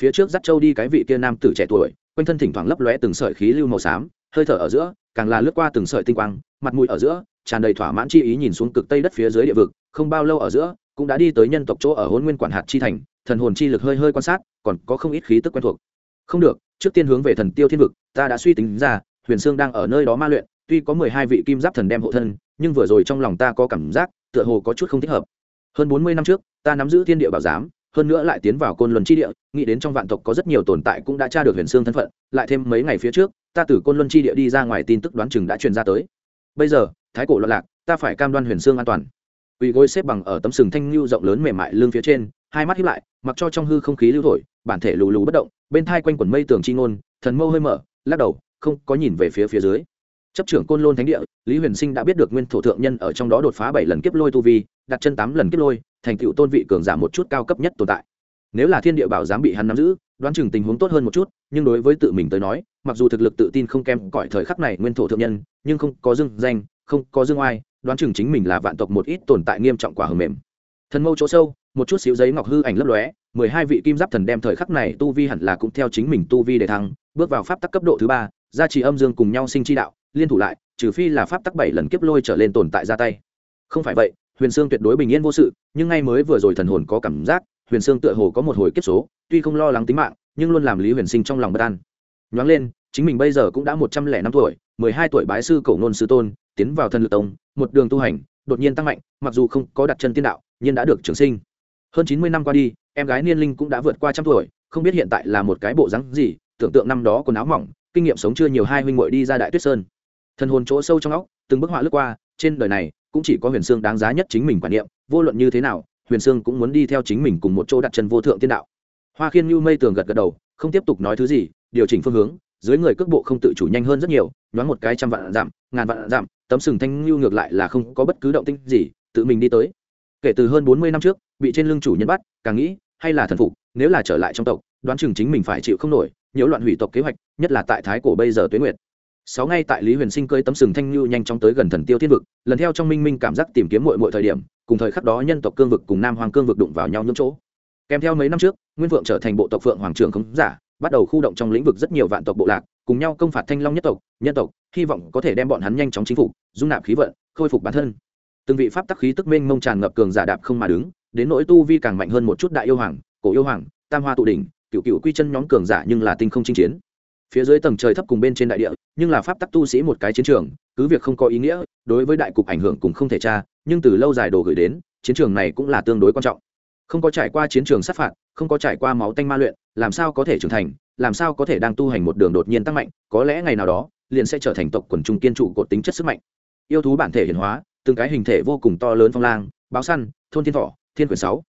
Phía trước dắt châu đi cái vị kia nam tử trẻ tuổi, quanh thân thỉnh thoảng lấp lóe từng sợi khí lưu màu xám, hơi thở ở giữa, càng là lướt qua từng sợi tinh quang, mặt mũi ở giữa, tràn đầy thỏa mãn chi ý nhìn xuống cực tây đất phía dưới địa vực, không bao lâu ở giữa, cũng đã đi tới nhân tộc chỗ ở hôn nguyên quản hạt chi thành, thần hồn chi lực hơi hơi quan sát, còn có không ít khí tức quen thuộc. Không được trước tiên hướng về thần tiêu thiên vực, ta đã suy tính ra, huyền sương đang ở nơi đó ma luyện, tuy có mười hai vị kim giáp thần đem hộ thân, nhưng vừa rồi trong lòng ta có cảm giác, tựa hồ có chút không thích hợp. Hơn bốn mươi năm trước, ta nắm giữ thiên địa bảo giám, hơn nữa lại tiến vào côn luân chi địa, nghĩ đến trong vạn tộc có rất nhiều tồn tại cũng đã tra được huyền sương thân phận, lại thêm mấy ngày phía trước, ta từ côn luân chi địa đi ra ngoài tin tức đoán chừng đã truyền ra tới. Bây giờ, thái cổ loạn lạc, ta phải cam đoan huyền sương an toàn. Ủy gối xếp bằng ở tấm sừng thanh lưu rộng lớn mềm mại lưng phía trên, hai mắt hiếp lại, mặc cho trong hư không khí lưu thổi, bản thể lù lù bất động bên thai quanh quần mây tường chi ngôn, thần mâu hơi mở, lắc đầu, không có nhìn về phía phía dưới. Chấp trưởng côn lôn thánh địa, lý huyền sinh đã biết được nguyên thổ thượng nhân ở trong đó đột phá bảy lần kiếp lôi tu vi, đặt chân tám lần kiếp lôi, thành tựu tôn vị cường giả một chút cao cấp nhất tồn tại. Nếu là thiên địa bảo dám bị hắn nắm giữ, đoán chừng tình huống tốt hơn một chút, nhưng đối với tự mình tới nói, mặc dù thực lực tự tin không kém cõi thời khắc này nguyên thổ thượng nhân, nhưng không có dương danh, không có dương oai, đoán chừng chính mình là vạn tộc một ít tồn tại nghiêm trọng quả hầm mềm. Thần mâu chỗ sâu, một chút xíu giấy ngọc hư ảnh lấp lóe mười hai vị kim giáp thần đem thời khắc này tu vi hẳn là cũng theo chính mình tu vi để thăng, bước vào pháp tắc cấp độ thứ ba, gia trì âm dương cùng nhau sinh chi đạo, liên thủ lại, trừ phi là pháp tắc bảy lần kiếp lôi trở lên tồn tại ra tay. Không phải vậy, huyền sương tuyệt đối bình yên vô sự, nhưng ngay mới vừa rồi thần hồn có cảm giác, huyền sương tựa hồ có một hồi kiếp số, tuy không lo lắng tính mạng, nhưng luôn làm lý huyền sinh trong lòng bất an. Nhoáng lên, chính mình bây giờ cũng đã một trăm lẻ năm tuổi, mười hai tuổi bái sư cổ ngôn sư tôn, tiến vào thần lực tông, một đường tu hành, đột nhiên tăng mạnh, mặc dù không có đặt chân tiên đạo, nhưng đã được trường sinh hơn chín mươi năm qua đi, em gái niên linh cũng đã vượt qua trăm tuổi, không biết hiện tại là một cái bộ rắn gì, tưởng tượng năm đó quần áo mỏng, kinh nghiệm sống chưa nhiều hai huynh muội đi ra đại tuyết sơn. Thân hồn chỗ sâu trong óc, từng bức họa lướt qua, trên đời này, cũng chỉ có huyền sương đáng giá nhất chính mình quản niệm, vô luận như thế nào, huyền sương cũng muốn đi theo chính mình cùng một chỗ đặt chân vô thượng tiên đạo. Hoa khiên như mây tường gật gật đầu, không tiếp tục nói thứ gì, điều chỉnh phương hướng, dưới người cước bộ không tự chủ nhanh hơn rất nhiều, nhoáng một cái trăm vạn giảm ngàn vạn giảm tấm sừng thanh lưu ngược lại là không có bất cứ động tinh gì, tự mình đi tới. Kể từ hơn bốn mươi năm trước bị trên lưng chủ nhân bắt, càng nghĩ, hay là thần phục, nếu là trở lại trong tộc, đoán chừng chính mình phải chịu không nổi, nhiễu loạn hủy tộc kế hoạch, nhất là tại thái cổ bây giờ tuyến nguyệt. Sáu ngay tại lý huyền sinh cơi tấm sừng thanh lưu nhanh chóng tới gần thần tiêu thiên vực, lần theo trong minh minh cảm giác tìm kiếm mọi mọi thời điểm, cùng thời khắc đó nhân tộc cương vực cùng nam hoàng cương vực đụng vào nhau những chỗ. Kèm theo mấy năm trước, nguyên vượng trở thành bộ tộc phượng hoàng trưởng không giả, bắt đầu khu động trong lĩnh vực rất nhiều vạn tộc bộ lạc, cùng nhau công phạt thanh long nhất tộc, nhân tộc, hy vọng có thể đem bọn hắn nhanh chóng chính phủ dung nạp khí vận, khôi phục bản thân. Từng vị pháp tắc khí tức mênh mông tràn ngập cường giả đạp không mà đứng đến nỗi tu vi càng mạnh hơn một chút đại yêu hoàng, cổ yêu hoàng, tam hoa tụ đỉnh, cựu cựu quy chân nhóm cường giả nhưng là tinh không chinh chiến. Phía dưới tầng trời thấp cùng bên trên đại địa, nhưng là pháp tắc tu sĩ một cái chiến trường, cứ việc không có ý nghĩa, đối với đại cục ảnh hưởng cũng không thể tra, nhưng từ lâu dài đồ gửi đến, chiến trường này cũng là tương đối quan trọng. Không có trải qua chiến trường sát phạt, không có trải qua máu tanh ma luyện, làm sao có thể trưởng thành, làm sao có thể đang tu hành một đường đột nhiên tăng mạnh, có lẽ ngày nào đó, liền sẽ trở thành tộc quần trung kiên trụ cột tính chất sức mạnh. Yêu thú bản thể hiển hóa, từng cái hình thể vô cùng to lớn phong lang, báo săn, thôn thiên thọ thiên quyển sáu.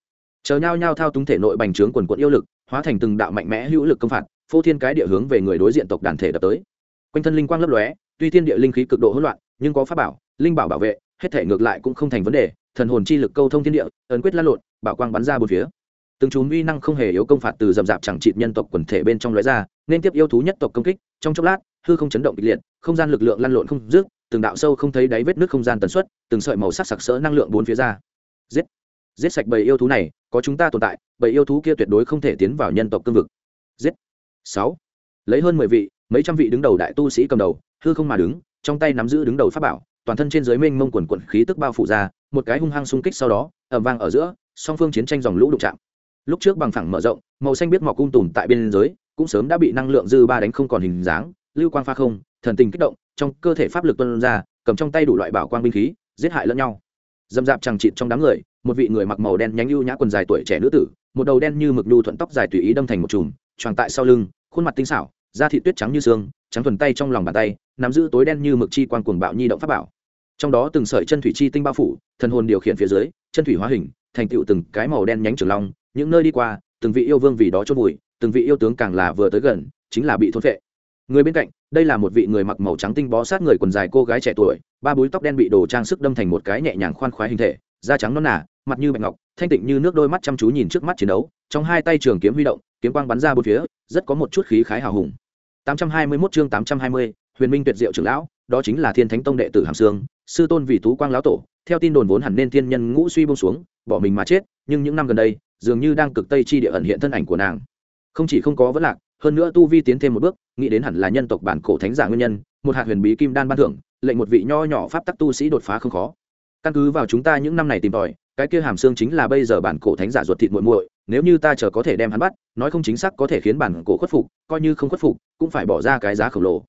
Chờ nhau nhau thao túng thể nội bành trướng quần quận yêu lực, hóa thành từng đạo mạnh mẽ hữu lực công phạt, phô thiên cái địa hướng về người đối diện tộc đàn thể đập tới. Quanh thân linh quang lấp lóe, tuy thiên địa linh khí cực độ hỗn loạn, nhưng có pháp bảo, linh bảo bảo vệ, hết thể ngược lại cũng không thành vấn đề, thần hồn chi lực câu thông thiên địa, ấn quyết lan lộn, bảo quang bắn ra bốn phía. Từng chúng uy năng không hề yếu công phạt từ dầm dạp chẳng trị nhân tộc quần thể bên trong lóe ra, nên tiếp yêu thú nhất tộc công kích, trong chốc lát, hư không chấn động kịch liệt, không gian lực lượng lăn lộn không dứt, từng đạo sâu không thấy đáy vết nước không gian tần suất, từng sợi màu sắc sặc sỡ năng lượng bốn phía ra. Giết! Giết sạch bầy yêu thú này, có chúng ta tồn tại, bầy yêu thú kia tuyệt đối không thể tiến vào nhân tộc cương vực. Giết. Sáu. Lấy hơn mười vị, mấy trăm vị đứng đầu đại tu sĩ cầm đầu, hư không mà đứng, trong tay nắm giữ đứng đầu pháp bảo, toàn thân trên dưới mênh mông quần quần khí tức bao phủ ra, một cái hung hăng xung kích sau đó ẩm vang ở giữa, song phương chiến tranh dòng lũ đụng chạm. Lúc trước bằng phẳng mở rộng, màu xanh biết mọc cung tùm tại biên giới cũng sớm đã bị năng lượng dư ba đánh không còn hình dáng, lưu quang pha không, thần tình kích động, trong cơ thể pháp lực tuân ra, cầm trong tay đủ loại bảo quang binh khí, giết hại lẫn nhau dầm dạp chẳng chịt trong đám người, một vị người mặc màu đen nhánh ưu nhã quần dài tuổi trẻ nữ tử, một đầu đen như mực nhu thuận tóc dài tùy ý đâm thành một chùm tròn tại sau lưng, khuôn mặt tinh xảo, da thị tuyết trắng như xương, trắng thuần tay trong lòng bàn tay, nắm giữ tối đen như mực chi quan cuồng bạo nhi động pháp bảo. Trong đó từng sợi chân thủy chi tinh bao phủ, thần hồn điều khiển phía dưới, chân thủy hóa hình, thành tựu từng cái màu đen nhánh trường long, những nơi đi qua, từng vị yêu vương vì đó chôn vùi, từng vị yêu tướng càng là vừa tới gần, chính là bị thôn phệ. Người bên cạnh đây là một vị người mặc màu trắng tinh bó sát người quần dài cô gái trẻ tuổi ba búi tóc đen bị đồ trang sức đâm thành một cái nhẹ nhàng khoan khoái hình thể da trắng non nà, mặt như bạch ngọc thanh tịnh như nước đôi mắt chăm chú nhìn trước mắt chiến đấu. Trong hai tay trường kiếm huy động kiếm quang bắn ra bốn phía rất có một chút khí khái hào hùng. 821 chương 820, huyền minh tuyệt diệu trưởng lão đó chính là thiên thánh tông đệ tử hàm sương sư tôn vì tú quang lão tổ theo tin đồn vốn hẳn nên thiên nhân ngũ suy bông xuống bỏ mình mà chết nhưng những năm gần đây dường như đang cực tây chi địa ẩn hiện thân ảnh của nàng. Không chỉ không có vấn lạc hơn nữa tu vi tiến thêm một bước, nghĩ đến hẳn là nhân tộc bản cổ thánh giả nguyên nhân, một hạt huyền bí kim đan ban thưởng, lệnh một vị nho nhỏ pháp tắc tu sĩ đột phá không khó. Căn cứ vào chúng ta những năm này tìm tòi, cái kia hàm xương chính là bây giờ bản cổ thánh giả ruột thịt muội muội, nếu như ta chờ có thể đem hắn bắt, nói không chính xác có thể khiến bản cổ khuất phục, coi như không khuất phục, cũng phải bỏ ra cái giá khổng lồ.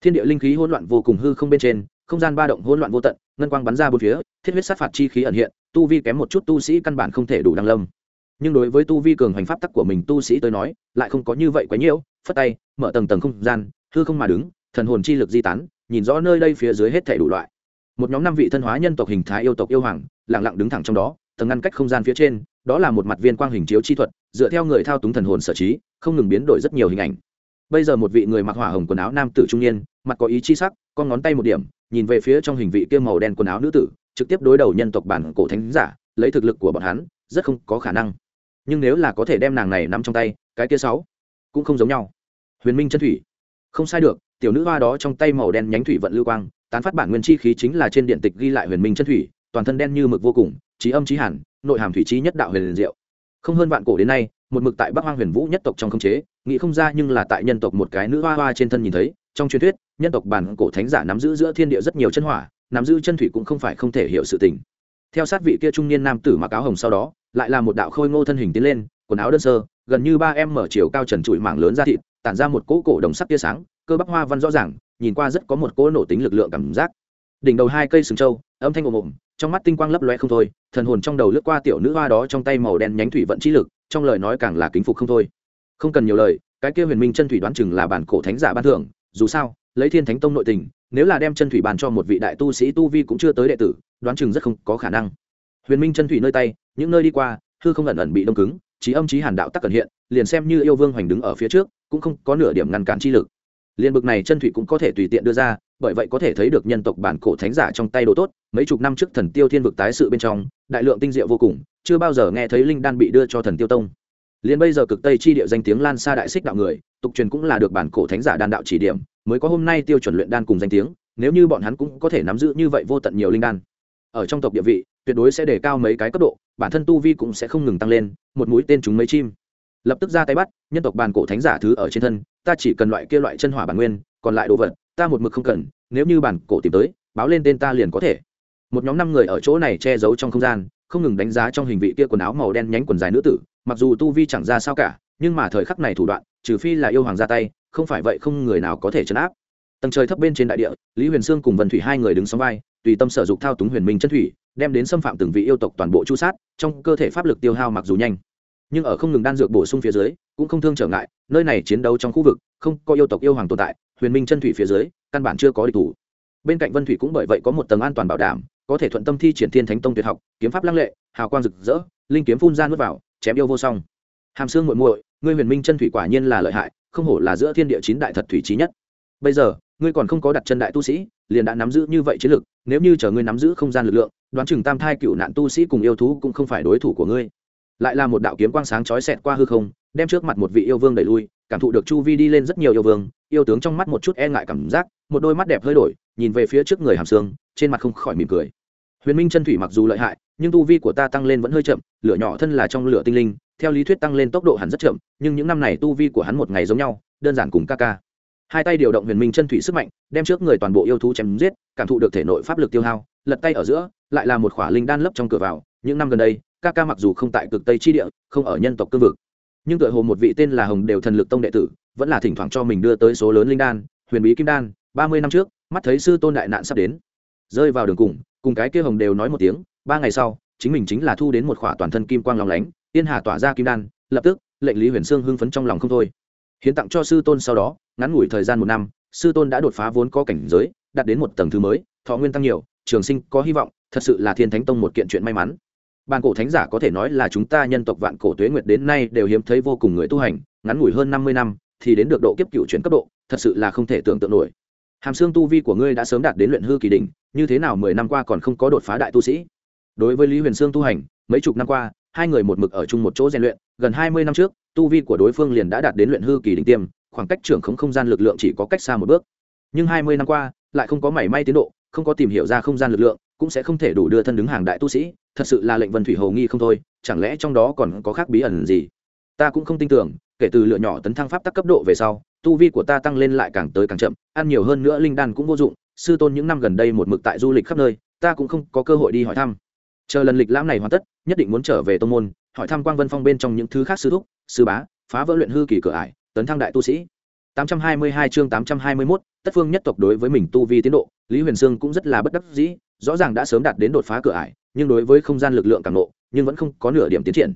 Thiên địa linh khí hỗn loạn vô cùng hư không bên trên, không gian ba động hỗn loạn vô tận, ngân quang bắn ra bốn phía, thiết huyết sát phạt chi khí ẩn hiện, tu vi kém một chút tu sĩ căn bản không thể đủ đăng lâm nhưng đối với tu vi cường hành pháp tắc của mình tu sĩ tới nói, lại không có như vậy quá nhiễu phất tay, mở tầng tầng không gian, hư không mà đứng, thần hồn chi lực di tán, nhìn rõ nơi đây phía dưới hết thể đủ loại. Một nhóm năm vị thân hóa nhân tộc hình thái yêu tộc yêu hoàng, lặng lặng đứng thẳng trong đó, tầng ngăn cách không gian phía trên, đó là một mặt viên quang hình chiếu chi thuật, dựa theo người thao túng thần hồn sở trí, không ngừng biến đổi rất nhiều hình ảnh. Bây giờ một vị người mặc hỏa hồng quần áo nam tử trung niên, mặt có ý chi sắc, con ngón tay một điểm, nhìn về phía trong hình vị kia màu đen quần áo nữ tử, trực tiếp đối đầu nhân tộc bản cổ thánh giả, lấy thực lực của bọn hắn, rất không có khả năng nhưng nếu là có thể đem nàng này nắm trong tay, cái kia sáu cũng không giống nhau. Huyền minh chân thủy, không sai được, tiểu nữ hoa đó trong tay màu đen nhánh thủy vận lưu quang, tán phát bản nguyên chi khí chính là trên điện tịch ghi lại huyền minh chân thủy, toàn thân đen như mực vô cùng, trí âm trí hẳn, nội hàm thủy trí nhất đạo huyền liền diệu. Không hơn vạn cổ đến nay, một mực tại bắc hoang huyền vũ nhất tộc trong không chế, nghĩ không ra nhưng là tại nhân tộc một cái nữ hoa hoa trên thân nhìn thấy, trong truyền thuyết, nhân tộc bản cổ thánh giả nắm giữ giữa thiên địa rất nhiều chân hỏa, nắm giữ chân thủy cũng không phải không thể hiểu sự tình. Theo sát vị kia trung niên nam tử mặc áo hồng sau đó lại là một đạo khôi ngô thân hình tiến lên, quần áo đơn sơ, gần như ba em mở chiều cao trần trụi mảng lớn ra thịt, tản ra một cỗ cổ đồng sắc tia sáng, cơ bắp hoa văn rõ ràng, nhìn qua rất có một cỗ nổ tính lực lượng cảm giác. Đỉnh đầu hai cây sừng trâu, âm thanh ồm ồm, trong mắt tinh quang lấp loe không thôi, thần hồn trong đầu lướt qua tiểu nữ hoa đó trong tay màu đen nhánh thủy vận trí lực, trong lời nói càng là kính phục không thôi. Không cần nhiều lời, cái kia huyền minh chân thủy đoán chừng là bản cổ thánh giả ban thưởng, dù sao, lấy thiên thánh tông nội tình, nếu là đem chân thủy bàn cho một vị đại tu sĩ tu vi cũng chưa tới đệ tử, đoán chừng rất không có khả năng. Huyền minh chân thủy nơi tay những nơi đi qua, hư không ẩn ẩn bị đông cứng, trí âm trí hàn đạo tắc cẩn hiện, liền xem như yêu vương hoành đứng ở phía trước, cũng không có nửa điểm ngăn cản chi lực. Liền bực này chân thủy cũng có thể tùy tiện đưa ra, bởi vậy có thể thấy được nhân tộc bản cổ thánh giả trong tay đồ tốt, mấy chục năm trước thần tiêu thiên vực tái sự bên trong, đại lượng tinh diệu vô cùng, chưa bao giờ nghe thấy linh đan bị đưa cho thần tiêu tông. Liền bây giờ cực tây chi địa danh tiếng lan xa đại xích đạo người, tục truyền cũng là được bản cổ thánh giả đan đạo chỉ điểm, mới có hôm nay tiêu chuẩn luyện đan cùng danh tiếng, nếu như bọn hắn cũng có thể nắm giữ như vậy vô tận nhiều linh đan. Ở trong tộc địa vị tuyệt đối sẽ đề cao mấy cái cấp độ, bản thân tu vi cũng sẽ không ngừng tăng lên, một mũi tên chúng mấy chim. Lập tức ra tay bắt, nhân tộc bàn cổ thánh giả thứ ở trên thân, ta chỉ cần loại kia loại chân hỏa bản nguyên, còn lại đồ vật, ta một mực không cần, nếu như bản cổ tìm tới, báo lên tên ta liền có thể. Một nhóm năm người ở chỗ này che giấu trong không gian, không ngừng đánh giá trong hình vị kia quần áo màu đen nhánh quần dài nữ tử, mặc dù tu vi chẳng ra sao cả, nhưng mà thời khắc này thủ đoạn, trừ phi là yêu hoàng ra tay, không phải vậy không người nào có thể chấn áp. Tầng trời thấp bên trên đại địa, lý huyền sương cùng vân thủy hai người đứng sóng vai, tùy tâm sở dục thao túng huyền minh chân thủy đem đến xâm phạm từng vị yêu tộc toàn bộ chu sát, trong cơ thể pháp lực tiêu hao mặc dù nhanh, nhưng ở không ngừng đan dược bổ sung phía dưới, cũng không thương trở ngại, nơi này chiến đấu trong khu vực, không có yêu tộc yêu hoàng tồn tại, huyền minh chân thủy phía dưới, căn bản chưa có địch thủ. Bên cạnh vân thủy cũng bởi vậy có một tầng an toàn bảo đảm, có thể thuận tâm thi triển thiên thánh tông tuyệt học, kiếm pháp lăng lệ, hào quang rực rỡ, linh kiếm phun ra nuốt vào, chém yêu vô song. Hàm xương muội muội, ngươi huyền minh chân thủy quả nhiên là lợi hại, không hổ là giữa thiên địa chín đại thật thủy trí nhất bây giờ, ngươi còn không có đặt chân đại tu sĩ, liền đã nắm giữ như vậy chiến lực, nếu như chờ ngươi nắm giữ không gian lực lượng, đoán chừng tam thai cựu nạn tu sĩ cùng yêu thú cũng không phải đối thủ của ngươi. Lại là một đạo kiếm quang sáng chói xẹt qua hư không, đem trước mặt một vị yêu vương đẩy lui, cảm thụ được chu vi đi lên rất nhiều yêu vương, yêu tướng trong mắt một chút e ngại cảm giác, một đôi mắt đẹp hơi đổi, nhìn về phía trước người hàm xương, trên mặt không khỏi mỉm cười. Huyền minh chân thủy mặc dù lợi hại, nhưng tu vi của ta tăng lên vẫn hơi chậm, lửa nhỏ thân là trong lửa tinh linh, theo lý thuyết tăng lên tốc độ hẳn rất chậm, nhưng những năm này tu vi của hắn một ngày giống nhau, đơn giản cùng ca ca hai tay điều động huyền minh chân thủy sức mạnh, đem trước người toàn bộ yêu thú chém giết, cảm thụ được thể nội pháp lực tiêu hao, lật tay ở giữa, lại là một khỏa linh đan lấp trong cửa vào. Những năm gần đây, ca ca mặc dù không tại cực tây chi địa, không ở nhân tộc cương vực, nhưng tựa hồ một vị tên là hồng đều thần lực tông đệ tử, vẫn là thỉnh thoảng cho mình đưa tới số lớn linh đan, huyền bí kim đan, ba mươi năm trước, mắt thấy sư tôn đại nạn sắp đến. Rơi vào đường cùng cùng cái kia hồng đều nói một tiếng, ba ngày sau, chính mình chính là thu đến một khỏa toàn thân kim quang lòng lánh yên hà tỏa ra kim đan, lập tức, lệnh lý huyền sương hưng phấn trong lòng không thôi hiến tặng cho sư tôn sau đó, ngắn ngủi thời gian một năm, sư tôn đã đột phá vốn có cảnh giới, đạt đến một tầng thứ mới, thọ nguyên tăng nhiều, trường sinh có hy vọng, thật sự là thiên thánh tông một kiện chuyện may mắn. Bàn cổ thánh giả có thể nói là chúng ta nhân tộc vạn cổ tuế nguyệt đến nay đều hiếm thấy vô cùng người tu hành, ngắn ngủi hơn năm mươi năm thì đến được độ kiếp cựu chuyển cấp độ, thật sự là không thể tưởng tượng nổi. Hàm xương tu vi của ngươi đã sớm đạt đến luyện hư kỳ đỉnh, như thế nào mười năm qua còn không có đột phá đại tu sĩ? Đối với lý huyền sương tu hành, mấy chục năm qua hai người một mực ở chung một chỗ rèn luyện, gần hai mươi năm trước, tu vi của đối phương liền đã đạt đến luyện hư kỳ đỉnh tiêm, khoảng cách trưởng không không gian lực lượng chỉ có cách xa một bước. Nhưng hai mươi năm qua, lại không có mảy may tiến độ, không có tìm hiểu ra không gian lực lượng, cũng sẽ không thể đủ đưa thân đứng hàng đại tu sĩ, thật sự là lệnh vân thủy hầu nghi không thôi, chẳng lẽ trong đó còn có khác bí ẩn gì? Ta cũng không tin tưởng, kể từ lựa nhỏ tấn thăng pháp tắc cấp độ về sau, tu vi của ta tăng lên lại càng tới càng chậm, ăn nhiều hơn nữa linh đan cũng vô dụng, sư tôn những năm gần đây một mực tại du lịch khắp nơi, ta cũng không có cơ hội đi hỏi thăm chờ lần lịch lãm này hoàn tất nhất định muốn trở về tô môn hỏi thăm quang vân phong bên trong những thứ khác sư thúc sư bá phá vỡ luyện hư kỳ cửa ải tấn thăng đại tu sĩ. 822 chương 821, tất phương nhất tộc đối với mình tu vi tiến độ lý huyền sương cũng rất là bất đắc dĩ rõ ràng đã sớm đạt đến đột phá cửa ải nhưng đối với không gian lực lượng càng nộ nhưng vẫn không có nửa điểm tiến triển.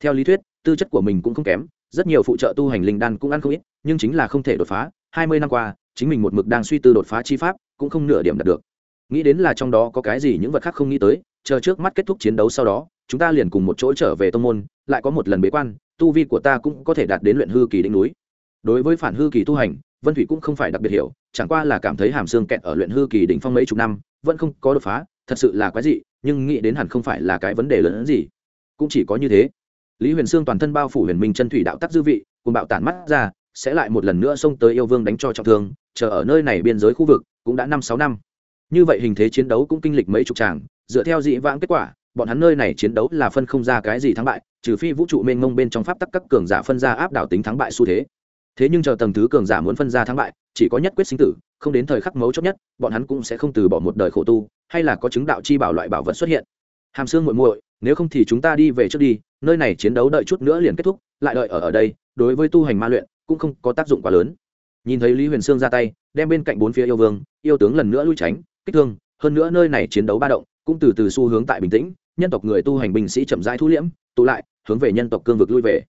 Theo lý thuyết tư chất của mình cũng không kém rất nhiều phụ trợ tu hành linh đan cũng ăn không ít nhưng chính là không thể đột phá. Hai mươi năm qua chính mình một mực đang suy tư đột phá chi pháp cũng không nửa điểm đạt được. Nghĩ đến là trong đó có cái gì những vật khác không nghĩ tới chờ trước mắt kết thúc chiến đấu sau đó, chúng ta liền cùng một chỗ trở về tông môn, lại có một lần bế quan, tu vi của ta cũng có thể đạt đến luyện hư kỳ đỉnh núi. Đối với phản hư kỳ tu hành, vân thủy cũng không phải đặc biệt hiểu, chẳng qua là cảm thấy hàm xương kẹt ở luyện hư kỳ đỉnh phong mấy chục năm, vẫn không có đột phá, thật sự là quái dị, nhưng nghĩ đến hẳn không phải là cái vấn đề lớn hơn gì. Cũng chỉ có như thế. Lý huyền sương toàn thân bao phủ huyền minh chân thủy đạo tắc dư vị, cùng bạo tản mắt ra, sẽ lại một lần nữa xông tới yêu vương đánh cho trọng thương, chờ ở nơi này biên giới khu vực, cũng đã năm sáu năm. Như vậy hình thế chiến đấu cũng kinh lịch mấy chục tràng dựa theo dị vãng kết quả, bọn hắn nơi này chiến đấu là phân không ra cái gì thắng bại, trừ phi vũ trụ mênh mông bên trong pháp tắc các cường giả phân ra áp đảo tính thắng bại xu thế. Thế nhưng chờ tầng thứ cường giả muốn phân ra thắng bại, chỉ có nhất quyết sinh tử, không đến thời khắc mấu chốt nhất, bọn hắn cũng sẽ không từ bỏ một đời khổ tu, hay là có chứng đạo chi bảo loại bảo vật xuất hiện. Hàm xương muội muội, nếu không thì chúng ta đi về trước đi, nơi này chiến đấu đợi chút nữa liền kết thúc, lại đợi ở ở đây, đối với tu hành ma luyện, cũng không có tác dụng quá lớn. Nhìn thấy lý huyền sương ra tay, đem bên cạnh bốn phía yêu vương, yêu tướng lần nữa lui tránh, kích thương, hơn nữa nơi này chiến đấu ba động cũng từ từ xu hướng tại bình tĩnh, nhân tộc người tu hành binh sĩ chậm rãi thu liễm, tụ lại, hướng về nhân tộc cương vực lui về.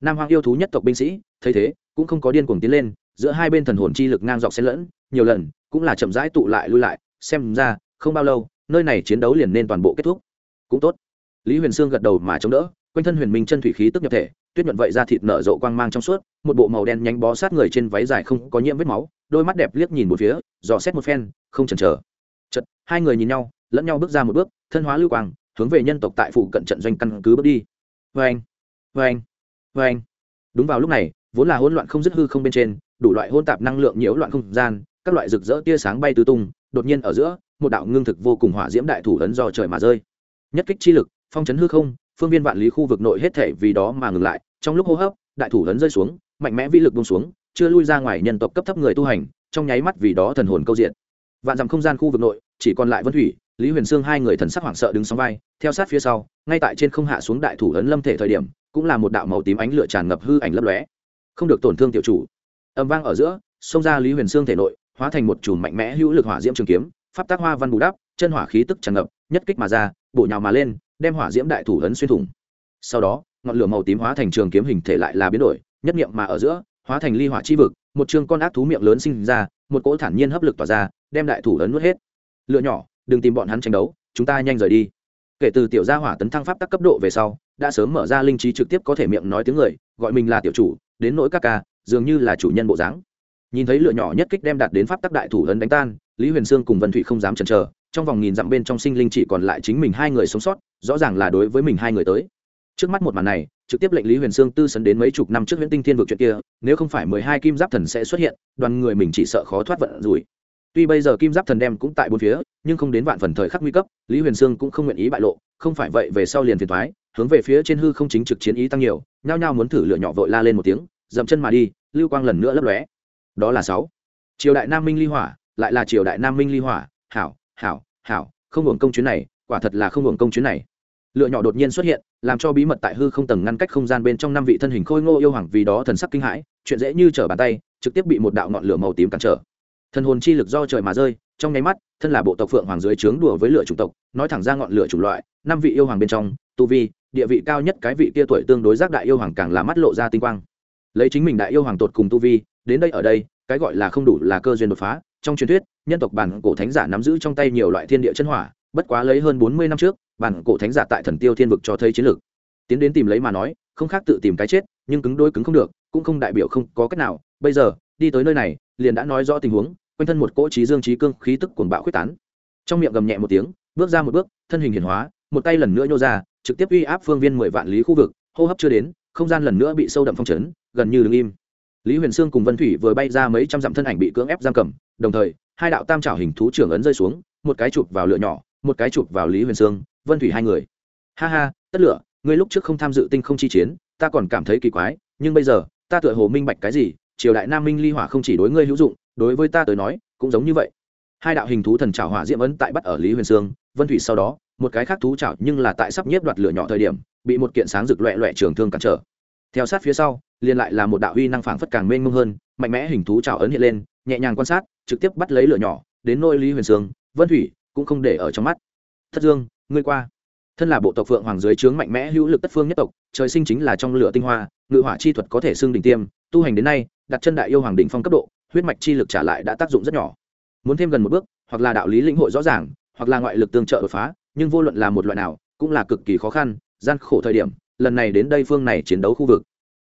Nam hoàng yêu thú nhất tộc binh sĩ, thấy thế, cũng không có điên cuồng tiến lên, giữa hai bên thần hồn chi lực ngang dọc xen lẫn, nhiều lần, cũng là chậm rãi tụ lại lui lại, xem ra, không bao lâu, nơi này chiến đấu liền nên toàn bộ kết thúc. Cũng tốt. Lý huyền sương gật đầu mà chống đỡ, quanh thân huyền minh chân thủy khí tức nhập thể, tuyết nhuận vậy ra thịt nở rộ quang mang trong suốt, một bộ màu đen nhánh bó sát người trên váy dài không có nhiễm vết máu, đôi mắt đẹp liếc nhìn một phía, dò xét một phen, không chần chờ. Chật hai người nhìn nhau lẫn nhau bước ra một bước, thân hóa lưu quang, hướng về nhân tộc tại phụ cận trận doanh căn cứ bước đi. Vê anh vê anh vê anh đúng vào lúc này, vốn là hỗn loạn không dứt hư không bên trên, đủ loại hôn tạp năng lượng nhiễu loạn không gian, các loại rực rỡ tia sáng bay tứ tung, đột nhiên ở giữa, một đạo ngưng thực vô cùng hỏa diễm đại thủ ấn do trời mà rơi. Nhất kích chi lực, phong chấn hư không, phương viên vạn lý khu vực nội hết thể vì đó mà ngừng lại, trong lúc hô hấp, đại thủ ấn rơi xuống, mạnh mẽ vi lực bông xuống, chưa lui ra ngoài nhân tộc cấp thấp người tu hành, trong nháy mắt vì đó thần hồn câu diện. Vạn dặm không gian khu vực nội chỉ còn lại vân thủy, lý huyền sương hai người thần sắc hoảng sợ đứng sóng vai, theo sát phía sau, ngay tại trên không hạ xuống đại thủ ấn lâm thể thời điểm, cũng là một đạo màu tím ánh lửa tràn ngập hư ảnh lấp lóe. Không được tổn thương tiểu chủ. Âm vang ở giữa, xông ra lý huyền sương thể nội, hóa thành một chùm mạnh mẽ hữu lực hỏa diễm trường kiếm, pháp tác hoa văn bù đắp, chân hỏa khí tức tràn ngập, nhất kích mà ra, bổ nhào mà lên, đem hỏa diễm đại thủ ấn xuyên thủng. Sau đó, ngọn lửa màu tím hóa thành trường kiếm hình thể lại là biến đổi, nhất niệm mà ở giữa, hóa thành ly hỏa chi vực, một chương con ác thú miệng lớn sinh ra, một cỗ thản nhiên hấp lực tỏa ra, đem đại thủ ấn nuốt hết lựa nhỏ, đừng tìm bọn hắn tranh đấu, chúng ta nhanh rời đi. Kể từ tiểu gia hỏa tấn thăng pháp tắc cấp độ về sau, đã sớm mở ra linh trí trực tiếp có thể miệng nói tiếng người, gọi mình là tiểu chủ, đến nỗi các ca, dường như là chủ nhân bộ dáng. Nhìn thấy lựa nhỏ nhất kích đem đạt đến pháp tắc đại thủ ấn đánh tan, lý huyền sương cùng vân thụy không dám chần chờ, trong vòng nghìn dặm bên trong sinh linh chỉ còn lại chính mình hai người sống sót, rõ ràng là đối với mình hai người tới. Trước mắt một màn này, trực tiếp lệnh lý huyền sương tư sấn đến mấy chục năm trước huyễn tinh thiên vực chuyện kia, nếu không phải mười hai kim giáp thần sẽ xuất hiện, đoàn người mình chỉ sợ khó thoát vận rủi tuy bây giờ kim giáp thần đem cũng tại bốn phía, nhưng không đến vạn phần thời khắc nguy cấp, lý huyền sương cũng không nguyện ý bại lộ, không phải vậy về sau liền phiền thoái hướng về phía trên hư không chính trực chiến ý tăng nhiều, nhao nhao muốn thử lửa nhỏ vội la lên một tiếng, dậm chân mà đi, lưu quang lần nữa lấp lóe. Đó là sáu. Triều đại nam minh ly hỏa, lại là triều đại nam minh ly hỏa. Hảo hảo hảo, không hưởng công chuyến này, quả thật là không hưởng công chuyến này. Lựa nhỏ đột nhiên xuất hiện, làm cho bí mật tại hư không tầng ngăn cách không gian bên trong năm vị thân hình khôi ngô yêu hoàng vì đó thần sắc kinh hãi, chuyện dễ như trở bàn tay, trực tiếp bị một đạo ngọn lửa màu tím cản trở thần hồn chi lực do trời mà rơi, trong nháy mắt, thân là bộ tộc phượng hoàng dưới trướng đùa với lửa chủng tộc, nói thẳng ra ngọn lửa chủng loại, năm vị yêu hoàng bên trong, tu vi, địa vị cao nhất cái vị kia tuổi tương đối giác đại yêu hoàng càng là mắt lộ ra tinh quang. Lấy chính mình đại yêu hoàng tột cùng tu vi, đến đây ở đây, cái gọi là không đủ là cơ duyên đột phá, trong truyền thuyết, nhân tộc bản cổ thánh giả nắm giữ trong tay nhiều loại thiên địa chân hỏa, bất quá lấy hơn bốn mươi năm trước, bản cổ thánh giả tại thần tiêu thiên vực cho thấy chiến lược. Tiến đến tìm lấy mà nói, không khác tự tìm cái chết, nhưng cứng đôi cứng không được, cũng không đại biểu không có cách nào. Bây giờ, đi tới nơi này, liền đã nói rõ tình huống quanh thân một cỗ trí dương trí cương khí tức cuồng bạo khuyết tán. Trong miệng gầm nhẹ một tiếng, bước ra một bước, thân hình hiển hóa, một tay lần nữa nhô ra, trực tiếp uy áp phương viên mười vạn lý khu vực, hô hấp chưa đến, không gian lần nữa bị sâu đậm phong chấn, gần như đứng im. Lý huyền sương cùng vân thủy vừa bay ra mấy trăm dặm thân ảnh bị cưỡng ép giam cầm, đồng thời, hai đạo tam trảo hình thú trưởng ấn rơi xuống, một cái chụp vào lửa nhỏ, một cái chụp vào lý huyền sương, vân thủy hai người. Ha ha, tất lửa, ngươi lúc trước không tham dự tinh không chi chiến, ta còn cảm thấy kỳ quái, nhưng bây giờ, ta tựa hồ minh bạch cái gì, triều đại nam minh ly hỏa không chỉ đối ngươi hữu dụng đối với ta tới nói, cũng giống như vậy. Hai đạo hình thú thần trào hỏa diễm ấn tại bắt ở lý huyền sương, vân thủy sau đó, một cái khác thú trào nhưng là tại sắp nhiếp đoạt lửa nhỏ thời điểm, bị một kiện sáng rực loẹ loẹ trường thương cản trở. Theo sát phía sau, liền lại là một đạo huy năng phảng phất càng mênh mông hơn, mạnh mẽ hình thú trào ấn hiện lên, nhẹ nhàng quan sát, trực tiếp bắt lấy lửa nhỏ, đến nôi lý huyền sương, vân thủy cũng không để ở trong mắt. Thất dương, ngươi qua. Thân là bộ tộc phượng hoàng dưới trướng mạnh mẽ hữu lực tất phương nhất tộc, trời sinh chính là trong lửa tinh hoa, ngự hỏa chi thuật có thể xưng đỉnh tiêm, tu hành đến nay, đặt chân đại yêu hoàng đỉnh phong cấp độ huyết mạch chi lực trả lại đã tác dụng rất nhỏ. Muốn thêm gần một bước, hoặc là đạo lý lĩnh hội rõ ràng, hoặc là ngoại lực tương trợ đột phá, nhưng vô luận là một loại nào, cũng là cực kỳ khó khăn, gian khổ thời điểm, lần này đến đây phương này chiến đấu khu vực.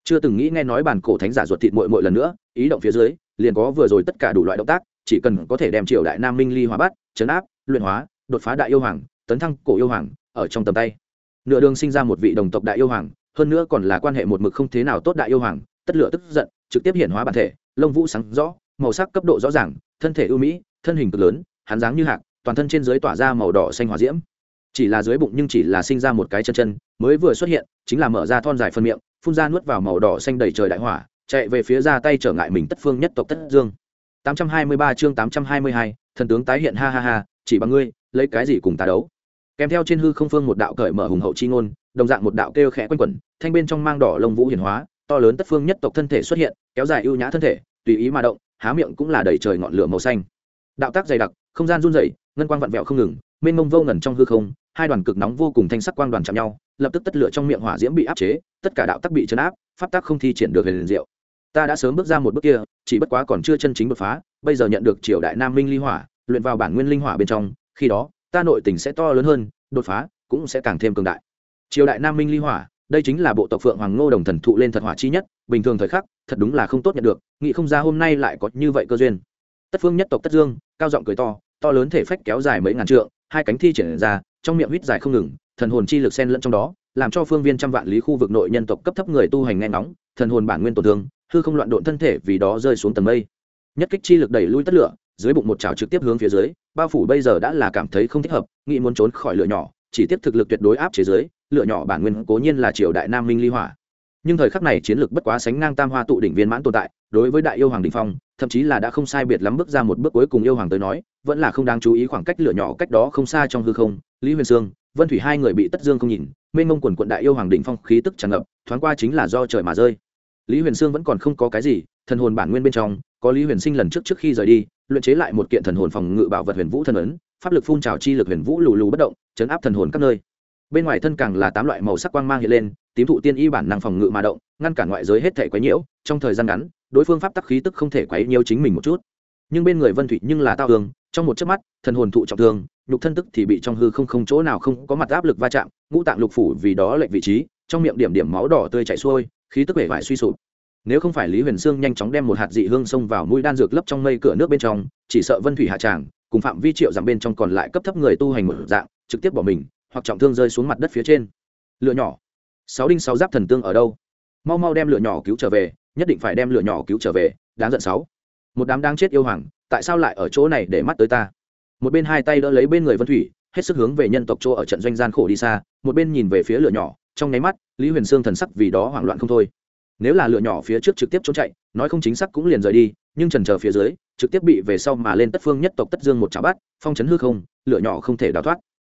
Chưa từng nghĩ nghe nói bản cổ thánh giả ruột thịt muội muội lần nữa, ý động phía dưới, liền có vừa rồi tất cả đủ loại động tác, chỉ cần có thể đem triều đại nam minh ly hóa bắt chấn áp, luyện hóa, đột phá đại yêu hoàng, tấn thăng cổ yêu hoàng, ở trong tầm tay. Nửa đường sinh ra một vị đồng tộc đại yêu hoàng, hơn nữa còn là quan hệ một mực không thế nào tốt đại yêu hoàng, tất lửa tức giận, trực tiếp hiện hóa bản thể lông vũ sáng rõ màu sắc cấp độ rõ ràng thân thể ưu mỹ thân hình cực lớn hắn dáng như hạc toàn thân trên dưới tỏa ra màu đỏ xanh hỏa diễm. Chỉ là dưới bụng nhưng chỉ là sinh ra một cái chân chân mới vừa xuất hiện chính là mở ra thon dài phân miệng phun ra nuốt vào màu đỏ xanh đầy trời đại hỏa chạy về phía ra tay trở ngại mình tất phương nhất tộc tất dương. 823 chương 822, thần tướng tái hiện ha ha ha chỉ bằng ngươi lấy cái gì cùng ta đấu? Kèm theo trên hư không phương một đạo cởi mở hùng hậu chi ngôn đồng dạng một đạo kêu khẽ quanh quẩn thanh bên trong mang đỏ lông vũ hiển hóa to lớn tất phương nhất tộc thân thể xuất hiện, kéo dài ưu nhã thân thể, tùy ý mà động, há miệng cũng là đầy trời ngọn lửa màu xanh. Đạo tác dày đặc, không gian run rẩy, ngân quang vặn vẹo không ngừng, mênh mông vô ngẩn trong hư không, hai đoàn cực nóng vô cùng thanh sắc quang đoàn chạm nhau, lập tức tất lửa trong miệng hỏa diễm bị áp chế, tất cả đạo tác bị chấn áp, pháp tác không thi triển được về liền diệu. Ta đã sớm bước ra một bước kia, chỉ bất quá còn chưa chân chính đột phá, bây giờ nhận được triều đại nam minh ly hỏa, luyện vào bản nguyên linh hỏa bên trong, khi đó, ta nội tình sẽ to lớn hơn, đột phá cũng sẽ càng thêm cường đại. Triều đại nam minh ly hỏa đây chính là bộ tộc phượng hoàng ngô đồng thần thụ lên thật hỏa chi nhất, bình thường thời khắc, thật đúng là không tốt nhận được, nghĩ không ra hôm nay lại có như vậy cơ duyên. Tất phương nhất tộc tất dương, cao giọng cười to to lớn thể phách kéo dài mấy ngàn trượng, hai cánh thi triển ra, trong miệng huýt dài không ngừng, thần hồn chi lực xen lẫn trong đó, làm cho phương viên trăm vạn lý khu vực nội nhân tộc cấp thấp người tu hành nghe ngóng, thần hồn bản nguyên tổn thương, hư không loạn độn thân thể vì đó rơi xuống tầng mây. Nhất kích chi lực đẩy lui tất lửa, dưới bụng một chảo trực tiếp hướng phía dưới, bao phủ bây giờ đã là cảm thấy không thích hợp, nghĩ muốn trốn khỏi lửa nhỏ chỉ tiếp thực lực tuyệt đối áp chế dưới lựa nhỏ bản nguyên cố nhiên là triều đại nam minh ly hỏa. Nhưng thời khắc này chiến lược bất quá sánh ngang tam hoa tụ đỉnh viên mãn tồn tại, đối với đại yêu hoàng đình phong, thậm chí là đã không sai biệt lắm bước ra một bước cuối cùng yêu hoàng tới nói, vẫn là không đáng chú ý khoảng cách lửa nhỏ cách đó không xa trong hư không, lý huyền sương, vân thủy hai người bị tất dương không nhìn, mênh mông quần quận đại yêu hoàng đình phong khí tức tràn ngập, thoáng qua chính là do trời mà rơi. Lý huyền sương vẫn còn không có cái gì, thần hồn bản nguyên bên trong, có lý huyền sinh lần trước trước khi rời đi, luyện chế lại một kiện thần hồn phòng ngự bảo vật huyền vũ thần ấn pháp lực phun trào chi lực huyền vũ lù lù bất động, chấn áp thần hồn các nơi. Bên ngoài thân càng là tám loại màu sắc quang mang hiện lên, tím thụ tiên y bản năng phòng ngự mà động, ngăn cản ngoại giới hết thể quấy nhiễu, trong thời gian ngắn, đối phương pháp tắc khí tức không thể quấy nhiễu chính mình một chút. Nhưng bên người vân thủy nhưng là tao tường trong một chớp mắt, thần hồn thụ trọng thương, nhục thân tức thì bị trong hư không không chỗ nào không có mặt áp lực va chạm, ngũ tạng lục phủ vì đó lệnh vị trí, trong miệng điểm điểm máu đỏ tươi chảy xuôi, khí tức vẻ vải suy sụp. Nếu không phải lý huyền sương nhanh chóng đem một hạt dị hương xông vào mũi đan dược lấp trong mây cửa nước bên trong, chỉ sợ vân thủy hạ tràng cùng phạm vi triệu giảm bên trong còn lại cấp thấp người tu hành một dạng, trực tiếp bỏ mình, hoặc trọng thương rơi xuống mặt đất phía trên. Lửa nhỏ. Sáu đinh sáu giáp thần tương ở đâu? Mau mau đem lửa nhỏ cứu trở về, nhất định phải đem lửa nhỏ cứu trở về, đáng giận sáu. Một đám đang chết yêu hoàng, tại sao lại ở chỗ này để mắt tới ta? Một bên hai tay đỡ lấy bên người vân thủy, hết sức hướng về nhân tộc chỗ ở trận doanh gian khổ đi xa, một bên nhìn về phía lửa nhỏ, trong nháy mắt, lý huyền sương thần sắc vì đó hoảng loạn không thôi. Nếu là lửa nhỏ phía trước trực tiếp trốn chạy, nói không chính xác cũng liền rời đi, nhưng trần chờ phía dưới trực tiếp bị về sau mà lên tất phương nhất tộc tất dương một chảo bát, phong chấn hư không, lửa nhỏ không thể đào thoát.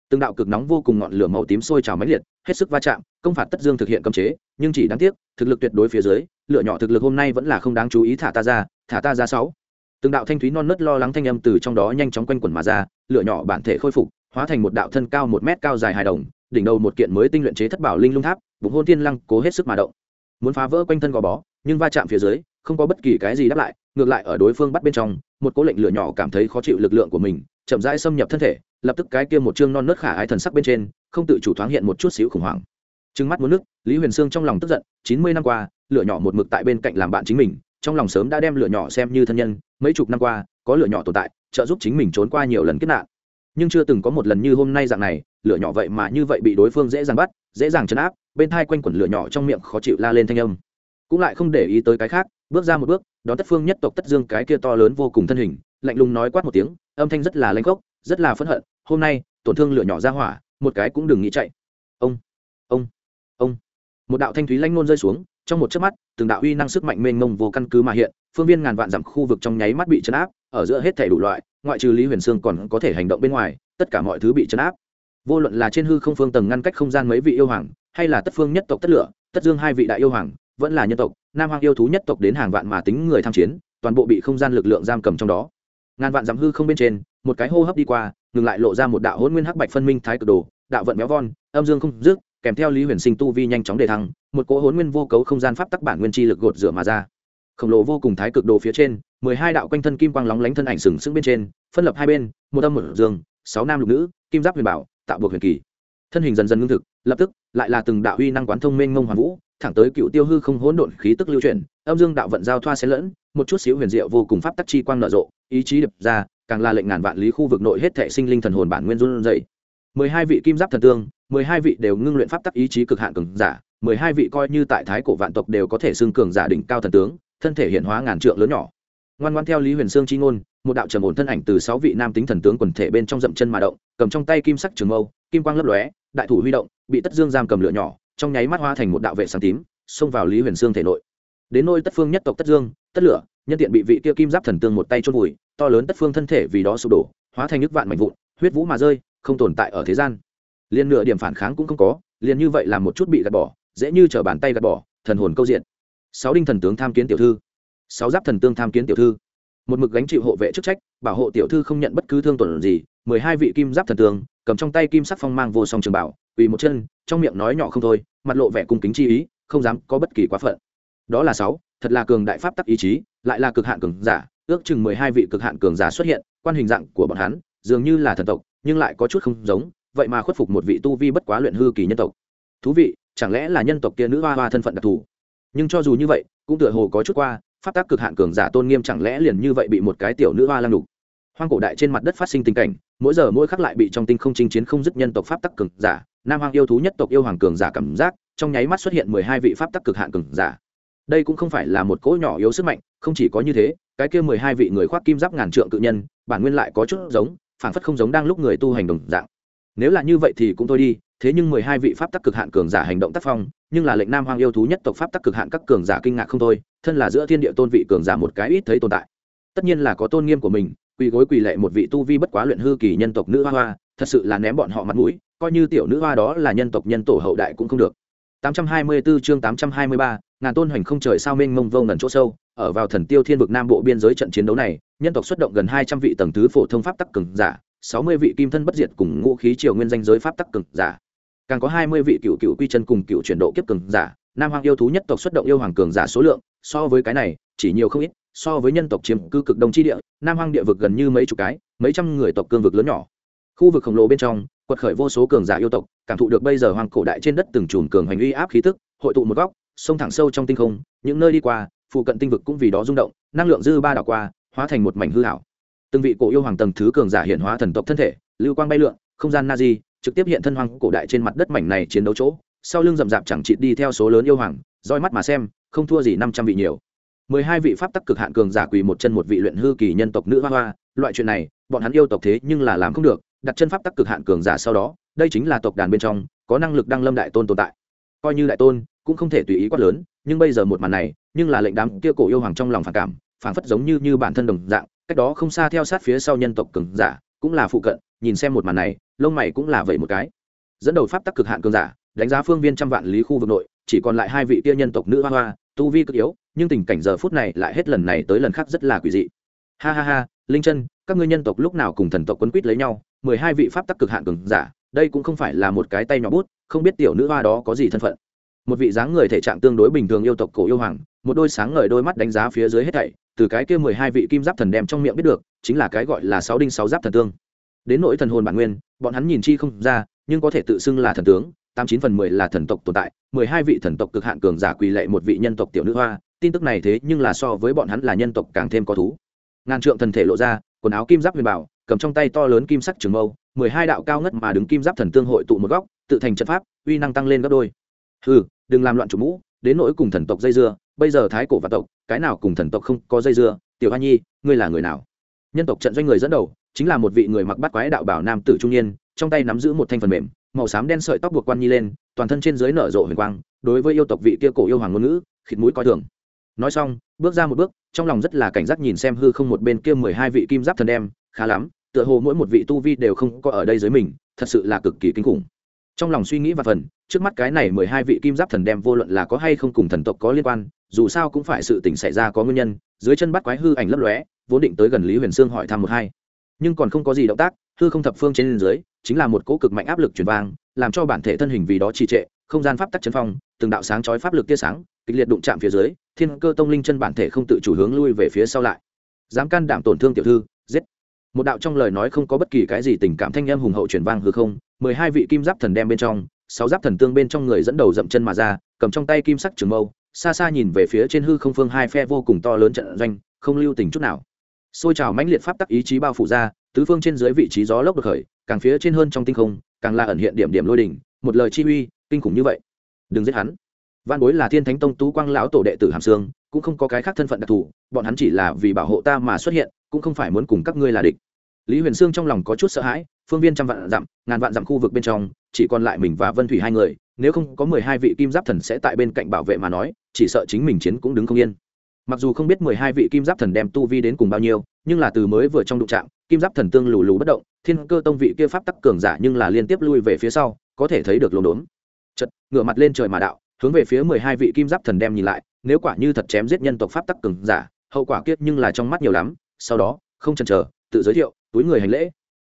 Từng đạo cực nóng vô cùng ngọn lửa màu tím sôi trào mãnh liệt, hết sức va chạm, công phạt tất dương thực hiện cấm chế, nhưng chỉ đáng tiếc, thực lực tuyệt đối phía dưới, lửa nhỏ thực lực hôm nay vẫn là không đáng chú ý thả ta ra, thả ta ra sáu. Từng đạo thanh thúy non nớt lo lắng thanh âm từ trong đó nhanh chóng quanh quẩn mà ra, lửa nhỏ bản thể khôi phục, hóa thành một đạo thân cao một mét cao dài hài đồng, đỉnh đầu một kiện mới tinh luyện chế thất bảo linh lung tháp, bụng hôn thiên lăng cố hết sức mà động. Muốn phá vỡ quanh thân gò bó, nhưng va chạm phía dưới, không có bất kỳ cái gì đáp lại ngược lại ở đối phương bắt bên trong, một cố lệnh lửa nhỏ cảm thấy khó chịu lực lượng của mình, chậm rãi xâm nhập thân thể, lập tức cái kia một chương non nớt khả ái thần sắc bên trên, không tự chủ thoáng hiện một chút xíu khủng hoảng. Trừng mắt muốn nước, lý huyền sương trong lòng tức giận, chín mươi năm qua, lửa nhỏ một mực tại bên cạnh làm bạn chính mình, trong lòng sớm đã đem lửa nhỏ xem như thân nhân, mấy chục năm qua, có lửa nhỏ tồn tại, trợ giúp chính mình trốn qua nhiều lần kết nạn. Nhưng chưa từng có một lần như hôm nay dạng này, lửa nhỏ vậy mà như vậy bị đối phương dễ dàng bắt, dễ dàng chấn áp, bên thai quanh quẩn lửa nhỏ trong miệng khó chịu la lên thanh âm. Cũng lại không để ý tới cái khác, bước ra một bước đón tất phương nhất tộc tất dương cái kia to lớn vô cùng thân hình, lạnh lùng nói quát một tiếng, âm thanh rất là lanh gốc rất là phẫn hận, hôm nay, tổn thương lửa nhỏ ra hỏa, một cái cũng đừng nghĩ chạy. Ông ông ông. Một đạo thanh thúy lanh nôn rơi xuống, trong một chớp mắt, từng đạo uy năng sức mạnh mênh mông vô căn cứ mà hiện, phương viên ngàn vạn dặm khu vực trong nháy mắt bị chấn áp, ở giữa hết thể đủ loại, ngoại trừ lý huyền sương còn có thể hành động bên ngoài, tất cả mọi thứ bị chấn áp. Vô luận là trên hư không phương tầng ngăn cách không gian mấy vị yêu hoàng, hay là tất phương nhất tộc tất lửa, tất dương hai vị đại yêu hoàng vẫn là nhân tộc, nam hoàng yêu thú nhất tộc đến hàng vạn mà tính người tham chiến, toàn bộ bị không gian lực lượng giam cầm trong đó. Ngàn vạn dặm hư không bên trên, một cái hô hấp đi qua, ngừng lại lộ ra một đạo hôn nguyên hắc bạch phân minh thái cực đồ, đạo vận béo von, âm dương không dứt, kèm theo lý huyền sinh tu vi nhanh chóng đề thăng, một cỗ hôn nguyên vô cấu không gian pháp tắc bản nguyên chi lực gột rửa mà ra. Khổng lồ vô cùng thái cực đồ phía trên, mười hai đạo quanh thân kim quang lóng lánh thân ảnh sừng sững bên trên, phân lập hai bên, một âm một dương, sáu nam lục nữ, kim giáp huyền bảo, tạo buộc huyền kỳ. Thân hình dần dần ngưng thực, lập tức, lại là từng đạo huy năng quán thông mênh ngông hoàn vũ thẳng tới cựu tiêu hư không hỗn độn khí tức lưu chuyển, âm dương đạo vận giao thoa xen lẫn, một chút xíu huyền diệu vô cùng pháp tắc chi quang nở rộ, ý chí đập ra, càng là lệnh ngàn vạn lý khu vực nội hết thệ sinh linh thần hồn bản nguyên run dậy mười hai vị kim giáp thần tương, mười hai vị đều ngưng luyện pháp tắc ý chí cực hạn cường giả, mười hai vị coi như tại thái cổ vạn tộc đều có thể xưng cường giả đỉnh cao thần tướng, thân thể hiện hóa ngàn trượng lớn nhỏ. Ngoan ngoan theo lý huyền sương chi ngôn, một đạo trầm ổn thân ảnh từ sáu vị nam tính thần tướng quần thể bên trong dậm chân mà động, cầm trong tay kim sắc trường mâu, kim quang lấp lóe, đại thủ huy động, bị tất dương giam cầm lửa nhỏ trong nháy mắt hoa thành một đạo vệ sáng tím, xông vào lý huyền sương thể nội. Đến nôi tất phương nhất tộc tất dương, tất lửa, nhân tiện bị vị tiêu kim giáp thần tương một tay chôn vùi, to lớn tất phương thân thể vì đó sụp đổ, hóa thành nước vạn mạnh vụn, huyết vũ mà rơi, không tồn tại ở thế gian. Liền nửa điểm phản kháng cũng không có, liền như vậy làm một chút bị gạt bỏ, dễ như trở bàn tay gạt bỏ, thần hồn câu diện. Sáu đinh thần tướng tham kiến tiểu thư. Sáu giáp thần tương tham kiến tiểu thư. Một mực gánh chịu hộ vệ chức trách, bảo hộ tiểu thư không nhận bất cứ thương tổn gì, mười hai vị kim giáp thần tướng cầm trong tay kim sắc phong mang vô song trường bảo quỳ một chân, trong miệng nói nhỏ không thôi, mặt lộ vẻ cung kính chi ý, không dám có bất kỳ quá phận. Đó là sáu, thật là cường đại pháp tắc ý chí, lại là cực hạn cường giả, ước chừng mười hai vị cực hạn cường giả xuất hiện, quan hình dạng của bọn hắn, dường như là thần tộc, nhưng lại có chút không giống, vậy mà khuất phục một vị tu vi bất quá luyện hư kỳ nhân tộc. Thú vị, chẳng lẽ là nhân tộc kia nữ hoa hoa thân phận đặc thù? Nhưng cho dù như vậy, cũng tựa hồ có chút qua, pháp tác cực hạn cường giả tôn nghiêm chẳng lẽ liền như vậy bị một cái tiểu nữ hoa lăng đục hoang cổ đại trên mặt đất phát sinh tình cảnh, mỗi giờ mỗi khắc lại bị trong tinh không chinh chiến không dứt nhân tộc pháp tắc cường giả nam hoàng yêu thú nhất tộc yêu hoàng cường giả cảm giác, trong nháy mắt xuất hiện mười hai vị pháp tắc cực hạn cường giả. Đây cũng không phải là một cỗ nhỏ yếu sức mạnh, không chỉ có như thế, cái kia mười hai vị người khoác kim giáp ngàn trượng cự nhân, bản nguyên lại có chút giống phản phất không giống đang lúc người tu hành đồng dạng. Nếu là như vậy thì cũng thôi đi, thế nhưng mười hai vị pháp tắc cực hạn cường giả hành động tác phong, nhưng là lệnh nam hoàng yêu thú nhất tộc pháp tắc cực hạn các cường giả kinh ngạc không thôi, thân là giữa thiên địa tôn vị cường giả một cái ít thấy tồn tại. Tất nhiên là có tôn nghiêm của mình, quỳ gối quỳ lệ một vị tu vi bất quá luyện hư kỳ nhân tộc nữ hoa hoa, thật sự là ném bọn họ mặt mũi coi như tiểu nữ hoa đó là nhân tộc nhân tổ hậu đại cũng không được 824 chương 823, ngàn tôn hoành không trời sao mênh mông vô ngần chỗ sâu, ở vào thần tiêu thiên vực nam bộ biên giới trận chiến đấu này, nhân tộc xuất động gần 200 vị tầng thứ phổ thông pháp tắc cường giả, 60 vị kim thân bất diệt cùng ngũ khí triều nguyên danh giới pháp tắc cường giả. Càng có 20 vị cựu cựu quy chân cùng cựu chuyển độ kiếp cường giả, nam hoàng yêu thú nhất tộc xuất động yêu hoàng cường giả số lượng, so với cái này, chỉ nhiều không ít, so với nhân tộc chiếm cư cực đông chi địa, nam hoàng địa vực gần như mấy chục cái, mấy trăm người tộc cương vực lớn nhỏ. Khu vực khổng lồ bên trong, quật khởi vô số cường giả yêu tộc, cảm thụ được bây giờ hoàng cổ đại trên đất từng chùm cường hành uy áp khí tức, hội tụ một góc, sông thẳng sâu trong tinh không, những nơi đi qua, phụ cận tinh vực cũng vì đó rung động, năng lượng dư ba đảo qua, hóa thành một mảnh hư hảo từng vị cổ yêu hoàng tầng thứ cường giả hiện hóa thần tộc thân thể, lưu quang bay lượn, không gian na di, trực tiếp hiện thân hoàng cổ đại trên mặt đất mảnh này chiến đấu chỗ. Sau lưng rậm rạp chẳng chịt đi theo số lớn yêu hoàng, roi mắt mà xem, không thua gì năm trăm vị nhiều. Mười hai vị pháp tắc cực hạn cường giả quỳ một chân một vị luyện hư kỳ nhân tộc nữ hoa hoa, loại chuyện này, bọn hắn yêu tộc thế nhưng là làm không được đặt chân pháp tắc cực hạn cường giả sau đó, đây chính là tộc đàn bên trong, có năng lực đăng lâm đại tôn tồn tại. Coi như đại tôn, cũng không thể tùy ý quát lớn, nhưng bây giờ một màn này, nhưng là lệnh đám kia cổ yêu hoàng trong lòng phản cảm, phản phất giống như như bản thân đồng dạng, cách đó không xa theo sát phía sau nhân tộc cường giả, cũng là phụ cận, nhìn xem một màn này, lông mày cũng là vậy một cái. Dẫn đầu pháp tắc cực hạn cường giả, đánh giá phương viên trăm vạn lý khu vực nội, chỉ còn lại hai vị kia nhân tộc nữ hoa hoa, tu vi cực yếu, nhưng tình cảnh giờ phút này lại hết lần này tới lần khác rất là quỷ dị. Ha ha ha, linh chân, các ngươi nhân tộc lúc nào cùng thần tộc quấn quýt lấy nhau mười hai vị pháp tắc cực hạn cường giả, đây cũng không phải là một cái tay nhỏ bút, không biết tiểu nữ hoa đó có gì thân phận. Một vị dáng người thể trạng tương đối bình thường yêu tộc cổ yêu hoàng, một đôi sáng ngời đôi mắt đánh giá phía dưới hết thảy, từ cái kia mười hai vị kim giáp thần đem trong miệng biết được, chính là cái gọi là sáu đinh sáu giáp thần tương. Đến nỗi thần hồn bản nguyên, bọn hắn nhìn chi không ra, nhưng có thể tự xưng là thần tướng, tám chín phần mười là thần tộc tồn tại, mười hai vị thần tộc cực hạn cường giả quỳ lệ một vị nhân tộc tiểu nữ hoa, tin tức này thế nhưng là so với bọn hắn là nhân tộc càng thêm có thú. Ngàn trượng thần thể lộ ra, quần áo kim giáp huyền bảo cầm trong tay to lớn kim sắc trường mâu, mười hai đạo cao ngất mà đứng kim giáp thần tương hội tụ một góc, tự thành trận pháp, uy năng tăng lên gấp đôi. Ừ đừng làm loạn chủ mũ, đến nỗi cùng thần tộc dây dưa, bây giờ thái cổ và tộc, cái nào cùng thần tộc không có dây dưa, tiểu hoa nhi, ngươi là người nào? Nhân tộc trận doanh người dẫn đầu, chính là một vị người mặc bắt quái đạo bảo nam tử trung niên, trong tay nắm giữ một thanh phần mềm, màu xám đen sợi tóc buộc quan nhi lên, toàn thân trên dưới nở rộ huyền quang, đối với yêu tộc vị kia cổ yêu hoàng ngôn ngữ, khịt mũi coi thường. Nói xong, bước ra một bước, trong lòng rất là cảnh giác nhìn xem hư không một bên kia mười hai vị kim giáp thần đem khá lắm, tựa hồ mỗi một vị tu vi đều không có ở đây dưới mình, thật sự là cực kỳ kinh khủng. Trong lòng suy nghĩ và phần, trước mắt cái này mười hai vị kim giáp thần đem vô luận là có hay không cùng thần tộc có liên quan, dù sao cũng phải sự tình xảy ra có nguyên nhân, dưới chân bắt quái hư ảnh lấp lóe, vốn định tới gần lý huyền sương hỏi thăm một hai. Nhưng còn không có gì động tác, hư không thập phương trên dưới, chính là một cỗ cực mạnh áp lực truyền vang, làm cho bản thể thân hình vì đó trì trệ, không gian pháp tắc chấn phong, từng đạo sáng chói pháp lực tia sáng, kịch liệt đụng chạm phía dưới, thiên cơ tông linh chân bản thể không tự chủ hướng lui về phía sau lại. Dám can đảm tổn thương tiểu thư, giết một đạo trong lời nói không có bất kỳ cái gì tình cảm thanh em hùng hậu truyền vang hư không, mười hai vị kim giáp thần đem bên trong, sáu giáp thần tương bên trong người dẫn đầu dậm chân mà ra, cầm trong tay kim sắc trường mâu, xa xa nhìn về phía trên hư không phương hai phe vô cùng to lớn trận doanh, không lưu tình chút nào. Xôi trào mãnh liệt pháp tắc ý chí bao phủ ra, tứ phương trên dưới vị trí gió lốc được khởi, càng phía trên hơn trong tinh không, càng là ẩn hiện điểm điểm lôi đỉnh, một lời chi uy, kinh khủng như vậy. Đừng giết hắn. Văn bối là thiên thánh tông tú quang lão tổ đệ tử hàm sương, cũng không có cái khác thân phận đặc thù, bọn hắn chỉ là vì bảo hộ ta mà xuất hiện, cũng không phải muốn cùng các ngươi là địch lý huyền sương trong lòng có chút sợ hãi, phương viên trăm vạn dặm, ngàn vạn dặm khu vực bên trong, chỉ còn lại mình và vân thủy hai người, nếu không có mười hai vị kim giáp thần sẽ tại bên cạnh bảo vệ mà nói, chỉ sợ chính mình chiến cũng đứng không yên. Mặc dù không biết mười hai vị kim giáp thần đem tu vi đến cùng bao nhiêu, nhưng là từ mới vừa trong đụng trạm kim giáp thần tương lù lù bất động, thiên cơ tông vị kia pháp tắc cường giả nhưng là liên tiếp lui về phía sau, có thể thấy được lồn đốn. Chật ngửa mặt lên trời mà đạo, hướng về phía mười hai vị kim giáp thần đem nhìn lại, nếu quả như thật chém giết nhân tộc pháp tắc cường giả, hậu quả kiết nhưng là trong mắt nhiều lắm, sau đó, không chần chờ, tự giới thiệu túi người hành lễ.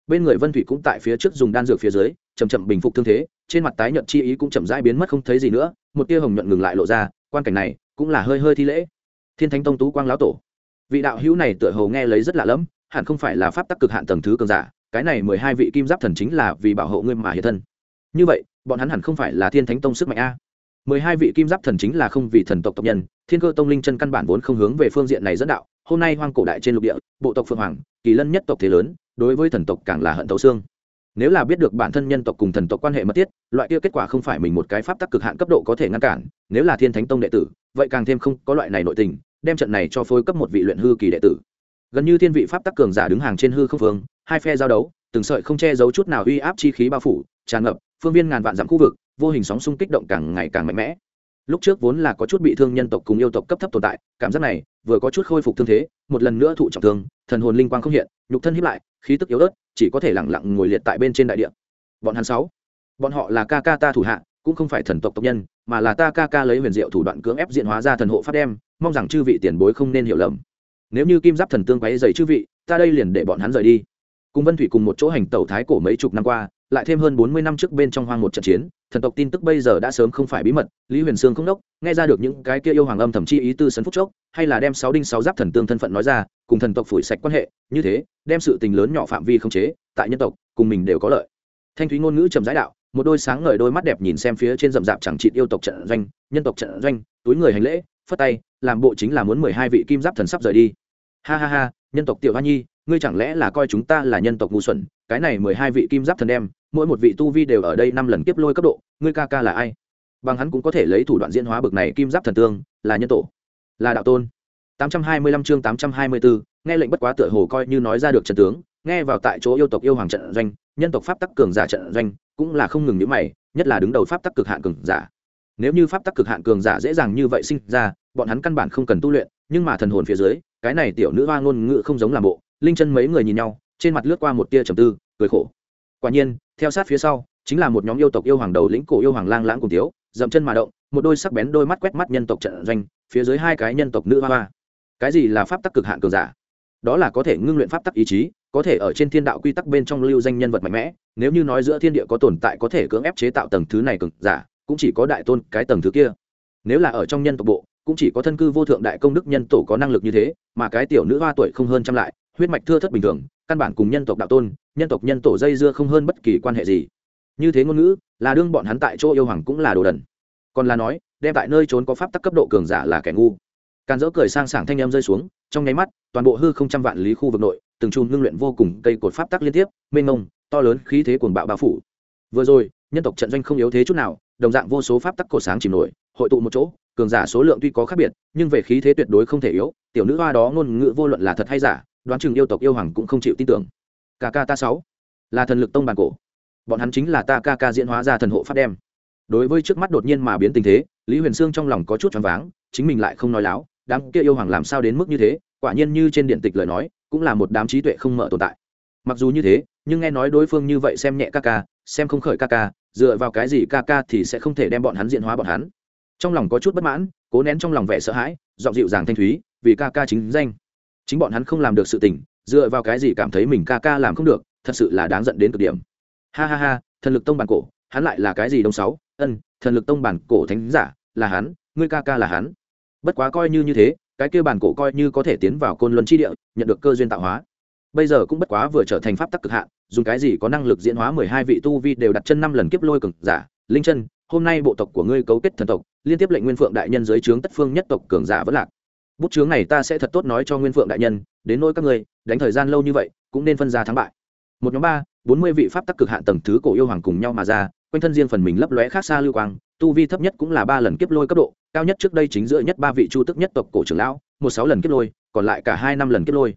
Bên người vân thủy cũng tại phía trước dùng đan dược phía dưới chầm chậm bình phục thương thế, trên mặt tái nhợt chi ý cũng chậm rãi biến mất không thấy gì nữa, một tia hồng nhuận ngừng lại lộ ra, quan cảnh này cũng là hơi hơi thi lễ. Thiên thánh tông tú quang lão tổ. Vị đạo hữu này tựa hồ nghe lấy rất lạ lẫm, hẳn không phải là pháp tắc cực hạn tầng thứ cường giả, cái này mười hai vị kim giáp thần chính là vì bảo hộ ngươi mà hiện thân. Như vậy, bọn hắn hẳn không phải là thiên thánh tông sức mạnh a. Mười hai vị kim giáp thần chính là không vì thần tộc tộc nhân, thiên cơ tông linh chân căn bản vốn không hướng về phương diện này dẫn đạo, hôm nay hoang cổ đại trên lục địa, bộ tộc phượng hoàng kỳ lân nhất tộc thế lớn, đối với thần tộc càng là hận thấu xương. Nếu là biết được bản thân nhân tộc cùng thần tộc quan hệ mật thiết, loại kia kết quả không phải mình một cái pháp tắc cực hạn cấp độ có thể ngăn cản, nếu là thiên thánh tông đệ tử, vậy càng thêm không có loại này nội tình, đem trận này cho phối cấp một vị luyện hư kỳ đệ tử. Gần như thiên vị pháp tắc cường giả đứng hàng trên hư không phương, hai phe giao đấu, từng sợi không che giấu chút nào uy áp chi khí bao phủ, tràn ngập, phương viên ngàn vạn dặm khu vực, vô hình sóng xung kích động càng ngày càng mạnh mẽ lúc trước vốn là có chút bị thương nhân tộc cùng yêu tộc cấp thấp tồn tại, cảm giác này vừa có chút khôi phục thương thế, một lần nữa thụ trọng thương, thần hồn linh quang không hiện, nhục thân hiếp lại, khí tức yếu ớt, chỉ có thể lẳng lặng ngồi liệt tại bên trên đại địa. Bọn hắn sáu, bọn họ là ca ca ta thủ hạ, cũng không phải thần tộc tộc nhân, mà là ta ca ca lấy huyền diệu thủ đoạn cưỡng ép diện hóa ra thần hộ pháp đem, mong rằng chư vị tiền bối không nên hiểu lầm. Nếu như kim giáp thần tương quấy dày chư vị, ta đây liền để bọn hắn rời đi. Cùng vân thủy cùng một chỗ hành tẩu thái cổ mấy chục năm qua lại thêm hơn bốn mươi năm trước bên trong hoang một trận chiến, thần tộc tin tức bây giờ đã sớm không phải bí mật, lý huyền sương không đốc, nghe ra được những cái kia yêu hoàng âm thậm chi ý tư sấn phúc chốc, hay là đem sáu đinh sáu giáp thần tương thân phận nói ra, cùng thần tộc phủi sạch quan hệ, như thế, đem sự tình lớn nhỏ phạm vi không chế, tại nhân tộc, cùng mình đều có lợi. Thanh thúy ngôn ngữ trầm giải đạo, một đôi sáng ngời đôi mắt đẹp nhìn xem phía trên rậm rạp chẳng chịt yêu tộc trận doanh, nhân tộc trận doanh, túi người hành lễ, phất tay, làm bộ chính là muốn mười hai vị kim giáp thần sắp rời đi. Ha ha ha, nhân tộc tiểu hoa nhi, ngươi chẳng lẽ là coi chúng ta là nhân tộc ngu xuẩn, cái này mười hai vị kim giáp thần đem mỗi một vị tu vi đều ở đây năm lần kiếp lôi cấp độ ngươi ca ca là ai? Bằng hắn cũng có thể lấy thủ đoạn diễn hóa bực này kim giáp thần tương là nhân tổ là đạo tôn. 825 chương 824, nghe lệnh bất quá tựa hồ coi như nói ra được trận tướng nghe vào tại chỗ yêu tộc yêu hoàng trận doanh nhân tộc pháp tắc cường giả trận doanh cũng là không ngừng những mày nhất là đứng đầu pháp tắc cực hạn cường giả. Nếu như pháp tắc cực hạn cường giả dễ dàng như vậy sinh ra bọn hắn căn bản không cần tu luyện nhưng mà thần hồn phía dưới cái này tiểu nữ hoa ngôn ngữ không giống làm bộ linh chân mấy người nhìn nhau trên mặt lướt qua một tia trầm tư cười khổ. Quả nhiên theo sát phía sau, chính là một nhóm yêu tộc yêu hoàng đầu lĩnh cổ yêu hoàng lang lãng cùng tiếu dậm chân mà động, một đôi sắc bén đôi mắt quét mắt nhân tộc trận doanh, phía dưới hai cái nhân tộc nữ hoa hoa. Cái gì là pháp tắc cực hạn cường giả? Đó là có thể ngưng luyện pháp tắc ý chí, có thể ở trên thiên đạo quy tắc bên trong lưu danh nhân vật mạnh mẽ, nếu như nói giữa thiên địa có tồn tại có thể cưỡng ép chế tạo tầng thứ này cường giả, cũng chỉ có đại tôn cái tầng thứ kia. Nếu là ở trong nhân tộc bộ, cũng chỉ có thân cư vô thượng đại công đức nhân tổ có năng lực như thế, mà cái tiểu nữ hoa tuổi không hơn trăm lại huyết mạch thưa thất bình thường, căn bản cùng nhân tộc đạo tôn, nhân tộc nhân tổ dây dưa không hơn bất kỳ quan hệ gì. Như thế ngôn ngữ, là đương bọn hắn tại chỗ yêu hoàng cũng là đồ đần. Còn là nói, đem tại nơi trốn có pháp tắc cấp độ cường giả là kẻ ngu. Càn dỡ cười sang sảng thanh em rơi xuống, trong nháy mắt, toàn bộ hư không trăm vạn lý khu vực nội, từng chùm ngưng luyện vô cùng cây cột pháp tắc liên tiếp, mênh mông, to lớn khí thế cuồng bạo bao phủ. Vừa rồi, nhân tộc trận doanh không yếu thế chút nào, đồng dạng vô số pháp tắc cột sáng chìm nổi, hội tụ một chỗ, cường giả số lượng tuy có khác biệt, nhưng về khí thế tuyệt đối không thể yếu, tiểu nữ hoa đó ngôn ngữ vô luận là thật hay giả đoán chừng yêu tộc yêu hoàng cũng không chịu tin tưởng. Ca ca ta sáu, là thần lực tông bản cổ. Bọn hắn chính là ta ca ca diễn hóa ra thần hộ pháp đem. Đối với trước mắt đột nhiên mà biến tình thế, lý huyền sương trong lòng có chút choáng váng, chính mình lại không nói láo, đám kia yêu hoàng làm sao đến mức như thế, quả nhiên như trên điện tịch lời nói, cũng là một đám trí tuệ không mở tồn tại. Mặc dù như thế, nhưng nghe nói đối phương như vậy xem nhẹ ca ca xem không khởi ca ca dựa vào cái gì ca ca thì sẽ không thể đem bọn hắn diện hóa bọn hắn. Trong lòng có chút bất mãn, cố nén trong lòng vẻ sợ hãi, giọng dịu dàng thanh thúy, vì ca ca chính danh chính bọn hắn không làm được sự tình, dựa vào cái gì cảm thấy mình ca ca làm không được, thật sự là đáng giận đến cực điểm. Ha ha ha, thần lực tông bản cổ, hắn lại là cái gì đông sáu? Ân, thần lực tông bản cổ thánh giả, là hắn, ngươi ca ca là hắn. Bất quá coi như như thế, cái kia bản cổ coi như có thể tiến vào côn luân chi địa, nhận được cơ duyên tạo hóa. Bây giờ cũng bất quá vừa trở thành pháp tắc cực hạn, dùng cái gì có năng lực diễn hóa mười hai vị tu vi đều đặt chân năm lần kiếp lôi cường giả. Linh chân, hôm nay bộ tộc của ngươi cấu kết thần tộc, liên tiếp lệnh nguyên phượng đại nhân dưới trướng tất phương nhất tộc cường giả vẫn lạc bút chướng này ta sẽ thật tốt nói cho nguyên phượng đại nhân, đến nỗi các ngươi, đánh thời gian lâu như vậy, cũng nên phân ra thắng bại. Một nhóm ba, bốn mươi vị pháp tắc cực hạn tầng thứ cổ yêu hoàng cùng nhau mà ra, quanh thân riêng phần mình lấp lóe khác xa lưu quang, tu vi thấp nhất cũng là ba lần kiếp lôi cấp độ, cao nhất trước đây chính giữa nhất ba vị chu tức nhất tộc cổ trưởng lão, một sáu lần kiếp lôi, còn lại cả hai năm lần kiếp lôi.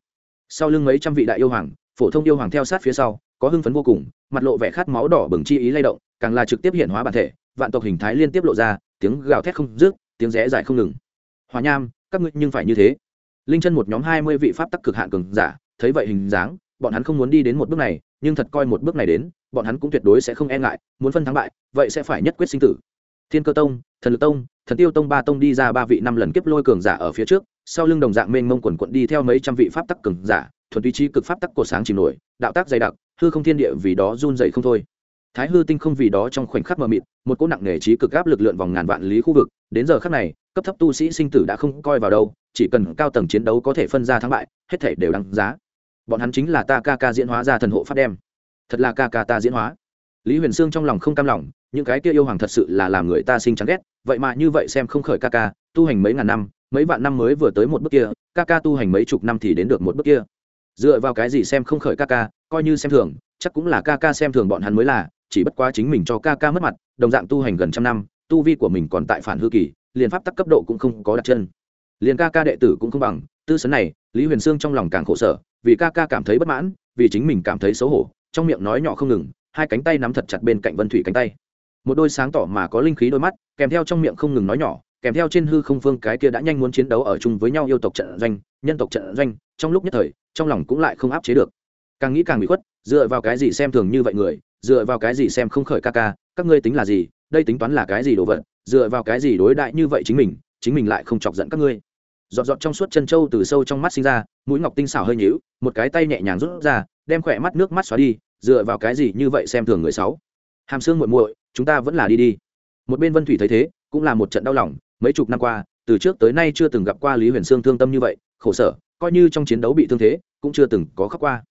Sau lưng mấy trăm vị đại yêu hoàng, phổ thông yêu hoàng theo sát phía sau, có hưng phấn vô cùng, mặt lộ vẻ khát máu đỏ bừng chi ý lay động, càng là trực tiếp hiện hóa bản thể, vạn tộc hình thái liên tiếp lộ ra, tiếng gào thét không dứt, tiếng rẽ dài không ngừng. Hòa nham các ngươi nhưng phải như thế. Linh chân một nhóm hai mươi vị pháp tắc cực hạn cường giả, thấy vậy hình dáng, bọn hắn không muốn đi đến một bước này, nhưng thật coi một bước này đến, bọn hắn cũng tuyệt đối sẽ không e ngại, muốn phân thắng bại, vậy sẽ phải nhất quyết sinh tử. Thiên cơ tông, thần lực tông, thần tiêu tông ba tông đi ra ba vị năm lần kiếp lôi cường giả ở phía trước, sau lưng đồng dạng mênh mông quần quận đi theo mấy trăm vị pháp tắc cường giả, thuần túy chi cực pháp tắc cổ sáng chìm nổi, đạo tác dày đặc, hư không thiên địa vì đó run rẩy không thôi thái hư tinh không vì đó trong khoảnh khắc mờ mịt, một cỗ nặng nề trí cực áp lực lượn vòng ngàn vạn lý khu vực. Đến giờ khắc này, cấp thấp tu sĩ sinh tử đã không coi vào đâu, chỉ cần cao tầng chiến đấu có thể phân ra thắng bại, hết thể đều đáng giá. Bọn hắn chính là ta ca ca diễn hóa ra thần hộ phát đem. Thật là ca ca ta diễn hóa. Lý huyền sương trong lòng không cam lòng, những cái kia yêu hoàng thật sự là làm người ta sinh chán ghét, vậy mà như vậy xem không khởi ca ca, tu hành mấy ngàn năm, mấy vạn năm mới vừa tới một bước kia, ca ca tu hành mấy chục năm thì đến được một bước kia. Dựa vào cái gì xem không khởi ca ca, coi như xem thường, chắc cũng là ca ca xem thường bọn hắn mới là chỉ bất quá chính mình cho ca ca mất mặt, đồng dạng tu hành gần trăm năm, tu vi của mình còn tại phản hư kỳ, liền pháp tắc cấp độ cũng không có đặt chân. Liền ca ca đệ tử cũng không bằng, tư sấn này, lý huyền sương trong lòng càng khổ sở, vì ca ca cảm thấy bất mãn, vì chính mình cảm thấy xấu hổ, trong miệng nói nhỏ không ngừng, hai cánh tay nắm thật chặt bên cạnh vân thủy cánh tay. Một đôi sáng tỏ mà có linh khí đôi mắt, kèm theo trong miệng không ngừng nói nhỏ, kèm theo trên hư không phương cái kia đã nhanh muốn chiến đấu ở chung với nhau yêu tộc trận doanh, nhân tộc trận doanh, trong lúc nhất thời, trong lòng cũng lại không áp chế được. Càng nghĩ càng bị khuất, dựa vào cái gì xem thường như vậy người dựa vào cái gì xem không khởi ca ca, các ngươi tính là gì, đây tính toán là cái gì đồ vật, dựa vào cái gì đối đại như vậy chính mình chính mình lại không chọc giận các ngươi. Giọt giọt trong suốt chân trâu từ sâu trong mắt sinh ra, mũi ngọc tinh xảo hơi nhíu, một cái tay nhẹ nhàng rút ra, đem khỏe mắt nước mắt xóa đi, dựa vào cái gì như vậy xem thường người sáu. Hàm xương muội muội, chúng ta vẫn là đi đi. Một bên vân thủy thấy thế, cũng là một trận đau lòng, mấy chục năm qua, từ trước tới nay chưa từng gặp qua lý huyền sương thương tâm như vậy, khổ sở, coi như trong chiến đấu bị thương thế, cũng chưa từng có khóc qua.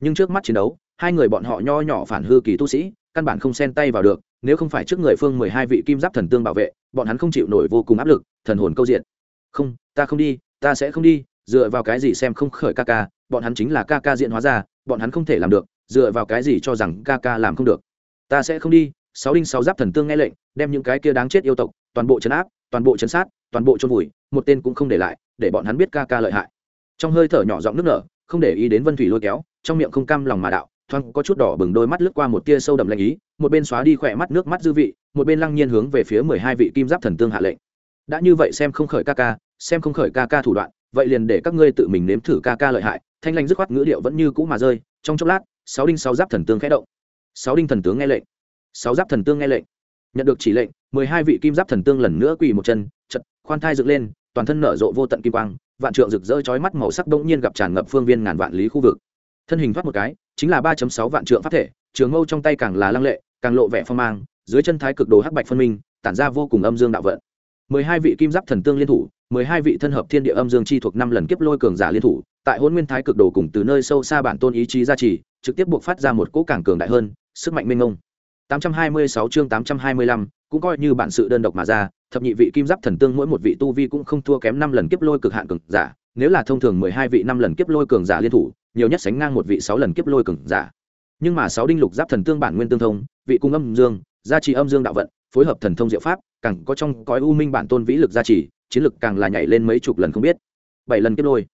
Nhưng trước mắt chiến đấu hai người bọn họ nho nhỏ phản hư kỳ tu sĩ, căn bản không xen tay vào được, nếu không phải trước người phương mười hai vị kim giáp thần tương bảo vệ, bọn hắn không chịu nổi vô cùng áp lực, thần hồn câu diện. Không, ta không đi, ta sẽ không đi, dựa vào cái gì xem không khởi ca ca, bọn hắn chính là ca ca diện hóa ra, bọn hắn không thể làm được, dựa vào cái gì cho rằng ca ca làm không được. Ta sẽ không đi, sáu đinh sáu giáp thần tương nghe lệnh, đem những cái kia đáng chết yêu tộc, toàn bộ chấn áp, toàn bộ chấn sát, toàn bộ chôn vùi, một tên cũng không để lại, để bọn hắn biết ca ca lợi hại. Trong hơi thở nhỏ giọng nước nở, không để ý đến vân thủy lôi kéo, trong miệng không cam lòng mà đạo thoáng có chút đỏ bừng đôi mắt lướt qua một tia sâu đậm lạnh ý, một bên xóa đi khỏe mắt nước mắt dư vị, một bên lăng nhiên hướng về phía mười hai vị kim giáp thần tương hạ lệnh. Đã như vậy xem không khởi ca ca, xem không khởi ca ca thủ đoạn, vậy liền để các ngươi tự mình nếm thử ca ca lợi hại, thanh lanh dứt khoát ngữ điệu vẫn như cũ mà rơi, trong chốc lát, sáu đinh sáu giáp thần tương khẽ động. Sáu đinh thần tướng nghe lệnh. Sáu giáp thần tương nghe lệnh. Nhận được chỉ lệnh, mười hai vị kim giáp thần tương lần nữa quỳ một chân, chật, khoan thai dựng lên, toàn thân nở rộ vô tận kim quang, vạn trượng rực rỡ chói mắt màu sắc bỗng nhiên gặp tràn ngập phương viên ngàn vạn lý khu vực. Thân hình thoát một cái chính là ba sáu vạn trượng pháp thể trường mâu trong tay càng là lăng lệ càng lộ vẻ phong mang dưới chân thái cực đồ hắc bạch phân minh tản ra vô cùng âm dương đạo vận. mười hai vị kim giáp thần tương liên thủ mười hai vị thân hợp thiên địa âm dương chi thuộc năm lần kiếp lôi cường giả liên thủ tại hôn nguyên thái cực đồ cùng từ nơi sâu xa bản tôn ý chí gia trì trực tiếp buộc phát ra một cỗ càng cường đại hơn sức mạnh minh ngông 826 chương 825, cũng coi như bản sự đơn độc mà ra, thập nhị vị kim giáp thần tương mỗi một vị tu vi cũng không thua kém 5 lần kiếp lôi cực hạn cường giả, nếu là thông thường 12 vị 5 lần kiếp lôi cường giả liên thủ, nhiều nhất sánh ngang một vị sáu lần kiếp lôi cường giả. Nhưng mà sáu đinh lục giáp thần tương bản nguyên tương thông, vị cung âm dương, gia trì âm dương đạo vận, phối hợp thần thông diệu pháp, càng có trong cõi u minh bản tôn vĩ lực gia trì, chiến lực càng là nhảy lên mấy chục lần không biết. Bảy lần kiếp lôi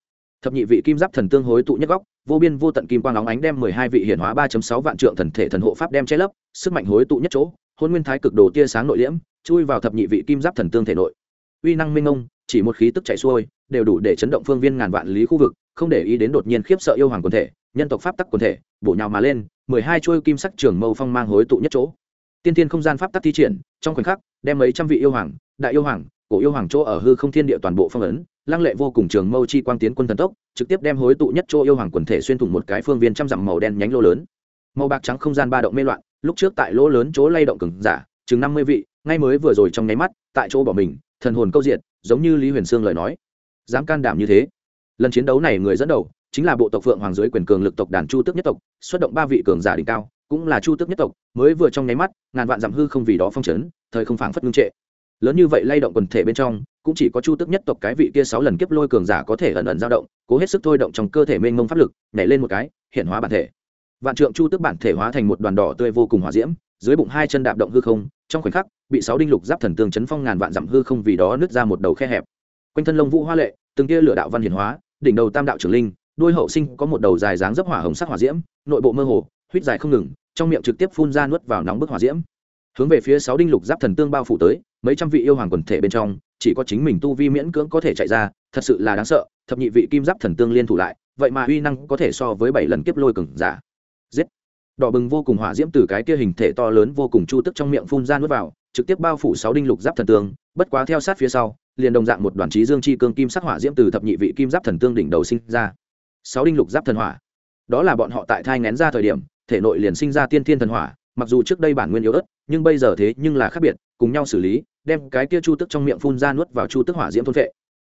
thập nhị vị kim giáp thần tương hối tụ nhất góc vô biên vô tận kim quang óng ánh đem mười hai vị hiển hóa ba sáu vạn trượng thần thể thần hộ pháp đem che lấp sức mạnh hối tụ nhất chỗ hôn nguyên thái cực đồ tia sáng nội liễm chui vào thập nhị vị kim giáp thần tương thể nội uy năng minh ông chỉ một khí tức chạy xuôi đều đủ để chấn động phương viên ngàn vạn lý khu vực không để ý đến đột nhiên khiếp sợ yêu hoàng quần thể, nhân tộc pháp tắc quần thể, bổ nhào mà lên, mười hai chuôi kim sắc trường mâu phong mang hối tụ nhất chỗ. Tiên tiên không gian pháp tắc thi triển, trong khoảnh khắc, đem mấy trăm vị yêu hoàng, đại yêu hoàng, cổ yêu hoàng chỗ ở hư không thiên địa toàn bộ phong ấn, lăng lệ vô cùng trường mâu chi quang tiến quân thần tốc, trực tiếp đem hối tụ nhất chỗ yêu hoàng quần thể xuyên thủng một cái phương viên trăm dặm màu đen nhánh lô lớn. Màu bạc trắng không gian ba động mê loạn, lúc trước tại lỗ lớn chỗ lay động cứng giả, chừng năm mươi vị, ngay mới vừa rồi trong nháy mắt, tại chỗ bỏ mình, thần hồn câu diện giống như lý huyền sương lời nói. Dám can đảm như thế lần chiến đấu này người dẫn đầu chính là bộ tộc phượng hoàng dưới quyền cường lực tộc đàn chu tước nhất tộc, xuất động ba vị cường giả đỉnh cao, cũng là chu tước nhất tộc, mới vừa trong nháy mắt, ngàn vạn dặm hư không vì đó phong trấn thời không phảng phất ngưng trệ. Lớn như vậy lay động quần thể bên trong, cũng chỉ có chu tước nhất tộc cái vị kia sáu lần kiếp lôi cường giả có thể ẩn ẩn dao động, cố hết sức thôi động trong cơ thể mênh mông pháp lực, nhảy lên một cái, hiện hóa bản thể. Vạn trượng chu tước bản thể hóa thành một đoàn đỏ tươi vô cùng hỏa diễm, dưới bụng hai chân đạp động hư không, trong khoảnh khắc, bị sáu đinh lục giáp thần tường chấn phong ngàn vạn dặm hư không vì đó nứt ra một đầu khe hẹp. Quanh thân lông vũ hoa lệ, từng kia lửa đạo văn hiển hóa đỉnh đầu tam đạo trưởng linh đuôi hậu sinh có một đầu dài dáng dấp hỏa hồng sắc hỏa diễm, nội bộ mơ hồ, huyết dài không ngừng, trong miệng trực tiếp phun ra nuốt vào nóng bức hỏa diễm. Hướng về phía sáu đinh lục giáp thần tương bao phủ tới, mấy trăm vị yêu hoàng quần thể bên trong, chỉ có chính mình tu vi miễn cưỡng có thể chạy ra, thật sự là đáng sợ, thập nhị vị kim giáp thần tương liên thủ lại, vậy mà uy năng có thể so với bảy lần kiếp lôi cừng giả. Giết! Đỏ bừng vô cùng hỏa diễm từ cái kia hình thể to lớn vô cùng chu tức trong miệng phun ra nuốt vào, trực tiếp bao phủ sáu đinh lục giáp thần tương, bất quá theo sát phía sau liền đồng dạng một đoàn trí dương chi cương kim sắc hỏa diễm từ thập nhị vị kim giáp thần tương đỉnh đầu sinh ra. Sáu đinh lục giáp thần hỏa. Đó là bọn họ tại thai ngén ra thời điểm, thể nội liền sinh ra tiên thiên thần hỏa, mặc dù trước đây bản nguyên yếu ớt, nhưng bây giờ thế nhưng là khác biệt, cùng nhau xử lý, đem cái kia chu tức trong miệng phun ra nuốt vào chu tức hỏa diễm thôn vệ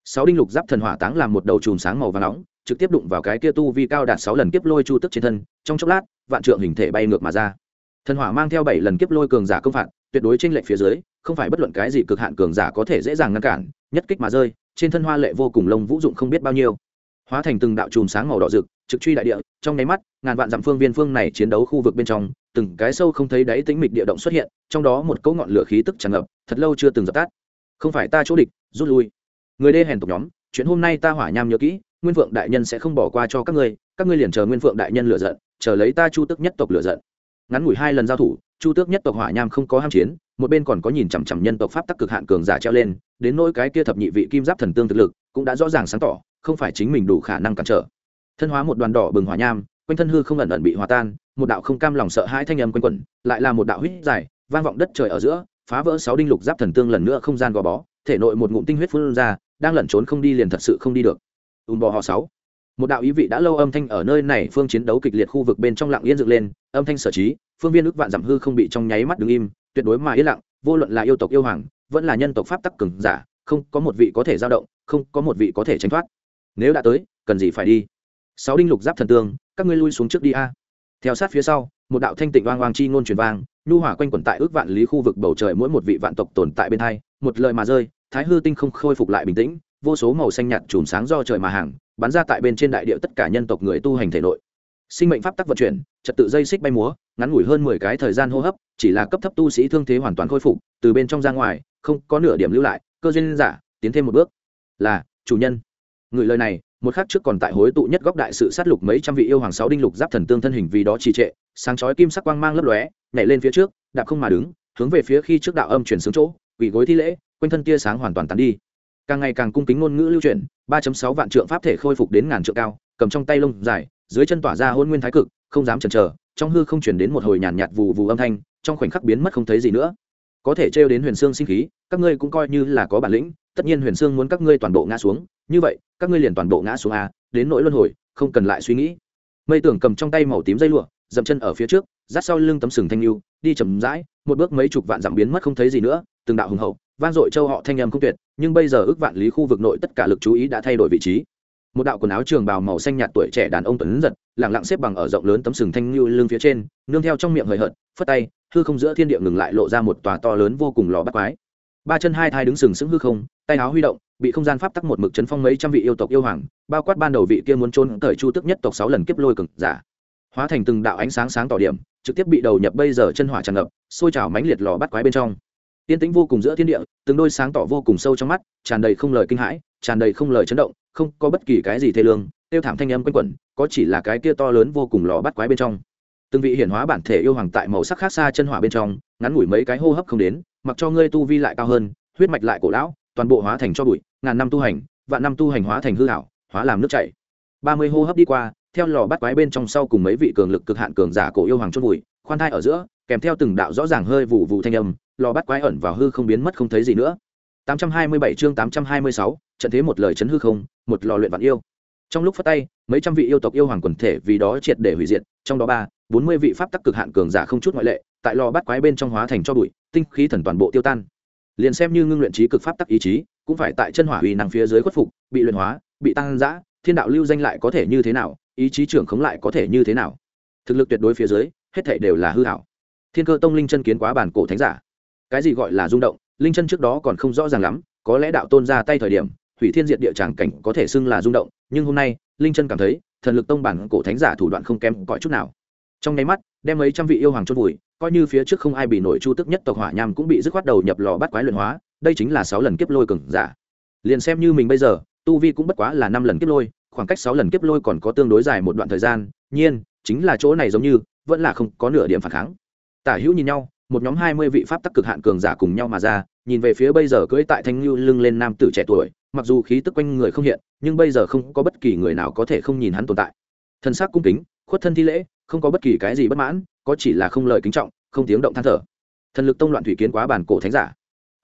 sáu đinh lục giáp thần hỏa táng làm một đầu chùm sáng màu và nóng, trực tiếp đụng vào cái kia tu vi cao đạt sáu lần kiếp lôi chu tức trên thân, trong chốc lát, vạn trượng hình thể bay ngược mà ra. Thần hỏa mang theo bảy lần kiếp lôi cường giả công phạt, tuyệt đối trên lệnh phía dưới không phải bất luận cái gì cực hạn cường giả có thể dễ dàng ngăn cản, nhất kích mà rơi, trên thân hoa lệ vô cùng lông vũ dụng không biết bao nhiêu. Hóa thành từng đạo chùm sáng màu đỏ rực, trực truy đại địa, trong nháy mắt, ngàn vạn dặm phương viên phương này chiến đấu khu vực bên trong, từng cái sâu không thấy đáy tĩnh mịch địa động xuất hiện, trong đó một cỗ ngọn lửa khí tức tràn ngập, thật lâu chưa từng dập tắt. Không phải ta chỗ địch, rút lui. Người đê hèn tộc nhóm, chuyện hôm nay ta hỏa nham nhớ kỹ, nguyên vượng đại nhân sẽ không bỏ qua cho các ngươi các ngươi liền chờ nguyên vượng đại nhân lựa giận, chờ lấy ta chu tức nhất tộc lựa giận. Ngắn ngủi hai lần giao thủ chu tước nhất tộc hỏa nham không có ham chiến, một bên còn có nhìn chằm chằm nhân tộc pháp tắc cực hạn cường giả treo lên, đến nỗi cái kia thập nhị vị kim giáp thần tương thực lực, cũng đã rõ ràng sáng tỏ, không phải chính mình đủ khả năng cản trở. Thân hóa một đoàn đỏ bừng hỏa nham, quanh thân hư không ẩn ẩn bị hòa tan, một đạo không cam lòng sợ hãi thanh âm quanh quẩn, lại là một đạo huyết dài, vang vọng đất trời ở giữa, phá vỡ sáu đinh lục giáp thần tương lần nữa không gian gò bó, thể nội một ngụm tinh huyết phun ra, đang lẩn trốn không đi liền thật sự không đi được. Ùm bò họ sáu. Một đạo ý vị đã lâu âm thanh ở nơi này, phương chiến đấu kịch liệt khu vực bên trong lặng yên dựng lên, âm thanh sở trí phương viên ước vạn giảm hư không bị trong nháy mắt đứng im, tuyệt đối mà yên lặng, vô luận là yêu tộc yêu hoàng, vẫn là nhân tộc pháp tắc cường giả, không có một vị có thể dao động, không có một vị có thể tránh thoát. Nếu đã tới, cần gì phải đi? Sáu đinh lục giáp thần tương, các ngươi lui xuống trước đi a. Theo sát phía sau, một đạo thanh tịnh oang oang chi ngôn truyền vang, nhu hỏa quanh quẩn tại ước vạn lý khu vực bầu trời mỗi một vị vạn tộc tồn tại bên hai, một lời mà rơi, thái hư tinh không khôi phục lại bình tĩnh, vô số màu xanh nhạt chùm sáng do trời mà hàng, bắn ra tại bên trên đại địa tất cả nhân tộc người tu hành thể nội. Sinh mệnh pháp tắc vận chuyển, trật tự dây xích bay múa ngắn ngủi hơn mười cái thời gian hô hấp, chỉ là cấp thấp tu sĩ thương thế hoàn toàn khôi phục, từ bên trong ra ngoài, không có nửa điểm lưu lại, cơ duyên giả, tiến thêm một bước. Là, chủ nhân. Người lời này, một khắc trước còn tại hối tụ nhất góc đại sự sát lục mấy trăm vị yêu hoàng sáu đinh lục giáp thần tương thân hình vì đó trì trệ, sáng chói kim sắc quang mang lấp lóe, nhảy lên phía trước, đạp không mà đứng, hướng về phía khi trước đạo âm chuyển xuống chỗ, quỳ gối thi lễ, quanh thân tia sáng hoàn toàn tán đi. Càng ngày càng cung kính ngôn ngữ lưu truyền, ba sáu vạn trượng pháp thể khôi phục đến ngàn trượng cao, cầm trong tay lông dài, dưới chân tỏa ra hôn nguyên thái cực, không dám chần chờ trong hư không chuyển đến một hồi nhàn nhạt vù vù âm thanh, trong khoảnh khắc biến mất không thấy gì nữa. Có thể trêu đến huyền xương sinh khí, các ngươi cũng coi như là có bản lĩnh, tất nhiên huyền xương muốn các ngươi toàn bộ ngã xuống. Như vậy, các ngươi liền toàn bộ ngã xuống a đến nỗi luân hồi, không cần lại suy nghĩ. Mây tưởng cầm trong tay màu tím dây lụa, dậm chân ở phía trước dắt sau lưng tấm sừng thanh lưu, đi chầm rãi, một bước mấy chục vạn dặm biến mất không thấy gì nữa, từng đạo hùng hậu, vang dội châu họ thanh âm không tuyệt, nhưng bây giờ ước vạn lý khu vực nội tất cả lực chú ý đã thay đổi vị trí một đạo quần áo trường bào màu xanh nhạt tuổi trẻ đàn ông tuấn giật lẳng lặng xếp bằng ở rộng lớn tấm sừng thanh lưu lưng phía trên, nương theo trong miệng hời hợt, phất tay, hư không giữa thiên địa ngừng lại lộ ra một tòa to lớn vô cùng lò bắt quái. Ba chân hai thai đứng sừng sững hư không, tay áo huy động, bị không gian pháp tắc một mực chấn phong mấy trăm vị yêu tộc yêu hoàng, bao quát ban đầu vị kia muốn trốn thời chu tức nhất tộc sáu lần kiếp lôi cực giả. Hóa thành từng đạo ánh sáng sáng tỏ điểm, trực tiếp bị đầu nhập bây giờ chân hỏa tràn ngập, sôi trào mãnh liệt lò bắt quái bên trong. Tiên tĩnh vô cùng giữa thiên địa, từng đôi sáng tỏ vô cùng sâu trong mắt, tràn đầy không lời kinh hãi, tràn đầy không lời chấn động không có bất kỳ cái gì thê lương, tiêu thảm thanh âm quanh quẩn, có chỉ là cái kia to lớn vô cùng lò bắt quái bên trong. Từng vị hiển hóa bản thể yêu hoàng tại màu sắc khác xa chân hỏa bên trong, ngắn ngủi mấy cái hô hấp không đến, mặc cho ngươi tu vi lại cao hơn, huyết mạch lại cổ lão, toàn bộ hóa thành cho bụi, ngàn năm tu hành, vạn năm tu hành hóa thành hư hảo hóa làm nước chảy. Ba mươi hô hấp đi qua, theo lò bắt quái bên trong sau cùng mấy vị cường lực cực hạn cường giả cổ yêu hoàng chôn vùi, khoan thai ở giữa, kèm theo từng đạo rõ ràng hơi vụ vụ thanh âm, lò bắt quái ẩn vào hư không biến mất không thấy gì nữa. 827 chương 826, trận thế một lời chấn hư không một lò luyện vạn yêu. Trong lúc phát tay mấy trăm vị yêu tộc yêu hoàng quần thể vì đó triệt để hủy diệt trong đó ba bốn mươi vị pháp tắc cực hạn cường giả không chút ngoại lệ tại lò bắt quái bên trong hóa thành cho bụi tinh khí thần toàn bộ tiêu tan. Liền xem như ngưng luyện trí cực pháp tắc ý chí cũng phải tại chân hỏa uy năng phía dưới khuất phục bị luyện hóa bị tăng dã, thiên đạo lưu danh lại có thể như thế nào ý chí trưởng khống lại có thể như thế nào. Thực lực tuyệt đối phía dưới hết thảy đều là hư hảo thiên cơ tông linh chân kiến quá bản cổ thánh giả. Cái gì gọi là rung động? Linh chân trước đó còn không rõ ràng lắm, có lẽ đạo tôn ra tay thời điểm, hủy thiên diệt địa tràng cảnh có thể xưng là rung động, nhưng hôm nay, linh chân cảm thấy, thần lực tông bản cổ thánh giả thủ đoạn không kém cõi chút nào. Trong nháy mắt, đem mấy trăm vị yêu hoàng chôn vùi, coi như phía trước không ai bị nổi chu tức nhất tộc hỏa nham cũng bị dứt khoát đầu nhập lò bắt quái luyện hóa, đây chính là sáu lần kiếp lôi cường giả. Liền xem như mình bây giờ, tu vi cũng bất quá là năm lần kiếp lôi, khoảng cách sáu lần kiếp lôi còn có tương đối dài một đoạn thời gian, nhiên, chính là chỗ này giống như, vẫn là không có nửa điểm phản kháng. Tả hữu nhìn nhau một nhóm hai mươi vị pháp tắc cực hạn cường giả cùng nhau mà ra, nhìn về phía bây giờ cưỡi tại thanh lưu lưng lên nam tử trẻ tuổi, mặc dù khí tức quanh người không hiện, nhưng bây giờ không có bất kỳ người nào có thể không nhìn hắn tồn tại. Thân xác cung kính, khuất thân thi lễ, không có bất kỳ cái gì bất mãn, có chỉ là không lời kính trọng, không tiếng động than thở. Thần lực tông loạn thủy kiến quá bản cổ thánh giả.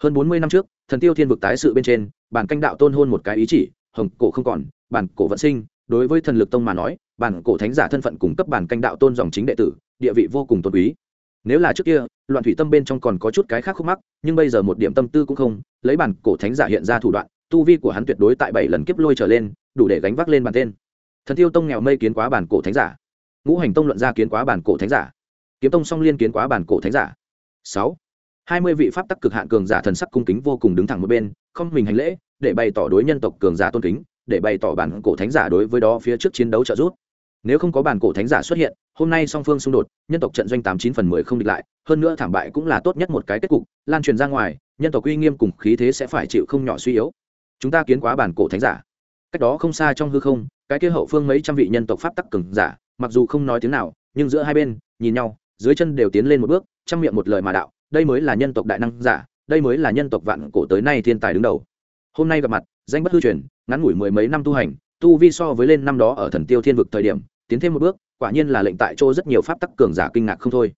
Hơn bốn mươi năm trước, thần tiêu thiên vực tái sự bên trên, bản canh đạo tôn hôn một cái ý chỉ, hồng cổ không còn, bản cổ vận sinh. Đối với thần lực tông mà nói, bản cổ thánh giả thân phận cung cấp bản canh đạo tôn dòng chính đệ tử, địa vị vô cùng tôn quý nếu là trước kia, loạn thủy tâm bên trong còn có chút cái khác khúc mắc, nhưng bây giờ một điểm tâm tư cũng không, lấy bản cổ thánh giả hiện ra thủ đoạn, tu vi của hắn tuyệt đối tại bảy lần kiếp lôi trở lên, đủ để gánh vác lên bàn tên. Thần tiêu tông nghèo mây kiến quá bản cổ thánh giả. Ngũ hành tông luận ra kiến quá bản cổ thánh giả. Kiếm tông song liên kiến quá bản cổ thánh giả. Sáu. Hai mươi vị pháp tắc cực hạn cường giả thần sắc cung kính vô cùng đứng thẳng một bên, không mình hành lễ, để bày tỏ đối nhân tộc cường giả tôn kính, để bày tỏ bản cổ thánh giả đối với đó phía trước chiến đấu trợ giúp nếu không có bản cổ thánh giả xuất hiện, hôm nay song phương xung đột, nhân tộc trận doanh tám chín phần mười không địch lại, hơn nữa thảm bại cũng là tốt nhất một cái kết cục, lan truyền ra ngoài, nhân tộc uy nghiêm cùng khí thế sẽ phải chịu không nhỏ suy yếu. Chúng ta kiến quá bản cổ thánh giả. Cách đó không xa trong hư không, cái kia hậu phương mấy trăm vị nhân tộc pháp tắc cường giả, mặc dù không nói tiếng nào, nhưng giữa hai bên, nhìn nhau, dưới chân đều tiến lên một bước trong miệng một lời mà đạo, đây mới là nhân tộc đại năng giả, đây mới là nhân tộc vạn cổ tới nay thiên tài đứng đầu. Hôm nay gặp mặt, danh bất hư truyền, ngắn ngủi mười mấy năm tu hành tu vi so với lên năm đó ở thần tiêu thiên vực thời điểm, tiến thêm một bước, quả nhiên là lệnh tại chỗ rất nhiều pháp tắc cường giả kinh ngạc không thôi.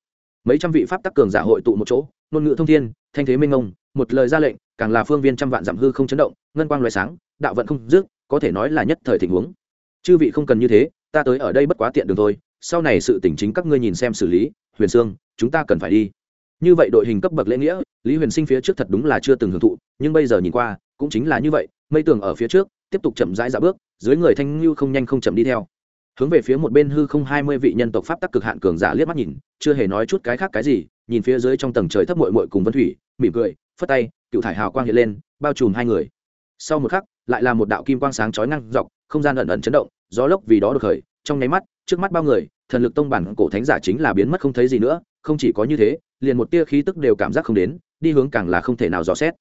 Mấy trăm vị pháp tắc cường giả hội tụ một chỗ, ngôn ngữ thông thiên, thanh thế minh ông một lời ra lệnh, càng là phương viên trăm vạn giảm hư không chấn động, ngân quang loại sáng, đạo vận không dứt, có thể nói là nhất thời tình huống. Chư vị không cần như thế, ta tới ở đây bất quá tiện đường thôi, sau này sự tỉnh chính các ngươi nhìn xem xử lý, huyền sương, chúng ta cần phải đi. Như vậy đội hình cấp bậc lễ nghĩa, lý huyền sinh phía trước thật đúng là chưa từng hưởng thụ, nhưng bây giờ nhìn qua, cũng chính là như vậy, mây tường ở phía trước tiếp tục chậm rãi dạo bước, dưới người thanh lưu không nhanh không chậm đi theo. Hướng về phía một bên hư không hai mươi vị nhân tộc pháp tắc cực hạn cường giả liếc mắt nhìn, chưa hề nói chút cái khác cái gì, nhìn phía dưới trong tầng trời thấp mội mội cùng vân thủy, mỉm cười, phất tay, cựu thải hào quang hiện lên, bao trùm hai người. Sau một khắc, lại là một đạo kim quang sáng chói ngăn dọc, không gian ẩn ẩn chấn động, gió lốc vì đó được khởi, trong nháy mắt, trước mắt bao người, thần lực tông bản cổ thánh giả chính là biến mất không thấy gì nữa, không chỉ có như thế, liền một tia khí tức đều cảm giác không đến, đi hướng càng là không thể nào dò xét.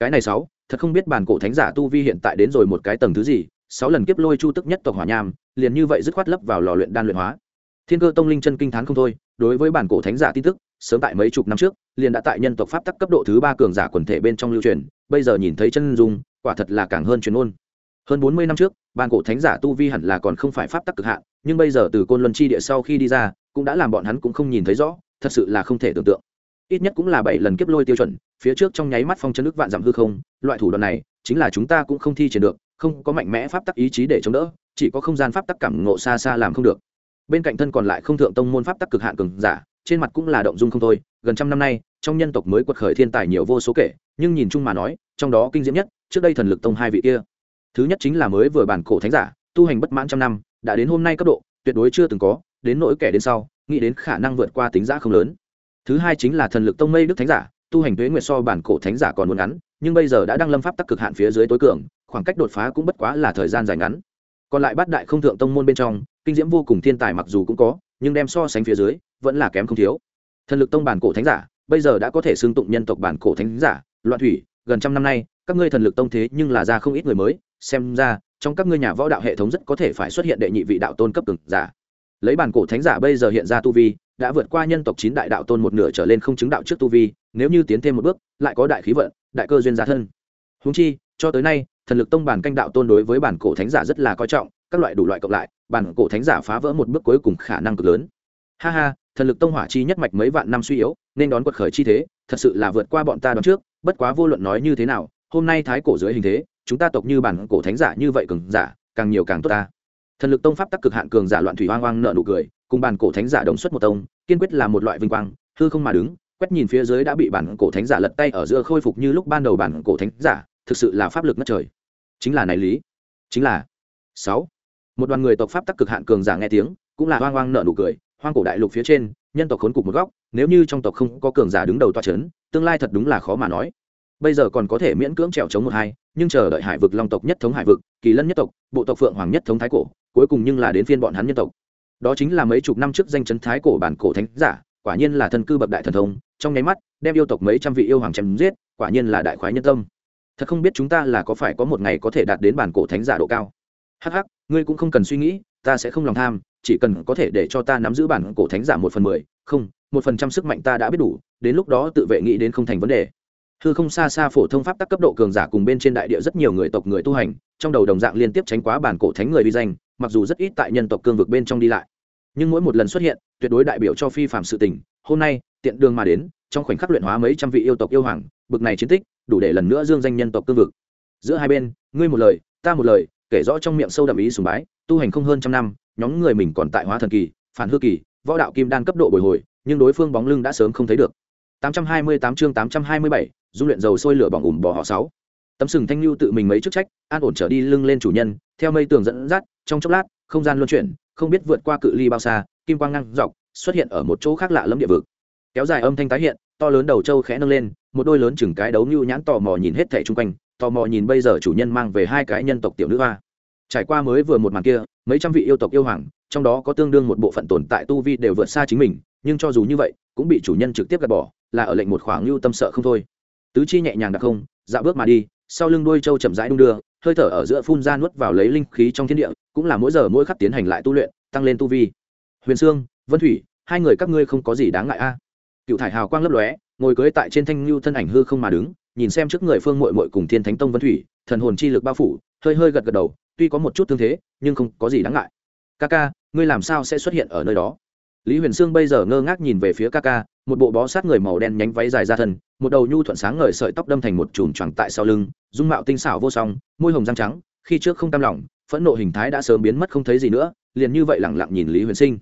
Cái này sáu thật không biết bản cổ thánh giả tu vi hiện tại đến rồi một cái tầng thứ gì, sáu lần kiếp lôi chu tức nhất tộc hỏa nham, liền như vậy dứt khoát lấp vào lò luyện đan luyện hóa. Thiên cơ tông linh chân kinh thán không thôi, đối với bản cổ thánh giả tin tức, sớm tại mấy chục năm trước, liền đã tại nhân tộc pháp tắc cấp độ thứ ba cường giả quần thể bên trong lưu truyền, bây giờ nhìn thấy chân dung, quả thật là càng hơn truyền ôn hơn bốn mươi năm trước, bản cổ thánh giả tu vi hẳn là còn không phải pháp tắc cực hạn, nhưng bây giờ từ côn luân chi địa sau khi đi ra, cũng đã làm bọn hắn cũng không nhìn thấy rõ, thật sự là không thể tưởng tượng ít nhất cũng là bảy lần kiếp lôi tiêu chuẩn, phía trước trong nháy mắt phong chân nước vạn giảm hư không, loại thủ đoạn này chính là chúng ta cũng không thi triển được, không có mạnh mẽ pháp tắc ý chí để chống đỡ, chỉ có không gian pháp tắc cảm ngộ xa xa làm không được. Bên cạnh thân còn lại không thượng tông môn pháp tắc cực hạn cường giả, trên mặt cũng là động dung không thôi, gần trăm năm nay, trong nhân tộc mới quật khởi thiên tài nhiều vô số kể, nhưng nhìn chung mà nói, trong đó kinh diễm nhất, trước đây thần lực tông hai vị kia. Thứ nhất chính là mới vừa bản cổ thánh giả, tu hành bất mãn trăm năm, đã đến hôm nay cấp độ, tuyệt đối chưa từng có, đến nỗi kẻ đến sau, nghĩ đến khả năng vượt qua tính giả không lớn thứ hai chính là thần lực tông mây đức thánh giả, tu hành tuế nguyệt so bản cổ thánh giả còn muốn ngắn, nhưng bây giờ đã đang lâm pháp tắc cực hạn phía dưới tối cường, khoảng cách đột phá cũng bất quá là thời gian dài ngắn. Còn lại bát đại không thượng tông môn bên trong, kinh diễm vô cùng thiên tài mặc dù cũng có, nhưng đem so sánh phía dưới, vẫn là kém không thiếu. Thần lực tông bản cổ thánh giả, bây giờ đã có thể xưng tụng nhân tộc bản cổ thánh giả, loạn thủy, gần trăm năm nay, các ngươi thần lực tông thế nhưng là ra không ít người mới, xem ra, trong các ngươi nhà võ đạo hệ thống rất có thể phải xuất hiện đệ nhị vị đạo tôn cấp cực giả. Lấy bản cổ thánh giả bây giờ hiện ra tu vi đã vượt qua nhân tộc chín đại đạo tôn một nửa trở lên không chứng đạo trước tu vi, nếu như tiến thêm một bước, lại có đại khí vận, đại cơ duyên giá thân. Húng chi, cho tới nay, thần lực tông bản canh đạo tôn đối với bản cổ thánh giả rất là coi trọng, các loại đủ loại cộng lại, bản cổ thánh giả phá vỡ một bước cuối cùng khả năng cực lớn. Ha ha, thần lực tông hỏa chi nhất mạch mấy vạn năm suy yếu, nên đón quật khởi chi thế, thật sự là vượt qua bọn ta đón trước, bất quá vô luận nói như thế nào, hôm nay thái cổ dưới hình thế, chúng ta tộc như bản cổ thánh giả như vậy cường giả, càng nhiều càng tốt ta thần lực tông pháp tắc cực hạn cường giả loạn thủy hoang hoang nợ nụ cười, cùng bản cổ thánh giả đồng xuất một tông, kiên quyết là một loại vinh quang, hư không mà đứng, quét nhìn phía dưới đã bị bản cổ thánh giả lật tay ở giữa khôi phục như lúc ban đầu bản cổ thánh giả, thực sự là pháp lực ngất trời. Chính là này lý. Chính là sáu. Một đoàn người tộc pháp tắc cực hạn cường giả nghe tiếng, cũng là hoang hoang nợ nụ cười, hoang cổ đại lục phía trên, nhân tộc khốn cục một góc, nếu như trong tộc không có cường giả đứng đầu toa c h ấ n tương lai thật đúng là khó mà nói. Bây giờ còn có thể miễn cưỡng trèo chống một hai, nhưng chờ đợi hải vực long tộc nhất thống hải vực, kỳ lân nhất tộc, bộ tộc phượng hoàng nhất thống thái cổ cuối cùng nhưng là đến phiên bọn hắn nhân tộc. Đó chính là mấy chục năm trước danh chấn thái cổ bản cổ thánh giả quả nhiên là thân cư bậc đại thần thông trong nháy mắt đem yêu tộc mấy trăm vị yêu hoàng chém giết quả nhiên là đại khoái nhân tâm. Thật không biết chúng ta là có phải có một ngày có thể đạt đến bản cổ thánh giả độ cao. Hắc hắc, ngươi cũng không cần suy nghĩ ta sẽ không lòng tham chỉ cần có thể để cho ta nắm giữ bản cổ thánh giả một phần mười không một phần trăm sức mạnh ta đã biết đủ đến lúc đó tự vệ nghĩ đến không thành vấn đề hư không xa xa phổ thông pháp tắc cấp độ cường giả cùng bên trên đại địa rất nhiều người tộc người tu hành trong đầu đồng dạng liên tiếp tránh quá bản cổ thánh người vi danh mặc dù rất ít tại nhân tộc cương vực bên trong đi lại. Nhưng mỗi một lần xuất hiện tuyệt đối đại biểu cho phi phạm sự tình. Hôm nay tiện đường mà đến trong khoảnh khắc luyện hóa mấy trăm vị yêu tộc yêu hoàng bực này chiến tích đủ để lần nữa dương danh nhân tộc cương vực. Giữa hai bên ngươi một lời ta một lời kể rõ trong miệng sâu đậm ý sùng bái tu hành không hơn trăm năm nhóm người mình còn tại hóa thần kỳ phản hư kỳ võ đạo kim đan cấp độ bồi hồi nhưng đối phương bóng lưng đã sớm không thấy được. 828 chương 827, dung luyện dầu sôi lửa bỏng ủm bỏ họ sáu. Tấm sừng thanh lưu tự mình mấy chức trách, an ổn trở đi lưng lên chủ nhân, theo mây tường dẫn dắt, trong chốc lát, không gian luân chuyển, không biết vượt qua cự ly bao xa, kim quang ngang dọc, xuất hiện ở một chỗ khác lạ lẫm địa vực. Kéo dài âm thanh tái hiện, to lớn đầu trâu khẽ nâng lên, một đôi lớn chừng cái đấu như nhãn tò mò nhìn hết thể chung quanh, tò mò nhìn bây giờ chủ nhân mang về hai cái nhân tộc tiểu nữ hoa. Trải qua mới vừa một màn kia, mấy trăm vị yêu tộc yêu hoàng, trong đó có tương đương một bộ phận tồn tại tu vi đều vượt xa chính mình, nhưng cho dù như vậy, cũng bị chủ nhân trực tiếp gạt bỏ, là ở lệnh một khoảng lưu tâm sợ không thôi tứ chi nhẹ nhàng đặc không, dạo bước mà đi, sau lưng đuôi trâu chậm rãi đung đưa, hơi thở ở giữa phun ra nuốt vào lấy linh khí trong thiên địa, cũng là mỗi giờ mỗi khắc tiến hành lại tu luyện, tăng lên tu vi. Huyền sương, vân thủy, hai người các ngươi không có gì đáng ngại a. Cựu thải hào quang lấp lóe, ngồi cưới tại trên thanh lưu thân ảnh hư không mà đứng, nhìn xem trước người phương mội mội cùng thiên thánh tông vân thủy, thần hồn chi lực bao phủ, hơi hơi gật gật đầu, tuy có một chút thương thế, nhưng không có gì đáng ngại. Ca ca ngươi làm sao sẽ xuất hiện ở nơi đó? Lý huyền sương bây giờ ngơ ngác nhìn về phía ca ca một bộ bó sát người màu đen nhánh váy dài ra thân một đầu nhu thuận sáng ngời sợi tóc đâm thành một chùm choàng tại sau lưng, dung mạo tinh xảo vô song, môi hồng răng trắng, khi trước không tam lỏng phẫn nộ hình thái đã sớm biến mất không thấy gì nữa, liền như vậy lẳng lặng nhìn lý huyền sinh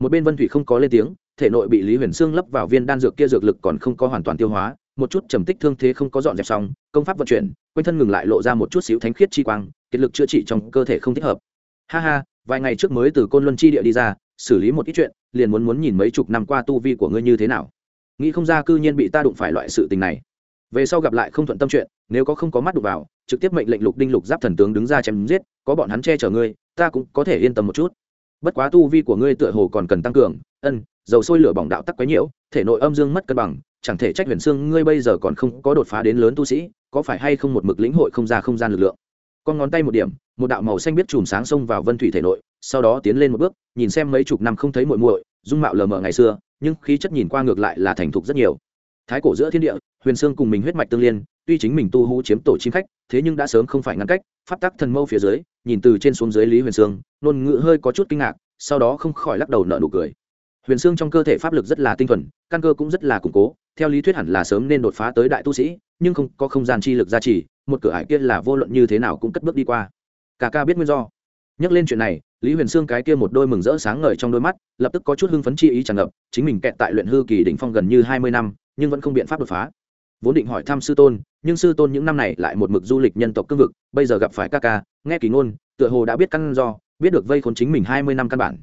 một bên vân thủy không có lên tiếng, thể nội bị lý huyền sương lấp vào viên đan dược kia dược lực còn không có hoàn toàn tiêu hóa, một chút trầm tích thương thế không có dọn dẹp xong, công pháp vận chuyển, quanh thân ngừng lại lộ ra một chút xíu thánh khiết chi quang, kiệt lực chữa trị trong cơ thể không thích hợp. Ha ha, vài ngày trước mới từ côn luân chi địa đi ra xử lý một ít chuyện, liền muốn muốn nhìn mấy chục năm qua tu vi của ngươi như thế nào. Nghĩ không ra cư nhiên bị ta đụng phải loại sự tình này. Về sau gặp lại không thuận tâm chuyện, nếu có không có mắt đụng vào, trực tiếp mệnh lệnh lục đinh lục giáp thần tướng đứng ra chém giết, có bọn hắn che chở ngươi, ta cũng có thể yên tâm một chút. Bất quá tu vi của ngươi tựa hồ còn cần tăng cường, ân, dầu sôi lửa bỏng đạo tắc quấy nhiễu, thể nội âm dương mất cân bằng, chẳng thể trách huyền xương ngươi bây giờ còn không có đột phá đến lớn tu sĩ, có phải hay không một mực lĩnh hội không ra không gian lực lượng. Con ngón tay một điểm, một đạo màu xanh biết chùm sáng xông vào vân thủy thể nội sau đó tiến lên một bước, nhìn xem mấy chục năm không thấy muội muội, dung mạo lờ mờ ngày xưa, nhưng khí chất nhìn qua ngược lại là thành thục rất nhiều. Thái cổ giữa thiên địa, huyền sương cùng mình huyết mạch tương liên, tuy chính mình tu hú chiếm tổ chim khách, thế nhưng đã sớm không phải ngăn cách, pháp tắc thần mâu phía dưới, nhìn từ trên xuống dưới lý huyền sương ngôn ngự hơi có chút kinh ngạc, sau đó không khỏi lắc đầu nợ nụ cười. Huyền sương trong cơ thể pháp lực rất là tinh thuần, căn cơ cũng rất là củng cố, theo lý thuyết hẳn là sớm nên đột phá tới đại tu sĩ, nhưng không có không gian chi lực gia trì, một cửa ải kia là vô luận như thế nào cũng cất bước đi qua. Cả ca biết nguyên do nhắc lên chuyện này, lý huyền sương cái kia một đôi mừng rỡ sáng ngời trong đôi mắt, lập tức có chút hưng phấn chi ý tràn ngập, chính mình kẹt tại luyện hư kỳ đỉnh phong gần như hai mươi năm, nhưng vẫn không biện pháp đột phá. Vốn định hỏi thăm sư tôn, nhưng sư tôn những năm này lại một mực du lịch nhân tộc cương vực, bây giờ gặp phải ca ca, nghe kỳ ngôn, tựa hồ đã biết căn do, biết được vây khốn chính mình hai mươi năm căn bản.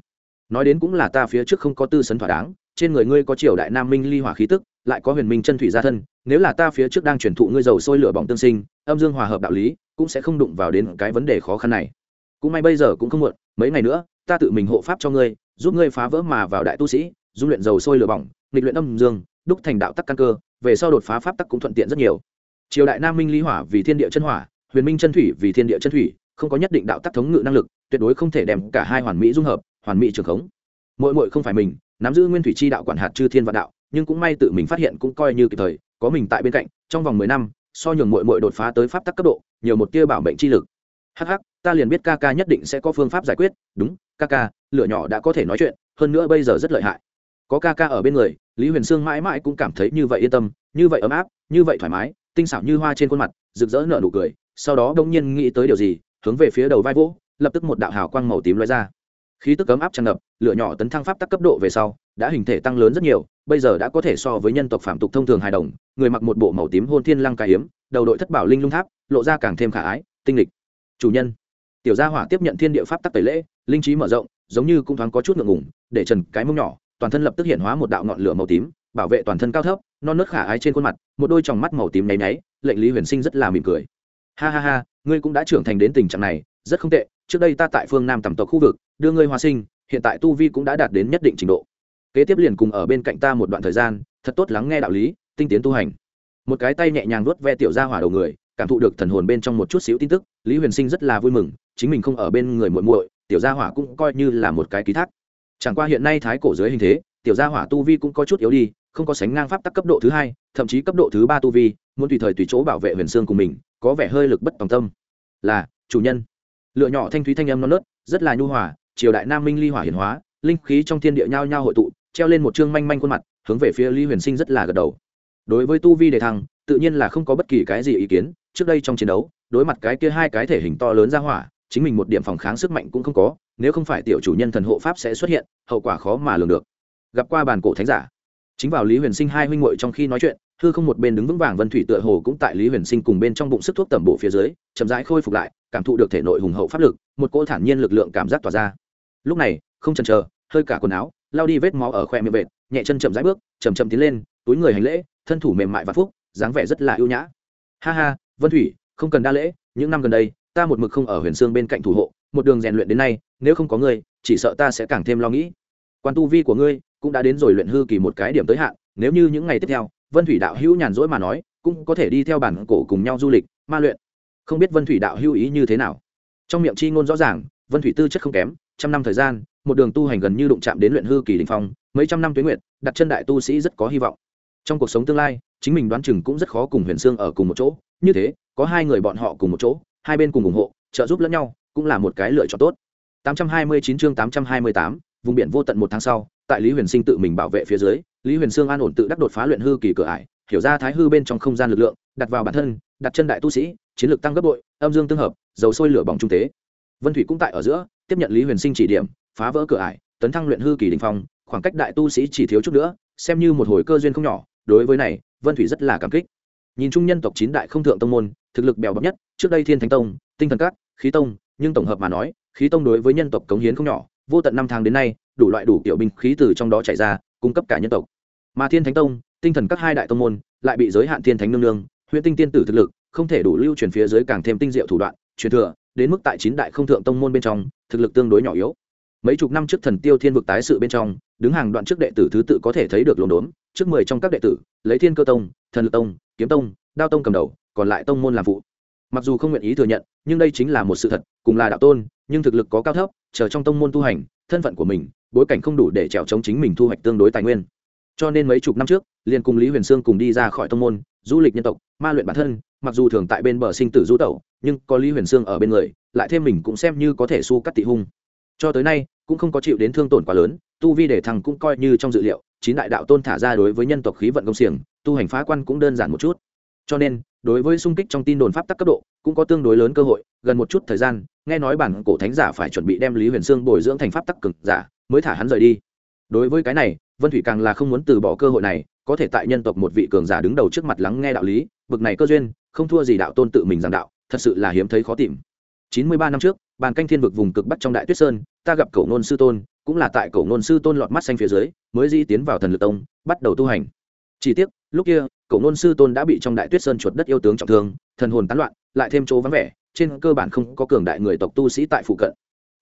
Nói đến cũng là ta phía trước không có tư sấn thỏa đáng, trên người ngươi có triều đại nam minh ly hỏa khí tức, lại có huyền minh chân thủy gia thân, nếu là ta phía trước đang truyền thụ ngươi dầu sôi lửa bỏng tương sinh, âm dương hòa hợp đạo lý, cũng sẽ không đụng vào đến cái vấn đề khó khăn này cũng may bây giờ cũng không muộn, mấy ngày nữa, ta tự mình hộ pháp cho ngươi, giúp ngươi phá vỡ mà vào đại tu sĩ, dung luyện dầu sôi lửa bỏng, nghịch luyện âm dương, đúc thành đạo tắc căn cơ, về sau đột phá pháp tắc cũng thuận tiện rất nhiều. Triều đại nam minh lý hỏa vì thiên địa chân hỏa, huyền minh chân thủy vì thiên địa chân thủy, không có nhất định đạo tắc thống ngự năng lực, tuyệt đối không thể đem cả hai hoàn mỹ dung hợp, hoàn mỹ trường khống. Mỗi mỗi không phải mình, nắm giữ nguyên thủy chi đạo quản hạt chư thiên vạn đạo, nhưng cũng may tự mình phát hiện cũng coi như kịp thời, có mình tại bên cạnh, trong vòng mười năm, so nhường mội mội đột phá tới pháp tắc cấp độ, nhiều một tia bảo mệnh chi lực. Hh ta liền biết ca ca nhất định sẽ có phương pháp giải quyết, đúng, ca ca lựa nhỏ đã có thể nói chuyện, hơn nữa bây giờ rất lợi hại. Có ca ca ở bên người, lý huyền sương mãi mãi cũng cảm thấy như vậy yên tâm, như vậy ấm áp, như vậy thoải mái, tinh xảo như hoa trên khuôn mặt, rực rỡ nở nụ cười, sau đó đông nhiên nghĩ tới điều gì, hướng về phía đầu vai vỗ, lập tức một đạo hào quang màu tím lóe ra. Khí tức ấm áp tràn ngập, lửa nhỏ tấn thăng pháp tắc cấp độ về sau, đã hình thể tăng lớn rất nhiều, bây giờ đã có thể so với nhân tộc phạm tục thông thường hài đồng, người mặc một bộ màu tím hôn thiên lăng ca hiếm đầu đội thất bảo linh lung tháp, lộ ra càng thêm khả ái, tinh lịch. Chủ nhân tiểu gia hỏa tiếp nhận thiên địa pháp tắc tẩy lễ, linh trí mở rộng, giống như cũng thoáng có chút ngượng ngùng, để trần cái mông nhỏ, toàn thân lập tức hiện hóa một đạo ngọn lửa màu tím, bảo vệ toàn thân cao thấp, non nớt khả ái trên khuôn mặt, một đôi tròng mắt màu tím nháy nháy, lệnh lý huyền sinh rất là mỉm cười. Ha ha ha, ngươi cũng đã trưởng thành đến tình trạng này, rất không tệ, trước đây ta tại phương nam tầm tộc khu vực, đưa ngươi hóa sinh, hiện tại tu vi cũng đã đạt đến nhất định trình độ. Kế tiếp liền cùng ở bên cạnh ta một đoạn thời gian, thật tốt lắng nghe đạo lý, tinh tiến tu hành. Một cái tay nhẹ nhàng vuốt ve tiểu ra hỏa đầu người, cảm thụ được thần hồn bên trong một chút xíu tin tức, lý huyền sinh rất là vui mừng chính mình không ở bên người muội muội, tiểu gia hỏa cũng coi như là một cái ký thác. Chẳng qua hiện nay thái cổ giới hình thế, tiểu gia hỏa tu vi cũng có chút yếu đi, không có sánh ngang pháp tắc cấp độ thứ hai, thậm chí cấp độ thứ ba tu vi, muốn tùy thời tùy chỗ bảo vệ huyền xương của mình, có vẻ hơi lực bất tòng tâm. Là, chủ nhân. Lựa nhỏ thanh thúy thanh âm non nớt, rất là nhu hòa, triều đại nam minh ly hỏa hiển hóa, linh khí trong thiên địa nhao nhao hội tụ, treo lên một chương manh manh khuôn mặt, hướng về phía ly huyền sinh rất là gật đầu. Đối với tu vi đề thăng, tự nhiên là không có bất kỳ cái gì ý kiến, trước đây trong chiến đấu, đối mặt cái kia hai cái thể hình to lớn ra hỏa chính mình một điểm phòng kháng sức mạnh cũng không có, nếu không phải tiểu chủ nhân thần hộ pháp sẽ xuất hiện, hậu quả khó mà lường được. Gặp qua bàn cổ thánh giả. Chính vào lý huyền sinh hai huynh muội trong khi nói chuyện, hư không một bên đứng vững vàng vân thủy tựa hồ cũng tại lý huyền sinh cùng bên trong bụng sức thuốc tẩm bổ phía dưới, chậm rãi khôi phục lại, cảm thụ được thể nội hùng hậu pháp lực, một cỗ thản nhiên lực lượng cảm giác tỏa ra. Lúc này, không chần chờ, hơi cả quần áo lao đi vết máu ở khoe miệng vệt, nhẹ chân chậm rãi bước chầm chậm tiến lên, túi người hành lễ, thân thủ mềm mại và phúc, dáng vẻ rất là ưu nhã. Ha ha, vân thủy, không cần đa lễ, những năm gần đây ta một mực không ở huyền sương bên cạnh thủ hộ, một đường rèn luyện đến nay, nếu không có ngươi, chỉ sợ ta sẽ càng thêm lo nghĩ. Quan tu vi của ngươi cũng đã đến rồi luyện hư kỳ một cái điểm tới hạn, nếu như những ngày tiếp theo, vân thủy đạo hữu nhàn rỗi mà nói, cũng có thể đi theo bản cổ cùng nhau du lịch, ma luyện. Không biết vân thủy đạo hữu ý như thế nào? Trong miệng chi ngôn rõ ràng, vân thủy tư chất không kém, trăm năm thời gian, một đường tu hành gần như đụng chạm đến luyện hư kỳ đình phong, mấy trăm năm tuyến nguyện đặt chân đại tu sĩ rất có hy vọng. Trong cuộc sống tương lai, chính mình đoán chừng cũng rất khó cùng huyền sương ở cùng một chỗ, như thế, có hai người bọn họ cùng một chỗ hai bên cùng ủng hộ trợ giúp lẫn nhau cũng là một cái lựa chọn tốt. 829 chương 828, vùng biển vô tận một tháng sau tại lý huyền sinh tự mình bảo vệ phía dưới lý huyền sương an ổn tự đắc đột phá luyện hư kỳ cửa ải hiểu ra thái hư bên trong không gian lực lượng đặt vào bản thân đặt chân đại tu sĩ chiến lược tăng gấp bội âm dương tương hợp dầu sôi lửa bỏng trung tế. Vân thủy cũng tại ở giữa tiếp nhận lý huyền sinh chỉ điểm phá vỡ cửa ải tấn thăng luyện hư kỳ đình phong khoảng cách đại tu sĩ chỉ thiếu chút nữa xem như một hồi cơ duyên không nhỏ đối với này vân thủy rất là cảm kích. Nhìn chung nhân tộc chín đại không thượng tông môn thực lực bèo bọc nhất, trước đây thiên thánh tông, tinh thần các, khí tông, nhưng tổng hợp mà nói, khí tông đối với nhân tộc cống hiến không nhỏ, vô tận năm tháng đến nay, đủ loại đủ kiểu binh khí từ trong đó chạy ra, cung cấp cả nhân tộc. Mà thiên thánh tông, tinh thần các hai đại tông môn, lại bị giới hạn thiên thánh nương nương huyện tinh tiên tử thực lực, không thể đủ lưu truyền phía dưới càng thêm tinh diệu thủ đoạn, truyền thừa, đến mức tại chín đại không thượng tông môn bên trong, thực lực tương đối nhỏ yếu. Mấy chục năm trước thần tiêu thiên vực tái sự bên trong, đứng hàng đoạn trước đệ tử thứ tự có thể thấy được lồn đốn, trước mười trong các đệ tử, lấy thiên cơ tông, thần lực tông, kiếm tông, đao tông cầm đầu còn lại tông môn làm phụ. Mặc dù không nguyện ý thừa nhận, nhưng đây chính là một sự thật, cùng là đạo tôn, nhưng thực lực có cao thấp, chờ trong tông môn tu hành, thân phận của mình, bối cảnh không đủ để trèo chống chính mình thu hoạch tương đối tài nguyên. Cho nên mấy chục năm trước, liền cùng lý huyền sương cùng đi ra khỏi tông môn, du lịch nhân tộc, ma luyện bản thân, mặc dù thường tại bên bờ sinh tử du tẩu, nhưng có lý huyền sương ở bên người, lại thêm mình cũng xem như có thể su cắt tị hung. Cho tới nay, cũng không có chịu đến thương tổn quá lớn, tu vi để thằng cũng coi như trong dự liệu, chín đại đạo tôn thả ra đối với nhân tộc khí vận công xiềng, tu hành phá quan cũng đơn giản một chút cho nên, đối với xung kích trong tin đồn pháp tắc cấp độ, cũng có tương đối lớn cơ hội, gần một chút thời gian, nghe nói bản cổ thánh giả phải chuẩn bị đem lý huyền sương bồi dưỡng thành pháp tắc cực giả, mới thả hắn rời đi. Đối với cái này, vân thủy càng là không muốn từ bỏ cơ hội này, có thể tại nhân tộc một vị cường giả đứng đầu trước mặt lắng nghe đạo lý, bực này cơ duyên, không thua gì đạo tôn tự mình giảng đạo, thật sự là hiếm thấy khó tìm. Chín mươi ba năm trước, bàn canh thiên vực vùng cực bắc trong đại tuyết sơn, ta gặp cổ nôn sư tôn, cũng là tại cổ nôn sư tôn lọt mắt xanh phía dưới, mới di tiến vào thần lực tông, bắt đầu tu hành chỉ tiếc, lúc kia, cổ nôn sư tôn đã bị trong đại tuyết sơn chuột đất yêu tướng trọng thương, thần hồn tán loạn, lại thêm chỗ vắng vẻ, trên cơ bản không có cường đại người tộc tu sĩ tại phụ cận.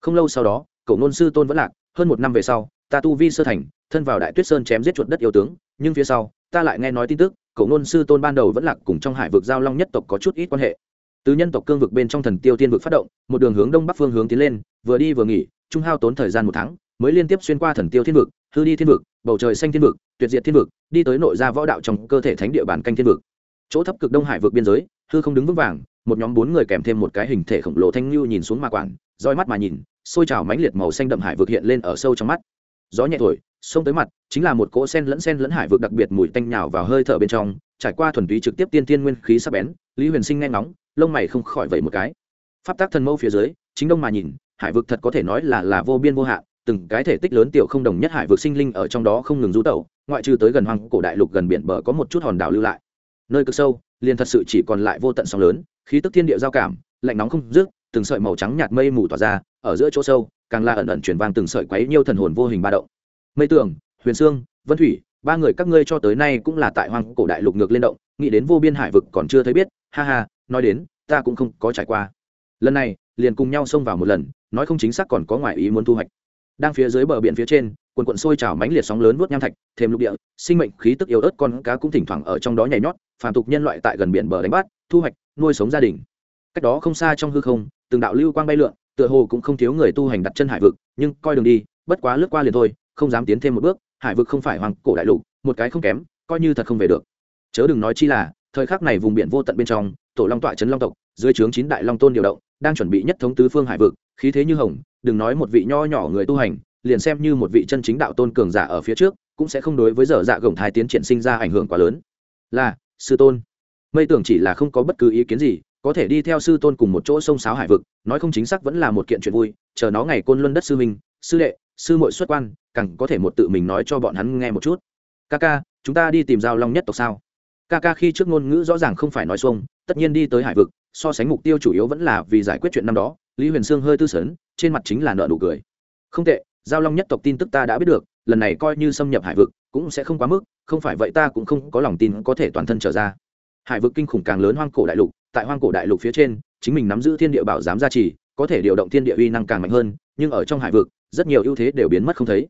Không lâu sau đó, cổ nôn sư tôn vẫn lạc, hơn một năm về sau, ta tu vi sơ thành, thân vào đại tuyết sơn chém giết chuột đất yêu tướng, nhưng phía sau, ta lại nghe nói tin tức, cổ nôn sư tôn ban đầu vẫn lạc cùng trong hải vực giao long nhất tộc có chút ít quan hệ. Từ nhân tộc cương vực bên trong thần tiêu tiên vực phát động, một đường hướng đông bắc phương hướng tiến lên, vừa đi vừa nghỉ, trung hao tốn thời gian một tháng, mới liên tiếp xuyên qua thần tiêu thiên vực hư đi thiên vực, bầu trời xanh thiên vực, tuyệt diệt thiên vực, đi tới nội gia võ đạo trong cơ thể thánh địa bàn canh thiên vực. Chỗ thấp cực đông hải vực biên giới, hư không đứng vững vàng, một nhóm bốn người kèm thêm một cái hình thể khổng lồ thanh lưu nhìn xuống mà quản roi mắt mà nhìn xôi trào mãnh liệt màu xanh đậm hải vực hiện lên ở sâu trong mắt. Gió nhẹ thổi xông tới mặt, chính là một cỗ sen lẫn sen lẫn hải vực đặc biệt mùi tanh nhào vào hơi thở bên trong, trải qua thuần túy trực tiếp tiên tiên nguyên khí sắc bén, lý huyền sinh nghe ngóng, lông mày không khỏi vậy một cái. Pháp tác thần mâu phía dưới, chính đông mà nhìn, hải vực thật có thể nói là là vô biên vô hạn từng cái thể tích lớn tiểu không đồng nhất hải vực sinh linh ở trong đó không ngừng rú tẩu, ngoại trừ tới gần hoang cổ đại lục gần biển bờ có một chút hòn đảo lưu lại. Nơi cực sâu, liền thật sự chỉ còn lại vô tận sóng lớn, khí tức thiên địa giao cảm, lạnh nóng không dứt, từng sợi màu trắng nhạt mây mù tỏa ra, ở giữa chỗ sâu, càng la ẩn ẩn chuyển vang từng sợi quấy nhiêu thần hồn vô hình ba động. Mây tường, huyền sương vân thủy, ba người các ngươi cho tới nay cũng là tại hoang cổ đại lục ngược lên động, nghĩ đến vô biên hải vực còn chưa thấy biết, ha ha, nói đến, ta cũng không có trải qua. Lần này, liền cùng nhau xông vào một lần, nói không chính xác còn có ngoại ý muốn thu hoạch đang phía dưới bờ biển phía trên quần quận sôi trào mánh liệt sóng lớn vuốt nham thạch, thêm lục địa, sinh mệnh khí tức yếu ớt con cá cũng thỉnh thoảng ở trong đó nhảy nhót, phàm tục nhân loại tại gần biển bờ đánh bắt, thu hoạch, nuôi sống gia đình. Cách đó không xa trong hư không, từng đạo lưu quang bay lượn, tựa hồ cũng không thiếu người tu hành đặt chân hải vực, nhưng coi đường đi, bất quá lướt qua liền thôi, không dám tiến thêm một bước, hải vực không phải hoàng cổ đại lục, một cái không kém, coi như thật không về được. Chớ đừng nói chi là, thời khắc này vùng biển vô tận bên trong, tổ long tọa trấn long tộc, dưới trướng chín đại long tôn điều động, đang chuẩn bị nhất thống tứ phương hải vực khí thế như hồng, đừng nói một vị nho nhỏ người tu hành, liền xem như một vị chân chính đạo tôn cường giả ở phía trước, cũng sẽ không đối với dở dạ gồng thai tiến triển sinh ra ảnh hưởng quá lớn. Là, sư tôn. Mây tưởng chỉ là không có bất cứ ý kiến gì, có thể đi theo sư tôn cùng một chỗ sông sáo hải vực, nói không chính xác vẫn là một kiện chuyện vui, chờ nó ngày côn luân đất sư minh sư đệ, sư mội xuất quan cẳng có thể một tự mình nói cho bọn hắn nghe một chút. Ca ca chúng ta đi tìm giao long nhất tộc sao? Ca ca khi trước ngôn ngữ rõ ràng không phải nói xuông, tất nhiên đi tới hải vực, so sánh mục tiêu chủ yếu vẫn là vì giải quyết chuyện năm đó lý huyền sương hơi tư sấn, trên mặt chính là nợ nụ cười. Không tệ, giao long nhất tộc tin tức ta đã biết được, lần này coi như xâm nhập hải vực, cũng sẽ không quá mức, không phải vậy ta cũng không có lòng tin có thể toàn thân trở ra. Hải vực kinh khủng càng lớn hoang cổ đại lục, tại hoang cổ đại lục phía trên, chính mình nắm giữ thiên địa bảo giám gia trì, có thể điều động thiên địa uy năng càng mạnh hơn, nhưng ở trong hải vực, rất nhiều ưu thế đều biến mất không thấy.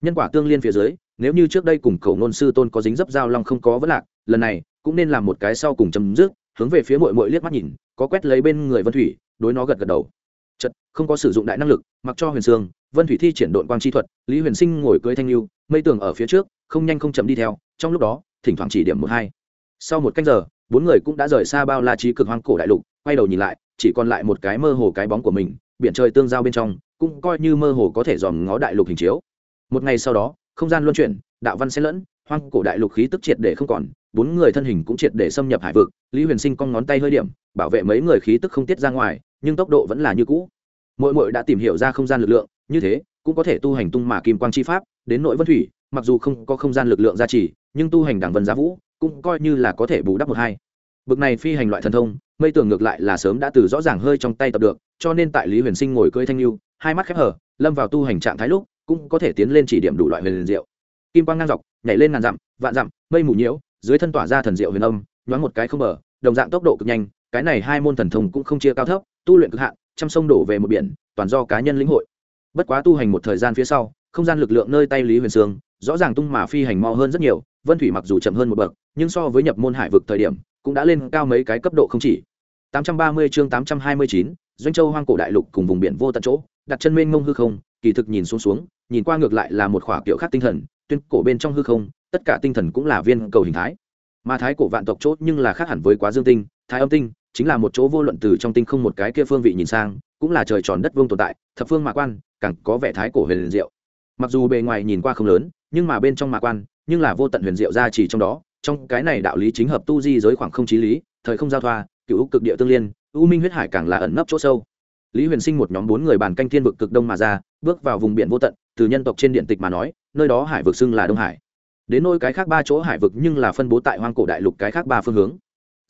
Nhân quả tương liên phía dưới, nếu như trước đây cùng cầu nôn sư tôn có dính dấp giao long không có vấn lạc, lần này cũng nên làm một cái sau cùng chấm dứt, hướng về phía mội mội liếc mắt nhìn, có quét lấy bên người vân thủy, đối nó gật gật đầu chật, không có sử dụng đại năng lực, mặc cho huyền sương, vân thủy thi triển đội quang chi thuật, lý huyền sinh ngồi cưới thanh lưu, mây tường ở phía trước, không nhanh không chậm đi theo, trong lúc đó, thỉnh thoảng chỉ điểm một hai. Sau một canh giờ, bốn người cũng đã rời xa bao la trí cực hoang cổ đại lục, quay đầu nhìn lại, chỉ còn lại một cái mơ hồ cái bóng của mình, biển trời tương giao bên trong, cũng coi như mơ hồ có thể dòm ngó đại lục hình chiếu. Một ngày sau đó, không gian luân chuyển, đạo văn xen lẫn, hoang cổ đại lục khí tức triệt để không còn, bốn người thân hình cũng triệt để xâm nhập hải vực, lý huyền sinh cong ngón tay hơi điểm, bảo vệ mấy người khí tức không tiết ra ngoài nhưng tốc độ vẫn là như cũ. Mỗi mỗi đã tìm hiểu ra không gian lực lượng, như thế, cũng có thể tu hành tung mà kim quang chi pháp, đến nội vân thủy, mặc dù không có không gian lực lượng gia trì, nhưng tu hành đảng vân giá vũ, cũng coi như là có thể bù đắp một hai. Bực này phi hành loại thần thông, mây tưởng ngược lại là sớm đã từ rõ ràng hơi trong tay tập được, cho nên tại lý huyền sinh ngồi cưỡi thanh lưu, hai mắt khép hở lâm vào tu hành trạng thái lúc, cũng có thể tiến lên chỉ điểm đủ loại huyền diệu. Kim quang ngang dọc, nhảy lên ngàn dặm, vạn dặm, mây mù nhiễu, dưới thân tỏa ra thần diệu huyền âm, nhoáng một cái không mở đồng dạng tốc độ cực nhanh, cái này hai môn thần thông cũng không chia cao thấp tu luyện cực hạn trăm sông đổ về một biển toàn do cá nhân lĩnh hội. Bất quá tu hành một thời gian phía sau không gian lực lượng nơi tay lý huyền sương rõ ràng tung mà phi hành mau hơn rất nhiều vân thủy mặc dù chậm hơn một bậc nhưng so với nhập môn hải vực thời điểm cũng đã lên cao mấy cái cấp độ không chỉ. 830 chương 829, doanh châu hoang cổ đại lục cùng vùng biển vô tận chỗ đặt chân mênh mông hư không kỳ thực nhìn xuống xuống nhìn qua ngược lại là một khỏa kiểu khác tinh thần tuyên cổ bên trong hư không tất cả tinh thần cũng là viên cầu hình thái. Mà thái cổ vạn tộc chốt nhưng là khác hẳn với quá dương tinh thái âm tinh chính là một chỗ vô luận từ trong tinh không một cái kia phương vị nhìn sang, cũng là trời tròn đất vương tồn tại, thập phương mạ quan, càng có vẻ thái cổ huyền liền diệu. Mặc dù bề ngoài nhìn qua không lớn, nhưng mà bên trong mạ quan, nhưng là vô tận huyền diệu ra chỉ trong đó, trong cái này đạo lý chính hợp tu di giới khoảng không chí lý, thời không giao thoa, cựu cực địa tương liên, u minh huyết hải càng là ẩn nấp chỗ sâu. Lý huyền sinh một nhóm bốn người bàn canh thiên vực cực đông mà ra, bước vào vùng biển vô tận, từ nhân tộc trên điện tịch mà nói, nơi đó hải vực xưng là đông hải. Đến nôi cái khác ba chỗ hải vực nhưng là phân bố tại hoang cổ đại lục cái khác ba phương hướng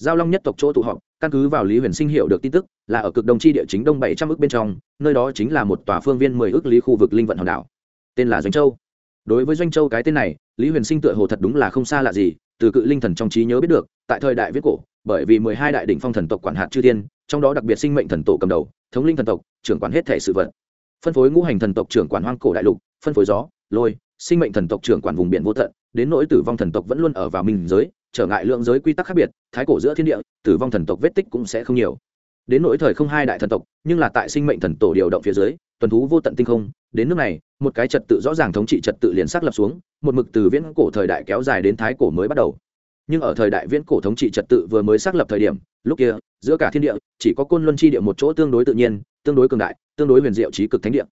giao long nhất tộc chỗ tụ họp, căn cứ vào lý huyền sinh hiệu được tin tức, là ở cực đông chi địa chính đông bảy trăm ước bên trong, nơi đó chính là một tòa phương viên mười ước lý khu vực linh vận hòn đảo. Tên là doanh châu. Đối với doanh châu cái tên này, lý huyền sinh tựa hồ thật đúng là không xa lạ gì, từ cự linh thần trong trí nhớ biết được, tại thời đại viết cổ, bởi vì mười hai đại đỉnh phong thần tộc quản hạt chư thiên, trong đó đặc biệt sinh mệnh thần tổ cầm đầu, thống linh thần tộc, trưởng quản hết thể sự vật. Phân phối ngũ hành thần tộc trưởng quản hoang cổ đại lục, phân phối gió, lôi, sinh mệnh thần tộc trưởng quản vùng biển vô tận, đến nỗi tử vong thần tộc vẫn luôn ở vào minh giới trở ngại lượng giới quy tắc khác biệt, thái cổ giữa thiên địa, tử vong thần tộc vết tích cũng sẽ không nhiều. Đến nỗi thời không hai đại thần tộc, nhưng là tại sinh mệnh thần tổ điều động phía dưới, tuần thú vô tận tinh không, đến nước này, một cái trật tự rõ ràng thống trị trật tự liền xác lập xuống, một mực từ viễn cổ thời đại kéo dài đến thái cổ mới bắt đầu. Nhưng ở thời đại viễn cổ thống trị trật tự vừa mới xác lập thời điểm, lúc kia, giữa cả thiên địa, chỉ có côn luân chi địa một chỗ tương đối tự nhiên, tương đối cường đại, tương đối huyền diệu trí cực thánh địa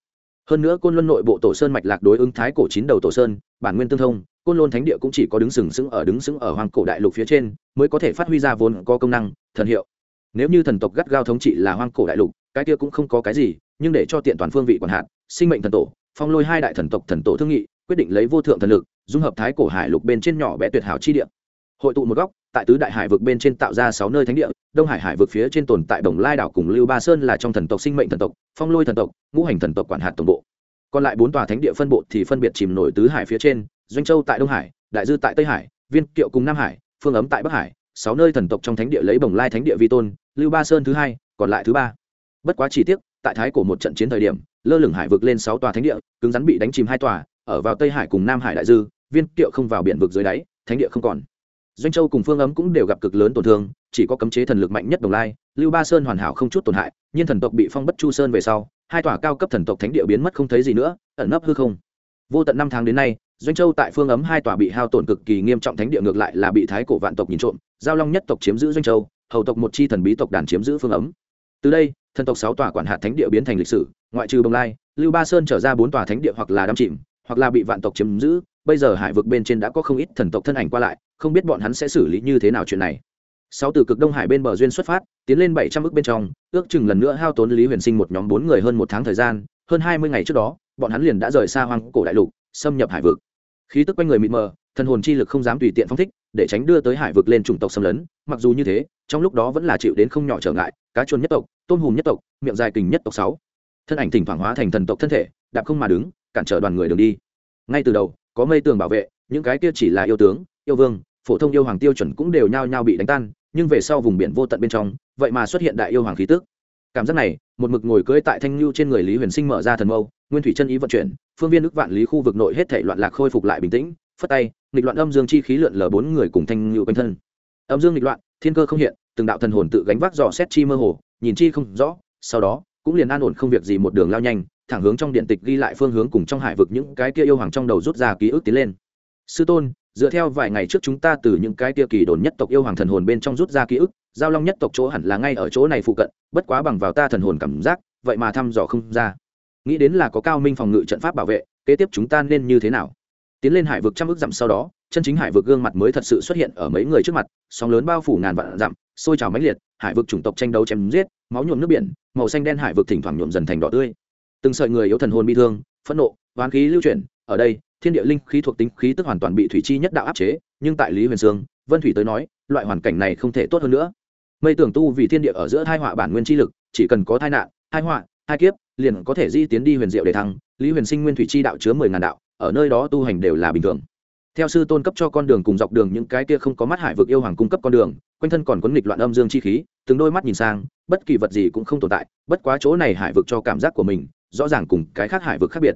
hơn nữa côn luân nội bộ tổ sơn mạch lạc đối ứng thái cổ chín đầu tổ sơn, bản nguyên tương thông, côn luân thánh địa cũng chỉ có đứng sừng sững ở đứng sững ở hoàng cổ đại lục phía trên, mới có thể phát huy ra vốn có công năng, thần hiệu. Nếu như thần tộc gắt gao thống trị là hoang cổ đại lục, cái kia cũng không có cái gì, nhưng để cho tiện toàn phương vị quản hạt, sinh mệnh thần tổ, phong lôi hai đại thần tộc thần tổ thương nghị, quyết định lấy vô thượng thần lực, dung hợp thái cổ hải lục bên trên nhỏ bé tuyệt hảo chi địa hội tụ một góc tại tứ đại hải vực bên trên tạo ra sáu nơi thánh địa đông hải hải vực phía trên tồn tại đồng lai đảo cùng lưu ba sơn là trong thần tộc sinh mệnh thần tộc phong lôi thần tộc ngũ hành thần tộc quản hạt tổng bộ. Còn lại bốn tòa thánh địa phân bộ thì phân biệt chìm nổi tứ hải phía trên doanh châu tại đông hải đại dư tại tây hải viên kiệu cùng nam hải phương ấm tại bắc hải sáu nơi thần tộc trong thánh địa lấy bồng lai thánh địa vi tôn lưu ba sơn thứ hai còn lại thứ ba. Bất quá chỉ tiếc, tại thái cổ một trận chiến thời điểm lơ lửng hải vực lên sáu tòa thánh địa cứng rắn bị đánh chìm hai tòa ở vào tây hải cùng nam hải đại dư viên kiệu không vào biển vực dưới đáy thánh địa không còn doanh châu cùng phương ấm cũng đều gặp cực lớn tổn thương, chỉ có cấm chế thần lực mạnh nhất đồng lai, lưu ba sơn hoàn hảo không chút tổn hại nhưng thần tộc bị phong bất chu sơn về sau, hai tòa cao cấp thần tộc thánh địa biến mất không thấy gì nữa, ẩn nấp hư không. Vô tận năm tháng đến nay, doanh châu tại phương ấm hai tòa bị hao tổn cực kỳ nghiêm trọng thánh địa ngược lại là bị thái cổ vạn tộc nhìn trộm, giao long nhất tộc chiếm giữ doanh châu, hầu tộc một chi thần bí tộc đàn chiếm giữ phương ấm. Từ đây, thần tộc sáu tòa quản hạt thánh địa biến thành lịch sử, ngoại trừ bồng lai, lưu ba sơn trở ra bốn tòa thánh địa hoặc là đắm chìm, hoặc là bị vạn tộc chiếm giữ, bây giờ hải vực bên trên đã có không ít thần tộc thân ảnh qua lại không biết bọn hắn sẽ xử lý như thế nào chuyện này. Sáu từ cực đông hải bên bờ duyên xuất phát, tiến lên bảy trăm ước bên trong, ước chừng lần nữa hao tốn lý huyền sinh một nhóm bốn người hơn một tháng thời gian, hơn hai mươi ngày trước đó, bọn hắn liền đã rời xa hoang cổ đại lục, xâm nhập hải vực. Khí tức quanh người mịt mờ, thần hồn chi lực không dám tùy tiện phong thích, để tránh đưa tới hải vực lên chủng tộc xâm lấn. Mặc dù như thế, trong lúc đó vẫn là chịu đến không nhỏ trở ngại, cá chuồn nhất tộc, tôm hùm nhất tộc, miệng dài kình nhất tộc sáu. Thân ảnh thỉnh thoảng hóa thành thần tộc thân thể, đạp không mà đứng, cản trở đoàn người đường đi. Ngay từ đầu, có mây tường bảo vệ, những cái kia chỉ là yêu tướng, yêu vương phổ thông yêu hoàng tiêu chuẩn cũng đều nhao nhao bị đánh tan, nhưng về sau vùng biển vô tận bên trong, vậy mà xuất hiện đại yêu hoàng khí tước cảm giác này, một mực ngồi cưới tại thanh lưu trên người lý huyền sinh mở ra thần mâu, nguyên thủy chân ý vận chuyển, phương viên ức vạn lý khu vực nội hết thể loạn lạc khôi phục lại bình tĩnh, phất tay, nghịch loạn âm dương chi khí lượn lờ bốn người cùng thanh lưu quanh thân. Âm dương nghịch loạn, thiên cơ không hiện, từng đạo thần hồn tự gánh vác dò xét chi mơ hồ, nhìn chi không rõ, sau đó, cũng liền an ổn không việc gì một đường lao nhanh, thẳng hướng trong điện tịch ghi lại phương hướng cùng trong hải vực những cái kia yêu hoàng trong đầu rút ra ký ức tiến lên. Sư tôn dựa theo vài ngày trước chúng ta từ những cái kia kỳ đồn nhất tộc yêu hoàng thần hồn bên trong rút ra ký ức, giao long nhất tộc chỗ hẳn là ngay ở chỗ này phụ cận, bất quá bằng vào ta thần hồn cảm giác, vậy mà thăm dò không ra. Nghĩ đến là có cao minh phòng ngự trận pháp bảo vệ, kế tiếp chúng ta nên như thế nào? Tiến lên hải vực trăm ước dặm sau đó, chân chính hải vực gương mặt mới thật sự xuất hiện ở mấy người trước mặt, sóng lớn bao phủ ngàn vạn dặm, sôi trào mãnh liệt, hải vực chủng tộc tranh đấu chém giết, máu nhuộm nước biển, màu xanh đen hải vực thỉnh thoảng nhuộm dần thành đỏ tươi. Từng sợi người yếu thần hồn bi thương, phẫn nộ hoán khí lưu chuyển, ở đây thiên địa linh khí thuộc tính khí tức hoàn toàn bị thủy chi nhất đạo áp chế, nhưng tại lý huyền sương, vân thủy tới nói, loại hoàn cảnh này không thể tốt hơn nữa. Mây tưởng tu vì thiên địa ở giữa hai họa bản nguyên chi lực, chỉ cần có thai nạn hai họa hai kiếp, liền có thể di tiến đi huyền diệu để thăng, lý huyền sinh nguyên thủy chi đạo chứa mười ngàn đạo, ở nơi đó tu hành đều là bình thường. Theo sư tôn cấp cho con đường cùng dọc đường những cái kia không có mắt hải vực yêu hoàng cung cấp con đường, quanh thân còn quấn nghịch loạn âm dương chi khí, từng đôi mắt nhìn sang, bất kỳ vật gì cũng không tồn tại, bất quá chỗ này hải vực cho cảm giác của mình, rõ ràng cùng cái khác hải vực khác biệt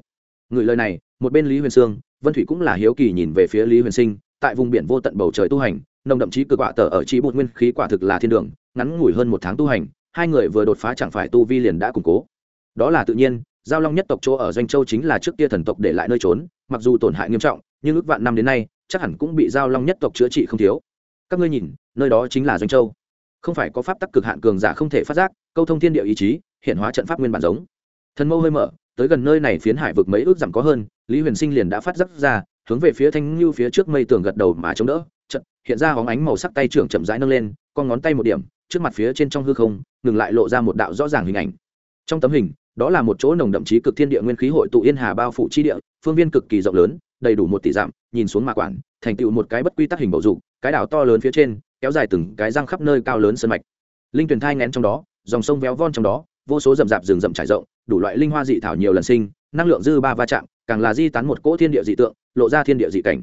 người lời này, một bên lý huyền sương, vân thủy cũng là hiếu kỳ nhìn về phía lý huyền sinh, tại vùng biển vô tận bầu trời tu hành, nồng đậm chí cực quả tờ ở trí bột nguyên, khí quả thực là thiên đường, ngắn ngủi hơn một tháng tu hành, hai người vừa đột phá chẳng phải tu vi liền đã củng cố. Đó là tự nhiên, giao long nhất tộc chỗ ở doanh châu chính là trước kia thần tộc để lại nơi trốn, mặc dù tổn hại nghiêm trọng, nhưng ước vạn năm đến nay, chắc hẳn cũng bị giao long nhất tộc chữa trị không thiếu. Các ngươi nhìn, nơi đó chính là doanh châu. Không phải có pháp tắc cực hạn cường giả không thể phát giác, câu thông thiên địa ý chí, hiện hóa trận pháp nguyên bản giống. Thần mâu hơi mở tới gần nơi này phiến hải vực mấy ước dặm có hơn, lý huyền sinh liền đã phát giác ra, hướng về phía thanh lưu phía trước mây tường gật đầu mà chống đỡ trận hiện ra hóng ánh màu sắc tay trưởng chậm rãi nâng lên, con ngón tay một điểm, trước mặt phía trên trong hư không, ngừng lại lộ ra một đạo rõ ràng hình ảnh. Trong tấm hình, đó là một chỗ nồng đậm chí cực thiên địa nguyên khí hội tụ yên hà bao phủ chi địa, phương viên cực kỳ rộng lớn, đầy đủ một tỷ dặm, nhìn xuống mà quản, thành tựu một cái bất quy tắc hình bầu dục, cái đảo to lớn phía trên, kéo dài từng cái răng khắp nơi cao lớn sân mạch. Linh tuyển thai ngén trong đó, dòng sông véo von trong đó, vô số rậm rạp rừng rậm trải rộng đủ loại linh hoa dị thảo nhiều lần sinh, năng lượng dư ba va chạm, càng là di tán một cỗ thiên địa dị tượng, lộ ra thiên địa dị cảnh.